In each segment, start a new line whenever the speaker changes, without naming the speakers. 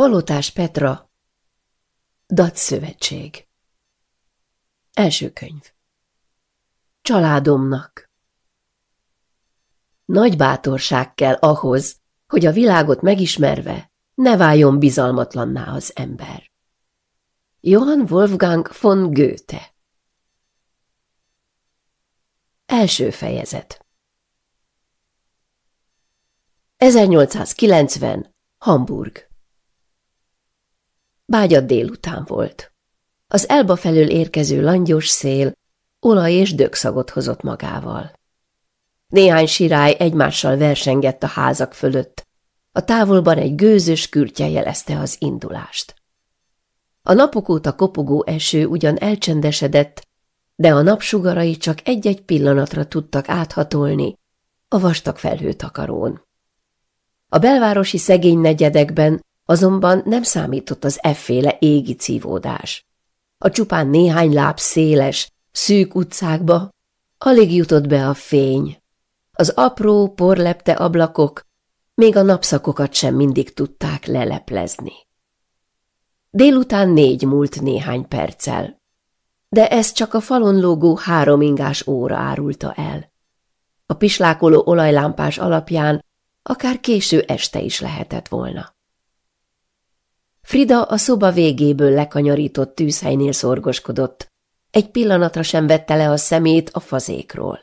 Palotás Petra Dac Szövetség Első könyv Családomnak Nagy bátorság kell ahhoz, hogy a világot megismerve ne váljon bizalmatlanná az ember. Johann Wolfgang von Goethe Első fejezet 1890 Hamburg Bágyad délután volt. Az elba felől érkező langyos szél olaj és dögszagot hozott magával. Néhány sirály egymással versengett a házak fölött, a távolban egy gőzös kürtje jelezte az indulást. A napok óta kopogó eső ugyan elcsendesedett, de a napsugarai csak egy-egy pillanatra tudtak áthatolni a vastag felhőtakarón. A belvárosi szegény negyedekben Azonban nem számított az efféle égi cívódás. A csupán néhány láb széles, szűk utcákba alig jutott be a fény. Az apró, porlepte ablakok még a napszakokat sem mindig tudták leleplezni. Délután négy múlt néhány perccel, de ez csak a falon lógó három ingás óra árulta el. A pislákoló olajlámpás alapján akár késő este is lehetett volna. Frida a szoba végéből lekanyarított tűzhelynél szorgoskodott. Egy pillanatra sem vette le a szemét a fazékról.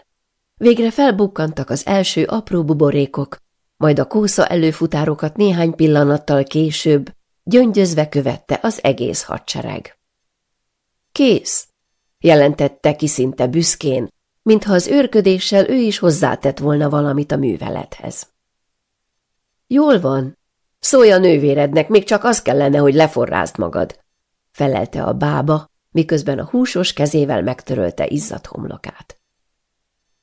Végre felbukkantak az első apró buborékok, majd a kósza előfutárokat néhány pillanattal később gyöngyözve követte az egész hadsereg. Kész, jelentette ki szinte büszkén, mintha az őrködéssel ő is hozzátett volna valamit a művelethez. Jól van, Szólj a nővérednek, még csak az kellene, hogy leforrázd magad, felelte a bába, miközben a húsos kezével megtörölte izzadt homlokát.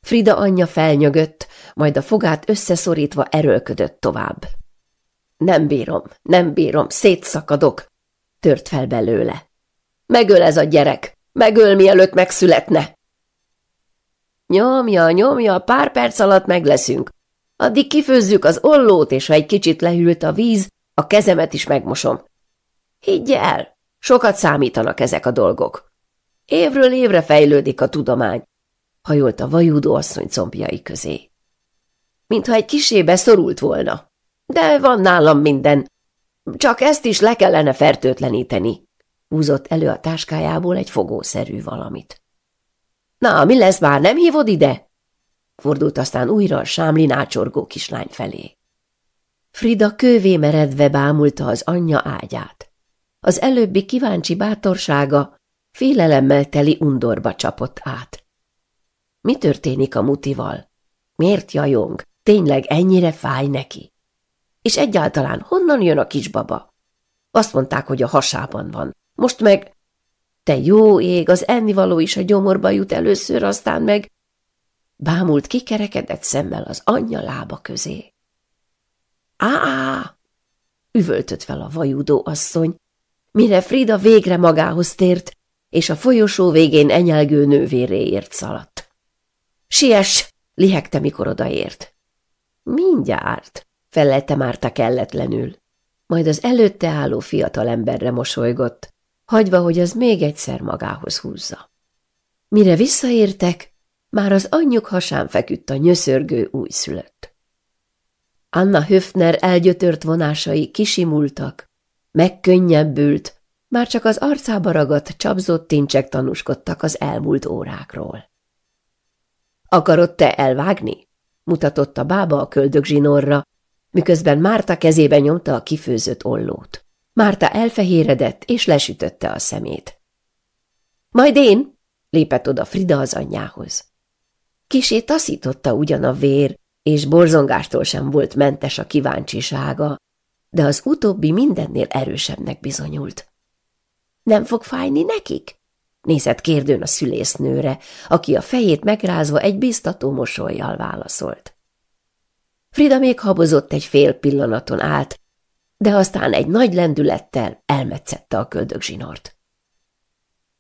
Frida anyja felnyögött, majd a fogát összeszorítva erőlködött tovább. Nem bírom, nem bírom, szétszakadok, tört fel belőle. Megöl ez a gyerek, megöl mielőtt megszületne. Nyomja, nyomja, pár perc alatt megleszünk, Addig kifőzzük az ollót, és ha egy kicsit lehűlt a víz, a kezemet is megmosom. Higgy el, sokat számítanak ezek a dolgok. Évről évre fejlődik a tudomány, hajolt a vajúdó asszony combjai közé. Mintha egy kisébe szorult volna. De van nálam minden. Csak ezt is le kellene fertőtleníteni. Húzott elő a táskájából egy fogószerű valamit. Na, mi lesz már, nem hívod ide? fordult aztán újra a sámlin ácsorgó kislány felé. Frida kővé meredve bámulta az anyja ágyát. Az előbbi kíváncsi bátorsága félelemmel teli undorba csapott át. Mi történik a mutival? Miért jajong? Tényleg ennyire fáj neki? És egyáltalán honnan jön a kisbaba? Azt mondták, hogy a hasában van. Most meg... Te jó ég, az ennivaló is a gyomorba jut először, aztán meg... Bámult kikerekedett szemmel az anyja lába közé. Á! üvöltött fel a vajudó asszony, mire Frida végre magához tért, és a folyosó végén enyelgő nővéréért szaladt. Siess! lihegte, mikor odaért. Mindjárt, felelte Márta kelletlenül. Majd az előtte álló fiatalemberre mosolygott, hagyva, hogy az még egyszer magához húzza. Mire visszaértek, már az anyjuk hasán feküdt a nyöszörgő újszülött. Anna Höfner elgyötört vonásai kisimultak, megkönnyebbült, már csak az arcába ragadt csapzott tincsek tanúskodtak az elmúlt órákról. Akarod te elvágni? mutatott a bába a köldök zsinórra, miközben Márta kezébe nyomta a kifőzött ollót. Márta elfehéredett és lesütötte a szemét. Majd én, lépett oda Frida az anyjához. Kisé taszította ugyan a vér, és borzongástól sem volt mentes a kíváncsisága, de az utóbbi mindennél erősebbnek bizonyult. Nem fog fájni nekik? Nézett kérdőn a szülésznőre, aki a fejét megrázva egy biztató mosolyjal válaszolt. Frida még habozott egy fél pillanaton át, de aztán egy nagy lendülettel elmetszette a köldögzsinort.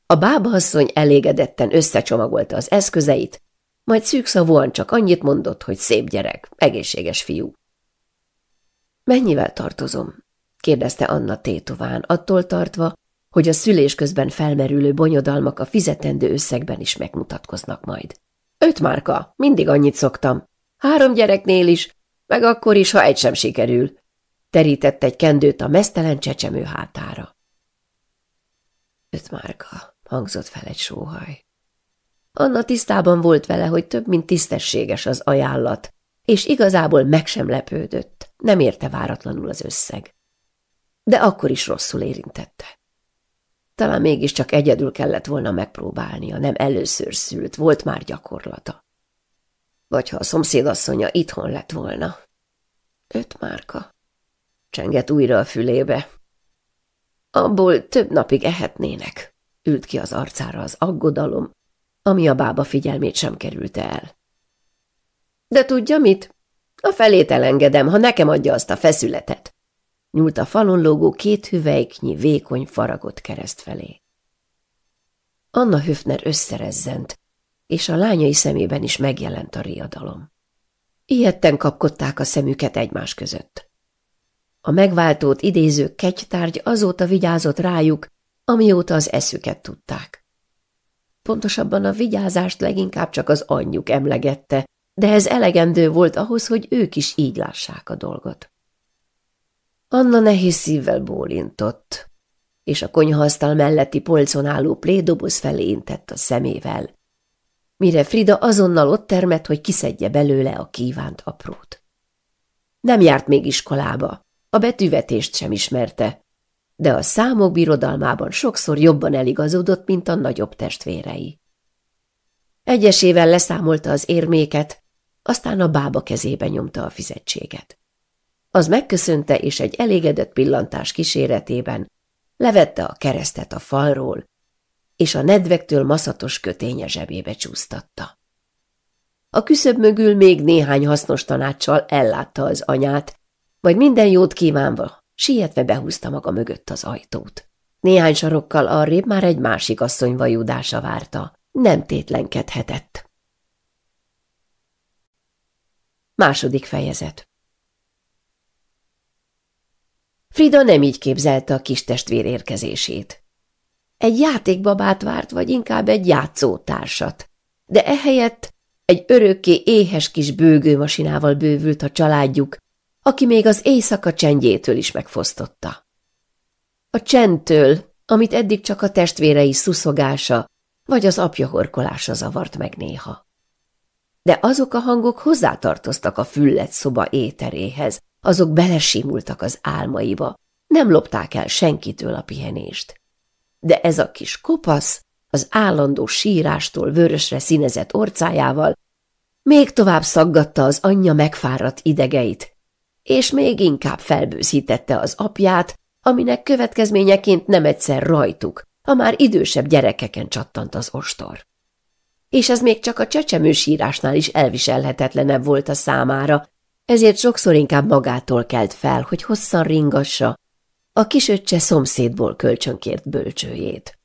A bábaasszony elégedetten összecsomagolta az eszközeit, majd szűkszavúan csak annyit mondott, hogy szép gyerek, egészséges fiú. Mennyivel tartozom? kérdezte Anna tétován, attól tartva, hogy a szülés közben felmerülő bonyodalmak a fizetendő összegben is megmutatkoznak majd. Öt márka, mindig annyit szoktam. Három gyereknél is, meg akkor is, ha egy sem sikerül. Terített egy kendőt a mesztelen csecsemő hátára. Öt márka, hangzott fel egy sóhaj. Anna tisztában volt vele, hogy több mint tisztességes az ajánlat, és igazából meg sem lepődött, nem érte váratlanul az összeg. De akkor is rosszul érintette. Talán mégiscsak egyedül kellett volna megpróbálnia, nem először szült, volt már gyakorlata. Vagy ha a szomszédasszonya itthon lett volna. Öt márka. Csengett újra a fülébe. Abból több napig ehetnének. Ült ki az arcára az aggodalom, ami a bába figyelmét sem kerülte el. De tudja mit? A felét elengedem, ha nekem adja azt a feszületet. Nyúlt a falon lógó két hüvelyknyi vékony faragott kereszt felé. Anna Höfner összerezzent, és a lányai szemében is megjelent a riadalom. Ilyetten kapkodták a szemüket egymás között. A megváltót idéző kegytárgy azóta vigyázott rájuk, amióta az eszüket tudták pontosabban a vigyázást leginkább csak az anyjuk emlegette, de ez elegendő volt ahhoz, hogy ők is így lássák a dolgot. Anna nehéz szívvel bólintott, és a konyhaasztal melletti polcon álló plédoboz felé intett a szemével, mire Frida azonnal ott termett, hogy kiszedje belőle a kívánt aprót. Nem járt még iskolába, a betűvetést sem ismerte, de a számok birodalmában sokszor jobban eligazodott, mint a nagyobb testvérei. Egyesével leszámolta az érméket, aztán a bába kezébe nyomta a fizetséget. Az megköszönte, és egy elégedett pillantás kíséretében levette a keresztet a falról, és a nedvektől maszatos köténye zsebébe csúsztatta. A küszöb mögül még néhány hasznos tanácssal ellátta az anyát, majd minden jót kívánva Sietve behúzta maga mögött az ajtót. Néhány sarokkal arrébb már egy másik asszony vajudása várta. Nem tétlenkedhetett. Második fejezet Frida nem így képzelte a kis testvér érkezését. Egy játékbabát várt, vagy inkább egy játszótársat, de ehelyett egy örökké éhes kis bőgőmasinával bővült a családjuk, aki még az éjszaka csendjétől is megfosztotta. A csendtől, amit eddig csak a testvérei szuszogása vagy az apja horkolása zavart meg néha. De azok a hangok hozzátartoztak a füllet szoba éteréhez, azok belesimultak az álmaiba, nem lopták el senkitől a pihenést. De ez a kis kopasz az állandó sírástól vörösre színezett orcájával még tovább szaggatta az anyja megfáradt idegeit, és még inkább felbőszítette az apját, aminek következményeként nem egyszer rajtuk, a már idősebb gyerekeken csattant az ostor. És ez még csak a csecsemős is elviselhetetlenebb volt a számára, ezért sokszor inkább magától kelt fel, hogy hosszan ringassa a kisöccse szomszédból kölcsönkért bölcsőjét.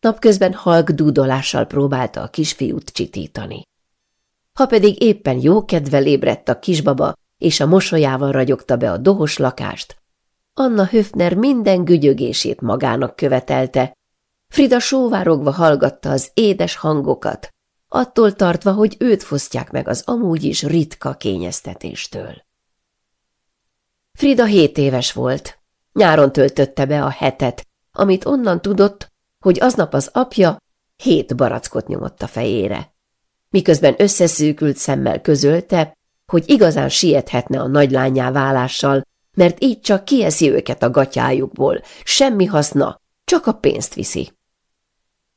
Napközben halk dúdolással próbálta a kisfiút csitítani. Ha pedig éppen jó kedvel ébredt a kisbaba, és a mosolyával ragyogta be a dohos lakást. Anna Höfner minden gügyögését magának követelte. Frida sóvárogva hallgatta az édes hangokat, attól tartva, hogy őt fosztják meg az amúgy is ritka kényeztetéstől. Frida hét éves volt. Nyáron töltötte be a hetet, amit onnan tudott, hogy aznap az apja hét barackot nyomott a fejére. Miközben összeszűkült szemmel közölte, hogy igazán siethetne a nagylányá válással, mert így csak kieszi őket a gatyájukból, semmi haszna, csak a pénzt viszi.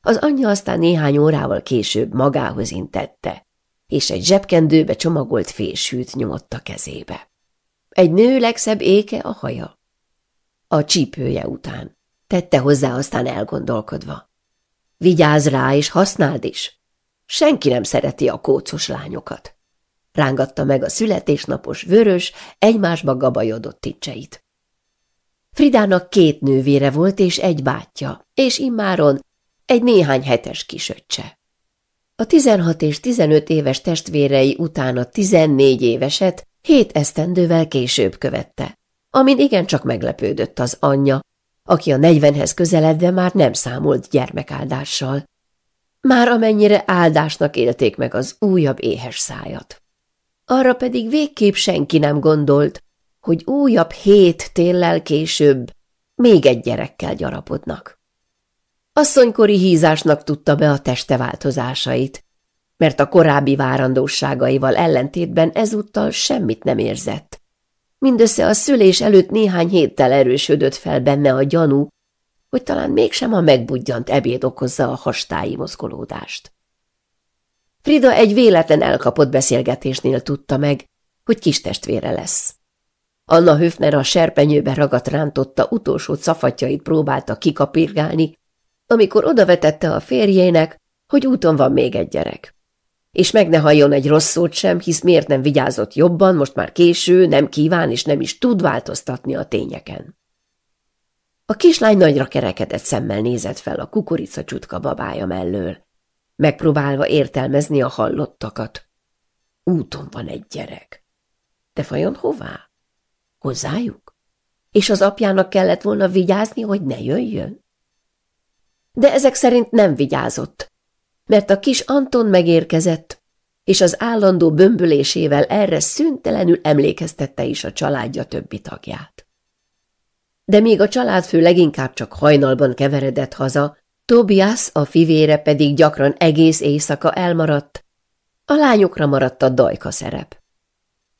Az anyja aztán néhány órával később magához intette, és egy zsebkendőbe csomagolt fésűt nyomott a kezébe. Egy nő legszebb éke a haja. A csípője után. Tette hozzá aztán elgondolkodva. Vigyázz rá és használd is. Senki nem szereti a kócos lányokat rángatta meg a születésnapos vörös, egymásba gabajodott ticseit. Fridának két nővére volt és egy bátyja, és immáron egy néhány hetes kisöccse. A 16 és 15 éves testvérei utána 14 éveset hét esztendővel később követte, amin igencsak meglepődött az anyja, aki a 40-hez közeledve már nem számolt gyermekáldással. Már amennyire áldásnak élték meg az újabb éhes szájat. Arra pedig végképp senki nem gondolt, hogy újabb hét téllel később még egy gyerekkel gyarapodnak. Asszonykori hízásnak tudta be a teste változásait, mert a korábbi várandóságaival ellentétben ezúttal semmit nem érzett. Mindössze a szülés előtt néhány héttel erősödött fel benne a gyanú, hogy talán mégsem a megbudjant ebéd okozza a hastái mozgolódást. Frida egy véletlen elkapott beszélgetésnél tudta meg, hogy kistestvére lesz. Anna Höfner a serpenyőbe ragadt rántotta utolsó cafatjait próbálta kikapirgálni, amikor odavetette a férjének, hogy úton van még egy gyerek. És meg ne halljon egy rossz szót sem, hisz miért nem vigyázott jobban, most már késő, nem kíván és nem is tud változtatni a tényeken. A kislány nagyra kerekedett szemmel nézett fel a kukorica csutka babája mellől megpróbálva értelmezni a hallottakat. Úton van egy gyerek. De vajon hová? Hozzájuk? És az apjának kellett volna vigyázni, hogy ne jöjjön? De ezek szerint nem vigyázott, mert a kis Anton megérkezett, és az állandó bömbölésével erre szüntelenül emlékeztette is a családja többi tagját. De még a családfő leginkább csak hajnalban keveredett haza, Tobias, a fivére pedig gyakran egész éjszaka elmaradt, a lányokra maradt a dajka szerep.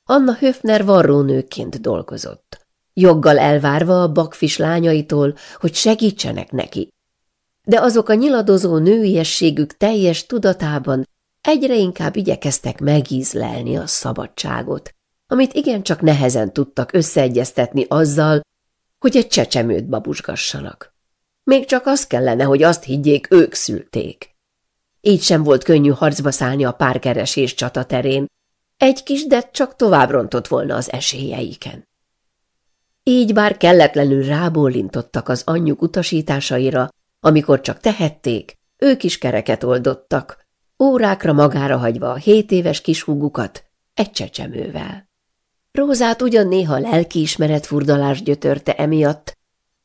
Anna Höfner varrónőként dolgozott, joggal elvárva a bakfis lányaitól, hogy segítsenek neki. De azok a nyiladozó nőiességük teljes tudatában egyre inkább igyekeztek megízlelni a szabadságot, amit igencsak nehezen tudtak összeegyeztetni azzal, hogy egy csecsemőt babusgassanak. Még csak az kellene, hogy azt higgyék, ők szülték. Így sem volt könnyű harcba szállni a párkeresés csataterén. Egy kis det csak tovább rontott volna az esélyeiken. Így bár kelletlenül rábólintottak az anyjuk utasításaira, amikor csak tehették, ők is kereket oldottak, órákra magára hagyva a hét éves húgukat, egy csecsemővel. Rózát ugyan néha lelkiismeret furdalás gyötörte emiatt,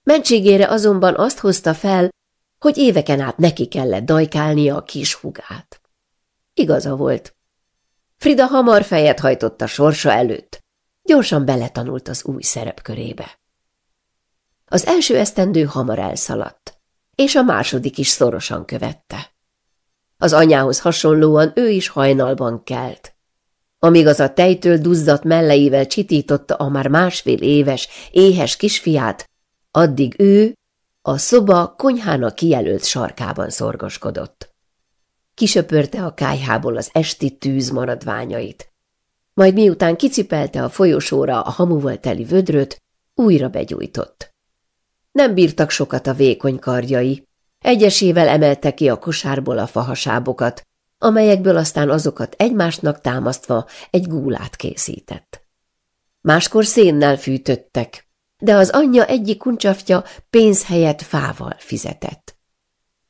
Mentségére azonban azt hozta fel, hogy éveken át neki kellett dajkálnia a kis hugát. Igaza volt. Frida hamar fejet hajtott a sorsa előtt. Gyorsan beletanult az új szerepkörébe. Az első esztendő hamar elszaladt, és a második is szorosan követte. Az anyához hasonlóan ő is hajnalban kelt. Amíg az a tejtől duzzadt melleivel csitította a már másfél éves, éhes kisfiát, Addig ő a szoba konyhának kijelölt sarkában szorgoskodott. Kisöpörte a kájhából az esti tűz maradványait, majd miután kicipelte a folyosóra a hamuval teli vödröt, újra begyújtott. Nem bírtak sokat a vékony karjai, egyesével emelte ki a kosárból a fahasábokat, amelyekből aztán azokat egymásnak támasztva egy gúlát készített. Máskor szénnel fűtöttek, de az anyja egyik kuncsafja pénz helyett fával fizetett.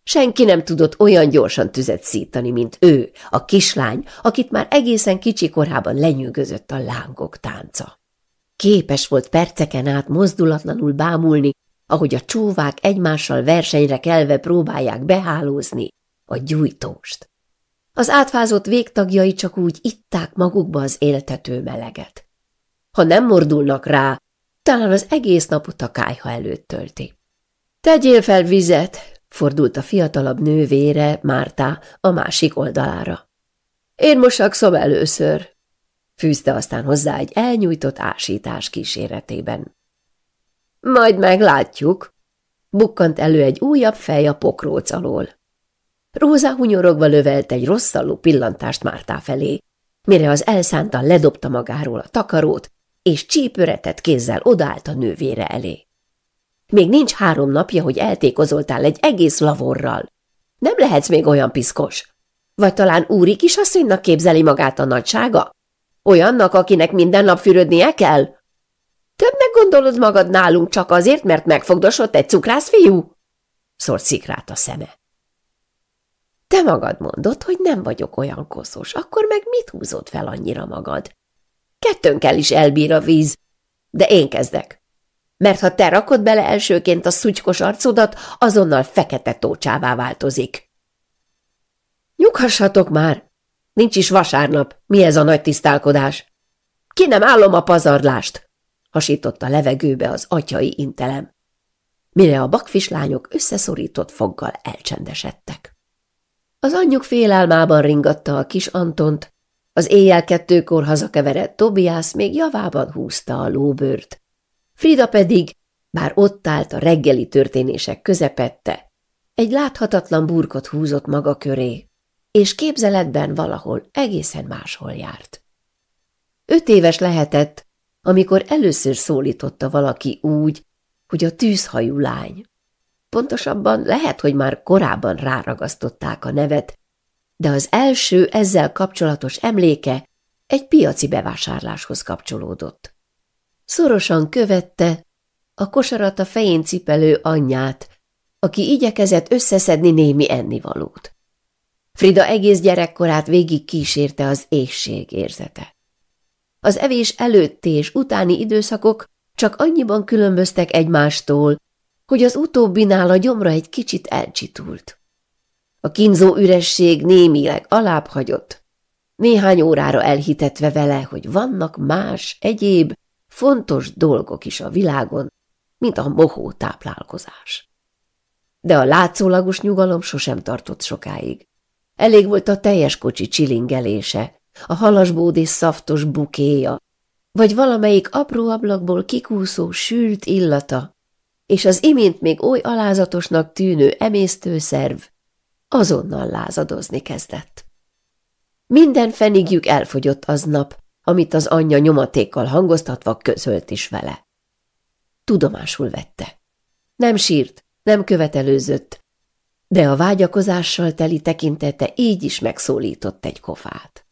Senki nem tudott olyan gyorsan tüzet szítani, mint ő, a kislány, akit már egészen kicsi korában lenyűgözött a lángok tánca. Képes volt perceken át mozdulatlanul bámulni, ahogy a csóvák egymással versenyre kelve próbálják behálózni a gyújtóst. Az átfázott végtagjai csak úgy itták magukba az éltető meleget. Ha nem mordulnak rá, talán az egész napot a kájha előtt tölti. Tegyél fel vizet, fordult a fiatalabb nővére, Mártá, a másik oldalára. Én mosakszom először, fűzte aztán hozzá egy elnyújtott ásítás kíséretében. Majd meglátjuk, bukkant elő egy újabb fej a pokróc alól. Róza hunyorogva lövelt egy rosszalló pillantást Mártá felé, mire az elszántan ledobta magáról a takarót, és csípőretett kézzel odaállt a nővére elé. Még nincs három napja, hogy eltékozoltál egy egész lavorral. Nem lehetsz még olyan piszkos. Vagy talán úri kisasszonynak képzeli magát a nagysága? Olyannak, akinek minden nap fürödnie kell? Többnek gondolod magad nálunk csak azért, mert megfogdosott egy cukrászfiú? Szólt szikrát a szeme. Te magad mondod, hogy nem vagyok olyan koszos, akkor meg mit húzod fel annyira magad? Kettőnkkel is elbír a víz. De én kezdek. Mert ha te rakod bele elsőként a szutykos arcodat, azonnal fekete tócsává változik. Nyughassatok már! Nincs is vasárnap. Mi ez a nagy tisztálkodás? Ki nem állom a pazarlást? Hasított a levegőbe az atyai intelem. Mire a bakfislányok összeszorított foggal elcsendesedtek. Az anyjuk félálmában ringatta a kis Antont, az éjjel kettőkor hazakeverett Tobiász még javában húzta a lóbőrt. Frida pedig, bár ott állt a reggeli történések közepette, egy láthatatlan burkot húzott maga köré, és képzeletben valahol egészen máshol járt. Öt éves lehetett, amikor először szólította valaki úgy, hogy a tűzhajú lány. Pontosabban lehet, hogy már korábban ráragasztották a nevet, de az első ezzel kapcsolatos emléke egy piaci bevásárláshoz kapcsolódott. Szorosan követte a kosarat a fején cipelő anyját, aki igyekezett összeszedni némi ennivalót. Frida egész gyerekkorát végig kísérte az éhség érzete. Az evés előtti és utáni időszakok csak annyiban különböztek egymástól, hogy az utóbbinál a gyomra egy kicsit elcsitult. A kínzó üresség némileg alább hagyott, néhány órára elhitetve vele, hogy vannak más, egyéb, fontos dolgok is a világon, mint a mohó táplálkozás. De a látszólagos nyugalom sosem tartott sokáig. Elég volt a teljes kocsi csilingelése, a és szaftos bukéja, vagy valamelyik apró ablakból kikúszó sült illata, és az imént még oly alázatosnak tűnő emésztőszerv azonnal lázadozni kezdett. Minden fenigjük elfogyott aznap, nap, amit az anyja nyomatékkal hangoztatva közölt is vele. Tudomásul vette. Nem sírt, nem követelőzött, de a vágyakozással teli tekintete így is megszólított egy kofát.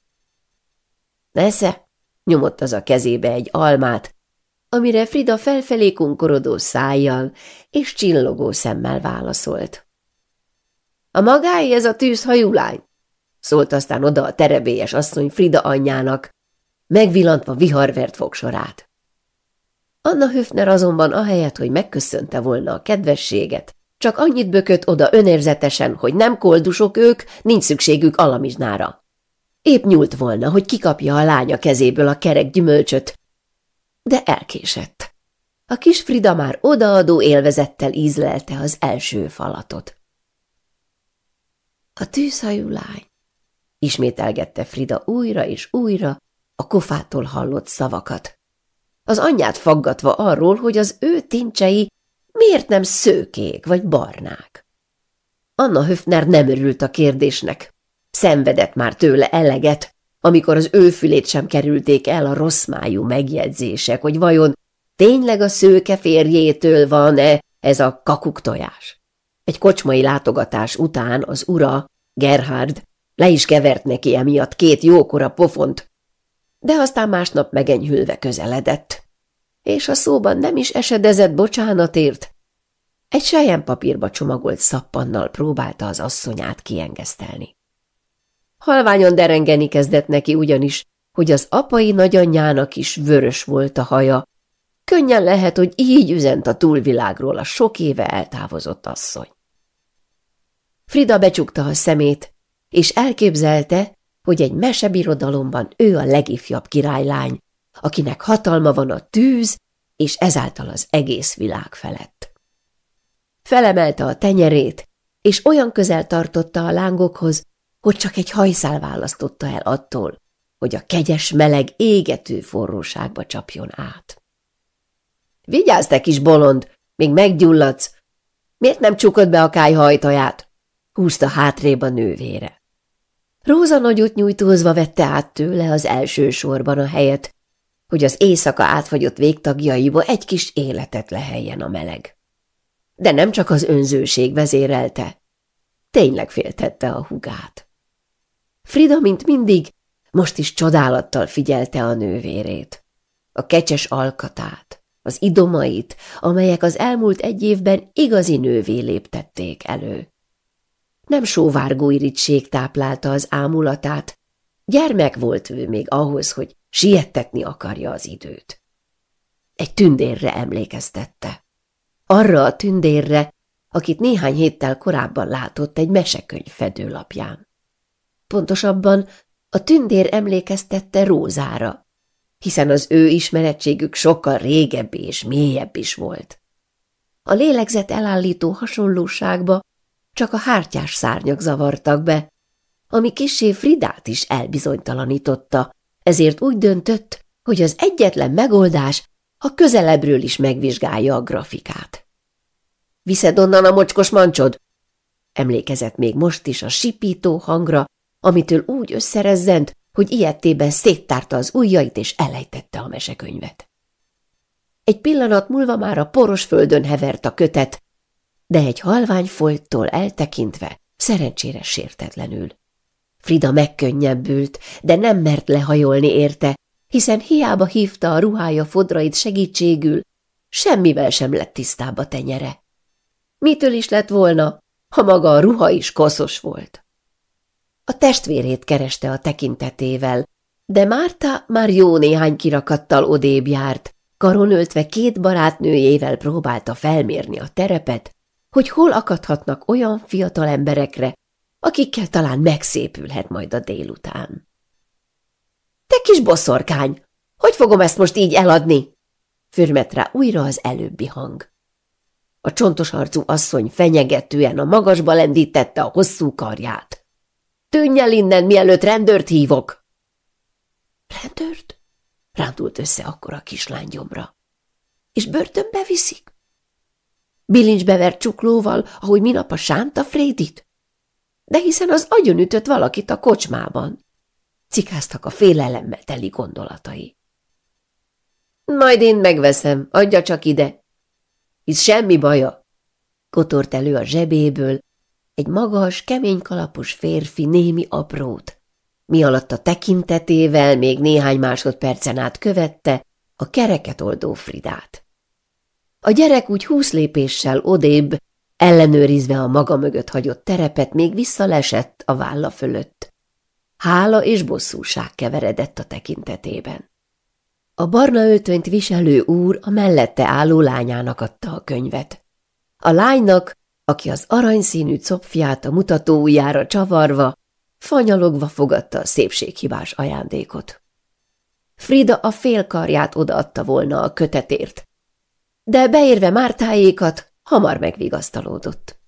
Nesze, nyomott az a kezébe egy almát, amire Frida felfelé kunkorodó szájjal és csillogó szemmel válaszolt. A magáé ez a tűzhajú lány? Szólt aztán oda a terebélyes asszony Frida anyjának, megvillantva viharvert fogsorát. Anna Höfner azonban ahelyett, hogy megköszönte volna a kedvességet, csak annyit bökött oda önérzetesen, hogy nem koldusok ők, nincs szükségük alamizsnára. Épp nyúlt volna, hogy kikapja a lánya kezéből a kerek gyümölcsöt, de elkésett. A kis Frida már odaadó élvezettel ízlelte az első falatot. A tűzhajú lány, ismételgette Frida újra és újra a kofától hallott szavakat. Az anyját faggatva arról, hogy az ő tincsei miért nem szőkék vagy barnák. Anna Höfner nem örült a kérdésnek. Szenvedett már tőle eleget, amikor az ő fülét sem kerülték el a májú megjegyzések, hogy vajon tényleg a szőke férjétől van-e ez a kakuktojás. tojás. Egy kocsmai látogatás után az ura, Gerhard, le is kevert neki emiatt két jókora pofont, de aztán másnap megenyhülve közeledett. És a szóban nem is esedezett bocsánatért. Egy sejen papírba csomagolt szappannal próbálta az asszonyát kiengesztelni. Halványon derengeni kezdett neki ugyanis, hogy az apai nagyanyjának is vörös volt a haja, Könnyen lehet, hogy így üzent a túlvilágról a sok éve eltávozott asszony. Frida becsukta a szemét, és elképzelte, hogy egy mesebirodalomban ő a legifjabb királylány, akinek hatalma van a tűz, és ezáltal az egész világ felett. Felemelte a tenyerét, és olyan közel tartotta a lángokhoz, hogy csak egy hajszál választotta el attól, hogy a kegyes meleg égető forróságba csapjon át. Vigyázz, te kis bolond, még meggyulladsz. Miért nem csukod be a káj hajtaját? Húzta hátrébb a nővére. Róza nagyot nyújtózva vette át tőle az első sorban a helyet, hogy az éjszaka átfagyott végtagjaiba egy kis életet leheljen a meleg. De nem csak az önzőség vezérelte, tényleg féltette a hugát. Frida, mint mindig, most is csodálattal figyelte a nővérét, a kecses alkatát, az idomait, amelyek az elmúlt egy évben igazi nővé léptették elő. Nem sóvárgó irítség táplálta az ámulatát, gyermek volt ő még ahhoz, hogy siettetni akarja az időt. Egy tündérre emlékeztette. Arra a tündérre, akit néhány héttel korábban látott egy mesekönyv fedőlapján. Pontosabban a tündér emlékeztette Rózára, hiszen az ő ismerettségük sokkal régebbi és mélyebb is volt. A lélegzet elállító hasonlóságba csak a hártyás szárnyak zavartak be, ami kisé Fridát is elbizonytalanította, ezért úgy döntött, hogy az egyetlen megoldás, ha közelebbről is megvizsgálja a grafikát. – Viszed onnan a mocskos mancsod! – emlékezett még most is a sipító hangra, amitől úgy összerezzent, hogy ilyettében széttárta az ujjait és elejtette a mesekönyvet. Egy pillanat múlva már a poros földön hevert a kötet, de egy halvány folttól eltekintve szerencsére sértetlenül. Frida megkönnyebbült, de nem mert lehajolni érte, hiszen hiába hívta a ruhája fodrait segítségül, semmivel sem lett tisztább a tenyere. Mitől is lett volna, ha maga a ruha is koszos volt? A testvérét kereste a tekintetével, de Márta már jó néhány kirakattal odébb járt, karonöltve két barátnőjével próbálta felmérni a terepet, hogy hol akadhatnak olyan fiatal emberekre, akikkel talán megszépülhet majd a délután. – Te kis boszorkány! Hogy fogom ezt most így eladni? – fürmet rá újra az előbbi hang. A csontos arcú asszony fenyegetően a magasba lendítette a hosszú karját. Tűnj el innen, mielőtt rendőrt hívok! Rendőrt? Rándult össze akkor a kislány gyomra. És börtönbe viszik? Bilincs bevert csuklóval, ahogy minap a sánta Frédit? De hiszen az agyonütött valakit a kocsmában. Cikáztak a félelemmel teli gondolatai. Majd én megveszem, adja csak ide. Hisz semmi baja. Kotort elő a zsebéből, egy magas, kemény kalapos férfi némi aprót, mi alatt a tekintetével még néhány másodpercen át követte a kereket oldó Fridát. A gyerek úgy húsz lépéssel odébb, ellenőrizve a maga mögött hagyott terepet, még visszalesett a válla fölött. Hála és bosszúság keveredett a tekintetében. A barna öltönyt viselő úr a mellette álló lányának adta a könyvet. A lánynak aki az aranyszínű copfját a mutatóujjára csavarva, fanyalogva fogadta a szépséghibás ajándékot. Frida a félkarját odaadta volna a kötetért, de beérve Mártáékat hamar megvigasztalódott.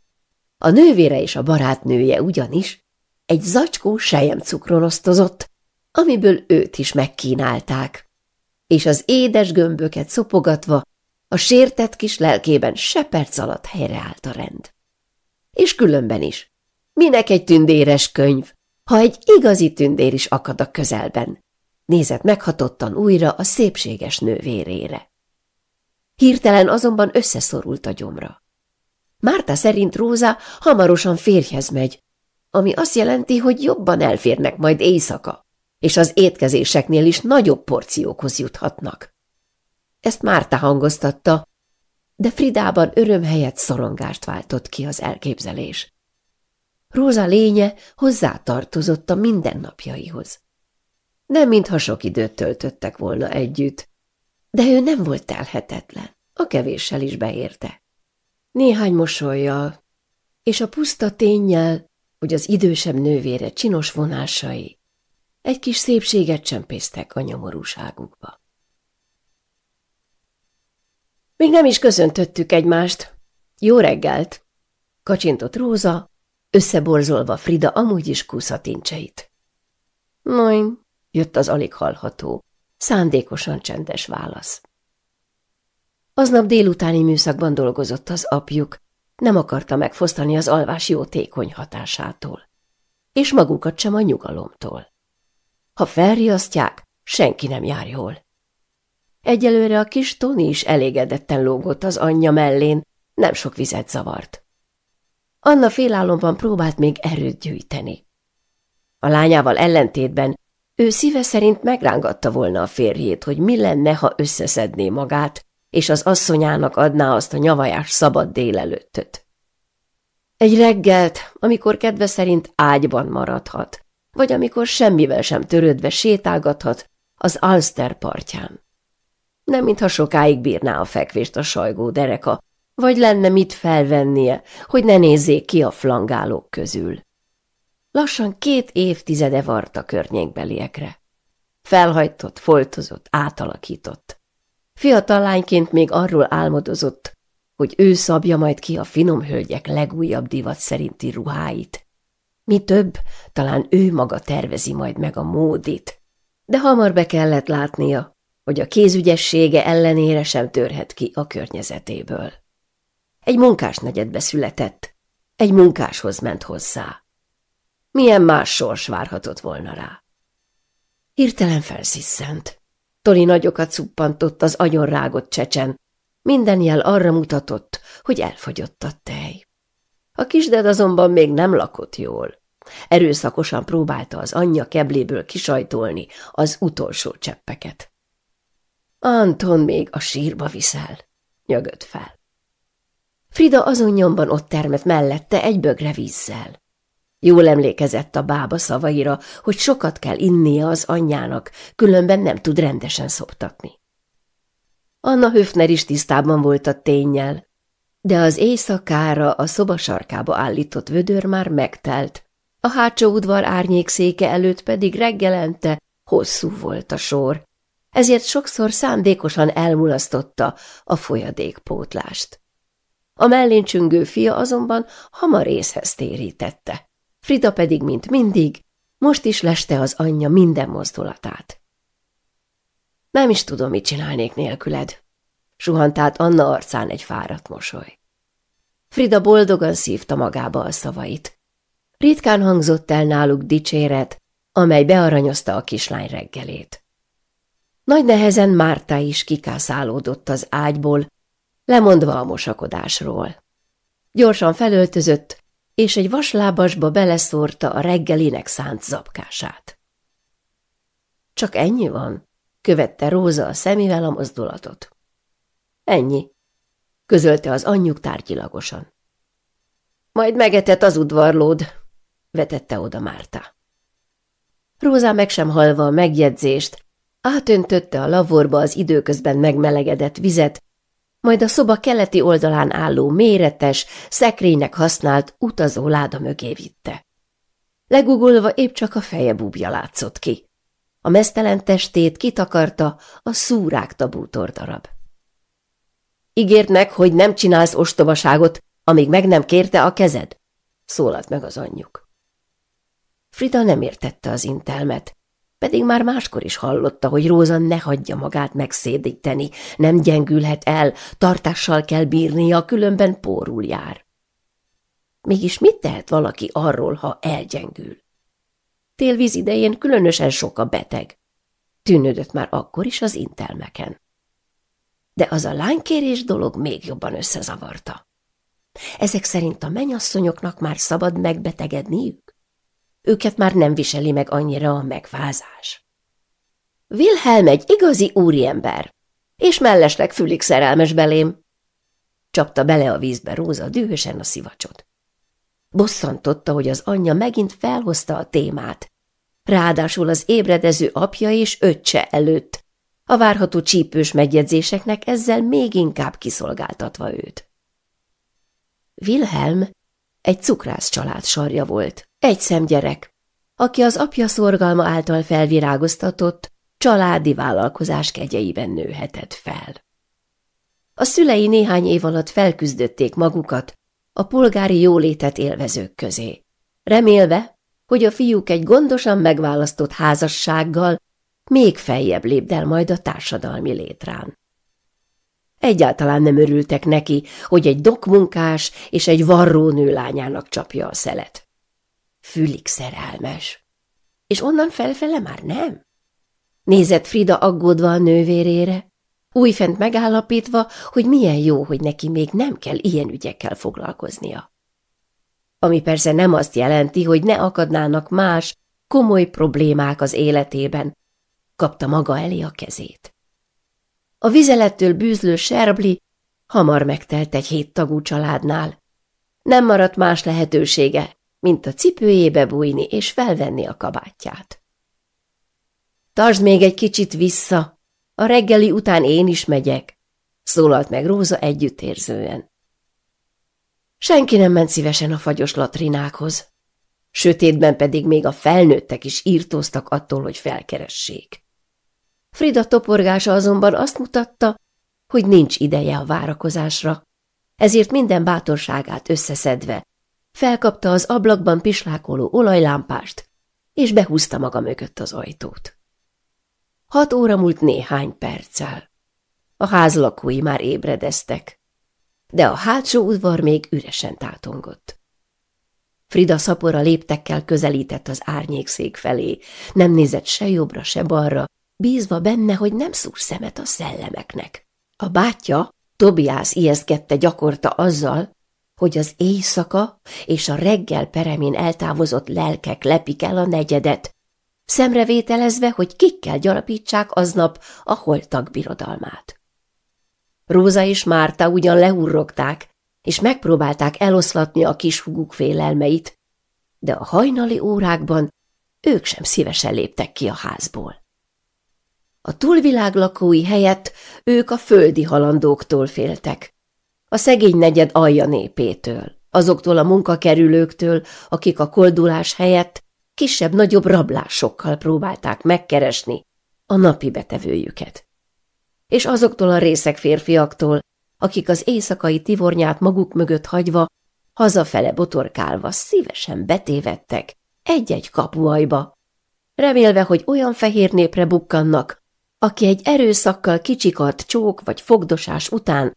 A nővére és a barátnője ugyanis egy zacskó sejemcukron osztozott, amiből őt is megkínálták, és az édes gömböket szopogatva a sértett kis lelkében se perc alatt helyreállt a rend. És különben is. Minek egy tündéres könyv, ha egy igazi tündér is akad a közelben? Nézett meghatottan újra a szépséges nővérére. Hirtelen azonban összeszorult a gyomra. Márta szerint Róza hamarosan férjhez megy, ami azt jelenti, hogy jobban elférnek majd éjszaka, és az étkezéseknél is nagyobb porciókhoz juthatnak. Ezt Márta hangoztatta, de Fridában öröm helyett szorongást váltott ki az elképzelés. Róza lénye hozzátartozott a mindennapjaihoz. Nem mintha sok időt töltöttek volna együtt, de ő nem volt telhetetlen, a kevéssel is beérte. Néhány mosolyjal, és a puszta tényjel, hogy az idősebb nővére csinos vonásai egy kis szépséget csempésztek a nyomorúságukba. Még nem is köszöntöttük egymást. Jó reggelt! Kacsintott Róza, összeborzolva Frida amúgy is kúszatincseit. Noin, jött az alig hallható, szándékosan csendes válasz. Aznap délutáni műszakban dolgozott az apjuk, nem akarta megfosztani az alvás jótékony hatásától, és magukat sem a nyugalomtól. Ha felriasztják, senki nem jár jól. Egyelőre a kis Tony is elégedetten lógott az anyja mellén, nem sok vizet zavart. Anna félálomban próbált még erőt gyűjteni. A lányával ellentétben ő szíve szerint megrángatta volna a férjét, hogy mi lenne, ha összeszedné magát, és az asszonyának adná azt a nyavajás szabad délelőttöt. Egy reggelt, amikor kedve szerint ágyban maradhat, vagy amikor semmivel sem törődve sétálgathat az Alster partján. Nem mintha sokáig bírná a fekvést a sajgó dereka, vagy lenne mit felvennie, hogy ne nézzék ki a flangálók közül. Lassan két évtizede vart a környékbeliekre. Felhajtott, foltozott, átalakított. Fiatal lányként még arról álmodozott, hogy ő szabja majd ki a finom hölgyek legújabb divat szerinti ruháit. Mi több, talán ő maga tervezi majd meg a módit, de hamar be kellett látnia, hogy a kézügyessége ellenére sem törhet ki a környezetéből. Egy munkás negyedbe született, egy munkáshoz ment hozzá. Milyen más sors várhatott volna rá? Hirtelen felszisszent. Tori nagyokat szuppantott az agyon rágott csecsen. Minden jel arra mutatott, hogy elfogyott a tej. A kisded azonban még nem lakott jól. Erőszakosan próbálta az anyja kebléből kisajtolni az utolsó cseppeket. Anton még a sírba viszel, nyögött fel. Frida azon nyomban ott termett mellette egy bögre vízzel. Jól emlékezett a bába szavaira, hogy sokat kell innia az anyjának, különben nem tud rendesen szoptatni. Anna Höfner is tisztában volt a tényel, de az éjszakára a szoba sarkába állított vödör már megtelt, a hátsó udvar árnyékszéke előtt pedig reggelente hosszú volt a sor, ezért sokszor szándékosan elmulasztotta a folyadékpótlást. A mellén csüngő fia azonban hamar részhez térítette. Frida pedig, mint mindig, most is leste az anyja minden mozdulatát. Nem is tudom, mit csinálnék nélküled, suhant át Anna arcán egy fáradt mosoly. Frida boldogan szívta magába a szavait. Ritkán hangzott el náluk dicséret, amely bearanyozta a kislány reggelét. Nagy nehezen Márta is kikászálódott az ágyból, lemondva a mosakodásról. Gyorsan felöltözött, és egy vaslábasba beleszórta a reggelinek szánt zapkását. Csak ennyi van, követte Róza a szemével a mozdulatot. Ennyi, közölte az anyjuk tárgyilagosan. Majd megetett az udvarlód, vetette oda Márta. Róza meg sem halva a megjegyzést, Átöntötte a lavorba az időközben megmelegedett vizet, majd a szoba keleti oldalán álló méretes, szekrénynek használt utazó láda mögé vitte. Legugolva épp csak a feje búbja látszott ki. A mesztelen testét kitakarta a szúrák tabútor darab. Ígért meg, hogy nem csinálsz ostobaságot, amíg meg nem kérte a kezed? Szólalt meg az anyjuk. Frida nem értette az intelmet, pedig már máskor is hallotta, hogy Róza ne hagyja magát megszédíteni, nem gyengülhet el, tartással kell bírnia, különben pórul jár. Mégis mit tehet valaki arról, ha elgyengül? Télvíz idején különösen sok a beteg. Tűnődött már akkor is az intelmeken. De az a lánykérés dolog még jobban összezavarta. Ezek szerint a menyasszonyoknak már szabad megbetegedniük? Őket már nem viseli meg annyira a megfázás. Wilhelm egy igazi úriember, és mellesleg fülig szerelmes belém. Csapta bele a vízbe Róza dühösen a szivacsot. Bosszantotta, hogy az anyja megint felhozta a témát, ráadásul az ébredező apja és öccse előtt, a várható csípős megjegyzéseknek ezzel még inkább kiszolgáltatva őt. Wilhelm egy cukrász család sarja volt, egy szemgyerek, aki az apja szorgalma által felvirágoztatott, családi vállalkozás kegyeiben nőhetett fel. A szülei néhány év alatt felküzdötték magukat a polgári jólétet élvezők közé, remélve, hogy a fiúk egy gondosan megválasztott házassággal még feljebb lépdel majd a társadalmi létrán. Egyáltalán nem örültek neki, hogy egy dokmunkás és egy varrónő lányának csapja a szelet. Fülig szerelmes. És onnan felfele már nem? Nézett Frida aggódva a nővérére, újfent megállapítva, hogy milyen jó, hogy neki még nem kell ilyen ügyekkel foglalkoznia. Ami persze nem azt jelenti, hogy ne akadnának más, komoly problémák az életében, kapta maga elé a kezét. A vizelettől bűzlő serbli hamar megtelt egy héttagú családnál. Nem maradt más lehetősége, mint a cipőjébe bújni és felvenni a kabátját. Tartsd még egy kicsit vissza, a reggeli után én is megyek, szólalt meg Róza együttérzően. Senki nem ment szívesen a fagyos latrinákhoz. Sötétben pedig még a felnőttek is írtóztak attól, hogy felkeressék. Frida toporgása azonban azt mutatta, hogy nincs ideje a várakozásra, ezért minden bátorságát összeszedve felkapta az ablakban pislákoló olajlámpást, és behúzta maga mögött az ajtót. Hat óra múlt néhány perccel. A ház lakói már ébredeztek, de a hátsó udvar még üresen tátongott. Frida szapora léptekkel közelített az árnyékszék felé, nem nézett se jobbra, se balra, bízva benne, hogy nem szúr szemet a szellemeknek. A bátyja, Tobiász ijeszkedte gyakorta azzal, hogy az éjszaka és a reggel peremén eltávozott lelkek lepik el a negyedet, szemrevételezve, hogy kikkel gyarapítsák aznap a holtak birodalmát. Róza és Márta ugyan lehurrogták, és megpróbálták eloszlatni a kis húguk félelmeit, de a hajnali órákban ők sem szívesen léptek ki a házból. A túlvilág lakói helyett ők a földi halandóktól féltek, a szegény negyed alja népétől, azoktól a munkakerülőktől, akik a koldulás helyett kisebb-nagyobb rablásokkal próbálták megkeresni a napi betevőjüket. És azoktól a részek férfiaktól, akik az éjszakai tivornyát maguk mögött hagyva, hazafele botorkálva szívesen betévedtek egy-egy kapuajba, remélve, hogy olyan fehér népre bukkannak, aki egy erőszakkal kicsikart csók vagy fogdosás után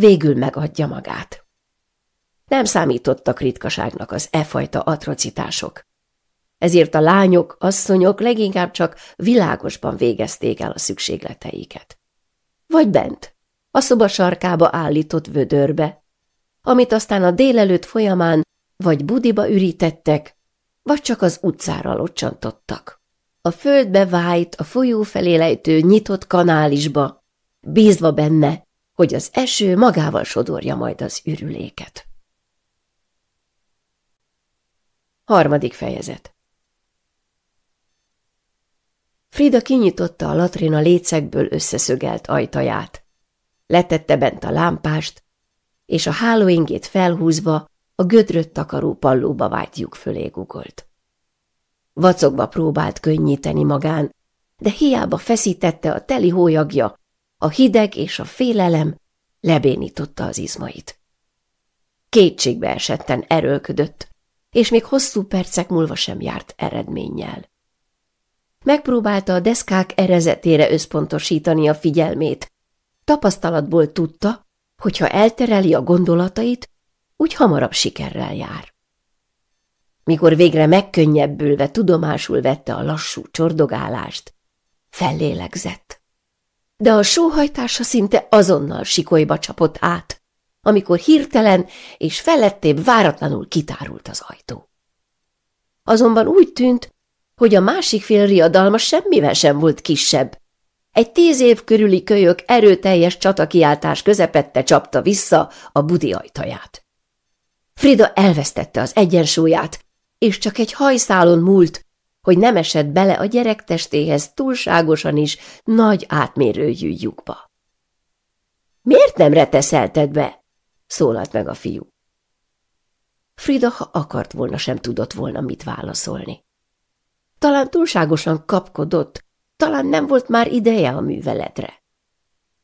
végül megadja magát. Nem számítottak ritkaságnak az e fajta atrocitások. Ezért a lányok, asszonyok leginkább csak világosban végezték el a szükségleteiket. Vagy bent, a szoba sarkába állított vödörbe, amit aztán a délelőtt folyamán vagy budiba ürítettek, vagy csak az utcára locsantottak. A földbe vájt, a folyó felé lejtő nyitott kanálisba, bízva benne, hogy az eső magával sodorja majd az ürüléket. Harmadik fejezet Frida kinyitotta a latrina lécekből összeszögelt ajtaját. Letette bent a lámpást, és a hálóingét felhúzva a gödröt takaró pallóba vájt lyuk fölé gugolt. Vacogva próbált könnyíteni magán, de hiába feszítette a teli hólyagja, a hideg és a félelem lebénította az izmait. Kétségbe esetten erőlködött, és még hosszú percek múlva sem járt eredménnyel. Megpróbálta a deszkák erezetére összpontosítani a figyelmét. Tapasztalatból tudta, hogy ha eltereli a gondolatait, úgy hamarabb sikerrel jár. Mikor végre megkönnyebbülve tudomásul vette a lassú csordogálást, fellélegzett de a sóhajtása szinte azonnal sikolyba csapott át, amikor hirtelen és felettébb váratlanul kitárult az ajtó. Azonban úgy tűnt, hogy a másik fél riadalma semmivel sem volt kisebb. Egy tíz év körüli kölyök erőteljes csatakiáltás közepette csapta vissza a budi ajtaját. Frida elvesztette az egyensúlyát, és csak egy hajszálon múlt, hogy nem esett bele a gyerek testéhez túlságosan is nagy átmérőjű lyukba. – Miért nem reteszelted be? – szólalt meg a fiú. Frida, ha akart volna, sem tudott volna mit válaszolni. Talán túlságosan kapkodott, talán nem volt már ideje a műveletre.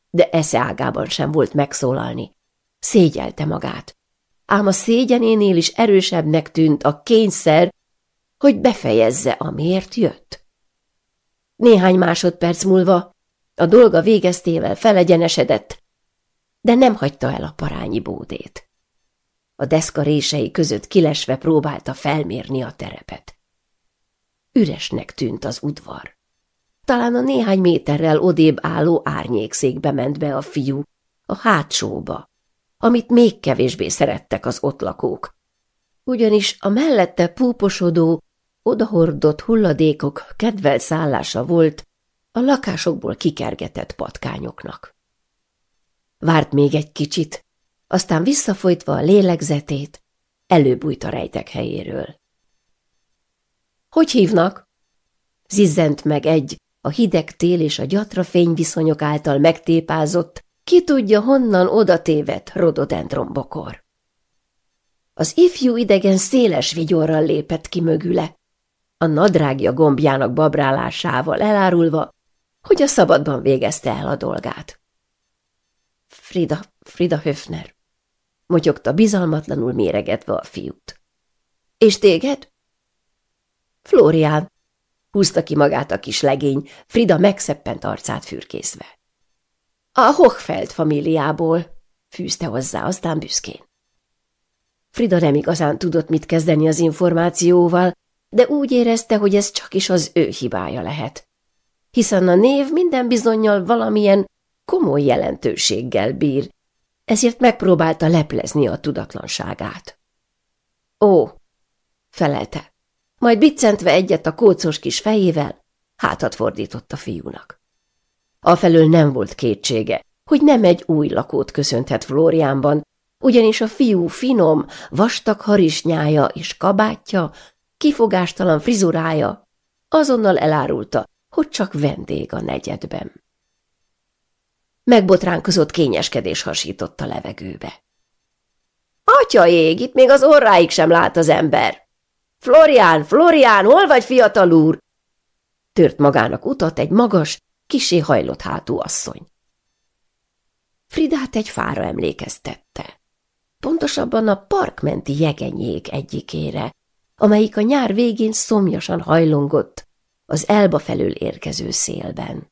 De esze ágában sem volt megszólalni. Szégyelte magát. Ám a szégyenénél is erősebbnek tűnt a kényszer, hogy befejezze, amiért jött. Néhány másodperc múlva a dolga végeztével felegyenesedett, de nem hagyta el a parányi bódét. A deszka rései között kilesve próbálta felmérni a terepet. Üresnek tűnt az udvar. Talán a néhány méterrel odébb álló árnyékszékbe ment be a fiú, a hátsóba, amit még kevésbé szerettek az ott lakók. Ugyanis a mellette púposodó, odahordott hulladékok kedvel szállása volt a lakásokból kikergetett patkányoknak. Várt még egy kicsit, aztán visszafolytva a lélegzetét, előbújt a rejtek helyéről. – Hogy hívnak? – zizzent meg egy, a hideg tél és a gyatra fényviszonyok által megtépázott, ki tudja honnan oda tévedt rododendron bokor. Az ifjú idegen széles vigyorral lépett ki mögüle, a nadrágja gombjának babrálásával elárulva, hogy a szabadban végezte el a dolgát. Frida, Frida Höfner, motyogta bizalmatlanul méregetve a fiút. És téged? Flórián, húzta ki magát a kis legény, Frida megszeppent arcát fürkészve. A Hochfeld familiából, fűzte hozzá, aztán büszkén. Frida nem igazán tudott mit kezdeni az információval, de úgy érezte, hogy ez csak is az ő hibája lehet. Hiszen a név minden bizonyal valamilyen komoly jelentőséggel bír, ezért megpróbálta leplezni a tudatlanságát. Ó, felelte, majd biccentve egyet a kócos kis fejével, hátat fordított a fiúnak. Afelől nem volt kétsége, hogy nem egy új lakót köszönthet Flóriánban, ugyanis a fiú finom, vastag harisnyája és kabátja kifogástalan frizurája azonnal elárulta, hogy csak vendég a negyedben. Megbotránkozott kényeskedés hasított a levegőbe. – Atya ég, itt még az orráig sem lát az ember! – Florián, Florián, hol vagy, fiatal úr? Tört magának utat egy magas, kisé hajlott hátú asszony. Fridát egy fára emlékeztette. Pontosabban a parkmenti jegenyék egyikére, amelyik a nyár végén szomjasan hajlongott az elba felől érkező szélben.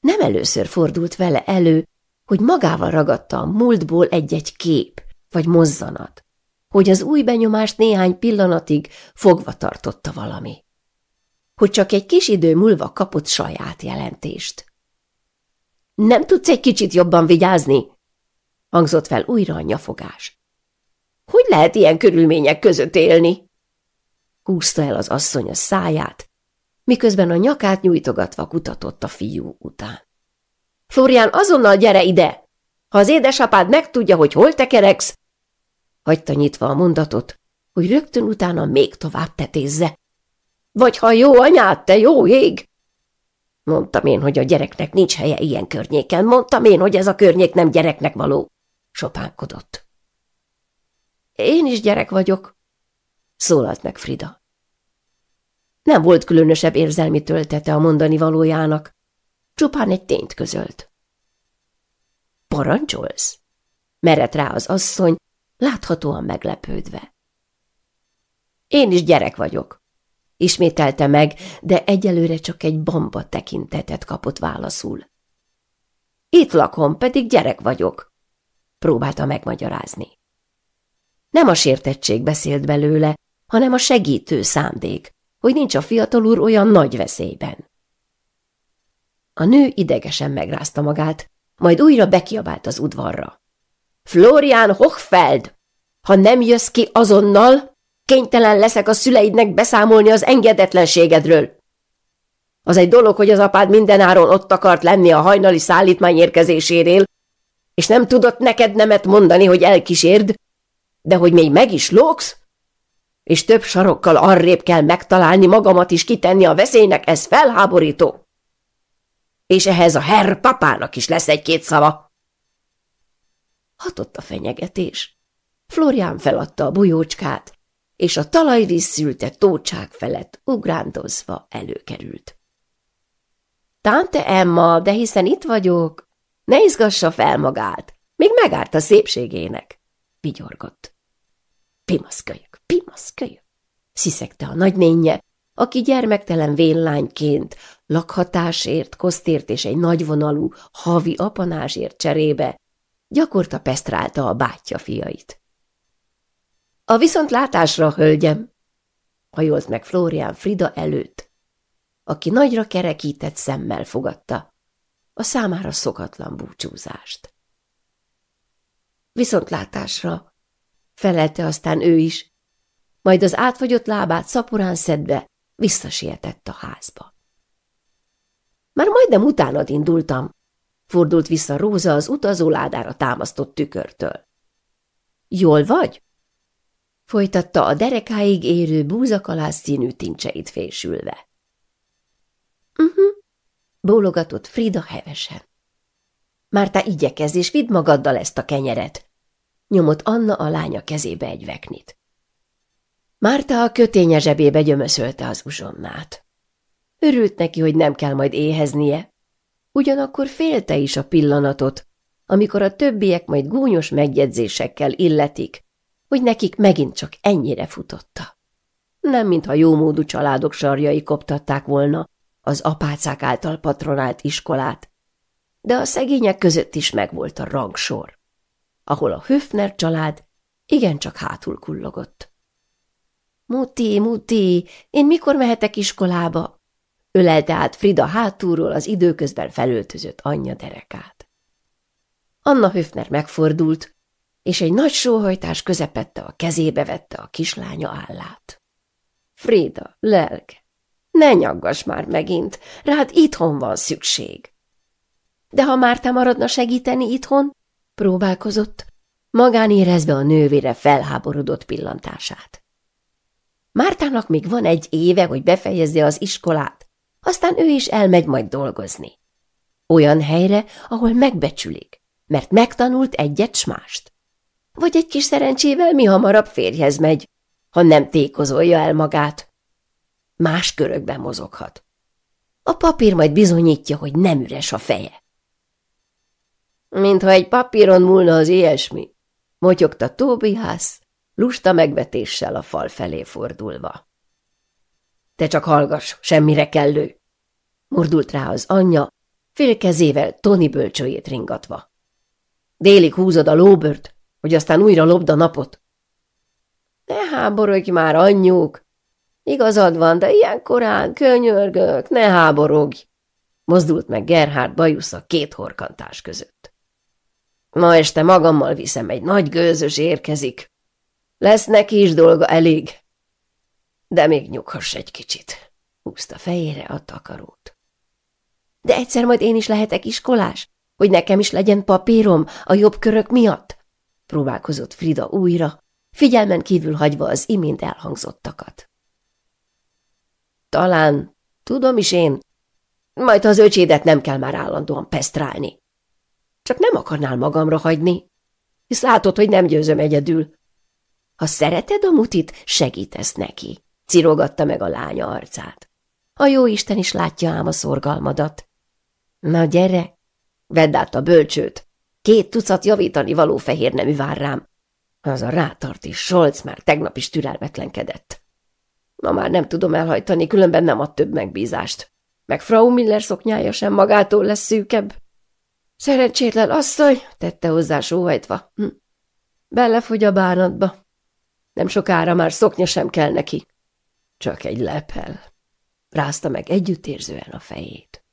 Nem először fordult vele elő, hogy magával ragadta a múltból egy-egy kép vagy mozzanat, hogy az új benyomást néhány pillanatig fogva tartotta valami. Hogy csak egy kis idő múlva kapott saját jelentést. Nem tudsz egy kicsit jobban vigyázni? hangzott fel újra a nyafogás. Hogy lehet ilyen körülmények között élni? Húzta el az asszony a száját, miközben a nyakát nyújtogatva kutatott a fiú után. Florian azonnal gyere ide! Ha az édesapád megtudja, hogy hol tekereksz, hagyta nyitva a mondatot, hogy rögtön utána még tovább tetézze. Vagy ha jó anyád, te jó ég! Mondtam én, hogy a gyereknek nincs helye ilyen környéken, mondtam én, hogy ez a környék nem gyereknek való. Sopánkodott. Én is gyerek vagyok, szólalt meg Frida. Nem volt különösebb érzelmi töltete a mondani valójának, csupán egy tényt közölt. Parancsolsz? Merett rá az asszony, láthatóan meglepődve. Én is gyerek vagyok, ismételte meg, de egyelőre csak egy bamba tekintetet kapott válaszul. Itt lakom, pedig gyerek vagyok, próbálta megmagyarázni. Nem a sértettség beszélt belőle, hanem a segítő szándék, hogy nincs a fiatal úr olyan nagy veszélyben. A nő idegesen megrázta magát, majd újra bekiabált az udvarra. Florian Hochfeld! Ha nem jössz ki azonnal, kénytelen leszek a szüleidnek beszámolni az engedetlenségedről. Az egy dolog, hogy az apád mindenáron ott akart lenni a hajnali szállítmány érkezésénél, és nem tudott neked nemet mondani, hogy elkísérd, de hogy még meg is lóksz? És több sarokkal arrébb kell megtalálni magamat is kitenni a veszélynek, ez felháborító. És ehhez a herr papának is lesz egy-két szava. Hatott a fenyegetés. Florián feladta a bujócskát, és a talajvíz szülte tócsák felett ugrándozva előkerült. Tante Emma, de hiszen itt vagyok. Ne izgassa fel magát, még megárt a szépségének, vigyorgott. Pimaszkölyök, pimaszkölyök! Sziszegte a nagynénje, aki gyermektelen vénlányként lakhatásért, kosztért és egy nagyvonalú havi apanásért cserébe gyakorta pesztrálta a bátyja fiait. A viszontlátásra, hölgyem! hajolt meg Flórián Frida előtt, aki nagyra kerekített szemmel fogadta a számára szokatlan búcsúzást. Viszontlátásra, felelte aztán ő is, majd az átfagyott lábát szaporán szedve visszasietett a házba. Már majdnem utánad indultam, fordult vissza Róza az utazóládára támasztott tükörtől. Jól vagy? folytatta a derekáig érő búzakalász színű tincseit fésülve. Uh mhm, -huh, bólogatott Frida hevesen. Márta, igyekez és vidd magaddal ezt a kenyeret, nyomott Anna a lánya kezébe egy veknit. Márta a köténye zsebébe gyömöszölte az uzsonnát. Örült neki, hogy nem kell majd éheznie, ugyanakkor félte is a pillanatot, amikor a többiek majd gúnyos megjegyzésekkel illetik, hogy nekik megint csak ennyire futotta. Nem mintha jómódú családok sarjai koptatták volna az apácák által patronált iskolát, de a szegények között is megvolt a rangsor ahol a Höfner család igencsak hátul kullogott. Muti, Muti, én mikor mehetek iskolába? Ölelte át Frida hátulról az időközben felöltözött anyja derekát. Anna Höfner megfordult, és egy nagy sóhajtás közepette a kezébe vette a kislánya állát. Frida, lelke, ne nyaggass már megint, rád itthon van szükség. De ha már te maradna segíteni itthon, próbálkozott, magán érezve a nővére felháborodott pillantását. Mártának még van egy éve, hogy befejezze az iskolát, aztán ő is elmegy majd dolgozni. Olyan helyre, ahol megbecsülik, mert megtanult egyet s mást. Vagy egy kis szerencsével mi hamarabb férjhez megy, ha nem tékozolja el magát. Más körökben mozoghat. A papír majd bizonyítja, hogy nem üres a feje mintha egy papíron múlna az ilyesmi, motyogta Tóbihász, lusta megvetéssel a fal felé fordulva. Te csak hallgass, semmire kellő! mordult rá az anyja, félkezével Tony bölcsőjét ringatva. Délig húzod a lóbört, hogy aztán újra lobd a napot. Ne háborogj már, anyjuk! Igazad van, de ilyen korán könyörgök, ne háborogj! Mozdult meg Gerhard bajusza két horkantás között. Ma este magammal viszem, egy nagy gőzös érkezik. Lesz neki is dolga elég. De még nyughass egy kicsit. Húzta fejére a takarót. De egyszer majd én is lehetek iskolás, hogy nekem is legyen papírom a jobb körök miatt? Próbálkozott Frida újra, figyelmen kívül hagyva az imént elhangzottakat. Talán, tudom is én, majd az öcsédet nem kell már állandóan pesztrálni, csak nem akarnál magamra hagyni, hisz látod, hogy nem győzöm egyedül. Ha szereted a mutit, segítesz neki, cirogatta meg a lánya arcát. A jó Isten is látja ám a szorgalmadat. Na gyere, vedd át a bölcsőt, két tucat javítani való fehér nemű vár rám. Az a is Solc már tegnap is türelmetlenkedett. Ma már nem tudom elhajtani, különben nem ad több megbízást. Meg Frau Miller szoknyája sem magától lesz szűkebb. Szerencsétlen asszony, tette hozzá sóhajtva. Hm. Belefogy a bánatba. Nem sokára már szoknya sem kell neki. Csak egy lepel. Rázta meg együttérzően a fejét.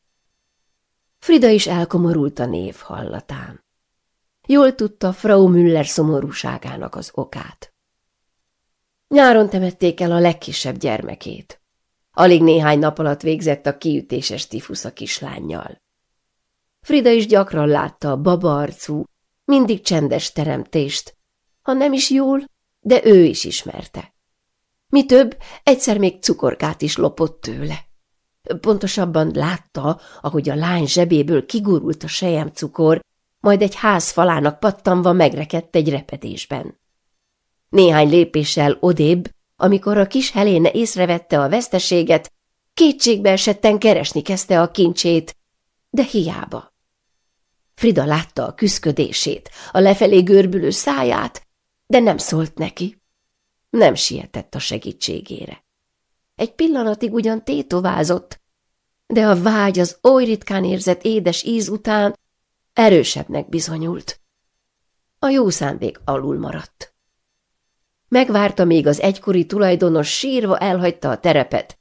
Frida is elkomorult a név hallatán. Jól tudta Frau Müller szomorúságának az okát. Nyáron temették el a legkisebb gyermekét. Alig néhány nap alatt végzett a kiütéses tifusz a kislányjal. Frida is gyakran látta a baba arcú, mindig csendes teremtést, ha nem is jól, de ő is ismerte. Mi több, egyszer még cukorkát is lopott tőle. Pontosabban látta, ahogy a lány zsebéből kigurult a sejem cukor, majd egy ház falának pattanva megrekedt egy repedésben. Néhány lépéssel odébb, amikor a kis Heléne észrevette a veszteséget, kétségbe esetten keresni kezdte a kincsét, de hiába. Frida látta a küszködését, a lefelé görbülő száját, de nem szólt neki. Nem sietett a segítségére. Egy pillanatig ugyan tétovázott, de a vágy az oly ritkán érzett édes íz után erősebbnek bizonyult. A jó szándék alul maradt. Megvárta, még az egykori tulajdonos sírva elhagyta a terepet,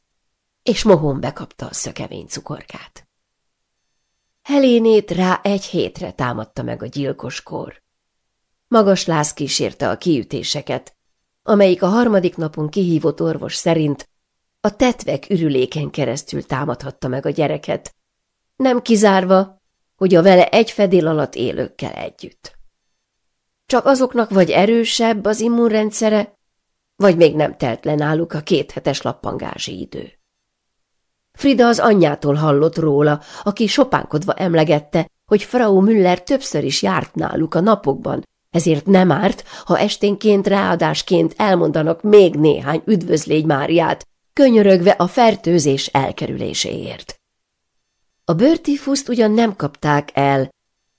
és mohón bekapta a szökevény cukorkát. Helénét rá egy hétre támadta meg a gyilkos kor. Magas láz kísérte a kiütéseket, amelyik a harmadik napon kihívott orvos szerint a tetvek ürüléken keresztül támadhatta meg a gyereket, nem kizárva, hogy a vele egy fedél alatt élőkkel együtt. Csak azoknak vagy erősebb az immunrendszere, vagy még nem telt le náluk a kéthetes lappangási idő. Frida az anyjától hallott róla, aki sopánkodva emlegette, hogy Frau Müller többször is járt náluk a napokban, ezért nem árt, ha esténként ráadásként elmondanak még néhány üdvözlégy Máriát, könyörögve a fertőzés elkerüléséért. A bőrtifuszt ugyan nem kapták el,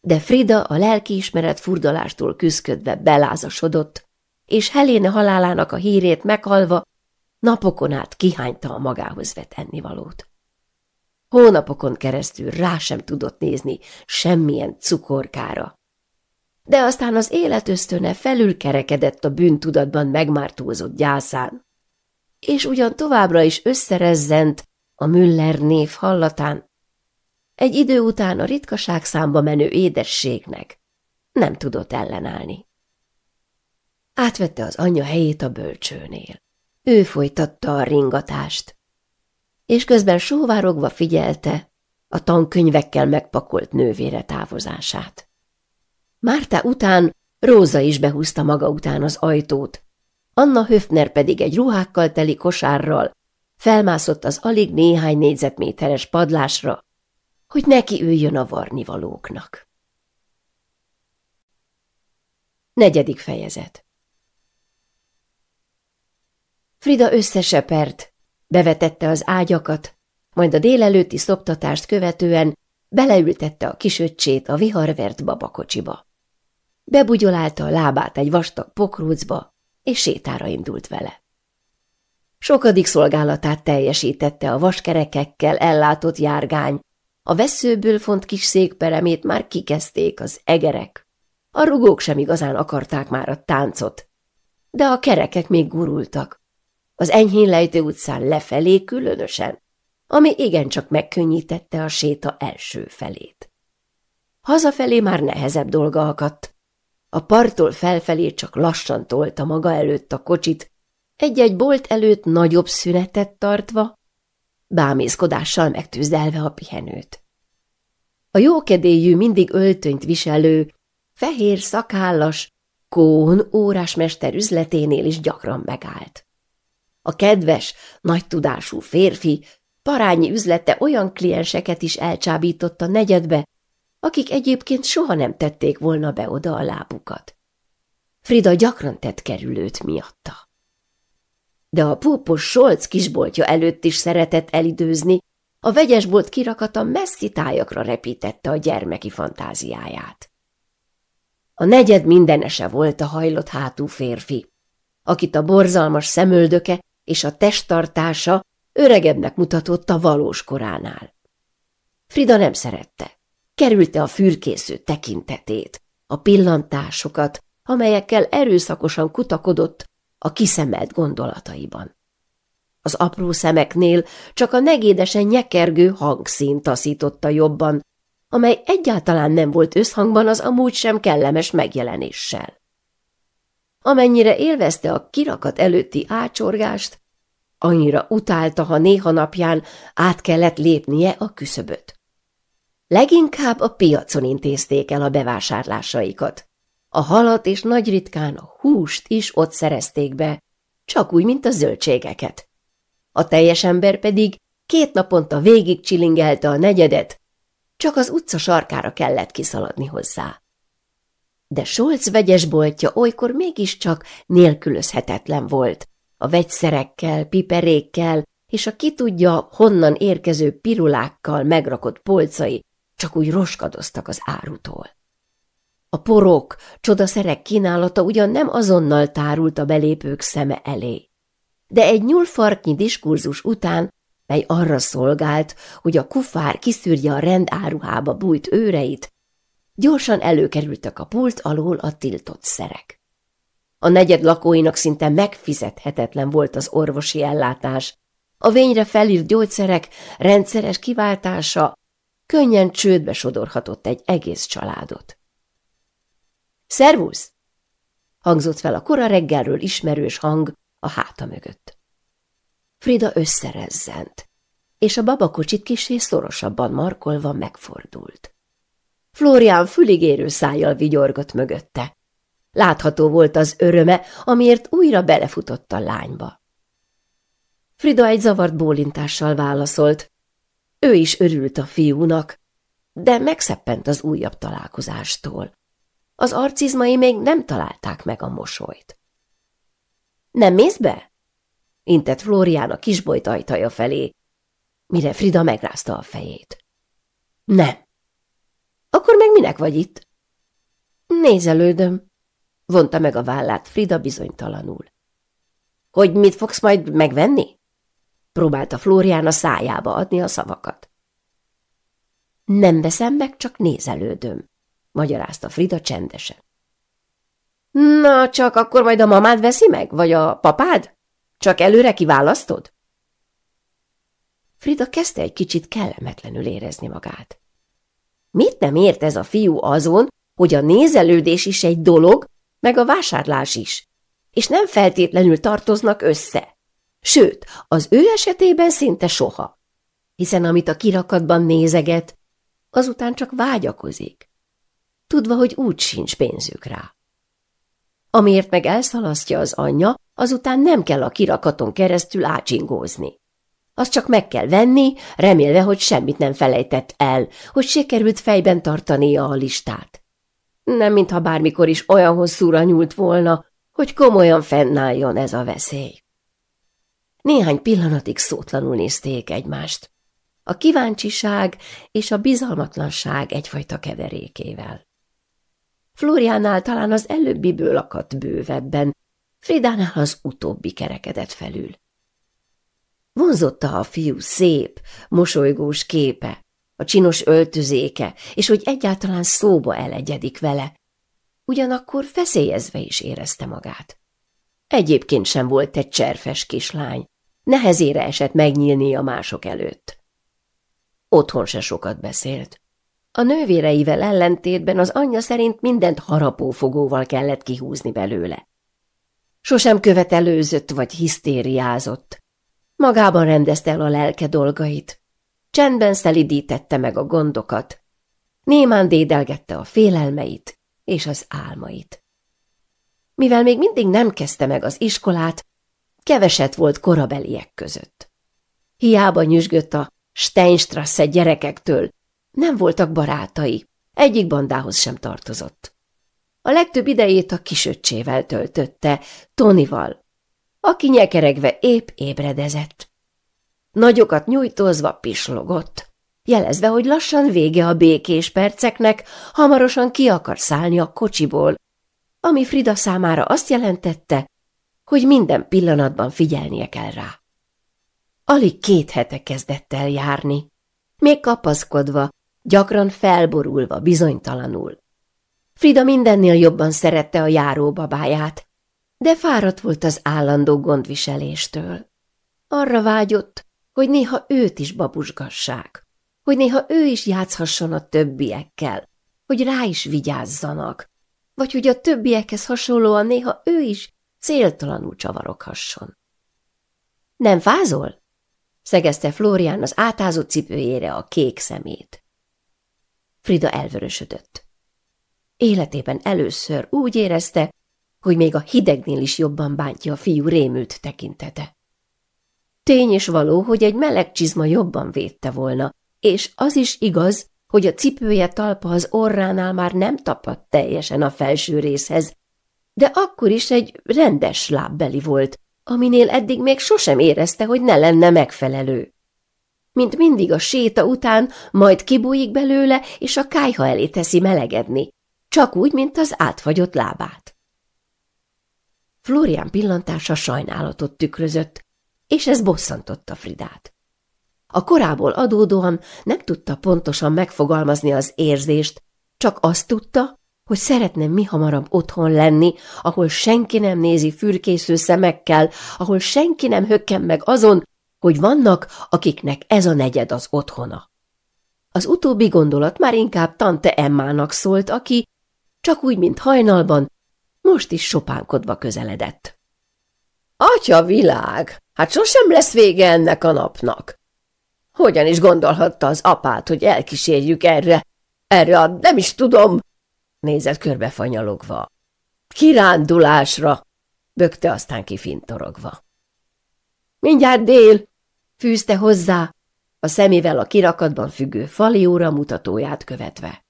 de Frida a lelkiismeret furdalástól küszködve belázasodott, és Helene halálának a hírét meghalva napokon át kihányta a magához vett ennivalót. Hónapokon keresztül rá sem tudott nézni semmilyen cukorkára. De aztán az élet ösztöne felülkerekedett a bűntudatban megmártózott gyászán, és ugyan továbbra is összerezzent a Müller név hallatán, egy idő után a ritkaság számba menő édességnek nem tudott ellenállni. Átvette az anyja helyét a bölcsőnél. Ő folytatta a ringatást, és közben sóvárogva figyelte a tankönyvekkel megpakolt nővére távozását. Márta után Róza is behúzta maga után az ajtót, Anna Höfner pedig egy ruhákkal teli kosárral felmászott az alig néhány négyzetméteres padlásra, hogy neki üljön a varnivalóknak. Negyedik fejezet Frida összesepert, bevetette az ágyakat, majd a délelőtti szoptatást követően beleültette a kisöccsét a viharvert babakocsiba. Bebugyolálta a lábát egy vastag pokrócba, és sétára indult vele. Sokadik szolgálatát teljesítette a vaskerekekkel ellátott járgány, a veszőből font kis székperemét már kikezdték az egerek. A rugók sem igazán akarták már a táncot, de a kerekek még gurultak, az enyhén lejtő utcán lefelé különösen, ami igencsak megkönnyítette a séta első felét. Hazafelé már nehezebb dolga akadt. A parttól felfelé csak lassan tolta maga előtt a kocsit, egy-egy bolt előtt nagyobb szünetet tartva, bámészkodással megtűzdelve a pihenőt. A jókedélyű, mindig öltönyt viselő, fehér szakállas, Kón órásmester üzleténél is gyakran megállt. A kedves, nagy tudású férfi parányi üzlete olyan klienseket is elcsábított a negyedbe, akik egyébként soha nem tették volna be oda a lábukat. Frida gyakran tett kerülőt miatta. De a púpos Solc kisboltja előtt is szeretett elidőzni, a vegyesbolt kirakata messzi tájakra repítette a gyermeki fantáziáját. A negyed mindenese volt a hajlott hátú férfi, akit a borzalmas szemöldöke és a testtartása öregebbnek mutatott a valós koránál. Frida nem szerette. Kerülte a fürkésző tekintetét, a pillantásokat, amelyekkel erőszakosan kutakodott a kiszemelt gondolataiban. Az apró szemeknél csak a negédesen nyekergő hangszín taszította jobban, amely egyáltalán nem volt összhangban az amúgy sem kellemes megjelenéssel. Amennyire élvezte a kirakat előtti ácsorgást, Annyira utálta, ha néha napján át kellett lépnie a küszöböt. Leginkább a piacon intézték el a bevásárlásaikat. A halat és nagy ritkán a húst is ott szerezték be, csak úgy, mint a zöldségeket. A teljes ember pedig két naponta végig csilingelte a negyedet, csak az utca sarkára kellett kiszaladni hozzá. De Solc vegyesboltja olykor mégiscsak nélkülözhetetlen volt, a vegyszerekkel, piperékkel és a ki tudja honnan érkező pirulákkal megrakott polcai csak úgy roskadoztak az árutól. A porok, csodaszerek kínálata ugyan nem azonnal tárult a belépők szeme elé, de egy nyúlfarknyi diskurzus után, mely arra szolgált, hogy a kufár kiszűrje a rendáruhába bújt őreit, gyorsan előkerültek a pult alól a tiltott szerek. A negyed lakóinak szinte megfizethetetlen volt az orvosi ellátás. A vényre felírt gyógyszerek rendszeres kiváltása könnyen csődbe sodorhatott egy egész családot. Szervusz! hangzott fel a kora reggelről ismerős hang a háta mögött. Frida összerezzent, és a babakocsit kisé szorosabban markolva megfordult. Florián füligérő szájjal vigyorgott mögötte. Látható volt az öröme, amiért újra belefutott a lányba. Frida egy zavart bólintással válaszolt. Ő is örült a fiúnak, de megszeppent az újabb találkozástól. Az arcizmai még nem találták meg a mosolyt. – Nem mész be? – intett Florián a kisbolyt ajtaja felé, mire Frida megrázta a fejét. – Nem. – Akkor meg minek vagy itt? – Nézelődöm vonta meg a vállát Frida bizonytalanul. Hogy mit fogsz majd megvenni? Próbálta Flórián a szájába adni a szavakat. Nem veszem meg, csak nézelődöm, magyarázta Frida csendesen. Na, csak akkor majd a mamád veszi meg, vagy a papád? Csak előre kiválasztod? Frida kezdte egy kicsit kellemetlenül érezni magát. Mit nem ért ez a fiú azon, hogy a nézelődés is egy dolog, meg a vásárlás is, és nem feltétlenül tartoznak össze. Sőt, az ő esetében szinte soha, hiszen amit a kirakatban nézeget, azután csak vágyakozik, tudva, hogy úgy sincs pénzük rá. Amiért meg elszalasztja az anyja, azután nem kell a kirakaton keresztül ácsingózni. Azt csak meg kell venni, remélve, hogy semmit nem felejtett el, hogy sikerült fejben tartania a listát. Nem mintha bármikor is olyan hosszúra nyúlt volna, hogy komolyan fennálljon ez a veszély. Néhány pillanatig szótlanul nézték egymást. A kíváncsiság és a bizalmatlanság egyfajta keverékével. Floriánál talán az előbbiből akadt bővebben, Fridánál az utóbbi kerekedett felül. Vonzotta a fiú szép, mosolygós képe, a csinos öltözéke, és hogy egyáltalán szóba elegyedik vele. Ugyanakkor feszélyezve is érezte magát. Egyébként sem volt egy cserfes kislány. Nehezére esett megnyílni a mások előtt. Otthon se sokat beszélt. A nővéreivel ellentétben az anyja szerint mindent harapófogóval kellett kihúzni belőle. Sosem követelőzött vagy hisztériázott. Magában rendezte el a lelke dolgait, Csendben szelidítette meg a gondokat, némán dédelgette a félelmeit és az álmait. Mivel még mindig nem kezdte meg az iskolát, keveset volt korabeliek között. Hiába nyüzsgött a Steinstrasse gyerekektől, nem voltak barátai, egyik bandához sem tartozott. A legtöbb idejét a kisöccsével töltötte, Tonival, aki nyekeregve épp ébredezett. Nagyokat nyújtózva pislogott, jelezve, hogy lassan vége a békés perceknek, hamarosan ki akar szállni a kocsiból, ami Frida számára azt jelentette, hogy minden pillanatban figyelnie kell rá. Alig két hete kezdett el járni, még kapaszkodva, gyakran felborulva, bizonytalanul. Frida mindennél jobban szerette a járóbabáját, de fáradt volt az állandó gondviseléstől. Arra vágyott, hogy néha őt is babusgassák, hogy néha ő is játszhasson a többiekkel, hogy rá is vigyázzanak, vagy hogy a többiekhez hasonlóan néha ő is céltalanul csavaroghasson. Nem fázol? szegezte Florián az átázott cipőjére a kék szemét. Frida elvörösödött. Életében először úgy érezte, hogy még a hidegnél is jobban bántja a fiú rémült tekintete. Tény és való, hogy egy meleg csizma jobban védte volna, és az is igaz, hogy a cipője talpa az orránál már nem tapadt teljesen a felső részhez, de akkor is egy rendes lábbeli volt, aminél eddig még sosem érezte, hogy ne lenne megfelelő. Mint mindig a séta után, majd kibújik belőle, és a kájha elé teszi melegedni, csak úgy, mint az átfagyott lábát. Florian pillantása sajnálatot tükrözött, és ez bosszantotta Fridát. A korából adódóan nem tudta pontosan megfogalmazni az érzést, csak azt tudta, hogy szeretne mi hamarabb otthon lenni, ahol senki nem nézi fürkésző szemekkel, ahol senki nem hökken meg azon, hogy vannak, akiknek ez a negyed az otthona. Az utóbbi gondolat már inkább Tante Emmának szólt, aki, csak úgy, mint hajnalban, most is sopánkodva közeledett. Atya világ, hát sosem lesz vége ennek a napnak. Hogyan is gondolhatta az apát, hogy elkísérjük erre, erre a nem is tudom, nézett körbe fanyalogva. Kirándulásra, bökte aztán kifintorogva. Mindjárt dél, fűzte hozzá, a szemével a kirakatban függő fali óra mutatóját követve.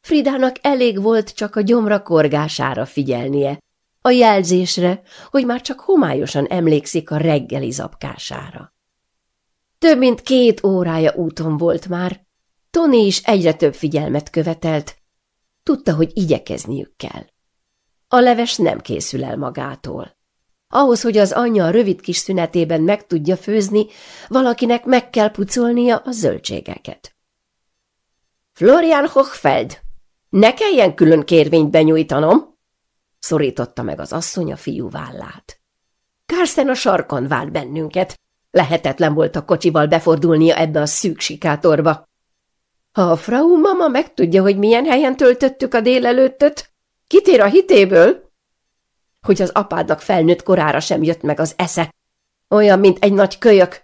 Fridának elég volt csak a gyomra korgására figyelnie, a jelzésre, hogy már csak homályosan emlékszik a reggeli zapkására. Több mint két órája úton volt már, Tony is egyre több figyelmet követelt, tudta, hogy igyekezniük kell. A leves nem készül el magától. Ahhoz, hogy az anyja a rövid kis szünetében meg tudja főzni, valakinek meg kell pucolnia a zöldségeket. Florian Hochfeld, ne kelljen külön kérvényt benyújtanom, szorította meg az asszony a fiú vállát. Kárszen a sarkon vált bennünket. Lehetetlen volt a kocsival befordulnia ebbe a szűk sikátorba. Ha a frau mama megtudja, hogy milyen helyen töltöttük a délelőttöt, kitér a hitéből? Hogy az apádnak felnőtt korára sem jött meg az esze. Olyan, mint egy nagy kölyök.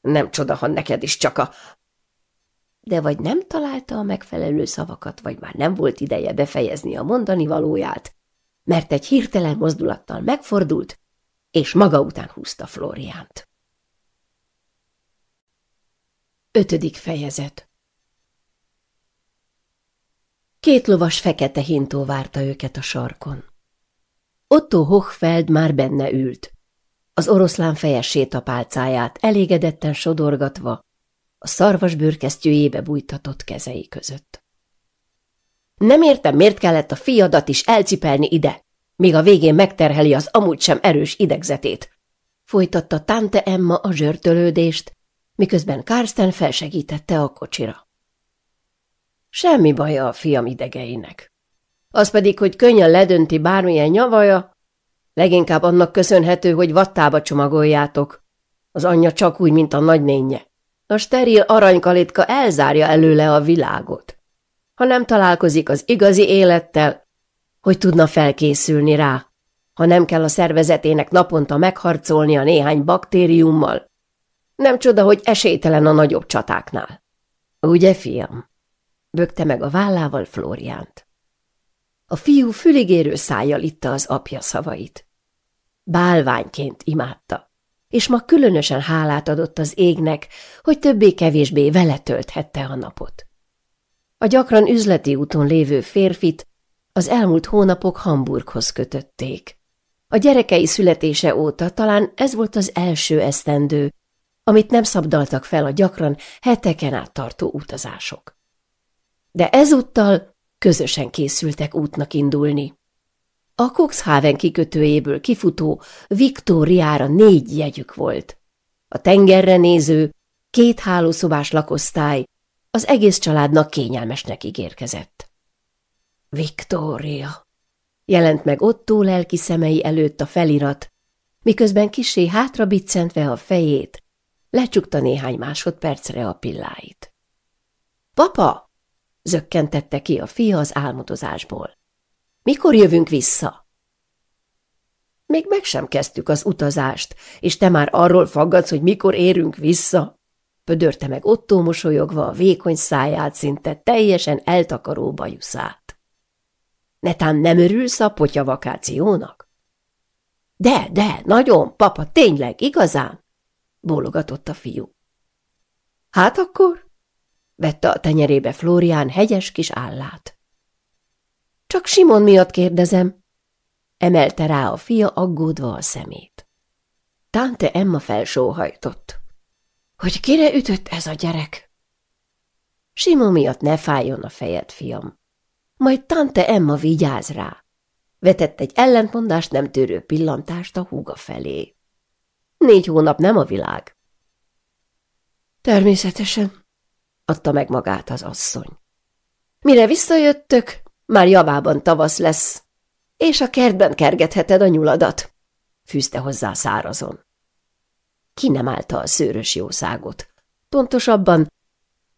Nem csoda, ha neked is csak a... De vagy nem találta a megfelelő szavakat, vagy már nem volt ideje befejezni a mondani valóját, mert egy hirtelen mozdulattal megfordult, és maga után húzta Flóriánt. Ötödik fejezet Két lovas fekete hintó várta őket a sarkon. Otto Hochfeld már benne ült. Az oroszlán fejessét sétapálcáját elégedetten sodorgatva, a szarvas bőrkesztyűjébe bújtatott kezei között. Nem értem, miért kellett a fiadat is elcipelni ide, míg a végén megterheli az amúgy sem erős idegzetét. Folytatta Tante Emma a zsörtölődést, miközben Karsten felsegítette a kocsira. Semmi baja a fiam idegeinek. Az pedig, hogy könnyen ledönti bármilyen nyavaja, leginkább annak köszönhető, hogy vattába csomagoljátok. Az anyja csak úgy, mint a nagynénye. A steril aranykalitka elzárja előle a világot ha nem találkozik az igazi élettel, hogy tudna felkészülni rá, ha nem kell a szervezetének naponta megharcolni a néhány baktériummal. Nem csoda, hogy esélytelen a nagyobb csatáknál. Ugye, fiam? Bökte meg a vállával Flóriánt. A fiú füligérő szájjal itta az apja szavait. Bálványként imádta, és ma különösen hálát adott az égnek, hogy többé-kevésbé vele tölthette a napot. A gyakran üzleti úton lévő férfit az elmúlt hónapok Hamburghoz kötötték. A gyerekei születése óta talán ez volt az első esztendő, amit nem szabdaltak fel a gyakran heteken át tartó utazások. De ezúttal közösen készültek útnak indulni. A Cuxhaven kikötőjéből kifutó Viktóriára négy jegyük volt. A tengerre néző, két hálószobás lakosztály az egész családnak kényelmesnek ígérkezett. Viktória! Jelent meg Ottó lelki szemei előtt a felirat, miközben kisé hátra biccentve a fejét, lecsukta néhány másodpercre a pilláit. Papa! zökkentette ki a fia az álmodozásból. Mikor jövünk vissza? Még meg sem kezdtük az utazást, és te már arról faggatsz, hogy mikor érünk vissza pödörte meg Ottó mosolyogva a vékony száját, szinte teljesen eltakaró bajuszát. Netán nem örülsz a potya vakációnak? De, de, nagyon, papa, tényleg, igazán, bólogatott a fiú. Hát akkor? vette a tenyerébe Flórián hegyes kis állát. Csak Simon miatt kérdezem, emelte rá a fia aggódva a szemét. Tante Emma felsóhajtott hogy kire ütött ez a gyerek? Sima miatt ne fájjon a fejed, fiam. Majd tante Emma vigyáz rá. Vetett egy ellentmondást nem tűrő pillantást a húga felé. Négy hónap nem a világ. Természetesen, adta meg magát az asszony. Mire visszajöttök, már javában tavasz lesz, és a kertben kergetheted a nyuladat, fűzte hozzá szárazon ki nem állta a szőrös jószágot. Pontosabban,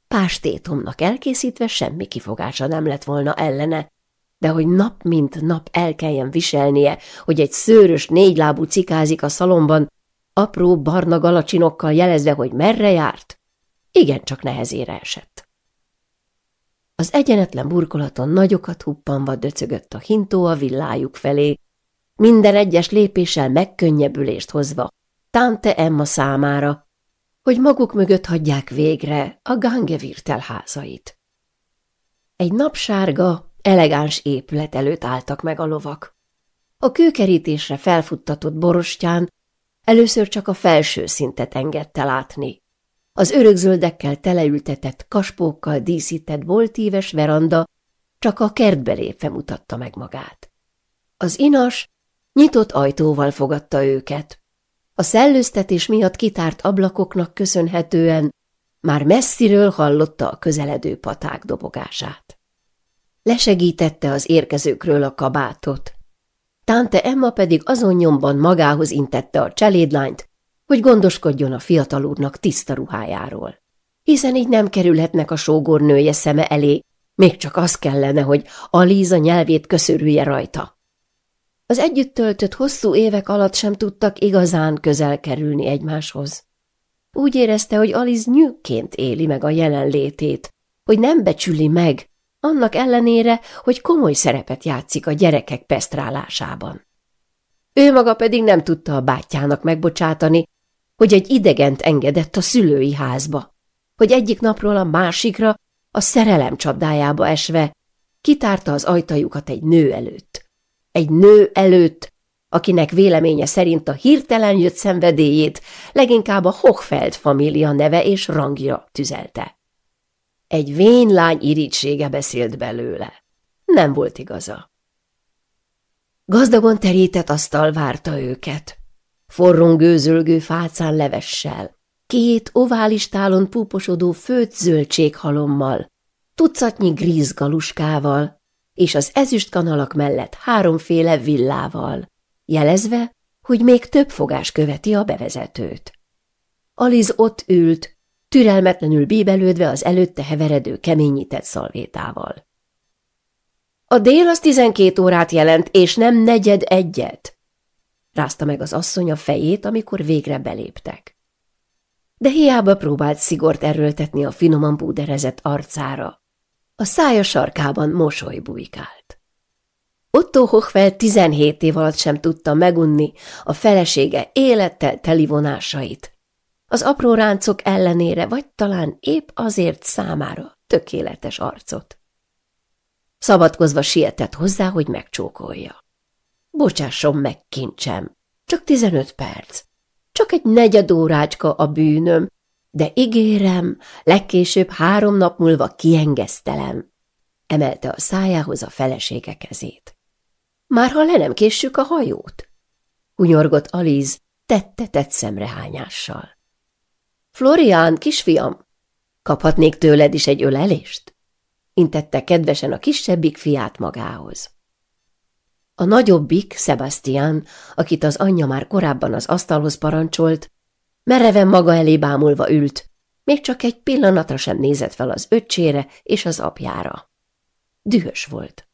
pástétomnak elkészítve semmi kifogása nem lett volna ellene, de hogy nap mint nap el kelljen viselnie, hogy egy szőrös négylábú cikázik a szalomban, apró barna galacsinokkal jelezve, hogy merre járt, igencsak nehezére esett. Az egyenetlen burkolaton nagyokat huppanva döcögött a hintó a villájuk felé, minden egyes lépéssel megkönnyebbülést hozva Tante Emma számára, hogy maguk mögött hagyják végre a Gangevirtel házait. Egy napsárga, elegáns épület előtt álltak meg a lovak. A kőkerítésre felfuttatott borostyán először csak a felső szintet engedte látni. Az örökzöldekkel teleültetett kaspókkal díszített boltíves veranda csak a kertbe lépve mutatta meg magát. Az inas nyitott ajtóval fogadta őket, a szellőztetés miatt kitárt ablakoknak köszönhetően már messziről hallotta a közeledő paták dobogását. Lesegítette az érkezőkről a kabátot. Tante Emma pedig azon nyomban magához intette a cselédlányt, hogy gondoskodjon a fiatal úrnak tiszta ruhájáról. Hiszen így nem kerülhetnek a sógornője szeme elé, még csak az kellene, hogy Alíza nyelvét köszörülje rajta. Az együtt töltött hosszú évek alatt sem tudtak igazán közel kerülni egymáshoz. Úgy érezte, hogy Aliz nyűként éli meg a jelenlétét, hogy nem becsüli meg, annak ellenére, hogy komoly szerepet játszik a gyerekek pesztrálásában. Ő maga pedig nem tudta a bátyjának megbocsátani, hogy egy idegent engedett a szülői házba, hogy egyik napról a másikra a szerelem csapdájába esve kitárta az ajtajukat egy nő előtt egy nő előtt, akinek véleménye szerint a hirtelen jött szenvedélyét leginkább a Hochfeld família neve és rangja tüzelte. Egy vénylány irítsége beszélt belőle. Nem volt igaza. Gazdagon terített asztal várta őket. Forron gőzölgő fácán levessel, két ovális tálon púposodó főtt zöldséghalommal, tucatnyi grízgaluskával, és az ezüst kanalak mellett háromféle villával, jelezve, hogy még több fogás követi a bevezetőt. Aliz ott ült, türelmetlenül bíbelődve az előtte heveredő keményített szalvétával. A dél az tizenkét órát jelent, és nem negyed egyet, rázta meg az asszony a fejét, amikor végre beléptek. De hiába próbált szigort erőltetni a finoman búderezett arcára. A szája sarkában mosoly bujkált. Otto Hochfeld 17 év alatt sem tudta megunni a felesége élettel vonásait. Az apró ráncok ellenére, vagy talán épp azért számára tökéletes arcot. Szabadkozva sietett hozzá, hogy megcsókolja. Bocsásson meg, kincsem, csak 15 perc. Csak egy negyed órácska a bűnöm, de ígérem, legkésőbb három nap múlva kiengesztelem, emelte a szájához a felesége kezét. Már ha le nem késsük a hajót? Hunyorgott Alíz, tette-tett szemrehányással. Florián, kisfiam, kaphatnék tőled is egy ölelést? Intette kedvesen a kisebbik fiát magához. A nagyobbik, Sebastian, akit az anyja már korábban az asztalhoz parancsolt, Mereven maga elé bámulva ült, még csak egy pillanatra sem nézett fel az öccsére és az apjára. Dühös volt.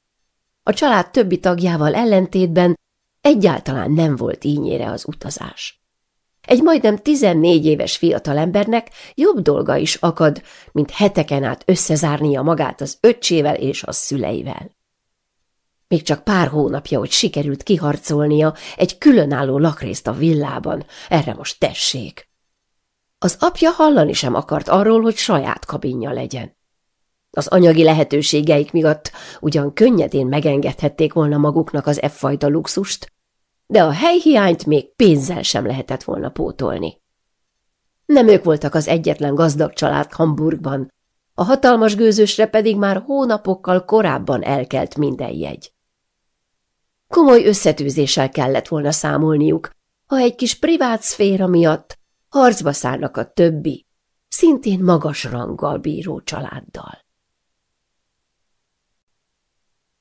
A család többi tagjával ellentétben egyáltalán nem volt ínyére az utazás. Egy majdnem 14 éves fiatalembernek jobb dolga is akad, mint heteken át összezárnia magát az öccsével és a szüleivel. Még csak pár hónapja, hogy sikerült kiharcolnia egy különálló lakrészt a villában, erre most tessék. Az apja hallani sem akart arról, hogy saját kabinja legyen. Az anyagi lehetőségeik miatt ugyan könnyedén megengedhették volna maguknak az effajta luxust, de a helyhiányt még pénzzel sem lehetett volna pótolni. Nem ők voltak az egyetlen gazdag család Hamburgban, a hatalmas gőzösre pedig már hónapokkal korábban elkelt minden jegy. Komoly összetűzéssel kellett volna számolniuk, ha egy kis privát szféra miatt harcba szállnak a többi, szintén magas ranggal bíró családdal.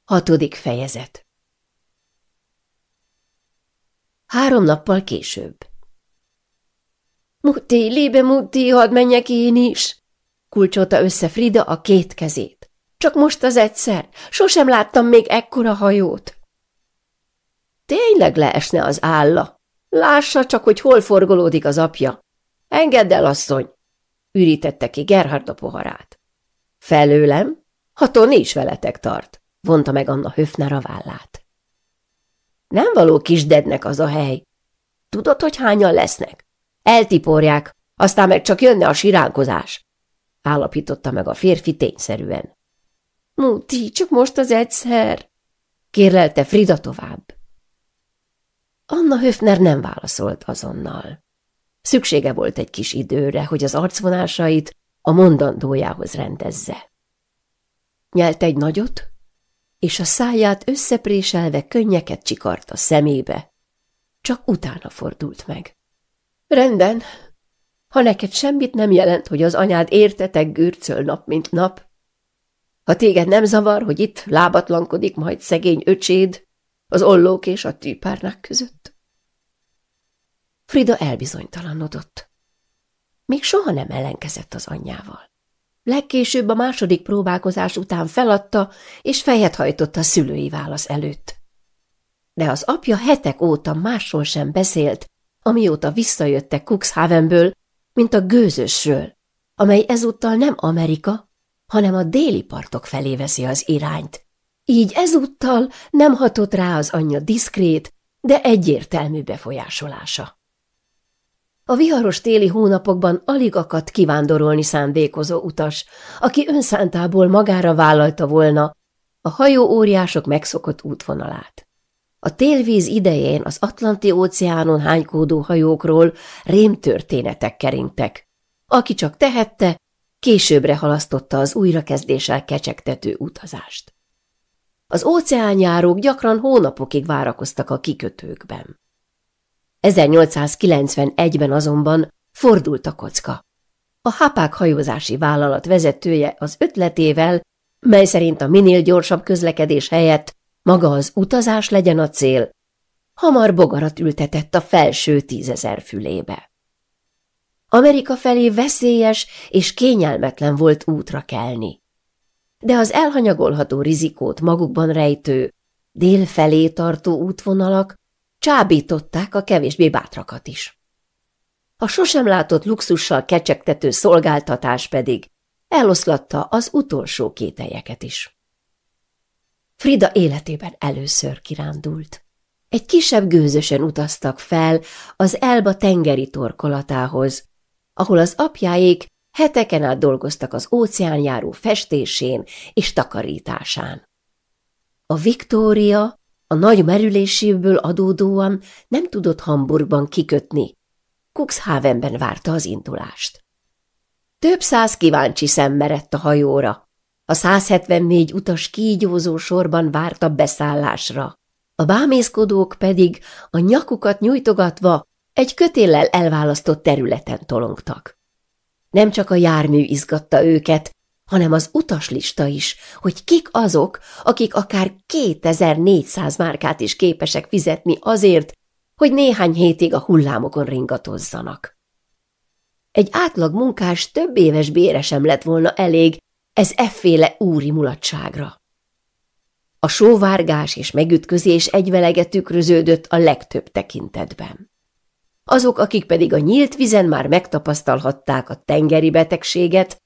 Hatodik fejezet Három nappal később. Mutti, lébe Mutti, hadd menjek én is! Kulcsolta össze Frida a két kezét. Csak most az egyszer, sosem láttam még ekkora hajót. Tényleg leesne az álla. Lássa csak, hogy hol forgolódik az apja. Engedd el, asszony! Ürítette ki Gerhard a poharát. Felőlem? Ha Toni is veletek tart, vonta meg Anna Höfner a vállát. Nem való kisdednek az a hely. Tudod, hogy hányan lesznek? Eltiporják, aztán meg csak jönne a siránkozás. Állapította meg a férfi tényszerűen. Muti, csak most az egyszer, kérlelte Frida tovább. Anna Höfner nem válaszolt azonnal. Szüksége volt egy kis időre, hogy az arcvonásait a mondandójához rendezze. Nyelt egy nagyot, és a száját összepréselve könnyeket csikart a szemébe. Csak utána fordult meg. Rendben. ha neked semmit nem jelent, hogy az anyád értetek gürcöl nap, mint nap, ha téged nem zavar, hogy itt lábatlankodik majd szegény öcséd az ollók és a tűpárnák között, Frida elbizonytalanodott. Még soha nem ellenkezett az anyjával. Legkésőbb a második próbálkozás után feladta, és fejet hajtotta a szülői válasz előtt. De az apja hetek óta másról sem beszélt, amióta visszajöttek Cuxhavenből, mint a gőzösről, amely ezúttal nem Amerika, hanem a déli partok felé veszi az irányt. Így ezúttal nem hatott rá az anyja diszkrét, de egyértelmű befolyásolása. A viharos téli hónapokban alig akadt kivándorolni szándékozó utas, aki önszántából magára vállalta volna a hajó óriások megszokott útvonalát. A télvíz idején az Atlanti óceánon hánykódó hajókról rémtörténetek keringtek. Aki csak tehette, későbbre halasztotta az újrakezdéssel kecsegtető utazást. Az óceánjárók gyakran hónapokig várakoztak a kikötőkben. 1891-ben azonban fordult a kocka. A Hapák hajózási vállalat vezetője az ötletével, mely szerint a minél gyorsabb közlekedés helyett maga az utazás legyen a cél, hamar bogarat ültetett a felső tízezer fülébe. Amerika felé veszélyes és kényelmetlen volt útra kelni. De az elhanyagolható rizikót magukban rejtő, dél felé tartó útvonalak Csábították a kevésbé bátrakat is. A sosem látott luxussal kecsegtető szolgáltatás pedig eloszlatta az utolsó kételjeket is. Frida életében először kirándult. Egy kisebb gőzösen utaztak fel az Elba tengeri torkolatához, ahol az apjáék heteken át dolgoztak az óceánjáró festésén és takarításán. A Viktória a nagy merüléséből adódóan nem tudott Hamburgban kikötni. Cuxhavenben várta az indulást. Több száz kíváncsi szem merett a hajóra. A 174 utas kígyózó sorban várt a beszállásra. A bámészkodók pedig a nyakukat nyújtogatva egy kötéllel elválasztott területen tolongtak. Nem csak a jármű izgatta őket, hanem az utaslista is, hogy kik azok, akik akár 2400 márkát is képesek fizetni azért, hogy néhány hétig a hullámokon ringatozzanak. Egy átlag munkás több éves bére sem lett volna elég ez efféle úri mulatságra. A sóvárgás és megütközés egyvelege tükröződött a legtöbb tekintetben. Azok, akik pedig a nyílt vizen már megtapasztalhatták a tengeri betegséget,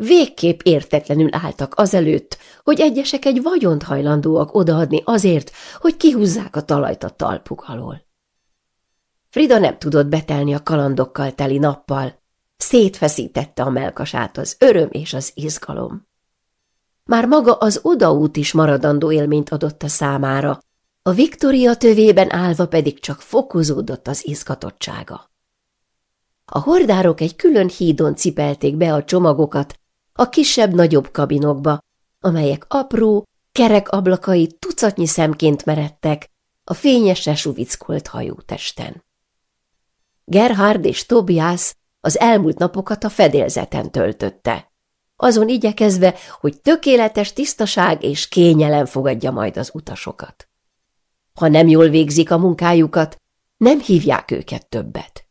végképp értetlenül álltak azelőtt, hogy egyesek egy vagyont hajlandóak odaadni azért, hogy kihúzzák a talajt a talpuk alól. Frida nem tudott betelni a kalandokkal teli nappal, szétfeszítette a melkasát az öröm és az izgalom. Már maga az odaút is maradandó élményt adott a számára, a Viktória tövében állva pedig csak fokozódott az izgatottsága. A hordárok egy külön hídon cipelték be a csomagokat, a kisebb-nagyobb kabinokba, amelyek apró, kerek ablakai tucatnyi szemként meredtek a fényesre suvickolt hajótesten. Gerhard és Tobias az elmúlt napokat a fedélzeten töltötte, azon igyekezve, hogy tökéletes tisztaság és kényelem fogadja majd az utasokat. Ha nem jól végzik a munkájukat, nem hívják őket többet.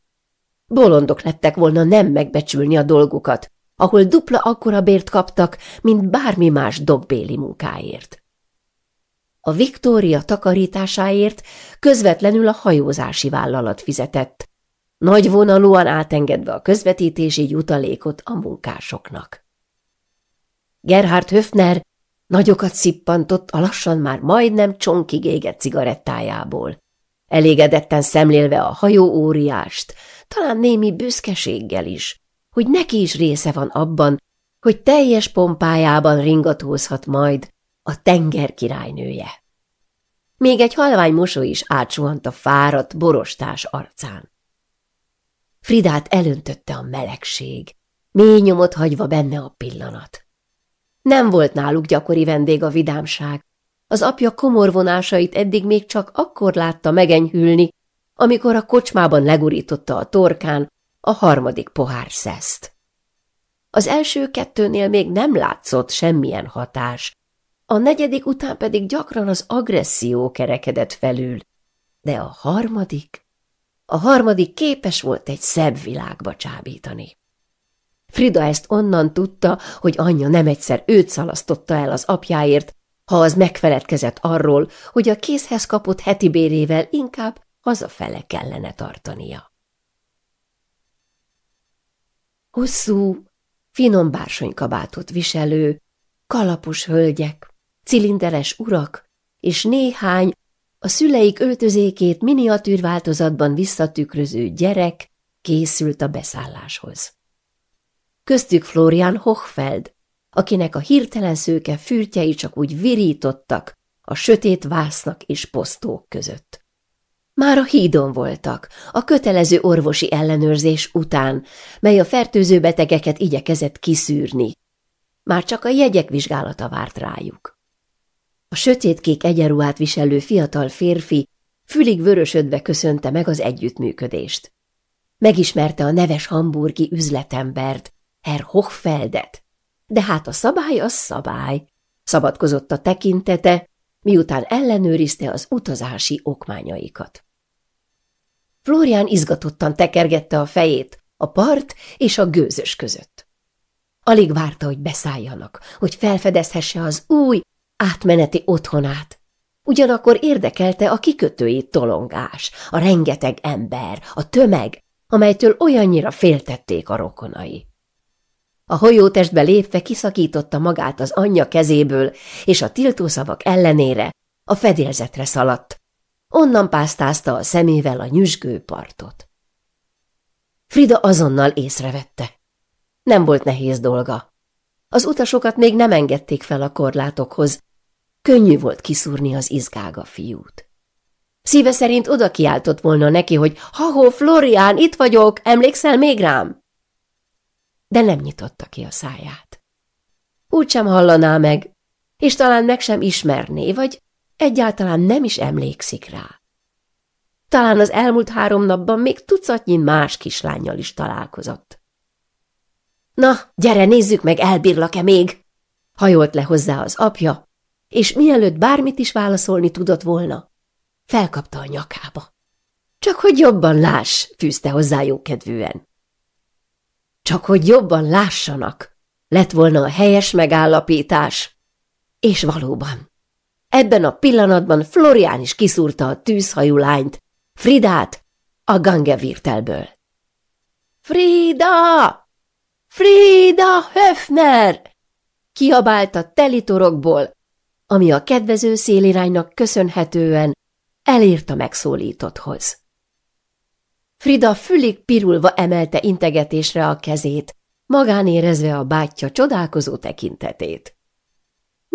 Bolondok lettek volna nem megbecsülni a dolgukat, ahol dupla akkora bért kaptak, mint bármi más dobbéli munkáért. A Viktória takarításáért közvetlenül a hajózási vállalat fizetett, nagyvonalúan átengedve a közvetítési jutalékot a munkásoknak. Gerhard Höfner nagyokat szippantott a lassan már majdnem csonkig égett cigarettájából, elégedetten szemlélve a hajó óriást, talán némi büszkeséggel is, hogy neki is része van abban, hogy teljes pompájában ringatózhat majd a tenger királynője. Még egy halvány mosoly is átsuhant a fáradt, borostás arcán. Fridát elöntötte a melegség, mély nyomot hagyva benne a pillanat. Nem volt náluk gyakori vendég a vidámság, az apja komor vonásait eddig még csak akkor látta megenyhülni, amikor a kocsmában legurította a torkán, a harmadik pohár szeszt. Az első kettőnél még nem látszott semmilyen hatás, a negyedik után pedig gyakran az agresszió kerekedett felül, de a harmadik, a harmadik képes volt egy szebb világba csábítani. Frida ezt onnan tudta, hogy anyja nem egyszer őt szalasztotta el az apjáért, ha az megfeledkezett arról, hogy a kézhez kapott heti bérével inkább hazafele kellene tartania. Hosszú, finom bársonykabátot viselő, kalapos hölgyek, cilinderes urak, és néhány a szüleik öltözékét miniatűr változatban visszatükröző gyerek készült a beszálláshoz. Köztük Florian Hochfeld, akinek a hirtelen szőke fürtjei csak úgy virítottak a sötét vásznak és posztók között. Már a hídon voltak, a kötelező orvosi ellenőrzés után, mely a fertőző betegeket igyekezett kiszűrni. Már csak a jegyek vizsgálata várt rájuk. A sötétkék egyenruhát viselő fiatal férfi fülig vörösödve köszönte meg az együttműködést. Megismerte a neves hamburgi üzletembert, Herr Hochfeldet. De hát a szabály az szabály, szabadkozott a tekintete, miután ellenőrizte az utazási okmányaikat. Florian izgatottan tekergette a fejét a part és a gőzös között. Alig várta, hogy beszálljanak, hogy felfedezhesse az új, átmeneti otthonát. Ugyanakkor érdekelte a kikötői tolongás, a rengeteg ember, a tömeg, amelytől olyannyira féltették a rokonai. A hajótestbe lépve kiszakította magát az anyja kezéből, és a tiltószavak ellenére a fedélzetre szaladt, Onnan pásztázta a szemével a nyüzsgő partot. Frida azonnal észrevette. Nem volt nehéz dolga. Az utasokat még nem engedték fel a korlátokhoz. Könnyű volt kiszúrni az izgága fiút. Szíve szerint oda kiáltott volna neki, hogy ha Florián, itt vagyok, emlékszel még rám? De nem nyitotta ki a száját. Úgy sem hallaná meg, és talán meg sem ismerné, vagy egyáltalán nem is emlékszik rá. Talán az elmúlt három napban még tucatnyi más kislányjal is találkozott. Na, gyere, nézzük meg, elbírlak-e még! Hajolt le hozzá az apja, és mielőtt bármit is válaszolni tudott volna, felkapta a nyakába. Csak hogy jobban láss, fűzte hozzá jókedvűen. Csak hogy jobban lássanak, lett volna a helyes megállapítás. És valóban, Ebben a pillanatban Florián is kiszúrta a tűzhajú lányt, Fridát, a gangevirtelből. Frida! Frida Höfner! a telitorokból, ami a kedvező széliránynak köszönhetően elért a megszólítotthoz. Frida fülig pirulva emelte integetésre a kezét, magán érezve a bátyja csodálkozó tekintetét.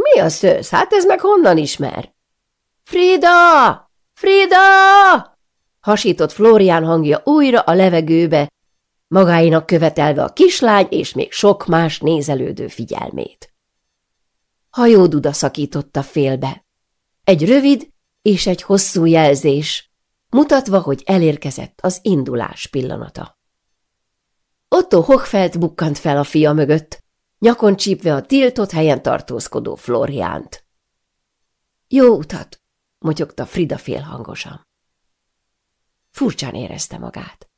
Mi a szősz? Hát ez meg honnan ismer? Frida! Frida! Hasított Florián hangja újra a levegőbe, magáinak követelve a kislány és még sok más nézelődő figyelmét. Hajóduda szakította félbe. Egy rövid és egy hosszú jelzés, mutatva, hogy elérkezett az indulás pillanata. Otto Hochfeld bukkant fel a fia mögött, nyakon csípve a tiltott helyen tartózkodó Floriánt. Jó utat, motyogta Frida félhangosan. Furcsán érezte magát.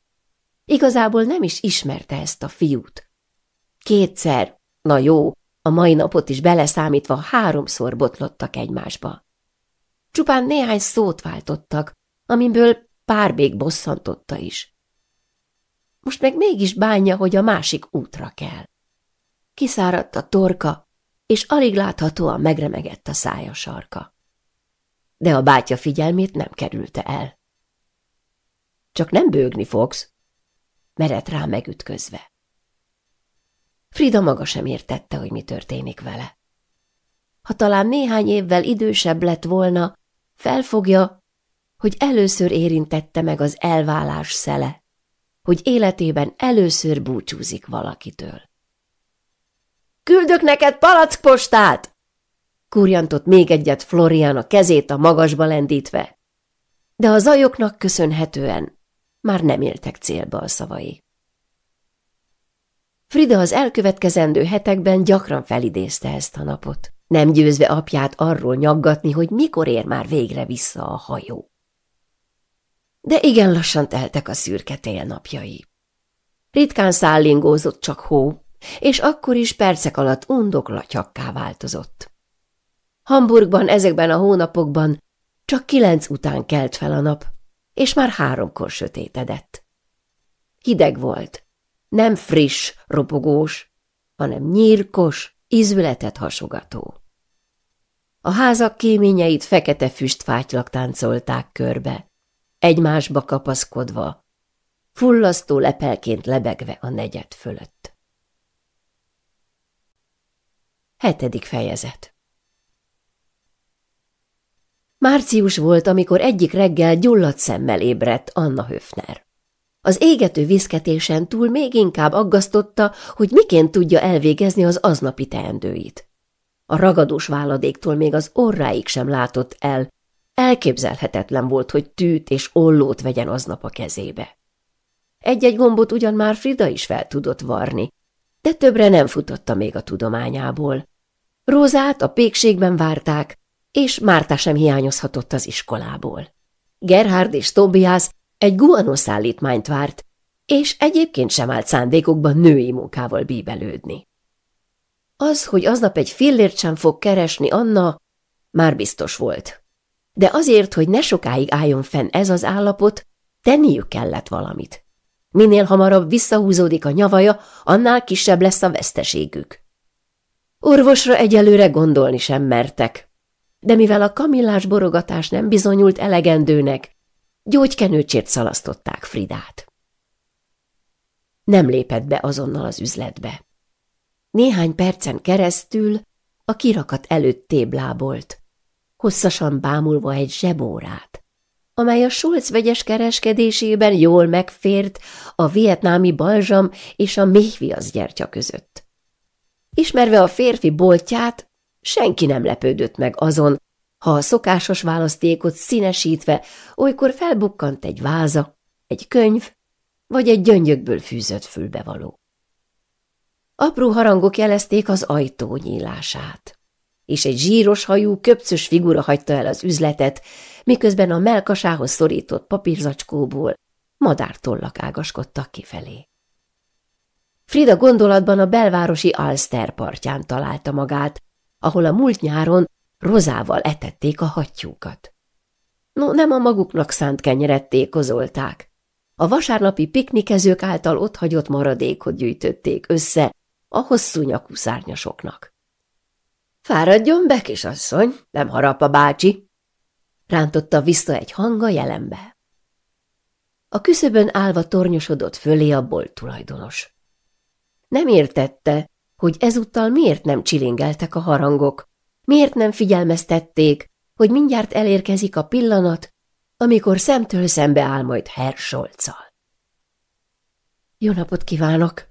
Igazából nem is ismerte ezt a fiút. Kétszer, na jó, a mai napot is beleszámítva háromszor botlottak egymásba. Csupán néhány szót váltottak, amiből pár még bosszantotta is. Most meg mégis bánja, hogy a másik útra kell kiszáradt a torka, és alig láthatóan megremegett a szája sarka. De a bátya figyelmét nem kerülte el. Csak nem bőgni fogsz, merett rá megütközve. Frida maga sem értette, hogy mi történik vele. Ha talán néhány évvel idősebb lett volna, felfogja, hogy először érintette meg az elvállás szele, hogy életében először búcsúzik valakitől. Küldök neked palackpostát! Kurjantott még egyet Florian a kezét a magasba lendítve. De a zajoknak köszönhetően már nem éltek célba a szavai. Frida az elkövetkezendő hetekben gyakran felidézte ezt a napot, nem győzve apját arról nyaggatni, hogy mikor ér már végre vissza a hajó. De igen lassan teltek a szürke napjai. Ritkán szállingózott csak hó, és akkor is percek alatt undoklatjakká változott. Hamburgban ezekben a hónapokban csak kilenc után kelt fel a nap, és már háromkor sötétedett. Hideg volt, nem friss, ropogós, hanem nyírkos, ízületet hasogató. A házak kéményeit fekete füstfátylak táncolták körbe, egymásba kapaszkodva, fullasztó lepelként lebegve a negyed fölött. Hetedik fejezet Március volt, amikor egyik reggel gyulladt szemmel ébredt Anna Höfner. Az égető viszketésen túl még inkább aggasztotta, hogy miként tudja elvégezni az aznapi teendőit. A ragadós váladéktól még az orráig sem látott el, elképzelhetetlen volt, hogy tűt és ollót vegyen aznap a kezébe. Egy-egy gombot ugyan már Frida is fel tudott varni, de többre nem futotta még a tudományából, Rózát a pékségben várták, és Márta sem hiányozhatott az iskolából. Gerhard és Tobias egy guano szállítmányt várt, és egyébként sem állt szándékokban női munkával bíbelődni. Az, hogy aznap egy fillért sem fog keresni Anna, már biztos volt. De azért, hogy ne sokáig álljon fenn ez az állapot, tenniük kellett valamit. Minél hamarabb visszahúzódik a nyavaja, annál kisebb lesz a veszteségük. Orvosra egyelőre gondolni sem mertek. De mivel a kamillás borogatás nem bizonyult elegendőnek, gyógykenőcsért szalasztották Fridát. Nem lépett be azonnal az üzletbe. Néhány percen keresztül a kirakat előtt téblábolt, hosszasan bámulva egy zsebórát, amely a Schulz vegyes kereskedésében jól megfért a vietnámi balzsam és a méhviasz gyertya között. Ismerve a férfi boltját, senki nem lepődött meg azon, ha a szokásos választékot színesítve olykor felbukkant egy váza, egy könyv, vagy egy gyöngyökből fűzött fülbevaló. Apró harangok jelezték az ajtó nyílását, és egy zsíros hajú, köpcös figura hagyta el az üzletet, miközben a melkasához szorított papírzacskóból madártollak ágaskodtak kifelé. Frida gondolatban a belvárosi Alster partján találta magát, ahol a múlt nyáron rozával etették a hattyúkat. No, nem a maguknak szánt kenyeret tékozolták. A vasárnapi piknikezők által hagyott maradékot gyűjtötték össze a hosszú nyakú szárnyasoknak. Fáradjon be, kisasszony, nem harap a bácsi! Rántotta vissza egy a jelenbe. A küszöbön állva tornyosodott fölé a bolt tulajdonos. Nem értette, hogy ezúttal miért nem csilingeltek a harangok, miért nem figyelmeztették, hogy mindjárt elérkezik a pillanat, amikor szemtől szembe áll majd Herr Jó napot kívánok!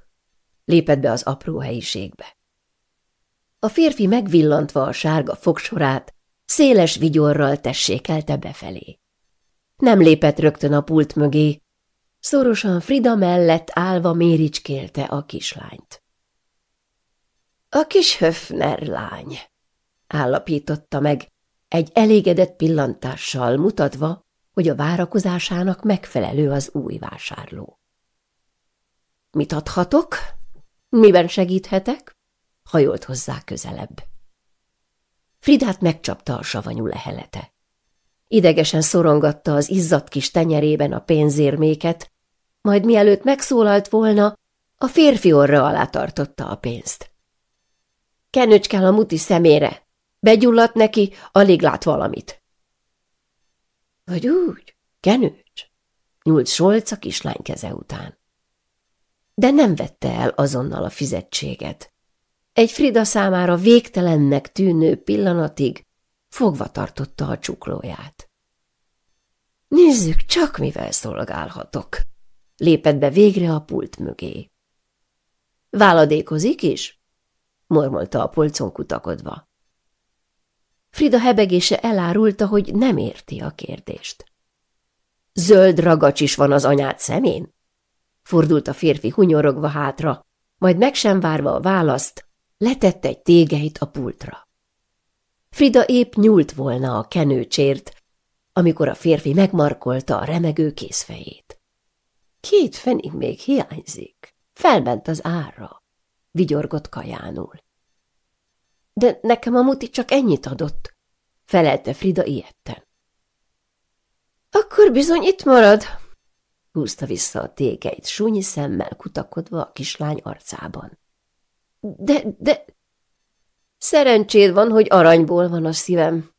lépett be az apró helyiségbe. A férfi megvillantva a sárga fogsorát, széles vigyorral tessékelte befelé. Nem lépett rögtön a pult mögé, Szorosan Frida mellett állva méricskélte a kislányt. A kis Höfner lány, állapította meg, egy elégedett pillantással mutatva, hogy a várakozásának megfelelő az új vásárló. Mit adhatok? Miben segíthetek? Hajolt hozzá közelebb. Fridát megcsapta a savanyú lehelete. Idegesen szorongatta az izzadt kis tenyerében a pénzérméket, majd mielőtt megszólalt volna, a férfi orra alá tartotta a pénzt. Kenőcskel a muti szemére. Begyulladt neki, alig lát valamit. Vagy úgy, kenőcs, nyúlt Solc a kislány keze után. De nem vette el azonnal a fizetséget. Egy Frida számára végtelennek tűnő pillanatig fogva tartotta a csuklóját. Nézzük csak, mivel szolgálhatok! Lépett be végre a pult mögé. Váladékozik is? mormolta a polcon kutakodva. Frida hebegése elárulta, hogy nem érti a kérdést. Zöld ragacs is van az anyád szemén? Fordult a férfi hunyorogva hátra, majd meg sem várva a választ, letette egy tégeit a pultra. Frida épp nyúlt volna a kenőcsért, amikor a férfi megmarkolta a remegő kézfejét. Két fenig még hiányzik. Felment az ára. Vigyorgott kajánul. De nekem a muti csak ennyit adott, felelte Frida ilyetten. Akkor bizony itt marad, húzta vissza a tégeit súnyi szemmel kutakodva a kislány arcában. De, de... Szerencséd van, hogy aranyból van a szívem.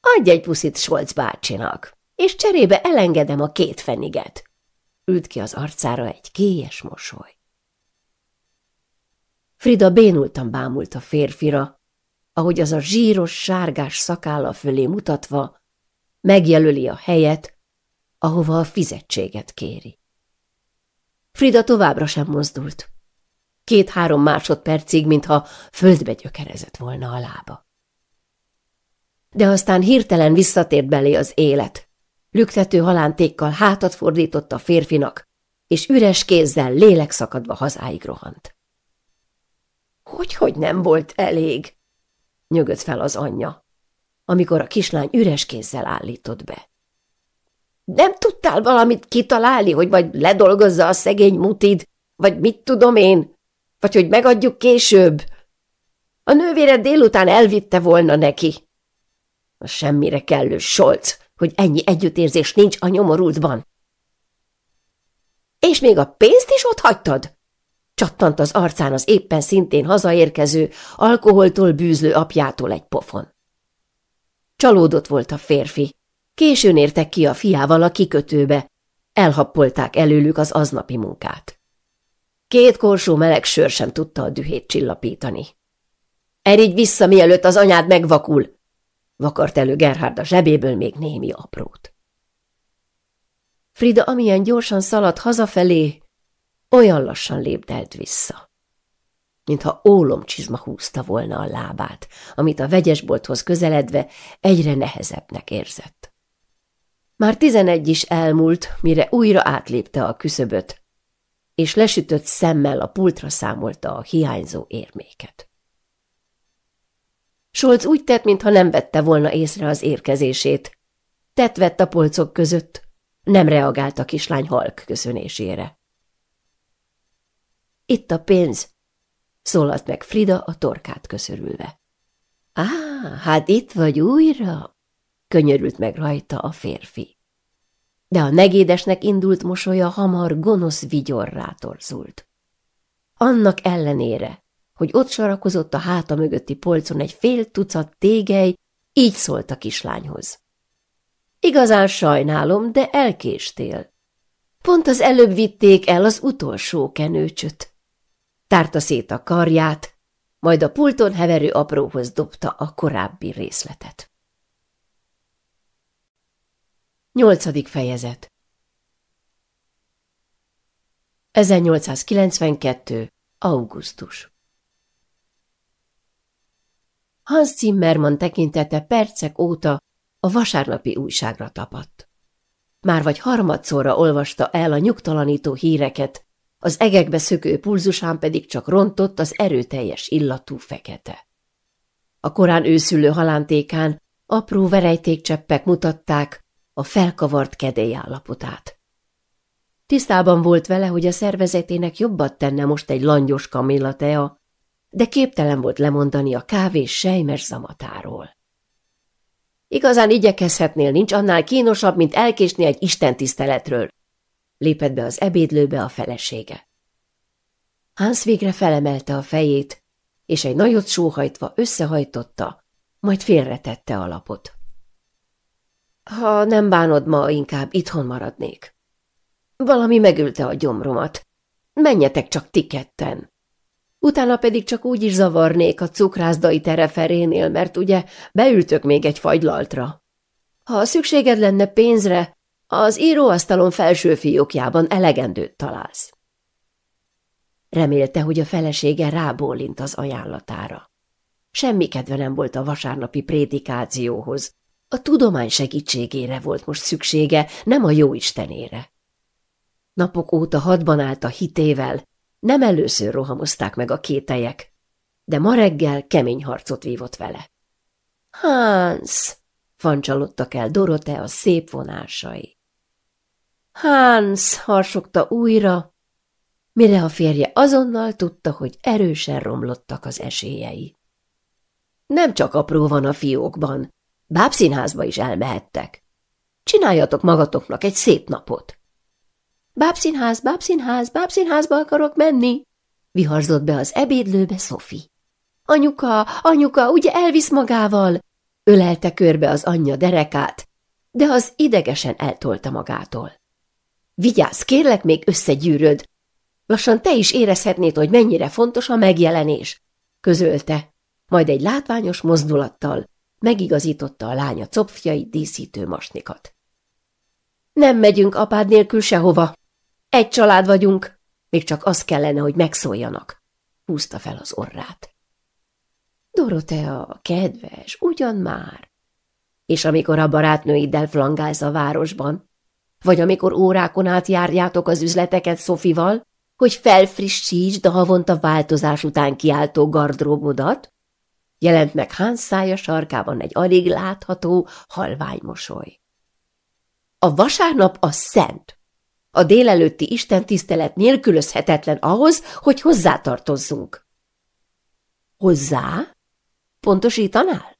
Adj egy puszit Scholz bácsinak, és cserébe elengedem a két feniget ült ki az arcára egy kéjes mosoly. Frida bénultan bámult a férfira, ahogy az a zsíros, sárgás szakálla fölé mutatva megjelöli a helyet, ahova a fizetséget kéri. Frida továbbra sem mozdult. Két-három másodpercig, mintha földbe gyökerezett volna a lába. De aztán hirtelen visszatért belé az élet, lüktető halántékkal hátat fordított a férfinak, és üres kézzel lélekszakadva hazáig rohant. Hogy, – hogy nem volt elég? – nyögött fel az anyja, amikor a kislány üres kézzel állított be. – Nem tudtál valamit kitalálni, hogy majd ledolgozza a szegény mutid, vagy mit tudom én, vagy hogy megadjuk később? A nővére délután elvitte volna neki. – A semmire kellő solc! – hogy ennyi együttérzés nincs a nyomorultban. És még a pénzt is ott hagytad? Csattant az arcán az éppen szintén hazaérkező, alkoholtól bűzlő apjától egy pofon. Csalódott volt a férfi. Későn értek ki a fiával a kikötőbe, elhappolták előlük az aznapi munkát. Két korsó meleg sör sem tudta a dühét csillapítani. – Erigy vissza, mielőtt az anyád megvakul! Vakart elő Gerhard a zsebéből még némi aprót. Frida amilyen gyorsan szaladt hazafelé, olyan lassan lépdelt vissza. Mintha ólomcsizma húzta volna a lábát, amit a vegyesbolthoz közeledve egyre nehezebbnek érzett. Már tizenegy is elmúlt, mire újra átlépte a küszöböt, és lesütött szemmel a pultra számolta a hiányzó érméket. Solc úgy tett, mintha nem vette volna észre az érkezését. Tett vett a polcok között, nem reagált a kislány halk köszönésére. Itt a pénz, szólalt meg Frida a torkát köszörülve. Á, hát itt vagy újra, könyörült meg rajta a férfi. De a negédesnek indult mosolya hamar gonosz vigyorrá torzult. Annak ellenére, hogy ott sarakozott a háta mögötti polcon egy fél tucat tégely, így szólt a kislányhoz. Igazán sajnálom, de elkéstél. Pont az előbb vitték el az utolsó kenőcsöt. Tárta szét a karját, majd a pulton heverő apróhoz dobta a korábbi részletet. Nyolcadik fejezet 1892. augusztus Hans Zimmermann tekintete percek óta a vasárnapi újságra tapadt. Már vagy harmadszorra olvasta el a nyugtalanító híreket, az egekbe szökő pulzusán pedig csak rontott az erőteljes illatú fekete. A korán őszülő halántékán apró verejtékcseppek mutatták a felkavart kedély állapotát. Tisztában volt vele, hogy a szervezetének jobbat tenne most egy langyos kamillatea, de képtelen volt lemondani a kávés sejmes zamatáról. Igazán igyekezhetnél, nincs annál kínosabb, mint elkésni egy istentiszteletről, lépett be az ebédlőbe a felesége. Hans végre felemelte a fejét, és egy nagyot sóhajtva összehajtotta, majd félretette a lapot. Ha nem bánod ma, inkább itthon maradnék. Valami megülte a gyomromat. Menjetek csak ti ketten utána pedig csak úgy is zavarnék a cukrászdai tereferénél, mert ugye beültök még egy fagylaltra. Ha szükséged lenne pénzre, az íróasztalon felső fiókjában elegendőt találsz. Remélte, hogy a felesége rábólint az ajánlatára. Semmi kedve nem volt a vasárnapi prédikációhoz. A tudomány segítségére volt most szüksége, nem a jóistenére. Napok óta hadban állt a hitével, nem először rohamozták meg a kételyek, de ma reggel kemény harcot vívott vele. Hans! fancsalottak el Dorote a szép vonásai. Hans! harsogta újra, mire a férje azonnal tudta, hogy erősen romlottak az esélyei. Nem csak apró van a fiókban, bábszínházba is elmehettek. Csináljatok magatoknak egy szép napot. Bábszínház, bábszínház, bábszínházba akarok menni! Viharzott be az ebédlőbe Szofi. Anyuka, anyuka, ugye elvisz magával? Ölelte körbe az anyja derekát, de az idegesen eltolta magától. Vigyázz, kérlek, még összegyűröd! Lassan te is érezhetnéd, hogy mennyire fontos a megjelenés, közölte, majd egy látványos mozdulattal megigazította a lánya copfjai díszítő masnikat. Nem megyünk apád nélkül sehova, egy család vagyunk, még csak az kellene, hogy megszóljanak. Húzta fel az orrát. Dorotea, kedves, ugyan már. És amikor a barátnőiddel flangálsz a városban, vagy amikor órákon át járjátok az üzleteket Szofival, hogy felfrissítsd a havonta változás után kiáltó gardróbodat, jelent meg Hans szája sarkában egy alig látható halvány mosoly. A vasárnap a szent, a délelőtti Isten tisztelet nélkülözhetetlen ahhoz, hogy hozzátartozzunk. Hozzá? Pontosítanál?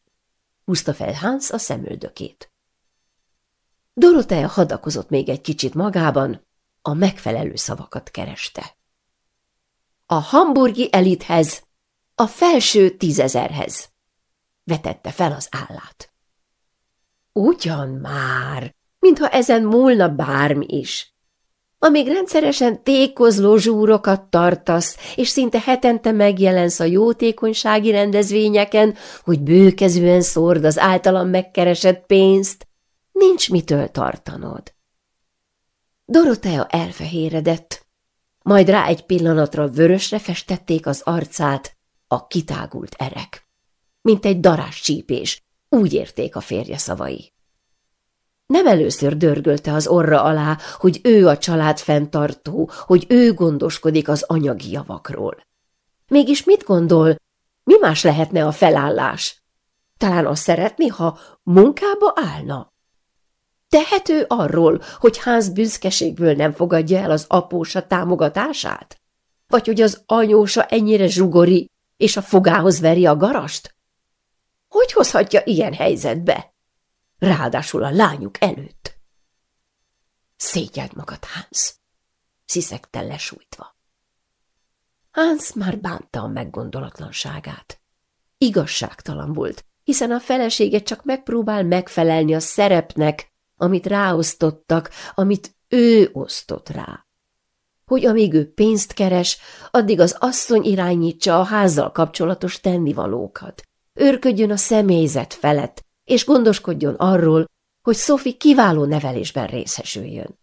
Húzta fel Hans a szemöldökét. Dorotea hadakozott még egy kicsit magában, a megfelelő szavakat kereste. A hamburgi elithez, a felső tízezerhez, vetette fel az állát. Ugyan már, mintha ezen múlna bármi is. Amíg rendszeresen tékozló zsúrokat tartasz, és szinte hetente megjelensz a jótékonysági rendezvényeken, hogy bőkezűen szórd az általam megkeresett pénzt, nincs mitől tartanod. Dorotea elfehéredett, majd rá egy pillanatra vörösre festették az arcát a kitágult erek. Mint egy darás csípés, úgy érték a férje szavai. Nem először dörgölte az orra alá, hogy ő a család fenntartó, hogy ő gondoskodik az anyagi javakról. Mégis mit gondol, mi más lehetne a felállás? Talán azt szeretné, ha munkába állna? Tehető arról, hogy ház büszkeségből nem fogadja el az apósa támogatását? Vagy hogy az anyósa ennyire zsugori, és a fogához veri a garast? Hogy hozhatja ilyen helyzetbe? ráadásul a lányuk előtt. Szégyeld magad, Hans, sziszegte lesújtva. Hans már bánta a meggondolatlanságát. Igazságtalan volt, hiszen a felesége csak megpróbál megfelelni a szerepnek, amit ráosztottak, amit ő osztott rá. Hogy amíg ő pénzt keres, addig az asszony irányítsa a házzal kapcsolatos tennivalókat, őrködjön a személyzet felett, és gondoskodjon arról, hogy Szofi kiváló nevelésben részesüljön.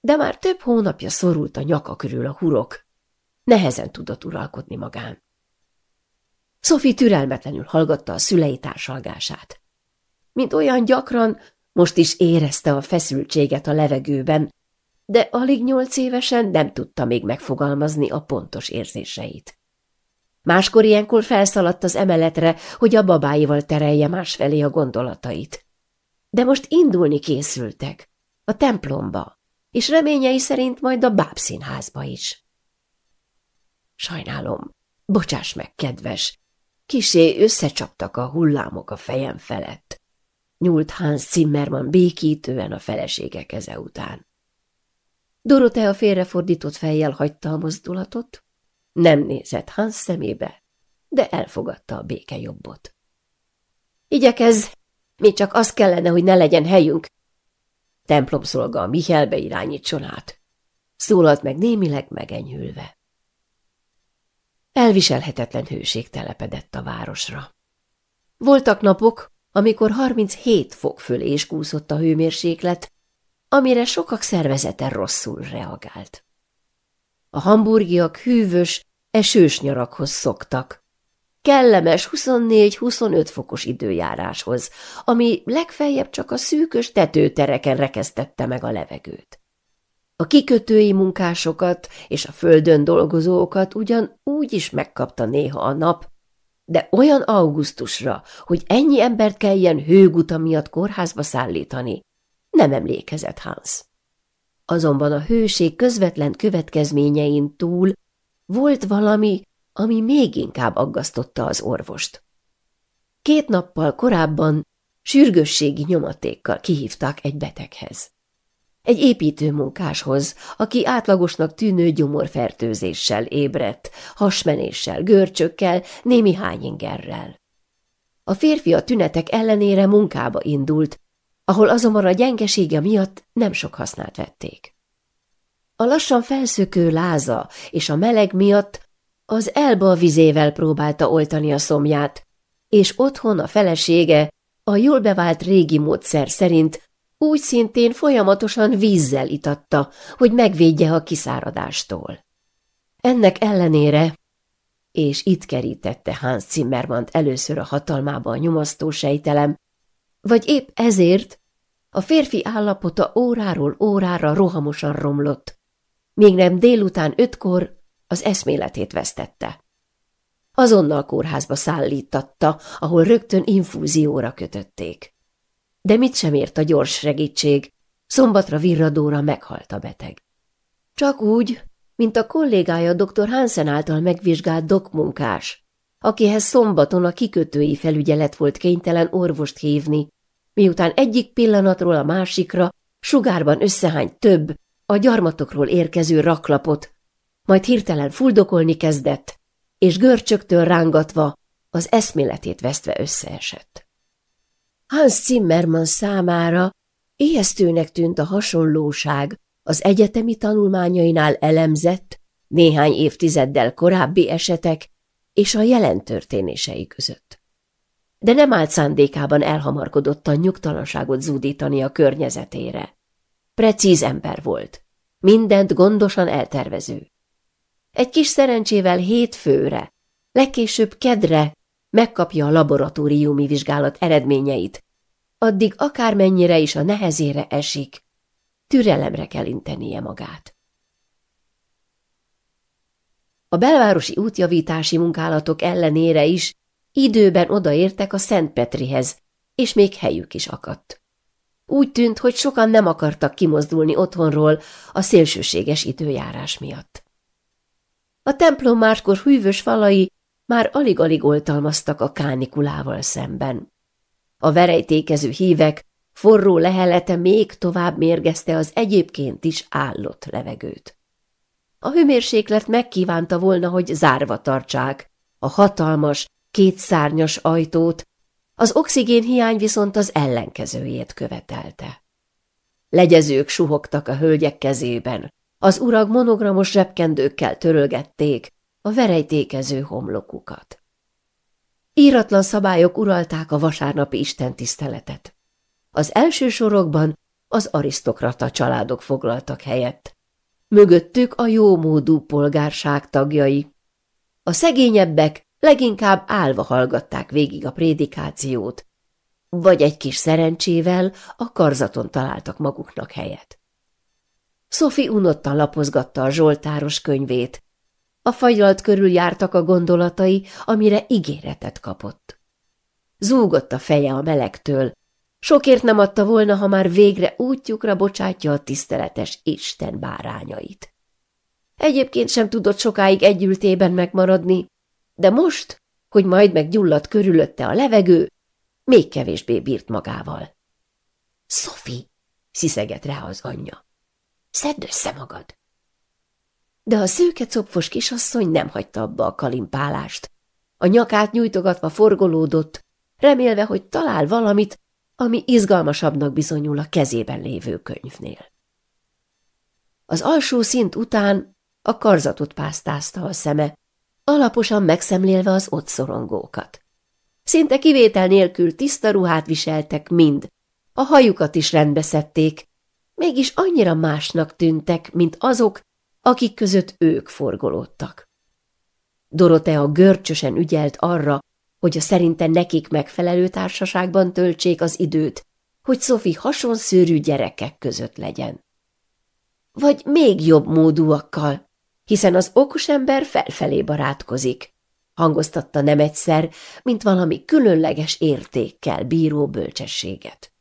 De már több hónapja szorult a nyaka körül a hurok, nehezen tudott uralkodni magán. Szofi türelmetlenül hallgatta a szülei társalgását. Mint olyan gyakran, most is érezte a feszültséget a levegőben, de alig nyolc évesen nem tudta még megfogalmazni a pontos érzéseit. Máskor ilyenkor felszaladt az emeletre, hogy a babáival terelje másfelé a gondolatait. De most indulni készültek, a templomba, és reményei szerint majd a bábszínházba is. Sajnálom, bocsáss meg, kedves, kisé összecsaptak a hullámok a fejem felett. Nyúlt Hans Zimmermann békítően a felesége keze után. Dorotea félrefordított fejjel hagyta a mozdulatot, nem nézett Hans szemébe, de elfogadta a béke jobbot. Igyekez, mi csak az kellene, hogy ne legyen helyünk. Templomszolga a Mihelbe irányítson át. Szólalt meg némileg megenyülve. Elviselhetetlen hőség telepedett a városra. Voltak napok, amikor 37 fok fölé is kúszott a hőmérséklet, amire sokak szervezete rosszul reagált. A hamburgiak hűvös, esős nyarakhoz szoktak. Kellemes 24-25 fokos időjáráshoz, ami legfeljebb csak a szűkös tetőtereken rekesztette meg a levegőt. A kikötői munkásokat és a földön dolgozókat ugyan úgy is megkapta néha a nap, de olyan augusztusra, hogy ennyi embert kelljen hőguta miatt kórházba szállítani, nem emlékezett Hans. Azonban a hőség közvetlen következményein túl volt valami, ami még inkább aggasztotta az orvost. Két nappal korábban sürgősségi nyomatékkal kihívták egy beteghez. Egy építőmunkáshoz, aki átlagosnak tűnő gyomorfertőzéssel ébredt, hasmenéssel, görcsökkel, némi hányingerrel. A férfi a tünetek ellenére munkába indult, ahol azonban a gyengesége miatt nem sok hasznát vették. A lassan felszökő láza és a meleg miatt az elba vizével próbálta oltani a szomját, és otthon a felesége a jól bevált régi módszer szerint úgy szintén folyamatosan vízzel itatta, hogy megvédje a kiszáradástól. Ennek ellenére, és itt kerítette Hans Zimmermann először a hatalmába a nyomasztó sejtelem, vagy épp ezért a férfi állapota óráról órára rohamosan romlott, még nem délután ötkor az eszméletét vesztette. Azonnal kórházba szállítatta, ahol rögtön infúzióra kötötték. De mit sem ért a gyors segítség, szombatra virradóra meghalt a beteg. Csak úgy, mint a kollégája dr. Hansen által megvizsgált dokmunkás, akihez szombaton a kikötői felügyelet volt kénytelen orvost hívni, miután egyik pillanatról a másikra sugárban összehány több, a gyarmatokról érkező raklapot, majd hirtelen fuldokolni kezdett, és görcsöktől rángatva az eszméletét vesztve összeesett. Hans Zimmermann számára éjesztőnek tűnt a hasonlóság az egyetemi tanulmányainál elemzett, néhány évtizeddel korábbi esetek és a jelen történései között. De nem állt szándékában elhamarkodottan nyugtalanságot zúdítani a környezetére. Precíz ember volt. Mindent gondosan eltervező. Egy kis szerencsével hétfőre, legkésőbb kedre megkapja a laboratóriumi vizsgálat eredményeit. Addig akármennyire is a nehezére esik, türelemre kell intenie magát. A belvárosi útjavítási munkálatok ellenére is időben odaértek a Szentpetrihez, és még helyük is akadt. Úgy tűnt, hogy sokan nem akartak kimozdulni otthonról a szélsőséges időjárás miatt. A templom máskor hűvös falai már alig-alig oltalmaztak a kánikulával szemben. A verejtékező hívek forró lehelete még tovább mérgezte az egyébként is állott levegőt. A hőmérséklet megkívánta volna, hogy zárva tartsák a hatalmas, kétszárnyas ajtót, az oxigén hiány viszont az ellenkezőjét követelte. Legyezők suhogtak a hölgyek kezében, az urak monogramos zsebkendőkkel törölgették a verejtékező homlokukat. Íratlan szabályok uralták a vasárnapi istentiszteletet. Az első sorokban az arisztokrata családok foglaltak helyet. Mögöttük a jómódú polgárság tagjai. A szegényebbek leginkább állva hallgatták végig a prédikációt, vagy egy kis szerencsével a karzaton találtak maguknak helyet. Szofi unottan lapozgatta a Zsoltáros könyvét, a fagyalt körül jártak a gondolatai, amire ígéretet kapott. Zúgott a feje a melegtől, sokért nem adta volna, ha már végre útjukra bocsátja a tiszteletes Isten bárányait. Egyébként sem tudott sokáig együltében megmaradni, de most, hogy majd meggyulladt körülötte a levegő, még kevésbé bírt magával. – Szofi! – sziszegett rá az anyja. – Szedd össze magad! De a szőke copfos kisasszony nem hagyta abba a kalimpálást. A nyakát nyújtogatva forgolódott, remélve, hogy talál valamit, ami izgalmasabbnak bizonyul a kezében lévő könyvnél. Az alsó szint után a karzatot pásztázta a szeme, alaposan megszemlélve az ott szorongókat. Szinte kivétel nélkül tiszta ruhát viseltek mind, a hajukat is rendbe szedték, mégis annyira másnak tűntek, mint azok, akik között ők forgolódtak. Dorotea görcsösen ügyelt arra, hogy a szerinte nekik megfelelő társaságban töltsék az időt, hogy Szofi hasonszőrű gyerekek között legyen. Vagy még jobb módúakkal, hiszen az okos ember felfelé barátkozik, hangoztatta nem egyszer, mint valami különleges értékkel bíró bölcsességet.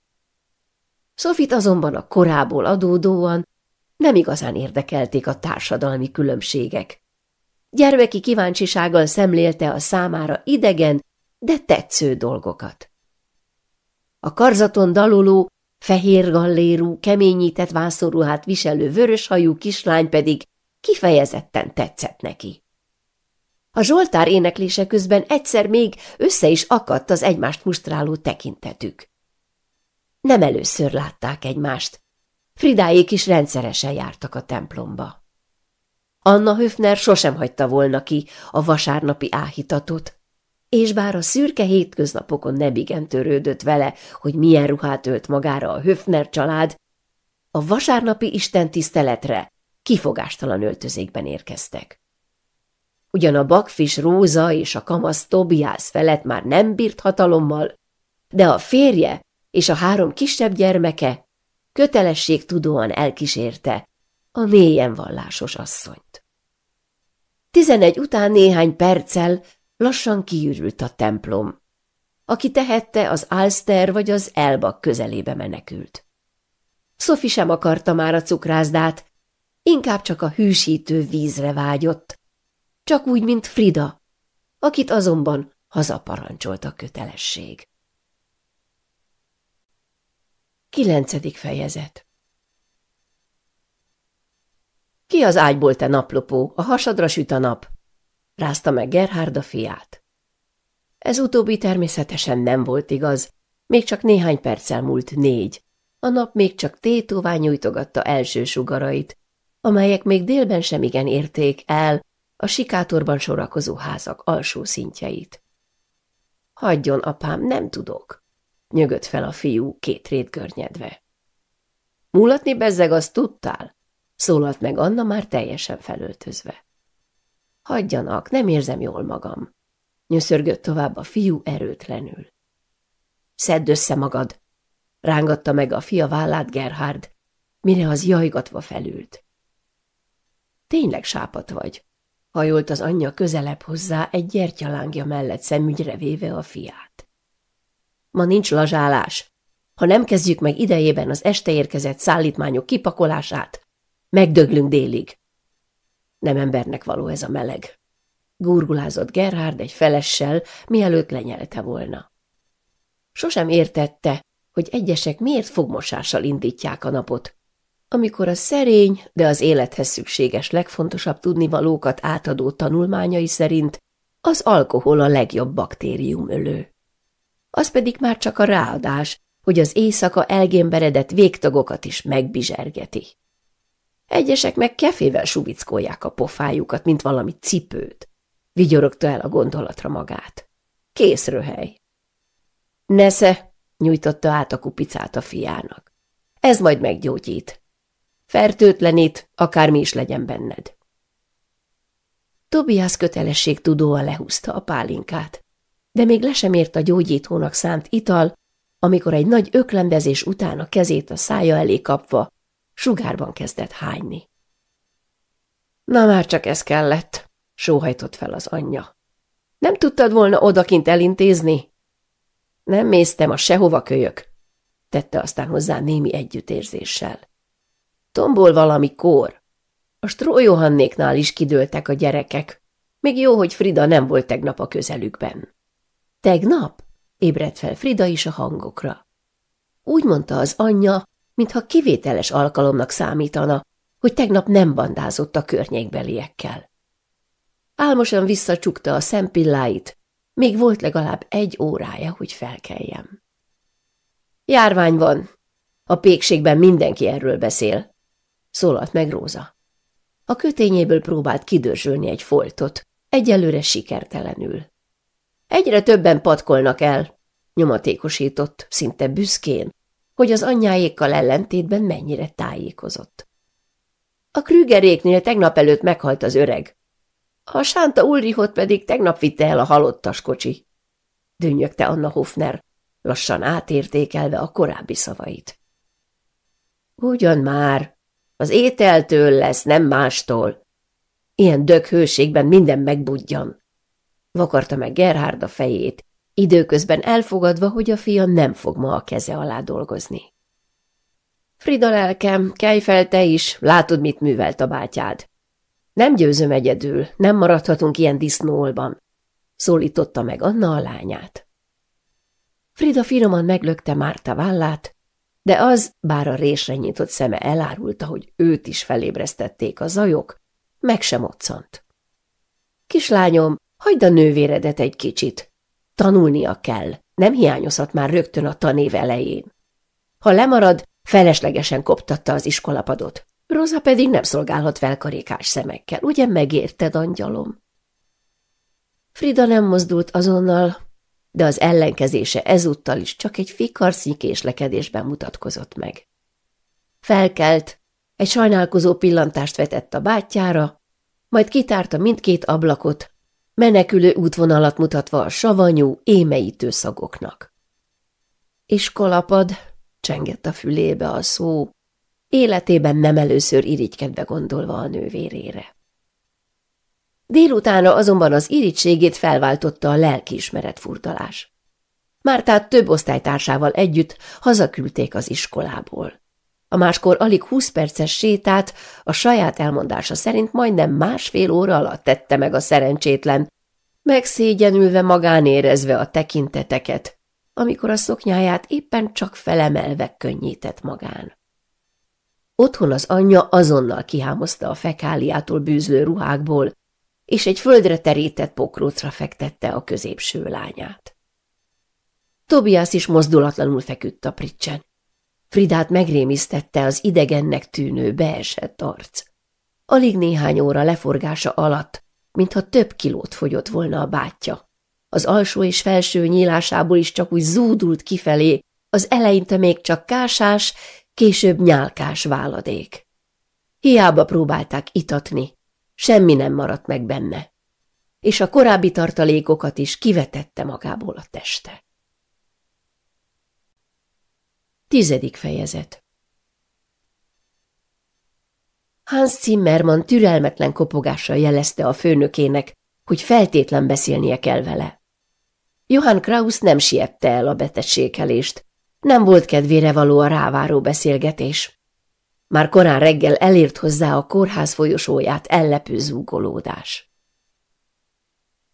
Sofit azonban a korából adódóan nem igazán érdekelték a társadalmi különbségek. Gyermeki kíváncsisággal szemlélte a számára idegen, de tetsző dolgokat. A karzaton daluló, fehér gallérú, keményített vászorruhát viselő vöröshajú kislány pedig kifejezetten tetszett neki. A Zsoltár éneklése közben egyszer még össze is akadt az egymást mustráló tekintetük. Nem először látták egymást. Fridáék is rendszeresen jártak a templomba. Anna Höfner sosem hagyta volna ki a vasárnapi áhítatot, és bár a szürke hétköznapokon nebigen törődött vele, hogy milyen ruhát ölt magára a Höfner család, a vasárnapi istentiszteletre kifogástalan öltözékben érkeztek. Ugyan a bakfis Róza és a kamasz Tobiász felett már nem bírt hatalommal, de a férje és a három kisebb gyermeke kötelesség tudóan elkísérte a mélyen vallásos asszonyt. Tizenegy után néhány perccel lassan kiürült a templom. Aki tehette, az Alster vagy az Elbak közelébe menekült. Sophie sem akarta már a cukrázdát, inkább csak a hűsítő vízre vágyott, csak úgy, mint Frida, akit azonban hazaparancsolt a kötelesség. Kilencedik fejezet Ki az ágyból, te naplopó, a hasadra süt a nap? rázta meg a fiát. Ez utóbbi természetesen nem volt igaz, még csak néhány perccel múlt négy. A nap még csak tétóvá nyújtogatta első sugarait, amelyek még délben sem igen érték el a sikátorban sorakozó házak alsó szintjeit. Hagyjon, apám, nem tudok, nyögött fel a fiú két rét görnyedve. Múlatni bezzeg, azt tudtál? szólalt meg Anna már teljesen felöltözve. Hagyjanak, nem érzem jól magam, nyöszörgött tovább a fiú erőtlenül. Szedd össze magad, rángatta meg a fia vállát Gerhard, mire az jajgatva felült. Tényleg sápat vagy. Hajolt az anyja közelebb hozzá, egy gyertyalángja mellett szemügyre véve a fiát. Ma nincs lazsálás. Ha nem kezdjük meg idejében az este érkezett szállítmányok kipakolását, megdöglünk délig. Nem embernek való ez a meleg. Gurgulázott Gerhard egy felessel, mielőtt lenyelte volna. Sosem értette, hogy egyesek miért fogmosással indítják a napot, amikor a szerény, de az élethez szükséges legfontosabb tudnivalókat átadó tanulmányai szerint az alkohol a legjobb baktériumölő. Az pedig már csak a ráadás, hogy az éjszaka elgémberedett végtagokat is megbizsergeti. Egyesek meg kefével suvickolják a pofájukat, mint valami cipőt. Vigyorogta el a gondolatra magát. Kész röhely. Nesze, nyújtotta át a kupicát a fiának. Ez majd meggyógyít. Fertőtlenít, akármi is legyen benned. Tobias tudóan lehúzta a pálinkát, de még le sem ért a gyógyítónak szánt ital, amikor egy nagy öklendezés után a kezét a szája elé kapva sugárban kezdett hányni. Na már csak ez kellett, sóhajtott fel az anyja. Nem tudtad volna odakint elintézni? Nem méztem a sehova kölyök, tette aztán hozzá némi együttérzéssel. Tombol valami kór. A Strójohannéknál is kidőltek a gyerekek. Még jó, hogy Frida nem volt tegnap a közelükben. Tegnap? ébredt fel Frida is a hangokra. Úgy mondta az anyja, mintha kivételes alkalomnak számítana, hogy tegnap nem bandázott a környékbeliekkel. Álmosan visszacsukta a szempilláit, még volt legalább egy órája, hogy felkeljem. Járvány van. A pékségben mindenki erről beszél, szólalt meg Róza. A kötényéből próbált kidörzsölni egy foltot, egyelőre sikertelenül. Egyre többen patkolnak el, nyomatékosított, szinte büszkén, hogy az anyjáékkal ellentétben mennyire tájékozott. A Krügeréknél tegnap előtt meghalt az öreg. A Sánta Ulrihot pedig tegnap vitte el a halottas kocsi. Dünnyögte Anna Hofner, lassan átértékelve a korábbi szavait. Ugyan már, az ételtől lesz, nem mástól. Ilyen dög minden megbudjan. Vakarta meg Gerhard a fejét, időközben elfogadva, hogy a fia nem fog ma a keze alá dolgozni. Frida lelkem, kelj fel te is, látod, mit művelt a bátyád. Nem győzöm egyedül, nem maradhatunk ilyen disznóolban, szólította meg Anna a lányát. Frida finoman meglökte Márta vállát, de az, bár a résre nyitott szeme elárulta, hogy őt is felébresztették a zajok, meg sem moccant. Kislányom, hagyd a nővéredet egy kicsit. Tanulnia kell, nem hiányozhat már rögtön a tanév elején. Ha lemarad, feleslegesen koptatta az iskolapadot. Róza pedig nem szolgálhat velkarékás szemekkel, ugye megérted, angyalom? Frida nem mozdult azonnal, de az ellenkezése ezúttal is csak egy fikarsznyi késlekedésben mutatkozott meg. Felkelt, egy sajnálkozó pillantást vetett a bátyjára, majd kitárta mindkét ablakot, menekülő útvonalat mutatva a savanyú, émeítő szagoknak. Iskolapad, csengett a fülébe a szó, életében nem először irigykedve gondolva a nővérére. Délutána azonban az irítségét felváltotta a lelkiismeret furdalás. Mártát több osztálytársával együtt hazaküldték az iskolából. A máskor alig húsz perces sétát a saját elmondása szerint majdnem másfél óra alatt tette meg a szerencsétlen, megszégyenülve magán érezve a tekinteteket, amikor a szoknyáját éppen csak felemelve könnyített magán. Otthon az anyja azonnal kihámozta a fekáliától bűzlő ruhákból, és egy földre terített pokrócra fektette a középső lányát. Tobias is mozdulatlanul feküdt a pricsen. Fridát megrémisztette az idegennek tűnő, beesett arc. Alig néhány óra leforgása alatt, mintha több kilót fogyott volna a bátyja. Az alsó és felső nyílásából is csak úgy zúdult kifelé, az eleinte még csak kásás, később nyálkás váladék. Hiába próbálták itatni, Semmi nem maradt meg benne, és a korábbi tartalékokat is kivetette magából a teste. Tizedik fejezet Hans Zimmermann türelmetlen kopogással jelezte a főnökének, hogy feltétlen beszélnie kell vele. Johann Kraus nem siette el a betegséghelést, nem volt kedvére való a ráváró beszélgetés. Már korán reggel elért hozzá a kórház folyosóját ellepő zúgolódás.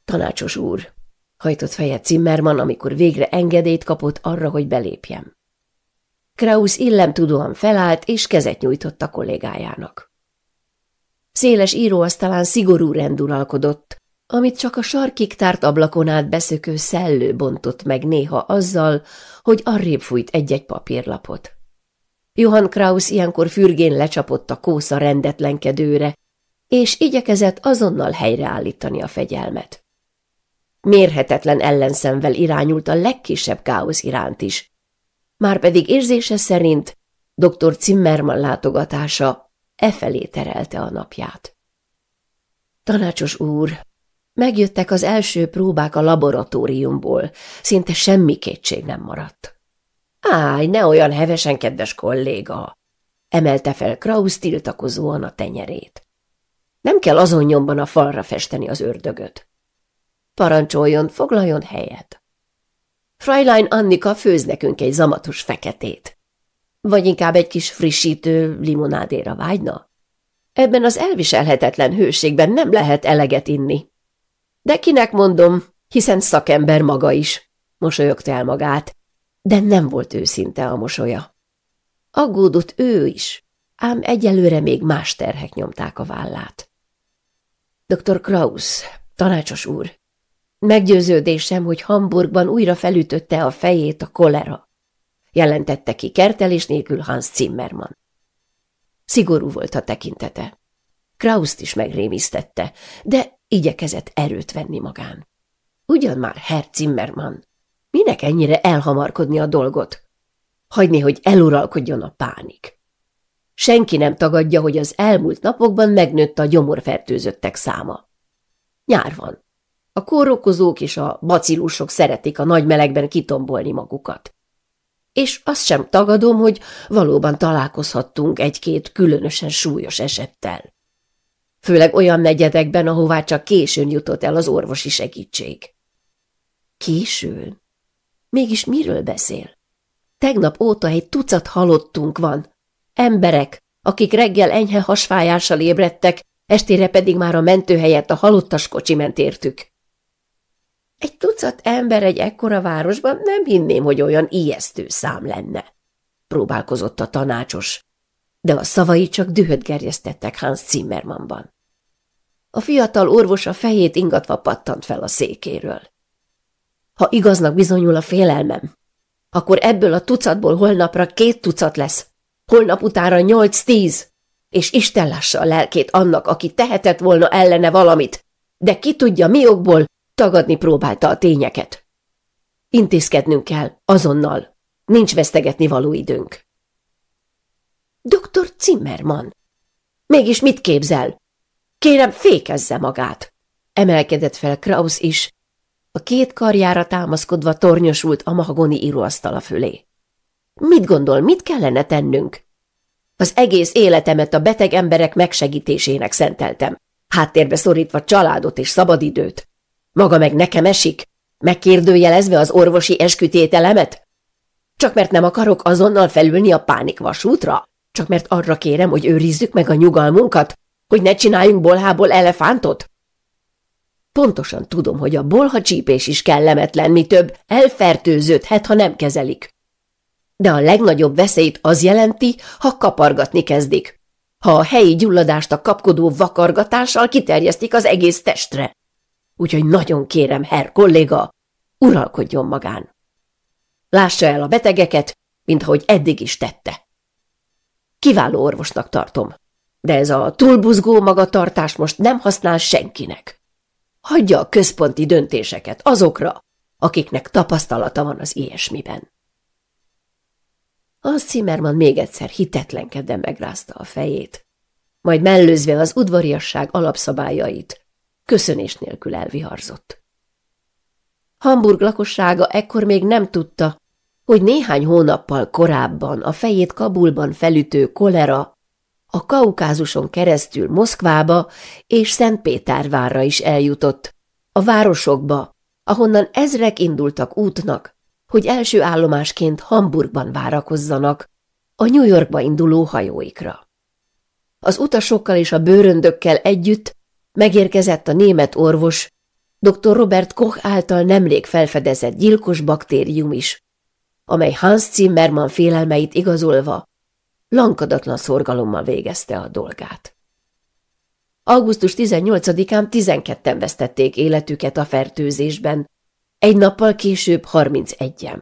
Tanácsos úr, hajtott feje Zimmermann, amikor végre engedélyt kapott arra, hogy belépjem. Krausz illemtudóan felállt, és kezet nyújtott a kollégájának. Széles íróasztalán szigorú rend uralkodott, amit csak a sarkig tárt ablakon át beszökő szellő bontott meg néha azzal, hogy arrébb fújt egy-egy papírlapot. Johann Kraus ilyenkor fürgén lecsapott a kósza rendetlenkedőre, és igyekezett azonnal helyreállítani a fegyelmet. Mérhetetlen ellenszemvel irányult a legkisebb káosz iránt is. Márpedig érzése szerint dr. Zimmermann látogatása e felé terelte a napját. Tanácsos úr, megjöttek az első próbák a laboratóriumból, szinte semmi kétség nem maradt. Állj, ne olyan hevesen, kedves kolléga! Emelte fel Kraus tiltakozóan a tenyerét. Nem kell azon nyomban a falra festeni az ördögöt. Parancsoljon, foglaljon helyet. Freilein Annika főz nekünk egy zamatos feketét. Vagy inkább egy kis frissítő limonádéra vágyna? Ebben az elviselhetetlen hőségben nem lehet eleget inni. De kinek mondom, hiszen szakember maga is, mosolyogta el magát, de nem volt őszinte a mosolya. Aggódott ő is, ám egyelőre még más terhek nyomták a vállát. Dr. Kraus, tanácsos úr, meggyőződésem, hogy Hamburgban újra felütötte a fejét a kolera, jelentette ki kertelés nélkül Hans Zimmermann. Szigorú volt a tekintete. Krauszt is megrémisztette, de igyekezett erőt venni magán. Ugyan már Herr Zimmermann, Minek ennyire elhamarkodni a dolgot? Hagyni, hogy eluralkodjon a pánik. Senki nem tagadja, hogy az elmúlt napokban megnőtt a gyomorfertőzöttek száma. Nyár van. A kórokozók és a bacilusok szeretik a nagy melegben kitombolni magukat. És azt sem tagadom, hogy valóban találkozhattunk egy-két különösen súlyos esettel. Főleg olyan negyedekben, ahová csak későn jutott el az orvosi segítség. Későn? Mégis miről beszél? Tegnap óta egy tucat halottunk van. Emberek, akik reggel enyhe hasfájással ébredtek, estére pedig már a mentőhelyet a halottas kocsi ment értük. Egy tucat ember egy ekkora városban nem hinném, hogy olyan ijesztő szám lenne, próbálkozott a tanácsos, de a szavai csak dühöt gerjesztettek Hans Zimmermannban. A fiatal orvos a fejét ingatva pattant fel a székéről. Ha igaznak bizonyul a félelmem, akkor ebből a tucatból holnapra két tucat lesz, holnap utára nyolc-tíz, és Isten lássa a lelkét annak, aki tehetett volna ellene valamit, de ki tudja mi okból tagadni próbálta a tényeket. Intézkednünk kell, azonnal. Nincs vesztegetni való időnk. Doktor Zimmermann. Mégis mit képzel? Kérem, fékezze magát! Emelkedett fel Kraus is, a két karjára támaszkodva tornyosult a mahagoni íróasztala fölé. Mit gondol, mit kellene tennünk? Az egész életemet a beteg emberek megsegítésének szenteltem, háttérbe szorítva családot és szabadidőt. Maga meg nekem esik? Megkérdőjelezve az orvosi eskütételemet? Csak mert nem akarok azonnal felülni a pánikvasútra? Csak mert arra kérem, hogy őrizzük meg a nyugalmunkat, hogy ne csináljunk bolhából elefántot? Pontosan tudom, hogy a bolha csípés is kellemetlen, mi több, elfertőződhet, ha nem kezelik. De a legnagyobb veszélyt az jelenti, ha kapargatni kezdik. Ha a helyi gyulladást a kapkodó vakargatással kiterjesztik az egész testre. Úgyhogy nagyon kérem, herr kolléga, uralkodjon magán. Lássa el a betegeket, mint ahogy eddig is tette. Kiváló orvosnak tartom, de ez a túlbuzgó magatartás most nem használ senkinek. Hagyja a központi döntéseket azokra, akiknek tapasztalata van az ilyesmiben. A Zimmermann még egyszer hitetlenkedve megrázta a fejét, majd mellőzve az udvariasság alapszabályait, köszönés nélkül elviharzott. Hamburg lakossága ekkor még nem tudta, hogy néhány hónappal korábban a fejét Kabulban felütő kolera a Kaukázuson keresztül Moszkvába és Szentpétervárra is eljutott, a városokba, ahonnan ezrek indultak útnak, hogy első állomásként Hamburgban várakozzanak, a New Yorkba induló hajóikra. Az utasokkal és a bőröndökkel együtt megérkezett a német orvos, dr. Robert Koch által nemrég felfedezett gyilkos baktérium is, amely Hans Zimmermann félelmeit igazolva lankadatlan szorgalommal végezte a dolgát. Augusztus 18-án 12-en vesztették életüket a fertőzésben, egy nappal később 31-en.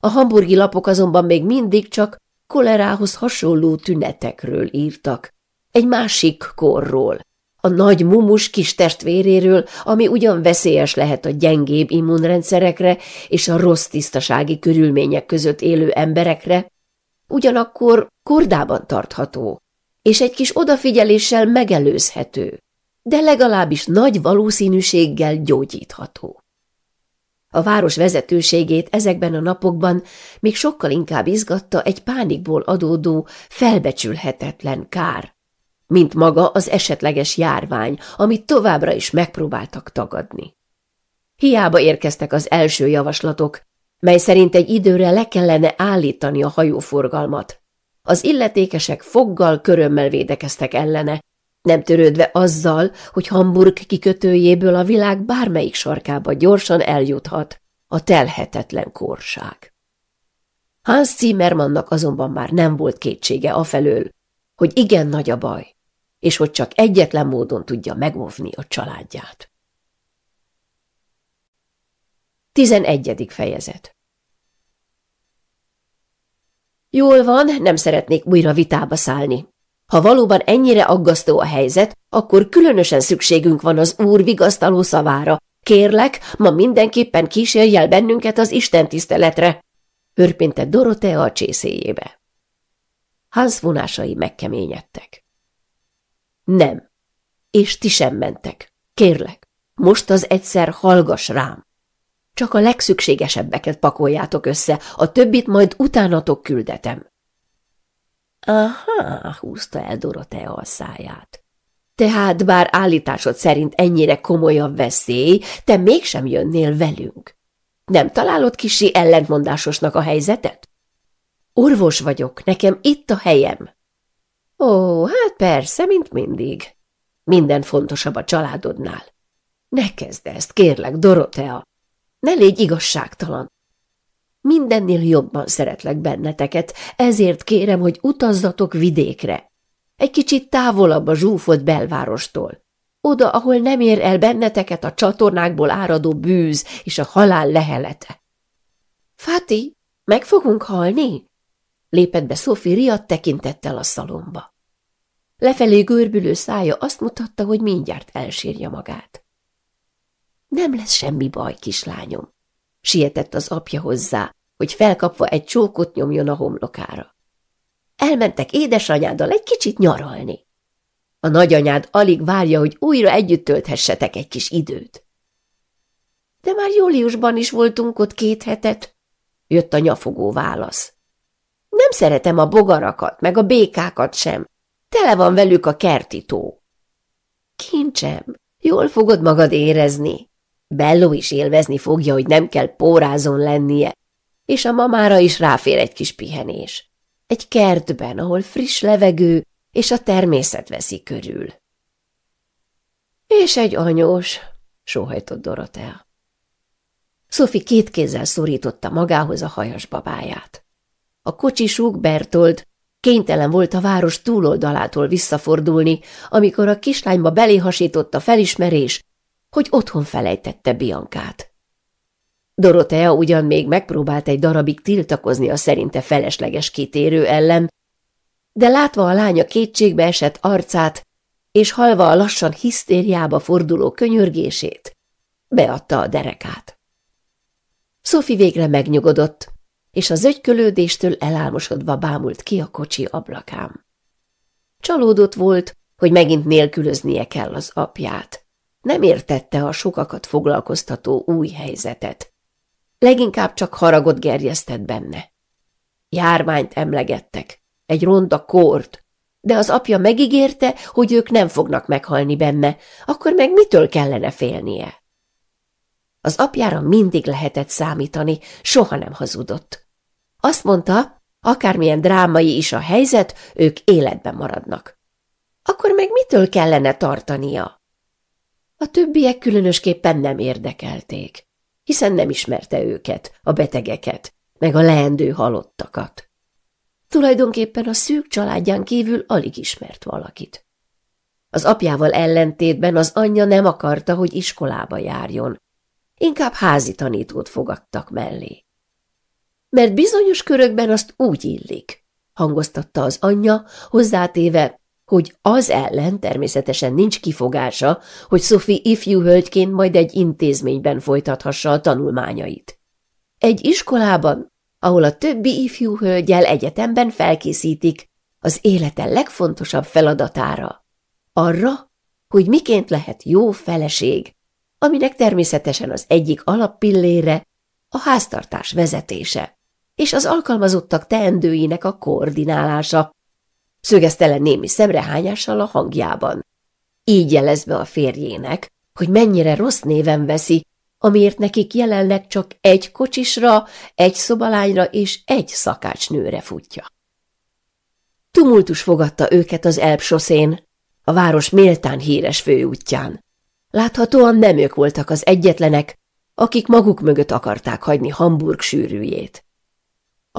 A hamburgi lapok azonban még mindig csak kolerához hasonló tünetekről írtak, egy másik korról, a nagy mumus kis testvéréről, ami ugyan veszélyes lehet a gyengébb immunrendszerekre és a rossz tisztasági körülmények között élő emberekre, ugyanakkor kordában tartható, és egy kis odafigyeléssel megelőzhető, de legalábbis nagy valószínűséggel gyógyítható. A város vezetőségét ezekben a napokban még sokkal inkább izgatta egy pánikból adódó, felbecsülhetetlen kár, mint maga az esetleges járvány, amit továbbra is megpróbáltak tagadni. Hiába érkeztek az első javaslatok, mely szerint egy időre le kellene állítani a hajóforgalmat. Az illetékesek foggal, körömmel védekeztek ellene, nem törődve azzal, hogy Hamburg kikötőjéből a világ bármelyik sarkába gyorsan eljuthat a telhetetlen korság. Hans Zimmermannnak azonban már nem volt kétsége afelől, hogy igen nagy a baj, és hogy csak egyetlen módon tudja megóvni a családját. 11. fejezet Jól van, nem szeretnék újra vitába szállni. Ha valóban ennyire aggasztó a helyzet, akkor különösen szükségünk van az Úr vigasztaló szavára. Kérlek, ma mindenképpen kísérj el bennünket az Isten tiszteletre! Örpintett Dorotea a csészéjébe. Hans vonásai megkeményedtek. Nem. És ti sem mentek. Kérlek, most az egyszer hallgass rám. Csak a legszükségesebbeket pakoljátok össze, a többit majd utánatok küldetem. Aha, húzta el Dorotea a száját. Tehát bár állításod szerint ennyire komoly a veszély, te mégsem jönnél velünk. Nem találod kisi ellentmondásosnak a helyzetet? Orvos vagyok, nekem itt a helyem. Ó, hát persze, mint mindig. Minden fontosabb a családodnál. Ne kezd ezt, kérlek, Dorotea. Ne légy igazságtalan! Mindennél jobban szeretlek benneteket, ezért kérem, hogy utazzatok vidékre. Egy kicsit távolabb a zsúfolt belvárostól. Oda, ahol nem ér el benneteket a csatornákból áradó bűz és a halál lehelete. Fati, meg fogunk halni? Lépett be Sophie riadt tekintettel a szalomba. Lefelé görbülő szája azt mutatta, hogy mindjárt elsírja magát. Nem lesz semmi baj, kislányom. Sietett az apja hozzá, hogy felkapva egy csókot nyomjon a homlokára. Elmentek édesanyáddal egy kicsit nyaralni. A nagyanyád alig várja, hogy újra együtt tölthessetek egy kis időt. De már júliusban is voltunk ott két hetet, jött a nyafogó válasz. Nem szeretem a bogarakat, meg a békákat sem. Tele van velük a kertitó. Kincsem, jól fogod magad érezni, Bello is élvezni fogja, hogy nem kell pórázon lennie, és a mamára is ráfér egy kis pihenés. Egy kertben, ahol friss levegő és a természet veszi körül. És egy anyós, sóhajtott Dorotea. Sophie két kézzel szorította magához a hajas babáját. A kocsisúk Bertold kénytelen volt a város túloldalától visszafordulni, amikor a kislányba beléhasított a felismerés, hogy otthon felejtette Biankát. Dorotea ugyan még megpróbált egy darabig tiltakozni a szerinte felesleges kitérő ellen, de látva a lánya kétségbe esett arcát, és halva a lassan hisztériába forduló könyörgését, beadta a derekát. Szofi végre megnyugodott, és az ögykölődéstől elálmosodva bámult ki a kocsi ablakám. Csalódott volt, hogy megint nélkülöznie kell az apját nem értette a sokakat foglalkoztató új helyzetet. Leginkább csak haragot gerjesztett benne. Járványt emlegettek, egy ronda kort, de az apja megígérte, hogy ők nem fognak meghalni benne, akkor meg mitől kellene félnie? Az apjára mindig lehetett számítani, soha nem hazudott. Azt mondta, akármilyen drámai is a helyzet, ők életben maradnak. Akkor meg mitől kellene tartania? A többiek különösképpen nem érdekelték, hiszen nem ismerte őket, a betegeket, meg a leendő halottakat. Tulajdonképpen a szűk családján kívül alig ismert valakit. Az apjával ellentétben az anyja nem akarta, hogy iskolába járjon. Inkább házi tanítót fogadtak mellé. Mert bizonyos körökben azt úgy illik, hangoztatta az anyja, hozzátéve, hogy az ellen természetesen nincs kifogása, hogy Sophie ifjú hölgyként majd egy intézményben folytathassa a tanulmányait. Egy iskolában, ahol a többi ifjú hölgyel egyetemben felkészítik az élete legfontosabb feladatára. Arra, hogy miként lehet jó feleség, aminek természetesen az egyik alappillére a háztartás vezetése és az alkalmazottak teendőinek a koordinálása, szögezte le némi szemrehányással a hangjában. Így jelez be a férjének, hogy mennyire rossz néven veszi, amiért nekik jelenleg csak egy kocsisra, egy szobalányra és egy szakácsnőre futja. Tumultus fogadta őket az Elb soszén, a város méltán híres főútján. Láthatóan nem ők voltak az egyetlenek, akik maguk mögött akarták hagyni Hamburg sűrűjét.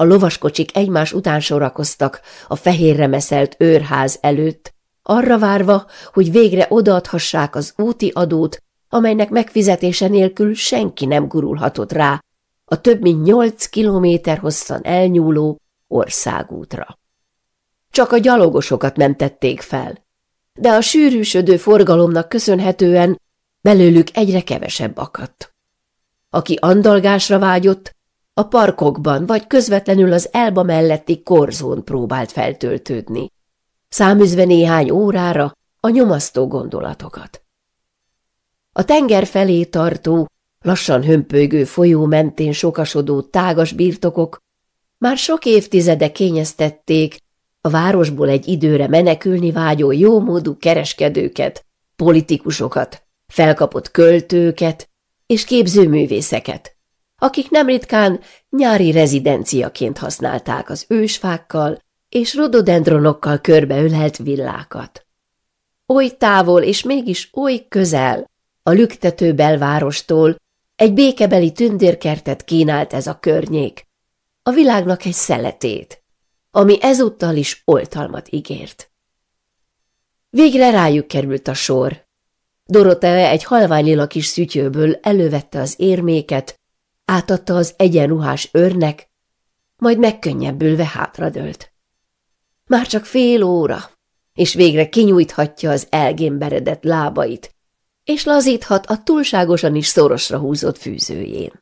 A lovaskocsik egymás után sorakoztak a fehérre meszelt őrház előtt, arra várva, hogy végre odaadhassák az úti adót, amelynek megfizetése nélkül senki nem gurulhatott rá a több mint nyolc kilométer hosszan elnyúló országútra. Csak a gyalogosokat nem tették fel, de a sűrűsödő forgalomnak köszönhetően belőlük egyre kevesebb akadt. Aki andalgásra vágyott, a parkokban vagy közvetlenül az Elba melletti korzón próbált feltöltődni, számüzve néhány órára a nyomasztó gondolatokat. A tenger felé tartó, lassan hömpögő folyó mentén sokasodó tágas birtokok már sok évtizede kényeztették a városból egy időre menekülni vágyó jómódú kereskedőket, politikusokat, felkapott költőket és képzőművészeket, akik nem ritkán nyári rezidenciaként használták az ősfákkal és rododendronokkal körbeölelt villákat. Oly távol és mégis oly közel a lüktető belvárostól egy békebeli tündérkertet kínált ez a környék, a világnak egy szeletét, ami ezúttal is oltalmat ígért. Végre rájuk került a sor. Dorotea egy halványilag kis szütyőből elővette az érméket, átadta az egyenruhás őrnek, majd megkönnyebbülve hátradőlt. Már csak fél óra, és végre kinyújthatja az elgémberedett lábait, és lazíthat a túlságosan is szorosra húzott fűzőjén.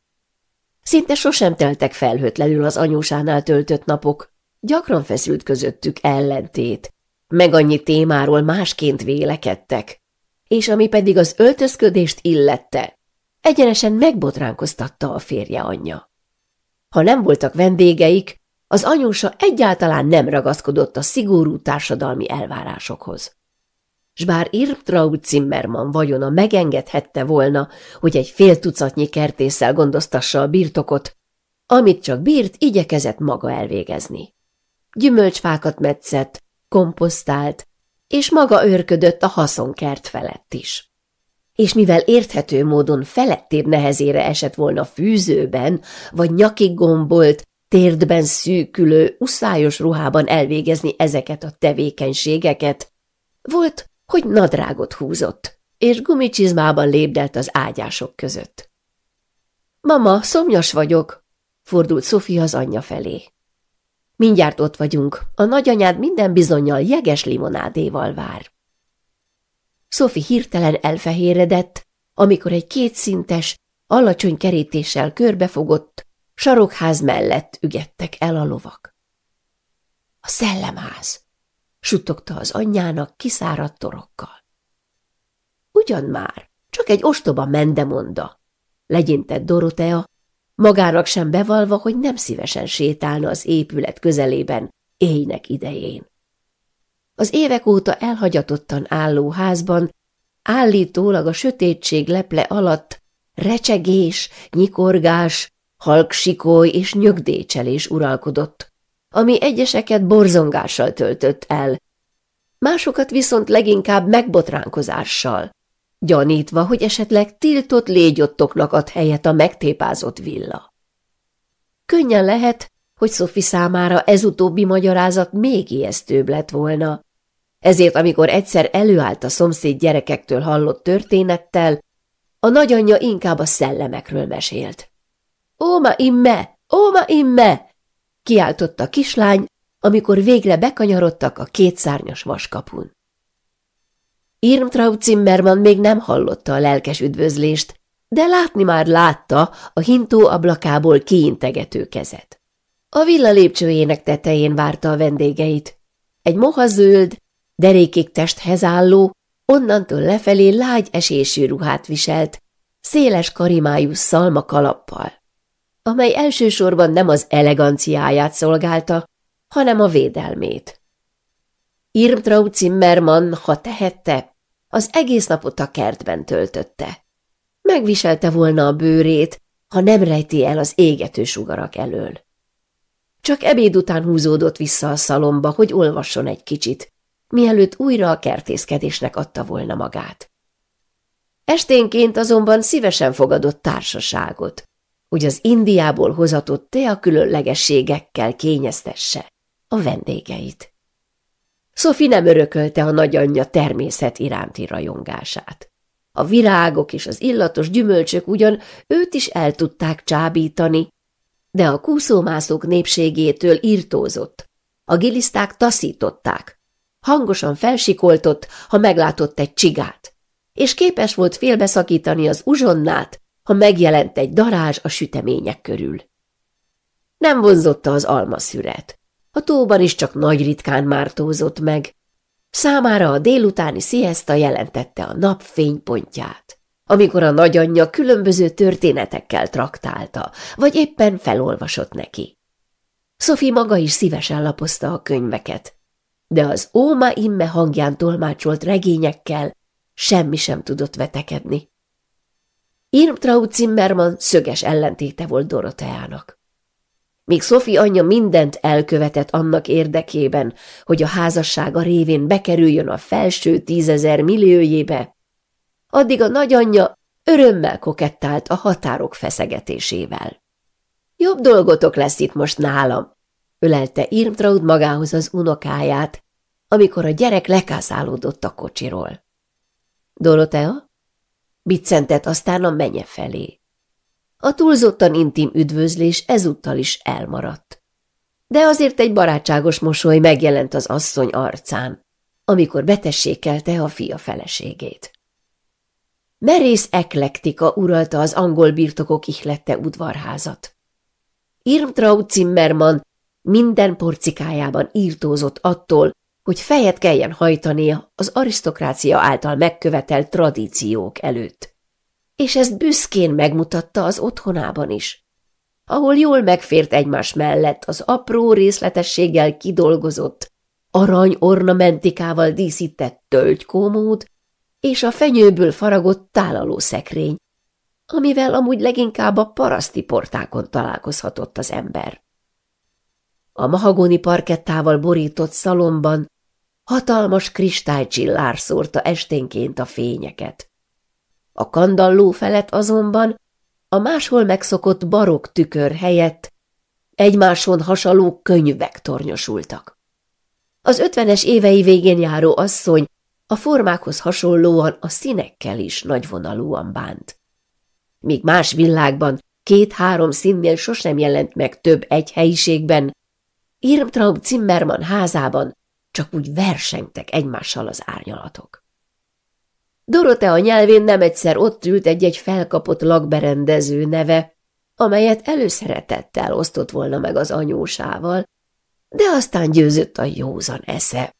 Szinte sosem teltek felhőtlenül az anyósánál töltött napok, gyakran feszült közöttük ellentét, meg annyi témáról másként vélekedtek, és ami pedig az öltözködést illette, egyenesen megbotránkoztatta a férje anyja. Ha nem voltak vendégeik, az anyósa egyáltalán nem ragaszkodott a szigorú társadalmi elvárásokhoz. S bár Irmtraut Zimmermann vagyona megengedhette volna, hogy egy fél tucatnyi kertéssel gondoztassa a birtokot, amit csak bírt, igyekezett maga elvégezni. Gyümölcsfákat metszett, komposztált, és maga őrködött a haszonkert felett is és mivel érthető módon felettébb nehezére esett volna fűzőben, vagy nyakig gombolt, térdben szűkülő, uszályos ruhában elvégezni ezeket a tevékenységeket, volt, hogy nadrágot húzott, és gumicsizmában lépdelt az ágyások között. – Mama, szomjas vagyok! – fordult Sophie az anyja felé. – Mindjárt ott vagyunk, a nagyanyád minden bizonyal jeges limonádéval vár. – Sophie hirtelen elfehéredett, amikor egy kétszintes, alacsony kerítéssel körbefogott, sarokház mellett ügettek el a lovak. A szellemház, suttogta az anyjának kiszáradt torokkal. Ugyan már, csak egy ostoba mendemonda, legyintett Dorotea, magának sem bevalva, hogy nem szívesen sétálna az épület közelében éjnek idején az évek óta elhagyatottan álló házban, állítólag a sötétség leple alatt recsegés, nyikorgás, halksikói és nyögdécselés uralkodott, ami egyeseket borzongással töltött el, másokat viszont leginkább megbotránkozással, gyanítva, hogy esetleg tiltott légyottoknak ad helyet a megtépázott villa. Könnyen lehet, hogy Szofi számára ez utóbbi magyarázat még ijesztőbb lett volna, ezért, amikor egyszer előállt a szomszéd gyerekektől hallott történettel, a nagyanyja inkább a szellemekről mesélt. Óma imme! Óma imme! kiáltotta a kislány, amikor végre bekanyarodtak a kétszárnyas vaskapun. Irmtraut Zimmermann még nem hallotta a lelkes üdvözlést, de látni már látta a hintó ablakából kiintegető kezet. A villa lépcsőjének tetején várta a vendégeit. Egy mohazöld, derékig testhez álló, onnantól lefelé lágy esésű ruhát viselt, széles karimájú szalma kalappal, amely elsősorban nem az eleganciáját szolgálta, hanem a védelmét. Irmtrau Zimmermann, ha tehette, az egész napot a kertben töltötte. Megviselte volna a bőrét, ha nem rejti el az égető sugarak elől. Csak ebéd után húzódott vissza a szalomba, hogy olvasson egy kicsit, mielőtt újra a kertészkedésnek adta volna magát. Esténként azonban szívesen fogadott társaságot, hogy az Indiából hozatott te a különlegességekkel kényeztesse a vendégeit. Sophie nem örökölte a nagyanyja természet iránti rajongását. A virágok és az illatos gyümölcsök ugyan őt is el tudták csábítani, de a kúszómászók népségétől irtózott. A giliszták taszították, hangosan felsikoltott, ha meglátott egy csigát, és képes volt félbeszakítani az uzsonnát, ha megjelent egy darázs a sütemények körül. Nem vonzotta az almaszüret. A tóban is csak nagy ritkán mártózott meg. Számára a délutáni sziesta jelentette a nap fénypontját, amikor a nagyanyja különböző történetekkel traktálta, vagy éppen felolvasott neki. Sophie maga is szívesen lapozta a könyveket, de az óma imme hangján tolmácsolt regényekkel semmi sem tudott vetekedni. Irmtrau Zimmermann szöges ellentéte volt Doroteának. Míg Sophie anyja mindent elkövetett annak érdekében, hogy a házassága révén bekerüljön a felső tízezer milliójébe, addig a nagyanyja örömmel kokettált a határok feszegetésével. Jobb dolgotok lesz itt most nálam, ölelte Irmtraud magához az unokáját, amikor a gyerek lekászálódott a kocsiról. Dorotea biccentett aztán a menye felé. A túlzottan intim üdvözlés ezúttal is elmaradt. De azért egy barátságos mosoly megjelent az asszony arcán, amikor betessékelte a fia feleségét. Merész eklektika uralta az angol birtokok ihlette udvarházat. Irmtraud Zimmermann minden porcikájában írtózott attól, hogy fejet kelljen hajtania az arisztokrácia által megkövetelt tradíciók előtt. És ezt büszkén megmutatta az otthonában is, ahol jól megfért egymás mellett az apró részletességgel kidolgozott, arany ornamentikával díszített tölgykómód és a fenyőből faragott tálaló szekrény, amivel amúgy leginkább a paraszti portákon találkozhatott az ember. A mahagoni parkettával borított szalomban hatalmas kristálycsillár szórta esténként a fényeket. A kandalló felett azonban a máshol megszokott barok tükör helyett egymáson hasaló könyvek tornyosultak. Az ötvenes évei végén járó asszony a formákhoz hasonlóan a színekkel is nagyvonalúan bánt. Míg más világban két-három színnél sosem jelent meg több egy helyiségben, Irmtraum Zimmermann házában csak úgy versengtek egymással az árnyalatok. Dorotea nyelvén nem egyszer ott ült egy-egy felkapott lakberendező neve, amelyet előszeretettel osztott volna meg az anyósával, de aztán győzött a józan esze,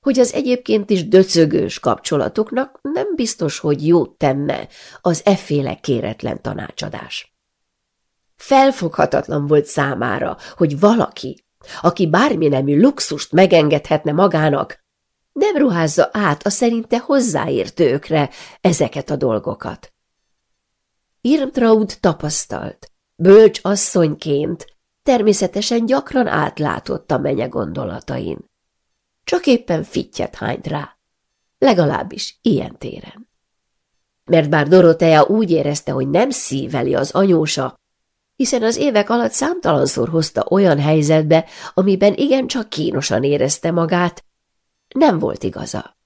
hogy az egyébként is döcögős kapcsolatoknak nem biztos, hogy jót tenne az efféle kéretlen tanácsadás. Felfoghatatlan volt számára, hogy valaki, aki bármi nemű luxust megengedhetne magának, nem ruházza át a szerinte hozzáértőkre ezeket a dolgokat. Irmtraud tapasztalt, bölcs asszonyként, természetesen gyakran átlátott a menye gondolatain. Csak éppen fittyet hányt rá, legalábbis ilyen téren. Mert bár Dorotea úgy érezte, hogy nem szíveli az anyósa, hiszen az évek alatt számtalanszor hozta olyan helyzetbe, amiben igencsak kínosan érezte magát. Nem volt igaza.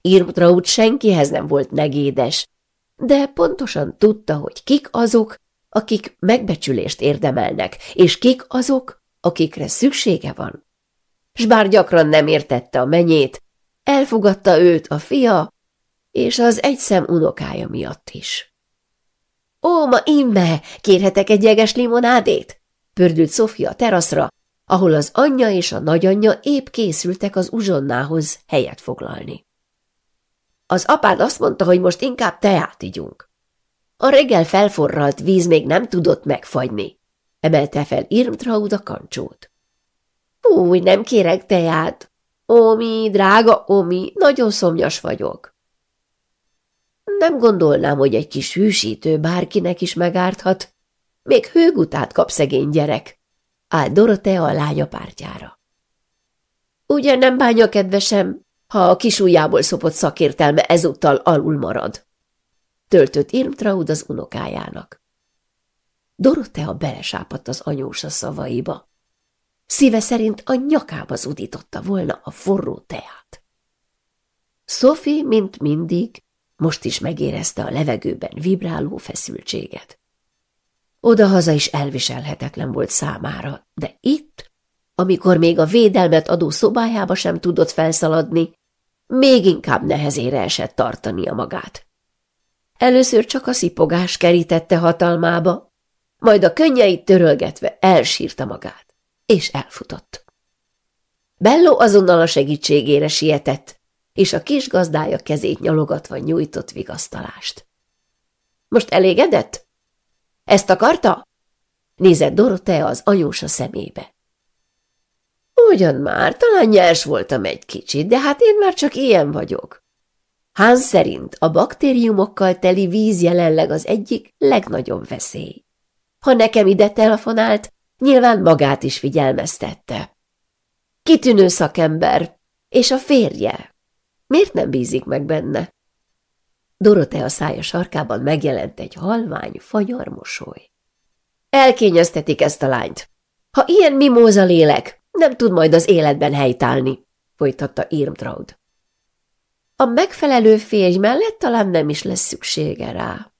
Irmtraut senkihez nem volt negédes, de pontosan tudta, hogy kik azok, akik megbecsülést érdemelnek, és kik azok, akikre szüksége van. S bár gyakran nem értette a menyét, elfogadta őt a fia és az egyszem unokája miatt is. Ó, ma imbe, kérhetek egy jeges limonádét? Pördült Sofia a teraszra, ahol az anyja és a nagyanyja épp készültek az uzsonnához helyet foglalni. Az apád azt mondta, hogy most inkább teát igyunk. A reggel felforralt víz még nem tudott megfagyni, emelte fel Irmtraud a kancsót. Új, nem kérek teát. Omi, drága Omi, nagyon szomjas vagyok nem gondolnám, hogy egy kis hűsítő bárkinek is megárthat. Még hőgutát kap szegény gyerek. áll Dorotea a lánya pártjára. Ugye nem bánja, kedvesem, ha a kis ujjából szopott szakértelme ezúttal alul marad. Töltött Irmtraud az unokájának. Dorotea belesápadt az anyósa szavaiba. Szíve szerint a nyakába zudította volna a forró teát. Sophie, mint mindig, most is megérezte a levegőben vibráló feszültséget. Odahaza is elviselhetetlen volt számára, de itt, amikor még a védelmet adó szobájába sem tudott felszaladni, még inkább nehezére esett tartania magát. Először csak a szipogás kerítette hatalmába, majd a könnyeit törölgetve elsírta magát, és elfutott. Bello azonnal a segítségére sietett, és a kis gazdája kezét nyalogatva nyújtott vigasztalást. Most elégedett? Ezt akarta? Nézett Dorotea az anyósa szemébe. Ugyan már, talán nyers voltam egy kicsit, de hát én már csak ilyen vagyok. Hán szerint a baktériumokkal teli víz jelenleg az egyik legnagyobb veszély. Ha nekem ide telefonált, nyilván magát is figyelmeztette. Kitűnő szakember, és a férje, Miért nem bízik meg benne? Dorotea szája sarkában megjelent egy halvány, fagyar mosoly. Elkényeztetik ezt a lányt. Ha ilyen mimóza lélek, nem tud majd az életben helytállni, folytatta Irmtraud. A megfelelő férj mellett talán nem is lesz szüksége rá.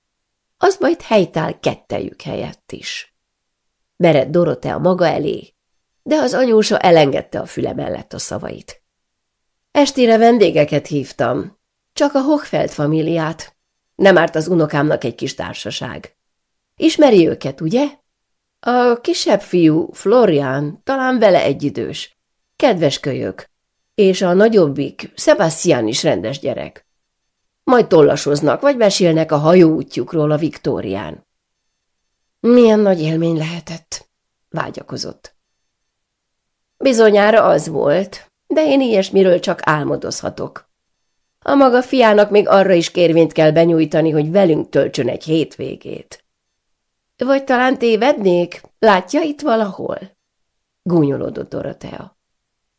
Az majd helytál kettejük helyett is. Mered Dorotea maga elé, de az anyósa elengedte a füle mellett a szavait. Estére vendégeket hívtam. Csak a Hochfeld familiát. Nem árt az unokámnak egy kis társaság. Ismeri őket, ugye? A kisebb fiú, Florian, talán vele egyidős. Kedves kölyök. És a nagyobbik, Sebastian is rendes gyerek. Majd tollasoznak, vagy mesélnek a hajóútjukról a Viktórián. Milyen nagy élmény lehetett, vágyakozott. Bizonyára az volt, de én ilyesmiről csak álmodozhatok. A maga fiának még arra is kérvényt kell benyújtani, hogy velünk töltsön egy hétvégét. Vagy talán tévednék? Látja itt valahol? Gúnyolódott Dorotea.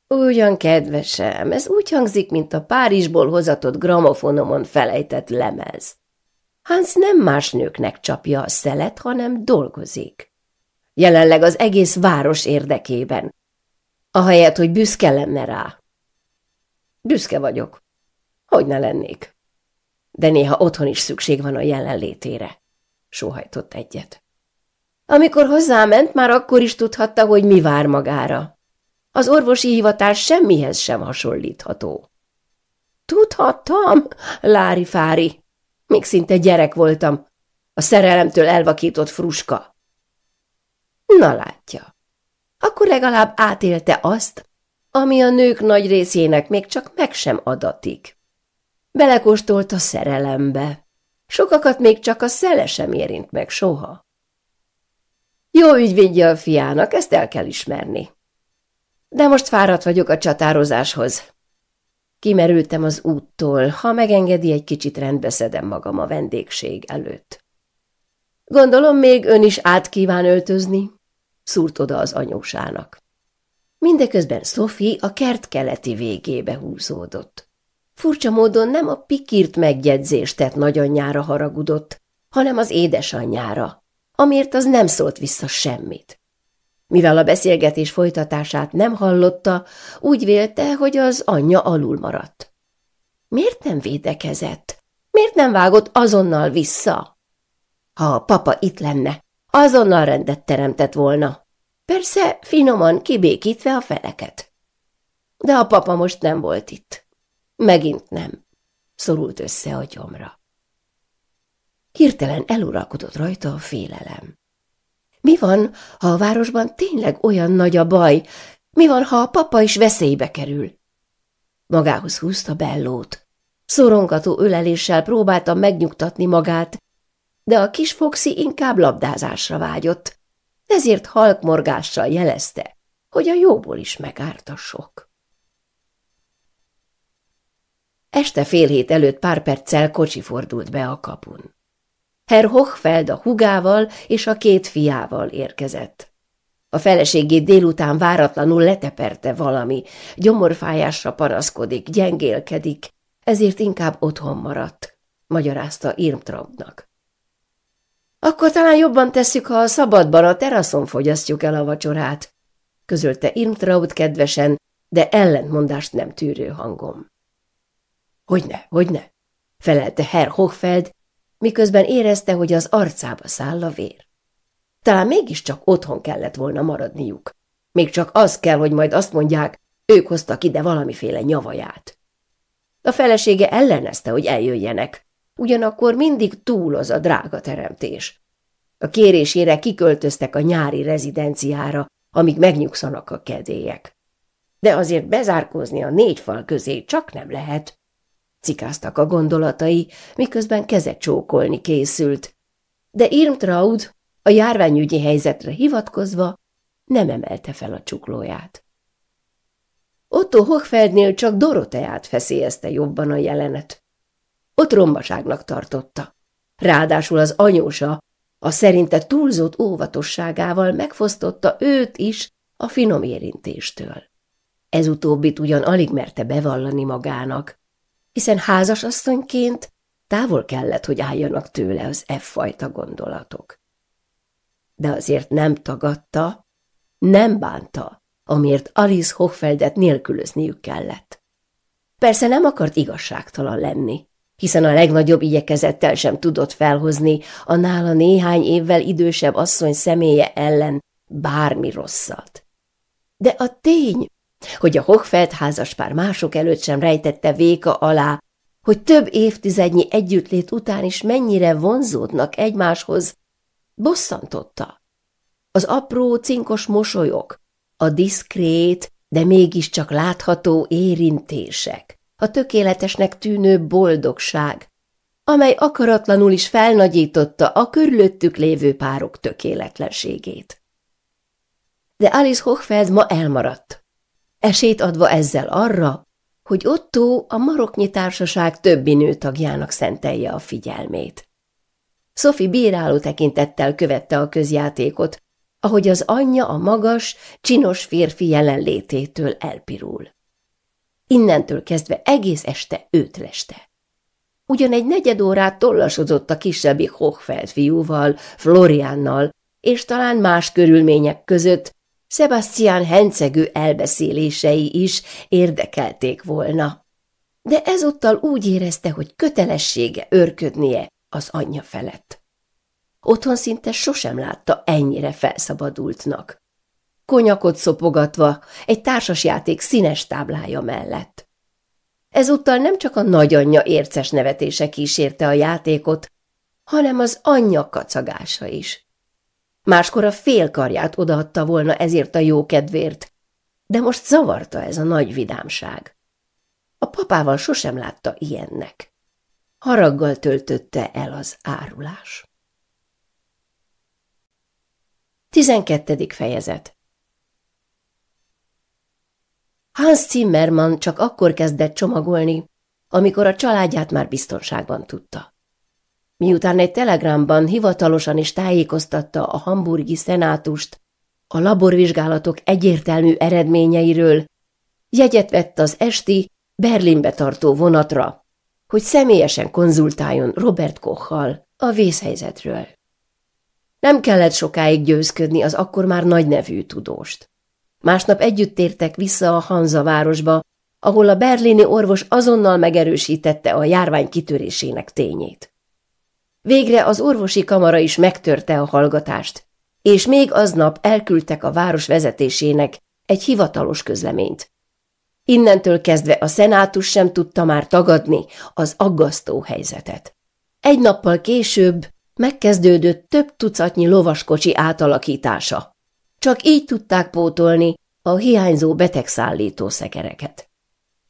Ugyan, kedvesem, ez úgy hangzik, mint a Párizsból hozatott gramofonomon felejtett lemez. Hans nem más nőknek csapja a szelet, hanem dolgozik. Jelenleg az egész város érdekében, ahelyett, hogy büszke lenne rá. Büszke vagyok. Hogy ne lennék? De néha otthon is szükség van a jelenlétére. Sóhajtott egyet. Amikor hozzáment, már akkor is tudhatta, hogy mi vár magára. Az orvosi hivatás semmihez sem hasonlítható. Tudhattam, Lári-fári. Még szinte gyerek voltam. A szerelemtől elvakított fruska. Na látja akkor legalább átélte azt, ami a nők nagy részének még csak meg sem adatik. Belekóstolt a szerelembe. Sokakat még csak a szele sem érint meg soha. Jó ügyvédje a fiának, ezt el kell ismerni. De most fáradt vagyok a csatározáshoz. Kimerültem az úttól, ha megengedi, egy kicsit rendbeszedem magam a vendégség előtt. Gondolom, még ön is át kíván öltözni, szúrt oda az anyósának. Mindeközben Sophie a kert keleti végébe húzódott. Furcsa módon nem a pikirt megjegyzést tett nagyanyjára haragudott, hanem az édesanyjára, amiért az nem szólt vissza semmit. Mivel a beszélgetés folytatását nem hallotta, úgy vélte, hogy az anyja alul maradt. Miért nem védekezett? Miért nem vágott azonnal vissza? Ha a papa itt lenne, azonnal rendet teremtett volna. Persze finoman kibékítve a feleket. De a papa most nem volt itt. Megint nem. Szorult össze a gyomra. Hirtelen eluralkodott rajta a félelem. Mi van, ha a városban tényleg olyan nagy a baj? Mi van, ha a papa is veszélybe kerül? Magához húzta Bellót. Szorongató öleléssel próbálta megnyugtatni magát, de a kis Foxy inkább labdázásra vágyott, ezért halkmorgással jelezte, hogy a jóból is megárt a sok. Este fél hét előtt pár perccel kocsi fordult be a kapun. Herr Hochfeld a hugával és a két fiával érkezett. A feleségét délután váratlanul leteperte valami, gyomorfájásra paraszkodik, gyengélkedik, ezért inkább otthon maradt, magyarázta Irmtrobnak. Akkor talán jobban tesszük, ha a szabadban a teraszon fogyasztjuk el a vacsorát, közölte Irmtraut kedvesen, de ellentmondást nem tűrő hangom. Hogyne, hogyne, felelte Herr Hochfeld, miközben érezte, hogy az arcába száll a vér. Talán mégiscsak otthon kellett volna maradniuk. Még csak az kell, hogy majd azt mondják, ők hoztak ide valamiféle nyavaját. A felesége ellenezte, hogy eljöjjenek, ugyanakkor mindig túl az a drága teremtés. A kérésére kiköltöztek a nyári rezidenciára, amíg megnyugszanak a kedélyek. De azért bezárkózni a négy fal közé csak nem lehet. Cikáztak a gondolatai, miközben keze csókolni készült. De Irmtraud, a járványügyi helyzetre hivatkozva, nem emelte fel a csuklóját. Otto Hochfeldnél csak Doroteát feszélyezte jobban a jelenet. Ott rombaságnak tartotta. Ráadásul az anyósa a szerinte túlzott óvatosságával megfosztotta őt is a finom érintéstől. Ez utóbbit ugyan alig merte bevallani magának, hiszen házasasszonyként távol kellett, hogy álljanak tőle az e-fajta gondolatok. De azért nem tagadta, nem bánta, amiért Alice Hochfeldet nélkülözniük kellett. Persze nem akart igazságtalan lenni, hiszen a legnagyobb igyekezettel sem tudott felhozni a nála néhány évvel idősebb asszony személye ellen bármi rosszat. De a tény, hogy a Hochfeld házaspár mások előtt sem rejtette véka alá, hogy több évtizednyi együttlét után is mennyire vonzódnak egymáshoz, bosszantotta. Az apró, cinkos mosolyok, a diszkrét, de mégiscsak látható érintések, a tökéletesnek tűnő boldogság, amely akaratlanul is felnagyította a körülöttük lévő párok tökéletlenségét. De Alice Hochfeld ma elmaradt, esét adva ezzel arra, hogy Otto a maroknyi társaság többi nőtagjának szentelje a figyelmét. Sophie bíráló tekintettel követte a közjátékot, ahogy az anyja a magas, csinos férfi jelenlététől elpirul. Innentől kezdve egész este őt leste. Ugyan egy negyed órát tollasodott a kisebbi Hochfeld fiúval, Floriánnal, és talán más körülmények között Sebastian hencegő elbeszélései is érdekelték volna. De ezúttal úgy érezte, hogy kötelessége örködnie az anyja felett. Otthon szinte sosem látta ennyire felszabadultnak konyakot szopogatva egy társasjáték színes táblája mellett. Ezúttal nem csak a nagyanyja érces nevetése kísérte a játékot, hanem az anyja kacagása is. Máskor a fél karját odaadta volna ezért a jó kedvért, de most zavarta ez a nagy vidámság. A papával sosem látta ilyennek. Haraggal töltötte el az árulás. 12. fejezet Hans Zimmermann csak akkor kezdett csomagolni, amikor a családját már biztonságban tudta. Miután egy telegramban hivatalosan is tájékoztatta a hamburgi szenátust a laborvizsgálatok egyértelmű eredményeiről, jegyet vett az esti Berlinbe tartó vonatra, hogy személyesen konzultáljon Robert Kochal a vészhelyzetről. Nem kellett sokáig győzködni az akkor már nagy nevű tudóst. Másnap együtt tértek vissza a Hanza városba, ahol a berlini orvos azonnal megerősítette a járvány kitörésének tényét. Végre az orvosi kamara is megtörte a hallgatást, és még aznap elküldtek a város vezetésének egy hivatalos közleményt. Innentől kezdve a szenátus sem tudta már tagadni az aggasztó helyzetet. Egy nappal később megkezdődött több tucatnyi lovaskocsi átalakítása. Csak így tudták pótolni a hiányzó betegszállító szekereket.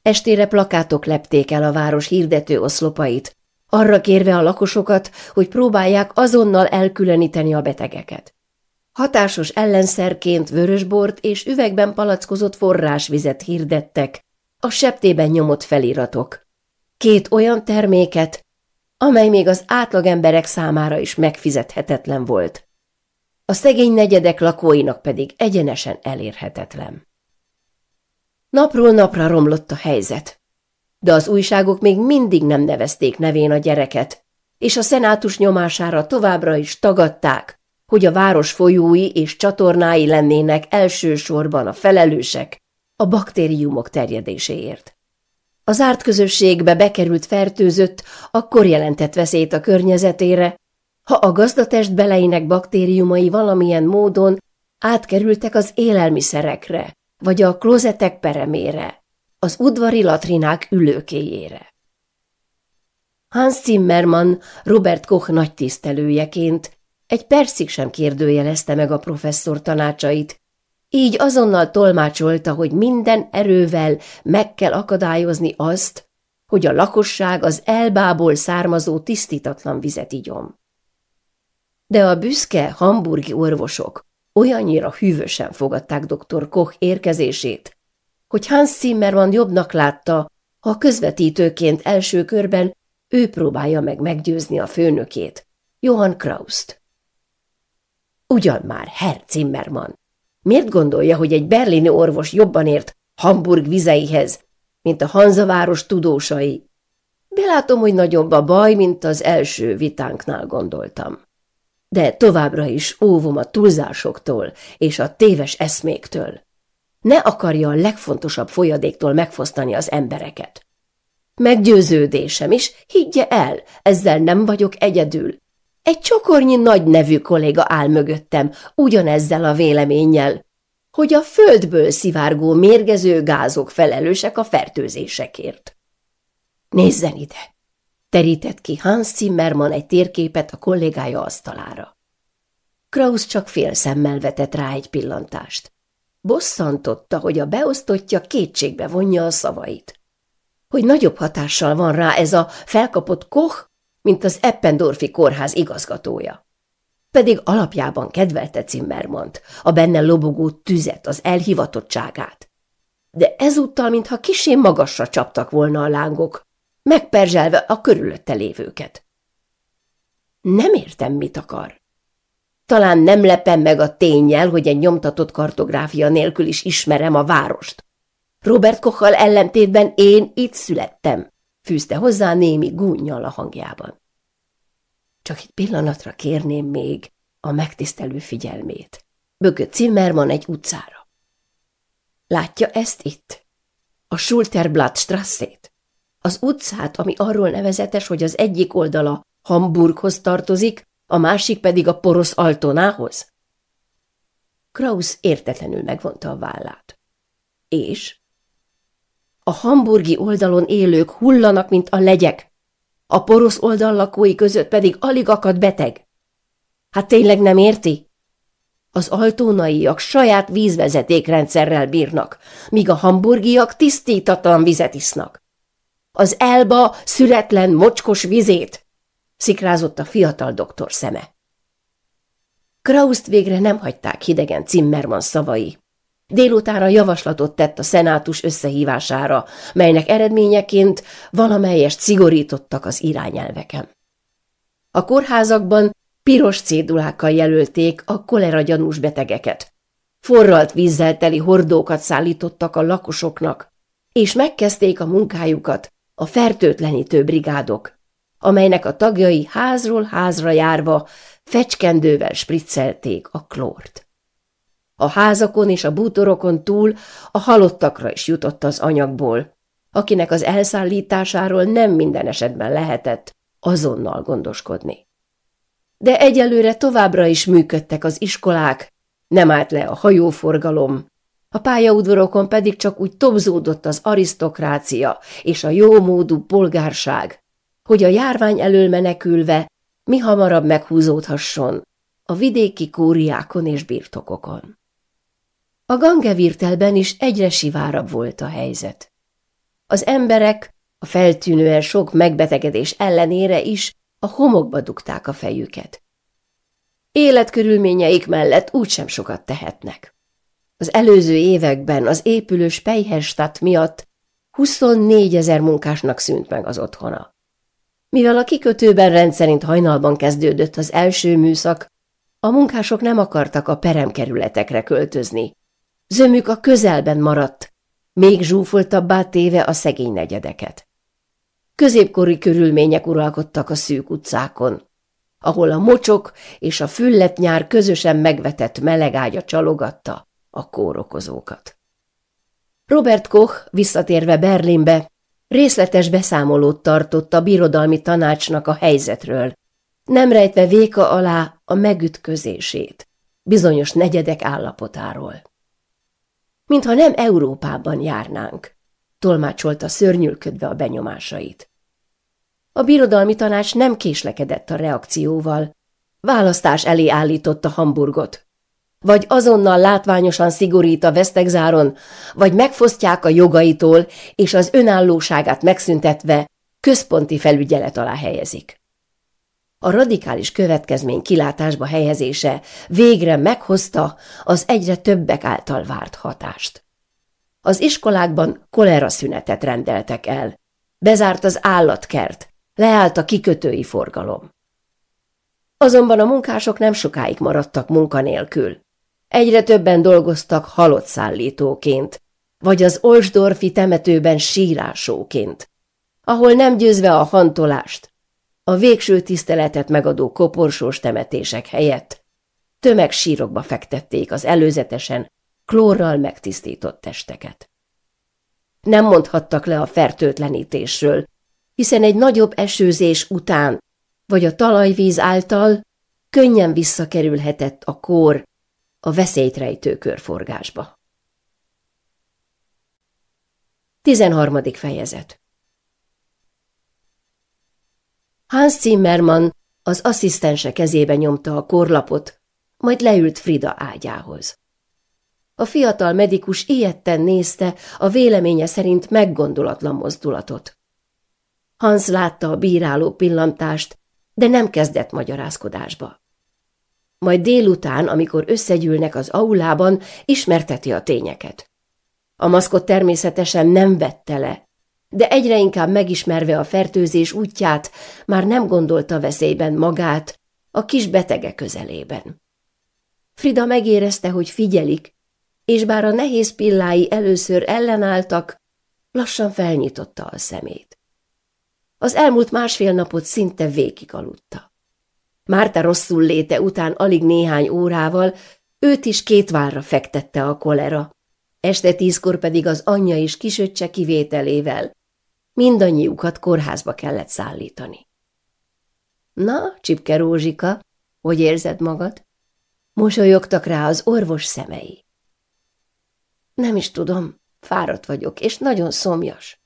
Estére plakátok lepték el a város hirdető oszlopait, arra kérve a lakosokat, hogy próbálják azonnal elkülöníteni a betegeket. Hatásos ellenszerként vörösbort és üvegben palackozott forrásvizet hirdettek, a septében nyomott feliratok. Két olyan terméket, amely még az átlagemberek számára is megfizethetetlen volt a szegény negyedek lakóinak pedig egyenesen elérhetetlen. Napról napra romlott a helyzet, de az újságok még mindig nem nevezték nevén a gyereket, és a szenátus nyomására továbbra is tagadták, hogy a város folyói és csatornái lennének elsősorban a felelősek a baktériumok terjedéséért. Az árt közösségbe bekerült fertőzött, akkor jelentett veszélyt a környezetére, ha a gazdatest beleinek baktériumai valamilyen módon átkerültek az élelmiszerekre, vagy a klozetek peremére, az udvari latrinák ülőkéjére. Hans Zimmermann Robert Koch nagy tisztelőjeként egy percig sem kérdőjelezte meg a professzor tanácsait, így azonnal tolmácsolta, hogy minden erővel meg kell akadályozni azt, hogy a lakosság az elbából származó tisztítatlan vizet igyom de a büszke hamburgi orvosok olyannyira hűvösen fogadták dr. Koch érkezését, hogy Hans Zimmermann jobbnak látta, ha közvetítőként első körben ő próbálja meg meggyőzni a főnökét, Johann Kraust. Ugyan már, Herr Zimmermann, miért gondolja, hogy egy berlini orvos jobban ért Hamburg vizeihez, mint a Hanzaváros tudósai? Belátom, hogy nagyobb a baj, mint az első vitánknál gondoltam de továbbra is óvom a túlzásoktól és a téves eszméktől. Ne akarja a legfontosabb folyadéktól megfosztani az embereket. Meggyőződésem is, higgye el, ezzel nem vagyok egyedül. Egy csokornyi nagy nevű kolléga áll mögöttem, ugyanezzel a véleménnyel, hogy a földből szivárgó mérgező gázok felelősek a fertőzésekért. Nézzen ide! Terített ki Hans Zimmermann egy térképet a kollégája asztalára. Kraus csak fél szemmel vetett rá egy pillantást. Bosszantotta, hogy a beosztottja kétségbe vonja a szavait. Hogy nagyobb hatással van rá ez a felkapott Koch, mint az Eppendorfi kórház igazgatója pedig alapjában kedvelte Zimmermant, a benne lobogó tüzet, az elhivatottságát. De ezúttal, mintha kisén magasra csaptak volna a lángok, megperzselve a körülötte lévőket. Nem értem, mit akar. Talán nem lepem meg a tényel, hogy egy nyomtatott kartográfia nélkül is ismerem a várost. Robert Kochal ellentétben én itt születtem, fűzte hozzá némi gúnyjal a hangjában. Csak egy pillanatra kérném még a megtisztelő figyelmét. Bögött Zimmermann egy utcára. Látja ezt itt? A Schulterblatt strasse az utcát, ami arról nevezetes, hogy az egyik oldala Hamburghoz tartozik, a másik pedig a porosz Altonához? Kraus értetlenül megvonta a vállát. És? A hamburgi oldalon élők hullanak, mint a legyek, a porosz oldal lakói között pedig alig akad beteg. Hát tényleg nem érti? Az altónaiak saját vízvezetékrendszerrel bírnak, míg a hamburgiak tisztítatlan vizet isznak az elba szüretlen mocskos vizét, szikrázott a fiatal doktor szeme. Krauszt végre nem hagyták hidegen Zimmermann szavai. Délutára javaslatot tett a szenátus összehívására, melynek eredményeként valamelyest szigorítottak az irányelveken. A kórházakban piros cédulákkal jelölték a kolera gyanús betegeket. Forralt vízzel teli hordókat szállítottak a lakosoknak, és megkezdték a munkájukat a fertőtlenítő brigádok, amelynek a tagjai házról házra járva fecskendővel spriccelték a klórt. A házakon és a bútorokon túl a halottakra is jutott az anyagból, akinek az elszállításáról nem minden esetben lehetett azonnal gondoskodni. De egyelőre továbbra is működtek az iskolák, nem állt le a hajóforgalom, a pályaudvarokon pedig csak úgy tobzódott az arisztokrácia és a jómódú polgárság, hogy a járvány elől menekülve mi hamarabb meghúzódhasson a vidéki kóriákon és birtokokon. A gangevirtelben is egyre sivárabb volt a helyzet. Az emberek a feltűnően sok megbetegedés ellenére is a homokba dugták a fejüket. Életkörülményeik mellett úgysem sokat tehetnek. Az előző években az épülő Spejherstadt miatt 24 ezer munkásnak szűnt meg az otthona. Mivel a kikötőben rendszerint hajnalban kezdődött az első műszak, a munkások nem akartak a peremkerületekre költözni. Zömük a közelben maradt, még zsúfoltabbá téve a szegény negyedeket. Középkori körülmények uralkodtak a szűk utcákon, ahol a mocsok és a füllet nyár közösen megvetett melegágya csalogatta, a kórokozókat. Robert Koch visszatérve Berlinbe részletes beszámolót tartott a birodalmi tanácsnak a helyzetről, nem rejtve véka alá a megütközését, bizonyos negyedek állapotáról. Mintha nem Európában járnánk, tolmácsolta szörnyülködve a benyomásait. A birodalmi tanács nem késlekedett a reakcióval, választás elé állította Hamburgot, vagy azonnal látványosan szigorít a vesztegzáron, vagy megfosztják a jogaitól, és az önállóságát megszüntetve központi felügyelet alá helyezik. A radikális következmény kilátásba helyezése végre meghozta az egyre többek által várt hatást. Az iskolákban kolera szünetet rendeltek el, bezárt az állatkert, leállt a kikötői forgalom. Azonban a munkások nem sokáig maradtak munkanélkül. Egyre többen dolgoztak halott szállítóként, vagy az Olsdorfi temetőben sírásóként, ahol nem győzve a hantolást, a végső tiszteletet megadó koporsós temetések helyett tömeg sírokba fektették az előzetesen klórral megtisztított testeket. Nem mondhattak le a fertőtlenítésről, hiszen egy nagyobb esőzés után, vagy a talajvíz által könnyen visszakerülhetett a kór a veszélyt rejtő körforgásba. 13. fejezet Hans Zimmermann az asszisztense kezébe nyomta a korlapot, majd leült Frida ágyához. A fiatal medikus ilyetten nézte a véleménye szerint meggondolatlan mozdulatot. Hans látta a bíráló pillantást, de nem kezdett magyarázkodásba. Majd délután, amikor összegyűlnek az aulában, ismerteti a tényeket. A maszkot természetesen nem vette le, de egyre inkább megismerve a fertőzés útját, már nem gondolta veszélyben magát, a kis betege közelében. Frida megérezte, hogy figyelik, és bár a nehéz pillái először ellenálltak, lassan felnyitotta a szemét. Az elmúlt másfél napot szinte végig aludta. Márta rosszul léte után alig néhány órával őt is két várra fektette a kolera. Este tízkor pedig az anyja is kisöccse kivételével mindannyiukat kórházba kellett szállítani. Na, Csipke Rózsika, hogy érzed magad? Mosolyogtak rá az orvos szemei. Nem is tudom, fáradt vagyok, és nagyon szomjas,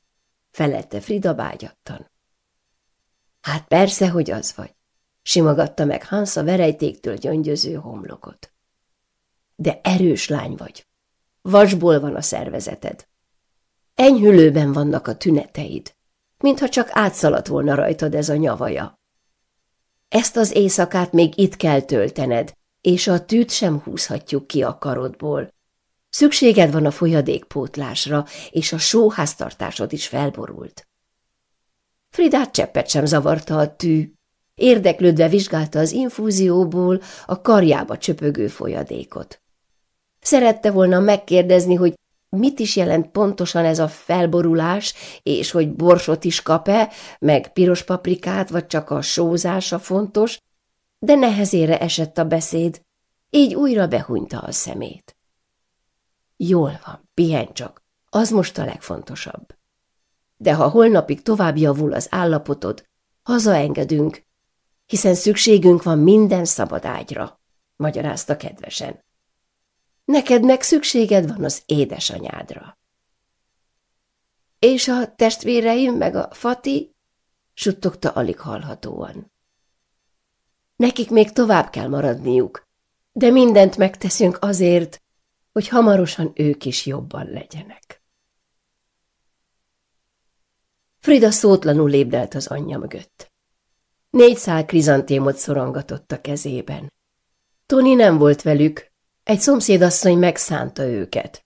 felelte Frida bágyattan. Hát persze, hogy az vagy. Simogatta meg Hans a verejtéktől gyöngyöző homlokot. De erős lány vagy. Vasból van a szervezeted. Enyhülőben vannak a tüneteid, mintha csak átszaladt volna rajtad ez a nyavaja. Ezt az éjszakát még itt kell töltened, és a tűt sem húzhatjuk ki a karodból. Szükséged van a folyadékpótlásra, és a sóháztartásod is felborult. Fridát cseppet sem zavarta a tű, Érdeklődve vizsgálta az infúzióból a karjába csöpögő folyadékot. Szerette volna megkérdezni, hogy mit is jelent pontosan ez a felborulás, és hogy borsot is kap-e, meg piros paprikát, vagy csak a sózása fontos, de nehezére esett a beszéd, így újra behunyta a szemét. Jól van, pihen csak, az most a legfontosabb. De ha holnapig tovább javul az állapotod, hazaengedünk, hiszen szükségünk van minden szabad ágyra, magyarázta kedvesen. Neked meg szükséged van az édesanyádra. És a testvéreim meg a Fati? suttogta alig hallhatóan. Nekik még tovább kell maradniuk, de mindent megteszünk azért, hogy hamarosan ők is jobban legyenek. Frida szótlanul lépdelt az anyja mögött. Négy szál krizantémot szorongatott a kezében. Tony nem volt velük, egy szomszédasszony megszánta őket.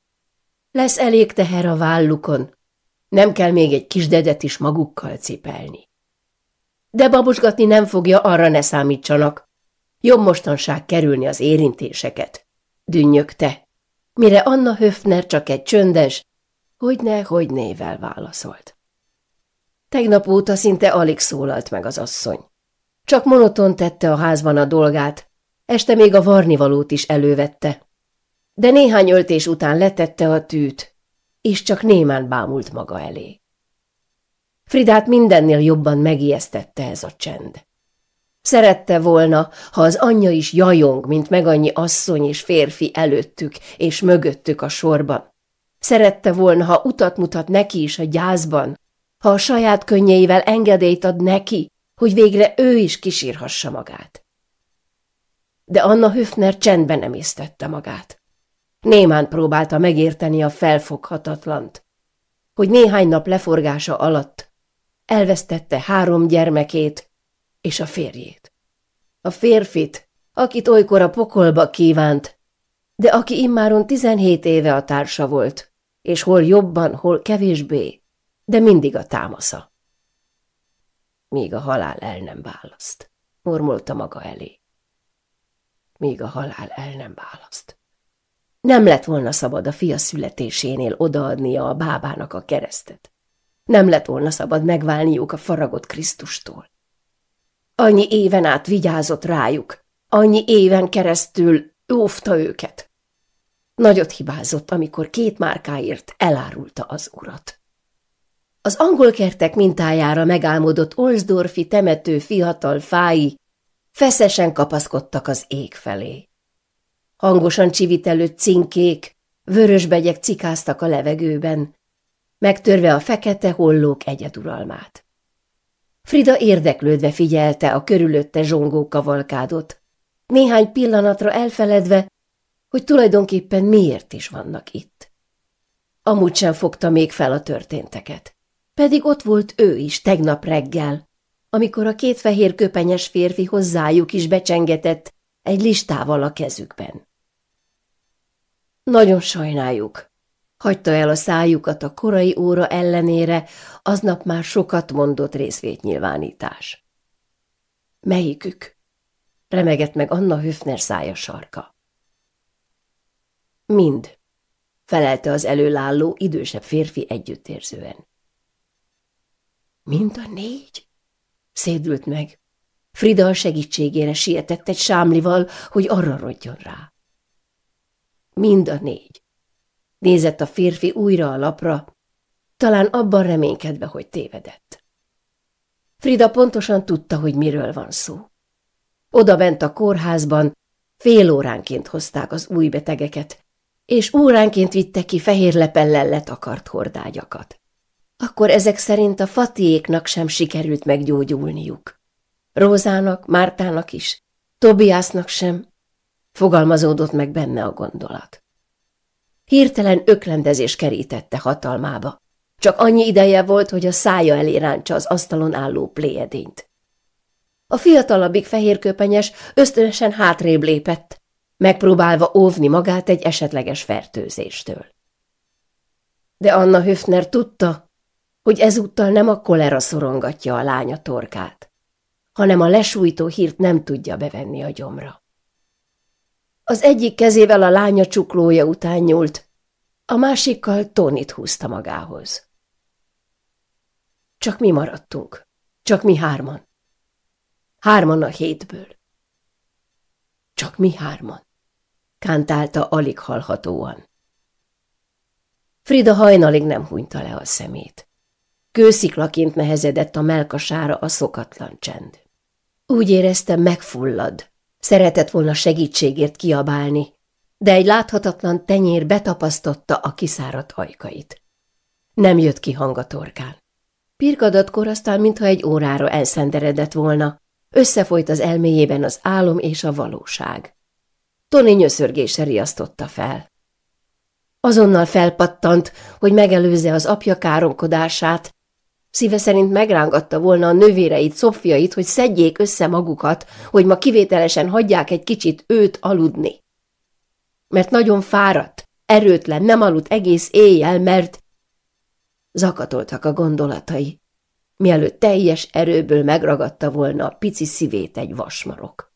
Lesz elég teher a vállukon, nem kell még egy kis dedet is magukkal cipelni. De babusgatni nem fogja, arra ne számítsanak. Jobb mostanság kerülni az érintéseket. Dünnyögte, mire Anna Höfner csak egy csöndes, hogy ne, hogy nével válaszolt. Tegnap óta szinte alig szólalt meg az asszony. Csak monoton tette a házban a dolgát, este még a varnivalót is elővette. De néhány öltés után letette a tűt, és csak némán bámult maga elé. Fridát mindennél jobban megijesztette ez a csend. Szerette volna, ha az anyja is jajong, mint meg annyi asszony és férfi előttük és mögöttük a sorban. Szerette volna, ha utat mutat neki is a gyászban, ha a saját könnyeivel engedélyt ad neki, hogy végre ő is kisírhassa magát. De Anna Höfner csendben emésztette magát. Némán próbálta megérteni a felfoghatatlant, hogy néhány nap leforgása alatt elvesztette három gyermekét és a férjét. A férfit, akit olykor a pokolba kívánt, de aki immáron 17 éve a társa volt, és hol jobban, hol kevésbé, de mindig a támasza míg a halál el nem választ, mormolta maga elé. Míg a halál el nem választ. Nem lett volna szabad a fia születésénél odaadnia a bábának a keresztet. Nem lett volna szabad megválniuk a faragott Krisztustól. Annyi éven át vigyázott rájuk, annyi éven keresztül óvta őket. Nagyot hibázott, amikor két márkáért elárulta az urat. Az angol kertek mintájára megálmodott Olsdorfi temető fiatal fái feszesen kapaszkodtak az ég felé. Hangosan csivitelő cinkék, vörösbegyek cikáztak a levegőben, megtörve a fekete hollók egyeduralmát. Frida érdeklődve figyelte a körülötte zsongó kavalkádot, néhány pillanatra elfeledve, hogy tulajdonképpen miért is vannak itt. Amúgy sem fogta még fel a történteket. Pedig ott volt ő is tegnap reggel, amikor a két fehér köpenyes férfi hozzájuk is becsengetett egy listával a kezükben. Nagyon sajnáljuk. Hagyta el a szájukat a korai óra ellenére, aznap már sokat mondott részvétnyilvánítás. Melyikük? Remegett meg Anna Höfner szája sarka. Mind, felelte az előálló idősebb férfi együttérzően. Mind a négy? Szédült meg. Frida a segítségére sietett egy sámlival, hogy arra rodjon rá. Mind a négy. Nézett a férfi újra a lapra, talán abban reménykedve, hogy tévedett. Frida pontosan tudta, hogy miről van szó. Oda bent a kórházban, fél óránként hozták az új betegeket, és óránként vitte ki fehér lepellel letakart hordágyakat akkor ezek szerint a fatiéknak sem sikerült meggyógyulniuk. Rózának, Mártának is, Tobiasnak sem, fogalmazódott meg benne a gondolat. Hirtelen öklendezés kerítette hatalmába. Csak annyi ideje volt, hogy a szája elé ráncsa az asztalon álló pléjedényt. A fiatalabbik fehérköpenyes ösztönösen hátrébb lépett, megpróbálva óvni magát egy esetleges fertőzéstől. De Anna Höfner tudta, hogy ezúttal nem a kolera szorongatja a lánya torkát, hanem a lesújtó hírt nem tudja bevenni a gyomra. Az egyik kezével a lánya csuklója után nyúlt, a másikkal Tonit húzta magához. Csak mi maradtunk, csak mi hárman. Hárman a hétből. Csak mi hárman, kántálta alig hallhatóan. Frida hajnalig nem hunyta le a szemét. Kősziklaként nehezedett a melkasára a szokatlan csend. Úgy éreztem, megfullad. Szeretett volna segítségért kiabálni, de egy láthatatlan tenyér betapasztotta a kiszáradt ajkait. Nem jött ki hang a torkán. Pirkadatkor aztán, mintha egy órára elszenderedett volna, összefolyt az elméjében az álom és a valóság. Toni nyöszörgése riasztotta fel. Azonnal felpattant, hogy megelőzze az apja káromkodását, Szíve szerint megrángatta volna a nővéreit, szofjait, hogy szedjék össze magukat, hogy ma kivételesen hagyják egy kicsit őt aludni. Mert nagyon fáradt, erőtlen, nem aludt egész éjjel, mert... Zakatoltak a gondolatai, mielőtt teljes erőből megragadta volna a pici szívét egy vasmarok.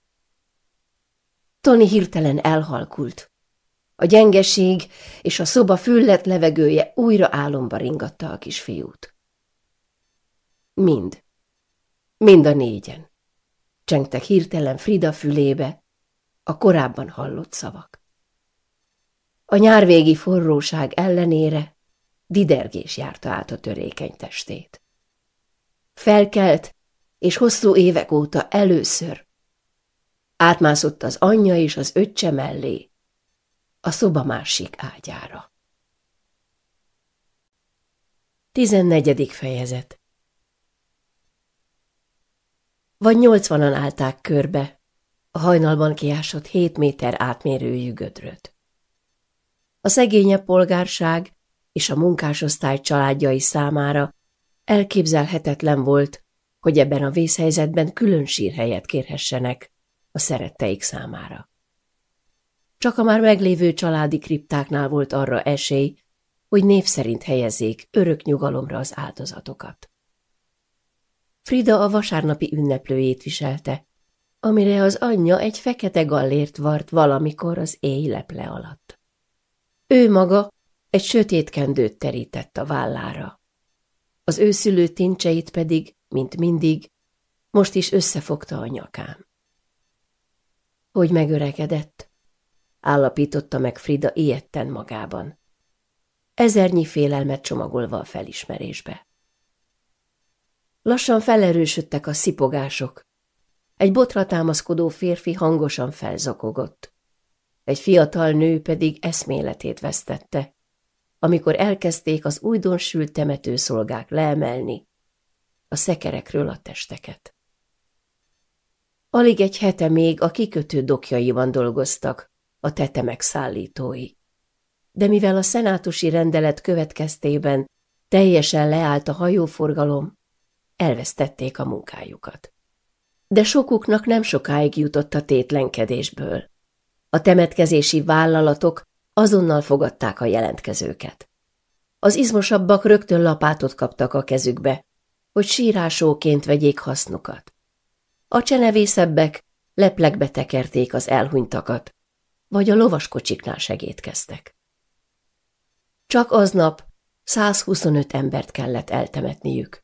Tony hirtelen elhalkult. A gyengeség és a szoba füllet levegője újra álomba ringatta a kisfiút. Mind. Mind a négyen. Csengtek hirtelen Frida fülébe a korábban hallott szavak. A nyárvégi forróság ellenére didergés járta át a törékeny testét. Felkelt, és hosszú évek óta először átmászott az anyja és az öccse mellé, a szoba másik ágyára. Tizennegyedik fejezet vagy nyolcvanan állták körbe, a hajnalban kiásott hét méter átmérőjű gödröt. A szegényebb polgárság és a munkásosztály családjai számára elképzelhetetlen volt, hogy ebben a vészhelyzetben külön sírhelyet kérhessenek a szeretteik számára. Csak a már meglévő családi kriptáknál volt arra esély, hogy név szerint helyezzék örök nyugalomra az áldozatokat. Frida a vasárnapi ünneplőjét viselte, amire az anyja egy fekete gallért vart valamikor az éj leple alatt. Ő maga egy sötét kendőt terített a vállára. Az őszülő tincseit pedig, mint mindig, most is összefogta a nyakán. Hogy megöregedett, állapította meg Frida ilyetten magában. Ezernyi félelmet csomagolva a felismerésbe. Lassan felerősödtek a szipogások. Egy botra támaszkodó férfi hangosan felzakogott. Egy fiatal nő pedig eszméletét vesztette, amikor elkezdték az újdonsült temetőszolgák leemelni a szekerekről a testeket. Alig egy hete még a kikötő dokjaiban dolgoztak, a tetemek szállítói. De mivel a szenátusi rendelet következtében teljesen leállt a hajóforgalom, elvesztették a munkájukat. De sokuknak nem sokáig jutott a tétlenkedésből. A temetkezési vállalatok azonnal fogadták a jelentkezőket. Az izmosabbak rögtön lapátot kaptak a kezükbe, hogy sírásóként vegyék hasznukat. A csenevészebbek leplekbe tekerték az elhunytakat, vagy a lovaskocsiknál segítkeztek. Csak aznap 125 embert kellett eltemetniük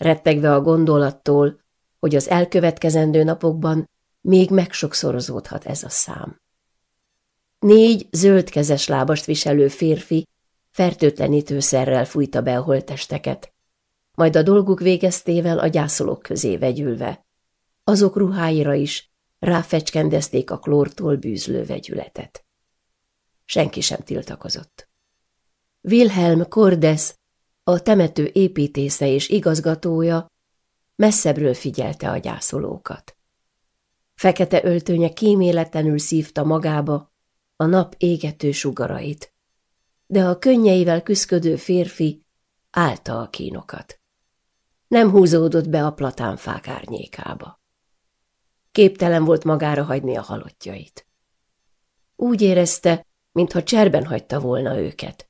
rettegve a gondolattól, hogy az elkövetkezendő napokban még megsokszorozódhat ez a szám. Négy zöldkezes lábast viselő férfi fertőtlenítőszerrel fújta be a holtesteket, majd a dolguk végeztével a gyászolók közé vegyülve. Azok ruháira is ráfecskendezték a klórtól bűzlő vegyületet. Senki sem tiltakozott. Wilhelm Kordes a temető építésze és igazgatója messzebbről figyelte a gyászolókat. Fekete öltönye kíméletlenül szívta magába a nap égető sugarait, de a könnyeivel küszködő férfi állta a kínokat. Nem húzódott be a platánfák árnyékába. Képtelen volt magára hagyni a halottjait. Úgy érezte, mintha cserben hagyta volna őket,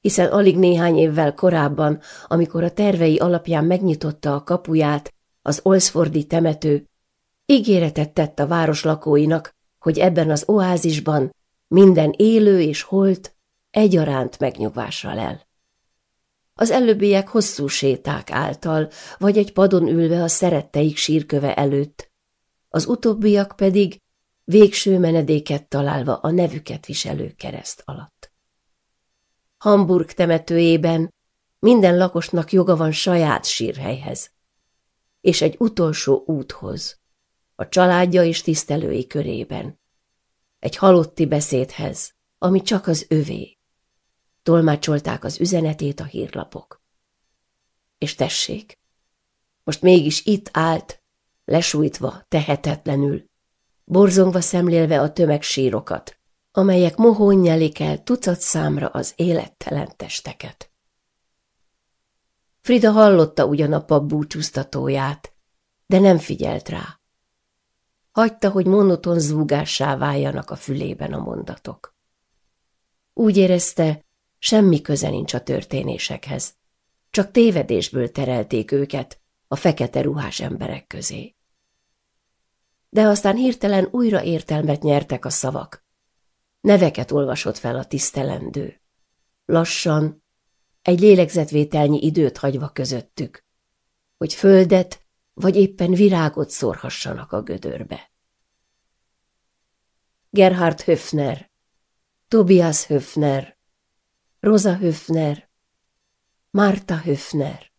hiszen alig néhány évvel korábban, amikor a tervei alapján megnyitotta a kapuját az Olszfordi temető, ígéretet tett a város lakóinak, hogy ebben az oázisban minden élő és holt egyaránt megnyugvásra lel. Az előbbiek hosszú séták által, vagy egy padon ülve a szeretteik sírköve előtt, az utóbbiak pedig végső menedéket találva a nevüket viselő kereszt alatt. Hamburg temetőjében minden lakosnak joga van saját sírhelyhez, és egy utolsó úthoz, a családja és tisztelői körében, egy halotti beszédhez, ami csak az övé. Tolmácsolták az üzenetét a hírlapok. És tessék, most mégis itt állt, lesújtva, tehetetlenül, borzongva szemlélve a tömegsírokat, amelyek mohón nyelik el tucat számra az élettelen testeket. Frida hallotta ugyan a pap búcsúztatóját, de nem figyelt rá. Hagyta, hogy monoton zúgássá váljanak a fülében a mondatok. Úgy érezte, semmi köze nincs a történésekhez. Csak tévedésből terelték őket a fekete ruhás emberek közé. De aztán hirtelen újra értelmet nyertek a szavak, Neveket olvasott fel a tisztelendő. Lassan, egy lélegzetvételnyi időt hagyva közöttük, hogy földet vagy éppen virágot szórhassanak a gödörbe. Gerhard Höfner, Tobias Höfner, Rosa Höfner, Marta Höfner.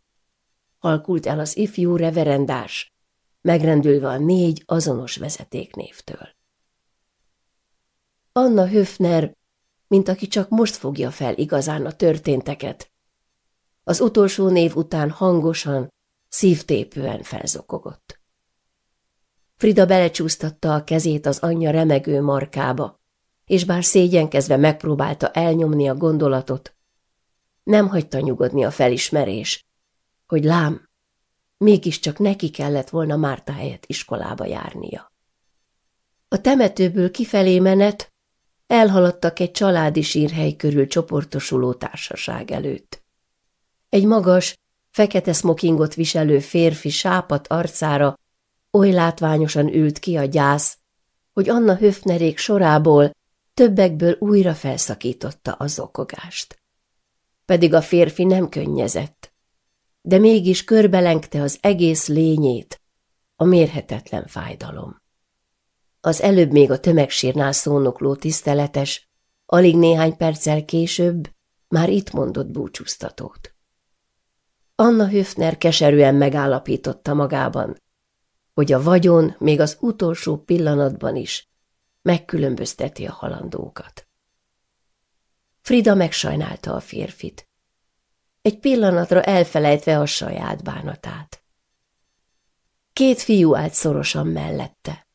Halkult el az ifjú reverendás, megrendülve a négy azonos vezetéknévtől. Anna Höfner, mint aki csak most fogja fel igazán a történteket. Az utolsó név után hangosan, szívtépően felzokogott. Frida belecsúsztatta a kezét az anyja remegő markába, és bár szégyenkezve megpróbálta elnyomni a gondolatot, nem hagyta nyugodni a felismerés, hogy lám, mégiscsak neki kellett volna Márta helyett iskolába járnia. A temetőből kifelé menet elhaladtak egy családi sírhely körül csoportosuló társaság előtt. Egy magas, fekete smokingot viselő férfi sápat arcára oly látványosan ült ki a gyász, hogy Anna Höfnerék sorából többekből újra felszakította az okogást. Pedig a férfi nem könnyezett, de mégis körbelengte az egész lényét a mérhetetlen fájdalom. Az előbb még a tömegsírnál szónokló tiszteletes, alig néhány perccel később már itt mondott búcsúztatót. Anna Höfner keserűen megállapította magában, hogy a vagyon még az utolsó pillanatban is megkülönbözteti a halandókat. Frida megsajnálta a férfit, egy pillanatra elfelejtve a saját bánatát. Két fiú állt szorosan mellette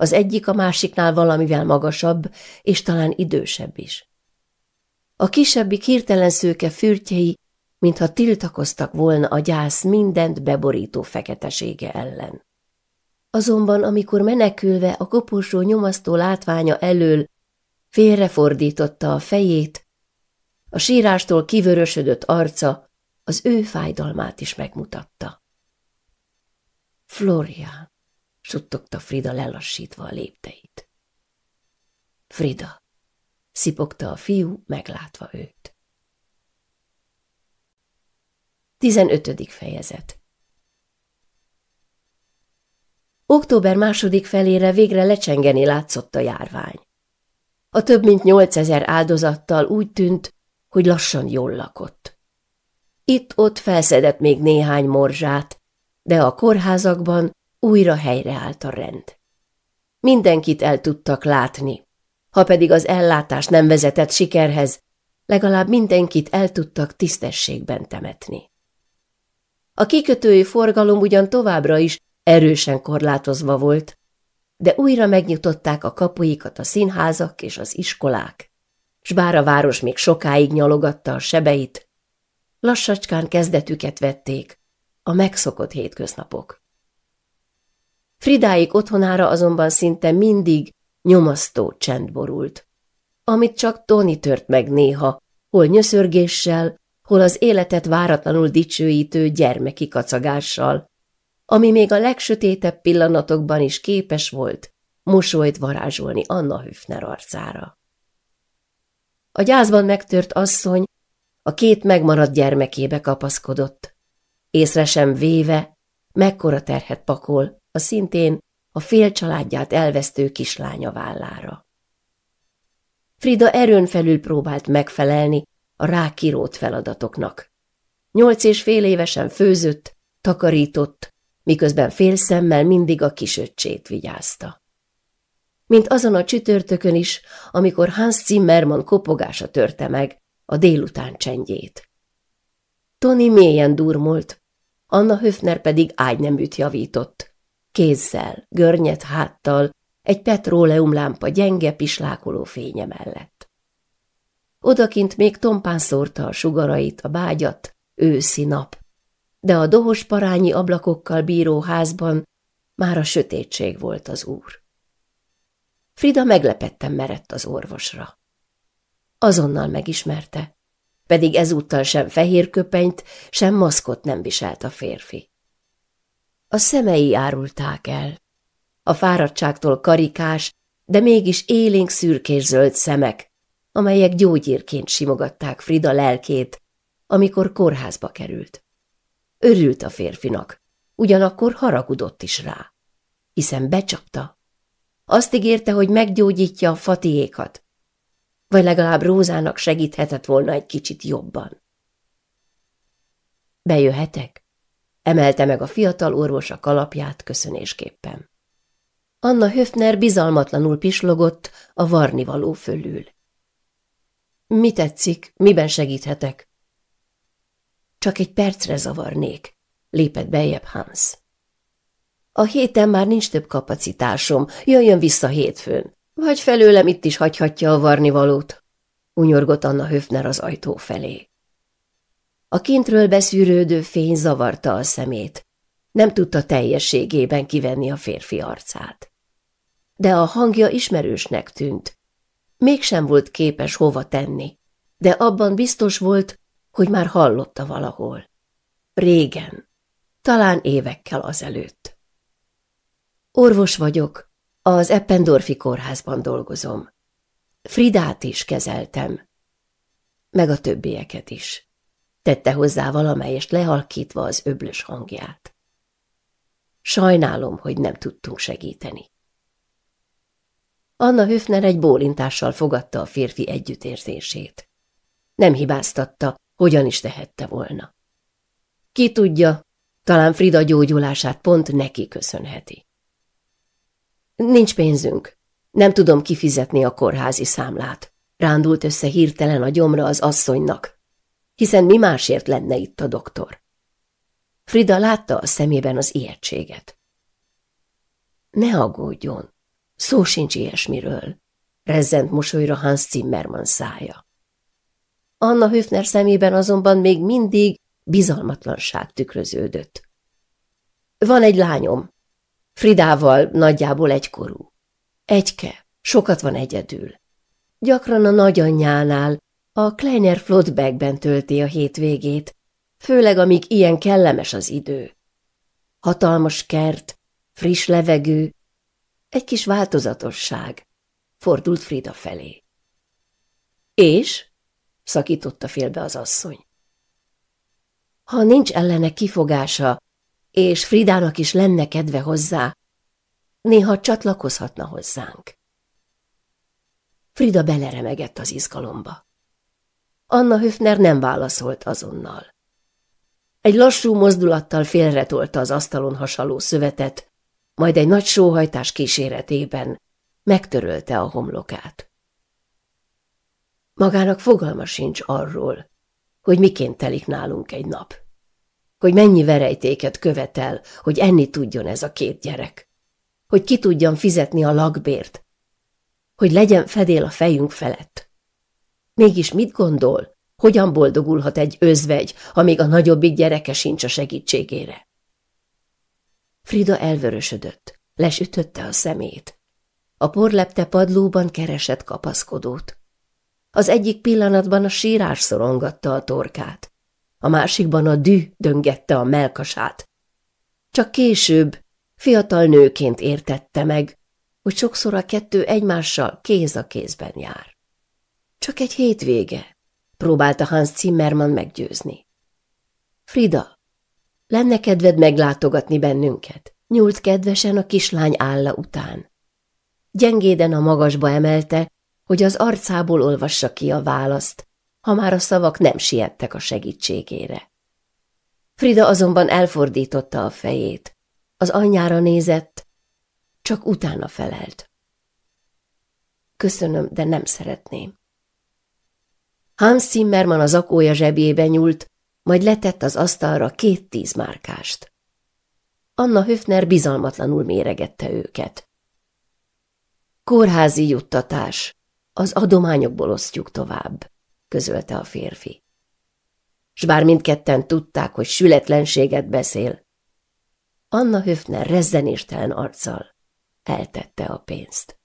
az egyik a másiknál valamivel magasabb, és talán idősebb is. A kisebbi kirtelen szőke fürtjei, mintha tiltakoztak volna a gyász mindent beborító feketesége ellen. Azonban, amikor menekülve a koporsó nyomasztó látványa elől félrefordította a fejét, a sírástól kivörösödött arca az ő fájdalmát is megmutatta. Florian suttogta Frida lelassítva a lépteit. Frida, szipogta a fiú, meglátva őt. 15. fejezet Október második felére végre lecsengeni látszott a járvány. A több mint 8000 áldozattal úgy tűnt, hogy lassan jól lakott. Itt-ott felszedett még néhány morzsát, de a kórházakban újra helyreállt a rend. Mindenkit el tudtak látni. Ha pedig az ellátás nem vezetett sikerhez, legalább mindenkit el tudtak tisztességben temetni. A kikötői forgalom ugyan továbbra is erősen korlátozva volt, de újra megnyitották a kapuikat a színházak és az iskolák, s bár a város még sokáig nyalogatta a sebeit, lassacskán kezdetüket vették a megszokott hétköznapok. Fridáik otthonára azonban szinte mindig nyomasztó csend borult, amit csak Tony tört meg néha, hol nyöszörgéssel, hol az életet váratlanul dicsőítő gyermeki kacagással, ami még a legsötétebb pillanatokban is képes volt mosolyt varázsolni Anna Hüfner arcára. A gyászban megtört asszony a két megmaradt gyermekébe kapaszkodott, észre sem véve, mekkora terhet pakol, a szintén a fél családját elvesztő kislánya vállára. Frida erőn felül próbált megfelelni a rákirót feladatoknak. Nyolc és fél évesen főzött, takarított, miközben félszemmel mindig a kisöccsét vigyázta. Mint azon a csütörtökön is, amikor Hans Zimmermann kopogása törte meg a délután csendjét. Tony mélyen durmolt, Anna Höfner pedig ágyneműt javított kézzel, görnyet háttal, egy petróleumlámpa gyenge, pislákoló fénye mellett. Odakint még tompán szórta a sugarait, a bágyat, őszi nap, de a dohos parányi ablakokkal bíró házban már a sötétség volt az úr. Frida meglepetten merett az orvosra. Azonnal megismerte, pedig ezúttal sem fehér köpenyt, sem maszkot nem viselt a férfi. A szemei árulták el. A fáradtságtól karikás, de mégis élénk szürkés-zöld szemek, amelyek gyógyírként simogatták Frida lelkét, amikor kórházba került. Örült a férfinak, ugyanakkor haragudott is rá, hiszen becsapta. Azt ígérte, hogy meggyógyítja a fatiékat, vagy legalább Rózának segíthetett volna egy kicsit jobban. Bejöhetek? emelte meg a fiatal orvos a kalapját köszönésképpen. Anna Höfner bizalmatlanul pislogott a varnivaló fölül. Mi tetszik, miben segíthetek? Csak egy percre zavarnék, lépett bejebb Hans. A héten már nincs több kapacitásom, jöjjön vissza hétfőn. Vagy felőlem itt is hagyhatja a varnivalót, unyorgott Anna Höfner az ajtó felé. A kintről beszűrődő fény zavarta a szemét. Nem tudta teljességében kivenni a férfi arcát. De a hangja ismerősnek tűnt. Mégsem volt képes hova tenni, de abban biztos volt, hogy már hallotta valahol. Régen, talán évekkel azelőtt. Orvos vagyok, az Eppendorfi kórházban dolgozom. Fridát is kezeltem, meg a többieket is tette hozzá valamelyest lehalkítva az öblös hangját. Sajnálom, hogy nem tudtunk segíteni. Anna Höfner egy bólintással fogadta a férfi együttérzését. Nem hibáztatta, hogyan is tehette volna. Ki tudja, talán Frida gyógyulását pont neki köszönheti. Nincs pénzünk, nem tudom kifizetni a kórházi számlát. Rándult össze hirtelen a gyomra az asszonynak, hiszen mi másért lenne itt a doktor? Frida látta a szemében az ijegységet. Ne aggódjon, szó sincs ilyesmiről, rezzent mosolyra Hans Zimmermann szája. Anna Höfner szemében azonban még mindig bizalmatlanság tükröződött. Van egy lányom, Fridával nagyjából egykorú. Egyke, sokat van egyedül. Gyakran a nagyanyjánál, a Kleiner Flottbergben tölti a hétvégét, főleg amíg ilyen kellemes az idő. Hatalmas kert, friss levegő, egy kis változatosság, fordult Frida felé. És? szakította félbe az asszony. Ha nincs ellene kifogása, és Fridának is lenne kedve hozzá, néha csatlakozhatna hozzánk. Frida beleremegett az izgalomba. Anna Höfner nem válaszolt azonnal. Egy lassú mozdulattal félretolta az asztalon hasaló szövetet, majd egy nagy sóhajtás kíséretében megtörölte a homlokát. Magának fogalma sincs arról, hogy miként telik nálunk egy nap, hogy mennyi verejtéket követel, hogy enni tudjon ez a két gyerek, hogy ki tudjam fizetni a lakbért, hogy legyen fedél a fejünk felett, Mégis mit gondol? Hogyan boldogulhat egy özvegy, ha még a nagyobbik gyereke sincs a segítségére? Frida elvörösödött, lesütötte a szemét. A porlepte padlóban keresett kapaszkodót. Az egyik pillanatban a sírás szorongatta a torkát, a másikban a dű döngette a melkasát. Csak később, fiatal nőként értette meg, hogy sokszor a kettő egymással kéz a kézben jár. Csak egy hétvége, próbálta Hans Zimmermann meggyőzni. Frida, lenne kedved meglátogatni bennünket? Nyúlt kedvesen a kislány álla után. Gyengéden a magasba emelte, hogy az arcából olvassa ki a választ, ha már a szavak nem siettek a segítségére. Frida azonban elfordította a fejét. Az anyjára nézett, csak utána felelt. Köszönöm, de nem szeretném. Hans Zimmermann az akója zsebébe nyúlt, majd letett az asztalra két tízmárkást. Anna Höfner bizalmatlanul méregette őket. Kórházi juttatás. Az adományokból osztjuk tovább, közölte a férfi. S bár mindketten tudták, hogy sületlenséget beszél, Anna Höfner rezzenéstelen arccal eltette a pénzt.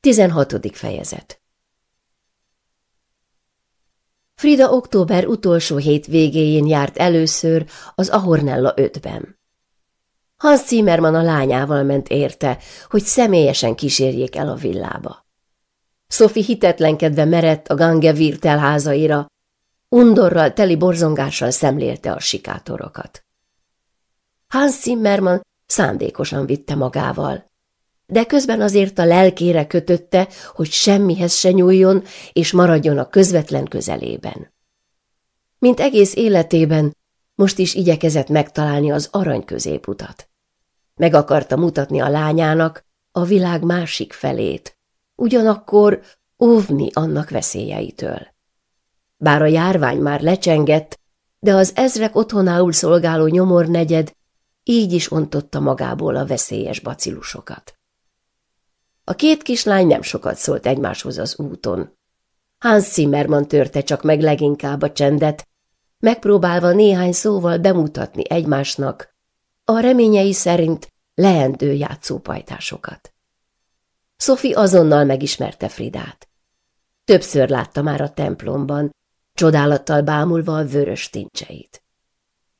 16. fejezet Frida október utolsó hét végéjén járt először az Ahornella 5-ben. Hans Zimmermann a lányával ment érte, hogy személyesen kísérjék el a villába. Sophie hitetlenkedve merett a Gange házaira, undorral teli borzongással szemlélte a sikátorokat. Hans Zimmermann szándékosan vitte magával de közben azért a lelkére kötötte, hogy semmihez se nyúljon, és maradjon a közvetlen közelében. Mint egész életében, most is igyekezett megtalálni az arany középutat. Meg akarta mutatni a lányának a világ másik felét, ugyanakkor óvni annak veszélyeitől. Bár a járvány már lecsengett, de az ezrek otthonául szolgáló nyomornegyed így is ontotta magából a veszélyes bacilusokat. A két kislány nem sokat szólt egymáshoz az úton. Hans Zimmermann törte csak meg leginkább a csendet, megpróbálva néhány szóval bemutatni egymásnak a reményei szerint leendő játszópajtásokat. Szofi azonnal megismerte Fridát. Többször látta már a templomban, csodálattal bámulva a vörös tincseit.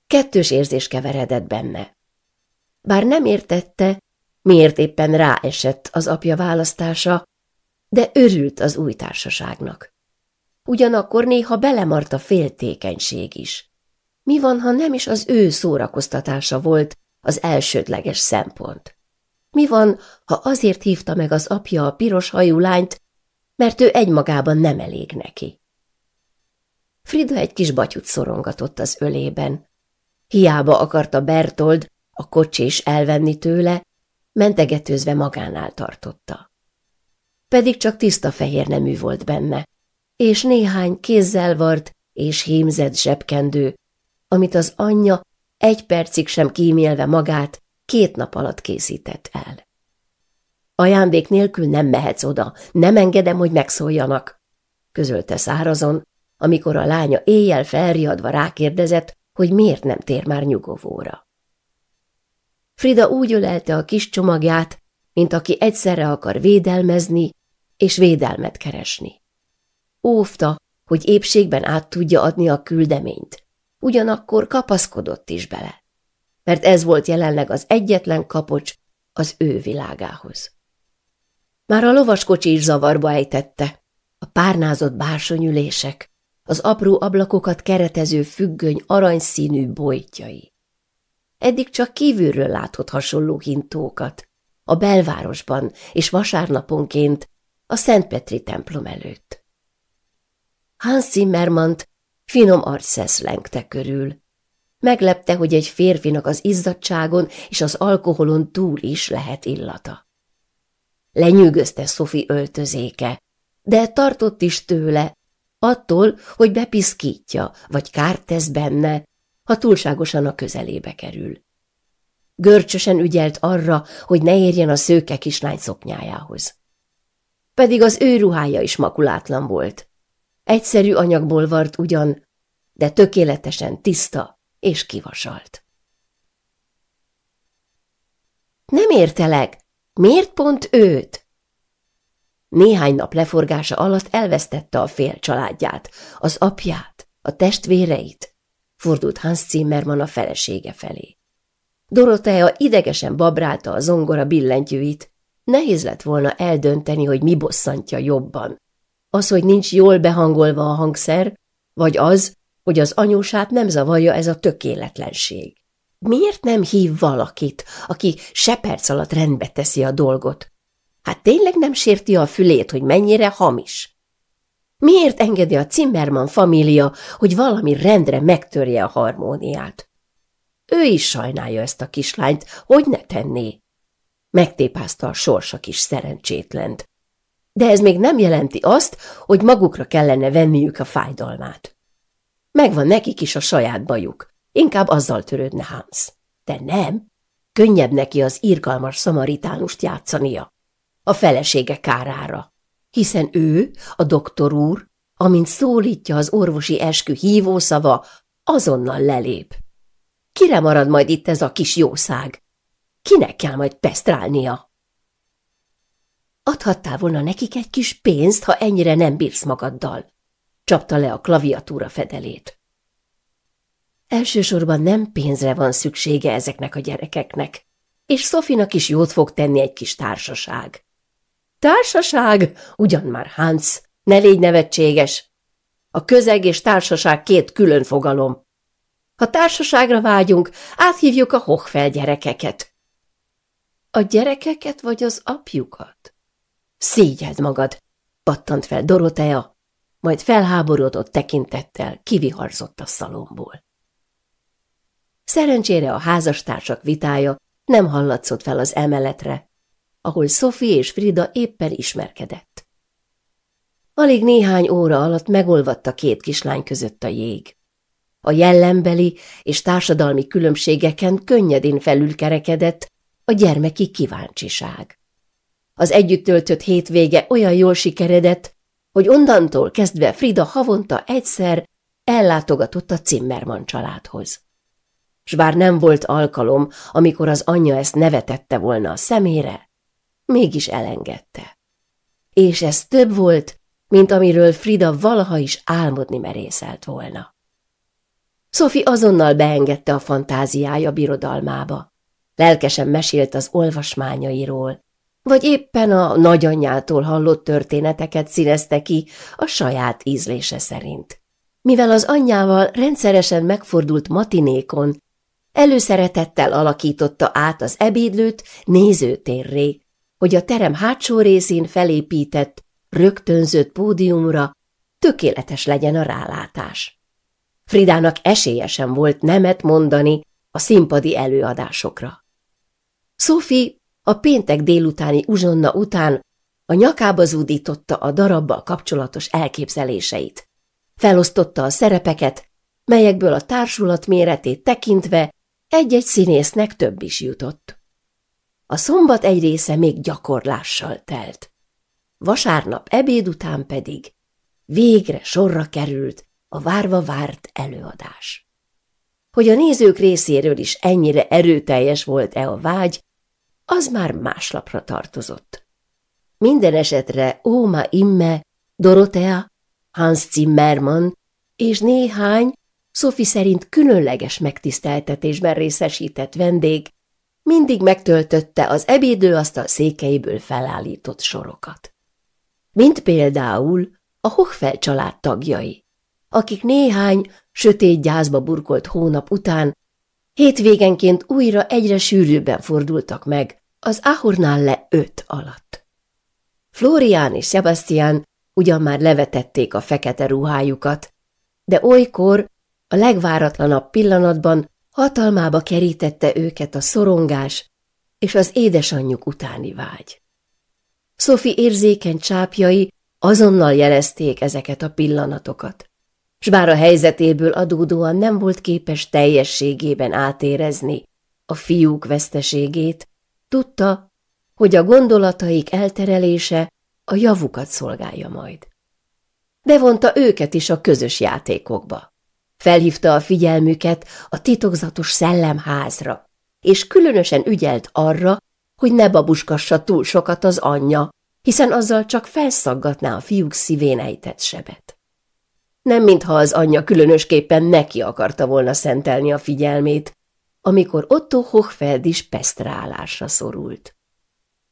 Kettős érzés keveredett benne. Bár nem értette, miért éppen ráesett az apja választása, de örült az új társaságnak. Ugyanakkor néha belemart a féltékenység is. Mi van, ha nem is az ő szórakoztatása volt az elsődleges szempont? Mi van, ha azért hívta meg az apja a piros hajú lányt, mert ő egymagában nem elég neki? Frida egy kis batyut szorongatott az ölében. Hiába akarta Bertold a kocsis elvenni tőle, mentegetőzve magánál tartotta. Pedig csak tiszta fehér nemű volt benne, és néhány kézzel vart és hímzett zsebkendő, amit az anyja egy percig sem kímélve magát két nap alatt készített el. Ajándék nélkül nem mehetsz oda, nem engedem, hogy megszóljanak, közölte szárazon, amikor a lánya éjjel felriadva rákérdezett, hogy miért nem tér már nyugovóra. Frida úgy ölelte a kis csomagját, mint aki egyszerre akar védelmezni és védelmet keresni. Óvta, hogy épségben át tudja adni a küldeményt, ugyanakkor kapaszkodott is bele, mert ez volt jelenleg az egyetlen kapocs az ő világához. Már a lovaskocsi is zavarba ejtette, a párnázott bársonyülések, az apró ablakokat keretező függöny aranyszínű bojtjai eddig csak kívülről látott hasonló hintókat, a belvárosban és vasárnaponként a Szentpetri templom előtt. Hans Zimmermant finom arcszesz lengte körül. Meglepte, hogy egy férfinak az izzadságon és az alkoholon túl is lehet illata. Lenyűgözte Sophie öltözéke, de tartott is tőle, attól, hogy bepiszkítja, vagy kárt tesz benne, ha túlságosan a közelébe kerül. Görcsösen ügyelt arra, hogy ne érjen a szőke kislány szoknyájához. Pedig az ő ruhája is makulátlan volt. Egyszerű anyagból vart ugyan, de tökéletesen tiszta és kivasalt. Nem értelek, miért pont őt? Néhány nap leforgása alatt elvesztette a fél családját, az apját, a testvéreit, fordult Hans Zimmermann a felesége felé. Dorotea idegesen babrálta a zongora billentyűit. Nehéz lett volna eldönteni, hogy mi bosszantja jobban. Az, hogy nincs jól behangolva a hangszer, vagy az, hogy az anyósát nem zavarja ez a tökéletlenség. Miért nem hív valakit, aki se perc alatt rendbe teszi a dolgot? Hát tényleg nem sérti a fülét, hogy mennyire hamis. Miért engedi a Zimmermann família, hogy valami rendre megtörje a harmóniát? Ő is sajnálja ezt a kislányt, hogy ne tenné. Megtépázta a sorsa kis szerencsétlent. De ez még nem jelenti azt, hogy magukra kellene venniük a fájdalmát. Megvan nekik is a saját bajuk, inkább azzal törődne Hans. De nem, könnyebb neki az irgalmas szamaritánust játszania. A felesége kárára hiszen ő, a doktor úr, amint szólítja az orvosi eskü hívószava, azonnal lelép. Kire marad majd itt ez a kis jószág? Kinek kell majd pesztrálnia? Adhattál volna nekik egy kis pénzt, ha ennyire nem bírsz magaddal, csapta le a klaviatúra fedelét. Elsősorban nem pénzre van szüksége ezeknek a gyerekeknek, és Szofinak is jót fog tenni egy kis társaság. Társaság? Ugyan már, Hans, ne légy nevetséges. A közeg és társaság két külön fogalom. Ha társaságra vágyunk, áthívjuk a hochfel gyerekeket. A gyerekeket vagy az apjukat? Szégyed magad, pattant fel Dorotea, majd felháborodott tekintettel kiviharzott a szalomból. Szerencsére a házastársak vitája nem hallatszott fel az emeletre, ahol Sophie és Frida éppen ismerkedett. Alig néhány óra alatt megolvadt két kislány között a jég. A jellembeli és társadalmi különbségeken könnyedén felülkerekedett a gyermeki kíváncsiság. Az együtt töltött hétvége olyan jól sikeredett, hogy onnantól kezdve Frida havonta egyszer ellátogatott a Zimmermann családhoz. S bár nem volt alkalom, amikor az anyja ezt nevetette volna a szemére, mégis elengedte. És ez több volt, mint amiről Frida valaha is álmodni merészelt volna. Sophie azonnal beengedte a fantáziája birodalmába. Lelkesen mesélt az olvasmányairól, vagy éppen a nagyanyjától hallott történeteket színezte ki a saját ízlése szerint. Mivel az anyjával rendszeresen megfordult matinékon, előszeretettel alakította át az ebédlőt nézőtérré, hogy a terem hátsó részén felépített, rögtönzött pódiumra tökéletes legyen a rálátás. Fridának esélyesen volt nemet mondani a színpadi előadásokra. Sophie a péntek délutáni uzsonna után a nyakába zúdította a darabbal kapcsolatos elképzeléseit. Felosztotta a szerepeket, melyekből a társulat méretét tekintve egy-egy színésznek több is jutott. A szombat egy része még gyakorlással telt. Vasárnap ebéd után pedig végre sorra került a várva várt előadás. Hogy a nézők részéről is ennyire erőteljes volt-e a vágy, az már máslapra tartozott. Minden esetre Óma Imme, Dorotea, Hans Zimmermann és néhány Sophie szerint különleges megtiszteltetésben részesített vendég mindig megtöltötte az ebédőasztal székeiből felállított sorokat. Mint például a Hochfeld család tagjai, akik néhány sötét gyászba burkolt hónap után hétvégenként újra egyre sűrűbben fordultak meg az Ahurnál le öt alatt. Florián és Sebastian ugyan már levetették a fekete ruhájukat, de olykor a legváratlanabb pillanatban Hatalmába kerítette őket a szorongás és az édesanyjuk utáni vágy. Szofi érzékeny csápjai azonnal jelezték ezeket a pillanatokat, s bár a helyzetéből adódóan nem volt képes teljességében átérezni a fiúk veszteségét, tudta, hogy a gondolataik elterelése a javukat szolgálja majd. Bevonta őket is a közös játékokba. Felhívta a figyelmüket a titokzatos szellemházra, és különösen ügyelt arra, hogy ne babuskassa túl sokat az anyja, hiszen azzal csak felszaggatná a fiúk szívén ejtett sebet. Nem mintha az anyja különösképpen neki akarta volna szentelni a figyelmét, amikor Otto Hochfeld is pesztrálásra szorult.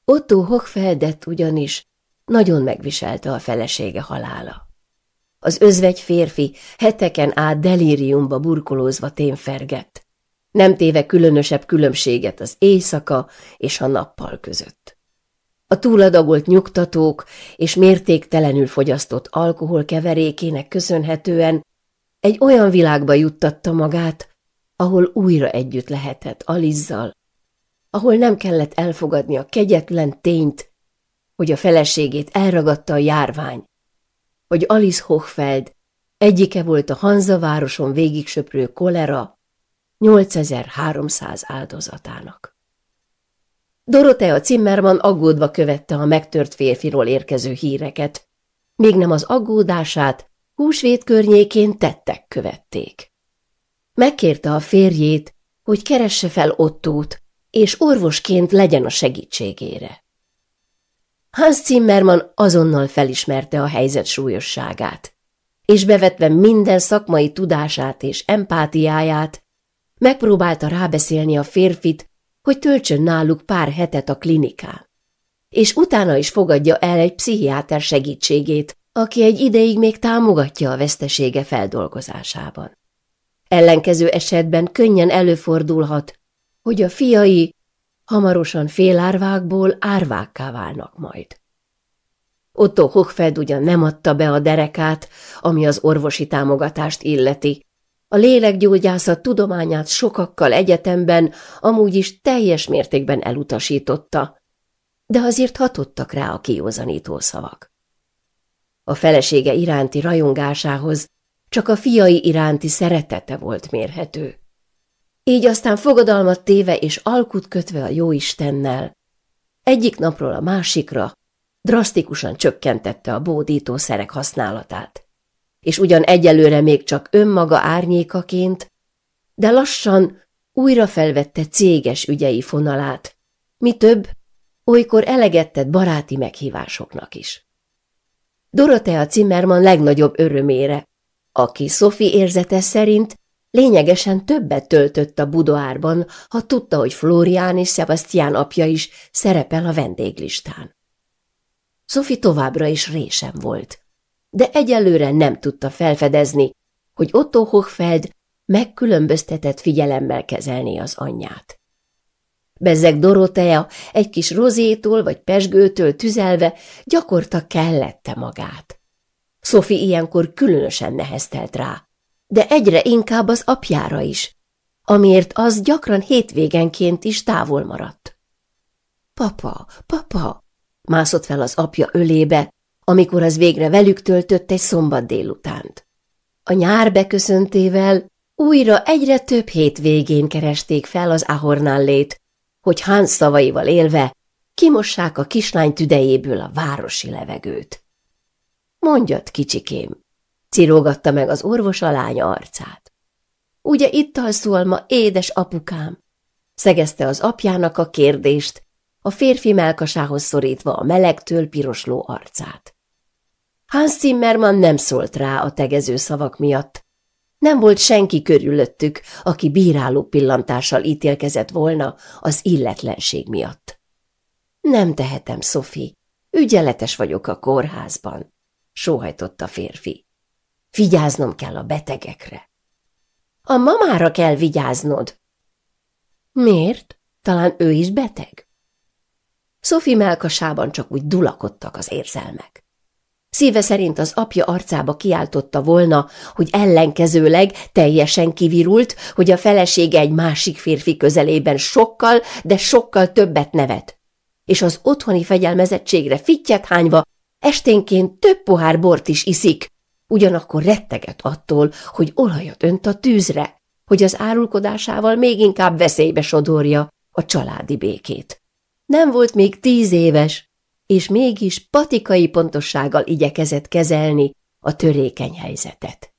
Otto Hochfeldet ugyanis nagyon megviselte a felesége halála. Az özvegy férfi heteken át delíriumba burkolózva témfergett. Nem téve különösebb különbséget az éjszaka és a nappal között. A túladagolt nyugtatók és mértéktelenül fogyasztott alkohol keverékének köszönhetően egy olyan világba juttatta magát, ahol újra együtt lehetett Alizzal, ahol nem kellett elfogadni a kegyetlen tényt, hogy a feleségét elragadta a járvány, hogy Alice Hochfeld egyike volt a Hanza városon végig söprő kolera 8300 áldozatának. Dorotea Zimmermann aggódva követte a megtört férfiról érkező híreket, még nem az aggódását, húsvét környékén tettek követték. Megkérte a férjét, hogy keresse fel Ottót, és orvosként legyen a segítségére. Hans Zimmermann azonnal felismerte a helyzet súlyosságát, és bevetve minden szakmai tudását és empátiáját, megpróbálta rábeszélni a férfit, hogy töltsön náluk pár hetet a klinikán, és utána is fogadja el egy pszichiáter segítségét, aki egy ideig még támogatja a vesztesége feldolgozásában. Ellenkező esetben könnyen előfordulhat, hogy a fiai hamarosan félárvákból árvákká válnak majd. Otto Hochfeld ugyan nem adta be a derekát, ami az orvosi támogatást illeti. A lélekgyógyászat tudományát sokakkal egyetemben amúgy is teljes mértékben elutasította, de azért hatottak rá a kiózanító szavak. A felesége iránti rajongásához csak a fiai iránti szeretete volt mérhető. Így aztán fogadalmat téve és alkut kötve a jó istennel egyik napról a másikra drasztikusan csökkentette a bódítószerek használatát. És ugyan egyelőre még csak önmaga árnyékaként, de lassan újra felvette céges ügyei fonalát, mi több, olykor elegettett baráti meghívásoknak is. Dorotea Zimmermann legnagyobb örömére, aki Sophie érzete szerint Lényegesen többet töltött a Budoárban, ha tudta, hogy Flórián és Sebastián apja is szerepel a vendéglistán. Sophie továbbra is résem volt, de egyelőre nem tudta felfedezni, hogy Otto Hochfeld megkülönböztetett figyelemmel kezelni az anyját. Bezzeg Dorotea egy kis rozétól vagy pesgőtől tüzelve gyakorta kellette magát. Sophie ilyenkor különösen neheztelt rá, de egyre inkább az apjára is, amiért az gyakran hétvégenként is távol maradt. Papa, papa, mászott fel az apja ölébe, amikor az végre velük töltött egy szombat délutánt. A nyár beköszöntével újra egyre több hétvégén keresték fel az ahornállét, hogy Hans szavaival élve kimossák a kislány tüdejéből a városi levegőt. Mondjad, kicsikém, Cirógatta meg az orvos a lánya arcát. Ugye itt alszol ma, édes apukám? Szegezte az apjának a kérdést, a férfi melkasához szorítva a melegtől pirosló arcát. Hans Zimmermann nem szólt rá a tegező szavak miatt. Nem volt senki körülöttük, aki bíráló pillantással ítélkezett volna az illetlenség miatt. Nem tehetem, Szofi. Ügyeletes vagyok a kórházban, sóhajtott a férfi. Vigyáznom kell a betegekre. A mamára kell vigyáznod. Miért? Talán ő is beteg? Sophie melkasában csak úgy dulakodtak az érzelmek. Szíve szerint az apja arcába kiáltotta volna, hogy ellenkezőleg teljesen kivirult, hogy a felesége egy másik férfi közelében sokkal, de sokkal többet nevet, és az otthoni fegyelmezettségre fittyet hányva esténként több pohár bort is iszik, ugyanakkor retteget attól, hogy olajat önt a tűzre, hogy az árulkodásával még inkább veszélybe sodorja a családi békét. Nem volt még tíz éves, és mégis patikai pontossággal igyekezett kezelni a törékeny helyzetet.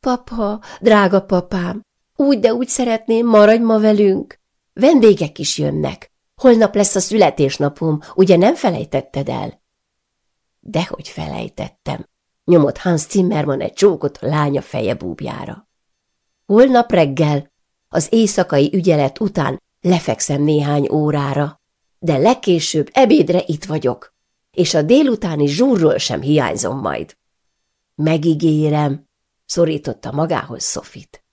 Papa, drága papám, úgy, de úgy szeretném, maradj ma velünk. Vendégek is jönnek. Holnap lesz a születésnapom, ugye nem felejtetted el? Dehogy felejtettem, nyomott Hans Zimmermann egy csókot a lánya feje búbjára. Holnap reggel, az éjszakai ügyelet után lefekszem néhány órára, de legkésőbb ebédre itt vagyok, és a délutáni zsúrról sem hiányzom majd. Megígérem, szorította magához Szofit.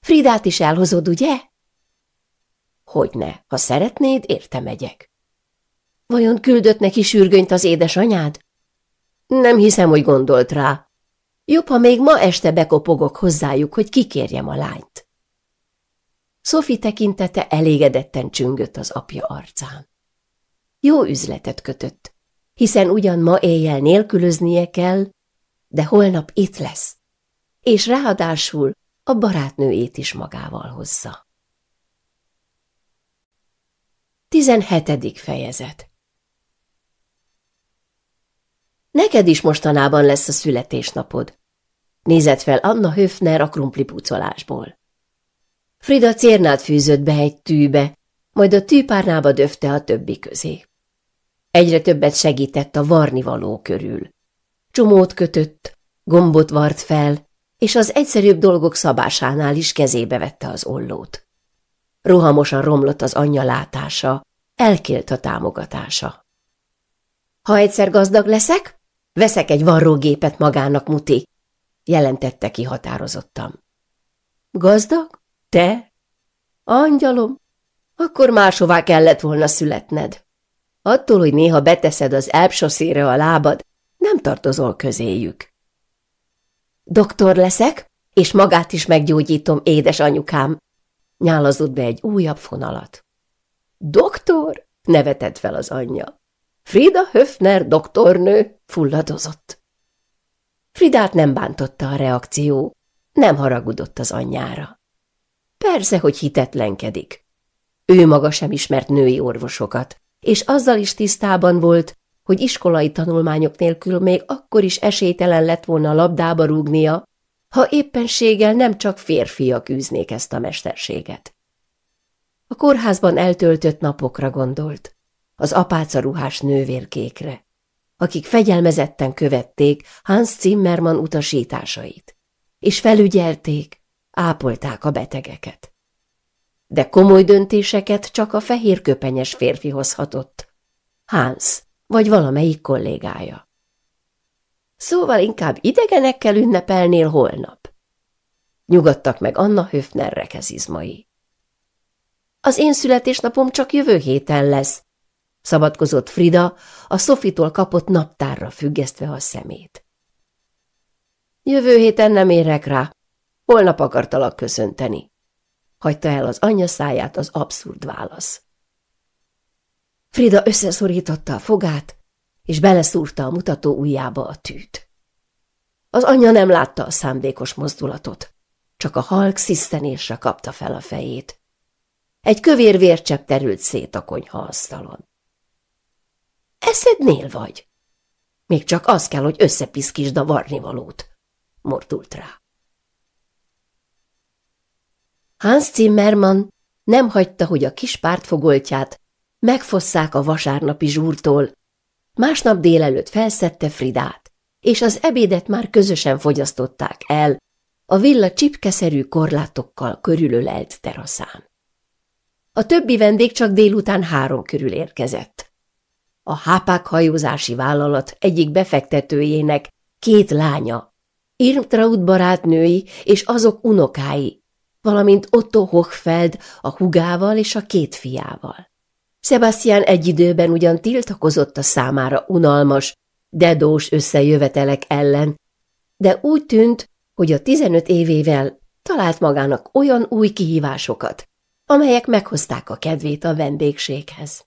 Fridát is elhozod, ugye? Hogyne, ha szeretnéd, érte megyek. Vajon küldött neki sürgönyt az édesanyád? Nem hiszem, hogy gondolt rá. Jobb, ha még ma este bekopogok hozzájuk, hogy kikérjem a lányt. Sophie tekintete elégedetten csüngött az apja arcán. Jó üzletet kötött, hiszen ugyan ma éjjel nélkülöznie kell, de holnap itt lesz, és ráadásul a barátnőjét is magával hozza. 17. fejezet Neked is mostanában lesz a születésnapod. Nézett fel Anna Höfner a pucolásból. Frida cérnát fűzött be egy tűbe, majd a tűpárnába döfte a többi közé. Egyre többet segített a varnivaló körül. Csomót kötött, gombot vart fel, és az egyszerűbb dolgok szabásánál is kezébe vette az ollót. Rohamosan romlott az anyja látása, elkélt a támogatása. Ha egyszer gazdag leszek, Veszek egy varrógépet magának, Muti, jelentette ki határozottan. Gazdag? Te? Angyalom? Akkor máshová kellett volna születned. Attól, hogy néha beteszed az elpsoszére a lábad, nem tartozol közéjük. Doktor leszek, és magát is meggyógyítom, édes anyukám, nyálazott be egy újabb fonalat. Doktor? nevetett fel az anyja. Frida Höfner doktornő fulladozott. Fridát nem bántotta a reakció, nem haragudott az anyjára. Persze, hogy hitetlenkedik. Ő maga sem ismert női orvosokat, és azzal is tisztában volt, hogy iskolai tanulmányok nélkül még akkor is esélytelen lett volna labdába rúgnia, ha éppenséggel nem csak férfiak űznék ezt a mesterséget. A kórházban eltöltött napokra gondolt az apácaruhás nővérkékre, akik fegyelmezetten követték Hans Zimmermann utasításait, és felügyelték, ápolták a betegeket. De komoly döntéseket csak a fehér köpenyes férfi hozhatott. Hans, vagy valamelyik kollégája. Szóval inkább idegenekkel ünnepelnél holnap. Nyugodtak meg Anna Höfner rekezizmai. Az én születésnapom csak jövő héten lesz, szabadkozott Frida, a Szofitól kapott naptárra függesztve a szemét. Jövő héten nem érek rá. Holnap akartalak köszönteni. Hagyta el az anyja száját az abszurd válasz. Frida összeszorította a fogát, és beleszúrta a mutató ujjába a tűt. Az anyja nem látta a szándékos mozdulatot, csak a halk szisztenésre kapta fel a fejét. Egy kövér vércsepp terült szét a konyha asztalon. Eszednél vagy? Még csak az kell, hogy összepiszkítsd a varnivalót, mordult rá. Hans Zimmermann nem hagyta, hogy a kis pártfogoltját megfosszák a vasárnapi zsúrtól. Másnap délelőtt felszette Fridát, és az ebédet már közösen fogyasztották el a villa csipkeszerű korlátokkal körülölelt teraszán. A többi vendég csak délután három körül érkezett a Hápák hajózási vállalat egyik befektetőjének két lánya, Irmtraut barátnői és azok unokái, valamint Otto Hochfeld a hugával és a két fiával. Sebastian egy időben ugyan tiltakozott a számára unalmas, dedós összejövetelek ellen, de úgy tűnt, hogy a 15 évével talált magának olyan új kihívásokat, amelyek meghozták a kedvét a vendégséghez.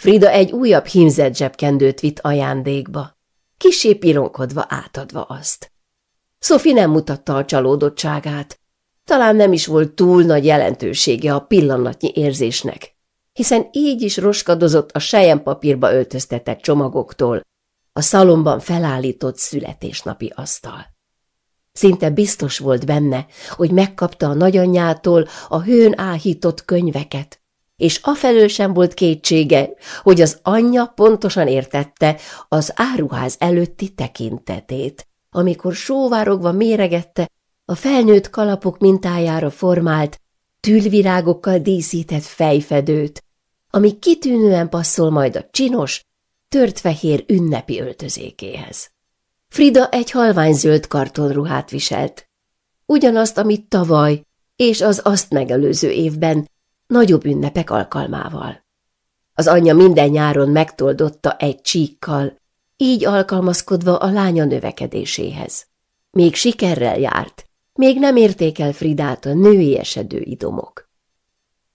Frida egy újabb hímzett zsebkendőt vitt ajándékba, kisé pironkodva átadva azt. Sophie nem mutatta a csalódottságát, talán nem is volt túl nagy jelentősége a pillanatnyi érzésnek, hiszen így is roskadozott a papírba öltöztetett csomagoktól, a szalomban felállított születésnapi asztal. Szinte biztos volt benne, hogy megkapta a nagyanyjától a hőn áhított könyveket, és afelől sem volt kétsége, hogy az anyja pontosan értette az áruház előtti tekintetét, amikor sóvárogva méregette a felnőtt kalapok mintájára formált, tűlvirágokkal díszített fejfedőt, ami kitűnően passzol majd a csinos, törtfehér ünnepi öltözékéhez. Frida egy halványzöld kartonruhát viselt. Ugyanazt, amit tavaly és az azt megelőző évben nagyobb ünnepek alkalmával. Az anyja minden nyáron megtoldotta egy csíkkal, így alkalmazkodva a lánya növekedéséhez. Még sikerrel járt, még nem érték el Fridát a női esedő idomok.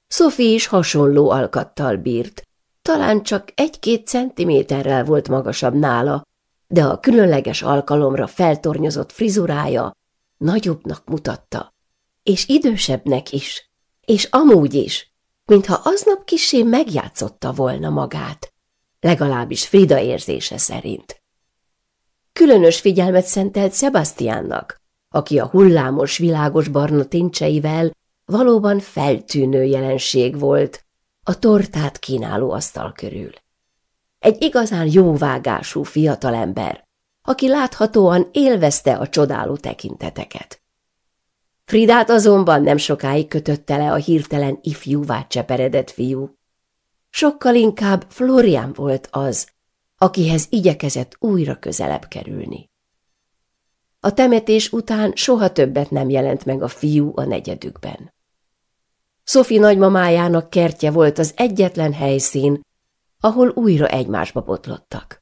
Sophie is hasonló alkattal bírt, talán csak egy-két centiméterrel volt magasabb nála, de a különleges alkalomra feltornyozott frizurája nagyobbnak mutatta, és idősebbnek is és amúgy is, mintha aznap kisé megjátszotta volna magát, legalábbis Frida érzése szerint. Különös figyelmet szentelt Sebastiánnak, aki a hullámos, világos barna tincseivel valóban feltűnő jelenség volt a tortát kínáló asztal körül. Egy igazán jóvágású fiatalember, aki láthatóan élvezte a csodáló tekinteteket. Fridát azonban nem sokáig kötötte le a hirtelen ifjúvá cseperedett fiú. Sokkal inkább Florian volt az, akihez igyekezett újra közelebb kerülni. A temetés után soha többet nem jelent meg a fiú a negyedükben. Szofi nagymamájának kertje volt az egyetlen helyszín, ahol újra egymásba botlottak.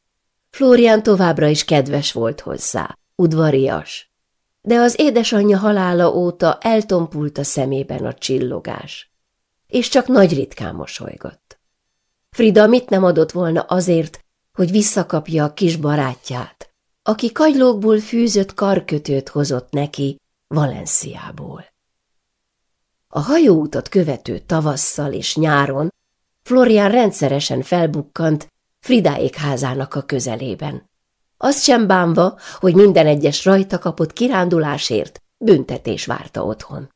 Florian továbbra is kedves volt hozzá, udvarias, de az édesanyja halála óta eltompult a szemében a csillogás, és csak nagy ritkán mosolygott. Frida mit nem adott volna azért, hogy visszakapja a kis barátját, aki kagylókból fűzött karkötőt hozott neki Valenciából. A hajóutat követő tavasszal és nyáron Florian rendszeresen felbukkant Fridáék házának a közelében, azt sem bánva, hogy minden egyes rajta kapott kirándulásért büntetés várta otthon.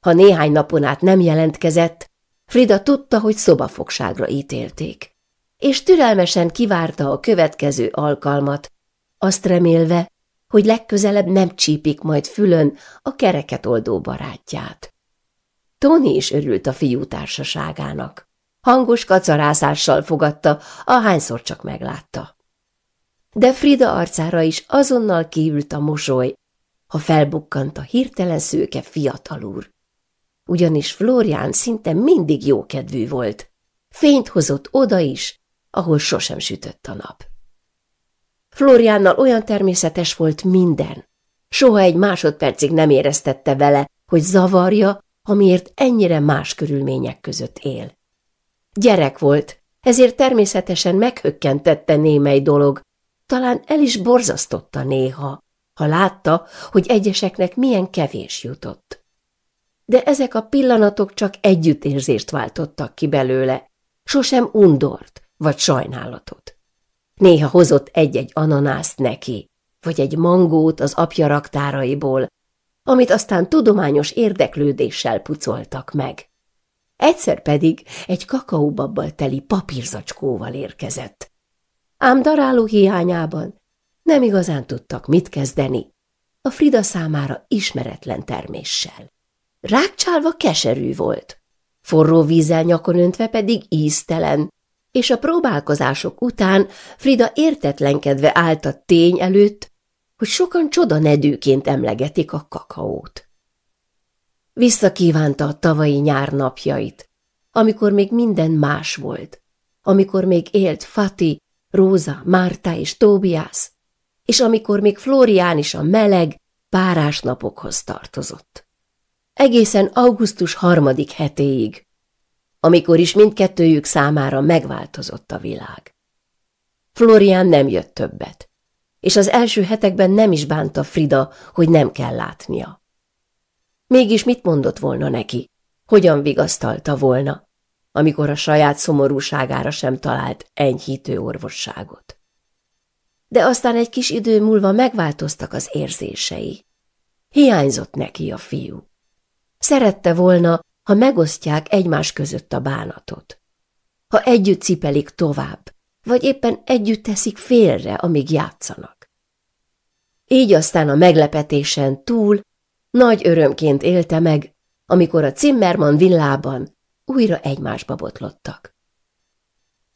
Ha néhány napon át nem jelentkezett, Frida tudta, hogy szobafogságra ítélték, és türelmesen kivárta a következő alkalmat, azt remélve, hogy legközelebb nem csípik majd fülön a kereket oldó barátját. Tony is örült a fiú társaságának. Hangos kacarászással fogadta, ahányszor csak meglátta de Frida arcára is azonnal kiült a mosoly, ha felbukkant a hirtelen szőke fiatal úr. Ugyanis Florián szinte mindig jókedvű volt. Fényt hozott oda is, ahol sosem sütött a nap. Floriánnal olyan természetes volt minden. Soha egy másodpercig nem éreztette vele, hogy zavarja, amiért ennyire más körülmények között él. Gyerek volt, ezért természetesen meghökkentette némely dolog, talán el is borzasztotta néha, ha látta, hogy egyeseknek milyen kevés jutott. De ezek a pillanatok csak együttérzést váltottak ki belőle, sosem undort vagy sajnálatot. Néha hozott egy-egy ananászt neki, vagy egy mangót az apja raktáraiból, amit aztán tudományos érdeklődéssel pucoltak meg. Egyszer pedig egy kakaóbabbal teli papírzacskóval érkezett ám daráló hiányában nem igazán tudtak mit kezdeni a Frida számára ismeretlen terméssel. Rákcsálva keserű volt, forró vízzel nyakon öntve pedig íztelen, és a próbálkozások után Frida értetlenkedve állt a tény előtt, hogy sokan csoda nedűként emlegetik a kakaót. Visszakívánta a tavalyi nyár napjait, amikor még minden más volt, amikor még élt Fati Róza, Márta és Tóbiász, és amikor még Flórián is a meleg, párás napokhoz tartozott. Egészen augusztus harmadik hetéig, amikor is mindkettőjük számára megváltozott a világ. Florián nem jött többet, és az első hetekben nem is bánta Frida, hogy nem kell látnia. Mégis mit mondott volna neki? Hogyan vigasztalta volna? amikor a saját szomorúságára sem talált enyhítő orvosságot. De aztán egy kis idő múlva megváltoztak az érzései. Hiányzott neki a fiú. Szerette volna, ha megosztják egymás között a bánatot. Ha együtt cipelik tovább, vagy éppen együtt teszik félre, amíg játszanak. Így aztán a meglepetésen túl nagy örömként élte meg, amikor a Zimmermann villában újra egymásba botlottak.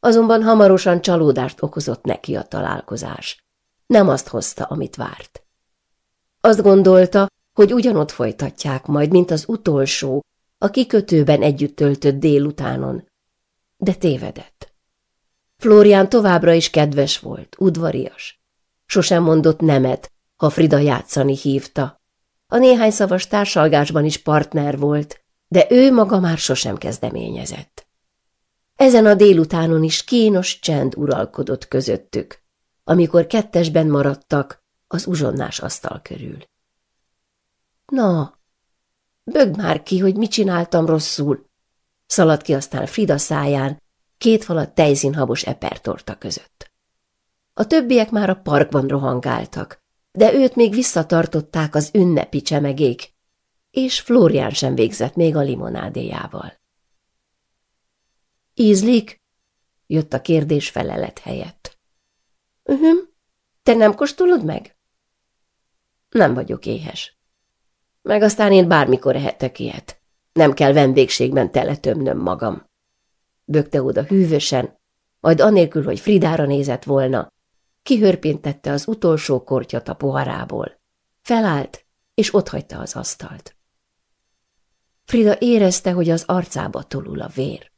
Azonban hamarosan csalódást okozott neki a találkozás. Nem azt hozta, amit várt. Azt gondolta, hogy ugyanott folytatják majd, mint az utolsó, a kikötőben együtt töltött délutánon. De tévedett. Florian továbbra is kedves volt, udvarias. Sosem mondott nemet, ha Frida játszani hívta. A néhány szavas társalgásban is partner volt, de ő maga már sosem kezdeményezett. Ezen a délutánon is kínos csend uralkodott közöttük, amikor kettesben maradtak az uzsonnás asztal körül. Na, bögd már ki, hogy mit csináltam rosszul, szaladt ki aztán Frida száján, két falat tejzinhabos epertorta között. A többiek már a parkban rohangáltak, de őt még visszatartották az ünnepi csemegék, és Florián sem végzett még a limonádéjával. Ízlik? jött a kérdés felelet helyett. Öhöm, te nem kóstolod meg? Nem vagyok éhes. Meg aztán én bármikor ehetek ilyet. Nem kell vendégségben teletömnöm magam. Bökte oda hűvösen, majd anélkül, hogy Fridára nézett volna, kihörpintette az utolsó kortyot a poharából. Felállt, és otthagyta az asztalt. Frida érezte, hogy az arcába tolul a vér.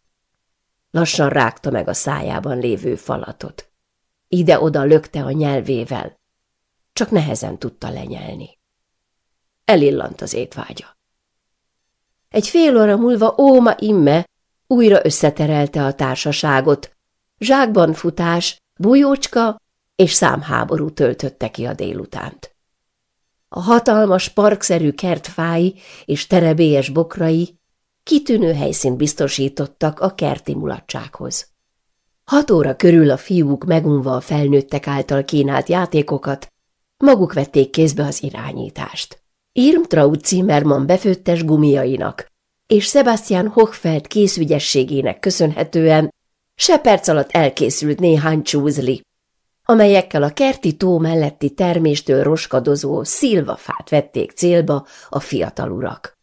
Lassan rágta meg a szájában lévő falatot. Ide-oda lökte a nyelvével, csak nehezen tudta lenyelni. Elillant az étvágya. Egy fél óra múlva Óma Imme újra összeterelte a társaságot. Zsákban futás, bujócska és számháború töltötte ki a délutánt. A hatalmas parkszerű kertfái és terebélyes bokrai kitűnő helyszínt biztosítottak a kerti mulatsághoz. Hat óra körül a fiúk megunva a felnőttek által kínált játékokat, maguk vették kézbe az irányítást. Irm Traut Zimmermann befőttes gumiainak és Sebastian Hochfeld készügyességének köszönhetően se perc alatt elkészült néhány csúzli, amelyekkel a kerti tó melletti terméstől roskadozó szilvafát vették célba a fiatal urak.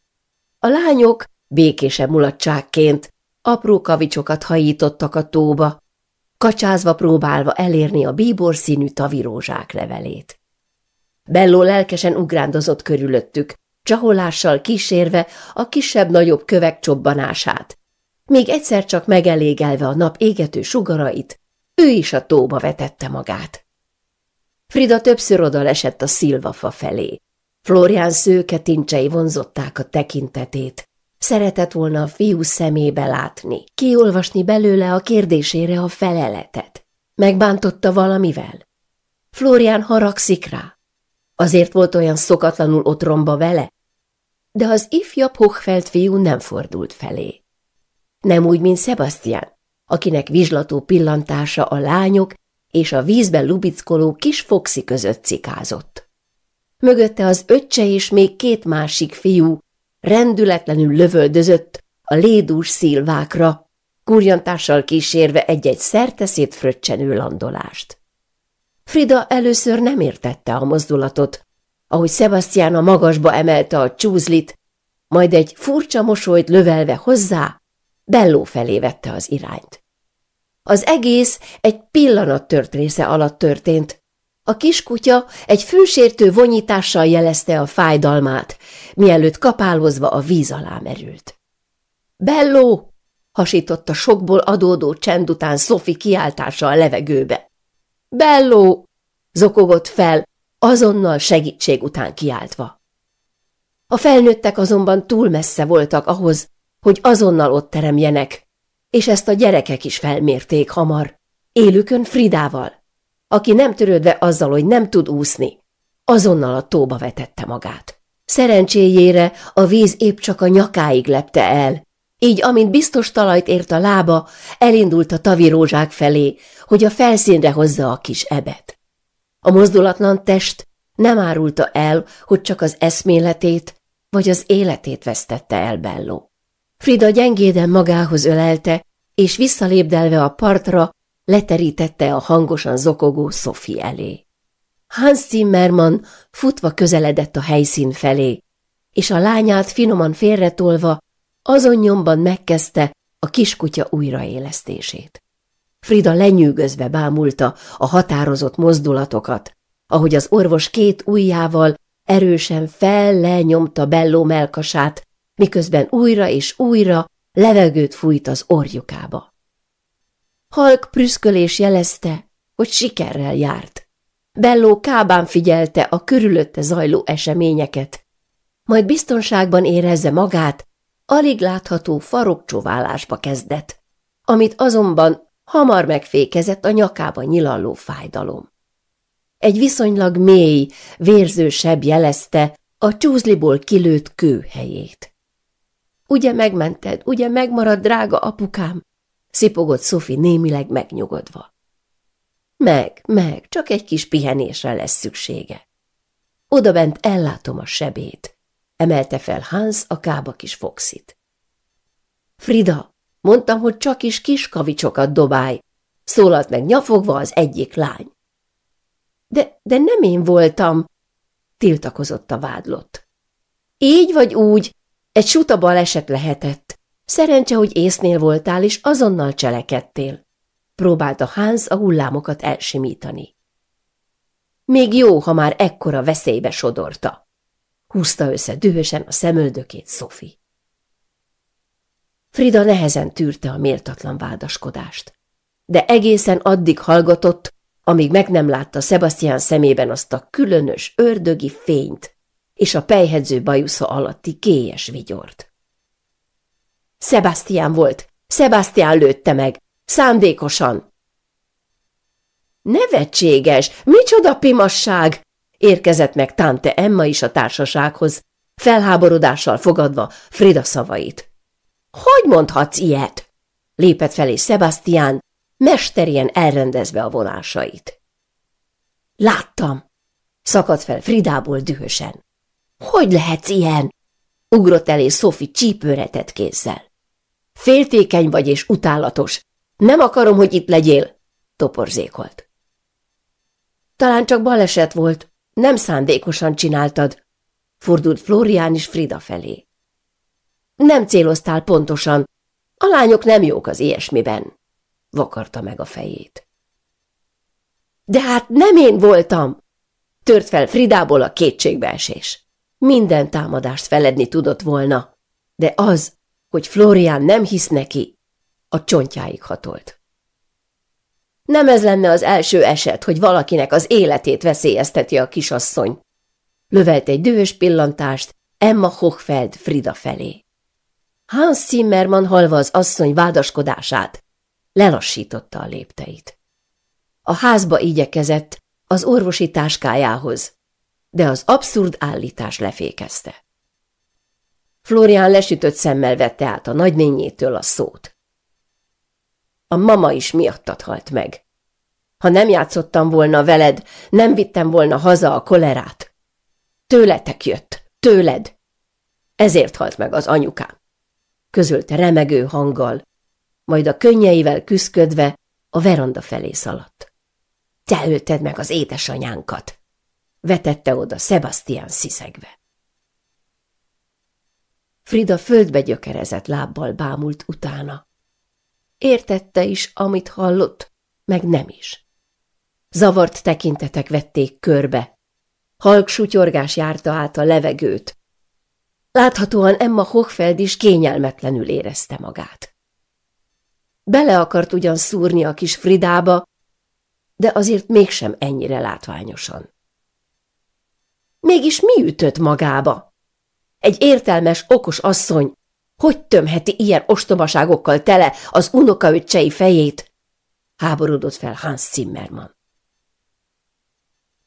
A lányok békésebb mulatságként apró kavicsokat hajítottak a tóba, kacsázva próbálva elérni a bíbor színű tavirózsák levelét. Belló lelkesen ugrándozott körülöttük, csaholással kísérve a kisebb-nagyobb kövek csobbanását, még egyszer csak megelégelve a nap égető sugarait, ő is a tóba vetette magát. Frida többször odalesett a szilvafa felé. Florián szőke tincsei vonzották a tekintetét. Szeretett volna a fiú szemébe látni, kiolvasni belőle a kérdésére a feleletet. Megbántotta valamivel? Florián haragszik rá. Azért volt olyan szokatlanul otromba vele, de az ifjabb hochfelt fiú nem fordult felé. Nem úgy, mint Sebastian, akinek vizslató pillantása a lányok és a vízben lubickoló kis foxi között cikázott. Mögötte az öccse és még két másik fiú rendületlenül lövöldözött a lédús szilvákra, kurjantással kísérve egy-egy szerteszét fröccsenő landolást. Frida először nem értette a mozdulatot, ahogy Sebastian a magasba emelte a csúzlit, majd egy furcsa mosolyt lövelve hozzá, Belló felé vette az irányt. Az egész egy pillanat tört része alatt történt. A kiskutya egy fűsértő vonyítással jelezte a fájdalmát, mielőtt kapálozva a víz alá merült. – Belló! – hasított a sokból adódó csend után Szofi kiáltása a levegőbe. – Belló! – zokogott fel, azonnal segítség után kiáltva. A felnőttek azonban túl messze voltak ahhoz, hogy azonnal ott teremjenek, és ezt a gyerekek is felmérték hamar. Élükön Fridával, aki nem törődve azzal, hogy nem tud úszni, azonnal a tóba vetette magát. Szerencséjére a víz épp csak a nyakáig lepte el, így amint biztos talajt ért a lába, elindult a tavirózsák felé, hogy a felszínre hozza a kis ebet. A mozdulatlan test nem árulta el, hogy csak az eszméletét vagy az életét vesztette el Belló. Frida gyengéden magához ölelte, és visszalépdelve a partra, leterítette a hangosan zokogó Szofi elé. Hans Zimmermann futva közeledett a helyszín felé, és a lányát finoman félretolva azon nyomban megkezdte a kiskutya újraélesztését. Frida lenyűgözve bámulta a határozott mozdulatokat, ahogy az orvos két ujjával erősen fel-lenyomta Belló melkasát, miközben újra és újra levegőt fújt az orjukába. Halk prüszkölés jelezte, hogy sikerrel járt. Belló kábán figyelte a körülötte zajló eseményeket, majd biztonságban érezze magát, alig látható farokcsóválásba kezdett, amit azonban hamar megfékezett a nyakába nyilalló fájdalom. Egy viszonylag mély, vérző seb jelezte a csúzliból kilőtt kő helyét. Ugye megmented, ugye megmarad drága apukám? Szipogott Szofi némileg megnyugodva. Meg, meg, csak egy kis pihenésre lesz szüksége. Odabent ellátom a sebét. Emelte fel Hans a kába kis foxit. Frida, mondtam, hogy csak is kis kavicsokat dobálj, szólalt meg nyafogva az egyik lány. De, de nem én voltam, tiltakozott a vádlott. Így vagy úgy, egy suta baleset lehetett. Szerencse, hogy észnél voltál, és azonnal cselekedtél. Próbálta Hans a hullámokat elsimítani. Még jó, ha már ekkora veszélybe sodorta. Húzta össze dühösen a szemöldökét Szofi. Frida nehezen tűrte a méltatlan vádaskodást, de egészen addig hallgatott, amíg meg nem látta Sebastian szemében azt a különös ördögi fényt, és a pejhedző bajusza alatti kéjes vigyort. Sebastian volt, Sebastian lőtte meg, szándékosan. Nevetséges, micsoda pimasság! Érkezett meg Tante Emma is a társasághoz, felháborodással fogadva Frida szavait. Hogy mondhatsz ilyet? Lépett felé Sebastian, mesterien elrendezve a vonásait. Láttam, szakadt fel Fridából dühösen. Hogy lehetsz ilyen? Ugrott elé Szofi csípőretett kézzel. Féltékeny vagy és utálatos. Nem akarom, hogy itt legyél, toporzékolt. Talán csak baleset volt, nem szándékosan csináltad, fordult Florián is Frida felé. Nem céloztál pontosan, a lányok nem jók az ilyesmiben, vakarta meg a fejét. De hát nem én voltam, tört fel Fridából a kétségbeesés minden támadást feledni tudott volna, de az, hogy Florian nem hisz neki, a csontjáig hatolt. Nem ez lenne az első eset, hogy valakinek az életét veszélyezteti a kisasszony. Lövelt egy dühös pillantást Emma Hochfeld Frida felé. Hans Zimmermann halva az asszony vádaskodását, lelassította a lépteit. A házba igyekezett az orvosi táskájához, de az abszurd állítás lefékezte. Florián lesütött szemmel vette át a nagynényétől a szót. A mama is miattat halt meg. Ha nem játszottam volna veled, nem vittem volna haza a kolerát. Tőletek jött, tőled. Ezért halt meg az anyukám. Közölte remegő hanggal, majd a könnyeivel küszködve a veranda felé szaladt. Te ölted meg az édesanyánkat, vetette oda Sebastian sziszegve. Frida földbe gyökerezett lábbal bámult utána. Értette is, amit hallott, meg nem is. Zavart tekintetek vették körbe. Halk sutyorgás járta át a levegőt. Láthatóan Emma Hochfeld is kényelmetlenül érezte magát. Bele akart ugyan szúrni a kis Fridába, de azért mégsem ennyire látványosan. Mégis mi ütött magába? Egy értelmes, okos asszony, hogy tömheti ilyen ostobaságokkal tele az unokaöccsei fejét? Háborodott fel Hans Zimmermann.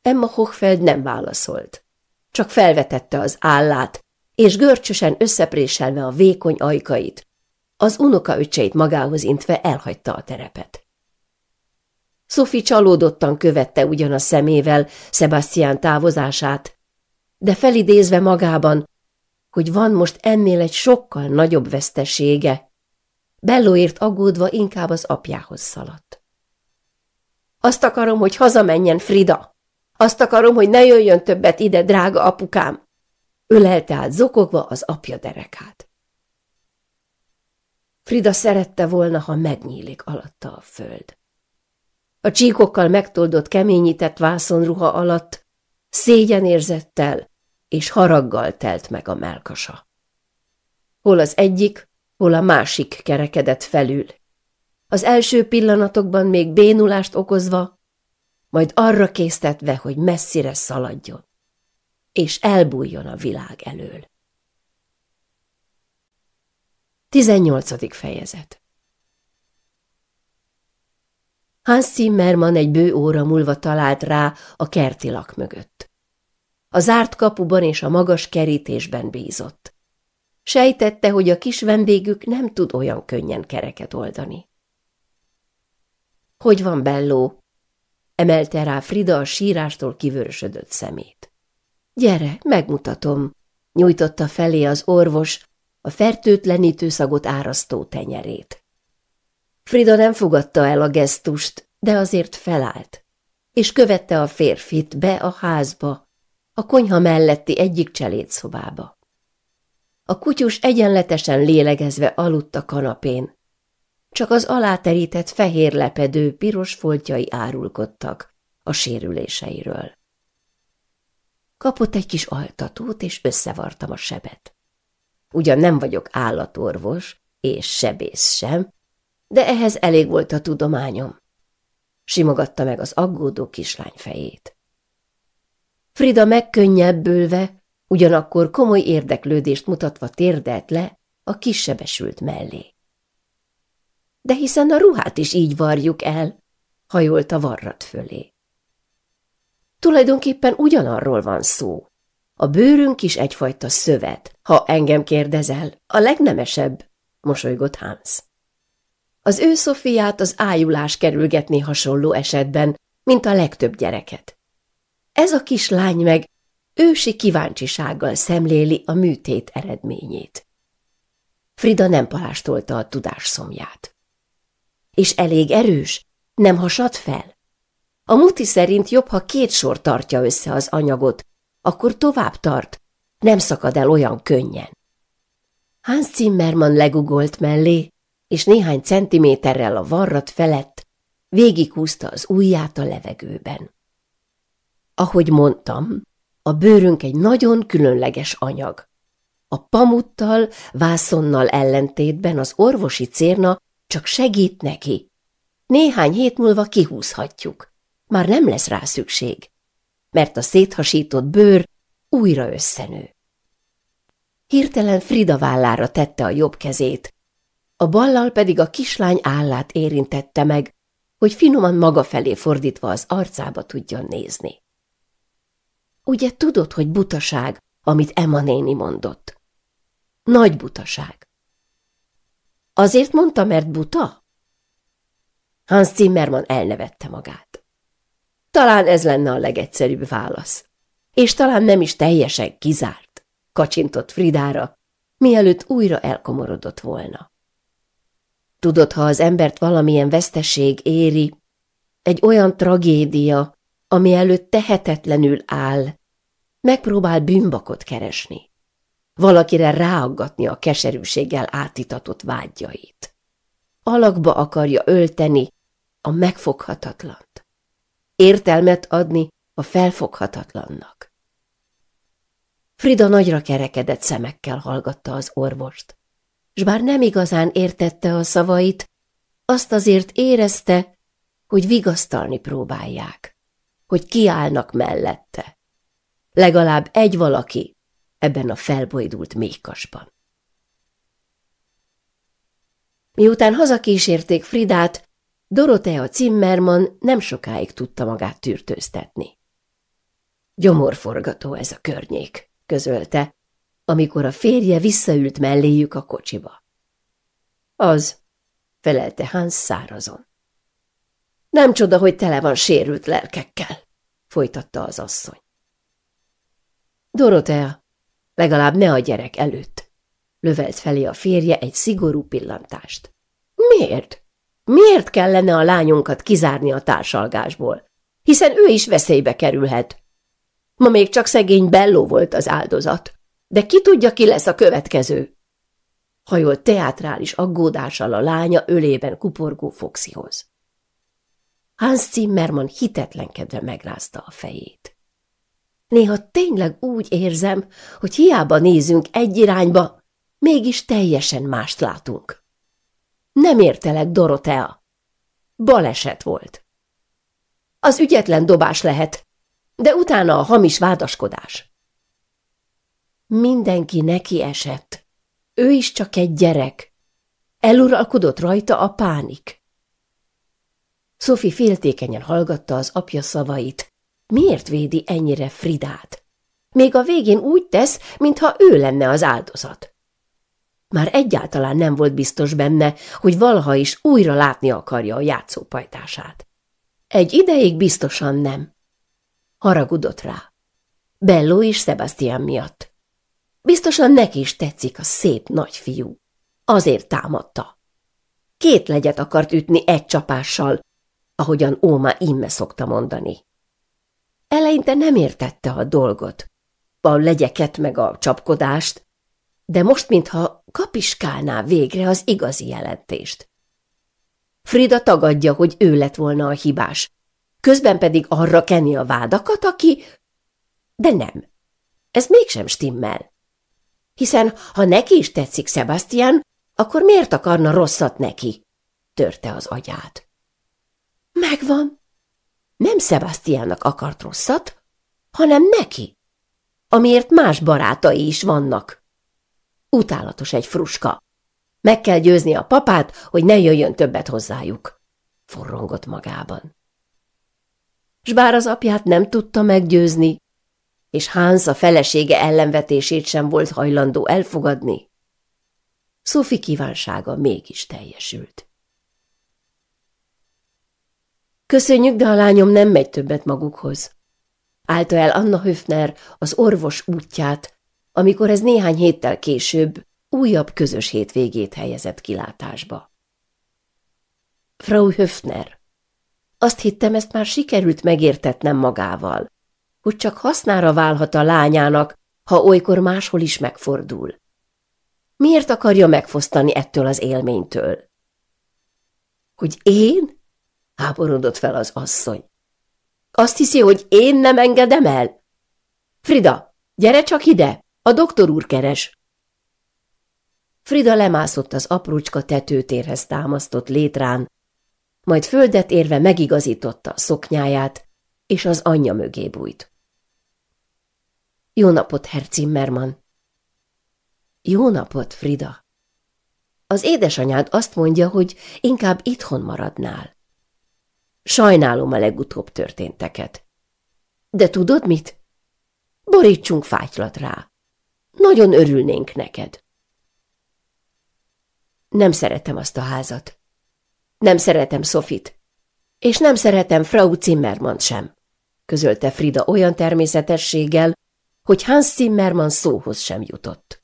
Emma Hochfeld nem válaszolt. Csak felvetette az állát, és görcsösen összepréselve a vékony ajkait, az unokaöcseit magához intve elhagyta a terepet. Sophie csalódottan követte ugyan a szemével Sebastian távozását, de felidézve magában, hogy van most ennél egy sokkal nagyobb vesztesége. Bellóért aggódva inkább az apjához szaladt. Azt akarom, hogy hazamenjen Frida. Azt akarom, hogy ne jöjjön többet ide, drága apukám. Ölelte át zokogva az apja derekát. Frida szerette volna, ha megnyílik alatta a föld. A csíkokkal megtoldott keményített vászonruha alatt szégyenérzettel, és haraggal telt meg a melkasa. Hol az egyik, hol a másik kerekedett felül. Az első pillanatokban még bénulást okozva, majd arra késztetve, hogy messzire szaladjon, és elbújjon a világ elől. 18. fejezet Hans Zimmermann egy bő óra múlva talált rá a kertilak mögött a zárt kapuban és a magas kerítésben bízott. Sejtette, hogy a kis vendégük nem tud olyan könnyen kereket oldani. – Hogy van, Belló? – emelte rá Frida a sírástól kivörösödött szemét. – Gyere, megmutatom! – nyújtotta felé az orvos a fertőtlenítő szagot árasztó tenyerét. Frida nem fogadta el a gesztust, de azért felállt, és követte a férfit be a házba, a konyha melletti egyik cselédszobába. A kutyus egyenletesen lélegezve aludt a kanapén. Csak az aláterített fehér lepedő piros foltjai árulkodtak a sérüléseiről. Kapott egy kis altatót, és összevartam a sebet. Ugyan nem vagyok állatorvos, és sebész sem, de ehhez elég volt a tudományom. Simogatta meg az aggódó kislány fejét. Frida megkönnyebbülve, ugyanakkor komoly érdeklődést mutatva térdelt le a kisebesült mellé. De hiszen a ruhát is így varjuk el, hajolt a varrat fölé. Tulajdonképpen ugyanarról van szó. A bőrünk is egyfajta szövet, ha engem kérdezel, a legnemesebb, mosolygott Hans. Az ő Szofiát az ájulás kerülgetni hasonló esetben, mint a legtöbb gyereket. Ez a kislány meg ősi kíváncsisággal szemléli a műtét eredményét. Frida nem palástolta a tudás szomját. És elég erős, nem hasad fel. A muti szerint jobb, ha két sor tartja össze az anyagot, akkor tovább tart, nem szakad el olyan könnyen. Hans Zimmermann legugolt mellé, és néhány centiméterrel a varrat felett végighúzta az ujját a levegőben. Ahogy mondtam, a bőrünk egy nagyon különleges anyag. A pamuttal, vászonnal ellentétben az orvosi cérna csak segít neki. Néhány hét múlva kihúzhatjuk. Már nem lesz rá szükség, mert a széthasított bőr újra összenő. Hirtelen Frida vállára tette a jobb kezét, a ballal pedig a kislány állát érintette meg, hogy finoman maga felé fordítva az arcába tudjon nézni. Ugye tudod, hogy butaság, amit Emma néni mondott. Nagy butaság. Azért mondta, mert buta? Hans Zimmermann elnevette magát. Talán ez lenne a legegyszerűbb válasz. És talán nem is teljesen kizárt, kacsintott Fridára, mielőtt újra elkomorodott volna. Tudod, ha az embert valamilyen veszteség éri, egy olyan tragédia, ami előtt tehetetlenül áll, Megpróbál bűnbakot keresni. Valakire ráaggatni a keserűséggel átitatott vágyjait. Alakba akarja ölteni a megfoghatatlant. Értelmet adni a felfoghatatlannak. Frida nagyra kerekedett szemekkel hallgatta az orvost, s bár nem igazán értette a szavait, azt azért érezte, hogy vigasztalni próbálják, hogy kiállnak mellette, legalább egy valaki ebben a felbojdult méhkasban. Miután hazakísérték Fridát, Dorotea Zimmermann nem sokáig tudta magát tűrtőztetni. Gyomorforgató ez a környék, közölte, amikor a férje visszaült melléjük a kocsiba. Az, felelte Hans szárazon. Nem csoda, hogy tele van sérült lelkekkel, folytatta az asszony. Dorotea, legalább ne a gyerek előtt. Lövelt felé a férje egy szigorú pillantást. Miért? Miért kellene a lányunkat kizárni a társalgásból? Hiszen ő is veszélybe kerülhet. Ma még csak szegény Belló volt az áldozat, de ki tudja, ki lesz a következő? Hajolt teátrális aggódással a lánya ölében kuporgó Foxihoz. Hans Zimmermann hitetlenkedve megrázta a fejét. Néha tényleg úgy érzem, hogy hiába nézünk egy irányba, mégis teljesen mást látunk. Nem értelek, Dorotea. Baleset volt. Az ügyetlen dobás lehet, de utána a hamis vádaskodás. Mindenki neki esett. Ő is csak egy gyerek. Eluralkodott rajta a pánik. Sophie féltékenyen hallgatta az apja szavait, Miért védi ennyire Fridát? Még a végén úgy tesz, mintha ő lenne az áldozat. Már egyáltalán nem volt biztos benne, hogy valaha is újra látni akarja a játszópajtását. Egy ideig biztosan nem. Haragudott rá. Bello és Sebastian miatt. Biztosan neki is tetszik a szép nagy fiú. Azért támadta. Két legyet akart ütni egy csapással, ahogyan Óma imme szokta mondani. Eleinte nem értette a dolgot, a legyeket meg a csapkodást, de most mintha kapiskálná végre az igazi jelentést. Frida tagadja, hogy ő lett volna a hibás, közben pedig arra keni a vádakat, aki... De nem, ez mégsem stimmel. Hiszen ha neki is tetszik Sebastian, akkor miért akarna rosszat neki? Törte az agyát. Megvan, nem Sebastiánnak akart rosszat, hanem neki, amiért más barátai is vannak. Utálatos egy fruska. Meg kell győzni a papát, hogy ne jöjjön többet hozzájuk. Forrongott magában. S bár az apját nem tudta meggyőzni, és Hans a felesége ellenvetését sem volt hajlandó elfogadni, Sophie kívánsága mégis teljesült. Köszönjük, de a lányom nem megy többet magukhoz. Állta el Anna Höfner az orvos útját, amikor ez néhány héttel később újabb közös hétvégét helyezett kilátásba. Frau Höfner, azt hittem, ezt már sikerült megértetnem magával, hogy csak hasznára válhat a lányának, ha olykor máshol is megfordul. Miért akarja megfosztani ettől az élménytől? Hogy én? háborodott fel az asszony. Azt hiszi, hogy én nem engedem el? Frida, gyere csak ide, a doktor úr keres. Frida lemászott az aprócska tetőtérhez támasztott létrán, majd földet érve megigazította a szoknyáját, és az anyja mögé bújt. Jó napot, Herr Zimmermann! Jó napot, Frida! Az édesanyád azt mondja, hogy inkább itthon maradnál. Sajnálom a legutóbb történteket. De tudod mit? Borítsunk fátylat rá. Nagyon örülnénk neked. Nem szeretem azt a házat. Nem szeretem Sofit. És nem szeretem Frau Zimmermann sem, közölte Frida olyan természetességgel, hogy Hans Zimmermann szóhoz sem jutott.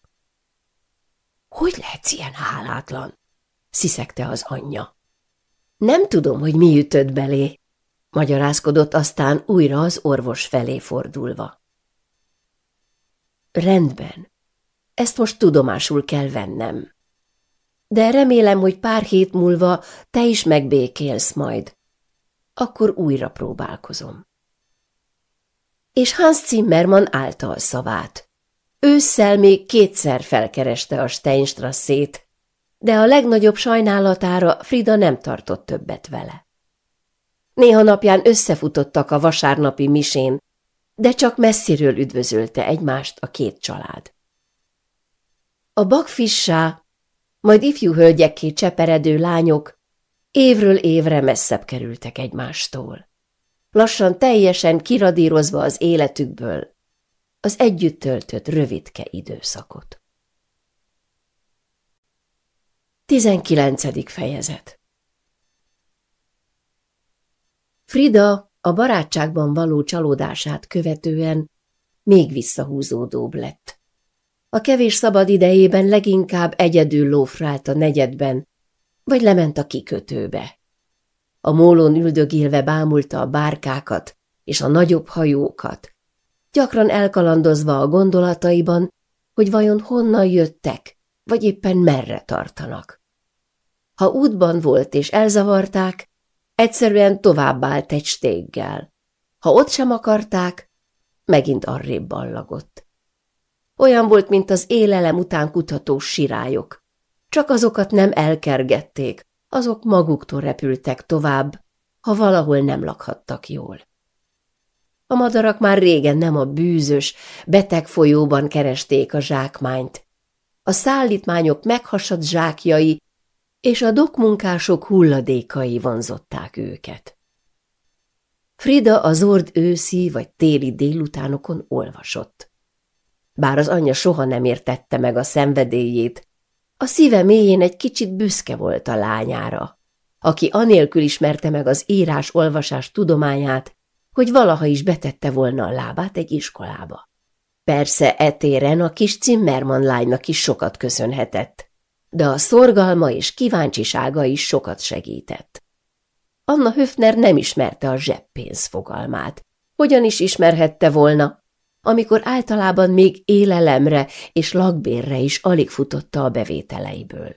Hogy lehetsz ilyen hálátlan? sziszegte az anyja. Nem tudom, hogy mi ütött belé, magyarázkodott aztán újra az orvos felé fordulva. Rendben, ezt most tudomásul kell vennem. De remélem, hogy pár hét múlva te is megbékélsz majd. Akkor újra próbálkozom. És Hans Zimmermann állta a szavát. Ősszel még kétszer felkereste a Steinstrasszét, de a legnagyobb sajnálatára Frida nem tartott többet vele. Néha napján összefutottak a vasárnapi misén, de csak messziről üdvözölte egymást a két család. A bakfissá, majd ifjú hölgyekké cseperedő lányok évről évre messzebb kerültek egymástól. Lassan teljesen kiradírozva az életükből az együtt töltött rövidke időszakot. 19. fejezet Frida a barátságban való csalódását követően még visszahúzódóbb lett. A kevés szabad idejében leginkább egyedül lófrált a negyedben, vagy lement a kikötőbe. A mólon üldögélve bámulta a bárkákat és a nagyobb hajókat, gyakran elkalandozva a gondolataiban, hogy vajon honnan jöttek, vagy éppen merre tartanak. Ha útban volt és elzavarták, egyszerűen továbbállt egy stéggel. Ha ott sem akarták, megint arrébb ballagott. Olyan volt, mint az élelem után kutató sirályok. Csak azokat nem elkergették, azok maguktól repültek tovább, ha valahol nem lakhattak jól. A madarak már régen nem a bűzös, beteg folyóban keresték a zsákmányt, a szállítmányok meghasadt zsákjai és a dokmunkások hulladékai vonzották őket. Frida az ord őszi vagy téli délutánokon olvasott. Bár az anyja soha nem értette meg a szenvedélyét, a szíve mélyén egy kicsit büszke volt a lányára, aki anélkül ismerte meg az írás-olvasás tudományát, hogy valaha is betette volna a lábát egy iskolába. Persze etéren a kis Zimmermann lánynak is sokat köszönhetett, de a szorgalma és kíváncsisága is sokat segített. Anna Höfner nem ismerte a zseppénz fogalmát. Hogyan is ismerhette volna, amikor általában még élelemre és lakbérre is alig futotta a bevételeiből.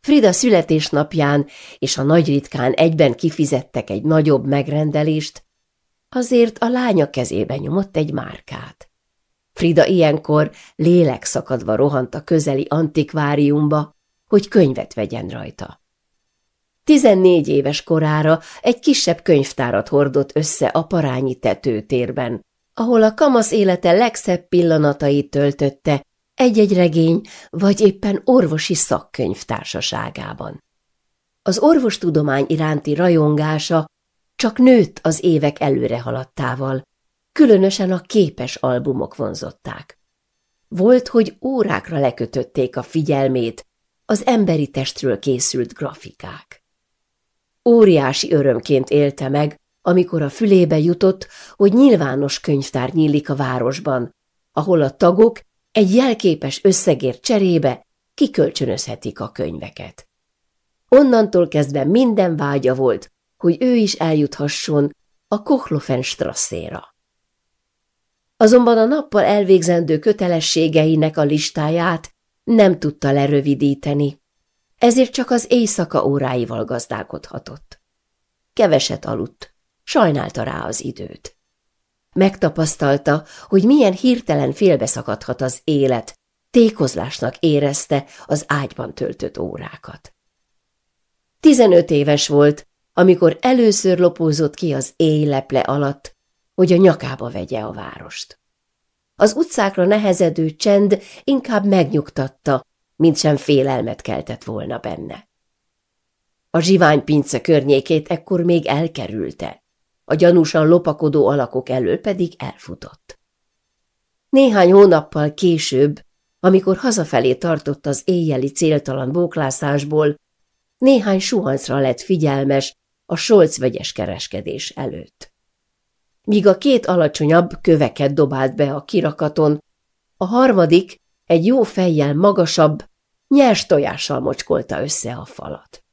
Frida születésnapján és a nagy ritkán egyben kifizettek egy nagyobb megrendelést, azért a lánya kezébe nyomott egy márkát. Frida ilyenkor lélekszakadva rohant a közeli antikváriumba, hogy könyvet vegyen rajta. Tizennégy éves korára egy kisebb könyvtárat hordott össze a parányi tetőtérben, ahol a kamasz élete legszebb pillanatait töltötte egy-egy regény vagy éppen orvosi szakkönyv társaságában. Az orvostudomány iránti rajongása csak nőtt az évek előre haladtával, különösen a képes albumok vonzották. Volt, hogy órákra lekötötték a figyelmét az emberi testről készült grafikák. Óriási örömként élte meg, amikor a fülébe jutott, hogy nyilvános könyvtár nyílik a városban, ahol a tagok egy jelképes összegért cserébe kikölcsönözhetik a könyveket. Onnantól kezdve minden vágya volt, hogy ő is eljuthasson a Kochlofen strasszéra azonban a nappal elvégzendő kötelességeinek a listáját nem tudta lerövidíteni, ezért csak az éjszaka óráival gazdálkodhatott. Keveset aludt, sajnálta rá az időt. Megtapasztalta, hogy milyen hirtelen félbeszakadhat az élet, tékozlásnak érezte az ágyban töltött órákat. Tizenöt éves volt, amikor először lopózott ki az éjleple alatt, hogy a nyakába vegye a várost. Az utcákra nehezedő csend inkább megnyugtatta, mint sem félelmet keltett volna benne. A pince környékét ekkor még elkerülte, a gyanúsan lopakodó alakok elől pedig elfutott. Néhány hónappal később, amikor hazafelé tartott az éjjeli céltalan bóklászásból, néhány suhancra lett figyelmes a Solc vegyes kereskedés előtt míg a két alacsonyabb köveket dobált be a kirakaton, a harmadik egy jó fejjel magasabb, nyers tojással mocskolta össze a falat.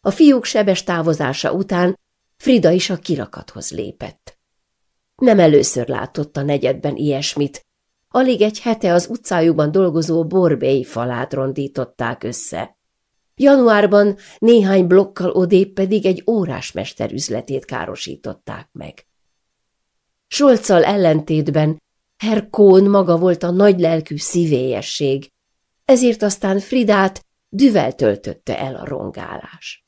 A fiúk sebes távozása után Frida is a kirakathoz lépett. Nem először látott a negyedben ilyesmit, alig egy hete az utcájukban dolgozó borbéi falát rondították össze. Januárban néhány blokkal odébb pedig egy mester üzletét károsították meg. Solccal ellentétben Herr Kohn maga volt a nagylelkű szívélyesség, ezért aztán Fridát düvel töltötte el a rongálás.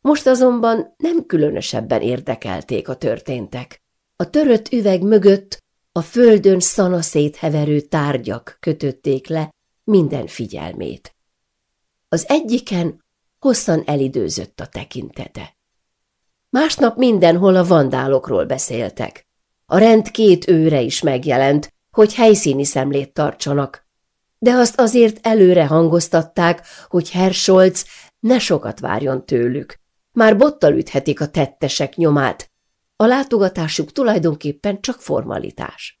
Most azonban nem különösebben érdekelték a történtek. A törött üveg mögött a földön szanaszét heverő tárgyak kötötték le minden figyelmét. Az egyiken hosszan elidőzött a tekintete. Másnap mindenhol a vandálokról beszéltek. A rend két őre is megjelent, hogy helyszíni szemlét tartsanak. De azt azért előre hangoztatták, hogy Herr ne sokat várjon tőlük. Már bottal üthetik a tettesek nyomát. A látogatásuk tulajdonképpen csak formalitás.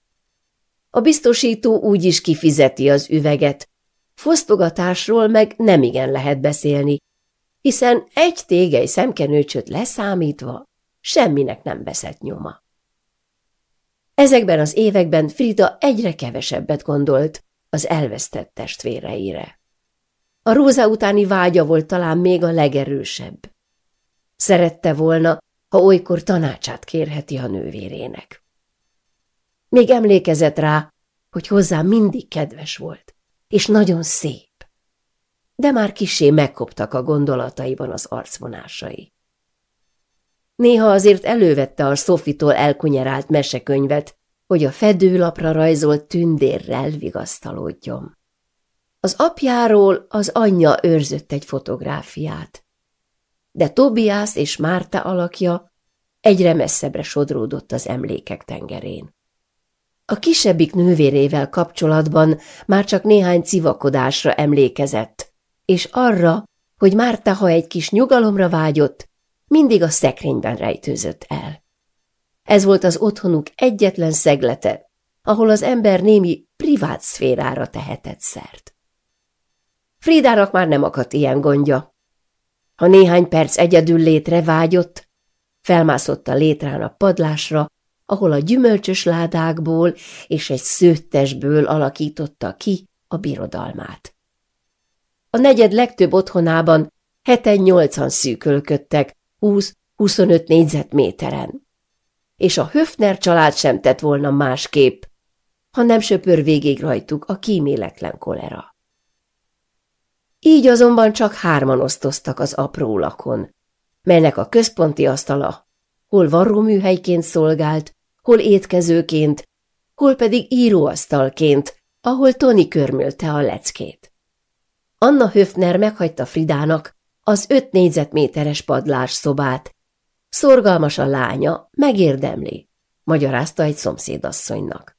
A biztosító úgy is kifizeti az üveget. Fosztogatásról meg nemigen lehet beszélni, hiszen egy tégely szemkenőcsöt leszámítva semminek nem veszett nyoma. Ezekben az években Frida egyre kevesebbet gondolt az elvesztett testvéreire. A Róza utáni vágya volt talán még a legerősebb. Szerette volna, ha olykor tanácsát kérheti a nővérének. Még emlékezett rá, hogy hozzá mindig kedves volt, és nagyon szép de már kisé megkoptak a gondolataiban az arcvonásai. Néha azért elővette a Szofitól elkunyerált mesekönyvet, hogy a fedőlapra rajzolt tündérrel vigasztalódjon. Az apjáról az anyja őrzött egy fotográfiát, de Tobias és Márta alakja egyre messzebbre sodródott az emlékek tengerén. A kisebbik nővérével kapcsolatban már csak néhány civakodásra emlékezett, és arra, hogy Márta, ha egy kis nyugalomra vágyott, mindig a szekrényben rejtőzött el. Ez volt az otthonuk egyetlen szeglete, ahol az ember némi privát szférára tehetett szert. Fridának már nem akadt ilyen gondja. Ha néhány perc egyedül létre vágyott, felmászott a létrán a padlásra, ahol a gyümölcsös ládákból és egy szőttesből alakította ki a birodalmát. A negyed legtöbb otthonában heten nyolcan szűkölködtek, 20-25 négyzetméteren. És a Höfner család sem tett volna másképp, ha nem söpör végig rajtuk a kíméletlen kolera. Így azonban csak hárman osztoztak az apró lakon, melynek a központi asztala hol varróműhelyként szolgált, hol étkezőként, hol pedig íróasztalként, ahol Toni körmülte a leckét. Anna Höfner meghagyta Fridának az öt négyzetméteres padlás szobát. Szorgalmas a lánya, megérdemli, magyarázta egy szomszédasszonynak.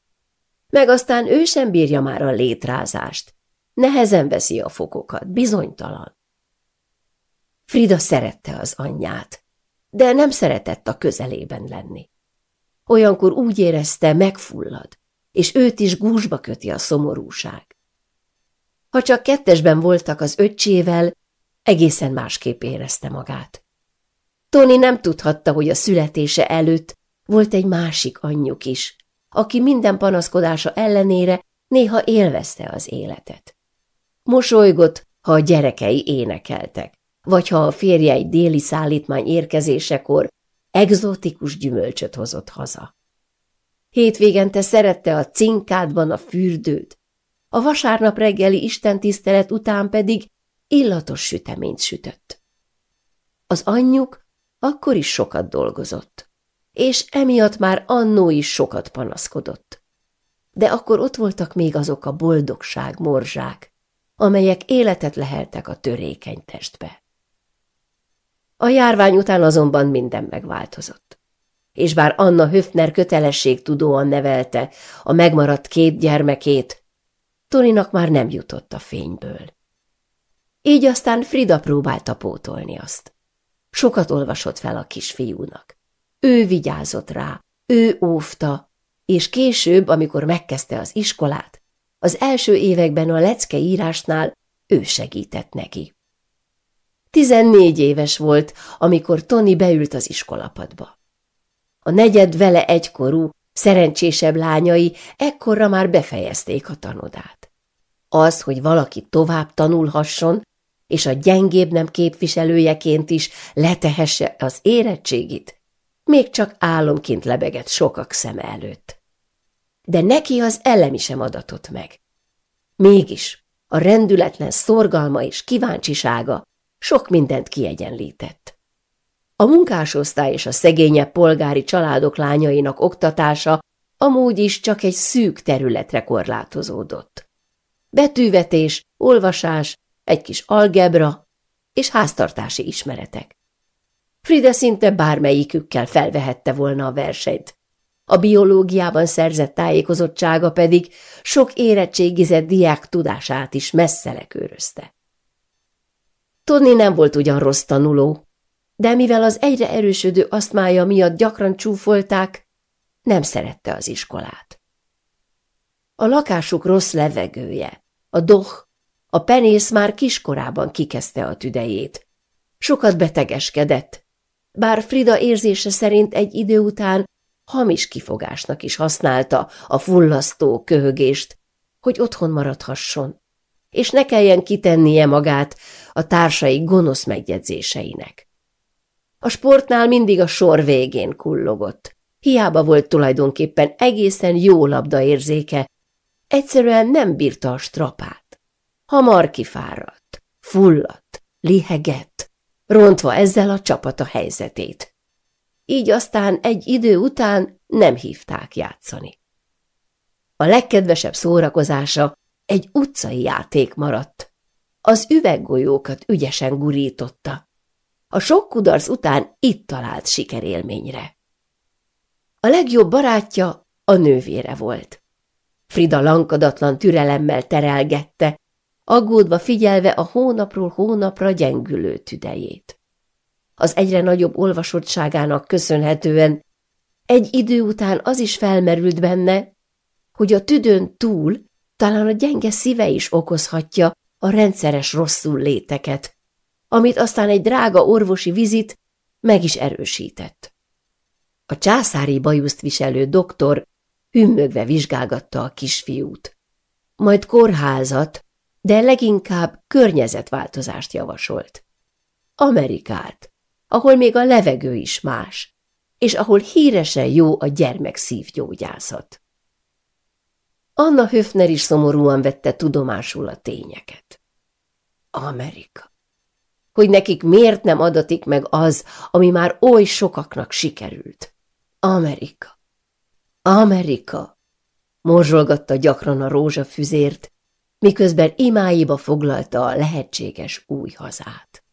Meg aztán ő sem bírja már a létrázást. Nehezen veszi a fokokat, bizonytalan. Frida szerette az anyját, de nem szeretett a közelében lenni. Olyankor úgy érezte, megfullad, és őt is gúzsba köti a szomorúság. Ha csak kettesben voltak az öccsével, egészen másképp érezte magát. Tony nem tudhatta, hogy a születése előtt volt egy másik anyjuk is, aki minden panaszkodása ellenére néha élvezte az életet. Mosolygott, ha a gyerekei énekeltek, vagy ha a férje egy déli szállítmány érkezésekor egzotikus gyümölcsöt hozott haza. Hétvégente szerette a cinkádban a fürdőt, a vasárnap reggeli istentisztelet után pedig illatos süteményt sütött. Az anyjuk akkor is sokat dolgozott, és emiatt már annó is sokat panaszkodott. De akkor ott voltak még azok a boldogság morzsák, amelyek életet leheltek a törékeny testbe. A járvány után azonban minden megváltozott. És bár Anna Höfner kötelességtudóan nevelte a megmaradt két gyermekét, Toninak már nem jutott a fényből. Így aztán Frida próbálta pótolni azt. Sokat olvasott fel a kisfiúnak. Ő vigyázott rá, ő óvta, és később, amikor megkezdte az iskolát, az első években a lecke írásnál ő segített neki. Tizennégy éves volt, amikor Tony beült az iskolapadba. A negyed vele egykorú, Szerencsésebb lányai ekkorra már befejezték a tanodát. Az, hogy valaki tovább tanulhasson, és a gyengébb nem képviselőjeként is letehesse az érettségit, még csak álomként lebegett sokak szeme előtt. De neki az elemi sem adatott meg. Mégis a rendületlen szorgalma és kíváncsisága sok mindent kiegyenlített. A munkásosztály és a szegényebb polgári családok lányainak oktatása amúgy is csak egy szűk területre korlátozódott. Betűvetés, olvasás, egy kis algebra és háztartási ismeretek. Frida szinte bármelyikükkel felvehette volna a versenyt. A biológiában szerzett tájékozottsága pedig sok érettségizett diák tudását is messze lekőrözte. Tony nem volt ugyan rossz tanuló, de mivel az egyre erősödő asztmája miatt gyakran csúfolták, nem szerette az iskolát. A lakásuk rossz levegője, a doh, a penész már kiskorában kikezdte a tüdejét. Sokat betegeskedett, bár Frida érzése szerint egy idő után hamis kifogásnak is használta a fullasztó köhögést, hogy otthon maradhasson, és ne kelljen kitennie magát a társai gonosz megjegyzéseinek. A sportnál mindig a sor végén kullogott. Hiába volt tulajdonképpen egészen jó érzéke. egyszerűen nem bírta a strapát. Hamar kifáradt, fulladt, lihegett, rontva ezzel a csapata helyzetét. Így aztán egy idő után nem hívták játszani. A legkedvesebb szórakozása egy utcai játék maradt. Az üveggolyókat ügyesen gurította, a sok kudarc után itt talált sikerélményre. A legjobb barátja a nővére volt. Frida lankadatlan türelemmel terelgette, aggódva figyelve a hónapról hónapra gyengülő tüdejét. Az egyre nagyobb olvasottságának köszönhetően egy idő után az is felmerült benne, hogy a tüdőn túl talán a gyenge szíve is okozhatja a rendszeres rosszul léteket, amit aztán egy drága orvosi vizit meg is erősített. A császári bajuszt viselő doktor hümmögve vizsgálgatta a kisfiút. Majd kórházat, de leginkább környezetváltozást javasolt. Amerikát, ahol még a levegő is más, és ahol híresen jó a gyermek szívgyógyászat. Anna Höfner is szomorúan vette tudomásul a tényeket. Amerika hogy nekik miért nem adatik meg az, ami már oly sokaknak sikerült. Amerika. Amerika. Morzsolgatta gyakran a rózsafüzért, miközben imáiba foglalta a lehetséges új hazát.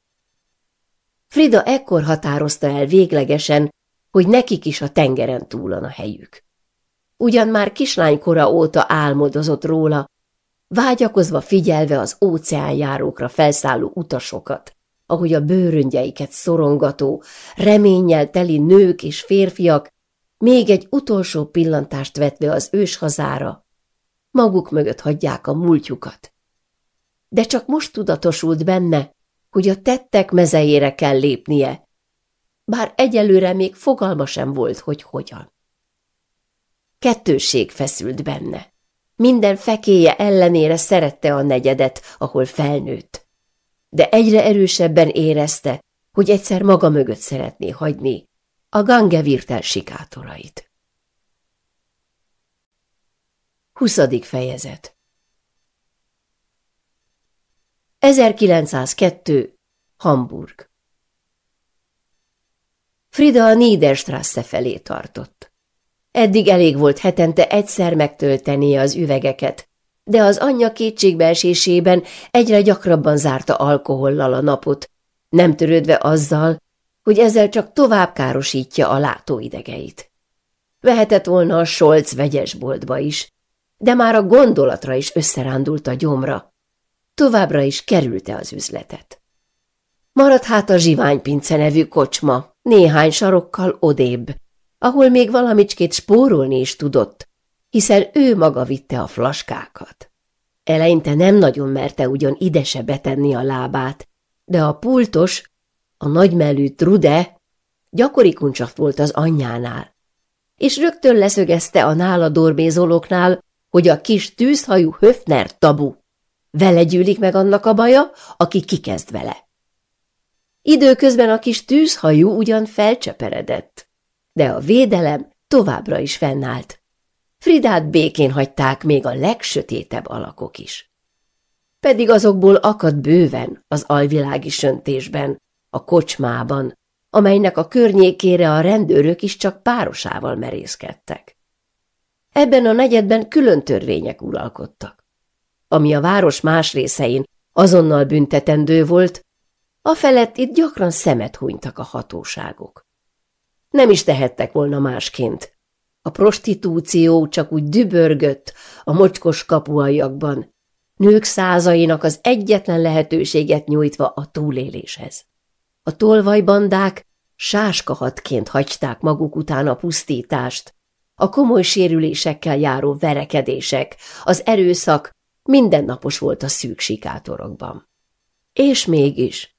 Frida ekkor határozta el véglegesen, hogy nekik is a tengeren túlan a helyük. Ugyan már kislánykora óta álmodozott róla, vágyakozva figyelve az óceánjárókra felszálló utasokat, ahogy a bőröngyeiket szorongató, reménnyel teli nők és férfiak még egy utolsó pillantást vetve az őshazára, maguk mögött hagyják a múltjukat. De csak most tudatosult benne, hogy a tettek mezejére kell lépnie, bár egyelőre még fogalma sem volt, hogy hogyan. Kettőség feszült benne. Minden fekéje ellenére szerette a negyedet, ahol felnőtt de egyre erősebben érezte, hogy egyszer maga mögött szeretné hagyni a virtel sikátorait. Huszadik fejezet 1902. Hamburg Frida a Niederstrasse felé tartott. Eddig elég volt hetente egyszer megtöltenie az üvegeket, de az anyja kétségbeesésében egyre gyakrabban zárta alkohollal a napot, nem törődve azzal, hogy ezzel csak tovább károsítja a látóidegeit. Vehetett volna a Solc vegyesboltba is, de már a gondolatra is összerándult a gyomra. Továbbra is kerülte az üzletet. Maradt hát a zsiványpince nevű kocsma, néhány sarokkal odébb, ahol még valamicskét spórolni is tudott, hiszen ő maga vitte a flaskákat. Eleinte nem nagyon merte ugyan ide se betenni a lábát, de a pultos, a nagymelű Trude gyakori kuncsaft volt az anyjánál, és rögtön leszögezte a nála dormézolóknál, hogy a kis tűzhajú Höfner tabu. Vele gyűlik meg annak a baja, aki kikezd vele. Időközben a kis tűzhajú ugyan felcseperedett, de a védelem továbbra is fennállt. Fridát békén hagyták még a legsötétebb alakok is. Pedig azokból akadt bőven az alvilági söntésben, a kocsmában, amelynek a környékére a rendőrök is csak párosával merészkedtek. Ebben a negyedben külön törvények uralkodtak. Ami a város más részein azonnal büntetendő volt, a felett itt gyakran szemet hunytak a hatóságok. Nem is tehettek volna másként, a prostitúció csak úgy dübörgött a mocskos kapuajakban, nők százainak az egyetlen lehetőséget nyújtva a túléléshez. A tolvajbandák sáskahatként hagyták maguk után a pusztítást, a komoly sérülésekkel járó verekedések, az erőszak mindennapos volt a szűk sikátorokban. És mégis,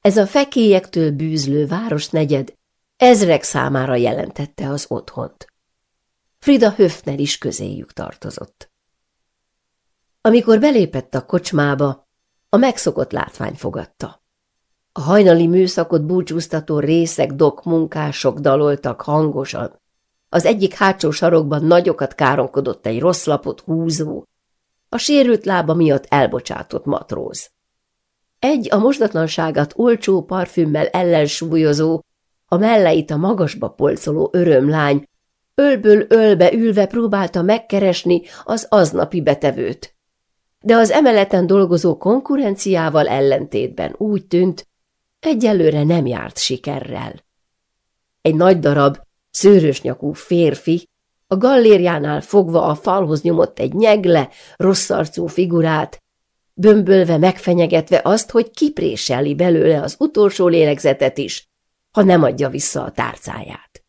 ez a fekélyektől bűzlő városnegyed ezrek számára jelentette az otthont. Frida Höfner is közéjük tartozott. Amikor belépett a kocsmába, a megszokott látvány fogadta. A hajnali műszakot búcsúztató részek, dokmunkások daloltak hangosan. Az egyik hátsó sarokban nagyokat káronkodott egy rossz lapot húzó, a sérült lába miatt elbocsátott matróz. Egy a mosdatlanságát olcsó parfümmel ellensúlyozó, a melleit a magasba polcoló örömlány Ölből ölbe ülve próbálta megkeresni az aznapi betevőt. De az emeleten dolgozó konkurenciával ellentétben úgy tűnt, egyelőre nem járt sikerrel. Egy nagy darab, szőrös nyakú férfi a gallériánál fogva a falhoz nyomott egy nyegle, rosszarcú figurát, bömbölve megfenyegetve azt, hogy kipréseli belőle az utolsó lélegzetet is, ha nem adja vissza a tárcáját.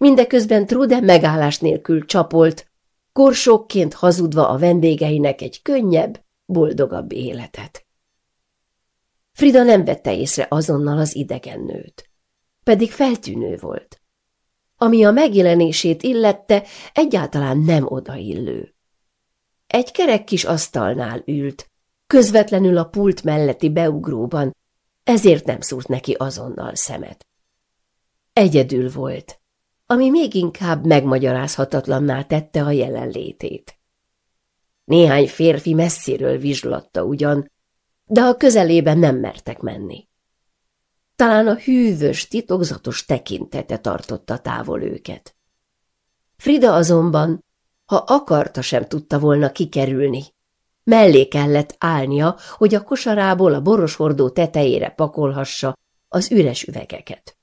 Mindeközben Trude megállás nélkül csapolt, korsokként hazudva a vendégeinek egy könnyebb, boldogabb életet. Frida nem vette észre azonnal az idegen nőt, pedig feltűnő volt. Ami a megjelenését illette, egyáltalán nem odaillő. Egy kerek kis asztalnál ült, közvetlenül a pult melletti beugróban, ezért nem szúrt neki azonnal szemet. Egyedül volt, ami még inkább megmagyarázhatatlanná tette a jelenlétét. Néhány férfi messziről vizslatta ugyan, de a közelében nem mertek menni. Talán a hűvös, titokzatos tekintete tartotta távol őket. Frida azonban, ha akarta, sem tudta volna kikerülni. Mellé kellett állnia, hogy a kosarából a boroshordó tetejére pakolhassa az üres üvegeket.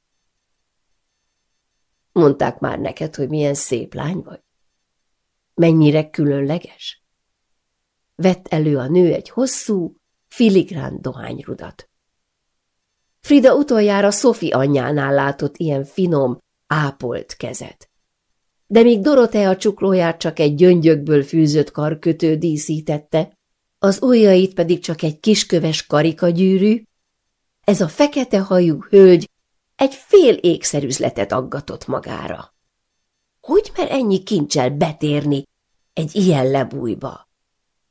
Mondták már neked, hogy milyen szép lány vagy? Mennyire különleges? Vett elő a nő egy hosszú, filigrán dohányrudat. Frida utoljára Szofi anyjánál látott ilyen finom, ápolt kezet. De míg Dorotea csuklóját csak egy gyöngyökből fűzött karkötő díszítette, az ujjait pedig csak egy kisköves karikagyűrű, ez a fekete hajú hölgy egy fél ékszerüzletet aggatott magára. Hogy mer ennyi kincsel betérni egy ilyen lebújba?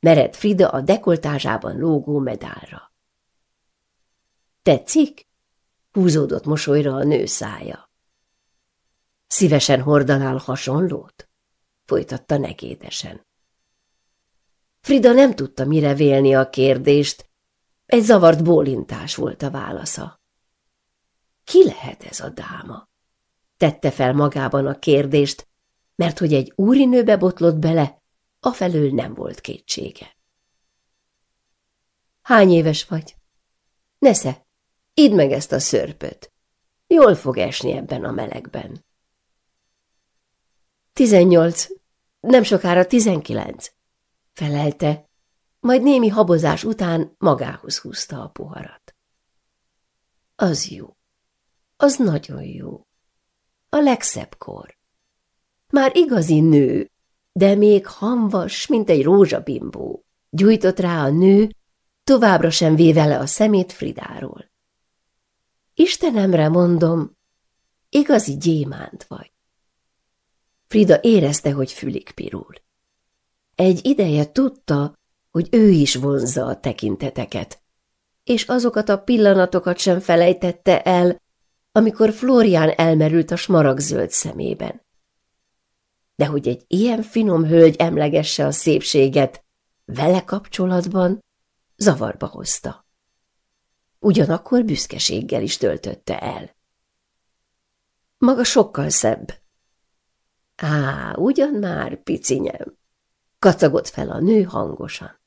Mered Frida a dekoltázsában lógó medálra. Tetszik? Húzódott mosolyra a nő szája. Szívesen hordanál hasonlót? Folytatta negédesen. Frida nem tudta mire vélni a kérdést, egy zavart bólintás volt a válasza ki lehet ez a dáma? Tette fel magában a kérdést, mert hogy egy úrinőbe botlott bele, afelől nem volt kétsége. Hány éves vagy? Nesze, idd meg ezt a szörpöt. Jól fog esni ebben a melegben. Tizennyolc, nem sokára tizenkilenc, felelte, majd némi habozás után magához húzta a poharat. Az jó. Az nagyon jó. A legszebb kor. Már igazi nő, de még hamvas, mint egy rózsabimbó. Gyújtott rá a nő, továbbra sem véve le a szemét Fridáról. Istenemre mondom, igazi gyémánt vagy. Frida érezte, hogy fülik pirul. Egy ideje tudta, hogy ő is vonzza a tekinteteket, és azokat a pillanatokat sem felejtette el, amikor Florián elmerült a smaragzöld szemében. De hogy egy ilyen finom hölgy emlegesse a szépséget vele kapcsolatban, zavarba hozta. Ugyanakkor büszkeséggel is töltötte el. Maga sokkal szebb. Á, ugyan már, picinyem, kacagott fel a nő hangosan.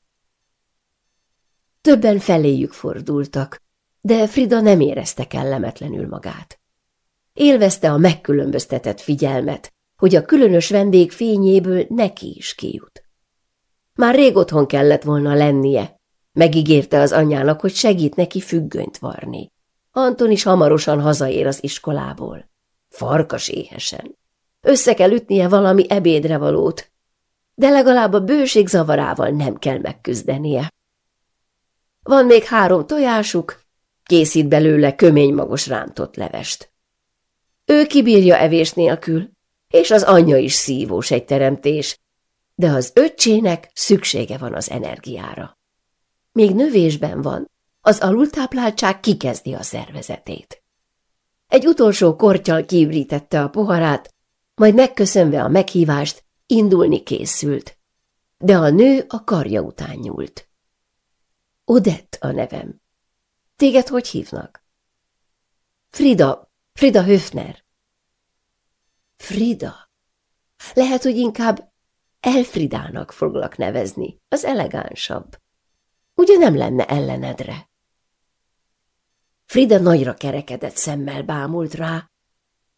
Többen feléjük fordultak, de Frida nem érezte kellemetlenül magát. Élvezte a megkülönböztetett figyelmet, hogy a különös vendég fényéből neki is kijut. Már rég otthon kellett volna lennie, megígérte az anyának, hogy segít neki függönyt varni. Anton is hamarosan hazaér az iskolából. Farkas éhesen. Össze kell ütnie valami ebédre valót, de legalább a bőség zavarával nem kell megküzdenie. Van még három tojásuk, készít belőle kömény magos rántott levest. Ő kibírja evés nélkül, és az anyja is szívós egy teremtés, de az öccsének szüksége van az energiára. Még növésben van, az alultápláltság kikezdi a szervezetét. Egy utolsó kortyal kiürítette a poharát, majd megköszönve a meghívást, indulni készült. De a nő a karja után nyúlt. Odett a nevem. Téged hogy hívnak? Frida, Frida Höfner. Frida. Lehet, hogy inkább Elfridának foglak nevezni, az elegánsabb. Ugye nem lenne ellenedre? Frida nagyra kerekedett szemmel bámult rá,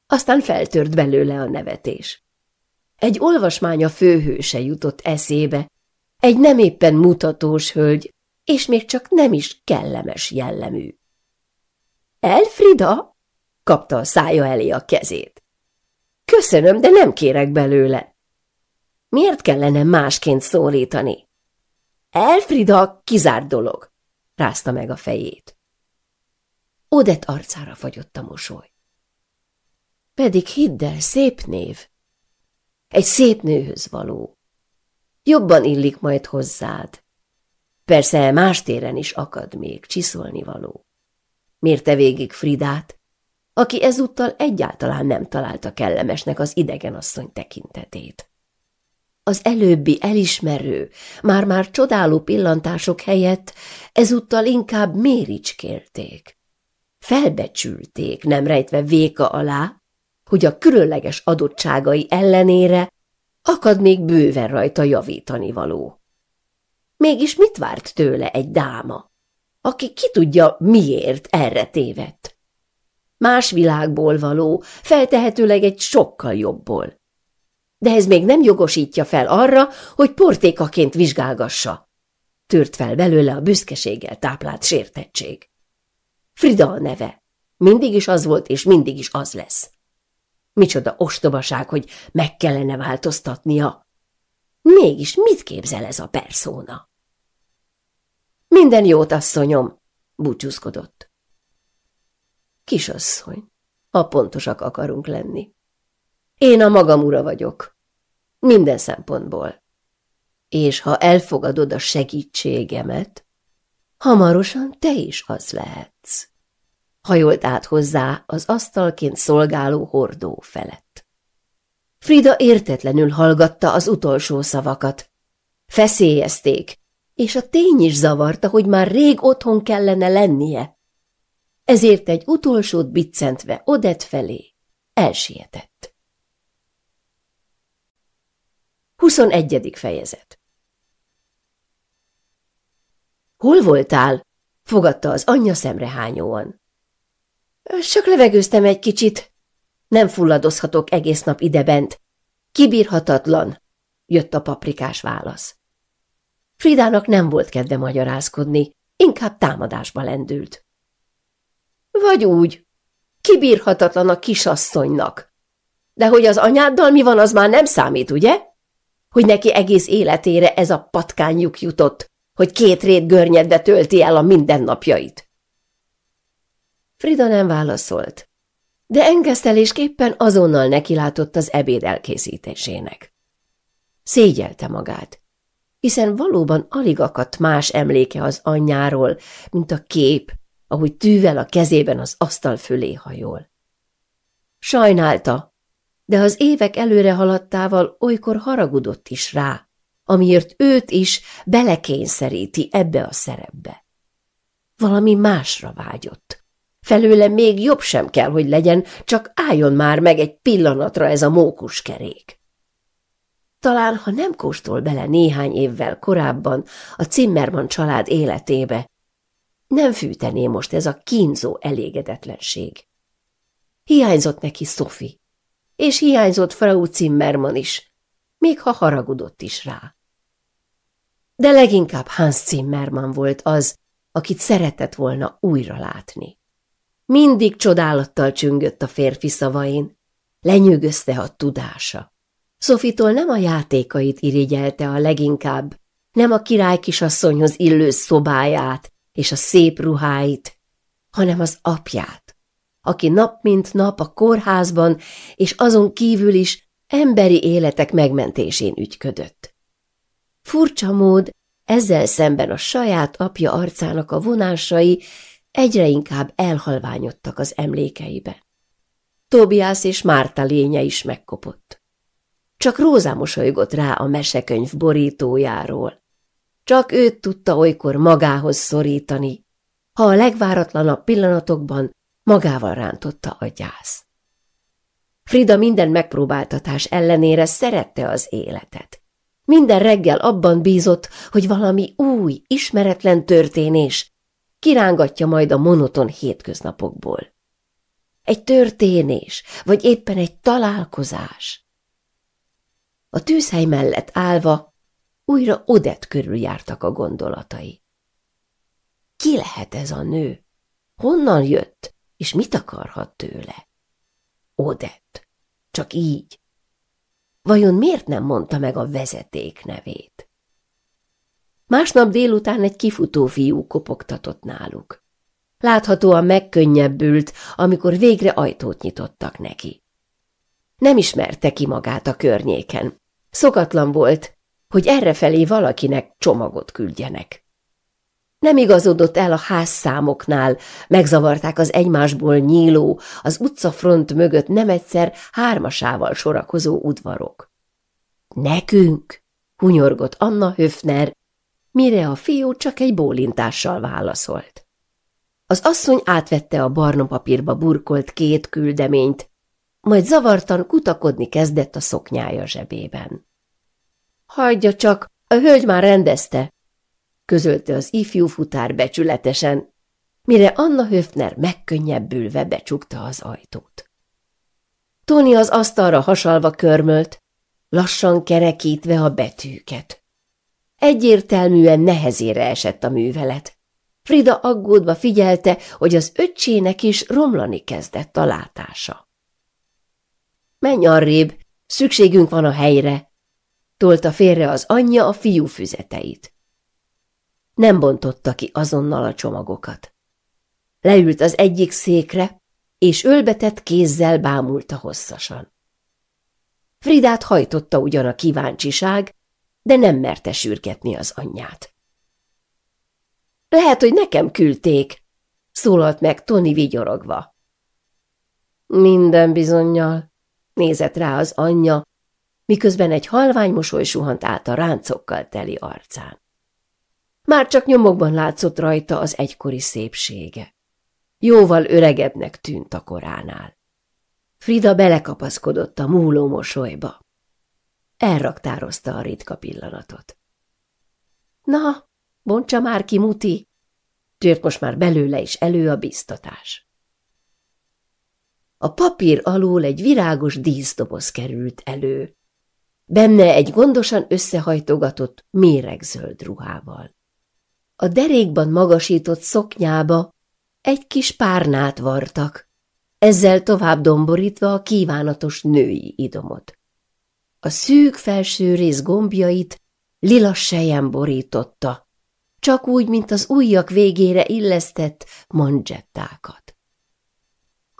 aztán feltört belőle a nevetés. Egy olvasmánya főhőse jutott eszébe, egy nem éppen mutatós hölgy, és még csak nem is kellemes jellemű. Elfrida? kapta a szája elé a kezét. Köszönöm, de nem kérek belőle. Miért kellene másként szólítani? Elfrida kizárt dolog, rázta meg a fejét. Odett arcára fagyott a mosoly. Pedig hidd el, szép név. Egy szép nőhöz való. Jobban illik majd hozzád, Persze más téren is akad még csiszolni való. Mérte végig Fridát, aki ezúttal egyáltalán nem találta kellemesnek az idegenasszony tekintetét. Az előbbi elismerő, már-már csodáló pillantások helyett ezúttal inkább méricskélték. Felbecsülték, nem rejtve véka alá, hogy a különleges adottságai ellenére akad még bőven rajta javítani való. Mégis mit várt tőle egy dáma, aki ki tudja miért erre tévedt? Más világból való, feltehetőleg egy sokkal jobbból. De ez még nem jogosítja fel arra, hogy portékaként vizsgálgassa. Tört fel belőle a büszkeséggel táplált sértettség. Frida a neve. Mindig is az volt, és mindig is az lesz. Micsoda ostobaság, hogy meg kellene változtatnia. Mégis mit képzel ez a perszóna? Minden jót, asszonyom, búcsúzkodott. Kisasszony, ha pontosak akarunk lenni. Én a magam ura vagyok. Minden szempontból. És ha elfogadod a segítségemet, hamarosan te is az lehetsz. Hajolt át hozzá az asztalként szolgáló hordó felett. Frida értetlenül hallgatta az utolsó szavakat. Feszélyezték, és a tény is zavarta, hogy már rég otthon kellene lennie. Ezért egy utolsót biccentve Odett felé elsietett. 21. fejezet Hol voltál? fogadta az anyja szemrehányóan. Csak levegőztem egy kicsit. Nem fulladozhatok egész nap idebent. Kibírhatatlan, jött a paprikás válasz. Fridának nem volt kedve magyarázkodni, inkább támadásba lendült. Vagy úgy, kibírhatatlan a kisasszonynak. De hogy az anyáddal mi van, az már nem számít, ugye? Hogy neki egész életére ez a patkányjuk jutott, hogy két rét görnyedbe tölti el a mindennapjait. Frida nem válaszolt, de engesztelésképpen azonnal nekilátott az ebéd elkészítésének. Szégyelte magát, hiszen valóban alig akadt más emléke az anyjáról, mint a kép, ahogy tűvel a kezében az asztal fölé hajol. Sajnálta, de az évek előre haladtával olykor haragudott is rá, amiért őt is belekényszeríti ebbe a szerepbe. Valami másra vágyott. Felőle még jobb sem kell, hogy legyen, csak álljon már meg egy pillanatra ez a mókuskerék. Talán, ha nem kóstol bele néhány évvel korábban a Zimmermann család életébe, nem fűtené most ez a kínzó elégedetlenség. Hiányzott neki Sophie, és hiányzott Frau Zimmermann is, még ha haragudott is rá. De leginkább Hans Zimmermann volt az, akit szeretett volna újra látni. Mindig csodálattal csüngött a férfi szavain, lenyűgözte a tudása, Szofitól nem a játékait irigyelte a leginkább, nem a király kisasszonyhoz illő szobáját és a szép ruháit, hanem az apját, aki nap mint nap a kórházban és azon kívül is emberi életek megmentésén ügyködött. Furcsa mód, ezzel szemben a saját apja arcának a vonásai egyre inkább elhalványodtak az emlékeibe. Tóbiász és Márta lénye is megkopott. Csak Róza mosolygott rá a mesekönyv borítójáról. Csak őt tudta olykor magához szorítani, ha a legváratlanabb pillanatokban magával rántotta a gyász. Frida minden megpróbáltatás ellenére szerette az életet. Minden reggel abban bízott, hogy valami új, ismeretlen történés kirángatja majd a monoton hétköznapokból. Egy történés, vagy éppen egy találkozás – a tűzhely mellett állva újra Odett körül jártak a gondolatai. Ki lehet ez a nő? Honnan jött, és mit akarhat tőle? Odett. Csak így. Vajon miért nem mondta meg a vezeték nevét? Másnap délután egy kifutó fiú kopogtatott náluk. Láthatóan megkönnyebbült, amikor végre ajtót nyitottak neki. Nem ismerte ki magát a környéken, Szokatlan volt, hogy errefelé valakinek csomagot küldjenek. Nem igazodott el a házszámoknál, megzavarták az egymásból nyíló, az utcafront mögött nem egyszer hármasával sorakozó udvarok. Nekünk? hunyorgott Anna Höfner, mire a fiú csak egy bólintással válaszolt. Az asszony átvette a barna papírba burkolt két küldeményt, majd zavartan kutakodni kezdett a szoknyája zsebében. Hagyja csak, a hölgy már rendezte, közölte az ifjú futár becsületesen, mire Anna Höfner megkönnyebbülve becsukta az ajtót. Tony az asztalra hasalva körmölt, lassan kerekítve a betűket. Egyértelműen nehezére esett a művelet. Frida aggódva figyelte, hogy az öccsének is romlani kezdett a látása. Menj arrébb, szükségünk van a helyre. Tolta félre az anyja a fiú füzeteit. Nem bontotta ki azonnal a csomagokat. Leült az egyik székre, és ölbetett kézzel bámulta hosszasan. Fridát hajtotta ugyan a kíváncsiság, de nem merte sürgetni az anyját. Lehet, hogy nekem küldték, szólalt meg Toni vigyorogva. Minden bizonyal, nézett rá az anyja, miközben egy halvány mosoly suhant át a ráncokkal teli arcán. Már csak nyomokban látszott rajta az egykori szépsége. Jóval öregebbnek tűnt a koránál. Frida belekapaszkodott a múló mosolyba. Elraktározta a ritka pillanatot. – Na, bontsa már ki, Muti! – tört most már belőle is elő a biztatás a papír alól egy virágos díszdoboz került elő. Benne egy gondosan összehajtogatott, méregzöld ruhával. A derékban magasított szoknyába egy kis párnát vartak, ezzel tovább domborítva a kívánatos női idomot. A szűk felső rész gombjait lila sejem borította, csak úgy, mint az ujjak végére illesztett manzsettákat.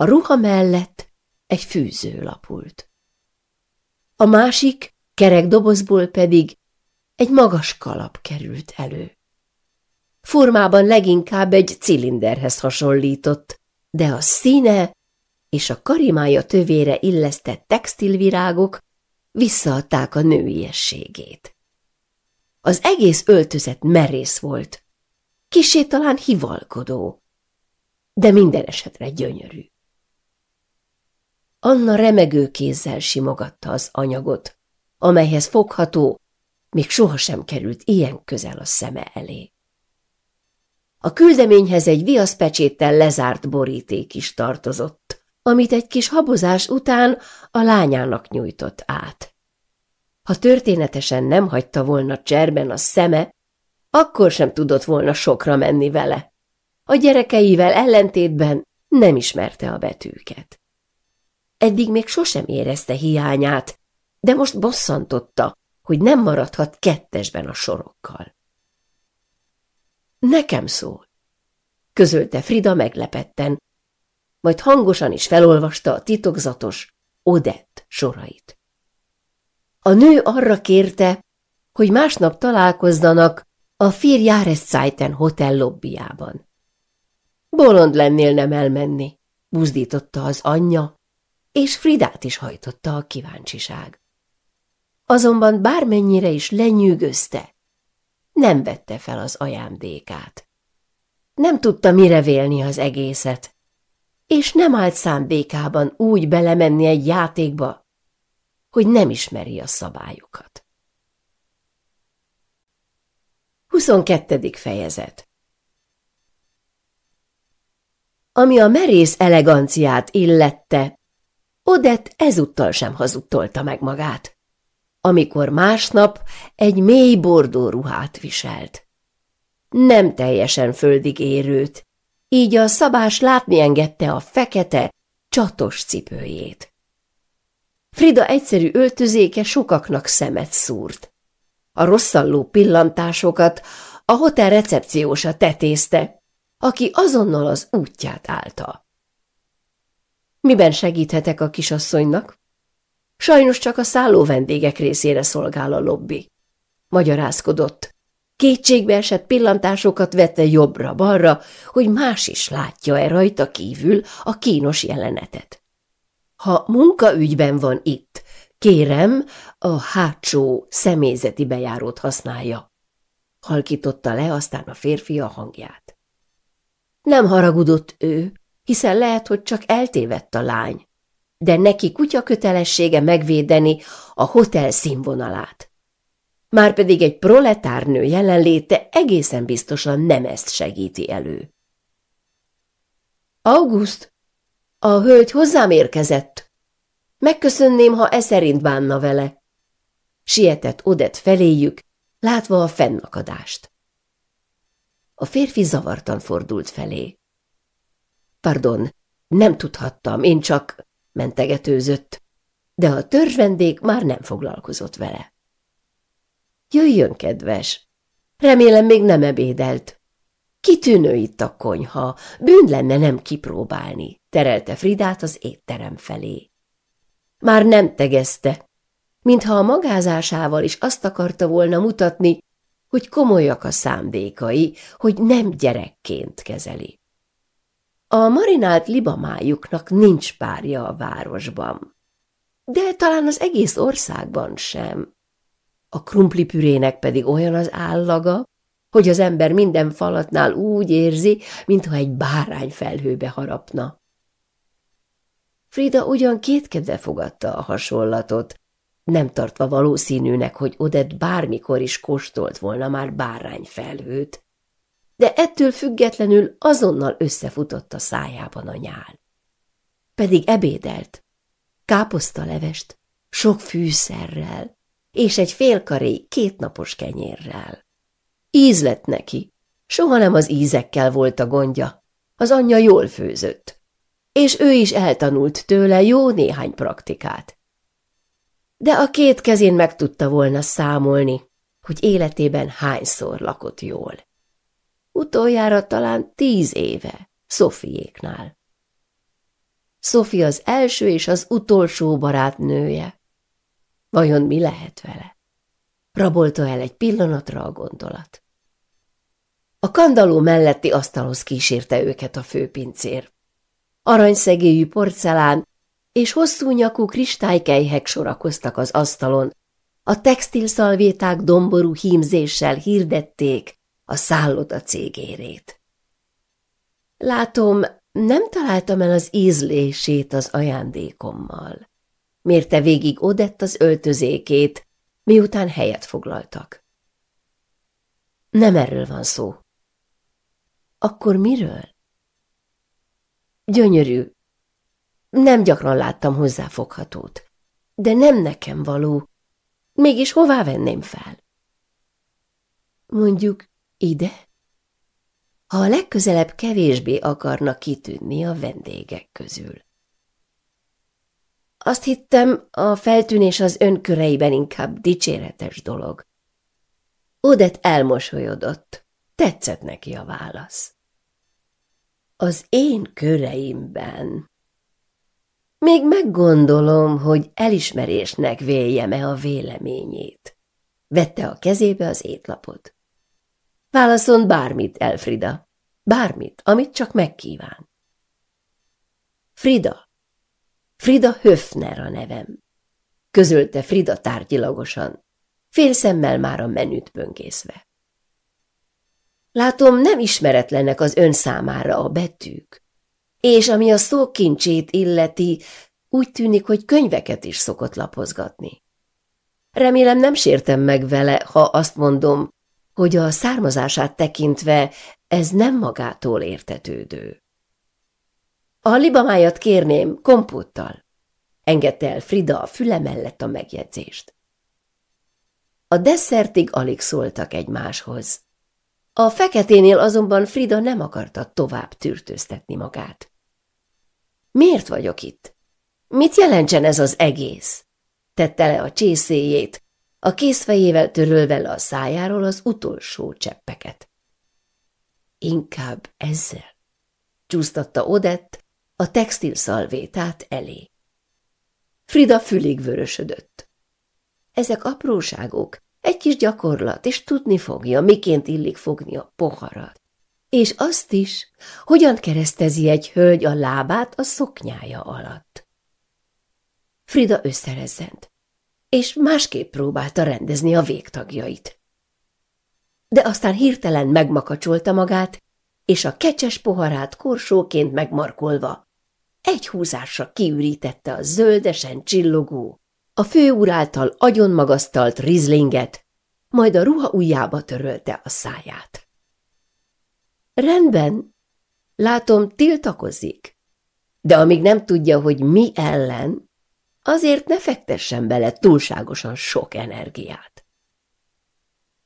A ruha mellett egy fűző lapult. A másik, kerek dobozból pedig egy magas kalap került elő. Formában leginkább egy cilinderhez hasonlított, de a színe és a karimája tövére illesztett textilvirágok visszaadták a nőiességét. Az egész öltözet merész volt, kisé talán hivalkodó, de minden esetre gyönyörű. Anna remegő kézzel simogatta az anyagot, amelyhez fogható, még sohasem került ilyen közel a szeme elé. A küldeményhez egy viaszpecséttel lezárt boríték is tartozott, amit egy kis habozás után a lányának nyújtott át. Ha történetesen nem hagyta volna cserben a szeme, akkor sem tudott volna sokra menni vele. A gyerekeivel ellentétben nem ismerte a betűket. Eddig még sosem érezte hiányát, de most bosszantotta, hogy nem maradhat kettesben a sorokkal. Nekem szól, közölte Frida meglepetten, majd hangosan is felolvasta a titokzatos Odett sorait. A nő arra kérte, hogy másnap találkozzanak a Firjáreszcájten hotel lobbiában. Bolond lennél nem elmenni, buzdította az anyja, és Fridát is hajtotta a kíváncsiság. Azonban bármennyire is lenyűgözte, nem vette fel az ajándékát. Nem tudta mire vélni az egészet, és nem állt szándékában úgy belemenni egy játékba, hogy nem ismeri a szabályokat. 22. fejezet Ami a merész eleganciát illette, Odett ezúttal sem hazudtolta meg magát, amikor másnap egy mély bordó ruhát viselt. Nem teljesen földig érőt, így a szabás látni engedte a fekete, csatos cipőjét. Frida egyszerű öltözéke sokaknak szemet szúrt. A rosszalló pillantásokat a hotel recepciósa tetézte, aki azonnal az útját állta. Miben segíthetek a kisasszonynak? Sajnos csak a szálló vendégek részére szolgál a lobby. Magyarázkodott. Kétségbe esett pillantásokat vette jobbra-balra, hogy más is látja-e rajta kívül a kínos jelenetet. Ha munkaügyben van itt, kérem, a hátsó személyzeti bejárót használja. Halkította le aztán a férfi a hangját. Nem haragudott ő, hiszen lehet, hogy csak eltévedt a lány. De neki kutya kötelessége megvédeni a hotel színvonalát. Márpedig egy proletárnő jelenléte egészen biztosan nem ezt segíti elő. August, a hölgy hozzám érkezett. Megköszönném, ha e szerint bánna vele. Sietett Odett feléjük, látva a fennakadást. A férfi zavartan fordult felé. Pardon, nem tudhattam, én csak mentegetőzött, de a vendég már nem foglalkozott vele. Jöjjön, kedves! Remélem még nem ebédelt. Kitűnő itt a konyha, bűn lenne nem kipróbálni, terelte Fridát az étterem felé. Már nem tegezte, mintha a magázásával is azt akarta volna mutatni, hogy komolyak a szándékai, hogy nem gyerekként kezeli. A marinált libamájuknak nincs párja a városban. De talán az egész országban sem. A krumplipürének pedig olyan az állaga, hogy az ember minden falatnál úgy érzi, mintha egy bárány felhőbe harapna. Frida ugyan kétkedve fogadta a hasonlatot, nem tartva valószínűnek, hogy Odett bármikor is kóstolt volna már bárány felhőt de ettől függetlenül azonnal összefutott a szájában a nyál. Pedig ebédelt, káposztalevest, sok fűszerrel, és egy félkaré kétnapos kenyérrel. Íz lett neki, soha nem az ízekkel volt a gondja, az anyja jól főzött, és ő is eltanult tőle jó néhány praktikát. De a két kezén meg tudta volna számolni, hogy életében hányszor lakott jól. Utoljára talán tíz éve, Szofiéknál. Szofi az első és az utolsó barátnője. Vajon mi lehet vele? Rabolta el egy pillanatra a gondolat. A kandaló melletti asztalhoz kísérte őket a főpincér. Aranyszegélyű porcelán és hosszú nyakú kristálykejhek sorakoztak az asztalon. A textilszalvéták domború hímzéssel hirdették, a szálloda cégérét. Látom, nem találtam el az ízlését az ajándékommal. Mérte végig Odett az öltözékét, miután helyet foglaltak. Nem erről van szó. Akkor miről? Gyönyörű. Nem gyakran láttam hozzáfoghatót, de nem nekem való. Mégis hová venném fel? Mondjuk ide? Ha a legközelebb kevésbé akarnak kitűnni a vendégek közül. Azt hittem, a feltűnés az önköreiben inkább dicséretes dolog. Odet elmosolyodott, tetszett neki a válasz. Az én köreimben. Még meggondolom, hogy elismerésnek véljem-e a véleményét. Vette a kezébe az étlapot. Válaszol bármit, Elfrida. Bármit, amit csak megkíván. Frida. Frida Höfner a nevem. Közölte Frida tárgyilagosan, félszemmel már a menüt böngészve. Látom, nem ismeretlenek az ön számára a betűk. És ami a szó kincsét illeti, úgy tűnik, hogy könyveket is szokott lapozgatni. Remélem nem sértem meg vele, ha azt mondom, hogy a származását tekintve ez nem magától értetődő. A libamájat kérném kompóttal, engedte el Frida a füle mellett a megjegyzést. A desszertig alig szóltak egymáshoz. A feketénél azonban Frida nem akarta tovább tűrtőztetni magát. Miért vagyok itt? Mit jelentsen ez az egész? Tette le a csészéjét, a készfejével törölve le a szájáról az utolsó cseppeket. Inkább ezzel csúsztatta Odett a textil szalvétát elé. Frida fülig vörösödött. Ezek apróságok, egy kis gyakorlat, és tudni fogja, miként illik fogni a poharat. És azt is, hogyan keresztezi egy hölgy a lábát a szoknyája alatt. Frida összerezzent és másképp próbálta rendezni a végtagjait. De aztán hirtelen megmakacsolta magát, és a kecses poharát korsóként megmarkolva egy húzásra kiürítette a zöldesen csillogó, a főúr által agyonmagasztalt rizlinget, majd a ruha ujjába törölte a száját. Rendben, látom, tiltakozik, de amíg nem tudja, hogy mi ellen, Azért ne fektessen bele túlságosan sok energiát.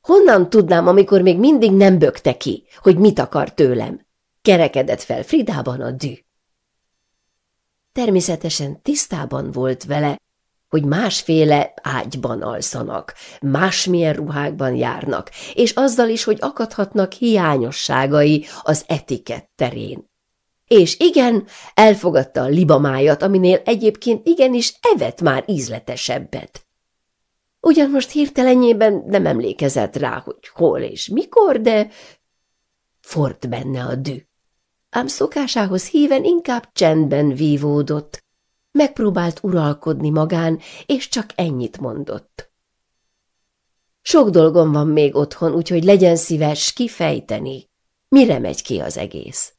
Honnan tudnám, amikor még mindig nem bökte ki, hogy mit akar tőlem? Kerekedett fel Fridában a dű. Természetesen tisztában volt vele, hogy másféle ágyban alszanak, másmilyen ruhákban járnak, és azzal is, hogy akadhatnak hiányosságai az etikett terén. És igen, elfogadta a libamájat, aminél egyébként igenis evett már ízletesebbet. Ugyan most hirtelenjében nem emlékezett rá, hogy hol és mikor, de ford benne a dű. Ám szokásához híven inkább csendben vívódott. Megpróbált uralkodni magán, és csak ennyit mondott. Sok dolgom van még otthon, úgyhogy legyen szíves kifejteni, mire megy ki az egész.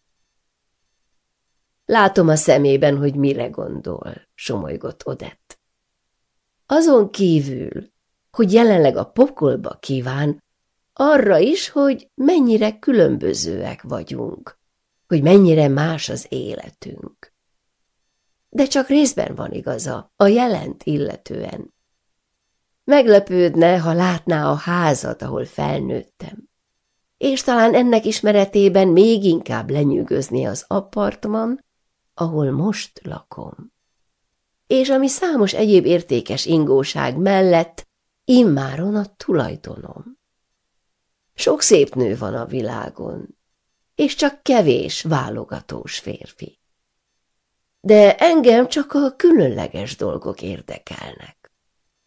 Látom a szemében, hogy mire gondol, somolygott Odett. Azon kívül, hogy jelenleg a pokolba kíván, arra is, hogy mennyire különbözőek vagyunk, hogy mennyire más az életünk. De csak részben van igaza, a jelent illetően. Meglepődne, ha látná a házat, ahol felnőttem. És talán ennek ismeretében még inkább lenyűgözni az apartman ahol most lakom. És ami számos egyéb értékes ingóság mellett immáron a tulajdonom. Sok szép nő van a világon, és csak kevés válogatós férfi. De engem csak a különleges dolgok érdekelnek.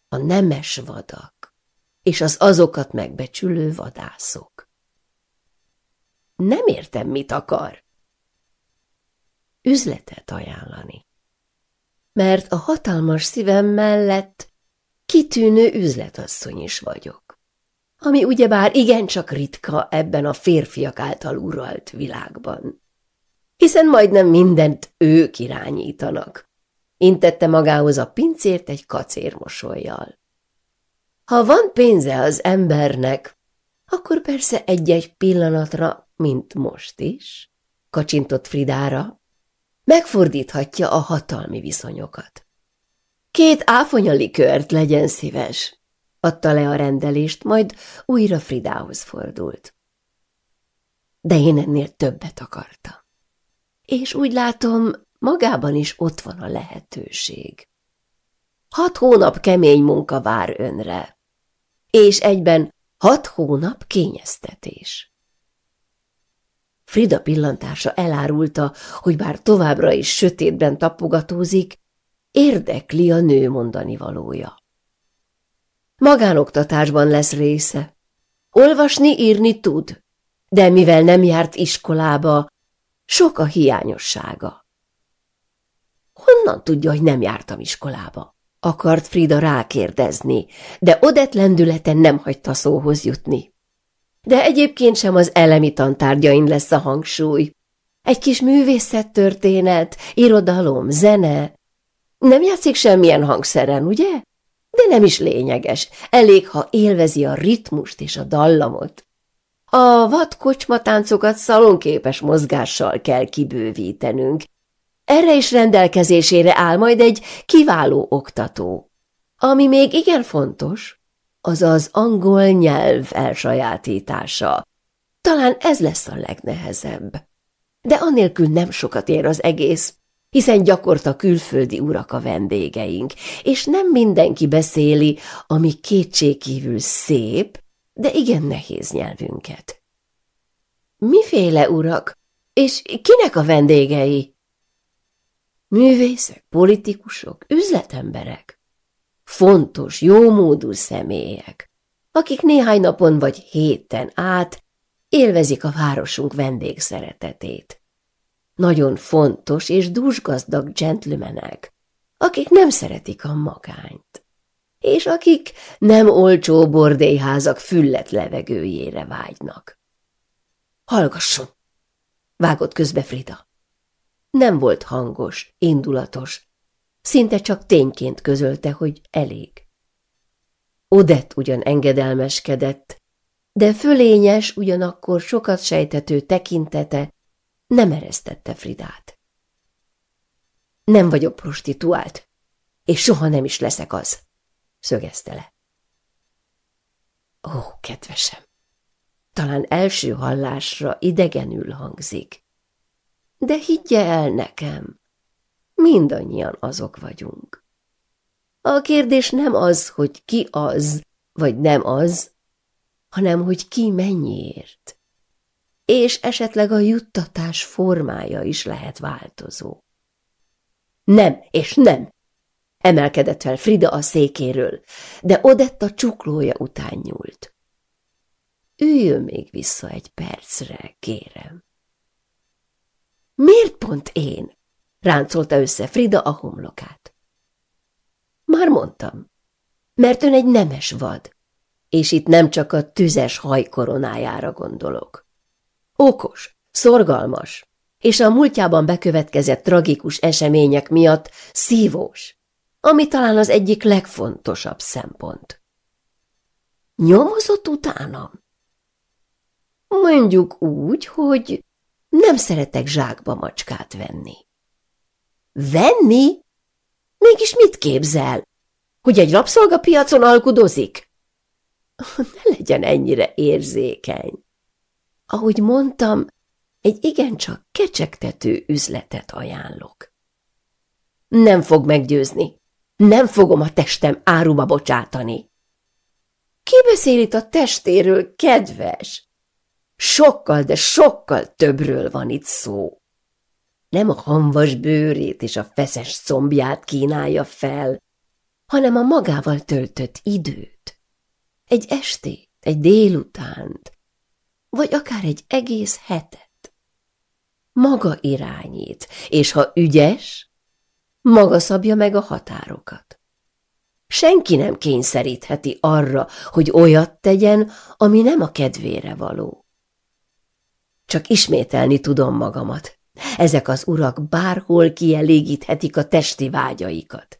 A nemes vadak, és az azokat megbecsülő vadászok. Nem értem, mit akar, üzletet ajánlani. Mert a hatalmas szívem mellett kitűnő üzletasszony is vagyok, ami ugyebár igencsak ritka ebben a férfiak által uralt világban. Hiszen majdnem mindent ők irányítanak, intette magához a pincért egy kacér mosolyjal. Ha van pénze az embernek, akkor persze egy-egy pillanatra, mint most is, kacsintott Fridára, megfordíthatja a hatalmi viszonyokat. Két áfonyali kört legyen szíves, adta le a rendelést, majd újra Fridához fordult. De én ennél többet akarta, És úgy látom, magában is ott van a lehetőség. Hat hónap kemény munka vár önre, és egyben hat hónap kényeztetés. Frida pillantása elárulta, hogy bár továbbra is sötétben tapogatózik, érdekli a nő mondani valója. Magánoktatásban lesz része. Olvasni, írni tud, de mivel nem járt iskolába, sok a hiányossága. Honnan tudja, hogy nem jártam iskolába? Akart Frida rákérdezni, de odett nem hagyta szóhoz jutni de egyébként sem az elemi tantárgyain lesz a hangsúly. Egy kis művészettörténet, irodalom, zene. Nem játszik semmilyen hangszeren, ugye? De nem is lényeges, elég, ha élvezi a ritmust és a dallamot. A vadkocsmatáncokat szalonképes mozgással kell kibővítenünk. Erre is rendelkezésére áll majd egy kiváló oktató. Ami még igen fontos, az az angol nyelv elsajátítása. Talán ez lesz a legnehezebb. De anélkül nem sokat ér az egész, hiszen gyakorta külföldi urak a vendégeink, és nem mindenki beszéli, ami kétségkívül szép, de igen nehéz nyelvünket. Miféle urak? És kinek a vendégei? Művészek, politikusok, üzletemberek fontos, jómódú személyek, akik néhány napon vagy héten át élvezik a városunk vendégszeretetét. Nagyon fontos és dúsgazdag gentlemanek, akik nem szeretik a magányt, és akik nem olcsó bordélyházak füllet levegőjére vágynak. Hallgasson! Vágott közbe Frida. Nem volt hangos, indulatos, Szinte csak tényként közölte, hogy elég. Odett ugyan engedelmeskedett, de fölényes, ugyanakkor sokat sejtető tekintete nem eresztette Fridát. Nem vagyok prostituált, és soha nem is leszek az, szögezte le. Ó, kedvesem, talán első hallásra idegenül hangzik. De higgye el nekem, mindannyian azok vagyunk. A kérdés nem az, hogy ki az, vagy nem az, hanem hogy ki mennyiért. És esetleg a juttatás formája is lehet változó. Nem, és nem! Emelkedett fel Frida a székéről, de Odetta csuklója után nyúlt. Üljön még vissza egy percre, kérem. Miért pont én? ráncolta össze Frida a homlokát. Már mondtam, mert ön egy nemes vad, és itt nem csak a tüzes haj koronájára gondolok. Okos, szorgalmas, és a múltjában bekövetkezett tragikus események miatt szívós, ami talán az egyik legfontosabb szempont. Nyomozott utánam? Mondjuk úgy, hogy nem szeretek zsákba macskát venni. Venni? Mégis mit képzel? Hogy egy rabszolgapiacon alkudozik? Ne legyen ennyire érzékeny. Ahogy mondtam, egy igencsak kecsegtető üzletet ajánlok. Nem fog meggyőzni. Nem fogom a testem áruba bocsátani. Ki beszél itt a testéről, kedves? Sokkal, de sokkal többről van itt szó nem a hanvas bőrét és a feszes szombját kínálja fel, hanem a magával töltött időt. Egy estét, egy délutánt, vagy akár egy egész hetet. Maga irányít, és ha ügyes, maga szabja meg a határokat. Senki nem kényszerítheti arra, hogy olyat tegyen, ami nem a kedvére való. Csak ismételni tudom magamat, ezek az urak bárhol kielégíthetik a testi vágyaikat.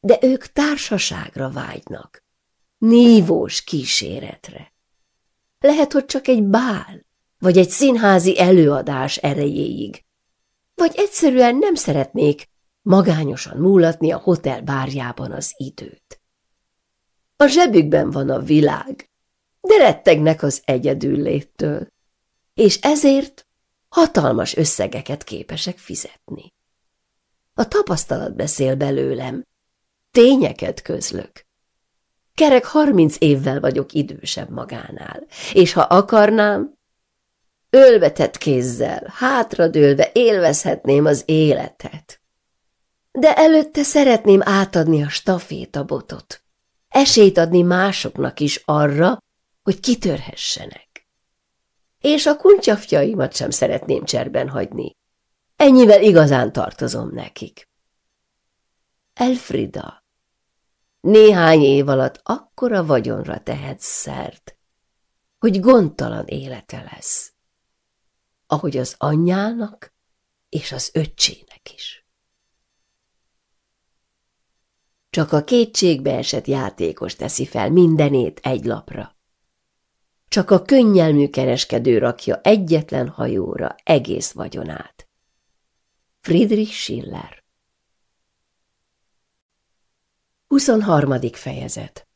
De ők társaságra vágynak, nívós kíséretre. Lehet, hogy csak egy bál, vagy egy színházi előadás erejéig, vagy egyszerűen nem szeretnék magányosan múlatni a hotel bárjában az időt. A zsebükben van a világ, de rettegnek az léttől, és ezért hatalmas összegeket képesek fizetni. A tapasztalat beszél belőlem, tényeket közlök. Kerek harminc évvel vagyok idősebb magánál, és ha akarnám, ölvetett kézzel, hátradőlve élvezhetném az életet. De előtte szeretném átadni a stafétabotot, esélyt adni másoknak is arra, hogy kitörhessenek és a kuncsafjaimat sem szeretném cserben hagyni. Ennyivel igazán tartozom nekik. Elfrida, néhány év alatt akkora vagyonra tehetsz szert, hogy gondtalan élete lesz, ahogy az anyjának és az öcsének is. Csak a kétségbeesett játékos teszi fel mindenét egy lapra. Csak a könnyelmű kereskedő rakja egyetlen hajóra egész vagyonát. Friedrich Schiller 23. fejezet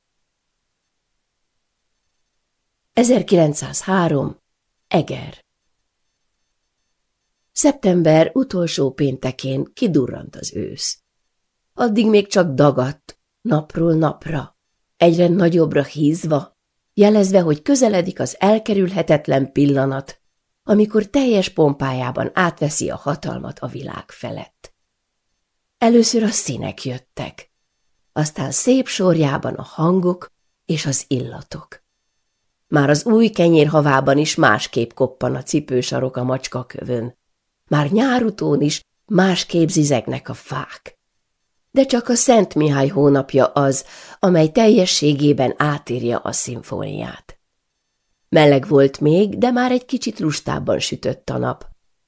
1903. Eger Szeptember utolsó péntekén kidurrant az ősz. Addig még csak dagadt, napról napra, egyre nagyobbra hízva, jelezve, hogy közeledik az elkerülhetetlen pillanat, amikor teljes pompájában átveszi a hatalmat a világ felett. Először a színek jöttek, aztán szép sorjában a hangok és az illatok. Már az új kenyérhavában is másképp koppan a cipősarok a macska kövön. Már nyárutón is másképp zizegnek a fák de csak a Szent Mihály hónapja az, amely teljességében átírja a szimfóniát. Meleg volt még, de már egy kicsit lustában sütött a nap.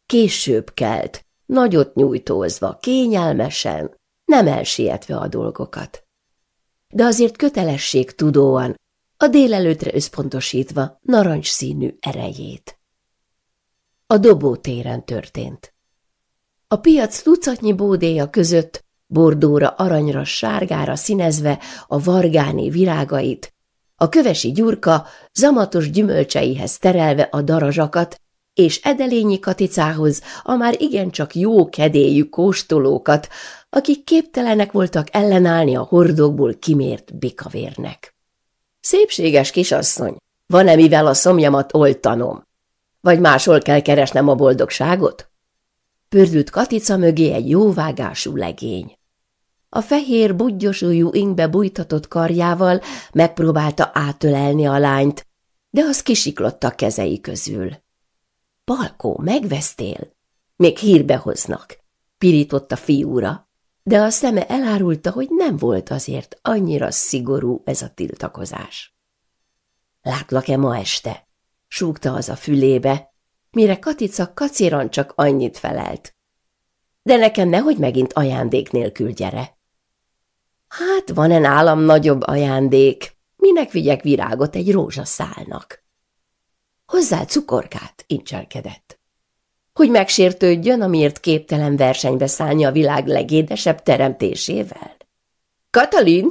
Később kelt, nagyot nyújtózva, kényelmesen, nem elsietve a dolgokat. De azért kötelesség tudóan, a délelőtre összpontosítva narancsszínű erejét. A dobótéren történt. A piac tucatnyi bódéja között bordóra, aranyra, sárgára színezve a vargáné virágait, a kövesi gyurka zamatos gyümölcseihez terelve a darazsakat, és edelényi katicához a már igencsak jó kedélyű kóstolókat, akik képtelenek voltak ellenállni a hordókból kimért bikavérnek. Szépséges kisasszony, van-e mivel a szomjamat oltanom? Vagy máshol kell keresnem a boldogságot? Pördült Katica mögé egy jóvágású legény. A fehér, budgyos ujjú ingbe bújtatott karjával megpróbálta átölelni a lányt, de az kisiklott a kezei közül. – Palkó, megvesztél? Még hírbe hoznak! – pirított a fiúra, de a szeme elárulta, hogy nem volt azért annyira szigorú ez a tiltakozás. – Látlak-e ma este? – súgta az a fülébe, mire Katica kacéran csak annyit felelt – de nekem nehogy megint ajándék nélkül gyere. Hát van-e nálam nagyobb ajándék? Minek vigyek virágot egy rózsaszálnak? Hozzá cukorkát, incselkedett. Hogy megsértődjön, amiért képtelen versenybe szállni a világ legédesebb teremtésével. Katalin,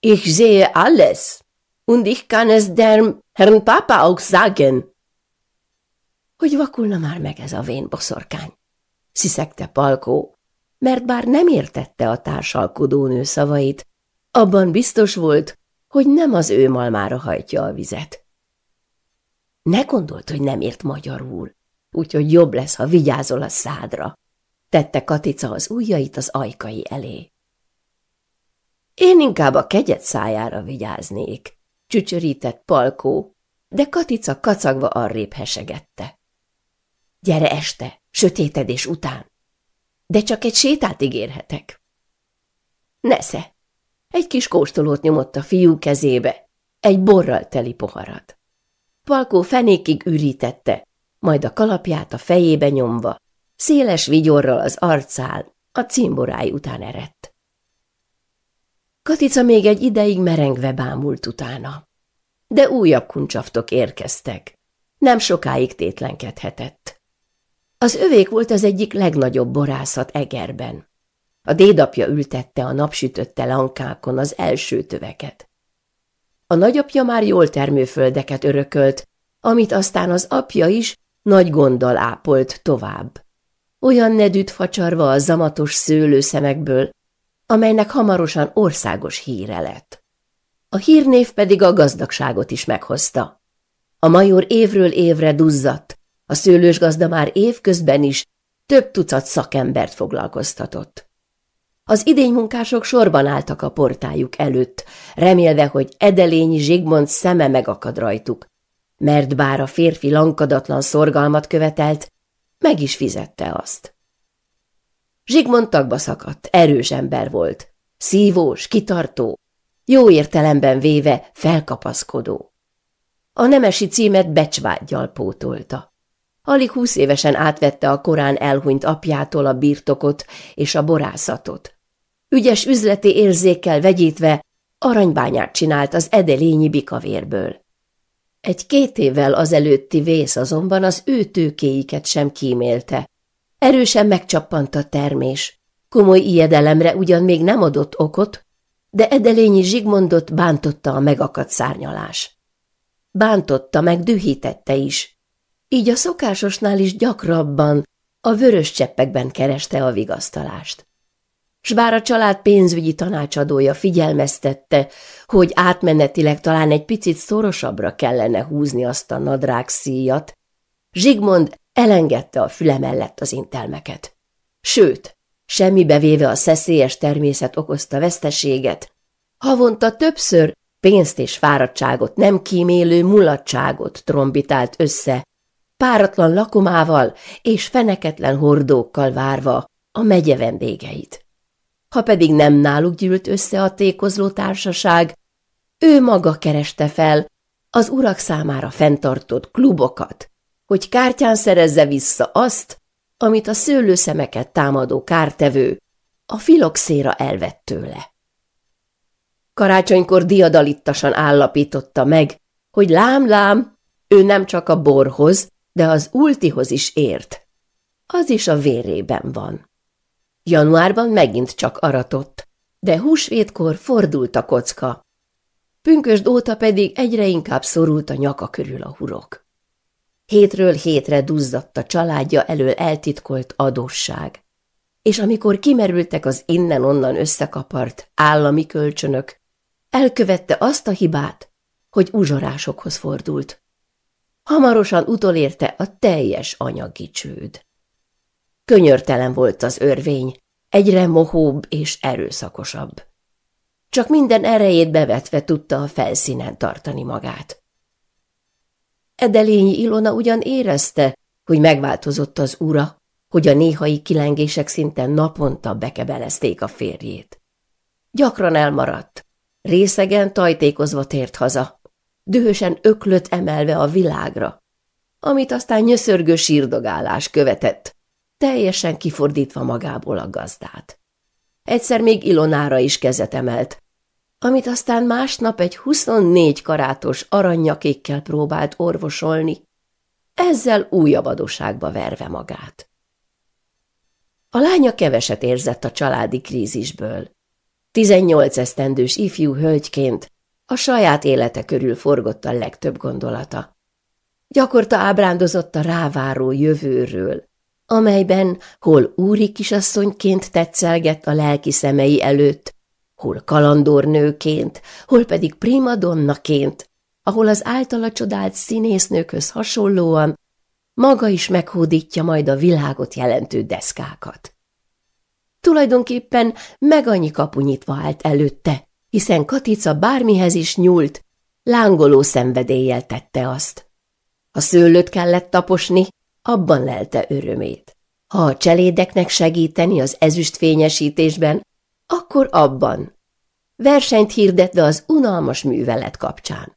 ich sehe alles, und ich kann es der Herrn Papa auch sagen. Hogy vakulna már meg ez a vén boszorkány? Sziszegte Palkó, mert bár nem értette a társalkodónő szavait, abban biztos volt, hogy nem az ő malmára hajtja a vizet. Ne gondolt, hogy nem ért magyarul, úgyhogy jobb lesz, ha vigyázol a szádra, tette Katica az ujjait az ajkai elé. Én inkább a kegyet szájára vigyáznék, csücsörített Palkó, de Katica kacagva arrébb hesegette. Gyere este, sötétedés után! De csak egy sétát ígérhetek. Nesze! Egy kis kóstolót nyomott a fiú kezébe, egy borral teli poharat. Palkó fenékig ürítette, majd a kalapját a fejébe nyomva, széles vigyorral az arcál, a cimborái után erett. Katica még egy ideig merengve bámult utána. De újabb kuncsaftok érkeztek. Nem sokáig tétlenkedhetett. Az övék volt az egyik legnagyobb borászat Egerben. A dédapja ültette a napsütötte lankákon az első töveket. A nagyapja már jól termőföldeket örökölt, amit aztán az apja is nagy gonddal ápolt tovább. Olyan nedűt facsarva a zamatos szőlőszemekből, amelynek hamarosan országos híre lett. A hírnév pedig a gazdagságot is meghozta. A major évről évre duzzadt, a szőlős gazda már évközben is több tucat szakembert foglalkoztatott. Az idénymunkások sorban álltak a portájuk előtt, remélve, hogy Edelényi Zsigmond szeme megakad rajtuk, mert bár a férfi lankadatlan szorgalmat követelt, meg is fizette azt. Zsigmond tagba szakadt, erős ember volt, szívós, kitartó, jó értelemben véve felkapaszkodó. A nemesi címet becsvágyjal pótolta. Alig húsz évesen átvette a korán elhunyt apjától a birtokot és a borászatot. Ügyes üzleti érzékkel vegyítve aranybányát csinált az edelényi bikavérből. Egy két évvel azelőtti vész azonban az ő tőkéiket sem kímélte. Erősen megcsappant a termés. Komoly ijedelemre ugyan még nem adott okot, de edelényi Zsigmondot bántotta a megakadt szárnyalás. Bántotta meg dühítette is, így a szokásosnál is gyakrabban a vörös cseppekben kereste a vigasztalást. S bár a család pénzügyi tanácsadója figyelmeztette, hogy átmenetileg talán egy picit szorosabbra kellene húzni azt a nadrág szíjat, Zsigmond elengedte a füle mellett az intelmeket. Sőt, semmi bevéve a szeszélyes természet okozta veszteséget, havonta többször pénzt és fáradtságot nem kímélő mulatságot trombitált össze páratlan lakomával és feneketlen hordókkal várva a megye vendégeit. Ha pedig nem náluk gyűlt össze a tékozló társaság, ő maga kereste fel az urak számára fenntartott klubokat, hogy kártyán szerezze vissza azt, amit a szőlőszemeket támadó kártevő a filoxéra elvett tőle. Karácsonykor diadalittasan állapította meg, hogy lám-lám, ő nem csak a borhoz, de az ultihoz is ért. Az is a vérében van. Januárban megint csak aratott, de húsvétkor fordult a kocka. Pünkösd óta pedig egyre inkább szorult a nyaka körül a hurok. Hétről hétre duzzadt a családja elől eltitkolt adósság. És amikor kimerültek az innen-onnan összekapart állami kölcsönök, elkövette azt a hibát, hogy uzsorásokhoz fordult, Hamarosan utolérte a teljes anyagi csőd. Könyörtelen volt az örvény, egyre mohóbb és erőszakosabb. Csak minden erejét bevetve tudta a felszínen tartani magát. Edelényi Ilona ugyan érezte, hogy megváltozott az ura, hogy a néhai kilengések szinte naponta bekebelezték a férjét. Gyakran elmaradt, részegen tajtékozva tért haza, dühösen öklöt emelve a világra, amit aztán nyöszörgő sírdogálás követett, teljesen kifordítva magából a gazdát. Egyszer még Ilonára is kezet emelt, amit aztán másnap egy 24 karátos aranyakékkel próbált orvosolni, ezzel újabb adóságba verve magát. A lánya keveset érzett a családi krízisből. 18 esztendős ifjú hölgyként a saját élete körül forgott a legtöbb gondolata. Gyakorta ábrándozott a ráváró jövőről, amelyben hol úri kisasszonyként tetszelgett a lelki szemei előtt, hol kalandornőként, hol pedig primadonnaként, ahol az általa csodált színésznőkhöz hasonlóan maga is meghódítja majd a világot jelentő deszkákat. Tulajdonképpen meg annyi kapu nyitva állt előtte, hiszen Katica bármihez is nyúlt, lángoló szenvedéllyel tette azt. Ha szőlőt kellett taposni, abban lelte örömét. Ha a cselédeknek segíteni az ezüstfényesítésben, akkor abban. Versenyt hirdetve az unalmas művelet kapcsán.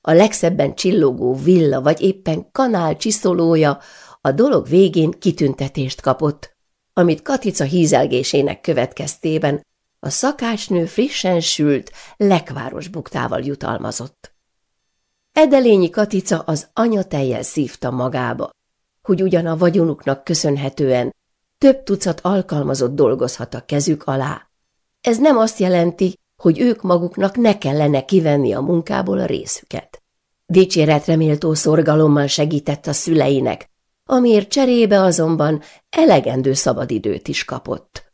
A legszebben csillogó villa vagy éppen kanál csiszolója a dolog végén kitüntetést kapott, amit Katica hízelgésének következtében a szakásnő frissen sült, lekváros buktával jutalmazott. Edelényi Katica az anya teljel szívta magába, hogy ugyan a vagyonuknak köszönhetően több tucat alkalmazott dolgozhat a kezük alá. Ez nem azt jelenti, hogy ők maguknak ne kellene kivenni a munkából a részüket. Dicséretre méltó szorgalommal segített a szüleinek, amiért cserébe azonban elegendő szabadidőt is kapott.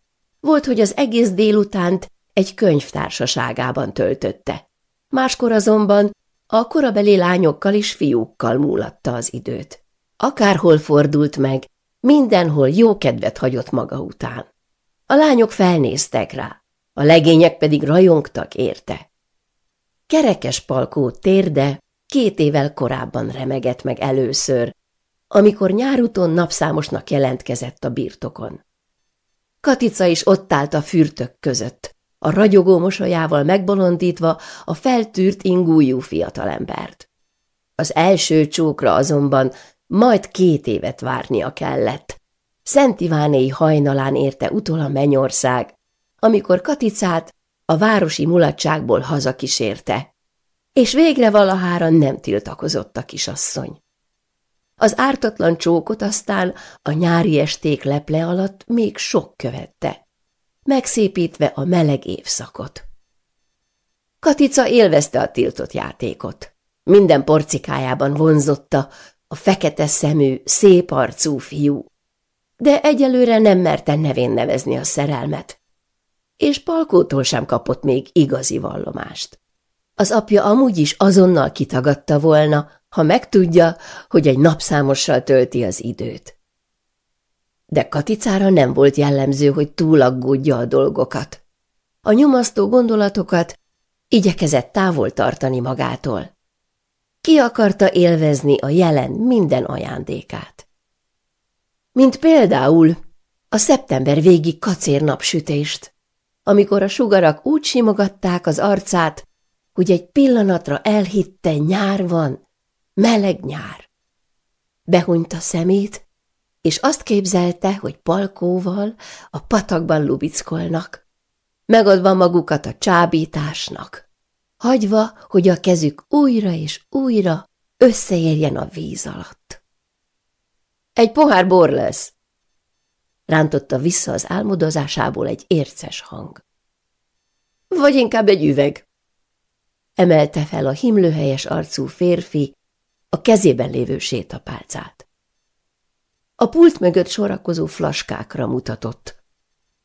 Volt, hogy az egész délutánt egy könyvtársaságában töltötte. Máskor azonban a korabeli lányokkal és fiúkkal múlatta az időt. Akárhol fordult meg, mindenhol jó kedvet hagyott maga után. A lányok felnéztek rá, a legények pedig rajongtak érte. Kerekes palkó térde két évvel korábban remegett meg először, amikor nyáruton napszámosnak jelentkezett a birtokon. Katica is ott állt a fürtök között, a ragyogó mosolyával megbolondítva a feltűrt ingújú fiatalembert. Az első csókra azonban majd két évet várnia kellett. Szent Ivánéi hajnalán érte utol a mennyország, amikor Katicát a városi mulatságból hazakísérte, és végre valahára nem tiltakozott a kisasszony. Az ártatlan csókot aztán a nyári esték leple alatt még sok követte, megszépítve a meleg évszakot. Katica élvezte a tiltott játékot. Minden porcikájában vonzotta a fekete szemű, szép arcú fiú. De egyelőre nem merte nevén nevezni a szerelmet. És Palkótól sem kapott még igazi vallomást. Az apja amúgy is azonnal kitagadta volna, ha megtudja, hogy egy napszámossal tölti az időt. De Katicára nem volt jellemző, hogy túlaggódja a dolgokat. A nyomasztó gondolatokat igyekezett távol tartani magától. Ki akarta élvezni a jelen minden ajándékát? Mint például a szeptember végi kacér napsütést, amikor a sugarak úgy simogatták az arcát, hogy egy pillanatra elhitte nyár van, meleg nyár. Behunyta szemét, és azt képzelte, hogy palkóval a patakban lubickolnak, megadva magukat a csábításnak, hagyva, hogy a kezük újra és újra összeérjen a víz alatt. Egy pohár bor lesz, rántotta vissza az álmodozásából egy érces hang. Vagy inkább egy üveg, emelte fel a himlőhelyes arcú férfi a kezében lévő sétapálcát. A pult mögött sorakozó flaskákra mutatott,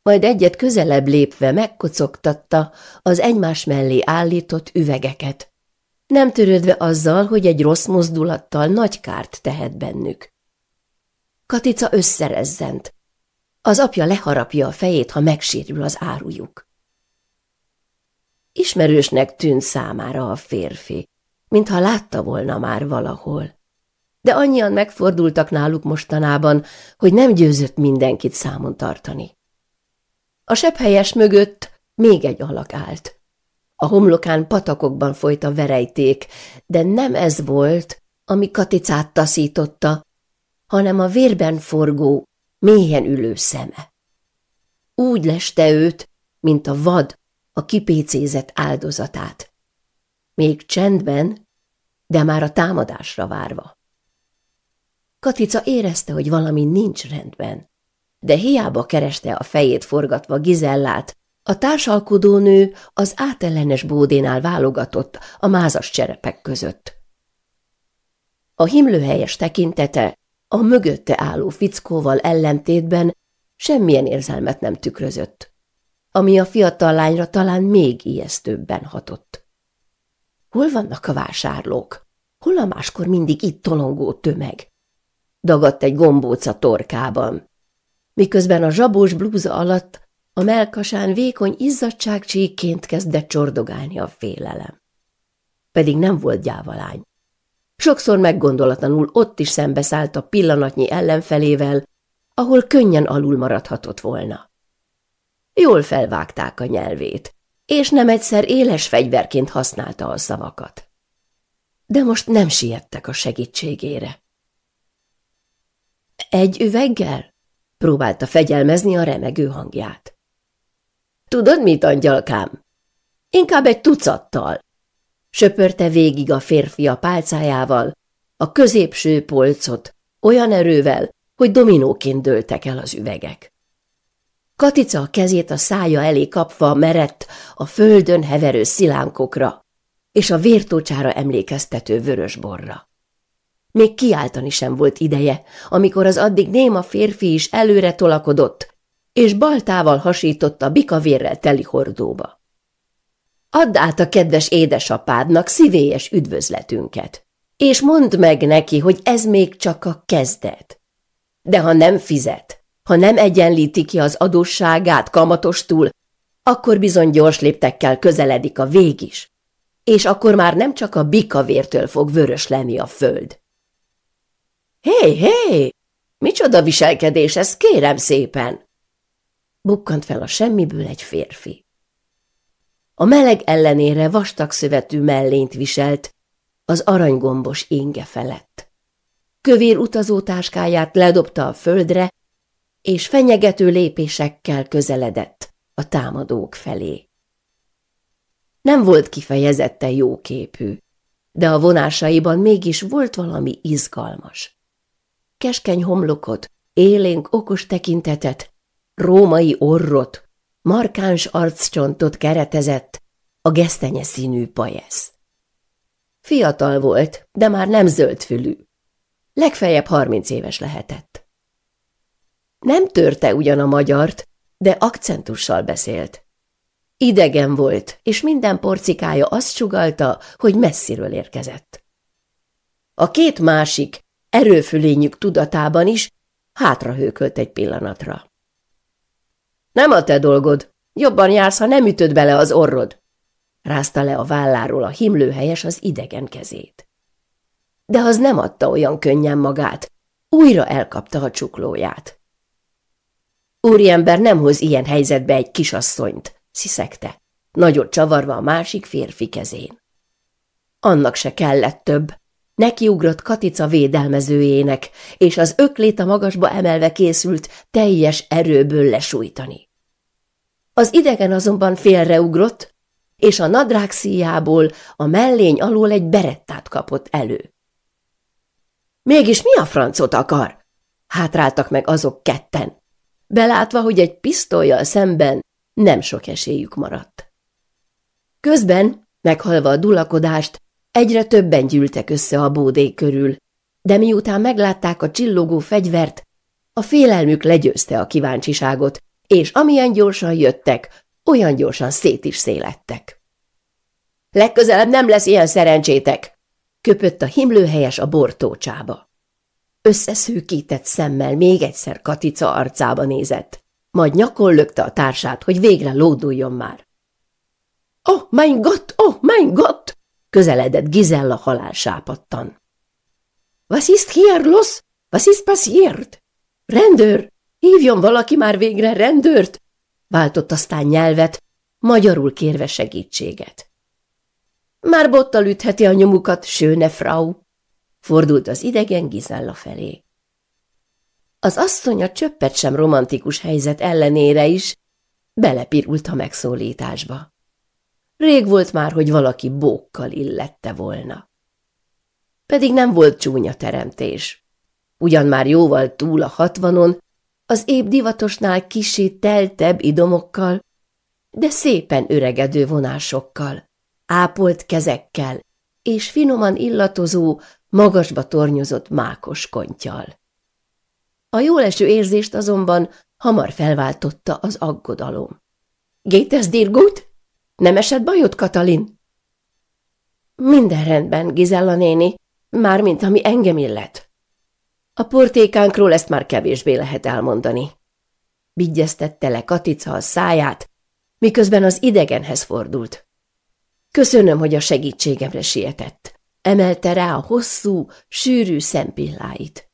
majd egyet közelebb lépve megkocogtatta az egymás mellé állított üvegeket, nem törődve azzal, hogy egy rossz mozdulattal nagy kárt tehet bennük. Katica összerezzent. Az apja leharapja a fejét, ha megsérül az árujuk. Ismerősnek tűnt számára a férfi, mintha látta volna már valahol. De annyian megfordultak náluk mostanában, hogy nem győzött mindenkit számon tartani. A sebhelyes mögött még egy alak állt. A homlokán patakokban folyt a verejték, de nem ez volt, ami Katicát taszította, hanem a vérben forgó, mélyen ülő szeme. Úgy leste őt, mint a vad a kipécézett áldozatát még csendben, de már a támadásra várva. Katica érezte, hogy valami nincs rendben, de hiába kereste a fejét forgatva Gizellát, a társalkodónő az átellenes bódénál válogatott a mázas cserepek között. A himlőhelyes tekintete a mögötte álló fickóval ellentétben semmilyen érzelmet nem tükrözött, ami a fiatal lányra talán még ijesztőbben hatott. Hol vannak a vásárlók? Hol a máskor mindig itt tolongó tömeg? Dagadt egy gombóc a torkában. Miközben a zsabós blúza alatt a melkasán vékony izzadság csíkként kezdett csordogálni a félelem. Pedig nem volt gyávalány. Sokszor meggondolatlanul ott is szembeszállt a pillanatnyi ellenfelével, ahol könnyen alul maradhatott volna. Jól felvágták a nyelvét, és nem egyszer éles fegyverként használta a szavakat. De most nem siettek a segítségére. Egy üveggel? Próbálta fegyelmezni a remegő hangját. Tudod mit, angyalkám? Inkább egy tucattal. Söpörte végig a férfi a pálcájával, a középső polcot, olyan erővel, hogy dominóként dőltek el az üvegek. Katica a kezét a szája elé kapva merett a földön heverő szilánkokra és a vértócsára emlékeztető vörösborra. Még kiáltani sem volt ideje, amikor az addig néma férfi is előre tolakodott, és baltával hasította bikavérrel teli hordóba. Add át a kedves édesapádnak szívélyes üdvözletünket, és mondd meg neki, hogy ez még csak a kezdet. De ha nem fizet, ha nem egyenlíti ki az adósságát kamatostul, akkor bizony gyors léptekkel közeledik a vég is. És akkor már nem csak a bikavértől fog vörös lenni a föld. Hé, hé! Micsoda viselkedés ez, kérem szépen! Bukkant fel a semmiből egy férfi. A meleg ellenére vastag szövetű mellényt viselt, az aranygombos inge felett. Kövér utazótáskáját ledobta a földre, és fenyegető lépésekkel közeledett a támadók felé. Nem volt kifejezetten jóképű, de a vonásaiban mégis volt valami izgalmas. Keskeny homlokot, élénk okos tekintetet, római orrot, markáns arccsontot keretezett a gesztenye színű pajesz. Fiatal volt, de már nem zöldfülű. Legfeljebb harminc éves lehetett. Nem törte ugyan a magyart, de akcentussal beszélt. Idegen volt, és minden porcikája azt sugalta, hogy messziről érkezett. A két másik, erőfülényük tudatában is hátrahőkölt egy pillanatra. Nem a te dolgod, jobban jársz, ha nem ütöd bele az orrod, rázta le a válláról a himlőhelyes az idegen kezét. De az nem adta olyan könnyen magát, újra elkapta a csuklóját. Úriember nem hoz ilyen helyzetbe egy kisasszonyt, sziszegte, nagyot csavarva a másik férfi kezén. Annak se kellett több. Nekiugrott Katica védelmezőjének, és az öklét a magasba emelve készült teljes erőből lesújtani. Az idegen azonban félreugrott, és a nadrág szíjából a mellény alól egy berettát kapott elő. Mégis mi a francot akar? Hátráltak meg azok ketten belátva, hogy egy pisztolyjal szemben nem sok esélyük maradt. Közben, meghalva a dulakodást, egyre többen gyűltek össze a bódék körül, de miután meglátták a csillogó fegyvert, a félelmük legyőzte a kíváncsiságot, és amilyen gyorsan jöttek, olyan gyorsan szét is szélettek. Legközelebb nem lesz ilyen szerencsétek, köpött a himlőhelyes a bortócsába. Összeszűkített szemmel még egyszer Katica arcába nézett, majd nyakon lökte a társát, hogy végre lóduljon már. – Oh, mein Gott! Oh, mein Gott! – közeledett Gizella halálsápattan. – Was ist hier los? Was ist passiert? – Rendőr! Hívjon valaki már végre rendőrt! – váltott aztán nyelvet, magyarul kérve segítséget. – Már bottal ütheti a nyomukat, sőne frau! Fordult az idegen Gizella felé. Az asszony a csöppet sem romantikus helyzet ellenére is belepirult a megszólításba. Rég volt már, hogy valaki bókkal illette volna. Pedig nem volt csúnya teremtés. Ugyan már jóval túl a hatvanon, az épp divatosnál kisé teltebb idomokkal, de szépen öregedő vonásokkal, ápolt kezekkel és finoman illatozó, magasba tornyozott mákos kontyal. A jóleső érzést azonban hamar felváltotta az aggodalom. – Gétesz dirgut? Nem esett bajod, Katalin? – Minden rendben, Gizella néni, mármint ami engem illet. A portékánkról ezt már kevésbé lehet elmondani. Vigyeztette le Katica a száját, miközben az idegenhez fordult. Köszönöm, hogy a segítségemre sietett emelte rá a hosszú, sűrű szempilláit.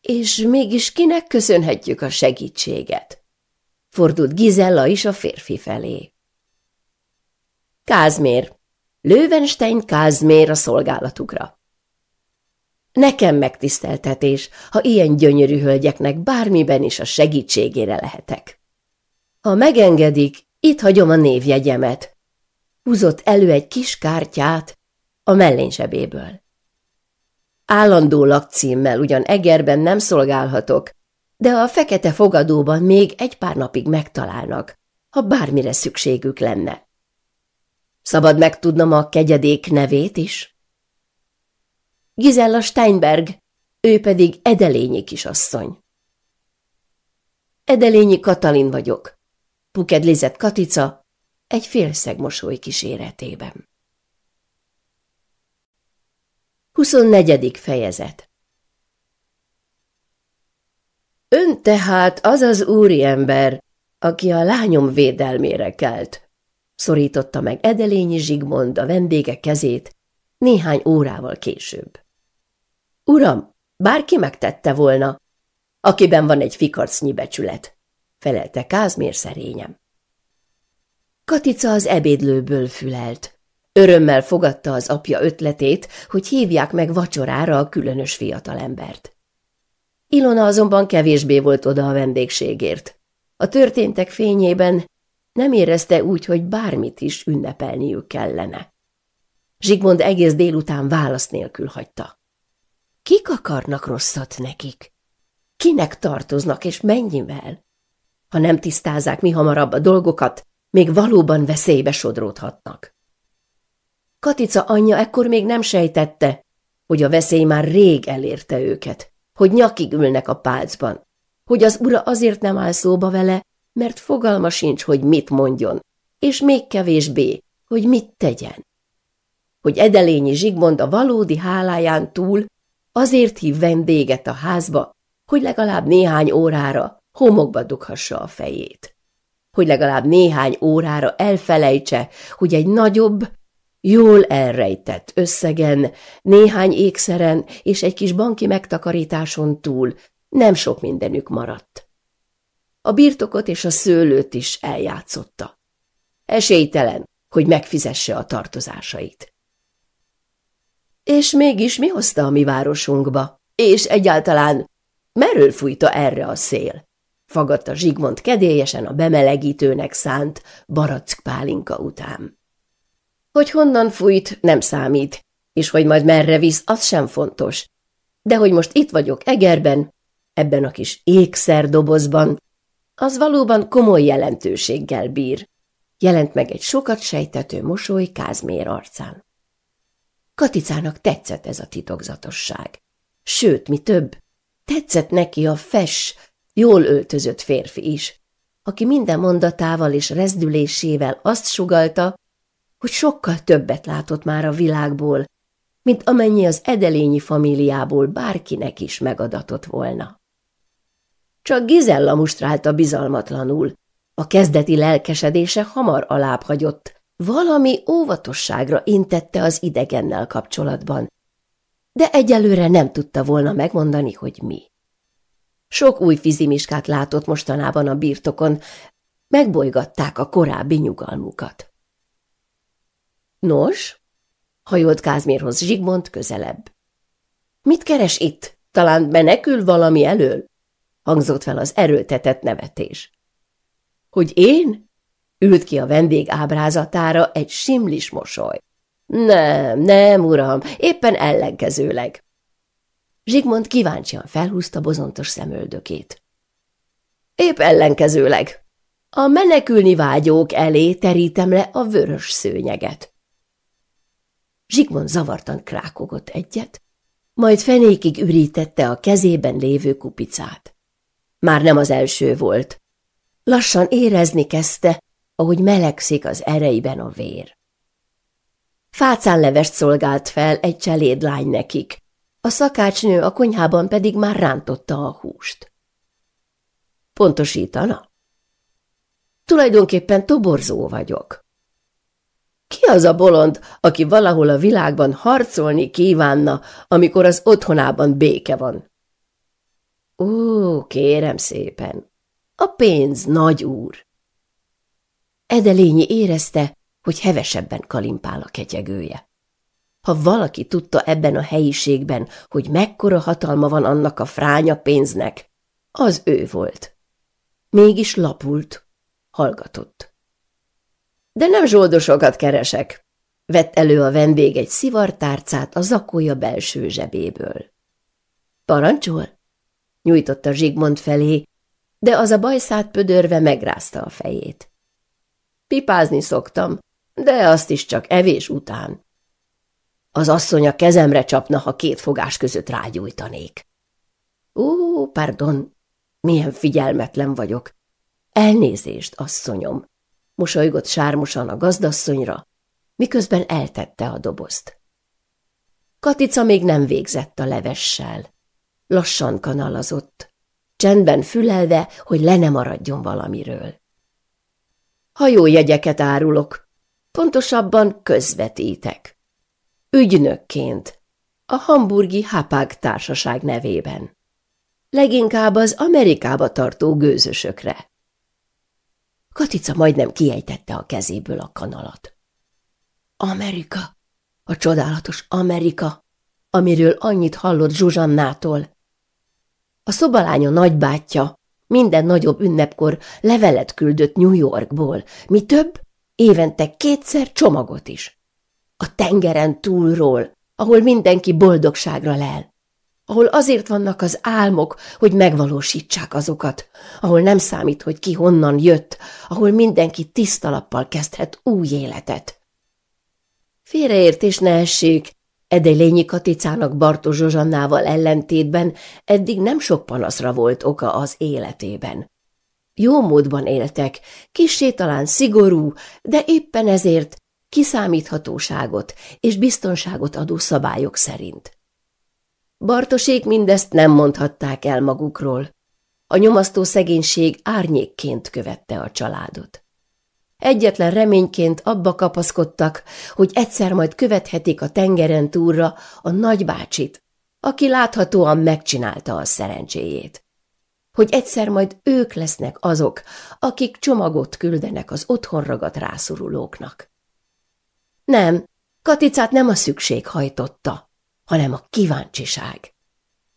És mégis kinek köszönhetjük a segítséget? Fordult Gizella is a férfi felé. Kázmér. Löwenstein Kázmér a szolgálatukra. Nekem megtiszteltetés, ha ilyen gyönyörű hölgyeknek bármiben is a segítségére lehetek. Ha megengedik, itt hagyom a névjegyemet. Húzott elő egy kis kártyát, a mellénysebéből. Állandó lakcímmel ugyan Egerben nem szolgálhatok, de a fekete fogadóban még egy pár napig megtalálnak, ha bármire szükségük lenne. Szabad megtudnom a kegyedék nevét is? Gizella Steinberg, ő pedig Edelényi kisasszony. Edelényi Katalin vagyok, Puked Lizet Katica egy félszeg mosoly kíséretében. 24. fejezet Ön tehát az az úriember, aki a lányom védelmére kelt, szorította meg Edelényi Zsigmond a vendége kezét néhány órával később. Uram, bárki megtette volna, akiben van egy fikarcnyi becsület, felelte Kázmér szerényem. Katica az ebédlőből fülelt. Örömmel fogadta az apja ötletét, hogy hívják meg vacsorára a különös fiatalembert. Ilona azonban kevésbé volt oda a vendégségért. A történtek fényében nem érezte úgy, hogy bármit is ünnepelniük kellene. Zsigmond egész délután válasz nélkül hagyta. Kik akarnak rosszat nekik? Kinek tartoznak és mennyivel? Ha nem tisztázák mi hamarabb a dolgokat, még valóban veszélybe sodródhatnak. Katica anyja ekkor még nem sejtette, hogy a veszély már rég elérte őket, hogy nyakig ülnek a pálcban, hogy az ura azért nem áll szóba vele, mert fogalma sincs, hogy mit mondjon, és még kevésbé, hogy mit tegyen. Hogy Edelényi Zsigmond a valódi háláján túl azért hív vendéget a házba, hogy legalább néhány órára homokba dughassa a fejét. Hogy legalább néhány órára elfelejtse, hogy egy nagyobb, jól elrejtett összegen, néhány ékszeren és egy kis banki megtakarításon túl nem sok mindenük maradt. A birtokot és a szőlőt is eljátszotta. Esélytelen, hogy megfizesse a tartozásait. És mégis mi hozta a mi városunkba? És egyáltalán merről fújta erre a szél? Fagadta Zsigmond kedélyesen a bemelegítőnek szánt barack pálinka után. Hogy honnan fújt, nem számít, és hogy majd merre visz, az sem fontos. De hogy most itt vagyok Egerben, ebben a kis ékszerdobozban, az valóban komoly jelentőséggel bír. Jelent meg egy sokat sejtető mosoly Kázmér arcán. Katicának tetszett ez a titokzatosság. Sőt, mi több, tetszett neki a fes, jól öltözött férfi is, aki minden mondatával és rezdülésével azt sugalta, hogy sokkal többet látott már a világból, mint amennyi az edelényi famíliából bárkinek is megadatott volna. Csak Gizella mustrálta bizalmatlanul, a kezdeti lelkesedése hamar alábbhagyott, valami óvatosságra intette az idegennel kapcsolatban, de egyelőre nem tudta volna megmondani, hogy mi. Sok új fizimiskát látott mostanában a birtokon, megbolygatták a korábbi nyugalmukat. Nos? Hajolt Kázmérhoz Zsigmond közelebb. Mit keres itt? Talán menekül valami elől? Hangzott fel az erőltetett nevetés. Hogy én? Ült ki a vendég ábrázatára egy simlis mosoly. Nem, nem, uram, éppen ellenkezőleg. Zsigmond kíváncsian felhúzta bozontos szemöldökét. Épp ellenkezőleg. A menekülni vágyók elé terítem le a vörös szőnyeget. Zsigmond zavartan krákogott egyet, majd fenékig ürítette a kezében lévő kupicát. Már nem az első volt. Lassan érezni kezdte, ahogy melegszik az ereiben a vér. Fácán levest szolgált fel egy cselédlány nekik, a szakácsnő a konyhában pedig már rántotta a húst. Pontosítana? Tulajdonképpen toborzó vagyok, ki az a bolond, aki valahol a világban harcolni kívánna, amikor az otthonában béke van? Ó, kérem szépen, a pénz, nagy úr! Edelényi érezte, hogy hevesebben kalimpál a ketyegője. Ha valaki tudta ebben a helyiségben, hogy mekkora hatalma van annak a fránya pénznek, az ő volt. Mégis lapult, hallgatott. De nem zsoldosokat keresek. Vett elő a vendég egy szivartárcát a zakója belső zsebéből. Parancsol? Nyújtotta Zsigmond felé, de az a bajszát pödörve megrázta a fejét. Pipázni szoktam, de azt is csak evés után. Az asszony a kezemre csapna, ha két fogás között rágyújtanék. Ó, pardon, milyen figyelmetlen vagyok. Elnézést, asszonyom mosolygott sármosan a gazdasszonyra, miközben eltette a dobozt. Katica még nem végzett a levessel. Lassan kanalazott, csendben fülelve, hogy le ne maradjon valamiről. jegyeket árulok, pontosabban közvetítek. Ügynökként, a hamburgi Hapag társaság nevében. Leginkább az Amerikába tartó gőzösökre. Katica majdnem kiejtette a kezéből a kanalat. Amerika! A csodálatos Amerika, amiről annyit hallott Zsuzsannától. A szobalánya nagybátyja minden nagyobb ünnepkor levelet küldött New Yorkból, mi több, évente kétszer csomagot is. A tengeren túlról, ahol mindenki boldogságra lel ahol azért vannak az álmok, hogy megvalósítsák azokat, ahol nem számít, hogy ki honnan jött, ahol mindenki tisztalappal kezdhet új életet. Félreértés ne essék, Lényi Katicának Bartó Zsozsannával ellentétben eddig nem sok panaszra volt oka az életében. Jó módban éltek, kisé talán szigorú, de éppen ezért kiszámíthatóságot és biztonságot adó szabályok szerint. Bartosék mindezt nem mondhatták el magukról. A nyomasztó szegénység árnyékként követte a családot. Egyetlen reményként abba kapaszkodtak, hogy egyszer majd követhetik a tengeren túlra a nagybácsit, aki láthatóan megcsinálta a szerencséjét. Hogy egyszer majd ők lesznek azok, akik csomagot küldenek az otthonragat rászorulóknak. Nem, Katicát nem a szükség hajtotta hanem a kíváncsiság.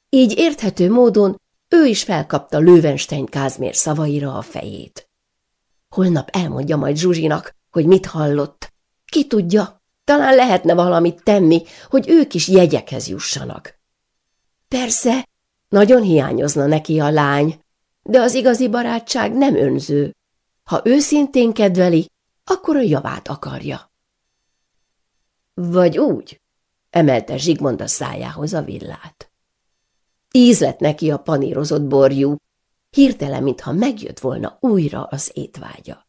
Így érthető módon ő is felkapta Löwenstein Kázmér szavaira a fejét. Holnap elmondja majd Zsuzsinak, hogy mit hallott. Ki tudja, talán lehetne valamit tenni, hogy ők is jegyekhez jussanak. Persze, nagyon hiányozna neki a lány, de az igazi barátság nem önző. Ha őszintén kedveli, akkor a javát akarja. Vagy úgy, emelte Zsigmond a szájához a villát. Íz lett neki a panírozott borjú, hirtelen, mintha megjött volna újra az étvágya.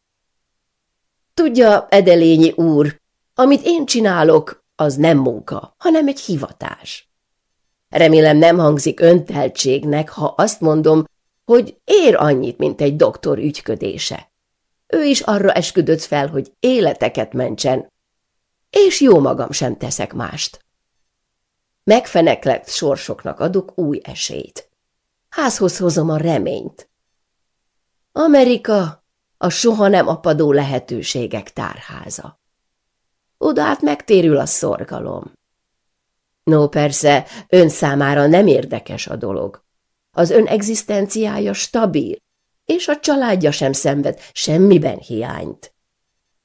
Tudja, edelényi úr, amit én csinálok, az nem munka, hanem egy hivatás. Remélem nem hangzik önteltségnek, ha azt mondom, hogy ér annyit, mint egy doktor ügyködése. Ő is arra esküdött fel, hogy életeket mentsen, és jó magam sem teszek mást megfeneklett sorsoknak adok új esélyt. Házhoz hozom a reményt. Amerika a soha nem apadó lehetőségek tárháza. Oda át megtérül a szorgalom. No, persze, ön számára nem érdekes a dolog. Az ön egzisztenciája stabil, és a családja sem szenved semmiben hiányt.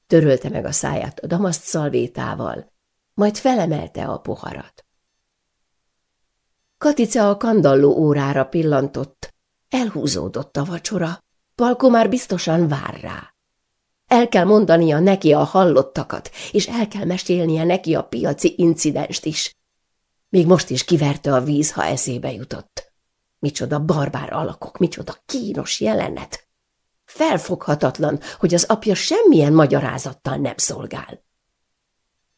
Törölte meg a száját a damaszt szalvétával, majd felemelte a poharat. Katice a kandalló órára pillantott. Elhúzódott a vacsora. Palko már biztosan vár rá. El kell mondania neki a hallottakat, és el kell mesélnie neki a piaci incidenst is. Még most is kiverte a víz, ha eszébe jutott. Micsoda barbár alakok, micsoda kínos jelenet. Felfoghatatlan, hogy az apja semmilyen magyarázattal nem szolgál.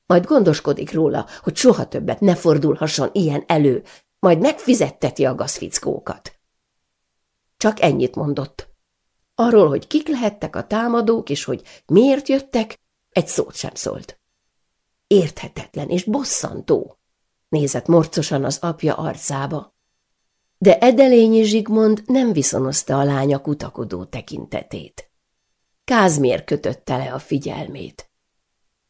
Majd gondoskodik róla, hogy soha többet ne fordulhasson ilyen elő, majd megfizetteti a gazfickókat. Csak ennyit mondott. Arról, hogy kik lehettek a támadók, és hogy miért jöttek, egy szót sem szólt. Érthetetlen és bosszantó, nézett morcosan az apja arcába. De Edelényi Zsigmond nem viszonozta a lánya kutakodó tekintetét. Kázmér kötötte le a figyelmét.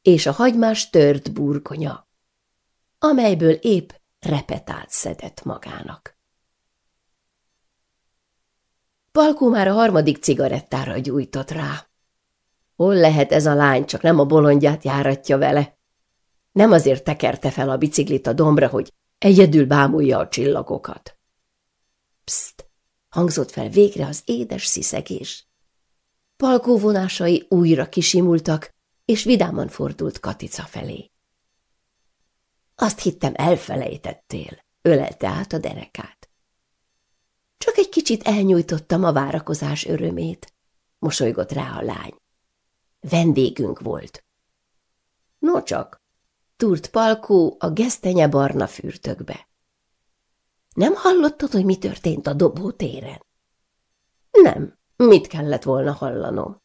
És a hagymás tört burgonya, amelyből épp repetált szedett magának. Palkó már a harmadik cigarettára gyújtott rá. Hol lehet ez a lány, csak nem a bolondját járatja vele? Nem azért tekerte fel a biciklit a dombra, hogy egyedül bámulja a csillagokat. Pszt! hangzott fel végre az édes sziszegés. Palkó vonásai újra kisimultak, és vidáman fordult Katica felé. Azt hittem, elfelejtettél, ölelte át a derekát. Csak egy kicsit elnyújtottam a várakozás örömét, mosolygott rá a lány. Vendégünk volt. Nocsak, túrt Palkó a gesztenye barna fürtökbe. Nem hallottad, hogy mi történt a dobótéren? Nem, mit kellett volna hallanom?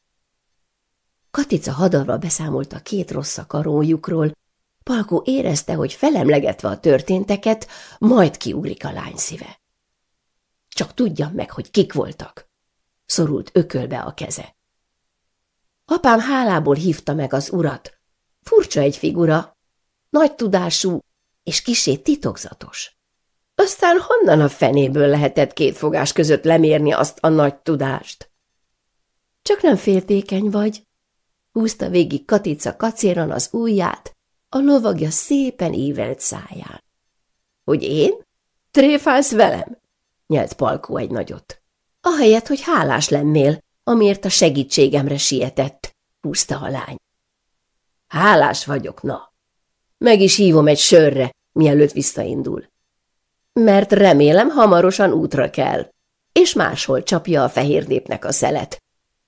Katica hadarva beszámolt a két rossz karójukról, Palkó érezte, hogy felemlegetve a történteket, majd kiugrik a lány szíve. Csak tudjam meg, hogy kik voltak. Szorult ökölbe a keze. Apám hálából hívta meg az urat. Furcsa egy figura, nagy tudású és kisé titokzatos. Aztán honnan a fenéből lehetett két fogás között lemérni azt a nagy tudást? Csak nem féltékeny vagy. Húzta végig Katica kacéran az ujját, a lovagja szépen ívelt száján. – Hogy én? Tréfálsz velem? – nyelt Palkó egy nagyot. – Ahelyett, hogy hálás lennél, amiért a segítségemre sietett – húzta a lány. – Hálás vagyok, na! Meg is hívom egy sörre, mielőtt visszaindul. Mert remélem hamarosan útra kell, és máshol csapja a fehér népnek a szelet.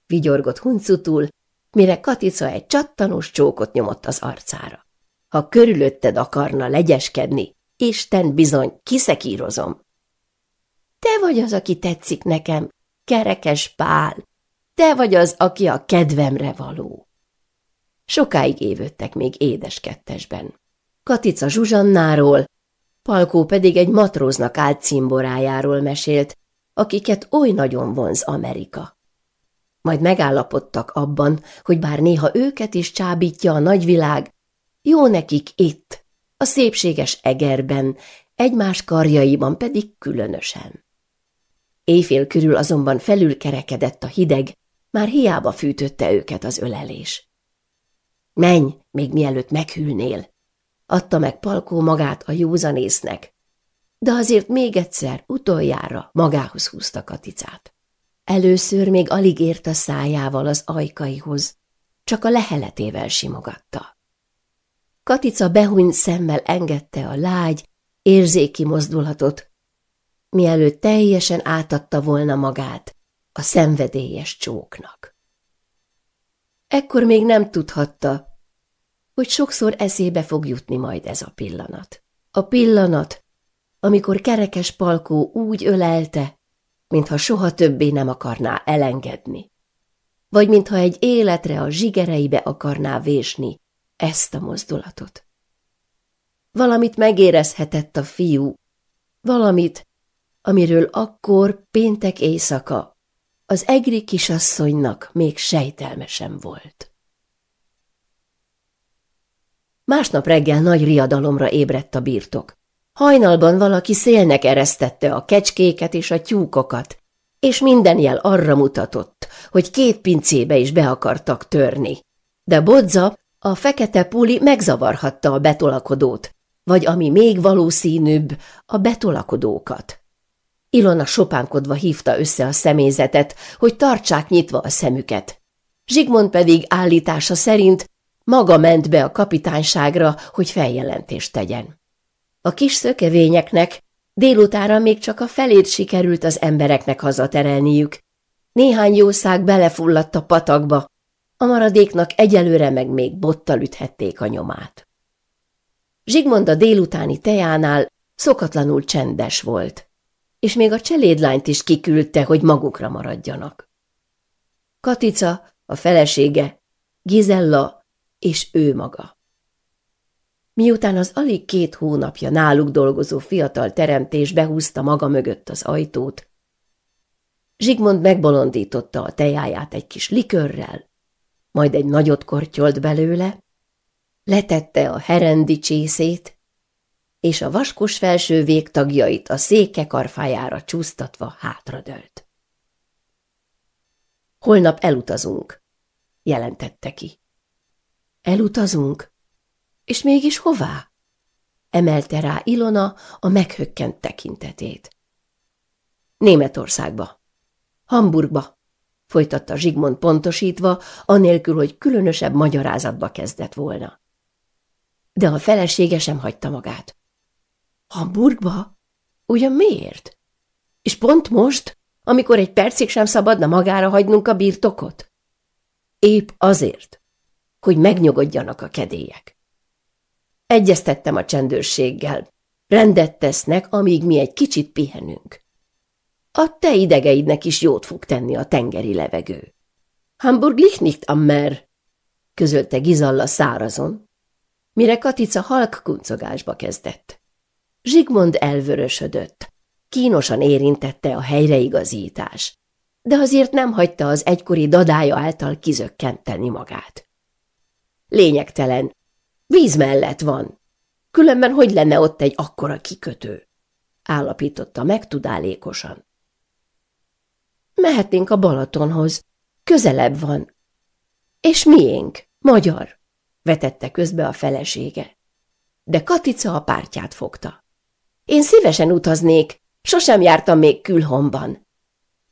Vigyorgott huncutul, mire Katica egy csattanós csókot nyomott az arcára. Ha körülötted akarna legyeskedni, Isten bizony, kiszekírozom. Te vagy az, aki tetszik nekem, kerekes pál. Te vagy az, aki a kedvemre való. Sokáig évődtek még édes kettesben. Katica Zsuzsannáról, Palkó pedig egy matróznak állt cimborájáról mesélt, akiket oly nagyon vonz Amerika. Majd megállapodtak abban, hogy bár néha őket is csábítja a nagyvilág, jó nekik itt, a szépséges egerben, egymás karjaiban pedig különösen. Éjfél körül azonban felülkerekedett a hideg, már hiába fűtötte őket az ölelés. Menj, még mielőtt meghűlnél, adta meg Palkó magát a józanésznek, de azért még egyszer utoljára magához húzta Katicát. Először még alig ért a szájával az ajkaihoz, csak a leheletével simogatta. Katica behuny szemmel engedte a lágy, érzéki mozdulatot, mielőtt teljesen átadta volna magát a szenvedélyes csóknak. Ekkor még nem tudhatta, hogy sokszor eszébe fog jutni majd ez a pillanat. A pillanat, amikor kerekes palkó úgy ölelte, mintha soha többé nem akarná elengedni, vagy mintha egy életre a zsigereibe akarná vésni ezt a mozdulatot. Valamit megérezhetett a fiú, valamit, amiről akkor péntek éjszaka az egri kisasszonynak még sejtelme sem volt. Másnap reggel nagy riadalomra ébredt a birtok. Hajnalban valaki szélnek eresztette a kecskéket és a tyúkokat, és minden jel arra mutatott, hogy két pincébe is be akartak törni. De Bodza a fekete puli megzavarhatta a betolakodót, vagy ami még valószínűbb, a betolakodókat. Ilona sopánkodva hívta össze a személyzetet, hogy tartsák nyitva a szemüket. Zsigmond pedig állítása szerint maga ment be a kapitányságra, hogy feljelentést tegyen. A kis szökevényeknek délutára még csak a felét sikerült az embereknek hazaterelniük. Néhány jószág belefulladt a patakba, a maradéknak egyelőre meg még bottal üthették a nyomát. Zsigmond a délutáni tejánál szokatlanul csendes volt, és még a cselédlányt is kiküldte, hogy magukra maradjanak. Katica, a felesége, Gizella és ő maga. Miután az alig két hónapja náluk dolgozó fiatal teremtés behúzta maga mögött az ajtót, Zsigmond megbolondította a tejáját egy kis likörrel, majd egy nagyot kortyolt belőle, letette a herendi csészét, és a vaskos felső végtagjait a széke karfájára csúsztatva hátradölt. Holnap elutazunk, jelentette ki. Elutazunk? És mégis hová? emelte rá Ilona a meghökkent tekintetét. Németországba, Hamburgba, folytatta Zsigmond pontosítva, anélkül, hogy különösebb magyarázatba kezdett volna. De a felesége sem hagyta magát. Hamburgba? Ugyan miért? És pont most, amikor egy percig sem szabadna magára hagynunk a birtokot? Épp azért, hogy megnyugodjanak a kedélyek. Egyeztettem a csendőrséggel. Rendet tesznek, amíg mi egy kicsit pihenünk. A te idegeidnek is jót fog tenni a tengeri levegő. Hamburg liegt nicht am Meer, közölte Gizalla szárazon, mire Katica halk kuncogásba kezdett. Zsigmond elvörösödött. Kínosan érintette a helyreigazítás, de azért nem hagyta az egykori dadája által kizökkenteni magát. Lényegtelen. Víz mellett van. Különben hogy lenne ott egy akkora kikötő? állapította meg tudálékosan. Mehetnénk a Balatonhoz. Közelebb van. És miénk, magyar, vetette közbe a felesége. De Katica a pártját fogta. Én szívesen utaznék, sosem jártam még külhomban.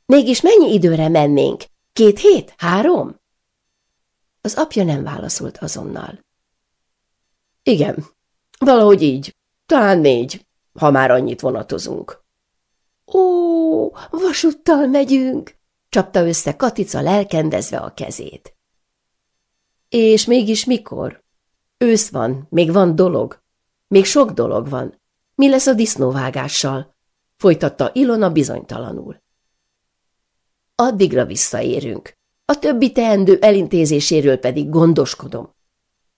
Mégis mennyi időre mennénk? Két hét? Három? Az apja nem válaszolt azonnal. Igen, valahogy így, talán négy, ha már annyit vonatozunk. Ó, vasúttal megyünk! csapta össze Katica lelkendezve a kezét. És mégis mikor? Ősz van, még van dolog. Még sok dolog van. Mi lesz a disznóvágással? Folytatta Ilona bizonytalanul. Addigra visszaérünk. A többi teendő elintézéséről pedig gondoskodom.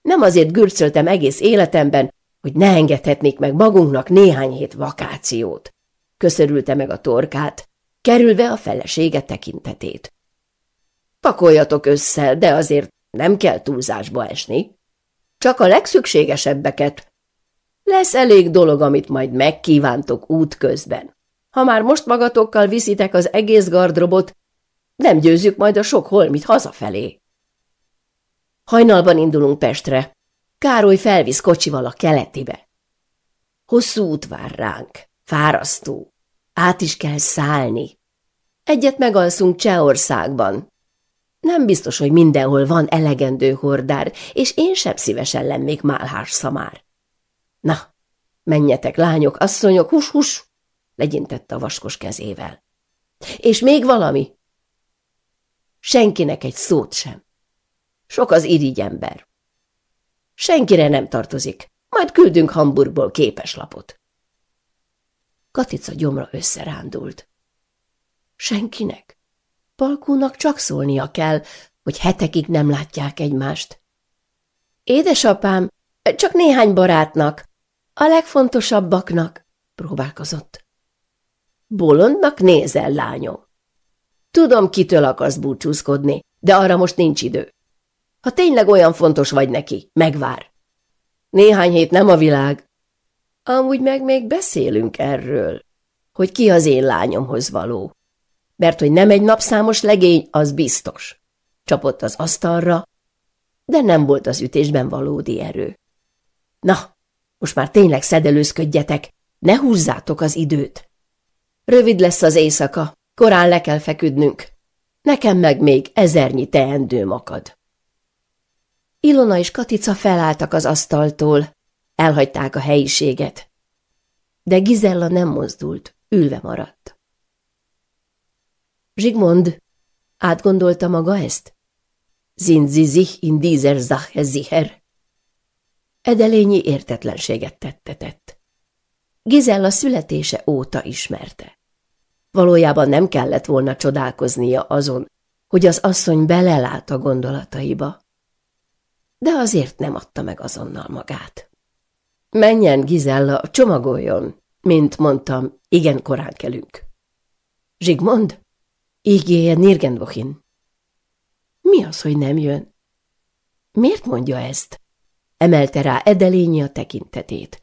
Nem azért gürcöltem egész életemben, hogy ne engedhetnék meg magunknak néhány hét vakációt köszörülte meg a torkát, kerülve a felesége tekintetét. Pakoljatok össze, de azért nem kell túlzásba esni. Csak a legszükségesebbeket. Lesz elég dolog, amit majd megkívántok út közben. Ha már most magatokkal viszitek az egész gardrobot, nem győzzük majd a sok holmit hazafelé. Hajnalban indulunk Pestre. Károly felvisz kocsival a keletibe. Hosszú út vár ránk. Fárasztó. Át is kell szállni. Egyet megalszunk Csehországban. Nem biztos, hogy mindenhol van elegendő hordár, és én sem szívesen lennék málhás szamár. Na, menjetek, lányok, asszonyok, hus-hus! legyintette a vaskos kezével. És még valami? Senkinek egy szót sem. Sok az irigy ember. Senkire nem tartozik, majd küldünk Hamburgból képeslapot. Katica gyomra összerándult. Senkinek? Palkónak csak szólnia kell, hogy hetekig nem látják egymást. Édesapám, csak néhány barátnak, a legfontosabbaknak, próbálkozott. Bolondnak nézel, lányom. Tudom, kitől akarsz búcsúzkodni, de arra most nincs idő. Ha tényleg olyan fontos vagy neki, megvár. Néhány hét nem a világ, Amúgy meg még beszélünk erről, hogy ki az én lányomhoz való. Mert hogy nem egy napszámos legény, az biztos. Csapott az asztalra, de nem volt az ütésben valódi erő. Na, most már tényleg szedelőzködjetek, ne húzzátok az időt. Rövid lesz az éjszaka, korán le kell feküdnünk. Nekem meg még ezernyi teendőm akad. Ilona és Katica felálltak az asztaltól, Elhagyták a helyiséget. De Gizella nem mozdult, ülve maradt. Zsigmond, átgondolta maga ezt? Sind in dieser Sache sicher? Edelényi értetlenséget tettetett. Gizella születése óta ismerte. Valójában nem kellett volna csodálkoznia azon, hogy az asszony belelát a gondolataiba, de azért nem adta meg azonnal magát. Menjen, Gizella, csomagoljon. Mint mondtam, igen korán kelünk. Zsigmond? Ígéje Nirgenvohin. Mi az, hogy nem jön? Miért mondja ezt? Emelte rá Edelényi a tekintetét.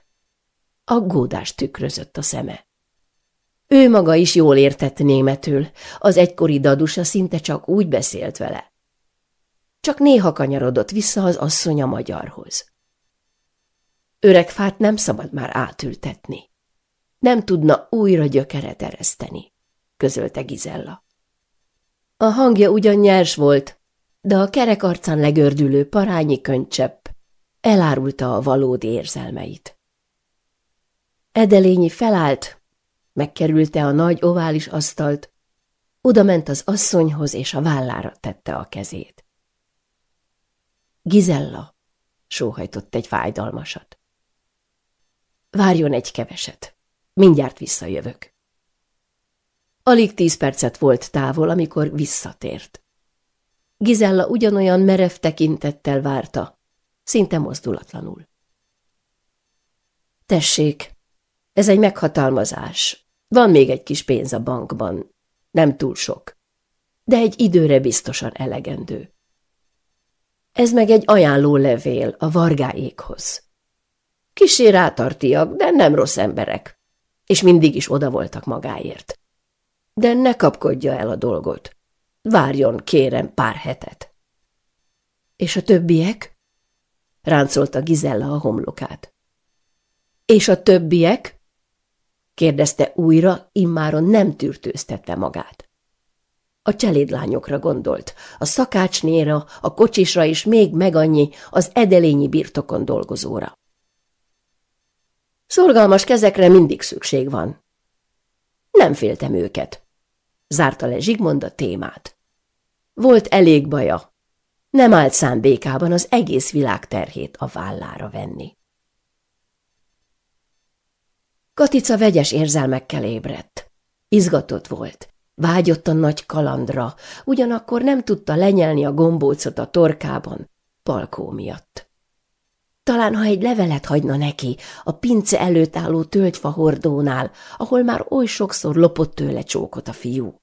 Aggódás tükrözött a szeme. Ő maga is jól értett németül, az egykori dadusa szinte csak úgy beszélt vele. Csak néha kanyarodott vissza az asszony a magyarhoz. Öregfát nem szabad már átültetni. Nem tudna újra gyökeret ereszteni, közölte Gizella. A hangja ugyan nyers volt, de a kerek arcán legördülő parányi könycsepp elárulta a valódi érzelmeit. Edelényi felállt, megkerülte a nagy ovális asztalt, oda ment az asszonyhoz és a vállára tette a kezét. Gizella, sóhajtott egy fájdalmasat. Várjon egy keveset. Mindjárt visszajövök. Alig tíz percet volt távol, amikor visszatért. Gizella ugyanolyan merev tekintettel várta, szinte mozdulatlanul. Tessék, ez egy meghatalmazás. Van még egy kis pénz a bankban, nem túl sok, de egy időre biztosan elegendő. Ez meg egy ajánlólevél a vargáékhoz. Kisé rátartiak, de nem rossz emberek, és mindig is oda voltak magáért. De ne kapkodja el a dolgot. Várjon, kérem, pár hetet. És a többiek? Ráncolta Gizella a homlokát. És a többiek? kérdezte újra, immáron nem tűrtőztette magát. A cselédlányokra gondolt, a szakácsnéra, a kocsisra és még megannyi az edelényi birtokon dolgozóra. Szorgalmas kezekre mindig szükség van. Nem féltem őket. Zárta le Zsigmond a témát. Volt elég baja. Nem állt szándékában az egész világ terhét a vállára venni. Katica vegyes érzelmekkel ébredt. Izgatott volt. Vágyott a nagy kalandra, ugyanakkor nem tudta lenyelni a gombócot a torkában, palkó miatt. Talán, ha egy levelet hagyna neki, a pince előtt álló tölgyfa hordónál, ahol már oly sokszor lopott tőle csókot a fiú.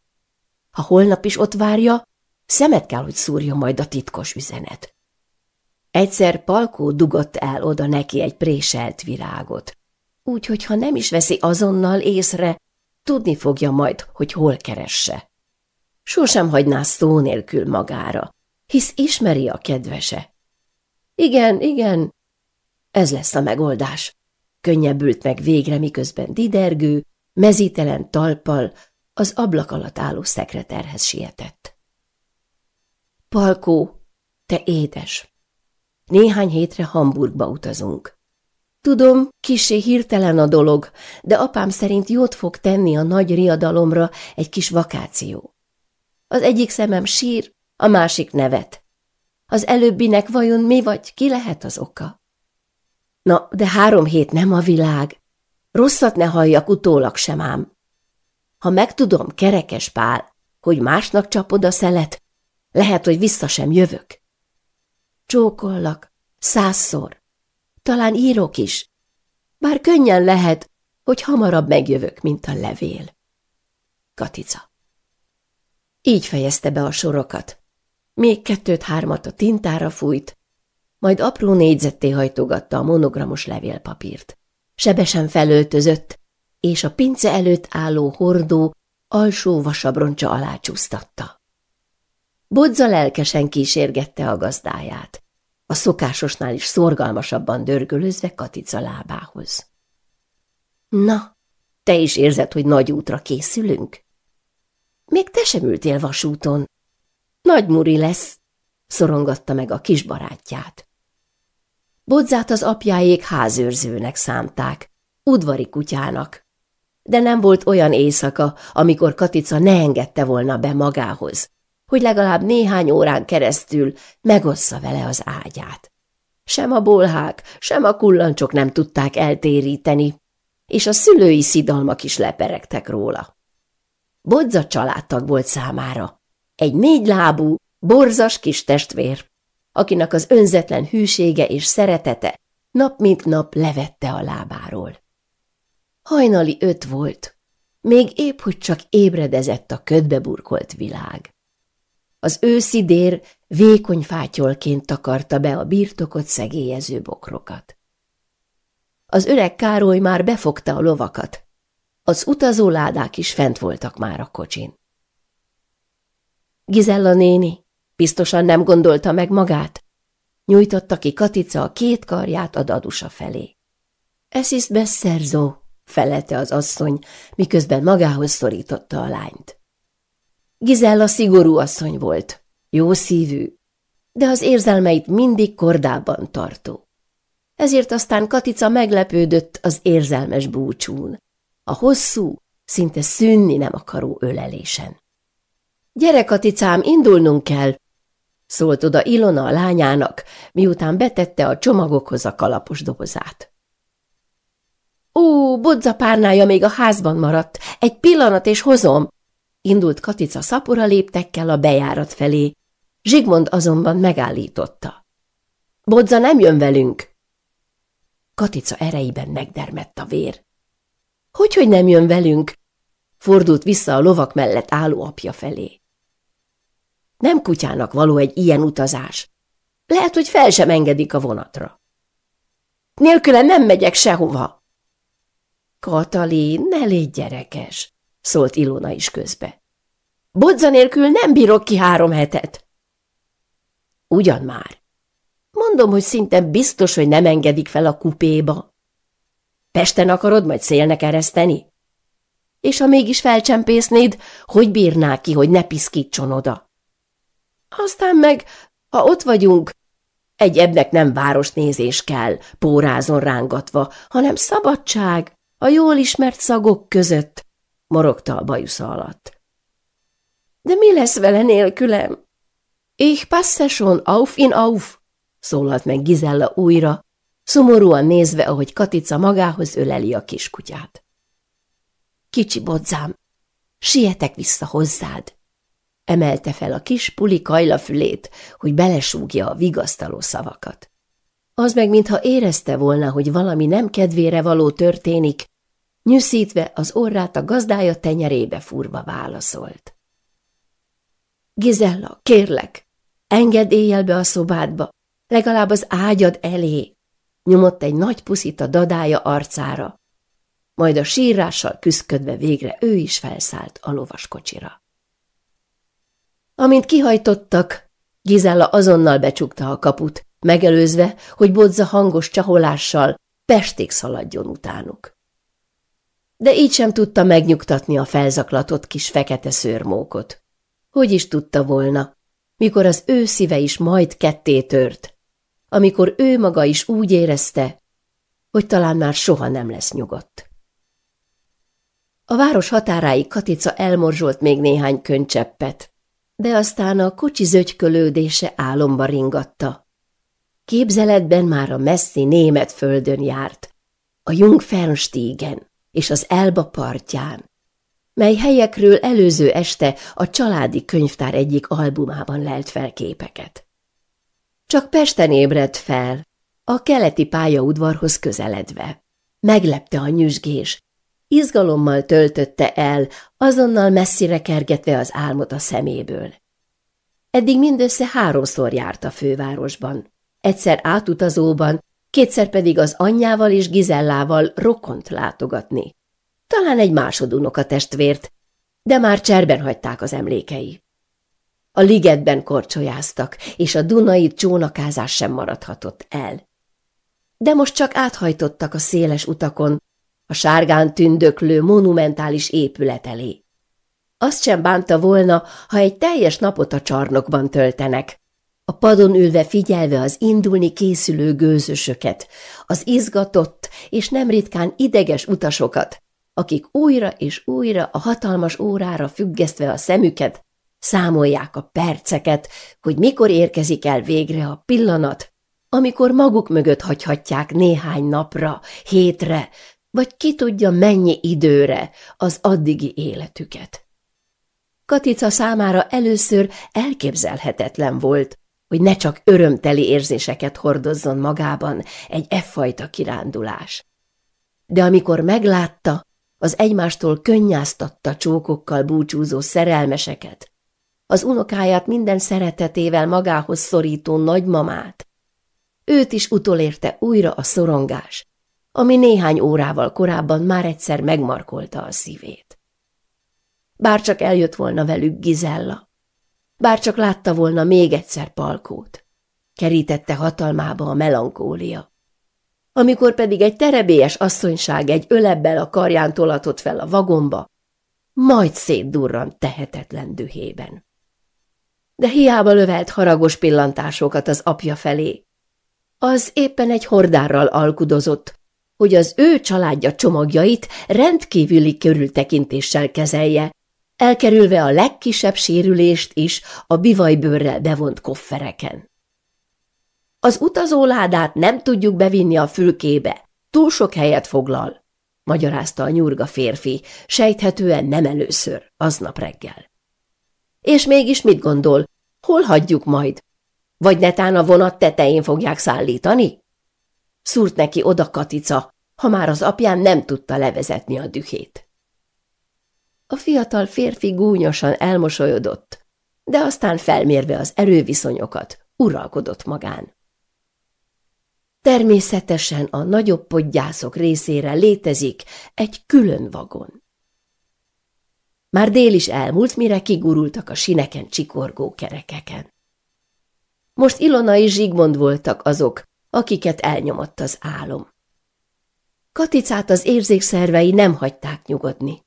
Ha holnap is ott várja, szemet kell, hogy szúrja majd a titkos üzenet. Egyszer Palkó dugott el oda neki egy préselt virágot. Úgyhogy, ha nem is veszi azonnal észre, tudni fogja majd, hogy hol keresse. Sosem hagyná szó nélkül magára, hisz ismeri a kedvese. Igen, igen, ez lesz a megoldás. Könnyebbült meg végre, miközben didergő, mezítelen talpal az ablak alatt álló szekreterhez sietett. Palkó, te édes! Néhány hétre Hamburgba utazunk. Tudom, kisé hirtelen a dolog, de apám szerint jót fog tenni a nagy riadalomra egy kis vakáció. Az egyik szemem sír, a másik nevet. Az előbbinek vajon mi vagy, ki lehet az oka? Na, de három hét nem a világ. Rosszat ne halljak utólag sem ám. Ha megtudom, kerekes pál, hogy másnak csapod a szelet, lehet, hogy vissza sem jövök. Csókollak, százszor. Talán írok is. Bár könnyen lehet, hogy hamarabb megjövök, mint a levél. Katica. Így fejezte be a sorokat. Még kettőt-hármat a tintára fújt, majd apró négyzetté hajtogatta a monogramos levélpapírt. Sebesen felöltözött, és a pince előtt álló hordó alsó vasabroncsa alá csúsztatta. Bodza lelkesen kísérgette a gazdáját, a szokásosnál is szorgalmasabban dörgölözve Katica lábához. – Na, te is érzed, hogy nagy útra készülünk? – Még te sem ültél vasúton. – Nagy muri lesz, szorongatta meg a kis barátját. Bodzát az apjáék házőrzőnek számták, udvari kutyának. De nem volt olyan éjszaka, amikor Katica ne engedte volna be magához, hogy legalább néhány órán keresztül megossza vele az ágyát. Sem a bolhák, sem a kullancsok nem tudták eltéríteni, és a szülői szidalmak is leperegtek róla. Bodza családtag volt számára. Egy négylábú, borzas kis testvér, akinek az önzetlen hűsége és szeretete nap mint nap levette a lábáról. Hajnali öt volt, még épp, hogy csak ébredezett a ködbe burkolt világ. Az őszi dér vékony fátyolként takarta be a birtokot szegélyező bokrokat. Az öreg Károly már befogta a lovakat, az utazó ládák is fent voltak már a kocsin. Gizella néni, Biztosan nem gondolta meg magát. Nyújtotta ki Katica a két karját a dadusa felé. is beszerzó, felelte az asszony, miközben magához szorította a lányt. Gizella szigorú asszony volt, jó szívű, de az érzelmeit mindig kordában tartó. Ezért aztán Katica meglepődött az érzelmes búcsún, a hosszú, szinte szűnni nem akaró ölelésen. – Gyere, Katicám, indulnunk kell! szólt oda Ilona a lányának, miután betette a csomagokhoz a kalapos dobozát. Ó, bodza párnája még a házban maradt, egy pillanat és hozom! Indult Katica szapora léptekkel a bejárat felé. Zsigmond azonban megállította. Bodza nem jön velünk! Katica ereiben megdermett a vér. Hogyhogy hogy nem jön velünk? Fordult vissza a lovak mellett álló apja felé. Nem kutyának való egy ilyen utazás. Lehet, hogy fel sem engedik a vonatra. Nélküle nem megyek sehova. Katalin, ne légy gyerekes, szólt Ilona is közbe. Bodza nélkül nem bírok ki három hetet. Ugyan már. Mondom, hogy szinte biztos, hogy nem engedik fel a kupéba. Pesten akarod majd szélnek ereszteni? És ha mégis felcsempésznéd, hogy bírná ki, hogy ne piszkítson oda? Aztán meg, ha ott vagyunk, egy ebnek nem városnézés kell, pórázon rángatva, hanem szabadság a jól ismert szagok között, morogta a bajusza alatt. De mi lesz vele nélkülem? Ich passe schon auf in auf, szólalt meg Gizella újra, szomorúan nézve, ahogy Katica magához öleli a kiskutyát. Kicsi bodzám, sietek vissza hozzád, emelte fel a kis puli kajlafülét, hogy belesúgja a vigasztaló szavakat. Az meg mintha érezte volna, hogy valami nem kedvére való történik, nyűszítve az orrát a gazdája tenyerébe furva válaszolt. Gizella, kérlek, engedd éjjel be a szobádba, legalább az ágyad elé, nyomott egy nagy puszit a dadája arcára, majd a sírással küszködve végre ő is felszállt a lovaskocsira. Amint kihajtottak, Gizella azonnal becsukta a kaput, megelőzve, hogy bodza hangos csaholással Pestig szaladjon utánuk. De így sem tudta megnyugtatni a felzaklatott kis fekete szőrmókot. Hogy is tudta volna, mikor az ő szíve is majd ketté tört, amikor ő maga is úgy érezte, hogy talán már soha nem lesz nyugodt. A város határáig Katica elmorzsolt még néhány könycseppet, de aztán a kocsi zögykölődése álomba ringatta. Képzeletben már a messzi német földön járt, a Jungfernstígen és az Elba partján, mely helyekről előző este a családi könyvtár egyik albumában lelt fel képeket. Csak Pesten ébredt fel, a keleti pályaudvarhoz közeledve. Meglepte a nyüzsgés, Izgalommal töltötte el, azonnal messzire kergetve az álmot a szeméből. Eddig mindössze háromszor járt a fővárosban. Egyszer átutazóban, kétszer pedig az anyjával és Gizellával rokont látogatni. Talán egy a testvért, de már cserben hagyták az emlékei. A ligetben korcsolyáztak, és a dunai csónakázás sem maradhatott el. De most csak áthajtottak a széles utakon, a sárgán tündöklő monumentális épület elé. Azt sem bánta volna, ha egy teljes napot a csarnokban töltenek, a padon ülve figyelve az indulni készülő gőzösöket, az izgatott és nem ritkán ideges utasokat, akik újra és újra a hatalmas órára függesztve a szemüket, számolják a perceket, hogy mikor érkezik el végre a pillanat, amikor maguk mögött hagyhatják néhány napra, hétre, vagy ki tudja mennyi időre az addigi életüket. Katica számára először elképzelhetetlen volt, hogy ne csak örömteli érzéseket hordozzon magában egy effajta kirándulás. De amikor meglátta az egymástól könnyáztatta csókokkal búcsúzó szerelmeseket, az unokáját minden szeretetével magához szorító nagymamát, őt is utolérte újra a szorongás, ami néhány órával korábban már egyszer megmarkolta a szívét. Bár csak eljött volna velük Gizella, csak látta volna még egyszer Palkót. Kerítette hatalmába a melankólia. Amikor pedig egy terebélyes asszonyság egy ölebbel a karján tolatott fel a vagomba, majd szétdurrant tehetetlen dühében. De hiába lövelt haragos pillantásokat az apja felé. Az éppen egy hordárral alkudozott, hogy az ő családja csomagjait rendkívüli körültekintéssel kezelje, elkerülve a legkisebb sérülést is a bivajbőrrel bevont koffereken. Az utazóládát nem tudjuk bevinni a fülkébe, túl sok helyet foglal, magyarázta a nyurga férfi, sejthetően nem először, aznap reggel. És mégis mit gondol, hol hagyjuk majd? Vagy netán a vonat tetején fogják szállítani? szúrt neki oda Katica, ha már az apján nem tudta levezetni a dühét. A fiatal férfi gúnyosan elmosolyodott, de aztán felmérve az erőviszonyokat, uralkodott magán. Természetesen a nagyobb podgyászok részére létezik egy külön vagon. Már dél is elmúlt, mire kigurultak a sineken csikorgó kerekeken. Most Ilona és Zsigmond voltak azok, akiket elnyomott az álom. Katicát az érzékszervei nem hagyták nyugodni.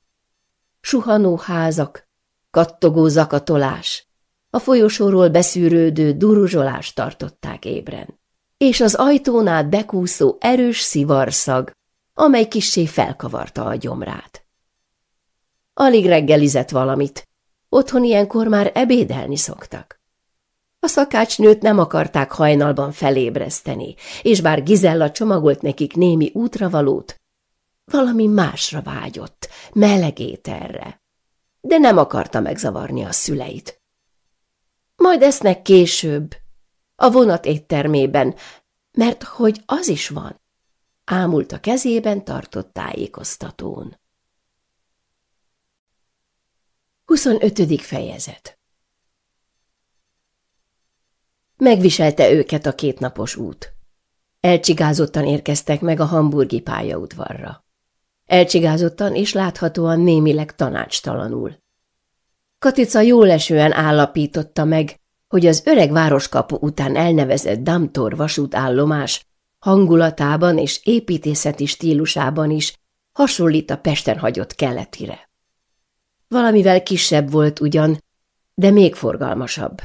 Suhanó házak, kattogó zakatolás, a folyosóról beszűrődő duruzsolás tartották ébren, és az ajtón át bekúszó erős szivarszag, amely kissé felkavarta a gyomrát. Alig reggelizett valamit, otthon ilyenkor már ebédelni szoktak. A szakácsnőt nem akarták hajnalban felébreszteni, és bár Gizella csomagolt nekik némi útravalót, valami másra vágyott, melegét erre. De nem akarta megzavarni a szüleit. Majd esznek később, a vonat éttermében, mert hogy az is van. Ámult a kezében tartott tájékoztatón. 25. fejezet Megviselte őket a kétnapos út. Elcsigázottan érkeztek meg a hamburgi pályaudvarra. Elcsigázottan és láthatóan némileg tanácstalanul. Katica jólesően állapította meg, hogy az öreg városkapu után elnevezett Damtor vasútállomás hangulatában és építészeti stílusában is hasonlít a Pesten hagyott keletire. Valamivel kisebb volt ugyan, de még forgalmasabb.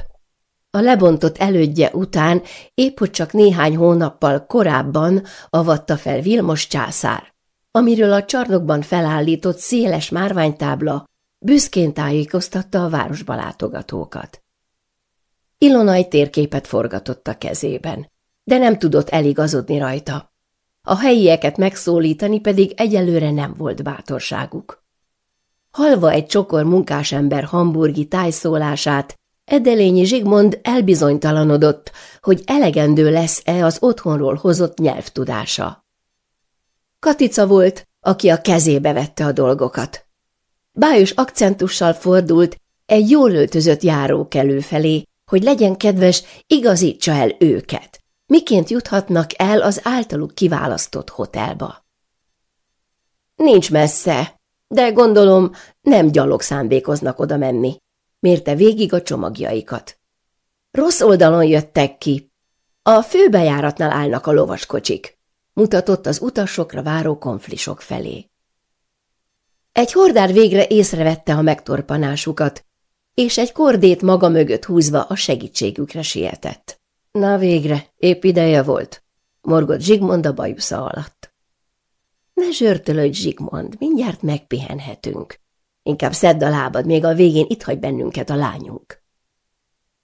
A lebontott elődje után épp hogy csak néhány hónappal korábban avatta fel Vilmos császár, amiről a csarnokban felállított széles márványtábla büszkén tájékoztatta a városba látogatókat. Ilona egy térképet forgatott a kezében, de nem tudott eligazodni rajta. A helyieket megszólítani pedig egyelőre nem volt bátorságuk. Halva egy csokor munkásember hamburgi tájszólását, Edelényi Zsigmond elbizonytalanodott, hogy elegendő lesz-e az otthonról hozott nyelvtudása. Katica volt, aki a kezébe vette a dolgokat. Bájos akcentussal fordult egy jól öltözött járókelő felé, hogy legyen kedves, igazítsa el őket. Miként juthatnak el az általuk kiválasztott hotelba? Nincs messze, de gondolom nem gyalog szándékoznak oda menni, mérte végig a csomagjaikat. Rossz oldalon jöttek ki. A főbejáratnál állnak a lovaskocsik, mutatott az utasokra váró konflisok felé. Egy hordár végre észrevette a megtorpanásukat, és egy kordét maga mögött húzva a segítségükre sietett. Na végre, épp ideje volt, morgott Zsigmond a bajusza alatt. Ne zsörtölődj, Zsigmond, mindjárt megpihenhetünk, Inkább szedd a lábad, még a végén itt hagy bennünket a lányunk.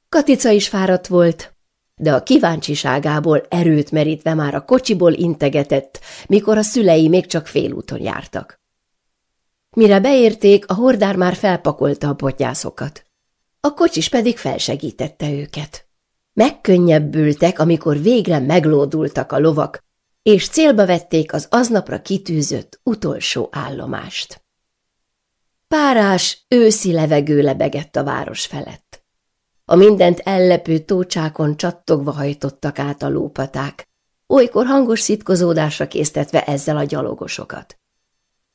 Katica is fáradt volt, de a kíváncsiságából erőt merítve már a kocsiból integetett, mikor a szülei még csak félúton jártak. Mire beérték, a hordár már felpakolta a potyászokat. A kocsis pedig felsegítette őket. Megkönnyebbültek, amikor végre meglódultak a lovak, és célba vették az aznapra kitűzött utolsó állomást. Párás, őszi levegő lebegett a város felett. A mindent ellepő tócsákon csattogva hajtottak át a lópaták, olykor hangos szitkozódásra késztetve ezzel a gyalogosokat.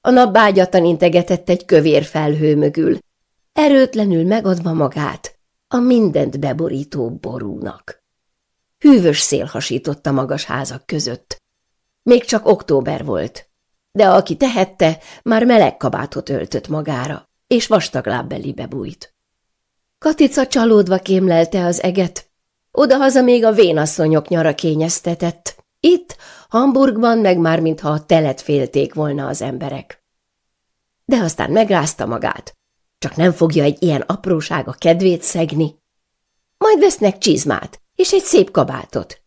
A nap bágyatan integetett egy kövér felhő mögül, erőtlenül megadva magát a mindent beborító borúnak. Hűvös szél hasított a magas házak között. Még csak október volt, de aki tehette, már meleg kabátot öltött magára, és vastag lábbelibe bújt. Katica csalódva kémlelte az eget. Odahaza még a vénasszonyok nyara kényeztetett. Itt, Hamburgban meg már mintha a telet félték volna az emberek. De aztán megrázta magát. Csak nem fogja egy ilyen apróság a kedvét szegni. Majd vesznek csizmát és egy szép kabátot.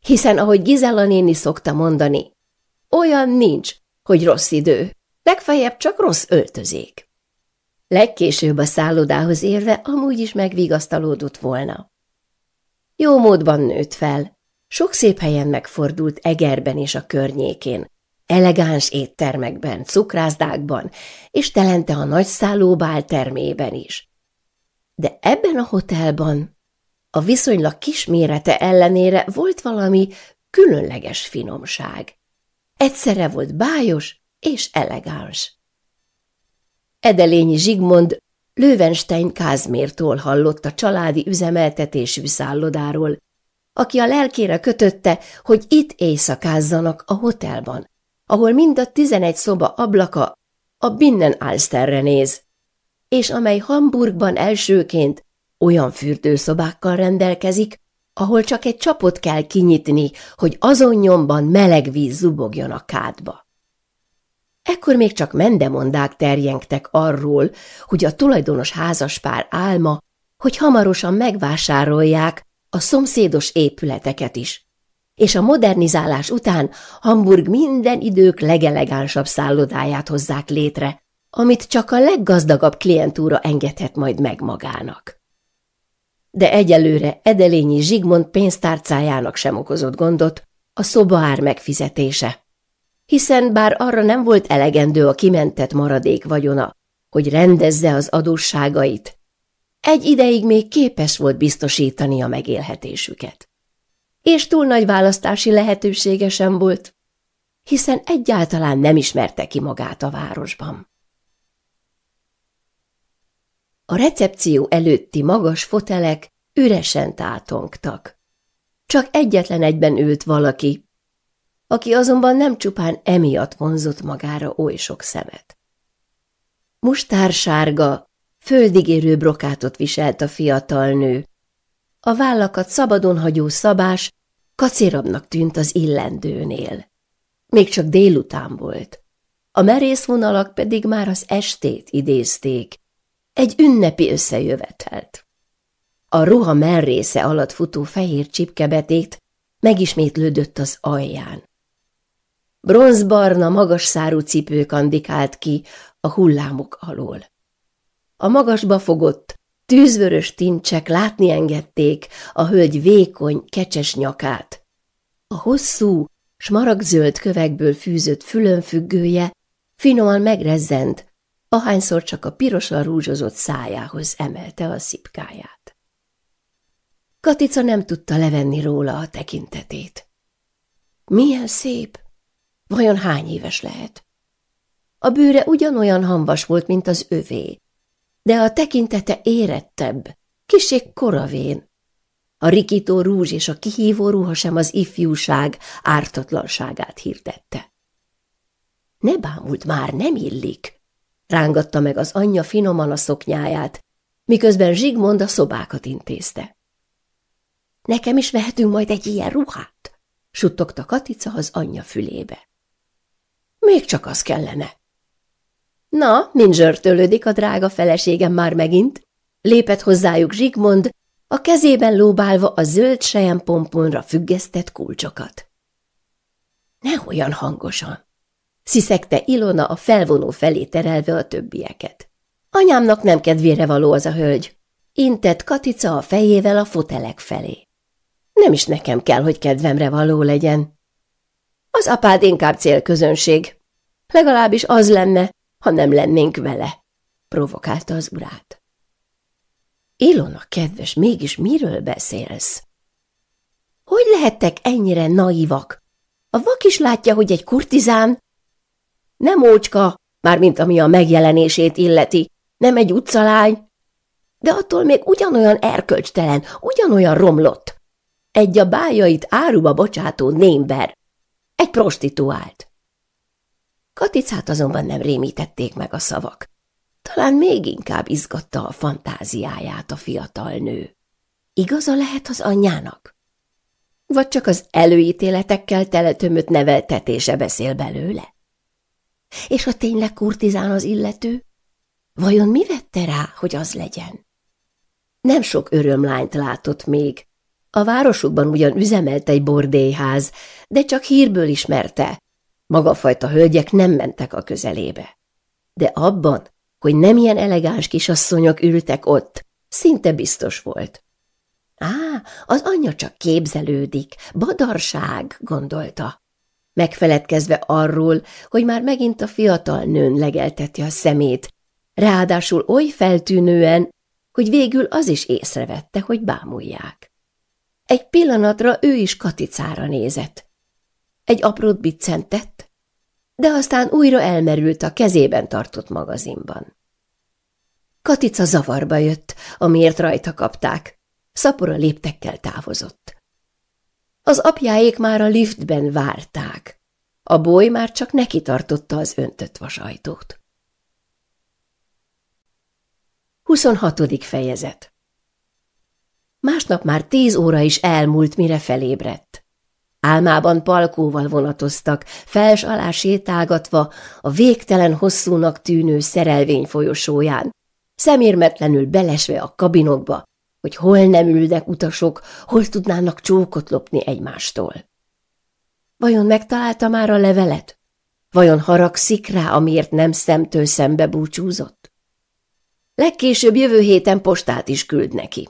Hiszen, ahogy Gizella néni szokta mondani, olyan nincs, hogy rossz idő, legfeljebb csak rossz öltözék. Legkésőbb a szállodához érve amúgy is megvigasztalódott volna. Jó módban nőtt fel, sok szép helyen megfordult Egerben és a környékén, elegáns éttermekben, cukrászdákban, és telente a nagy szállóbál termében is. De ebben a hotelban a viszonylag kis mérete ellenére volt valami különleges finomság. Egyszerre volt bájos és elegáns. Edelényi Zsigmond Löwenstein Kázmértól hallott a családi üzemeltetésű szállodáról, aki a lelkére kötötte, hogy itt éjszakázzanak a hotelban, ahol mind a tizenegy szoba ablaka a Binnen Alsterre néz, és amely Hamburgban elsőként olyan fürdőszobákkal rendelkezik, ahol csak egy csapot kell kinyitni, hogy azon nyomban meleg víz zubogjon a kádba. Ekkor még csak mendemondák terjengtek arról, hogy a tulajdonos házaspár álma, hogy hamarosan megvásárolják a szomszédos épületeket is, és a modernizálás után Hamburg minden idők legelegánsabb szállodáját hozzák létre, amit csak a leggazdagabb klientúra engedhet majd meg magának de egyelőre Edelényi Zsigmond pénztárcájának sem okozott gondot a szobaár megfizetése. Hiszen bár arra nem volt elegendő a kimentett maradék vagyona, hogy rendezze az adósságait, egy ideig még képes volt biztosítani a megélhetésüket. És túl nagy választási lehetősége sem volt, hiszen egyáltalán nem ismerte ki magát a városban. A recepció előtti magas fotelek üresen tátongtak. Csak egyetlen egyben ült valaki, aki azonban nem csupán emiatt vonzott magára oly sok szemet. Mustársárga, földigérő brokátot viselt a fiatal nő. A vállakat szabadon hagyó szabás kacérabnak tűnt az illendőnél. Még csak délután volt. A merész vonalak pedig már az estét idézték, egy ünnepi összejövetelt. A ruha merrésze alatt futó fehér csipkebetét megismétlődött az alján. Bronzbarna magas szárú cipő kandikált ki a hullámok alól. A magasba fogott, tűzvörös tincsek látni engedték a hölgy vékony, kecses nyakát. A hosszú, smaragdzöld kövekből fűzött fülönfüggője finoman megrezzent ahányszor csak a pirosan rúzsozott szájához emelte a szipkáját. Katica nem tudta levenni róla a tekintetét. Milyen szép! Vajon hány éves lehet? A bőre ugyanolyan hamvas volt, mint az övé, de a tekintete érettebb, kiség koravén. A rikító rúzs és a kihívó ruha sem az ifjúság ártatlanságát hirdette. Ne bámult már, nem illik, rángatta meg az anyja finoman a szoknyáját, miközben Zsigmond a szobákat intézte. Nekem is vehetünk majd egy ilyen ruhát? suttogta Katica az anyja fülébe. Még csak az kellene. Na, mind zsörtölődik a drága feleségem már megint, lépett hozzájuk Zsigmond, a kezében lóbálva a zöld pomponra függesztett kulcsokat. Ne olyan hangosan, sziszegte Ilona a felvonó felé terelve a többieket. Anyámnak nem kedvére való az a hölgy. Intett Katica a fejével a fotelek felé. Nem is nekem kell, hogy kedvemre való legyen. Az apád inkább célközönség. Legalábbis az lenne, ha nem lennénk vele, provokálta az urát. Ilona, kedves, mégis miről beszélsz? Hogy lehettek ennyire naivak? A vak is látja, hogy egy kurtizán nem ócska, mármint ami a megjelenését illeti, nem egy utcalány, de attól még ugyanolyan erkölcstelen, ugyanolyan romlott. Egy a bájait áruba bocsátó némber, egy prostituált. Katicát azonban nem rémítették meg a szavak. Talán még inkább izgatta a fantáziáját a fiatal nő. Igaza lehet az anyjának? Vagy csak az előítéletekkel teletömött neveltetése beszél belőle? És ha tényleg kurtizán az illető, vajon mi vette rá, hogy az legyen? Nem sok örömlányt látott még. A városukban ugyan üzemelt egy bordélyház, de csak hírből ismerte. Magafajta hölgyek nem mentek a közelébe. De abban, hogy nem ilyen elegáns kisasszonyok ültek ott, szinte biztos volt. Á, az anyja csak képzelődik, badarság, gondolta megfeledkezve arról, hogy már megint a fiatal nőn legelteti a szemét, ráadásul oly feltűnően, hogy végül az is észrevette, hogy bámulják. Egy pillanatra ő is Katicára nézett. Egy aprót biccentett, de aztán újra elmerült a kezében tartott magazinban. Katica zavarba jött, amiért rajta kapták. Szapora léptekkel távozott. Az apjáék már a liftben várták. A boly már csak neki tartotta az öntött vasajtót. 26. fejezet Másnap már tíz óra is elmúlt, mire felébredt. Álmában palkóval vonatoztak, fels alá sétálgatva a végtelen hosszúnak tűnő szerelvény folyosóján, szemérmetlenül belesve a kabinokba, hogy hol nem ülnek utasok, hol tudnának csókot lopni egymástól. Vajon megtalálta már a levelet? Vajon haragszik rá, amiért nem szemtől szembe búcsúzott? Legkésőbb jövő héten postát is küld neki.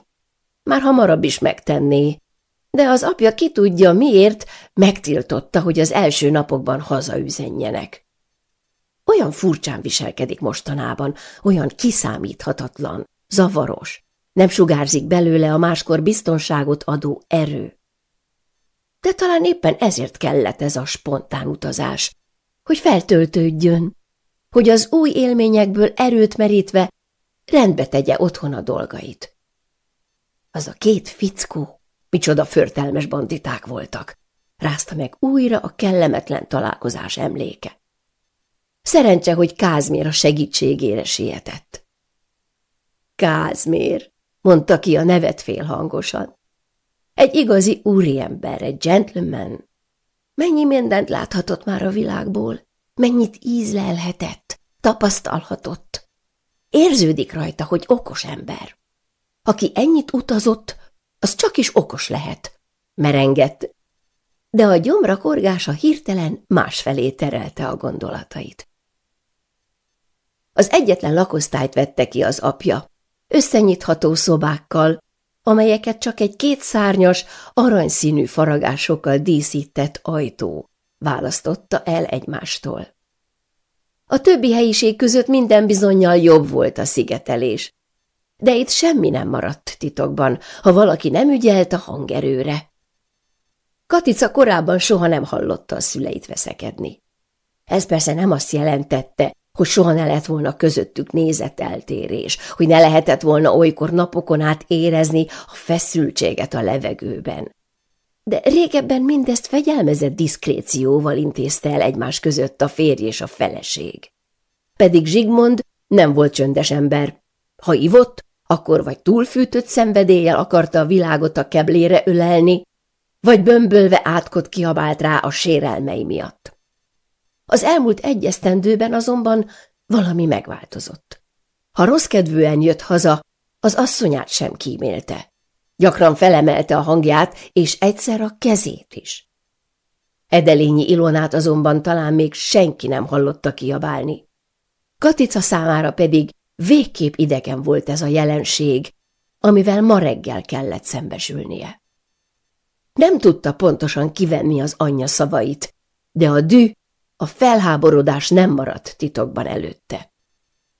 Már hamarabb is megtenné, de az apja ki tudja miért, megtiltotta, hogy az első napokban hazaüzenjenek. Olyan furcsán viselkedik mostanában, olyan kiszámíthatatlan, zavaros nem sugárzik belőle a máskor biztonságot adó erő. De talán éppen ezért kellett ez a spontán utazás, hogy feltöltődjön, hogy az új élményekből erőt merítve rendbe tegye otthon a dolgait. Az a két fickó, micsoda förtelmes banditák voltak, rázta meg újra a kellemetlen találkozás emléke. Szerencse, hogy Kázmér a segítségére sietett. Kázmér, mondta ki a nevet félhangosan. Egy igazi úriember, egy gentleman. Mennyi mindent láthatott már a világból, mennyit ízlelhetett, tapasztalhatott. Érződik rajta, hogy okos ember. Aki ennyit utazott, az csak is okos lehet, merengett, de a gyomra korgása hirtelen másfelé terelte a gondolatait. Az egyetlen lakosztályt vette ki az apja, összenyitható szobákkal, amelyeket csak egy kétszárnyas, aranyszínű faragásokkal díszített ajtó választotta el egymástól. A többi helyiség között minden bizonyal jobb volt a szigetelés, de itt semmi nem maradt titokban, ha valaki nem ügyelt a hangerőre. Katica korábban soha nem hallotta a szüleit veszekedni. Ez persze nem azt jelentette, hogy soha ne lett volna közöttük nézeteltérés, hogy ne lehetett volna olykor napokon át érezni a feszültséget a levegőben. De régebben mindezt fegyelmezett diszkrécióval intézte el egymás között a férj és a feleség. Pedig Zsigmond nem volt csöndes ember. Ha ivott, akkor vagy túlfűtött szenvedéllyel akarta a világot a keblére ölelni, vagy bömbölve átkot kiabált rá a sérelmei miatt. Az elmúlt egy esztendőben azonban valami megváltozott. Ha rossz kedvűen jött haza, az asszonyát sem kímélte. Gyakran felemelte a hangját, és egyszer a kezét is. Edelényi Ilonát azonban talán még senki nem hallotta kiabálni. Katica számára pedig végképp idegen volt ez a jelenség, amivel ma reggel kellett szembesülnie. Nem tudta pontosan kivenni az anyja szavait, de a düh a felháborodás nem maradt titokban előtte.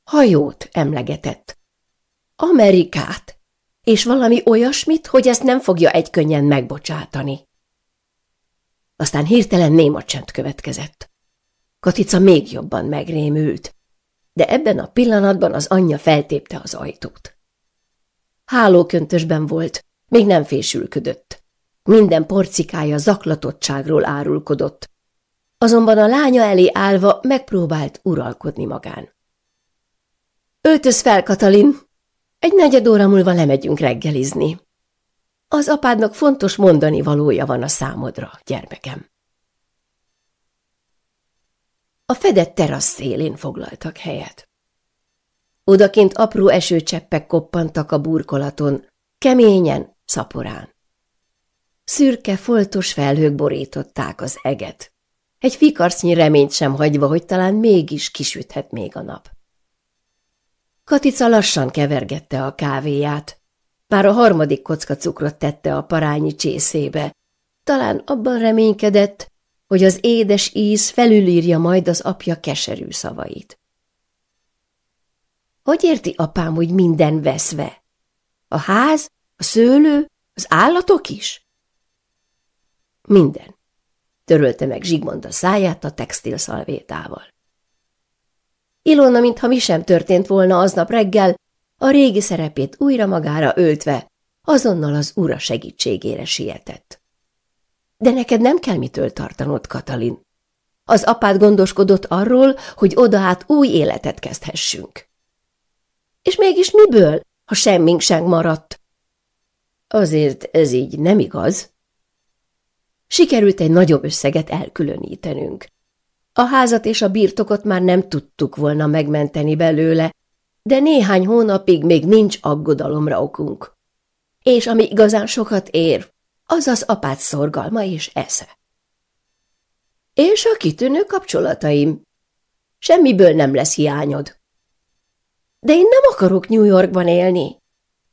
Hajót emlegetett. Amerikát! És valami olyasmit, hogy ezt nem fogja egykönnyen megbocsátani. Aztán hirtelen néma csend következett. Katica még jobban megrémült, de ebben a pillanatban az anyja feltépte az ajtót. Hálóköntösben volt, még nem fésülködött. Minden porcikája zaklatottságról árulkodott, azonban a lánya elé állva megpróbált uralkodni magán. Öltöz fel, Katalin! Egy negyed óra múlva lemegyünk reggelizni. Az apádnak fontos mondani valója van a számodra, gyermekem. A fedett terasz szélén foglaltak helyet. Odakint apró esőcseppek koppantak a burkolaton, keményen, szaporán. Szürke, foltos felhők borították az eget egy fikarsznyi reményt sem hagyva, hogy talán mégis kisüthet még a nap. Katica lassan kevergette a kávéját. Már a harmadik kocka cukrot tette a parányi csészébe. Talán abban reménykedett, hogy az édes íz felülírja majd az apja keserű szavait. Hogy érti apám, hogy minden veszve? A ház, a szőlő, az állatok is? Minden törölte meg Zsigmond a száját a szalvétával. Ilona, mintha mi sem történt volna aznap reggel, a régi szerepét újra magára öltve, azonnal az ura segítségére sietett. De neked nem kell mitől tartanod, Katalin. Az apád gondoskodott arról, hogy odaát új életet kezdhessünk. És mégis miből, ha semmink sem maradt? Azért ez így nem igaz, sikerült egy nagyobb összeget elkülönítenünk. A házat és a birtokot már nem tudtuk volna megmenteni belőle, de néhány hónapig még nincs aggodalomra okunk. És ami igazán sokat ér, az az apád szorgalma és esze. És a kitűnő kapcsolataim. Semmiből nem lesz hiányod. De én nem akarok New Yorkban élni,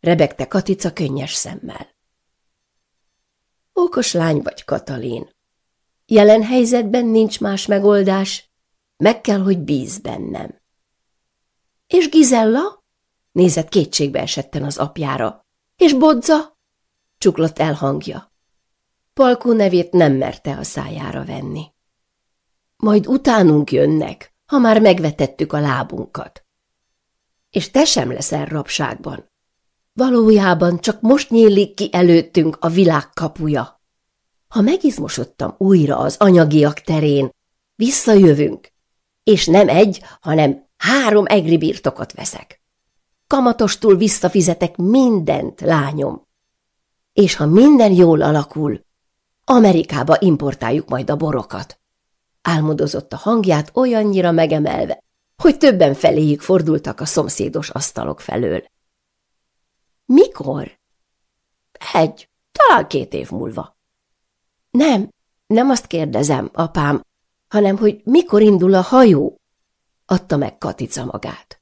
rebegte Katica könnyes szemmel. Okos lány vagy, Katalin. Jelen helyzetben nincs más megoldás, meg kell, hogy bíz bennem. És Gizella? Nézett kétségbe esetten az apjára. És Bodza? Csuklott el hangja. Palkó nevét nem merte a szájára venni. Majd utánunk jönnek, ha már megvetettük a lábunkat. És te sem leszel rabságban. Valójában csak most nyílik ki előttünk a világ kapuja. Ha megizmosodtam újra az anyagiak terén, visszajövünk, és nem egy, hanem három egri birtokot veszek. Kamatostul visszafizetek mindent, lányom. És ha minden jól alakul, Amerikába importáljuk majd a borokat. Álmodozott a hangját olyannyira megemelve, hogy többen feléjük fordultak a szomszédos asztalok felől. Mikor? Egy, talán két év múlva. Nem, nem azt kérdezem, apám, hanem hogy mikor indul a hajó, adta meg Katica magát.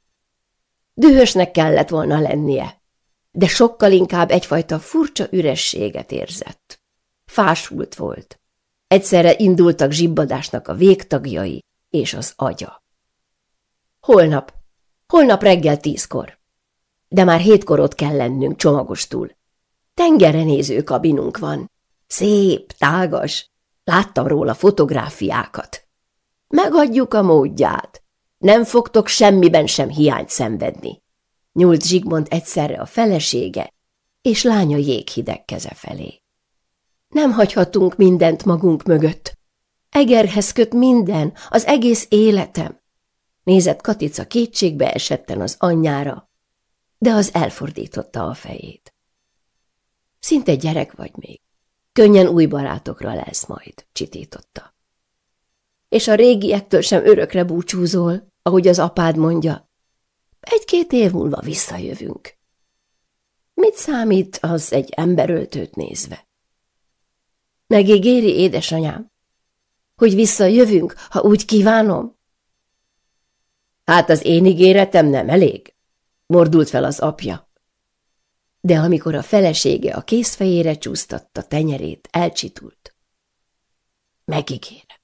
Dühösnek kellett volna lennie, de sokkal inkább egyfajta furcsa ürességet érzett. Fásult volt. Egyszerre indultak zsibbadásnak a végtagjai és az agya. Holnap. Holnap reggel tízkor de már hétkor ott kell lennünk csomagostul. Tengere néző kabinunk van. Szép, tágas. Láttam róla fotográfiákat. Megadjuk a módját. Nem fogtok semmiben sem hiányt szenvedni. Nyúlt Zsigmond egyszerre a felesége és lánya jéghideg keze felé. Nem hagyhatunk mindent magunk mögött. Egerhez köt minden, az egész életem. Nézett Katica kétségbe esetten az anyjára, de az elfordította a fejét. Szinte gyerek vagy még. Könnyen új barátokra lesz majd, csitította. És a régiektől sem örökre búcsúzol, ahogy az apád mondja. Egy-két év múlva visszajövünk. Mit számít az egy emberöltőt nézve? Megígéri, édesanyám, hogy visszajövünk, ha úgy kívánom? Hát az én ígéretem nem elég, mordult fel az apja. De amikor a felesége a készfejére csúsztatta tenyerét, elcsitult. Megígérem.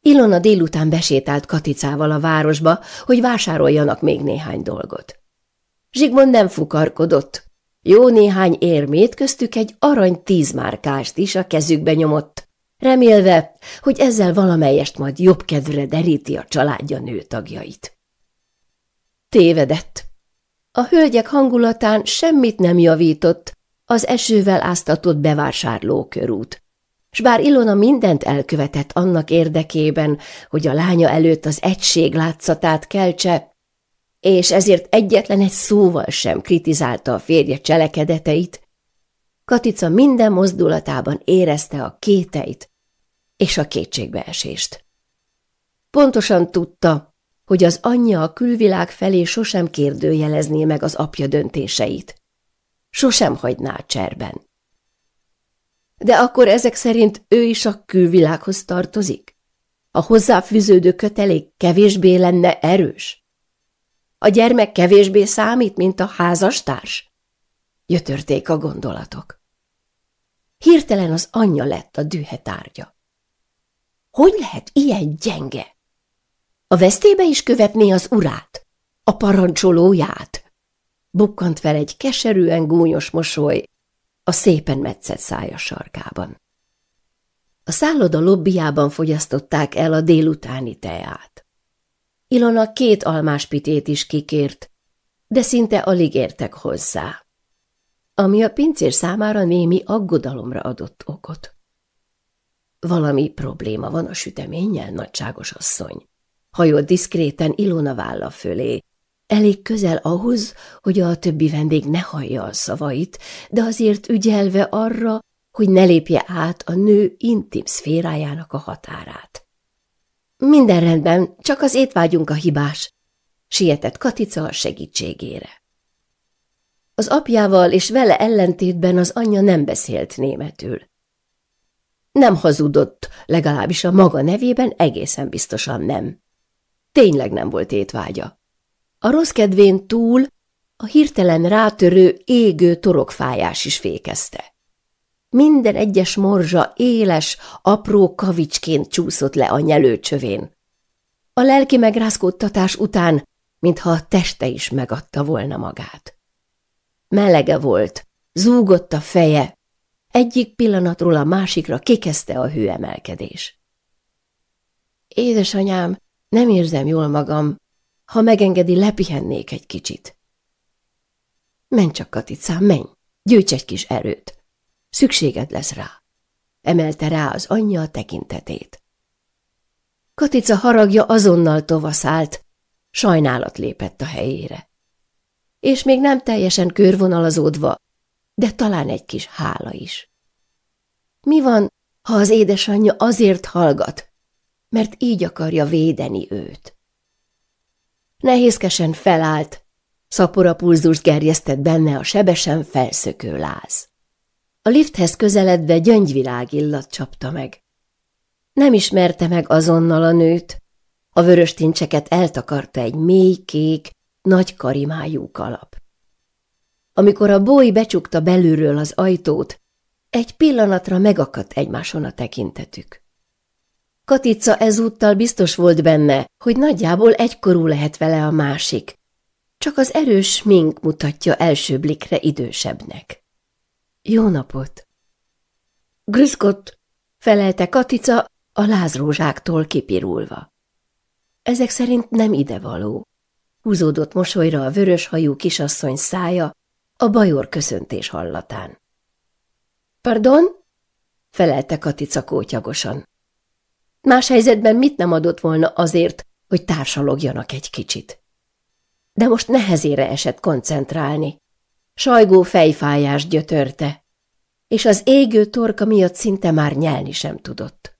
Ilona délután besétált Katicával a városba, hogy vásároljanak még néhány dolgot. Zsigmond nem fukarkodott. Jó néhány érmét, köztük egy arany tízmárkást is a kezükbe nyomott, remélve, hogy ezzel valamelyest majd jobb kedvre deríti a családja nőtagjait tévedett. A hölgyek hangulatán semmit nem javított az esővel áztatott körút. S bár Ilona mindent elkövetett annak érdekében, hogy a lánya előtt az egység látszatát keltse, és ezért egyetlen egy szóval sem kritizálta a férje cselekedeteit, Katica minden mozdulatában érezte a kéteit és a kétségbeesést. Pontosan tudta, hogy az anyja a külvilág felé sosem kérdőjelezné meg az apja döntéseit. Sosem hagyná a cserben. De akkor ezek szerint ő is a külvilághoz tartozik? A hozzáfűződő kötelék kevésbé lenne erős? A gyermek kevésbé számít, mint a házastárs? Jötörték a gondolatok. Hirtelen az anyja lett a dühetárgya. Hogy lehet ilyen gyenge? A vesztébe is követné az urát? A parancsolóját? Bukkant fel egy keserűen gúnyos mosoly a szépen metszett szája sarkában. A szálloda lobbiában fogyasztották el a délutáni teát. Ilona két almás pitét is kikért, de szinte alig értek hozzá, ami a pincér számára némi aggodalomra adott okot. Valami probléma van a süteménnyel, nagyságos asszony, hajolt diszkréten Ilona válla fölé. Elég közel ahhoz, hogy a többi vendég ne hallja a szavait, de azért ügyelve arra, hogy ne lépje át a nő intim szférájának a határát. Minden rendben, csak az étvágyunk a hibás, sietett Katica a segítségére. Az apjával és vele ellentétben az anyja nem beszélt németül. Nem hazudott, legalábbis a maga nevében egészen biztosan nem tényleg nem volt étvágya. A rossz kedvén túl a hirtelen rátörő, égő torokfájás is fékezte. Minden egyes morzsa éles, apró kavicsként csúszott le a nyelőcsövén. A lelki megrázkódtatás után, mintha a teste is megadta volna magát. Melege volt, zúgott a feje, egyik pillanatról a másikra kikezdte a hőemelkedés. Édesanyám, nem érzem jól magam. Ha megengedi, lepihennék egy kicsit. Menj csak, Katicám, menj! Gyűjts egy kis erőt! Szükséged lesz rá. Emelte rá az anyja a tekintetét. Katica haragja azonnal tovaszállt, sajnálat lépett a helyére. És még nem teljesen körvonalazódva, de talán egy kis hála is. Mi van, ha az édesanyja azért hallgat, mert így akarja védeni őt. Nehézkesen felállt, szapora pulzust gerjesztett benne a sebesen felszökő láz. A lifthez közeledve gyöngyvilág illat csapta meg. Nem ismerte meg azonnal a nőt, a vörös tincseket eltakarta egy mély kék, nagy karimájú kalap. Amikor a bói becsukta belülről az ajtót, egy pillanatra megakadt egymáson a tekintetük. Katica ezúttal biztos volt benne, hogy nagyjából egykorú lehet vele a másik. Csak az erős mink mutatja első blikre idősebbnek. Jó napot! Grüszkott, felelte Katica, a lázrózsáktól kipirulva. Ezek szerint nem idevaló. Húzódott mosolyra a vörös hajú kisasszony szája, a bajor köszöntés hallatán. Pardon? felelte Katica kótyagosan. Más helyzetben mit nem adott volna azért, hogy társalogjanak egy kicsit. De most nehezére esett koncentrálni. Sajgó fejfájás gyötörte, és az égő torka miatt szinte már nyelni sem tudott.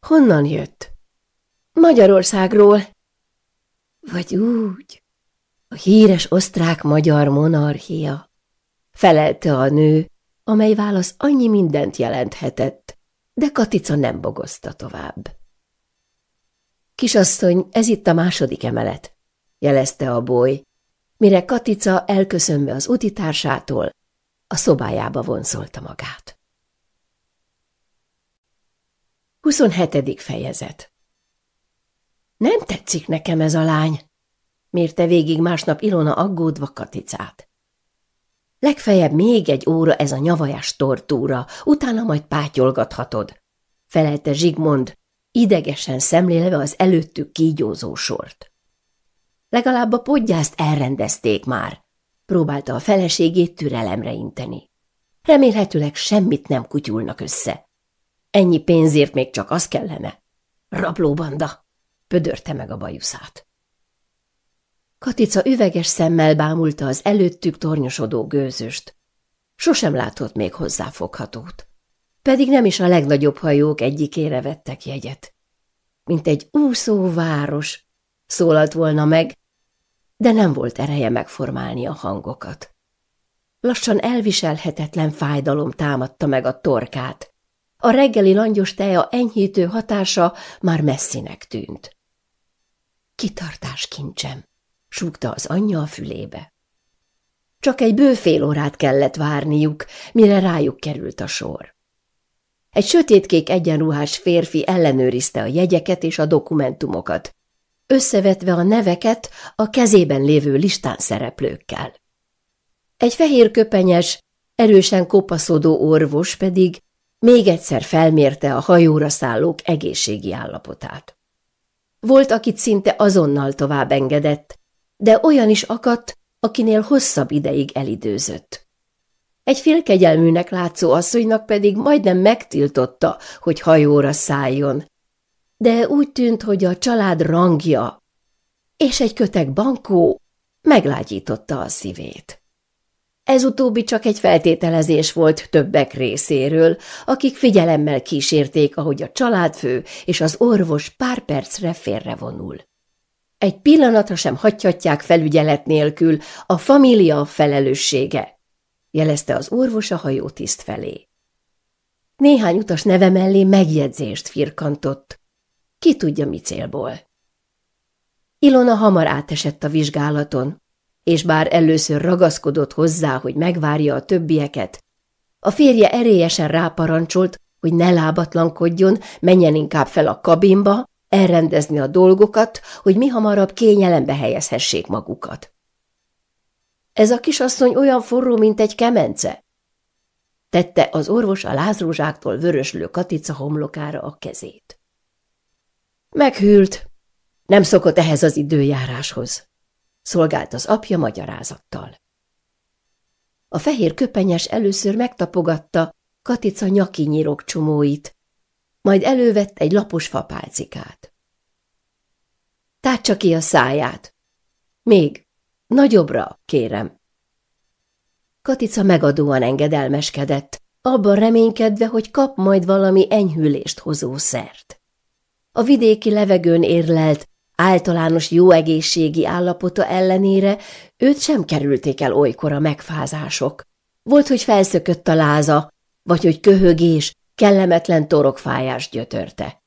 Honnan jött? Magyarországról. Vagy úgy, a híres osztrák-magyar monarchia, felelte a nő, amely válasz annyi mindent jelenthetett, de Katica nem bogozta tovább. Kisasszony, ez itt a második emelet, jelezte a boly, mire Katica elköszönve az utitársától a szobájába vonzolta magát. 27. fejezet Nem tetszik nekem ez a lány, mérte végig másnap Ilona aggódva Katicát. Legfeljebb még egy óra ez a nyavajás tortúra, utána majd pátyolgathatod, felelte Zsigmond, idegesen szemléleve az előttük kígyózó sort. Legalább a podgyászt elrendezték már, próbálta a feleségét türelemre inteni. Remélhetőleg semmit nem kutyulnak össze. Ennyi pénzért még csak az kellene. Rablóbanda, pödörte meg a bajuszát. Katica üveges szemmel bámulta az előttük tornyosodó gőzöst. Sosem látott még hozzáfoghatót. Pedig nem is a legnagyobb hajók egyikére vettek jegyet. Mint egy úszó város, szólalt volna meg, de nem volt ereje megformálni a hangokat. Lassan elviselhetetlen fájdalom támadta meg a torkát. A reggeli langyos teja enyhítő hatása már messzinek tűnt. Kitartás kincsem súgta az anyja a fülébe. Csak egy bő fél órát kellett várniuk, mire rájuk került a sor. Egy sötétkék egyenruhás férfi ellenőrizte a jegyeket és a dokumentumokat, összevetve a neveket a kezében lévő listán szereplőkkel. Egy fehér köpenyes, erősen kopaszodó orvos pedig még egyszer felmérte a hajóra szállók egészségi állapotát. Volt, akit szinte azonnal tovább engedett, de olyan is akadt, akinél hosszabb ideig elidőzött. Egy félkegyelműnek látszó asszonynak pedig majdnem megtiltotta, hogy hajóra szálljon. De úgy tűnt, hogy a család rangja és egy kötek bankó meglágyította a szívét. Ez utóbbi csak egy feltételezés volt többek részéről, akik figyelemmel kísérték, ahogy a családfő és az orvos pár percre félrevonul. Egy pillanatra sem hagyhatják felügyelet nélkül a família felelőssége, jelezte az orvos a hajótiszt felé. Néhány utas neve mellé megjegyzést firkantott. Ki tudja mi célból. Ilona hamar átesett a vizsgálaton, és bár először ragaszkodott hozzá, hogy megvárja a többieket, a férje erélyesen ráparancsolt, hogy ne lábatlankodjon, menjen inkább fel a kabinba, elrendezni a dolgokat, hogy mi hamarabb kényelembe helyezhessék magukat. Ez a kisasszony olyan forró, mint egy kemence, tette az orvos a lázrózsáktól vöröslő Katica homlokára a kezét. Meghűlt, nem szokott ehhez az időjáráshoz, szolgált az apja magyarázattal. A fehér köpenyes először megtapogatta Katica nyirok csomóit, majd elővett egy lapos fapálcikát. Tátsa ki a száját! Még! Nagyobbra, kérem! Katica megadóan engedelmeskedett, abban reménykedve, hogy kap majd valami enyhülést hozó szert. A vidéki levegőn érlelt, általános jó egészségi állapota ellenére őt sem kerülték el olykor a megfázások. Volt, hogy felszökött a láza, vagy hogy köhögés, kellemetlen torokfájás gyötörte.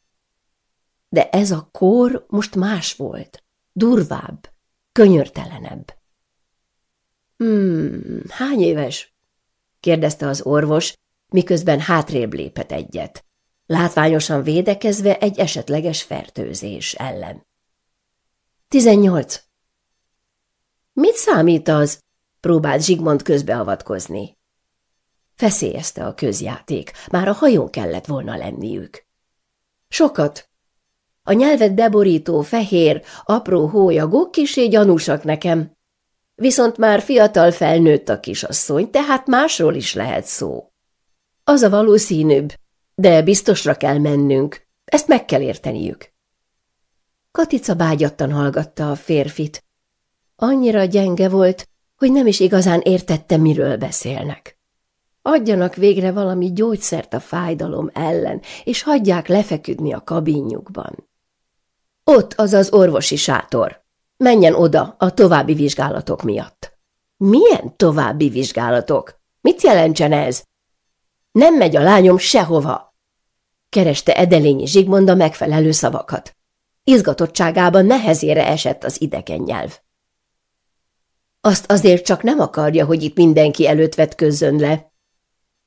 De ez a kor most más volt, durvább, könyörtelenebb. Hmm, hány éves? kérdezte az orvos, miközben hátrébb lépett egyet, látványosan védekezve egy esetleges fertőzés ellen. Tizennyolc. Mit számít az? próbált Zsigmond közbeavatkozni. Feszélyezte a közjáték, már a hajón kellett volna lenniük. Sokat. A nyelvet beborító fehér, apró hólyagok kisé gyanúsak nekem. Viszont már fiatal felnőtt a kisasszony, tehát másról is lehet szó. Az a valószínűbb, de biztosra kell mennünk, ezt meg kell érteniük. Katica bágyattan hallgatta a férfit. Annyira gyenge volt, hogy nem is igazán értette, miről beszélnek. Adjanak végre valami gyógyszert a fájdalom ellen, és hagyják lefeküdni a kabinjukban. Ott az az orvosi sátor. Menjen oda a további vizsgálatok miatt. Milyen további vizsgálatok? Mit jelentsen ez? Nem megy a lányom sehova. Kereste Edelényi Zsigmond a megfelelő szavakat. Izgatottságában nehezére esett az idegen nyelv. Azt azért csak nem akarja, hogy itt mindenki előtt vetközzön le,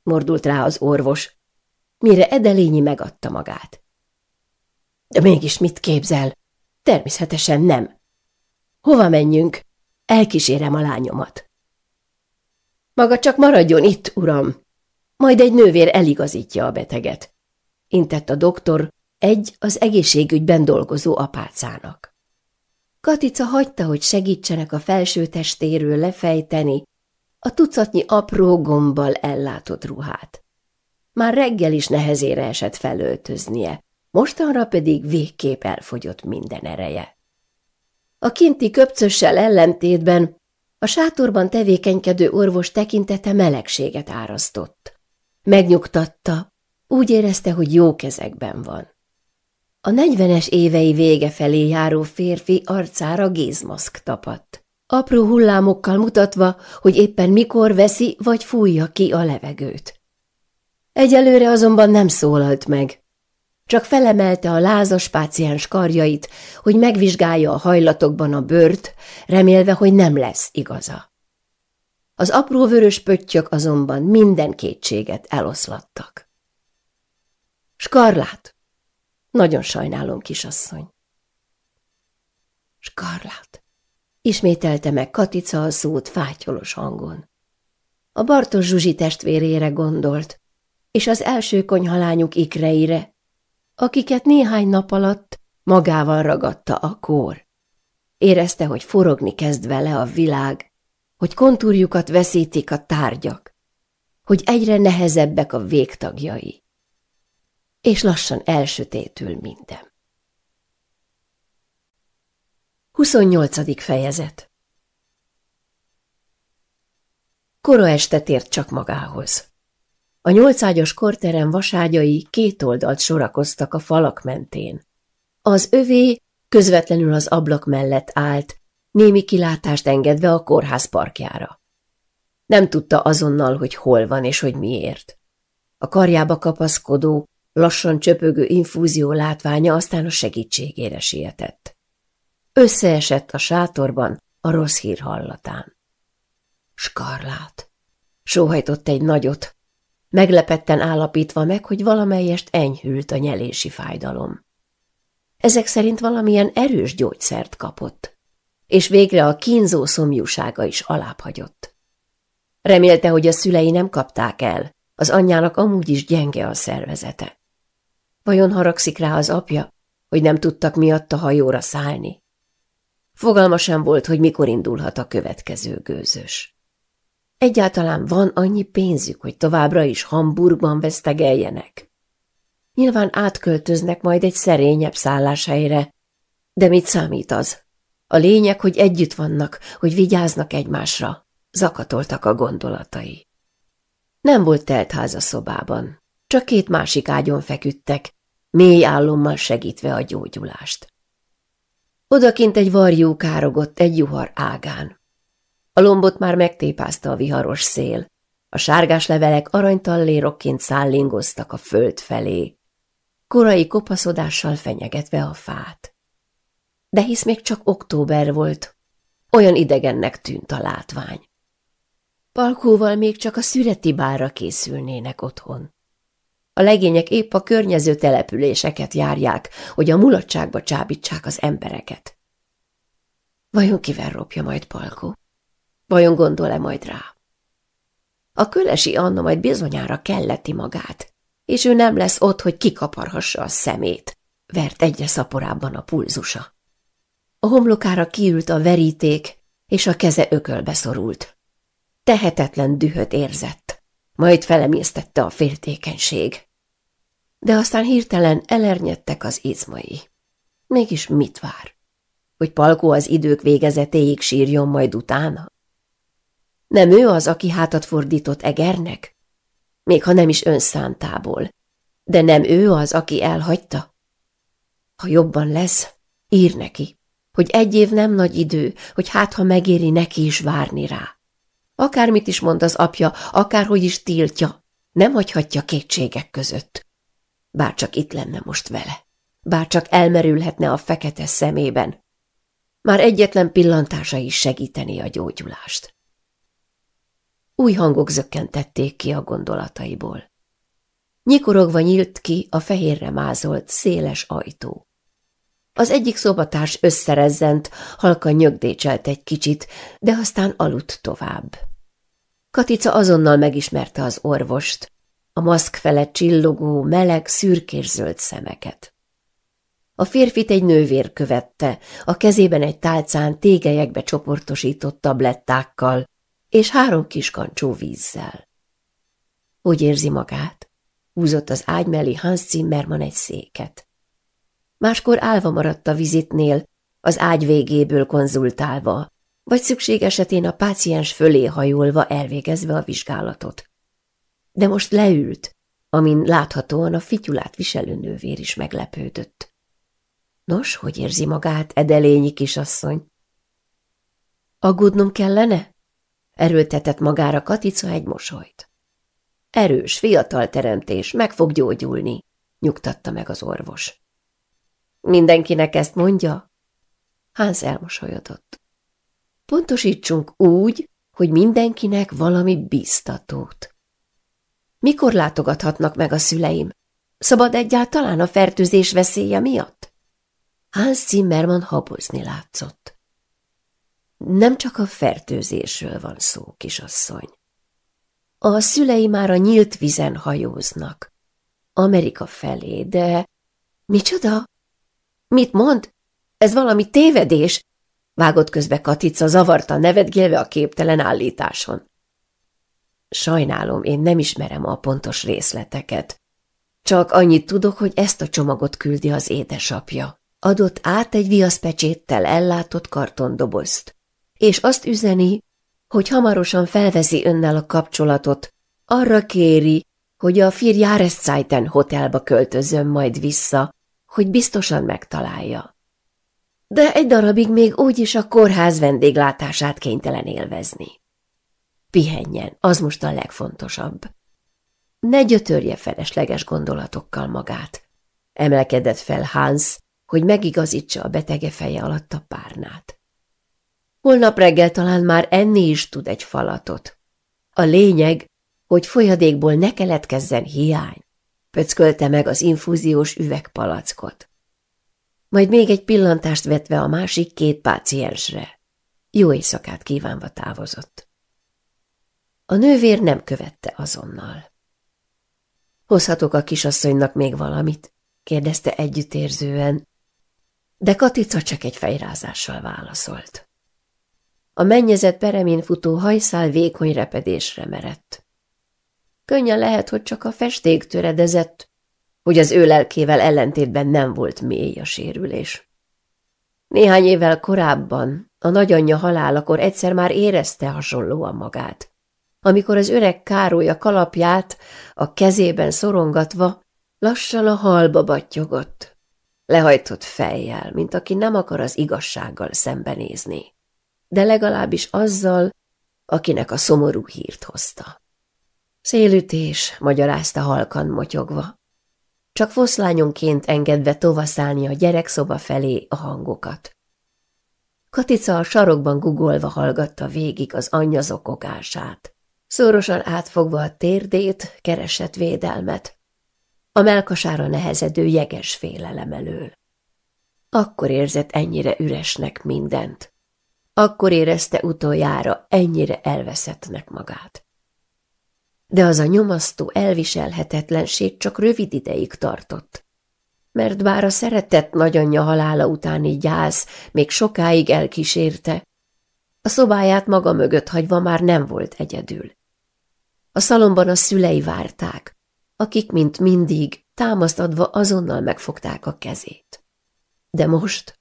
mordult rá az orvos, mire Edelényi megadta magát. De mégis mit képzel? Természetesen nem. Hova menjünk? Elkísérem a lányomat. Maga csak maradjon itt, uram. Majd egy nővér eligazítja a beteget. Intett a doktor egy az egészségügyben dolgozó apácának. Katica hagyta, hogy segítsenek a felső testéről lefejteni, a tucatnyi apró gombbal ellátott ruhát. Már reggel is nehezére esett felöltöznie, mostanra pedig végképp elfogyott minden ereje. A kinti köpcössel ellentétben a sátorban tevékenykedő orvos tekintete melegséget árasztott. Megnyugtatta, úgy érezte, hogy jó kezekben van. A negyvenes évei vége felé járó férfi arcára gézmaszk tapadt apró hullámokkal mutatva, hogy éppen mikor veszi vagy fújja ki a levegőt. Egyelőre azonban nem szólalt meg. Csak felemelte a lázas páciens karjait, hogy megvizsgálja a hajlatokban a bőrt, remélve, hogy nem lesz igaza. Az apró vörös pöttyök azonban minden kétséget eloszlattak. Skarlát! Nagyon sajnálom, kisasszony. Skarlát! ismételte meg Katica a szót fátyolos hangon. A Bartos Zsuzsi testvérére gondolt, és az első konyhalányuk ikreire, akiket néhány nap alatt magával ragadta a kór. Érezte, hogy forogni kezd vele a világ, hogy kontúrjukat veszítik a tárgyak, hogy egyre nehezebbek a végtagjai. És lassan elsötétül minden. 28. fejezet Kora este tért csak magához. A nyolcágyos korterem vaságyai két oldalt sorakoztak a falak mentén. Az övé közvetlenül az ablak mellett állt, némi kilátást engedve a kórház parkjára. Nem tudta azonnal, hogy hol van és hogy miért. A karjába kapaszkodó, lassan csöpögő infúzió látványa aztán a segítségére sietett. Összeesett a sátorban a rossz hír hallatán. Skarlát! Sóhajtott egy nagyot, meglepetten állapítva meg, hogy valamelyest enyhült a nyelési fájdalom. Ezek szerint valamilyen erős gyógyszert kapott, és végre a kínzó szomjúsága is alábbhagyott. Remélte, hogy a szülei nem kapták el, az anyjának amúgy is gyenge a szervezete. Vajon haragszik rá az apja, hogy nem tudtak miatt a hajóra szállni? Fogalma sem volt, hogy mikor indulhat a következő gőzös. Egyáltalán van annyi pénzük, hogy továbbra is Hamburgban vesztegeljenek. Nyilván átköltöznek majd egy szerényebb szálláshelyre, de mit számít az? A lényeg, hogy együtt vannak, hogy vigyáznak egymásra. Zakatoltak a gondolatai. Nem volt ház a szobában. Csak két másik ágyon feküdtek, mély állommal segítve a gyógyulást. Odakint egy varjú károgott egy juhar ágán. A lombot már megtépázta a viharos szél. A sárgás levelek aranytallérokként szállingoztak a föld felé, korai kopaszodással fenyegetve a fát. De hisz még csak október volt, olyan idegennek tűnt a látvány. Palkóval még csak a szüreti bárra készülnének otthon. A legények épp a környező településeket járják, hogy a mulatságba csábítsák az embereket. Vajon kivel ropja majd Palkó? Vajon gondol-e majd rá? A kölesi Anna majd bizonyára kelleti magát, és ő nem lesz ott, hogy kikaparhassa a szemét. Vert egyre szaporábban a pulzusa. A homlokára kiült a veríték, és a keze ökölbe szorult. Tehetetlen dühöt érzett, majd felemésztette a féltékenység de aztán hirtelen elernyedtek az izmai. Mégis mit vár? Hogy Palkó az idők végezetéig sírjon majd utána? Nem ő az, aki hátat fordított Egernek? Még ha nem is önszántából. De nem ő az, aki elhagyta? Ha jobban lesz, ír neki, hogy egy év nem nagy idő, hogy hát ha megéri neki is várni rá. Akármit is mond az apja, akárhogy is tiltja, nem hagyhatja kétségek között bárcsak itt lenne most vele, bárcsak elmerülhetne a fekete szemében. Már egyetlen pillantása is segítené a gyógyulást. Új hangok zökkentették ki a gondolataiból. Nyikorogva nyílt ki a fehérre mázolt, széles ajtó. Az egyik szobatárs összerezzent, halkan nyögdécselt egy kicsit, de aztán aludt tovább. Katica azonnal megismerte az orvost, a maszk fele csillogó, meleg, szürkészöld szemeket. A férfit egy nővér követte, a kezében egy tálcán tégelyekbe csoportosított tablettákkal és három kiskancsó vízzel. Hogy érzi magát? Húzott az ágy mellé Hans Zimmermann egy széket. Máskor álva maradt a vizitnél, az ágy végéből konzultálva, vagy szükség esetén a páciens fölé hajolva elvégezve a vizsgálatot de most leült, amin láthatóan a fityulát viselő nővér is meglepődött. Nos, hogy érzi magát, edelényi kisasszony? Aggódnom kellene? Erőltetett magára Katica egy mosolyt. Erős, fiatal teremtés, meg fog gyógyulni, nyugtatta meg az orvos. Mindenkinek ezt mondja? Hans elmosolyodott. Pontosítsunk úgy, hogy mindenkinek valami biztatót. Mikor látogathatnak meg a szüleim? Szabad egyáltalán a fertőzés veszélye miatt? Hans Zimmermann habozni látszott. Nem csak a fertőzésről van szó, kisasszony. A szülei már a nyílt vizen hajóznak. Amerika felé, de... Micsoda? Mit mond? Ez valami tévedés? Vágott közbe Katica, zavarta nevetgélve a képtelen állításon. Sajnálom, én nem ismerem a pontos részleteket. Csak annyit tudok, hogy ezt a csomagot küldi az édesapja. Adott át egy viaszpecséttel ellátott kartondobozt, és azt üzeni, hogy hamarosan felveszi önnel a kapcsolatot, arra kéri, hogy a Fir Jahreszeiten hotelba költözön majd vissza, hogy biztosan megtalálja. De egy darabig még úgyis a kórház vendéglátását kénytelen élvezni. Pihenjen, az most a legfontosabb. Ne gyötörje felesleges gondolatokkal magát. Emelkedett fel Hans, hogy megigazítsa a betege feje alatt a párnát. Holnap reggel talán már enni is tud egy falatot. A lényeg, hogy folyadékból ne keletkezzen hiány. Pöckölte meg az infúziós üvegpalackot. Majd még egy pillantást vetve a másik két páciensre. Jó éjszakát kívánva távozott. A nővér nem követte azonnal. Hozhatok a kisasszonynak még valamit? kérdezte együttérzően, de Katica csak egy fejrázással válaszolt. A mennyezet peremén futó hajszál vékony repedésre merett. Könnyen lehet, hogy csak a festék töredezett, hogy az ő lelkével ellentétben nem volt mély a sérülés. Néhány évvel korábban, a nagyanyja halálakor egyszer már érezte hasonlóan magát amikor az öreg Károly a kalapját a kezében szorongatva lassan a halba battyogott. Lehajtott fejjel, mint aki nem akar az igazsággal szembenézni, de legalábbis azzal, akinek a szomorú hírt hozta. Szélütés, magyarázta halkan motyogva. Csak foszlányonként engedve tovaszálni a gyerekszoba felé a hangokat. Katica a sarokban gugolva hallgatta végig az anyja zokogását. Szorosan átfogva a térdét, keresett védelmet. A melkasára nehezedő jeges félelem elől. Akkor érzett ennyire üresnek mindent. Akkor érezte utoljára ennyire elveszettnek magát. De az a nyomasztó elviselhetetlenség csak rövid ideig tartott mert bár a szeretett nagyanyja halála utáni gyász még sokáig elkísérte, a szobáját maga mögött hagyva már nem volt egyedül. A szalomban a szülei várták, akik, mint mindig, támasztadva azonnal megfogták a kezét. De most?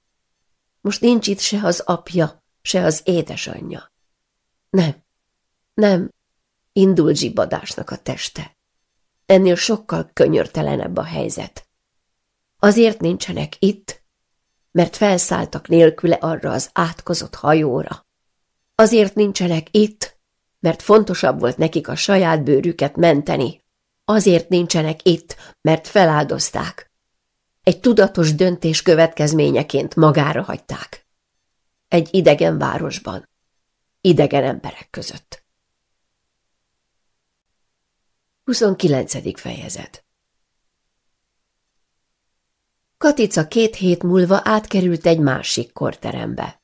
Most nincs itt se az apja, se az édesanyja. Nem, nem, indul zsibbadásnak a teste. Ennél sokkal könyörtelenebb a helyzet. Azért nincsenek itt, mert felszálltak nélküle arra az átkozott hajóra, Azért nincsenek itt, mert fontosabb volt nekik a saját bőrüket menteni. Azért nincsenek itt, mert feláldozták. Egy tudatos döntés következményeként magára hagyták. Egy idegen városban, idegen emberek között. 29. fejezet Katica két hét múlva átkerült egy másik korterembe.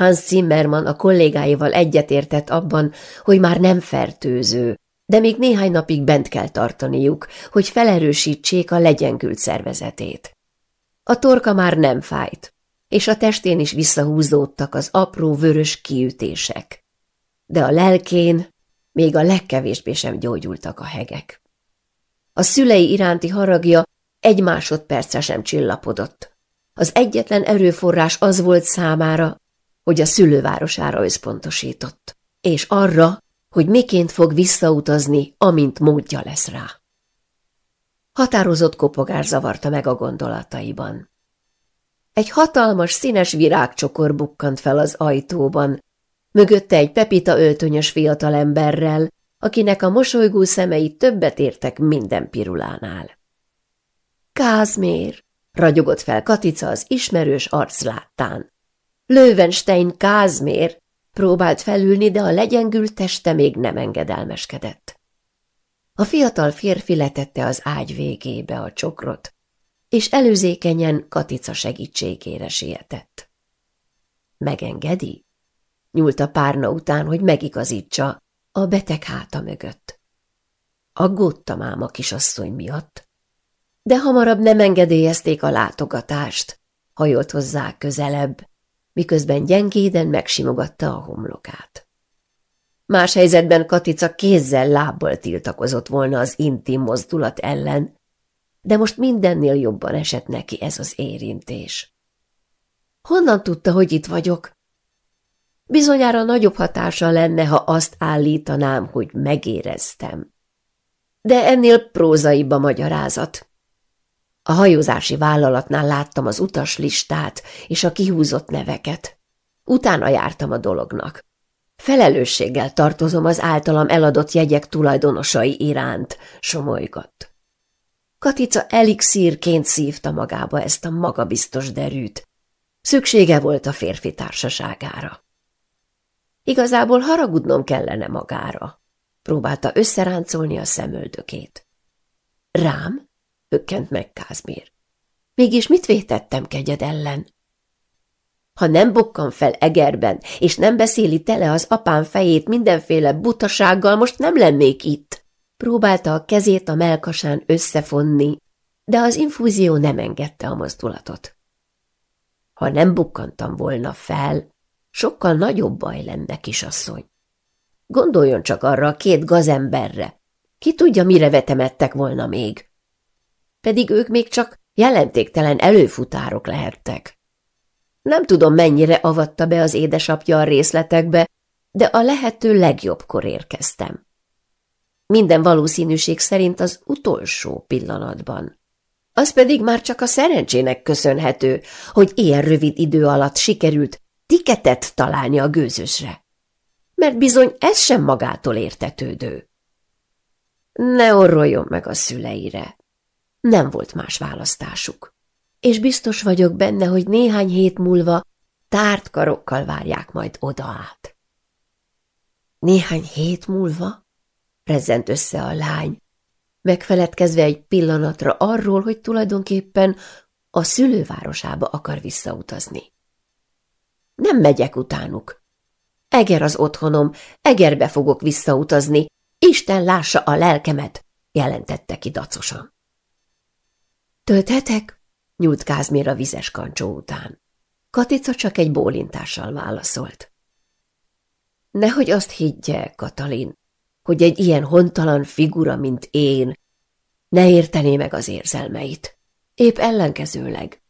Hans Zimmermann a kollégáival egyetértett abban, hogy már nem fertőző, de még néhány napig bent kell tartaniuk, hogy felerősítsék a legyengült szervezetét. A torka már nem fájt, és a testén is visszahúzódtak az apró vörös kiütések. De a lelkén még a legkevésbé sem gyógyultak a hegek. A szülei iránti haragja egy másodpercre sem csillapodott. Az egyetlen erőforrás az volt számára, hogy a szülővárosára összpontosított, és arra, hogy miként fog visszautazni, amint módja lesz rá. Határozott kopogás zavarta meg a gondolataiban. Egy hatalmas színes virágcsokor bukkant fel az ajtóban, mögötte egy pepita öltönyös fiatalemberrel, akinek a mosolygó szemei többet értek minden pirulánál. Kázmér! ragyogott fel Katica az ismerős arc láttán. Löwenstein Kázmér próbált felülni, de a legyengült teste még nem engedelmeskedett. A fiatal férfi letette az ágy végébe a csokrot, és előzékenyen Katica segítségére sietett. Megengedi? Nyúlt a párna után, hogy megigazítsa a beteg háta mögött. Aggódtam ám a kisasszony miatt, de hamarabb nem engedélyezték a látogatást, hajolt hozzá közelebb, miközben gyengéden megsimogatta a homlokát. Más helyzetben Katica kézzel lábbal tiltakozott volna az intim mozdulat ellen, de most mindennél jobban esett neki ez az érintés. Honnan tudta, hogy itt vagyok? Bizonyára nagyobb hatása lenne, ha azt állítanám, hogy megéreztem. De ennél prózaibb a magyarázat. A hajózási vállalatnál láttam az utas listát és a kihúzott neveket. Utána jártam a dolognak. Felelősséggel tartozom az általam eladott jegyek tulajdonosai iránt, somolygott. Katica elixírként szívta magába ezt a magabiztos derűt. Szüksége volt a férfi társaságára. Igazából haragudnom kellene magára. Próbálta összeráncolni a szemöldökét. Rám? hökkent meg Kázmér. Mégis mit vétettem kegyed ellen? Ha nem bukkan fel egerben, és nem beszéli tele az apám fejét mindenféle butasággal, most nem lennék itt. Próbálta a kezét a melkasán összefonni, de az infúzió nem engedte a mozdulatot. Ha nem bukkantam volna fel, sokkal nagyobb baj lenne, kisasszony. Gondoljon csak arra a két gazemberre. Ki tudja, mire vetemettek volna még? pedig ők még csak jelentéktelen előfutárok lehettek. Nem tudom, mennyire avatta be az édesapja a részletekbe, de a lehető legjobbkor érkeztem. Minden valószínűség szerint az utolsó pillanatban. Az pedig már csak a szerencsének köszönhető, hogy ilyen rövid idő alatt sikerült tiketet találni a gőzösre. Mert bizony ez sem magától értetődő. Ne orroljon meg a szüleire nem volt más választásuk. És biztos vagyok benne, hogy néhány hét múlva tárt karokkal várják majd oda át. Néhány hét múlva? Rezzent össze a lány, megfeledkezve egy pillanatra arról, hogy tulajdonképpen a szülővárosába akar visszautazni. Nem megyek utánuk. Eger az otthonom, Egerbe fogok visszautazni, Isten lássa a lelkemet, jelentette ki dacosan. Tölthetek? Nyújt Kázmér a vizes kancsó után. Katica csak egy bólintással válaszolt. Nehogy azt higgye, Katalin, hogy egy ilyen hontalan figura, mint én, ne értené meg az érzelmeit. Épp ellenkezőleg.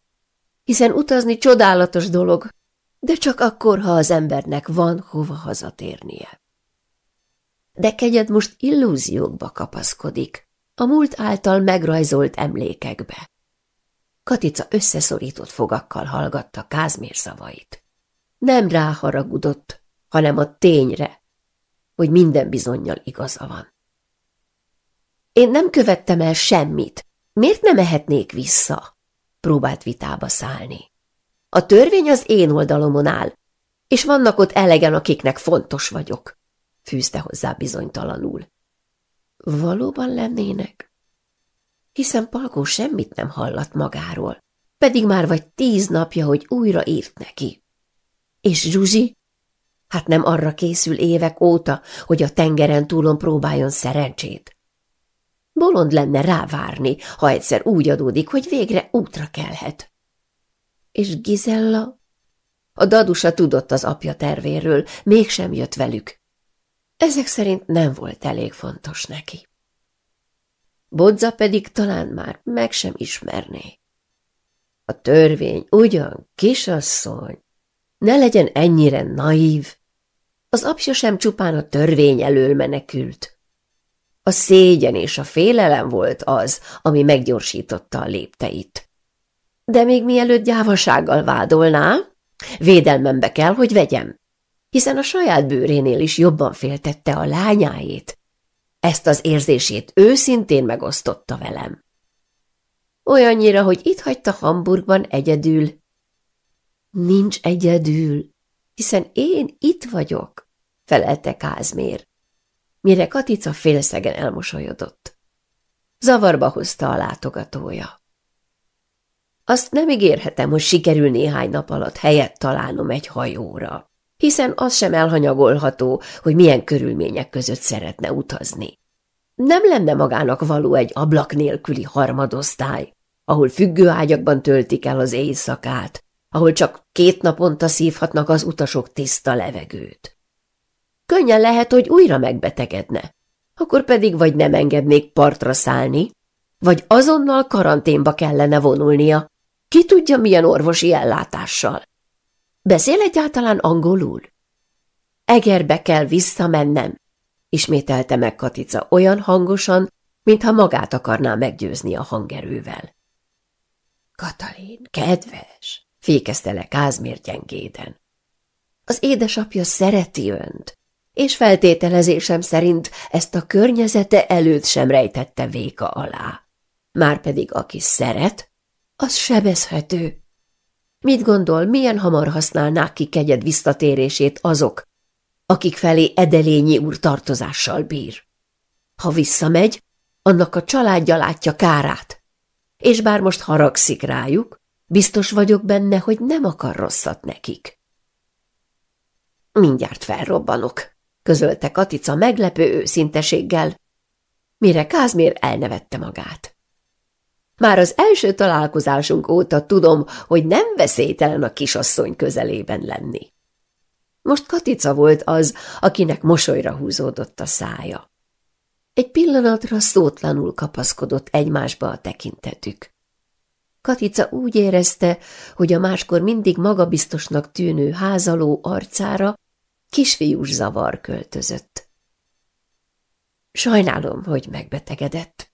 Hiszen utazni csodálatos dolog, de csak akkor, ha az embernek van hova hazatérnie. De kegyed most illúziókba kapaszkodik, a múlt által megrajzolt emlékekbe. Katica összeszorított fogakkal hallgatta Kázmér szavait. Nem ráharagudott, hanem a tényre, hogy minden bizonyal igaza van. Én nem követtem el semmit. Miért nem ehetnék vissza? Próbált vitába szállni. A törvény az én oldalomon áll, és vannak ott elegen, akiknek fontos vagyok, fűzte hozzá bizonytalanul. Valóban lennének? hiszen Palkó semmit nem hallat magáról, pedig már vagy tíz napja, hogy újra írt neki. És Zsuzsi? Hát nem arra készül évek óta, hogy a tengeren túlon próbáljon szerencsét. Bolond lenne rávárni, ha egyszer úgy adódik, hogy végre útra kelhet. És Gizella? A dadusa tudott az apja tervéről, mégsem jött velük. Ezek szerint nem volt elég fontos neki. Bodza pedig talán már meg sem ismerné. A törvény ugyan, kisasszony, ne legyen ennyire naív. Az apja sem csupán a törvény elől menekült. A szégyen és a félelem volt az, ami meggyorsította a lépteit. De még mielőtt gyávasággal vádolná, védelmembe kell, hogy vegyem, hiszen a saját bőrénél is jobban féltette a lányáét, ezt az érzését őszintén megosztotta velem. Olyannyira, hogy itt hagyta Hamburgban egyedül. Nincs egyedül, hiszen én itt vagyok, felelte Kázmér, mire Katica félszegen elmosolyodott. Zavarba hozta a látogatója. Azt nem ígérhetem, hogy sikerül néhány nap alatt helyet találnom egy hajóra hiszen az sem elhanyagolható, hogy milyen körülmények között szeretne utazni. Nem lenne magának való egy ablak nélküli harmadosztály, ahol függőágyakban töltik el az éjszakát, ahol csak két naponta szívhatnak az utasok tiszta levegőt. Könnyen lehet, hogy újra megbetegedne, akkor pedig vagy nem engednék partra szállni, vagy azonnal karanténba kellene vonulnia, ki tudja milyen orvosi ellátással. Beszél egyáltalán angolul? Egerbe kell visszamennem, ismételte meg Katica olyan hangosan, mintha magát akarná meggyőzni a hangerővel. Katalin, kedves, fékezte le Kázmér gyengéden. Az édesapja szereti önt, és feltételezésem szerint ezt a környezete előtt sem rejtette véka alá. Márpedig aki szeret, az sebezhető. Mit gondol, milyen hamar használnák ki kegyed visszatérését azok, akik felé Edelényi úr tartozással bír? Ha visszamegy, annak a családja látja kárát. És bár most haragszik rájuk, biztos vagyok benne, hogy nem akar rosszat nekik. Mindjárt felrobbanok, közölte Katica meglepő őszinteséggel, mire Kázmér elnevette magát. Már az első találkozásunk óta tudom, hogy nem veszélytelen a kisasszony közelében lenni. Most Katica volt az, akinek mosolyra húzódott a szája. Egy pillanatra szótlanul kapaszkodott egymásba a tekintetük. Katica úgy érezte, hogy a máskor mindig magabiztosnak tűnő házaló arcára kisfiús zavar költözött. Sajnálom, hogy megbetegedett,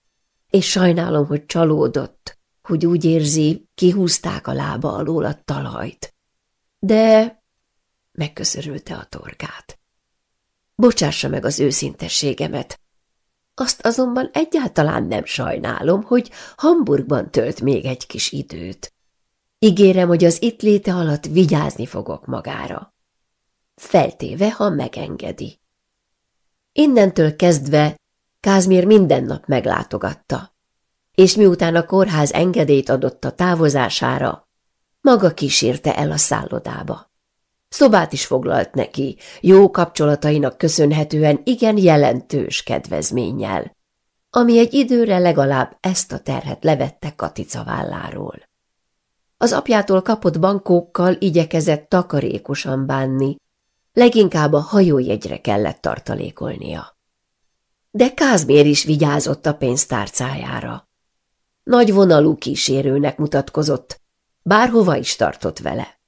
és sajnálom, hogy csalódott, hogy úgy érzi, kihúzták a lába alól a talajt. De megköszörülte a torkát. Bocsássa meg az őszintességemet. Azt azonban egyáltalán nem sajnálom, hogy Hamburgban tölt még egy kis időt. Ígérem, hogy az itt léte alatt vigyázni fogok magára. Feltéve, ha megengedi. Innentől kezdve Kázmér minden nap meglátogatta. És miután a kórház engedélyt adott a távozására, maga kísérte el a szállodába. Szobát is foglalt neki, jó kapcsolatainak köszönhetően igen jelentős kedvezménnyel, ami egy időre legalább ezt a terhet levette Katica válláról. Az apjától kapott bankókkal igyekezett takarékosan bánni, leginkább a hajójegyre kellett tartalékolnia de Kázmér is vigyázott a pénztárcájára. Nagy vonalú kísérőnek mutatkozott, bárhova is tartott vele.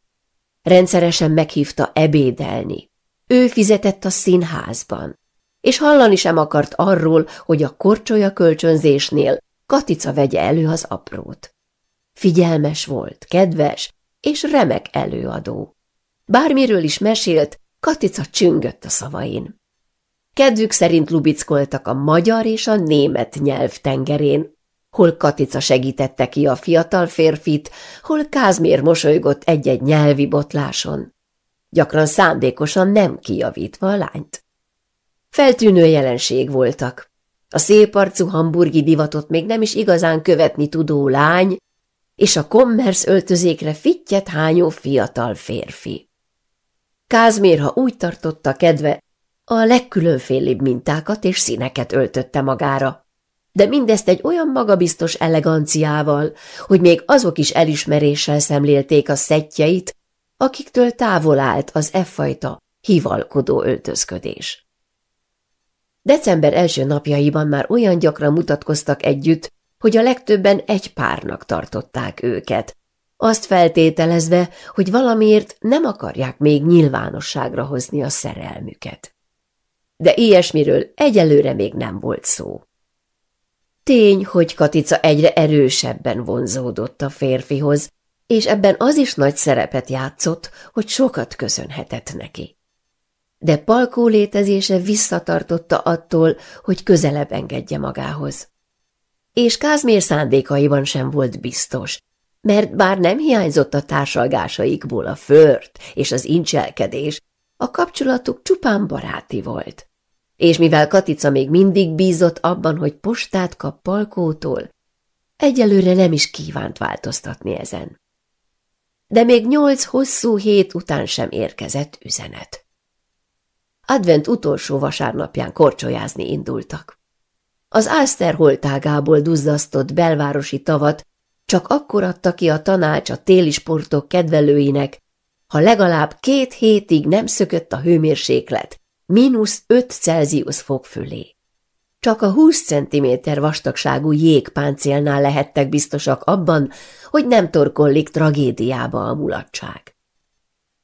Rendszeresen meghívta ebédelni. Ő fizetett a színházban, és hallani sem akart arról, hogy a korcsolya kölcsönzésnél Katica vegye elő az aprót. Figyelmes volt, kedves és remek előadó. Bármiről is mesélt, Katica csüngött a szavain. Kedvük szerint lubickoltak a magyar és a német nyelvtengerén, hol Katica segítette ki a fiatal férfit, hol Kázmér mosolygott egy-egy nyelvi botláson. Gyakran szándékosan nem kijavítva a lányt. Feltűnő jelenség voltak. A szép arcú hamburgi divatot még nem is igazán követni tudó lány, és a kommersz öltözékre fittyet hányó fiatal férfi. Kázmér, ha úgy tartotta kedve, a legkülönfélibb mintákat és színeket öltötte magára. De mindezt egy olyan magabiztos eleganciával, hogy még azok is elismeréssel szemlélték a szettjeit, akiktől távol állt az e fajta hivalkodó öltözködés. December első napjaiban már olyan gyakran mutatkoztak együtt, hogy a legtöbben egy párnak tartották őket, azt feltételezve, hogy valamiért nem akarják még nyilvánosságra hozni a szerelmüket de ilyesmiről egyelőre még nem volt szó. Tény, hogy Katica egyre erősebben vonzódott a férfihoz, és ebben az is nagy szerepet játszott, hogy sokat köszönhetett neki. De Palkó létezése visszatartotta attól, hogy közelebb engedje magához. És Kázmér szándékaiban sem volt biztos, mert bár nem hiányzott a társalgásaikból a fört és az incselkedés, a kapcsolatuk csupán baráti volt és mivel Katica még mindig bízott abban, hogy postát kap Palkótól, egyelőre nem is kívánt változtatni ezen. De még nyolc hosszú hét után sem érkezett üzenet. Advent utolsó vasárnapján korcsolyázni indultak. Az Ászter holtágából duzzasztott belvárosi tavat csak akkor adta ki a tanács a téli sportok kedvelőinek, ha legalább két hétig nem szökött a hőmérséklet, mínusz 5 Celsius fok fölé. Csak a 20 cm vastagságú jégpáncélnál lehettek biztosak abban, hogy nem torkollik tragédiába a mulatság.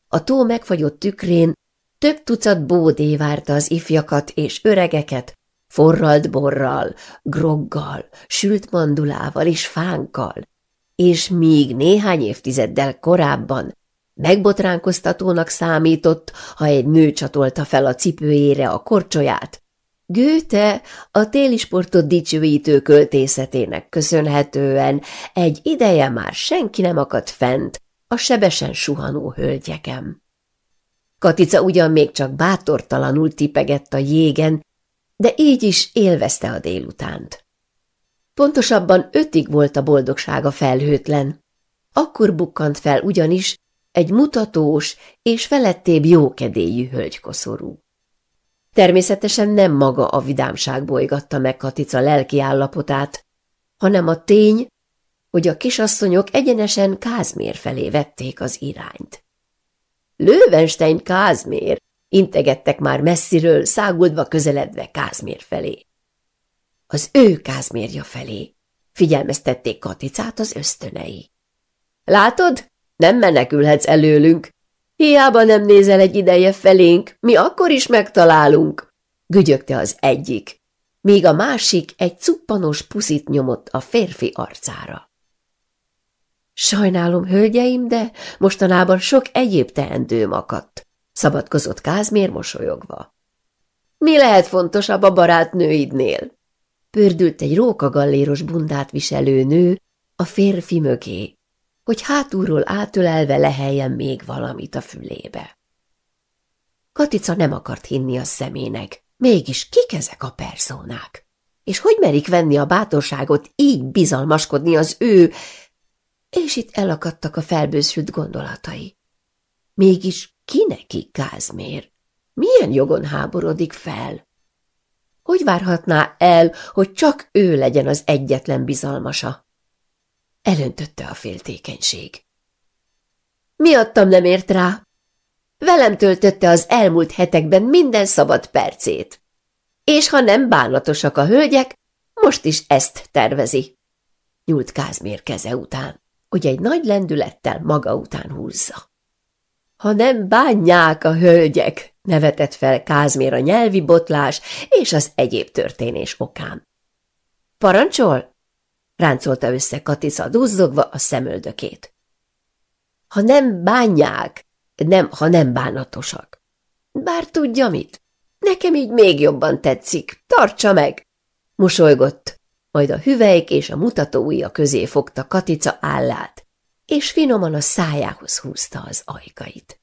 A tó megfagyott tükrén több tucat bódé várta az ifjakat és öregeket, forralt borral, groggal, sült mandulával és fánkkal, és míg néhány évtizeddel korábban Megbotránkoztatónak számított, ha egy nő csatolta fel a cipőjére a korcsolyát. Göte a télisportot dicsőítő költészetének köszönhetően egy ideje már senki nem akadt fent a sebesen suhanó hölgyekem. Katica ugyan még csak bátortalanul tipegett a jégen, de így is élvezte a délutánt. Pontosabban ötig volt a boldogsága felhőtlen. Akkor bukkant fel ugyanis, egy mutatós és felettébb jókedélyű hölgykoszorú. Természetesen nem maga a vidámság bolygatta meg Katica lelki állapotát, hanem a tény, hogy a kisasszonyok egyenesen Kázmér felé vették az irányt. Lővenstein Kázmér! Integettek már messziről, száguldva közeledve Kázmér felé. Az ő Kázmérja felé, figyelmeztették Katicát az ösztönei. Látod, nem menekülhetsz előlünk. Hiába nem nézel egy ideje felénk, mi akkor is megtalálunk, gügyögte az egyik, míg a másik egy cuppanos puszit nyomott a férfi arcára. Sajnálom, hölgyeim, de mostanában sok egyéb teendőm akadt, szabadkozott Kázmér mosolyogva. Mi lehet fontosabb a barátnőidnél? Pördült egy rókagalléros bundát viselő nő a férfi mögé, hogy hátulról átölelve leheljen még valamit a fülébe. Katica nem akart hinni a szemének. Mégis kik ezek a perszónák? És hogy merik venni a bátorságot így bizalmaskodni az ő... És itt elakadtak a felbőszült gondolatai. Mégis kineki Gázmér? Milyen jogon háborodik fel? Hogy várhatná el, hogy csak ő legyen az egyetlen bizalmasa? Elöntötte a féltékenység. Miattam nem ért rá. Velem töltötte az elmúlt hetekben minden szabad percét. És ha nem bánatosak a hölgyek, most is ezt tervezi. Nyúlt Kázmér keze után, hogy egy nagy lendülettel maga után húzza. Ha nem bánják a hölgyek, nevetett fel Kázmér a nyelvi botlás és az egyéb történés okán. Parancsol? ráncolta össze Katica duzzogva a szemöldökét. Ha nem bánják, nem, ha nem bánatosak. Bár tudja mit, nekem így még jobban tetszik, tartsa meg! Mosolygott, majd a hüvelyk és a mutató ujja közé fogta Katica állát, és finoman a szájához húzta az ajkait.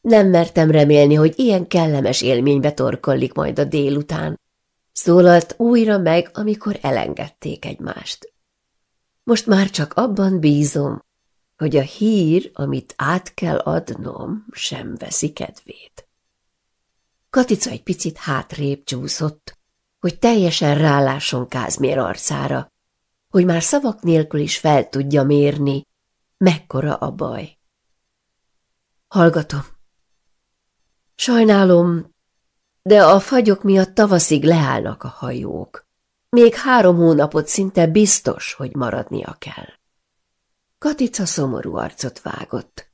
Nem mertem remélni, hogy ilyen kellemes élménybe torkollik majd a délután, Szólalt újra meg, amikor elengedték egymást. Most már csak abban bízom, hogy a hír, amit át kell adnom, sem veszi kedvét. Katica egy picit hátrébb csúszott, hogy teljesen rálásson Kázmér arcára, hogy már szavak nélkül is fel tudja mérni, mekkora a baj. Hallgatom. Sajnálom, de a fagyok miatt tavaszig leállnak a hajók. Még három hónapot szinte biztos, hogy maradnia kell. Katica szomorú arcot vágott.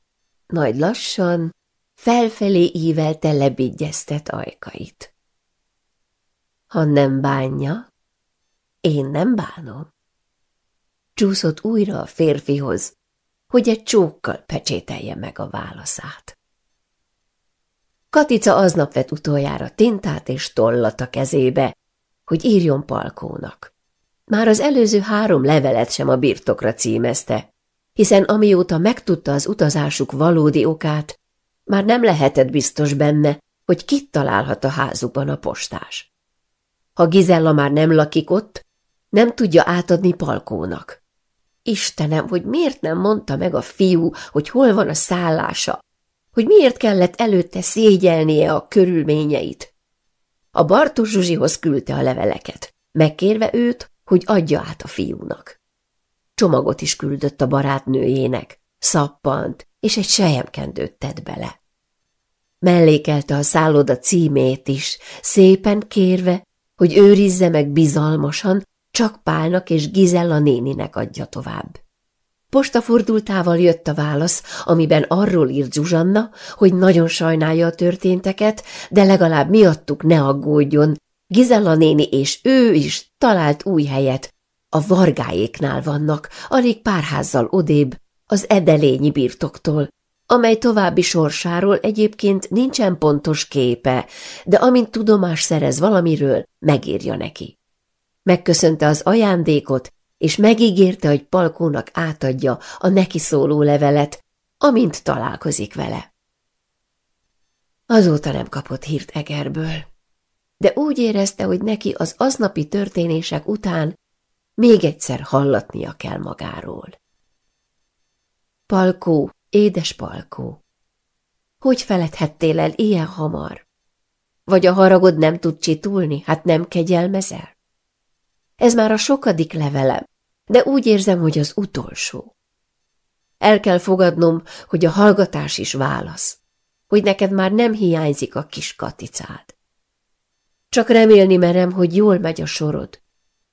Nagy lassan, felfelé ívelte lebigyeztet ajkait. Ha nem bánja, én nem bánom. Csúszott újra a férfihoz, hogy egy csókkal pecsételje meg a válaszát. Katica aznap vett utoljára tintát és tollat a kezébe, hogy írjon Palkónak. Már az előző három levelet sem a birtokra címezte, hiszen amióta megtudta az utazásuk valódi okát, már nem lehetett biztos benne, hogy kit találhat a házukban a postás. Ha Gizella már nem lakik ott, nem tudja átadni Palkónak. Istenem, hogy miért nem mondta meg a fiú, hogy hol van a szállása, hogy miért kellett előtte szégyelnie a körülményeit. A Bartos Zsuzsihoz küldte a leveleket, megkérve őt, hogy adja át a fiúnak. Csomagot is küldött a barátnőjének, szappant, és egy sejemkendőt tett bele. Mellékelte a szálloda címét is, szépen kérve, hogy őrizze meg bizalmasan, csak Pálnak és Gizella néninek adja tovább. Postafordultával jött a válasz, amiben arról írt Zsuzsanna, hogy nagyon sajnálja a történteket, de legalább miattuk ne aggódjon. Gizella néni és ő is talált új helyet. A vargáéknál vannak, alig pár házzal odébb, az edelényi birtoktól, amely további sorsáról egyébként nincsen pontos képe, de amint tudomás szerez valamiről, megírja neki. Megköszönte az ajándékot, és megígérte, hogy Palkónak átadja a neki szóló levelet, amint találkozik vele. Azóta nem kapott hírt Egerből, de úgy érezte, hogy neki az aznapi történések után még egyszer hallatnia kell magáról. Palkó, édes Palkó, hogy feledhettél el ilyen hamar? Vagy a haragod nem tud csitulni, hát nem kegyelmezel? Ez már a sokadik levelem, de úgy érzem, hogy az utolsó. El kell fogadnom, hogy a hallgatás is válasz, hogy neked már nem hiányzik a kis katicád. Csak remélni merem, hogy jól megy a sorod,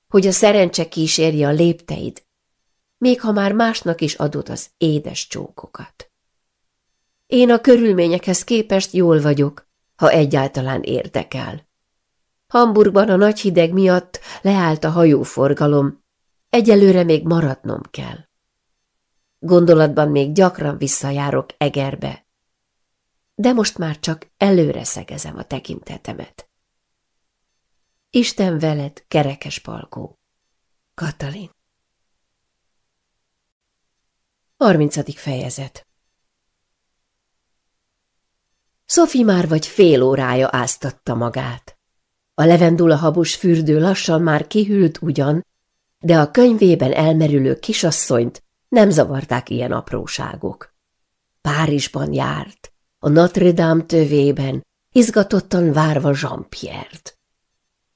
hogy a szerencse kísérje a lépteid, még ha már másnak is adod az édes csókokat. Én a körülményekhez képest jól vagyok, ha egyáltalán érdekel. Hamburgban a nagy hideg miatt leállt a hajóforgalom, Egyelőre még maradnom kell. Gondolatban még gyakran visszajárok Egerbe, de most már csak előre szegezem a tekintetemet. Isten veled, kerekes palkó. Katalin. 30. fejezet Szofi már vagy fél órája áztatta magát. A levendula habos fürdő lassan már kihűlt ugyan, de a könyvében elmerülő kisasszonyt nem zavarták ilyen apróságok. Párizsban járt, a Notre Dame tövében, izgatottan várva Jean-Pierre-t.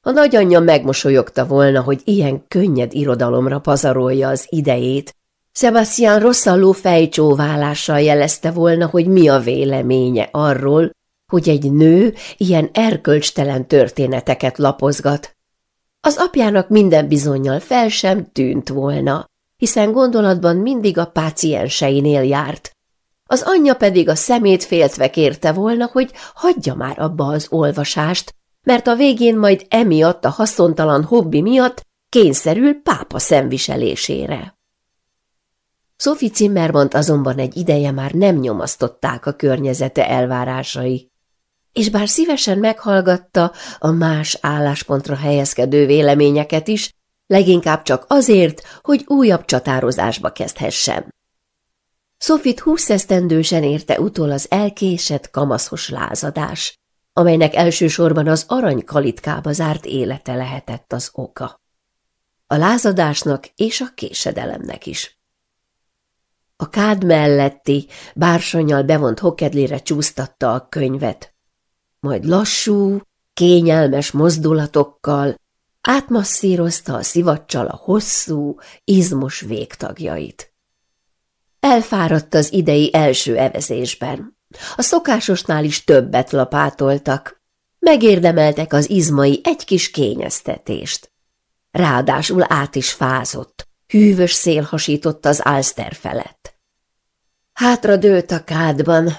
A nagyanyja megmosolyogta volna, hogy ilyen könnyed irodalomra pazarolja az idejét, Sebastian rosszalló fejcsóválással jelezte volna, hogy mi a véleménye arról, hogy egy nő ilyen erkölcstelen történeteket lapozgat, az apjának minden bizonyal fel sem tűnt volna, hiszen gondolatban mindig a pácienseinél járt. Az anyja pedig a szemét féltve kérte volna, hogy hagyja már abba az olvasást, mert a végén majd emiatt a haszontalan hobbi miatt kényszerül pápa szemviselésére. Sophie Zimmermant azonban egy ideje már nem nyomasztották a környezete elvárásai és bár szívesen meghallgatta a más álláspontra helyezkedő véleményeket is, leginkább csak azért, hogy újabb csatározásba kezdhessen. Sofit húszesztendősen érte utol az elkésett kamaszos lázadás, amelynek elsősorban az arany kalitkába zárt élete lehetett az oka. A lázadásnak és a késedelemnek is. A kád melletti, bársonyal bevont hokedlire csúsztatta a könyvet, majd lassú, kényelmes mozdulatokkal átmasszírozta a szivacsal a hosszú, izmos végtagjait. Elfáradt az idei első evezésben. A szokásosnál is többet lapátoltak. Megérdemeltek az izmai egy kis kényeztetést. Ráadásul át is fázott. Hűvös szél hasított az álszter felett. Hátra dőlt a kádban,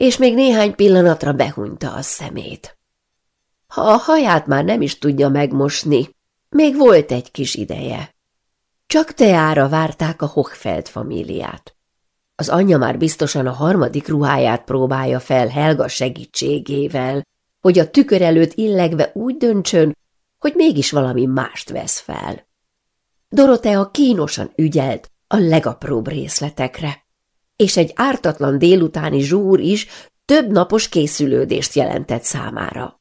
és még néhány pillanatra behunyta a szemét. Ha a haját már nem is tudja megmosni, még volt egy kis ideje. Csak teára várták a Hochfeld familiát. Az anyja már biztosan a harmadik ruháját próbálja fel Helga segítségével, hogy a tükör előtt illegve úgy döntsön, hogy mégis valami mást vesz fel. Dorotea kínosan ügyelt a legapróbb részletekre és egy ártatlan délutáni zsúr is több napos készülődést jelentett számára.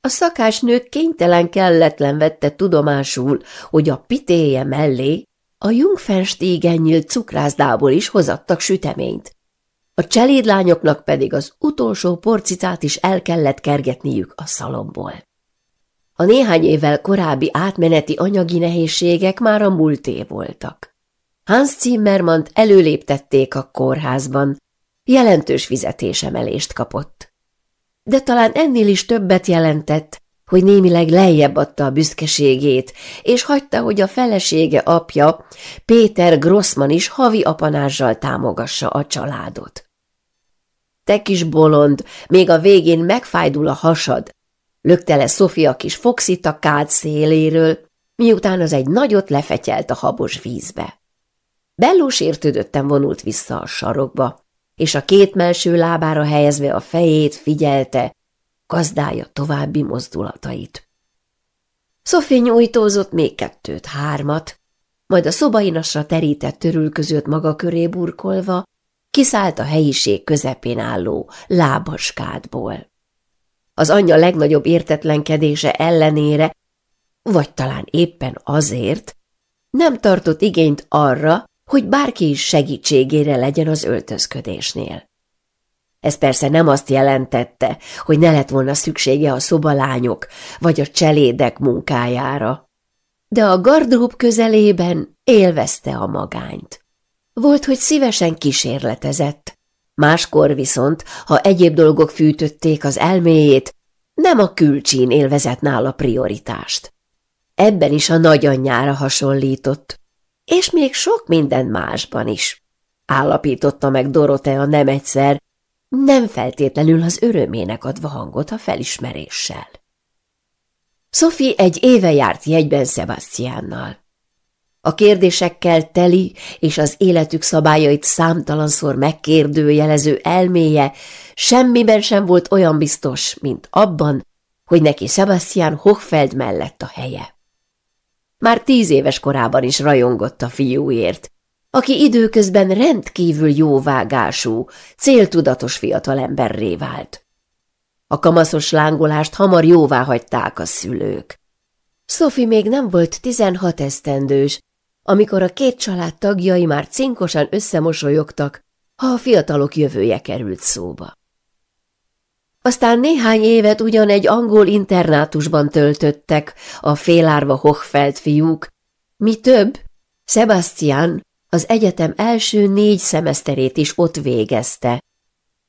A szakásnők kénytelen kelletlen vette tudomásul, hogy a pitéje mellé a Jungfenstígen nyílt cukrászdából is hozattak süteményt, a cselédlányoknak pedig az utolsó porcicát is el kellett kergetniük a szalomból. A néhány évvel korábbi átmeneti anyagi nehézségek már a múlté voltak. Hans Zimmermann előléptették a kórházban. Jelentős fizetésemelést kapott. De talán ennél is többet jelentett, hogy némileg lejjebb adta a büszkeségét, és hagyta, hogy a felesége apja, Péter Grossman is havi apanással támogassa a családot. Te kis bolond, még a végén megfájdul a hasad, lökte le Sofia kis foxit a kád széléről, miután az egy nagyot lefetyelt a habos vízbe. Belló sértődötten vonult vissza a sarokba, és a két melső lábára helyezve a fejét figyelte gazdája további mozdulatait. Szofi nyújtózott még kettőt, hármat, majd a szobainasra terített törülközőt maga köré burkolva, kiszállt a helyiség közepén álló lábaskádból. Az anyja legnagyobb értetlenkedése ellenére, vagy talán éppen azért, nem tartott igényt arra, hogy bárki is segítségére legyen az öltözködésnél. Ez persze nem azt jelentette, hogy ne lett volna szüksége a szobalányok vagy a cselédek munkájára. De a gardrób közelében élvezte a magányt. Volt, hogy szívesen kísérletezett. Máskor viszont, ha egyéb dolgok fűtötték az elméjét, nem a külcsín élvezett nála prioritást. Ebben is a nagyanyjára hasonlított, és még sok minden másban is. Állapította meg Dorotea nem egyszer, nem feltétlenül az örömének adva hangot a felismeréssel. Sophie egy éve járt jegyben Sebastiannal. A kérdésekkel teli és az életük szabályait számtalanszor megkérdőjelező elméje semmiben sem volt olyan biztos, mint abban, hogy neki Sebastian Hochfeld mellett a helye. Már tíz éves korában is rajongott a fiúért, aki időközben rendkívül jóvágású, céltudatos fiatalemberré vált. A kamaszos lángolást hamar jóvá hagyták a szülők. Sophie még nem volt tizenhat esztendős, amikor a két család tagjai már cinkosan összemosolyogtak, ha a fiatalok jövője került szóba. Aztán néhány évet ugyan egy angol internátusban töltöttek a félárva Hochfeld fiúk. Mi több, Sebastian az egyetem első négy szemeszterét is ott végezte.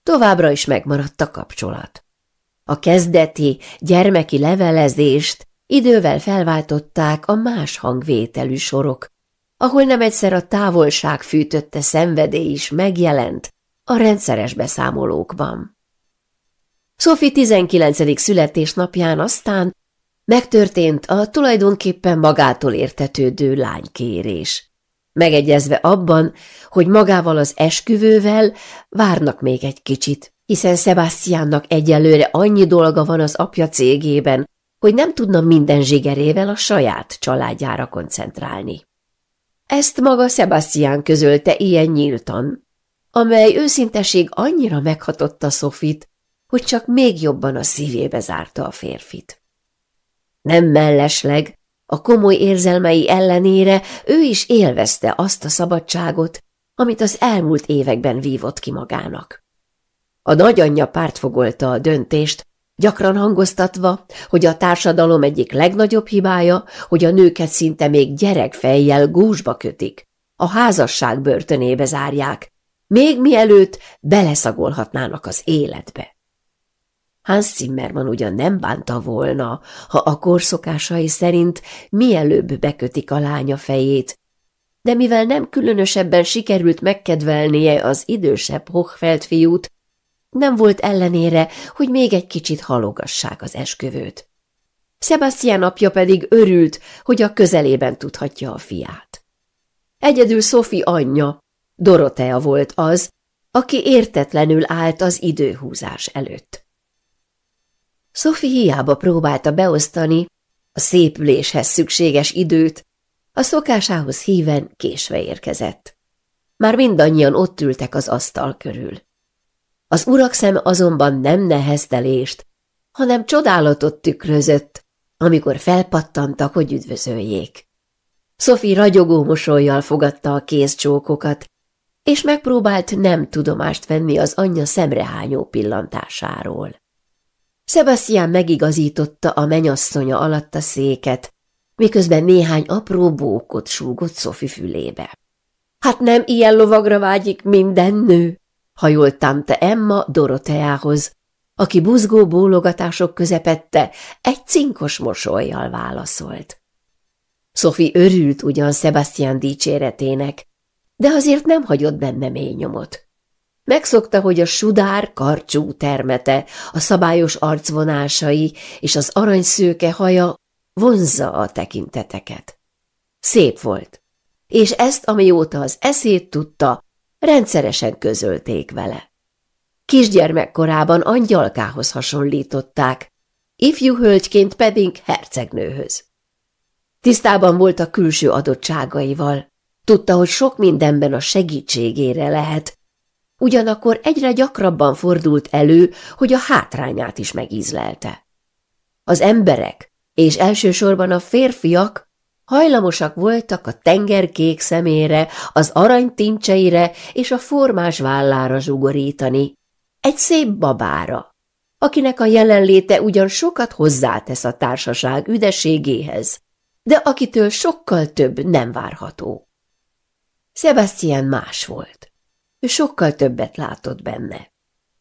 Továbbra is megmaradt a kapcsolat. A kezdeti, gyermeki levelezést idővel felváltották a más hangvételű sorok, ahol nem egyszer a távolság fűtötte szenvedély is megjelent a rendszeres beszámolókban. Sophie 19. születésnapján aztán megtörtént a tulajdonképpen magától értetődő lánykérés. Megegyezve abban, hogy magával az esküvővel várnak még egy kicsit, hiszen Sebastiánnak egyelőre annyi dolga van az apja cégében, hogy nem tudna minden zsigerével a saját családjára koncentrálni. Ezt maga Sebastián közölte ilyen nyíltan, amely őszinteség annyira meghatotta Sofit, hogy csak még jobban a szívébe zárta a férfit. Nem mellesleg, a komoly érzelmei ellenére ő is élvezte azt a szabadságot, amit az elmúlt években vívott ki magának. A nagyanyja pártfogolta a döntést, gyakran hangoztatva, hogy a társadalom egyik legnagyobb hibája, hogy a nőket szinte még gyerekfejjel gúzsba kötik, a házasság börtönébe zárják, még mielőtt beleszagolhatnának az életbe. Hans Zimmermann ugyan nem bánta volna, ha a korszokásai szerint mielőbb bekötik a lánya fejét, de mivel nem különösebben sikerült megkedvelnie az idősebb Hochfeld fiút, nem volt ellenére, hogy még egy kicsit halogassák az esküvőt. Sebastian apja pedig örült, hogy a közelében tudhatja a fiát. Egyedül Sophie anyja, Dorotea volt az, aki értetlenül állt az időhúzás előtt. Szofi hiába próbálta beosztani a szépüléshez szükséges időt, a szokásához híven késve érkezett. Már mindannyian ott ültek az asztal körül. Az urakszem azonban nem neheztelést, hanem csodálatot tükrözött, amikor felpattantak, hogy üdvözöljék. Szofi ragyogó mosolyjal fogadta a kézcsókokat, és megpróbált nem tudomást venni az anyja szemrehányó pillantásáról. Sebastian megigazította a menyasszonya alatt a széket, miközben néhány apró bókot súgott Szofi fülébe. Hát nem ilyen lovagra vágyik minden nő, hajolt tante Emma Doroteához, aki buzgó bólogatások közepette egy cinkos mosolyjal válaszolt. Szofi örült ugyan Sebastian dicséretének, de azért nem hagyott benne mély nyomot. Megszokta, hogy a sudár karcsú termete, a szabályos arcvonásai és az aranyszőke haja vonzza a tekinteteket. Szép volt, és ezt, amióta az eszét tudta, rendszeresen közölték vele. Kisgyermekkorában angyalkához hasonlították, ifjú hölgyként pedig hercegnőhöz. Tisztában volt a külső adottságaival, tudta, hogy sok mindenben a segítségére lehet, ugyanakkor egyre gyakrabban fordult elő, hogy a hátrányát is megízlelte. Az emberek, és elsősorban a férfiak hajlamosak voltak a tengerkék szemére, az aranytincseire és a formás vállára zsugorítani, egy szép babára, akinek a jelenléte ugyan sokat hozzátesz a társaság üdeségéhez, de akitől sokkal több nem várható. Sebastian más volt. Ő sokkal többet látott benne.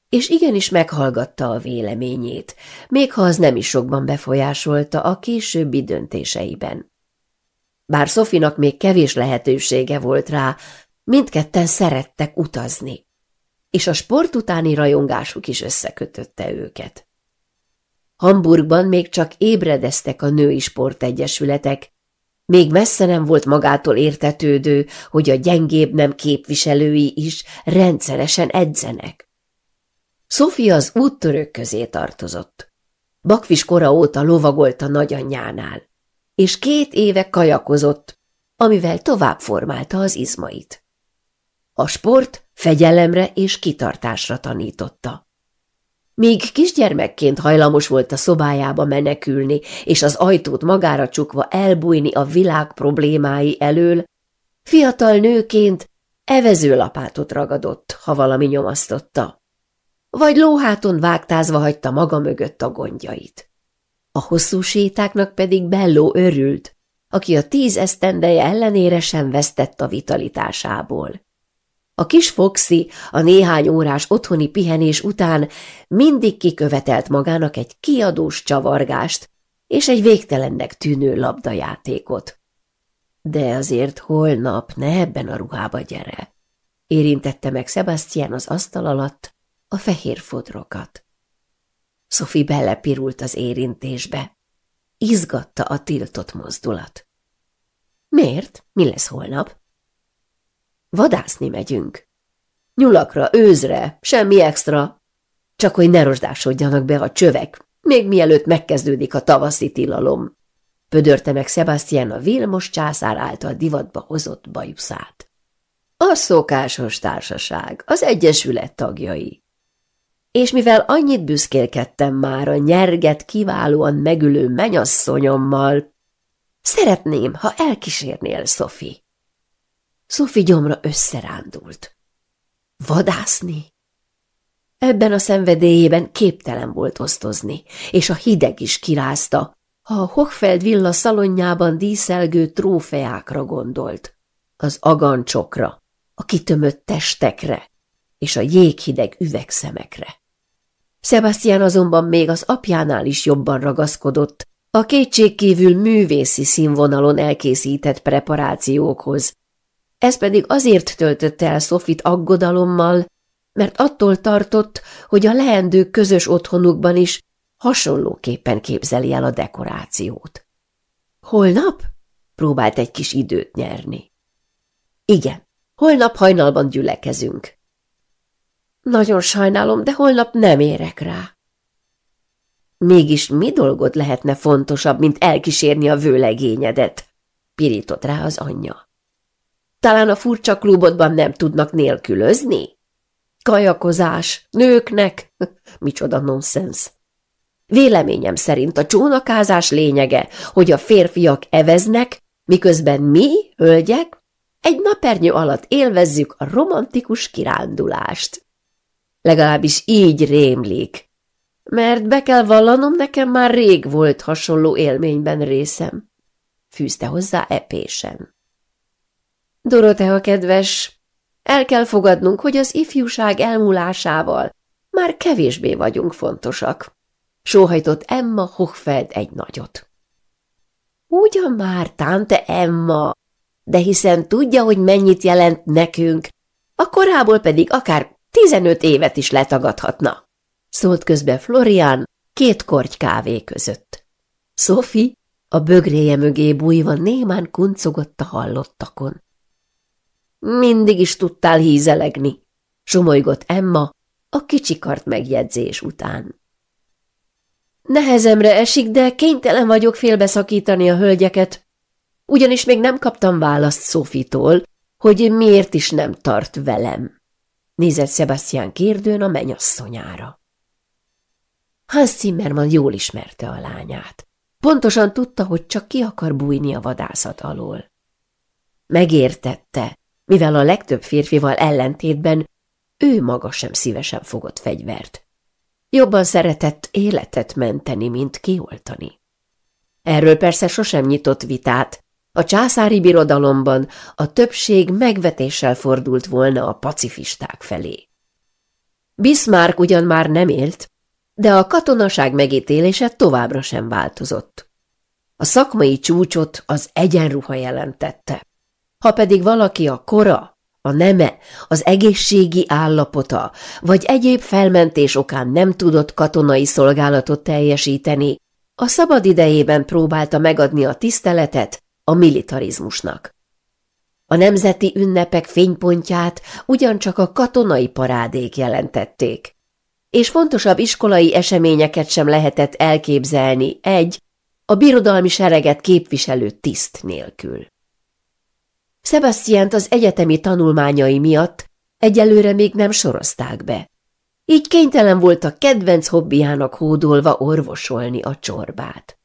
És igenis meghallgatta a véleményét, még ha az nem is sokban befolyásolta a későbbi döntéseiben. Bár Szofinak még kevés lehetősége volt rá, mindketten szerettek utazni, és a sport utáni rajongásuk is összekötötte őket. Hamburgban még csak ébredeztek a női sportegyesületek, még messze nem volt magától értetődő, hogy a gyengébb nem képviselői is rendszeresen edzenek. Sophie az úttörők közé tartozott. Bakvis kora óta lovagolt a nagyanyjánál, és két éve kajakozott, amivel tovább formálta az izmait. A sport fegyelemre és kitartásra tanította. Míg kisgyermekként hajlamos volt a szobájába menekülni, és az ajtót magára csukva elbújni a világ problémái elől, fiatal nőként evezőlapátot ragadott, ha valami nyomasztotta. Vagy lóháton vágtázva hagyta maga mögött a gondjait. A hosszú sétáknak pedig Belló örült, aki a tíz esztendeje ellenére sem vesztett a vitalitásából. A kis Foxy a néhány órás otthoni pihenés után mindig kikövetelt magának egy kiadós csavargást és egy végtelennek tűnő labdajátékot. De azért holnap ne ebben a ruhába gyere, érintette meg Sebastian az asztal alatt a fehér fodrokat. Sophie belepirult az érintésbe. Izgatta a tiltott mozdulat. Miért? Mi lesz holnap? Vadászni megyünk. Nyulakra, őzre, semmi extra. Csak hogy ne rozsdásodjanak be a csövek, még mielőtt megkezdődik a tavaszi tilalom. Pödörte meg Sebastian a Vilmos császár által divatba hozott bajuszát. A szokásos társaság, az egyesület tagjai. És mivel annyit büszkélkedtem már a nyerget kiválóan megülő menyasszonyommal, szeretném, ha elkísérnél, Sophie. Szofi gyomra összerándult. Vadászni? Ebben a szenvedélyében képtelen volt osztozni, és a hideg is kirázta, ha a Hochfeld villa szalonjában díszelgő trófeákra gondolt, az agancsokra, a kitömött testekre és a jéghideg üvegszemekre. Sebastian azonban még az apjánál is jobban ragaszkodott, a kétségkívül művészi színvonalon elkészített preparációkhoz, ez pedig azért töltötte el Sofit aggodalommal, mert attól tartott, hogy a leendő közös otthonukban is hasonlóképpen képzeli el a dekorációt. Holnap? Próbált egy kis időt nyerni. Igen, holnap hajnalban gyülekezünk. Nagyon sajnálom, de holnap nem érek rá. Mégis mi dolgot lehetne fontosabb, mint elkísérni a vőlegényedet? Pirított rá az anyja. Talán a furcsa klubodban nem tudnak nélkülözni? Kajakozás, nőknek, micsoda nonsens. Véleményem szerint a csónakázás lényege, hogy a férfiak eveznek, miközben mi, hölgyek, egy napernyő alatt élvezzük a romantikus kirándulást. Legalábbis így rémlik, mert be kell vallanom, nekem már rég volt hasonló élményben részem, fűzte hozzá epésen. Dorotea kedves, el kell fogadnunk, hogy az ifjúság elmúlásával már kevésbé vagyunk fontosak. Sóhajtott Emma Hochfeld egy nagyot. Ugyan már, tante Emma, de hiszen tudja, hogy mennyit jelent nekünk, a korából pedig akár tizenöt évet is letagadhatna. Szólt közbe Florian két korty kávé között. Sophie a bögréje mögé bújva némán kuncogott a hallottakon. Mindig is tudtál hízelegni, sumolygott Emma a kicsikart megjegyzés után. Nehezemre esik, de kénytelen vagyok félbeszakítani a hölgyeket, ugyanis még nem kaptam választ Szófitól, hogy miért is nem tart velem. Nézett Sebastian kérdőn a menyasszonyára. Hans Zimmermann jól ismerte a lányát. Pontosan tudta, hogy csak ki akar bújni a vadászat alól. Megértette, mivel a legtöbb férfival ellentétben ő maga sem szívesen fogott fegyvert. Jobban szeretett életet menteni, mint kioltani. Erről persze sosem nyitott vitát, a császári birodalomban a többség megvetéssel fordult volna a pacifisták felé. Bismarck ugyan már nem élt, de a katonaság megítélése továbbra sem változott. A szakmai csúcsot az egyenruha jelentette. Ha pedig valaki a kora, a neme, az egészségi állapota, vagy egyéb felmentés okán nem tudott katonai szolgálatot teljesíteni, a szabad idejében próbálta megadni a tiszteletet a militarizmusnak. A nemzeti ünnepek fénypontját ugyancsak a katonai parádék jelentették, és fontosabb iskolai eseményeket sem lehetett elképzelni egy, a birodalmi sereget képviselő tiszt nélkül. Sebastiánt az egyetemi tanulmányai miatt egyelőre még nem sorozták be. Így kénytelen volt a kedvenc hobbiának hódolva orvosolni a csorbát.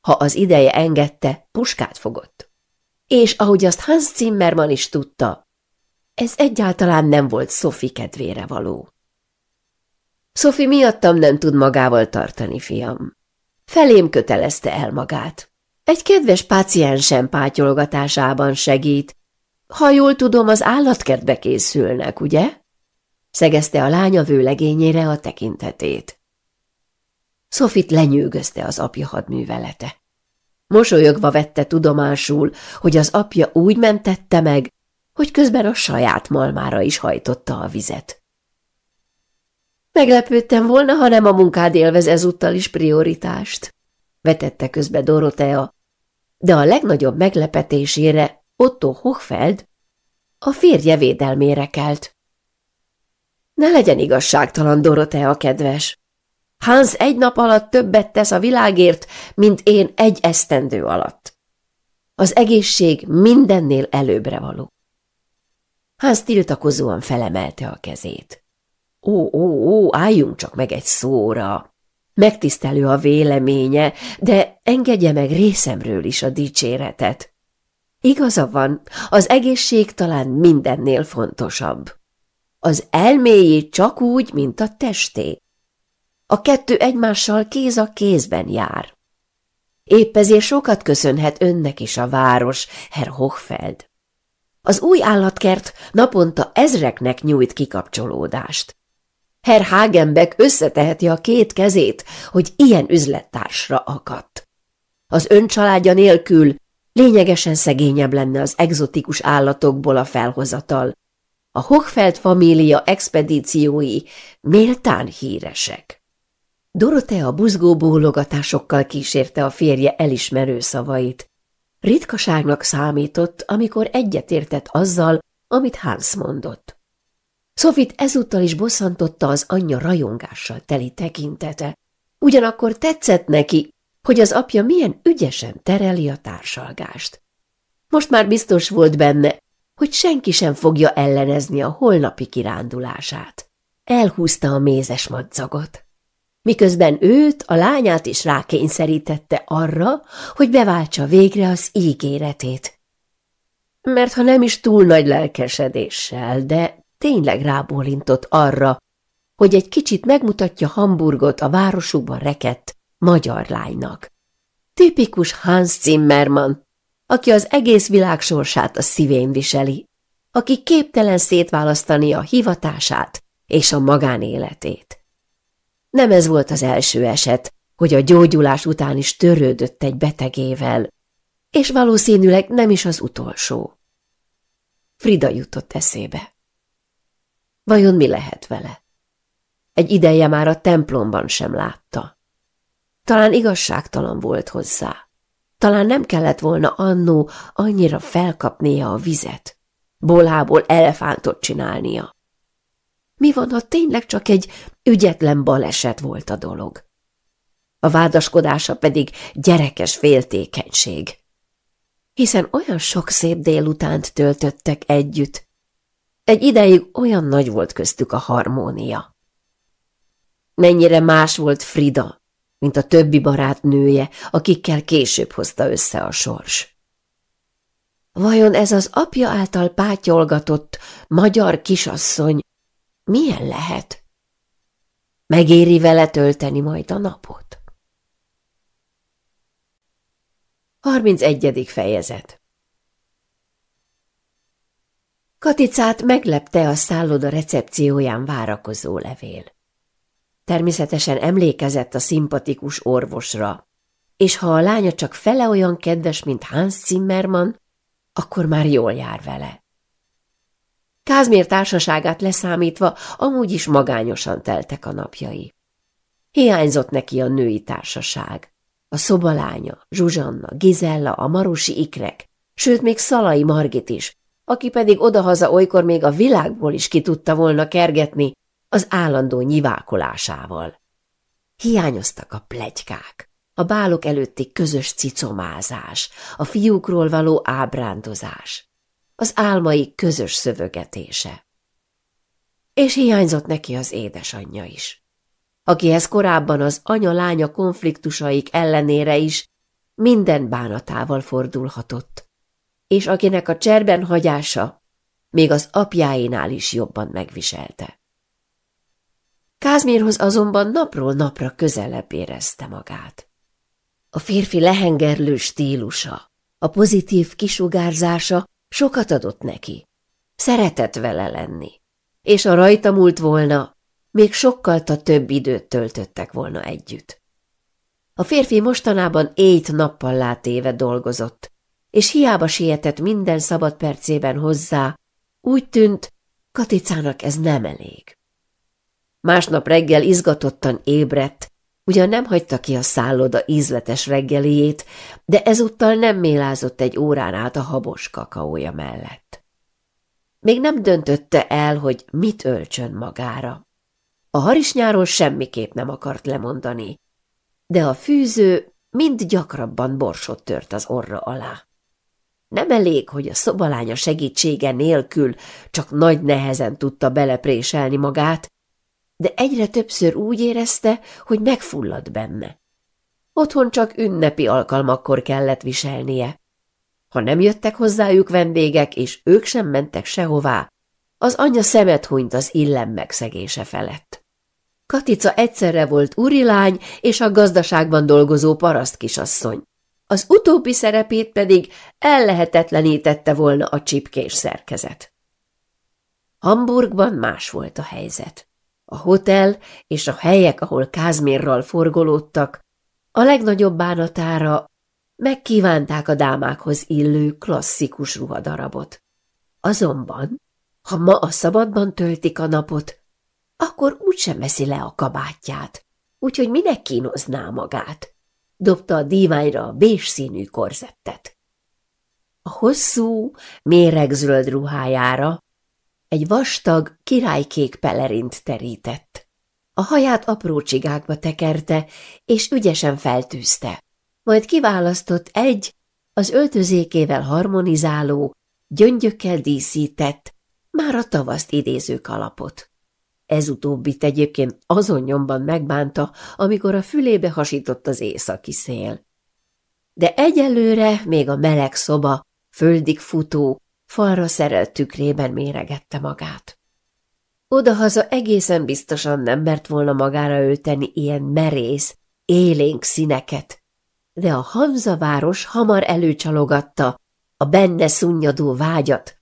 Ha az ideje engedte, puskát fogott. És ahogy azt Hans Zimmermann is tudta, ez egyáltalán nem volt Sophie kedvére való. Sophie miattam nem tud magával tartani, fiam. Felém kötelezte el magát. Egy kedves páciensem pátyolgatásában segít. Ha jól tudom, az állatkertbe készülnek, ugye? Szegezte a lánya vőlegényére a tekintetét. Sofit lenyűgözte az apja hadművelete. Mosolyogva vette tudomásul, hogy az apja úgy mentette meg, hogy közben a saját malmára is hajtotta a vizet. Meglepődtem volna, ha nem a munkád élvez ezúttal is prioritást, vetette közbe Dorotea, de a legnagyobb meglepetésére Otto Hochfeld a férje védelmére kelt. Ne legyen igazságtalan, Dorotea kedves! Hans egy nap alatt többet tesz a világért, mint én egy esztendő alatt. Az egészség mindennél előbbre való. Hans tiltakozóan felemelte a kezét. Ó, ó, ó, álljunk csak meg egy szóra! Megtisztelő a véleménye, de engedje meg részemről is a dicséretet. Igaza van, az egészség talán mindennél fontosabb. Az elméjé csak úgy, mint a testé. A kettő egymással kéz a kézben jár. Épp ezért sokat köszönhet önnek is a város, Herr Hochfeld. Az új állatkert naponta ezreknek nyújt kikapcsolódást. Herr Hagenbeck összeteheti a két kezét, hogy ilyen üzlettársra akadt. Az öncsaládja nélkül lényegesen szegényebb lenne az egzotikus állatokból a felhozatal. A Hochfeld família expedíciói méltán híresek. Dorotea buzgó bólogatásokkal kísérte a férje elismerő szavait. Ritkaságnak számított, amikor egyetértett azzal, amit Hans mondott. Szofit ezúttal is bosszantotta az anyja rajongással teli tekintete. Ugyanakkor tetszett neki, hogy az apja milyen ügyesen tereli a társalgást. Most már biztos volt benne, hogy senki sem fogja ellenezni a holnapi kirándulását. Elhúzta a mézes madzagot. Miközben őt, a lányát is rákényszerítette arra, hogy beváltsa végre az ígéretét. Mert ha nem is túl nagy lelkesedéssel, de tényleg rábólintott arra, hogy egy kicsit megmutatja Hamburgot a városukban rekett magyar lánynak. Tipikus Hans Zimmermann, aki az egész világ sorsát a szívén viseli, aki képtelen szétválasztani a hivatását és a magánéletét. Nem ez volt az első eset, hogy a gyógyulás után is törődött egy betegével, és valószínűleg nem is az utolsó. Frida jutott eszébe. Vajon mi lehet vele? Egy ideje már a templomban sem látta. Talán igazságtalan volt hozzá. Talán nem kellett volna annó annyira felkapnia a vizet, bolából elefántot csinálnia. Mi van, ha tényleg csak egy ügyetlen baleset volt a dolog? A vádaskodása pedig gyerekes féltékenység. Hiszen olyan sok szép délutánt töltöttek együtt, egy ideig olyan nagy volt köztük a harmónia. Mennyire más volt Frida, mint a többi barátnője, akikkel később hozta össze a sors. Vajon ez az apja által pátyolgatott magyar kisasszony milyen lehet? Megéri vele tölteni majd a napot? 31. fejezet Katicát meglepte a szálloda recepcióján várakozó levél. Természetesen emlékezett a szimpatikus orvosra, és ha a lánya csak fele olyan kedves, mint Hans Zimmermann, akkor már jól jár vele. Kázmér társaságát leszámítva amúgy is magányosan teltek a napjai. Hiányzott neki a női társaság. A szobalánya, Zsuzsanna, Gizella, a marusi ikrek, sőt még Szalai Margit is, aki pedig odahaza olykor még a világból is ki tudta volna kergetni az állandó nyivákolásával. Hiányoztak a plegykák, a bálok előtti közös cicomázás, a fiúkról való ábrándozás, az álmai közös szövögetése. És hiányzott neki az édesanyja is, akihez korábban az anya-lánya konfliktusaik ellenére is minden bánatával fordulhatott, és akinek a cserben hagyása még az apjáinál is jobban megviselte. Kázmérhoz azonban napról napra közelebb érezte magát. A férfi lehengerlő stílusa, a pozitív kisugárzása sokat adott neki. Szeretett vele lenni, és a rajta múlt volna, még sokkal ta több időt töltöttek volna együtt. A férfi mostanában éjt nappal látéve dolgozott, és hiába sietett minden szabad percében hozzá, úgy tűnt, Katicának ez nem elég. Másnap reggel izgatottan ébredt, ugyan nem hagyta ki a szálloda ízletes reggeliét, de ezúttal nem mélázott egy órán át a habos kakaója mellett. Még nem döntötte el, hogy mit ölcsön magára. A harisnyáról semmiképp nem akart lemondani, de a fűző mind gyakrabban borsot tört az orra alá. Nem elég, hogy a szobalánya segítsége nélkül csak nagy nehezen tudta belepréselni magát, de egyre többször úgy érezte, hogy megfulladt benne. Otthon csak ünnepi alkalmakkor kellett viselnie. Ha nem jöttek hozzájuk vendégek, és ők sem mentek sehová, az anyja szemet hunyt az illem megszegése felett. Katica egyszerre volt úrilány és a gazdaságban dolgozó paraszt kisasszony, az utóbbi szerepét pedig ellehetetlenítette volna a csipkés szerkezet. Hamburgban más volt a helyzet. A hotel és a helyek, ahol Kázmérral forgolódtak, a legnagyobb bánatára megkívánták a dámákhoz illő klasszikus ruhadarabot. Azonban, ha ma a szabadban töltik a napot, akkor úgysem veszi le a kabátját, úgyhogy minek kínozná magát dobta a díványra a bés színű korzettet. A hosszú, méregzöld ruhájára egy vastag, királykék pelerint terített. A haját apró csigákba tekerte, és ügyesen feltűzte. Majd kiválasztott egy, az öltözékével harmonizáló, gyöngyökkel díszített, már a tavaszt idéző kalapot. Ez utóbbit egyébként azon nyomban megbánta, amikor a fülébe hasított az északi szél. De egyelőre még a meleg szoba, földig futó, falra szerelt tükrében méregette magát. Odahaza egészen biztosan nem mert volna magára ölteni ilyen merész, élénk színeket, de a Hamzaváros hamar előcsalogatta a benne szunnyadó vágyat,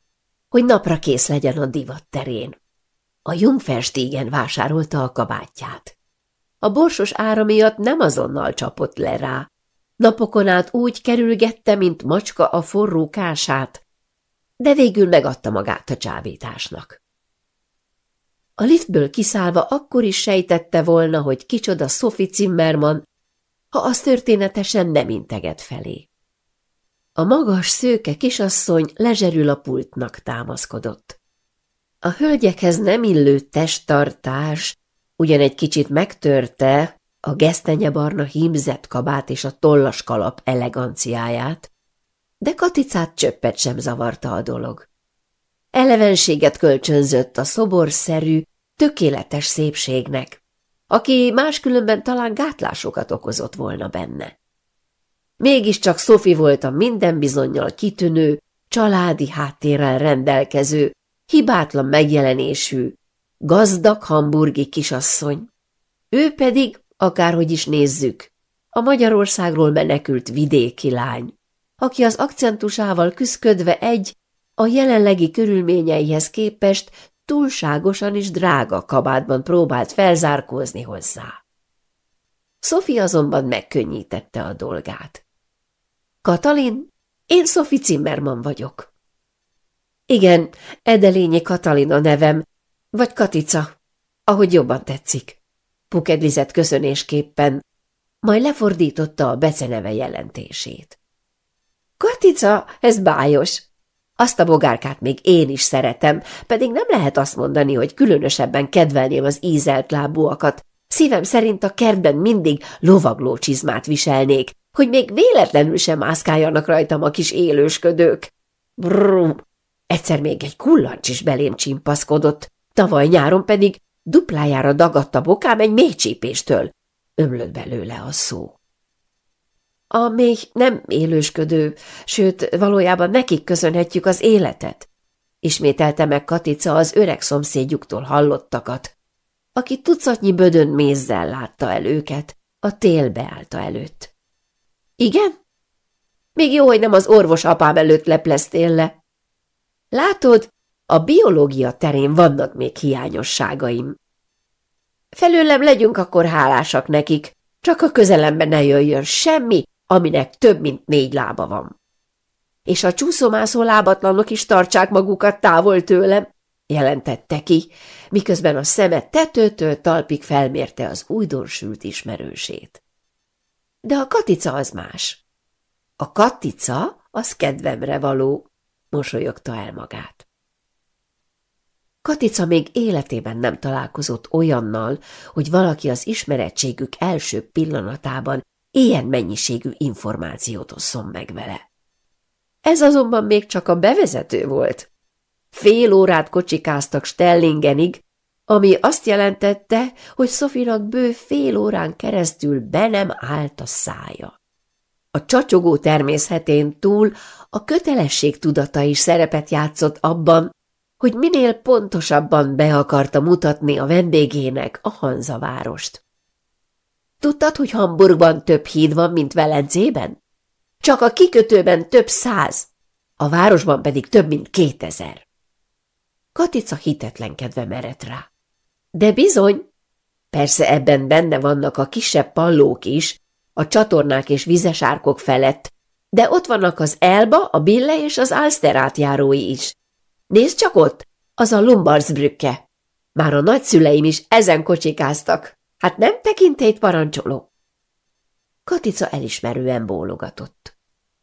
hogy napra kész legyen a divat terén. A Jungferstégen vásárolta a kabátját. A borsos ára miatt nem azonnal csapott le rá. Napokon át úgy kerülgette, mint macska a forró kását, de végül megadta magát a csábításnak. A liftből kiszállva akkor is sejtette volna, hogy kicsoda Sophie Zimmerman, ha az történetesen nem integet felé. A magas, szőke kisasszony lezserül a pultnak támaszkodott. A hölgyekhez nem illő testtartás ugyan egy kicsit megtörte a gesztenyebarna hímzett kabát és a tollas kalap eleganciáját, de Katicát csöppet sem zavarta a dolog. Elevenséget kölcsönzött a szoborszerű, tökéletes szépségnek, aki máskülönben talán gátlásokat okozott volna benne. Mégiscsak Szofi volt a minden bizonyal kitűnő, családi háttérrel rendelkező, hibátlan megjelenésű, gazdag hamburgi kisasszony. Ő pedig, akárhogy is nézzük, a Magyarországról menekült vidéki lány, aki az akcentusával küszködve egy, a jelenlegi körülményeihez képest túlságosan is drága kabátban próbált felzárkózni hozzá. Szofi azonban megkönnyítette a dolgát. Katalin, én Szofi Cimmerman vagyok. Igen, Edelényi a nevem, vagy Katica, ahogy jobban tetszik. Pukedlizett köszönésképpen, majd lefordította a beceneve jelentését. Katica, ez bájos! Azt a bogárkát még én is szeretem, pedig nem lehet azt mondani, hogy különösebben kedvelném az ízelt lábúakat. Szívem szerint a kertben mindig lovagló csizmát viselnék, hogy még véletlenül sem mászkáljanak rajtam a kis élősködők. Brum, Egyszer még egy kullancs is belém csimpaszkodott, tavaly nyáron pedig duplájára dagadt a bokám egy mélycsípéstől. Ömlött belőle a szó. A méh nem élősködő, sőt, valójában nekik köszönhetjük az életet. Ismételte meg Katica az öreg szomszédjuktól hallottakat, aki tucatnyi bödön mézzel látta el őket, a tél beállta előtt. Igen? Még jó, hogy nem az orvos apám előtt lepleztél le, Látod, a biológia terén vannak még hiányosságaim. Felőlem legyünk akkor hálásak nekik, csak a közelembe ne jöjjön semmi, aminek több, mint négy lába van. És a csúszomászó lábatlanok is tartsák magukat távol tőlem, jelentette ki, miközben a szeme tetőtől talpig felmérte az újdonsült ismerősét. De a katica az más. A katica az kedvemre való, mosolyogta el magát. Katica még életében nem találkozott olyannal, hogy valaki az ismerettségük első pillanatában ilyen mennyiségű információt osszon meg vele. Ez azonban még csak a bevezető volt. Fél órát kocsikáztak Stellingenig, ami azt jelentette, hogy Szofinak bő fél órán keresztül be nem állt a szája. A csacsogó természetén túl a kötelesség tudata is szerepet játszott abban, hogy minél pontosabban be akarta mutatni a vendégének a Hanzavárost. Tudtad, hogy Hamburgban több híd van, mint Velencében? Csak a kikötőben több száz, a városban pedig több, mint kétezer. Katica hitetlenkedve merett rá. De bizony, persze ebben benne vannak a kisebb pallók is, a csatornák és vizesárkok felett, de ott vannak az Elba, a Bille és az Alster átjárói is. Nézd csak ott, az a Lombardsbrücke. Már a nagyszüleim is ezen kocsikáztak. Hát nem tekintélyt parancsoló. Katica elismerően bólogatott.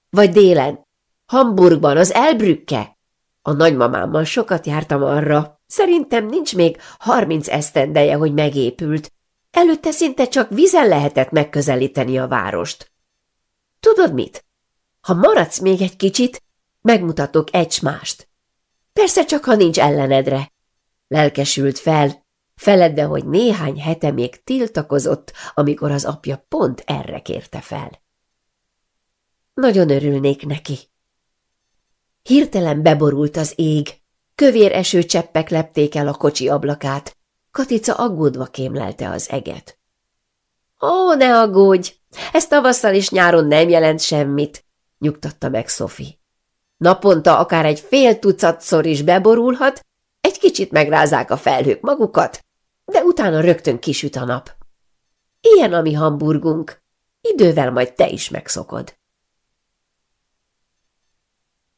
Vagy délen, Hamburgban, az Elbrücke. A nagymamámmal sokat jártam arra. Szerintem nincs még harminc esztendeje, hogy megépült. Előtte szinte csak vizen lehetett megközelíteni a várost. Tudod mit? Ha maradsz még egy kicsit, megmutatok egymást. Persze csak, ha nincs ellenedre. Lelkesült fel, feledve, hogy néhány hete még tiltakozott, amikor az apja pont erre kérte fel. Nagyon örülnék neki. Hirtelen beborult az ég, kövér esőcseppek lepték el a kocsi ablakát, Katica aggódva kémlelte az eget. Ó, ne aggódj! Ez tavasszal és nyáron nem jelent semmit, nyugtatta meg Sophie. Naponta akár egy fél tucatszor is beborulhat, egy kicsit megrázák a felhők magukat, de utána rögtön kisüt a nap. Ilyen a mi hamburgunk. Idővel majd te is megszokod.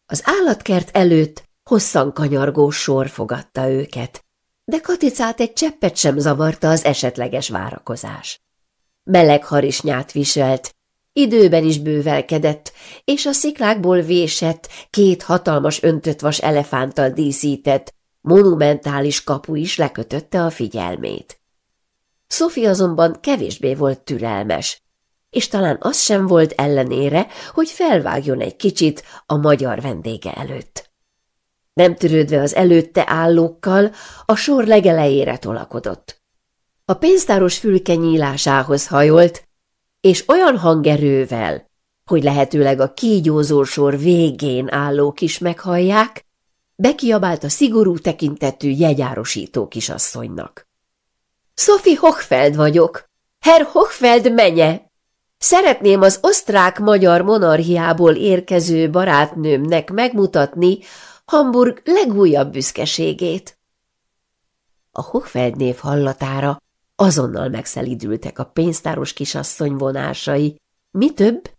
Az állatkert előtt hosszan kanyargó sor fogadta őket, de Katicát egy cseppet sem zavarta az esetleges várakozás. Meleg harisnyát viselt, Időben is bővelkedett, és a sziklákból vésett, két hatalmas öntött vas elefánttal díszített, monumentális kapu is lekötötte a figyelmét. Sophie azonban kevésbé volt türelmes, és talán az sem volt ellenére, hogy felvágjon egy kicsit a magyar vendége előtt. Nem törődve az előtte állókkal, a sor legelejére tolakodott. A pénztáros fülke nyílásához hajolt, és olyan hangerővel, hogy lehetőleg a kígyózósor végén állók is meghallják, bekiabált a szigorú tekintetű jegyárosító kisasszonynak. – Sophie Hochfeld vagyok, Herr Hochfeld menye! Szeretném az osztrák-magyar monarchiából érkező barátnőmnek megmutatni Hamburg legújabb büszkeségét. A Hochfeld név hallatára Azonnal megszelidültek a pénztáros kisasszony vonásai. Mi több,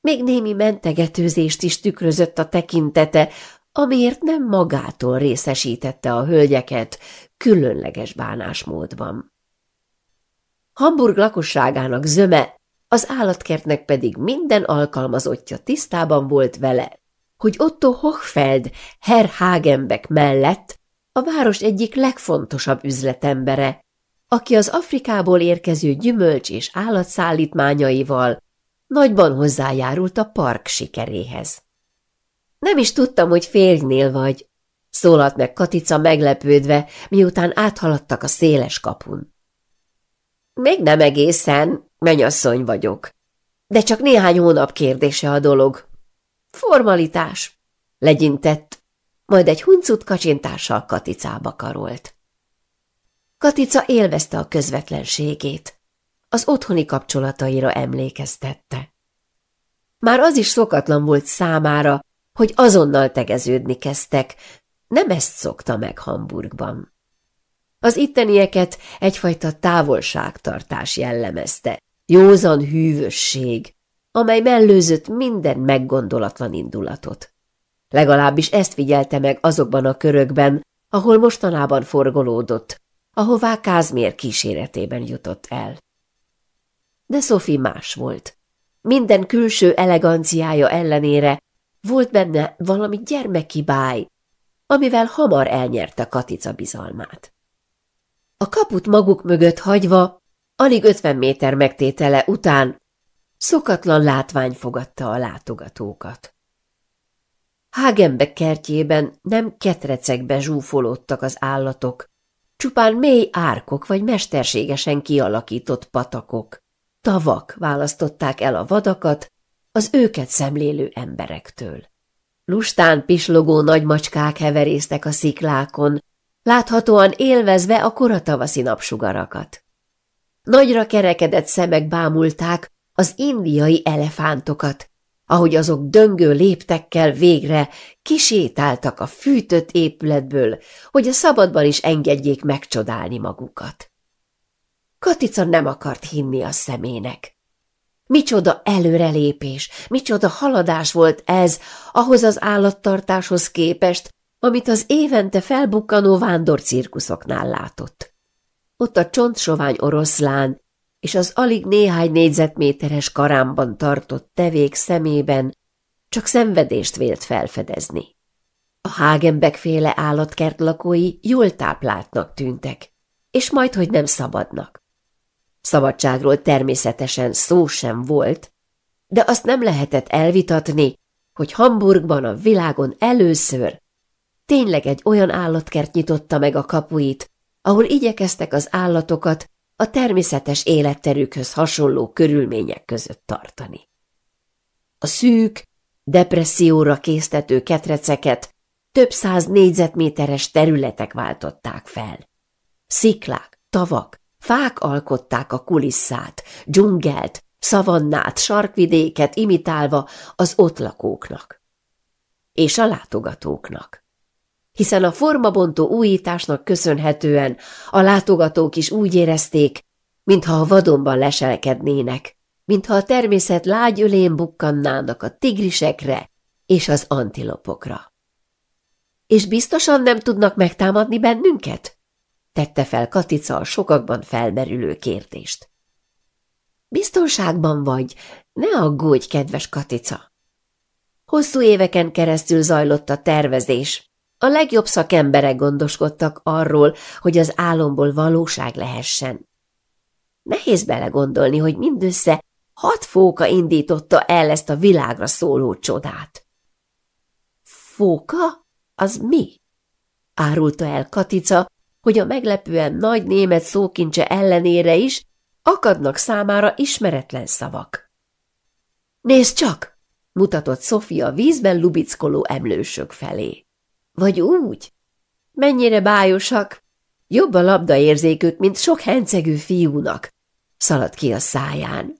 még némi mentegetőzést is tükrözött a tekintete, amiért nem magától részesítette a hölgyeket különleges bánásmódban. Hamburg lakosságának zöme, az állatkertnek pedig minden alkalmazottja tisztában volt vele, hogy Otto Hochfeld Herr Hagenbeck mellett a város egyik legfontosabb üzletembere, aki az Afrikából érkező gyümölcs és állatszállítmányaival nagyban hozzájárult a park sikeréhez. Nem is tudtam, hogy férjnél vagy, szólalt meg Katica meglepődve, miután áthaladtak a széles kapun. Még nem egészen, menyasszony vagyok, de csak néhány hónap kérdése a dolog. Formalitás, legyintett, majd egy huncut kacsintással Katicába karolt. Katica élvezte a közvetlenségét. Az otthoni kapcsolataira emlékeztette. Már az is szokatlan volt számára, hogy azonnal tegeződni kezdtek, nem ezt szokta meg Hamburgban. Az ittenieket egyfajta távolságtartás jellemezte, józan hűvösség, amely mellőzött minden meggondolatlan indulatot. Legalábbis ezt figyelte meg azokban a körökben, ahol mostanában forgolódott, ahová Kázmér kíséretében jutott el. De Sophie más volt. Minden külső eleganciája ellenére volt benne valami gyermeki báj, amivel hamar elnyerte Katica bizalmát. A kaput maguk mögött hagyva, alig 50 méter megtétele után szokatlan látvány fogadta a látogatókat. Hágenbe kertjében nem ketrecekbe zsúfolódtak az állatok, Csupán mély árkok vagy mesterségesen kialakított patakok, tavak választották el a vadakat az őket szemlélő emberektől. Lustán pislogó nagymacskák heverésztek a sziklákon, láthatóan élvezve a koratavaszi napsugarakat. Nagyra kerekedett szemek bámulták az indiai elefántokat, ahogy azok döngő léptekkel végre kisétáltak a fűtött épületből, hogy a szabadban is engedjék megcsodálni magukat. Katica nem akart hinni a szemének. Micsoda előrelépés, micsoda haladás volt ez ahhoz az állattartáshoz képest, amit az évente felbukkanó vándorcirkuszoknál látott. Ott a csontsovány oroszlán és az alig néhány négyzetméteres karámban tartott tevék szemében csak szenvedést vélt felfedezni. A hágenbek féle állatkert lakói jól tápláltnak tűntek, és majd, hogy nem szabadnak. Szabadságról természetesen szó sem volt, de azt nem lehetett elvitatni, hogy Hamburgban a világon először tényleg egy olyan állatkert nyitotta meg a kapuit, ahol igyekeztek az állatokat a természetes életterükhöz hasonló körülmények között tartani. A szűk, depresszióra késztető ketreceket több száz négyzetméteres területek váltották fel. Sziklák, tavak, fák alkották a kulisszát, dzsungelt, szavannát, sarkvidéket imitálva az ott lakóknak és a látogatóknak hiszen a formabontó újításnak köszönhetően a látogatók is úgy érezték, mintha a vadonban leselekednének, mintha a természet lágy ölén bukkannának a tigrisekre és az antilopokra. És biztosan nem tudnak megtámadni bennünket? tette fel Katica a sokakban felmerülő kérdést. Biztonságban vagy, ne aggódj, kedves Katica! Hosszú éveken keresztül zajlott a tervezés, a legjobb szakemberek gondoskodtak arról, hogy az álomból valóság lehessen. Nehéz belegondolni, hogy mindössze hat fóka indította el ezt a világra szóló csodát. Fóka? Az mi? Árulta el Katica, hogy a meglepően nagy német szókincse ellenére is akadnak számára ismeretlen szavak. Nézd csak! mutatott Sofia vízben lubickoló emlősök felé. Vagy úgy? Mennyire bájosak? Jobb a labdaérzékük, mint sok hencegű fiúnak, szaladt ki a száján.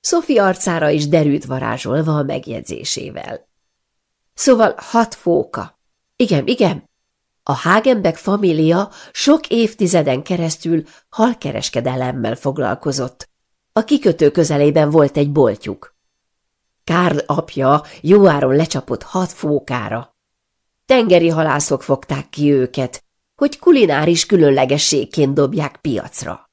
Szofi arcára is derült varázsolva a megjegyzésével. Szóval hat fóka. Igen, igen. A Hagenbeck família sok évtizeden keresztül halkereskedelemmel foglalkozott. A kikötő közelében volt egy boltjuk. Kárl apja jóáron lecsapott hat fókára, Tengeri halászok fogták ki őket, hogy kulináris különlegességként dobják piacra.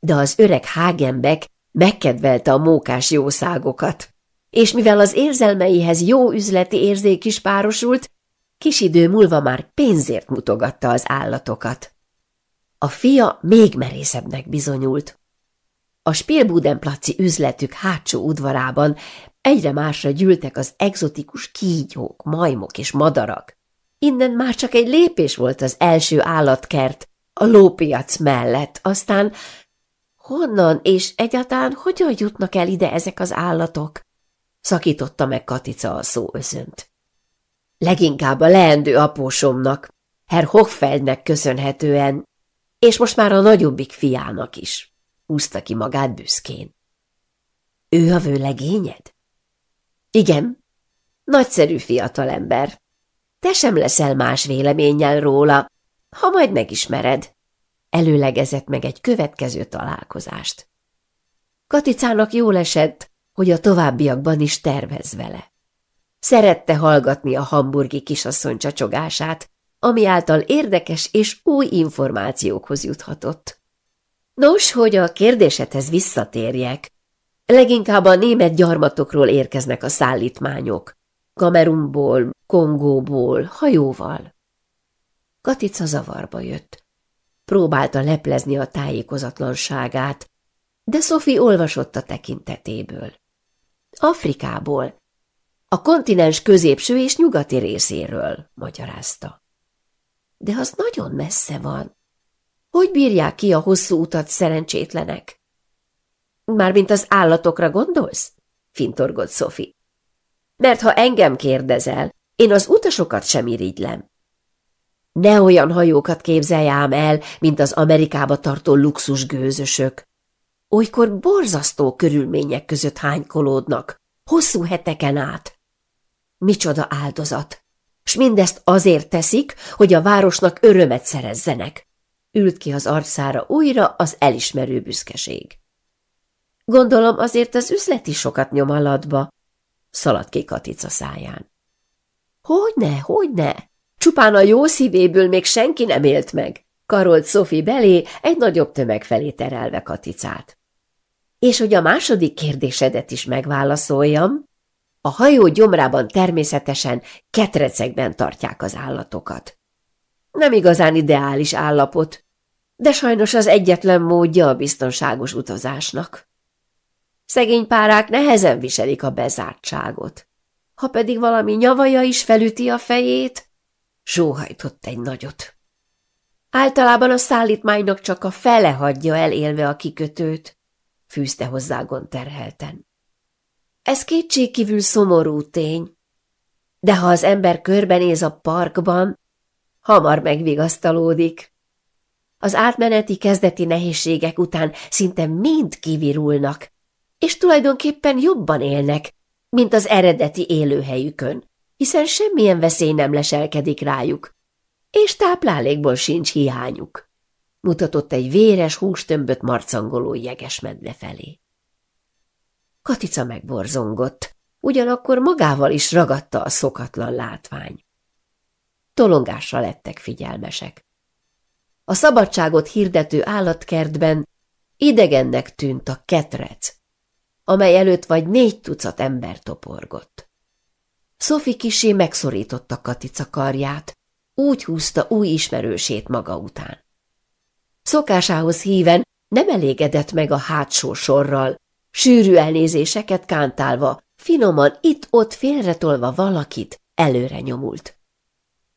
De az öreg hágembek megkedvelte a mókás jószágokat, és mivel az érzelmeihez jó üzleti érzék is párosult, kis idő múlva már pénzért mutogatta az állatokat. A fia még merészebbnek bizonyult. A Spielbudenplaci üzletük hátsó udvarában egyre másra gyűltek az egzotikus kígyók, majmok és madarak. Innen már csak egy lépés volt az első állatkert, a lópiac mellett, aztán honnan és egyáltalán hogyan jutnak el ide ezek az állatok? Szakította meg Katica a szó özönt. Leginkább a leendő apósomnak, Herr Hochfeldnek köszönhetően, és most már a nagyobbik fiának is, húzta ki magát büszkén. Ő a vőlegényed? Igen, nagyszerű fiatalember, te sem leszel más véleménnyel róla, ha majd megismered. Előlegezett meg egy következő találkozást. Katicának jól esett, hogy a továbbiakban is tervez vele. Szerette hallgatni a hamburgi kisasszony csacsogását, ami által érdekes és új információkhoz juthatott. Nos, hogy a kérdésedhez visszatérjek. Leginkább a német gyarmatokról érkeznek a szállítmányok. Kamerumból, Kongóból, hajóval. Katica zavarba jött. Próbálta leplezni a tájékozatlanságát, de Sophie olvasott a tekintetéből. Afrikából, a kontinens középső és nyugati részéről, magyarázta. De az nagyon messze van. Hogy bírják ki a hosszú utat szerencsétlenek? Mármint az állatokra gondolsz? Fintorgott Sophie mert ha engem kérdezel, én az utasokat sem irigylem. Ne olyan hajókat képzelj ám el, mint az Amerikába tartó luxus gőzösök. Olykor borzasztó körülmények között hánykolódnak, hosszú heteken át. Micsoda áldozat! S mindezt azért teszik, hogy a városnak örömet szerezzenek. Ült ki az arcára újra az elismerő büszkeség. Gondolom azért az üzleti is sokat nyom alatba, szaladt ki Katica száján. Hogyne, hogyne! Csupán a jó szívéből még senki nem élt meg, karolt Szofi belé, egy nagyobb tömeg felé terelve Katicát. És hogy a második kérdésedet is megválaszoljam, a hajó gyomrában természetesen ketrecekben tartják az állatokat. Nem igazán ideális állapot, de sajnos az egyetlen módja a biztonságos utazásnak. Szegény párák nehezen viselik a bezártságot. Ha pedig valami nyavaja is felüti a fejét, sóhajtott egy nagyot. Általában a szállítmánynak csak a fele hagyja elélve a kikötőt, fűzte hozzá terhelten. Ez kétségkívül szomorú tény, de ha az ember körbenéz a parkban, hamar megvigasztalódik. Az átmeneti kezdeti nehézségek után szinte mind kivirulnak, és tulajdonképpen jobban élnek, mint az eredeti élőhelyükön, hiszen semmilyen veszély nem leselkedik rájuk, és táplálékból sincs hiányuk, mutatott egy véres hústömböt marcangoló jegesmedve felé. Katica megborzongott, ugyanakkor magával is ragadta a szokatlan látvány. Tolongásra lettek figyelmesek. A szabadságot hirdető állatkertben idegennek tűnt a ketrec, amely előtt vagy négy tucat ember toporgott. Szofi kisé megszorította Katica karját, úgy húzta új ismerősét maga után. Szokásához híven nem elégedett meg a hátsó sorral, sűrű elnézéseket kántálva, finoman itt-ott félretolva valakit, előre nyomult.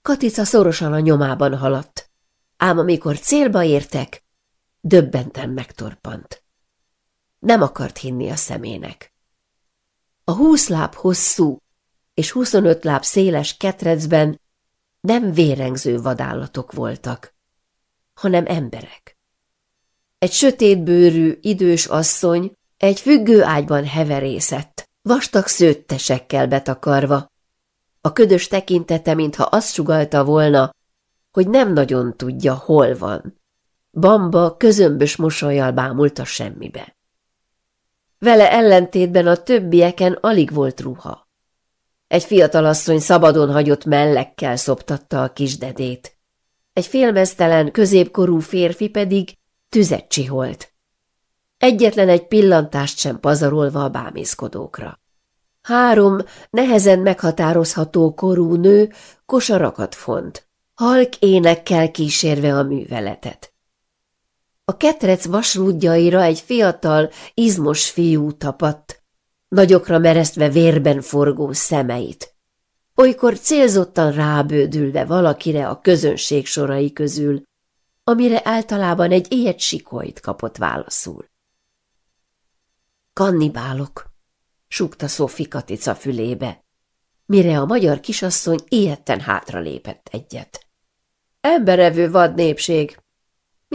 Katica szorosan a nyomában haladt, ám amikor célba értek, döbbenten megtorpant. Nem akart hinni a szemének. A húsz láb hosszú és huszonöt láb széles ketrecben nem vérengző vadállatok voltak, hanem emberek. Egy sötétbőrű, idős asszony egy függő ágyban heverészett, vastag szőttesekkel betakarva. A ködös tekintete, mintha azt sugalta volna, hogy nem nagyon tudja, hol van. Bamba közömbös mosolyjal bámult a semmibe. Vele ellentétben a többieken alig volt ruha. Egy fiatalasszony szabadon hagyott mellekkel szoptatta a kisdedét. Egy félmeztelen, középkorú férfi pedig tüzet csiholt. Egyetlen egy pillantást sem pazarolva a bámészkodókra. Három nehezen meghatározható korú nő kosarakat font, halk énekkel kísérve a műveletet. A ketrec vasrúdjaira egy fiatal, izmos fiú tapadt, nagyokra meresztve vérben forgó szemeit. Olykor célzottan rábődülve valakire a közönség sorai közül, amire általában egy ilyet sikoit kapott válaszul. Kannibálok, súgta Szofi Katica fülébe, mire a magyar kisasszony ilyetten hátralépett egyet. Emberevő vad népség,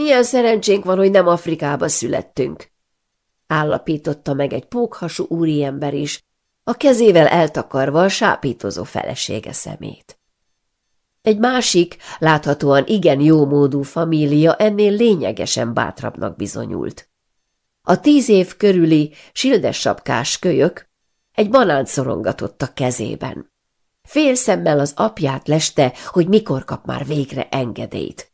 milyen szerencsénk van, hogy nem Afrikába születtünk, állapította meg egy pókhasú úriember is, a kezével eltakarva a sápítozó felesége szemét. Egy másik, láthatóan igen jómódú família ennél lényegesen bátrabbnak bizonyult. A tíz év körüli sildes sapkás kölyök egy banánt szorongatott a kezében. Félszemmel az apját leste, hogy mikor kap már végre engedélyt.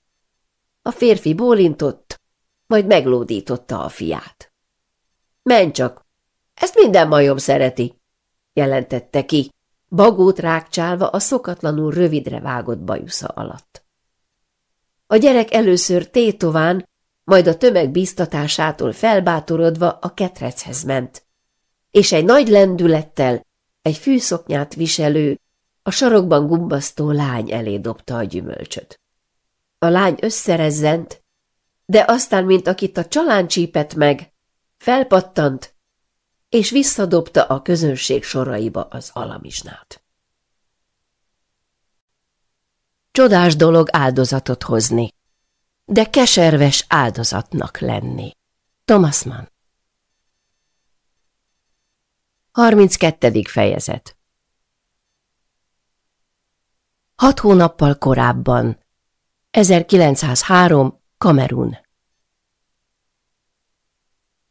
A férfi bólintott, majd meglódította a fiát. Menj csak, ezt minden majom szereti, jelentette ki, bagót rákcsálva a szokatlanul rövidre vágott bajusza alatt. A gyerek először tétován, majd a tömeg bíztatásától felbátorodva a ketrechez ment, és egy nagy lendülettel egy fűszoknyát viselő, a sarokban gumbasztó lány elé dobta a gyümölcsöt. A lány összerezzent, de aztán, mint akit a csalán csípett meg, felpattant, és visszadobta a közönség soraiba az alamizsnát. Csodás dolog áldozatot hozni, de keserves áldozatnak lenni. Thomas Mann 32. fejezet Hat hónappal korábban 1903. Kamerun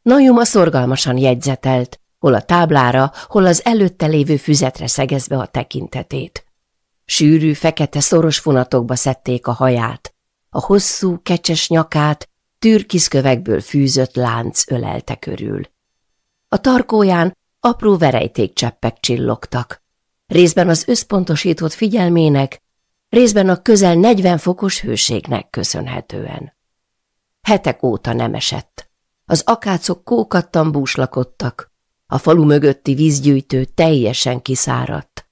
Najuma szorgalmasan jegyzetelt, hol a táblára, hol az előtte lévő füzetre szegezve a tekintetét. Sűrű, fekete, szoros fonatokba szedték a haját, a hosszú, kecses nyakát türkiszkövekből fűzött lánc ölelte körül. A tarkóján apró verejtékcseppek csillogtak. Részben az összpontosított figyelmének, részben a közel 40 fokos hőségnek köszönhetően. Hetek óta nem esett. Az akácok kókattan búslakodtak, a falu mögötti vízgyűjtő teljesen kiszáradt.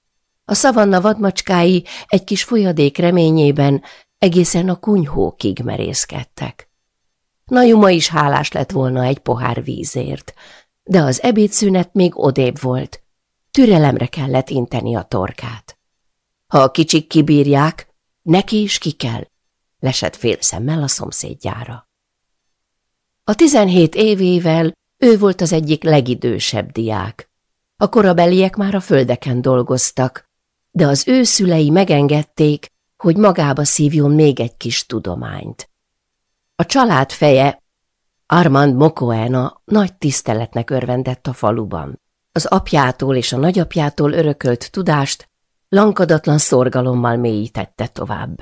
A szavanna vadmacskái egy kis folyadék reményében egészen a kunyhókig merészkedtek. Najuma is hálás lett volna egy pohár vízért, de az ebédszünet még odébb volt. Türelemre kellett inteni a torkát. Ha a kicsik kibírják, neki is ki kell, lesett szemmel a szomszédjára. A tizenhét évével ő volt az egyik legidősebb diák. A korabeliek már a földeken dolgoztak, de az ő szülei megengedték, hogy magába szívjon még egy kis tudományt. A család feje, Armand Mokoena nagy tiszteletnek örvendett a faluban. Az apjától és a nagyapjától örökölt tudást lankadatlan szorgalommal mélyítette tovább.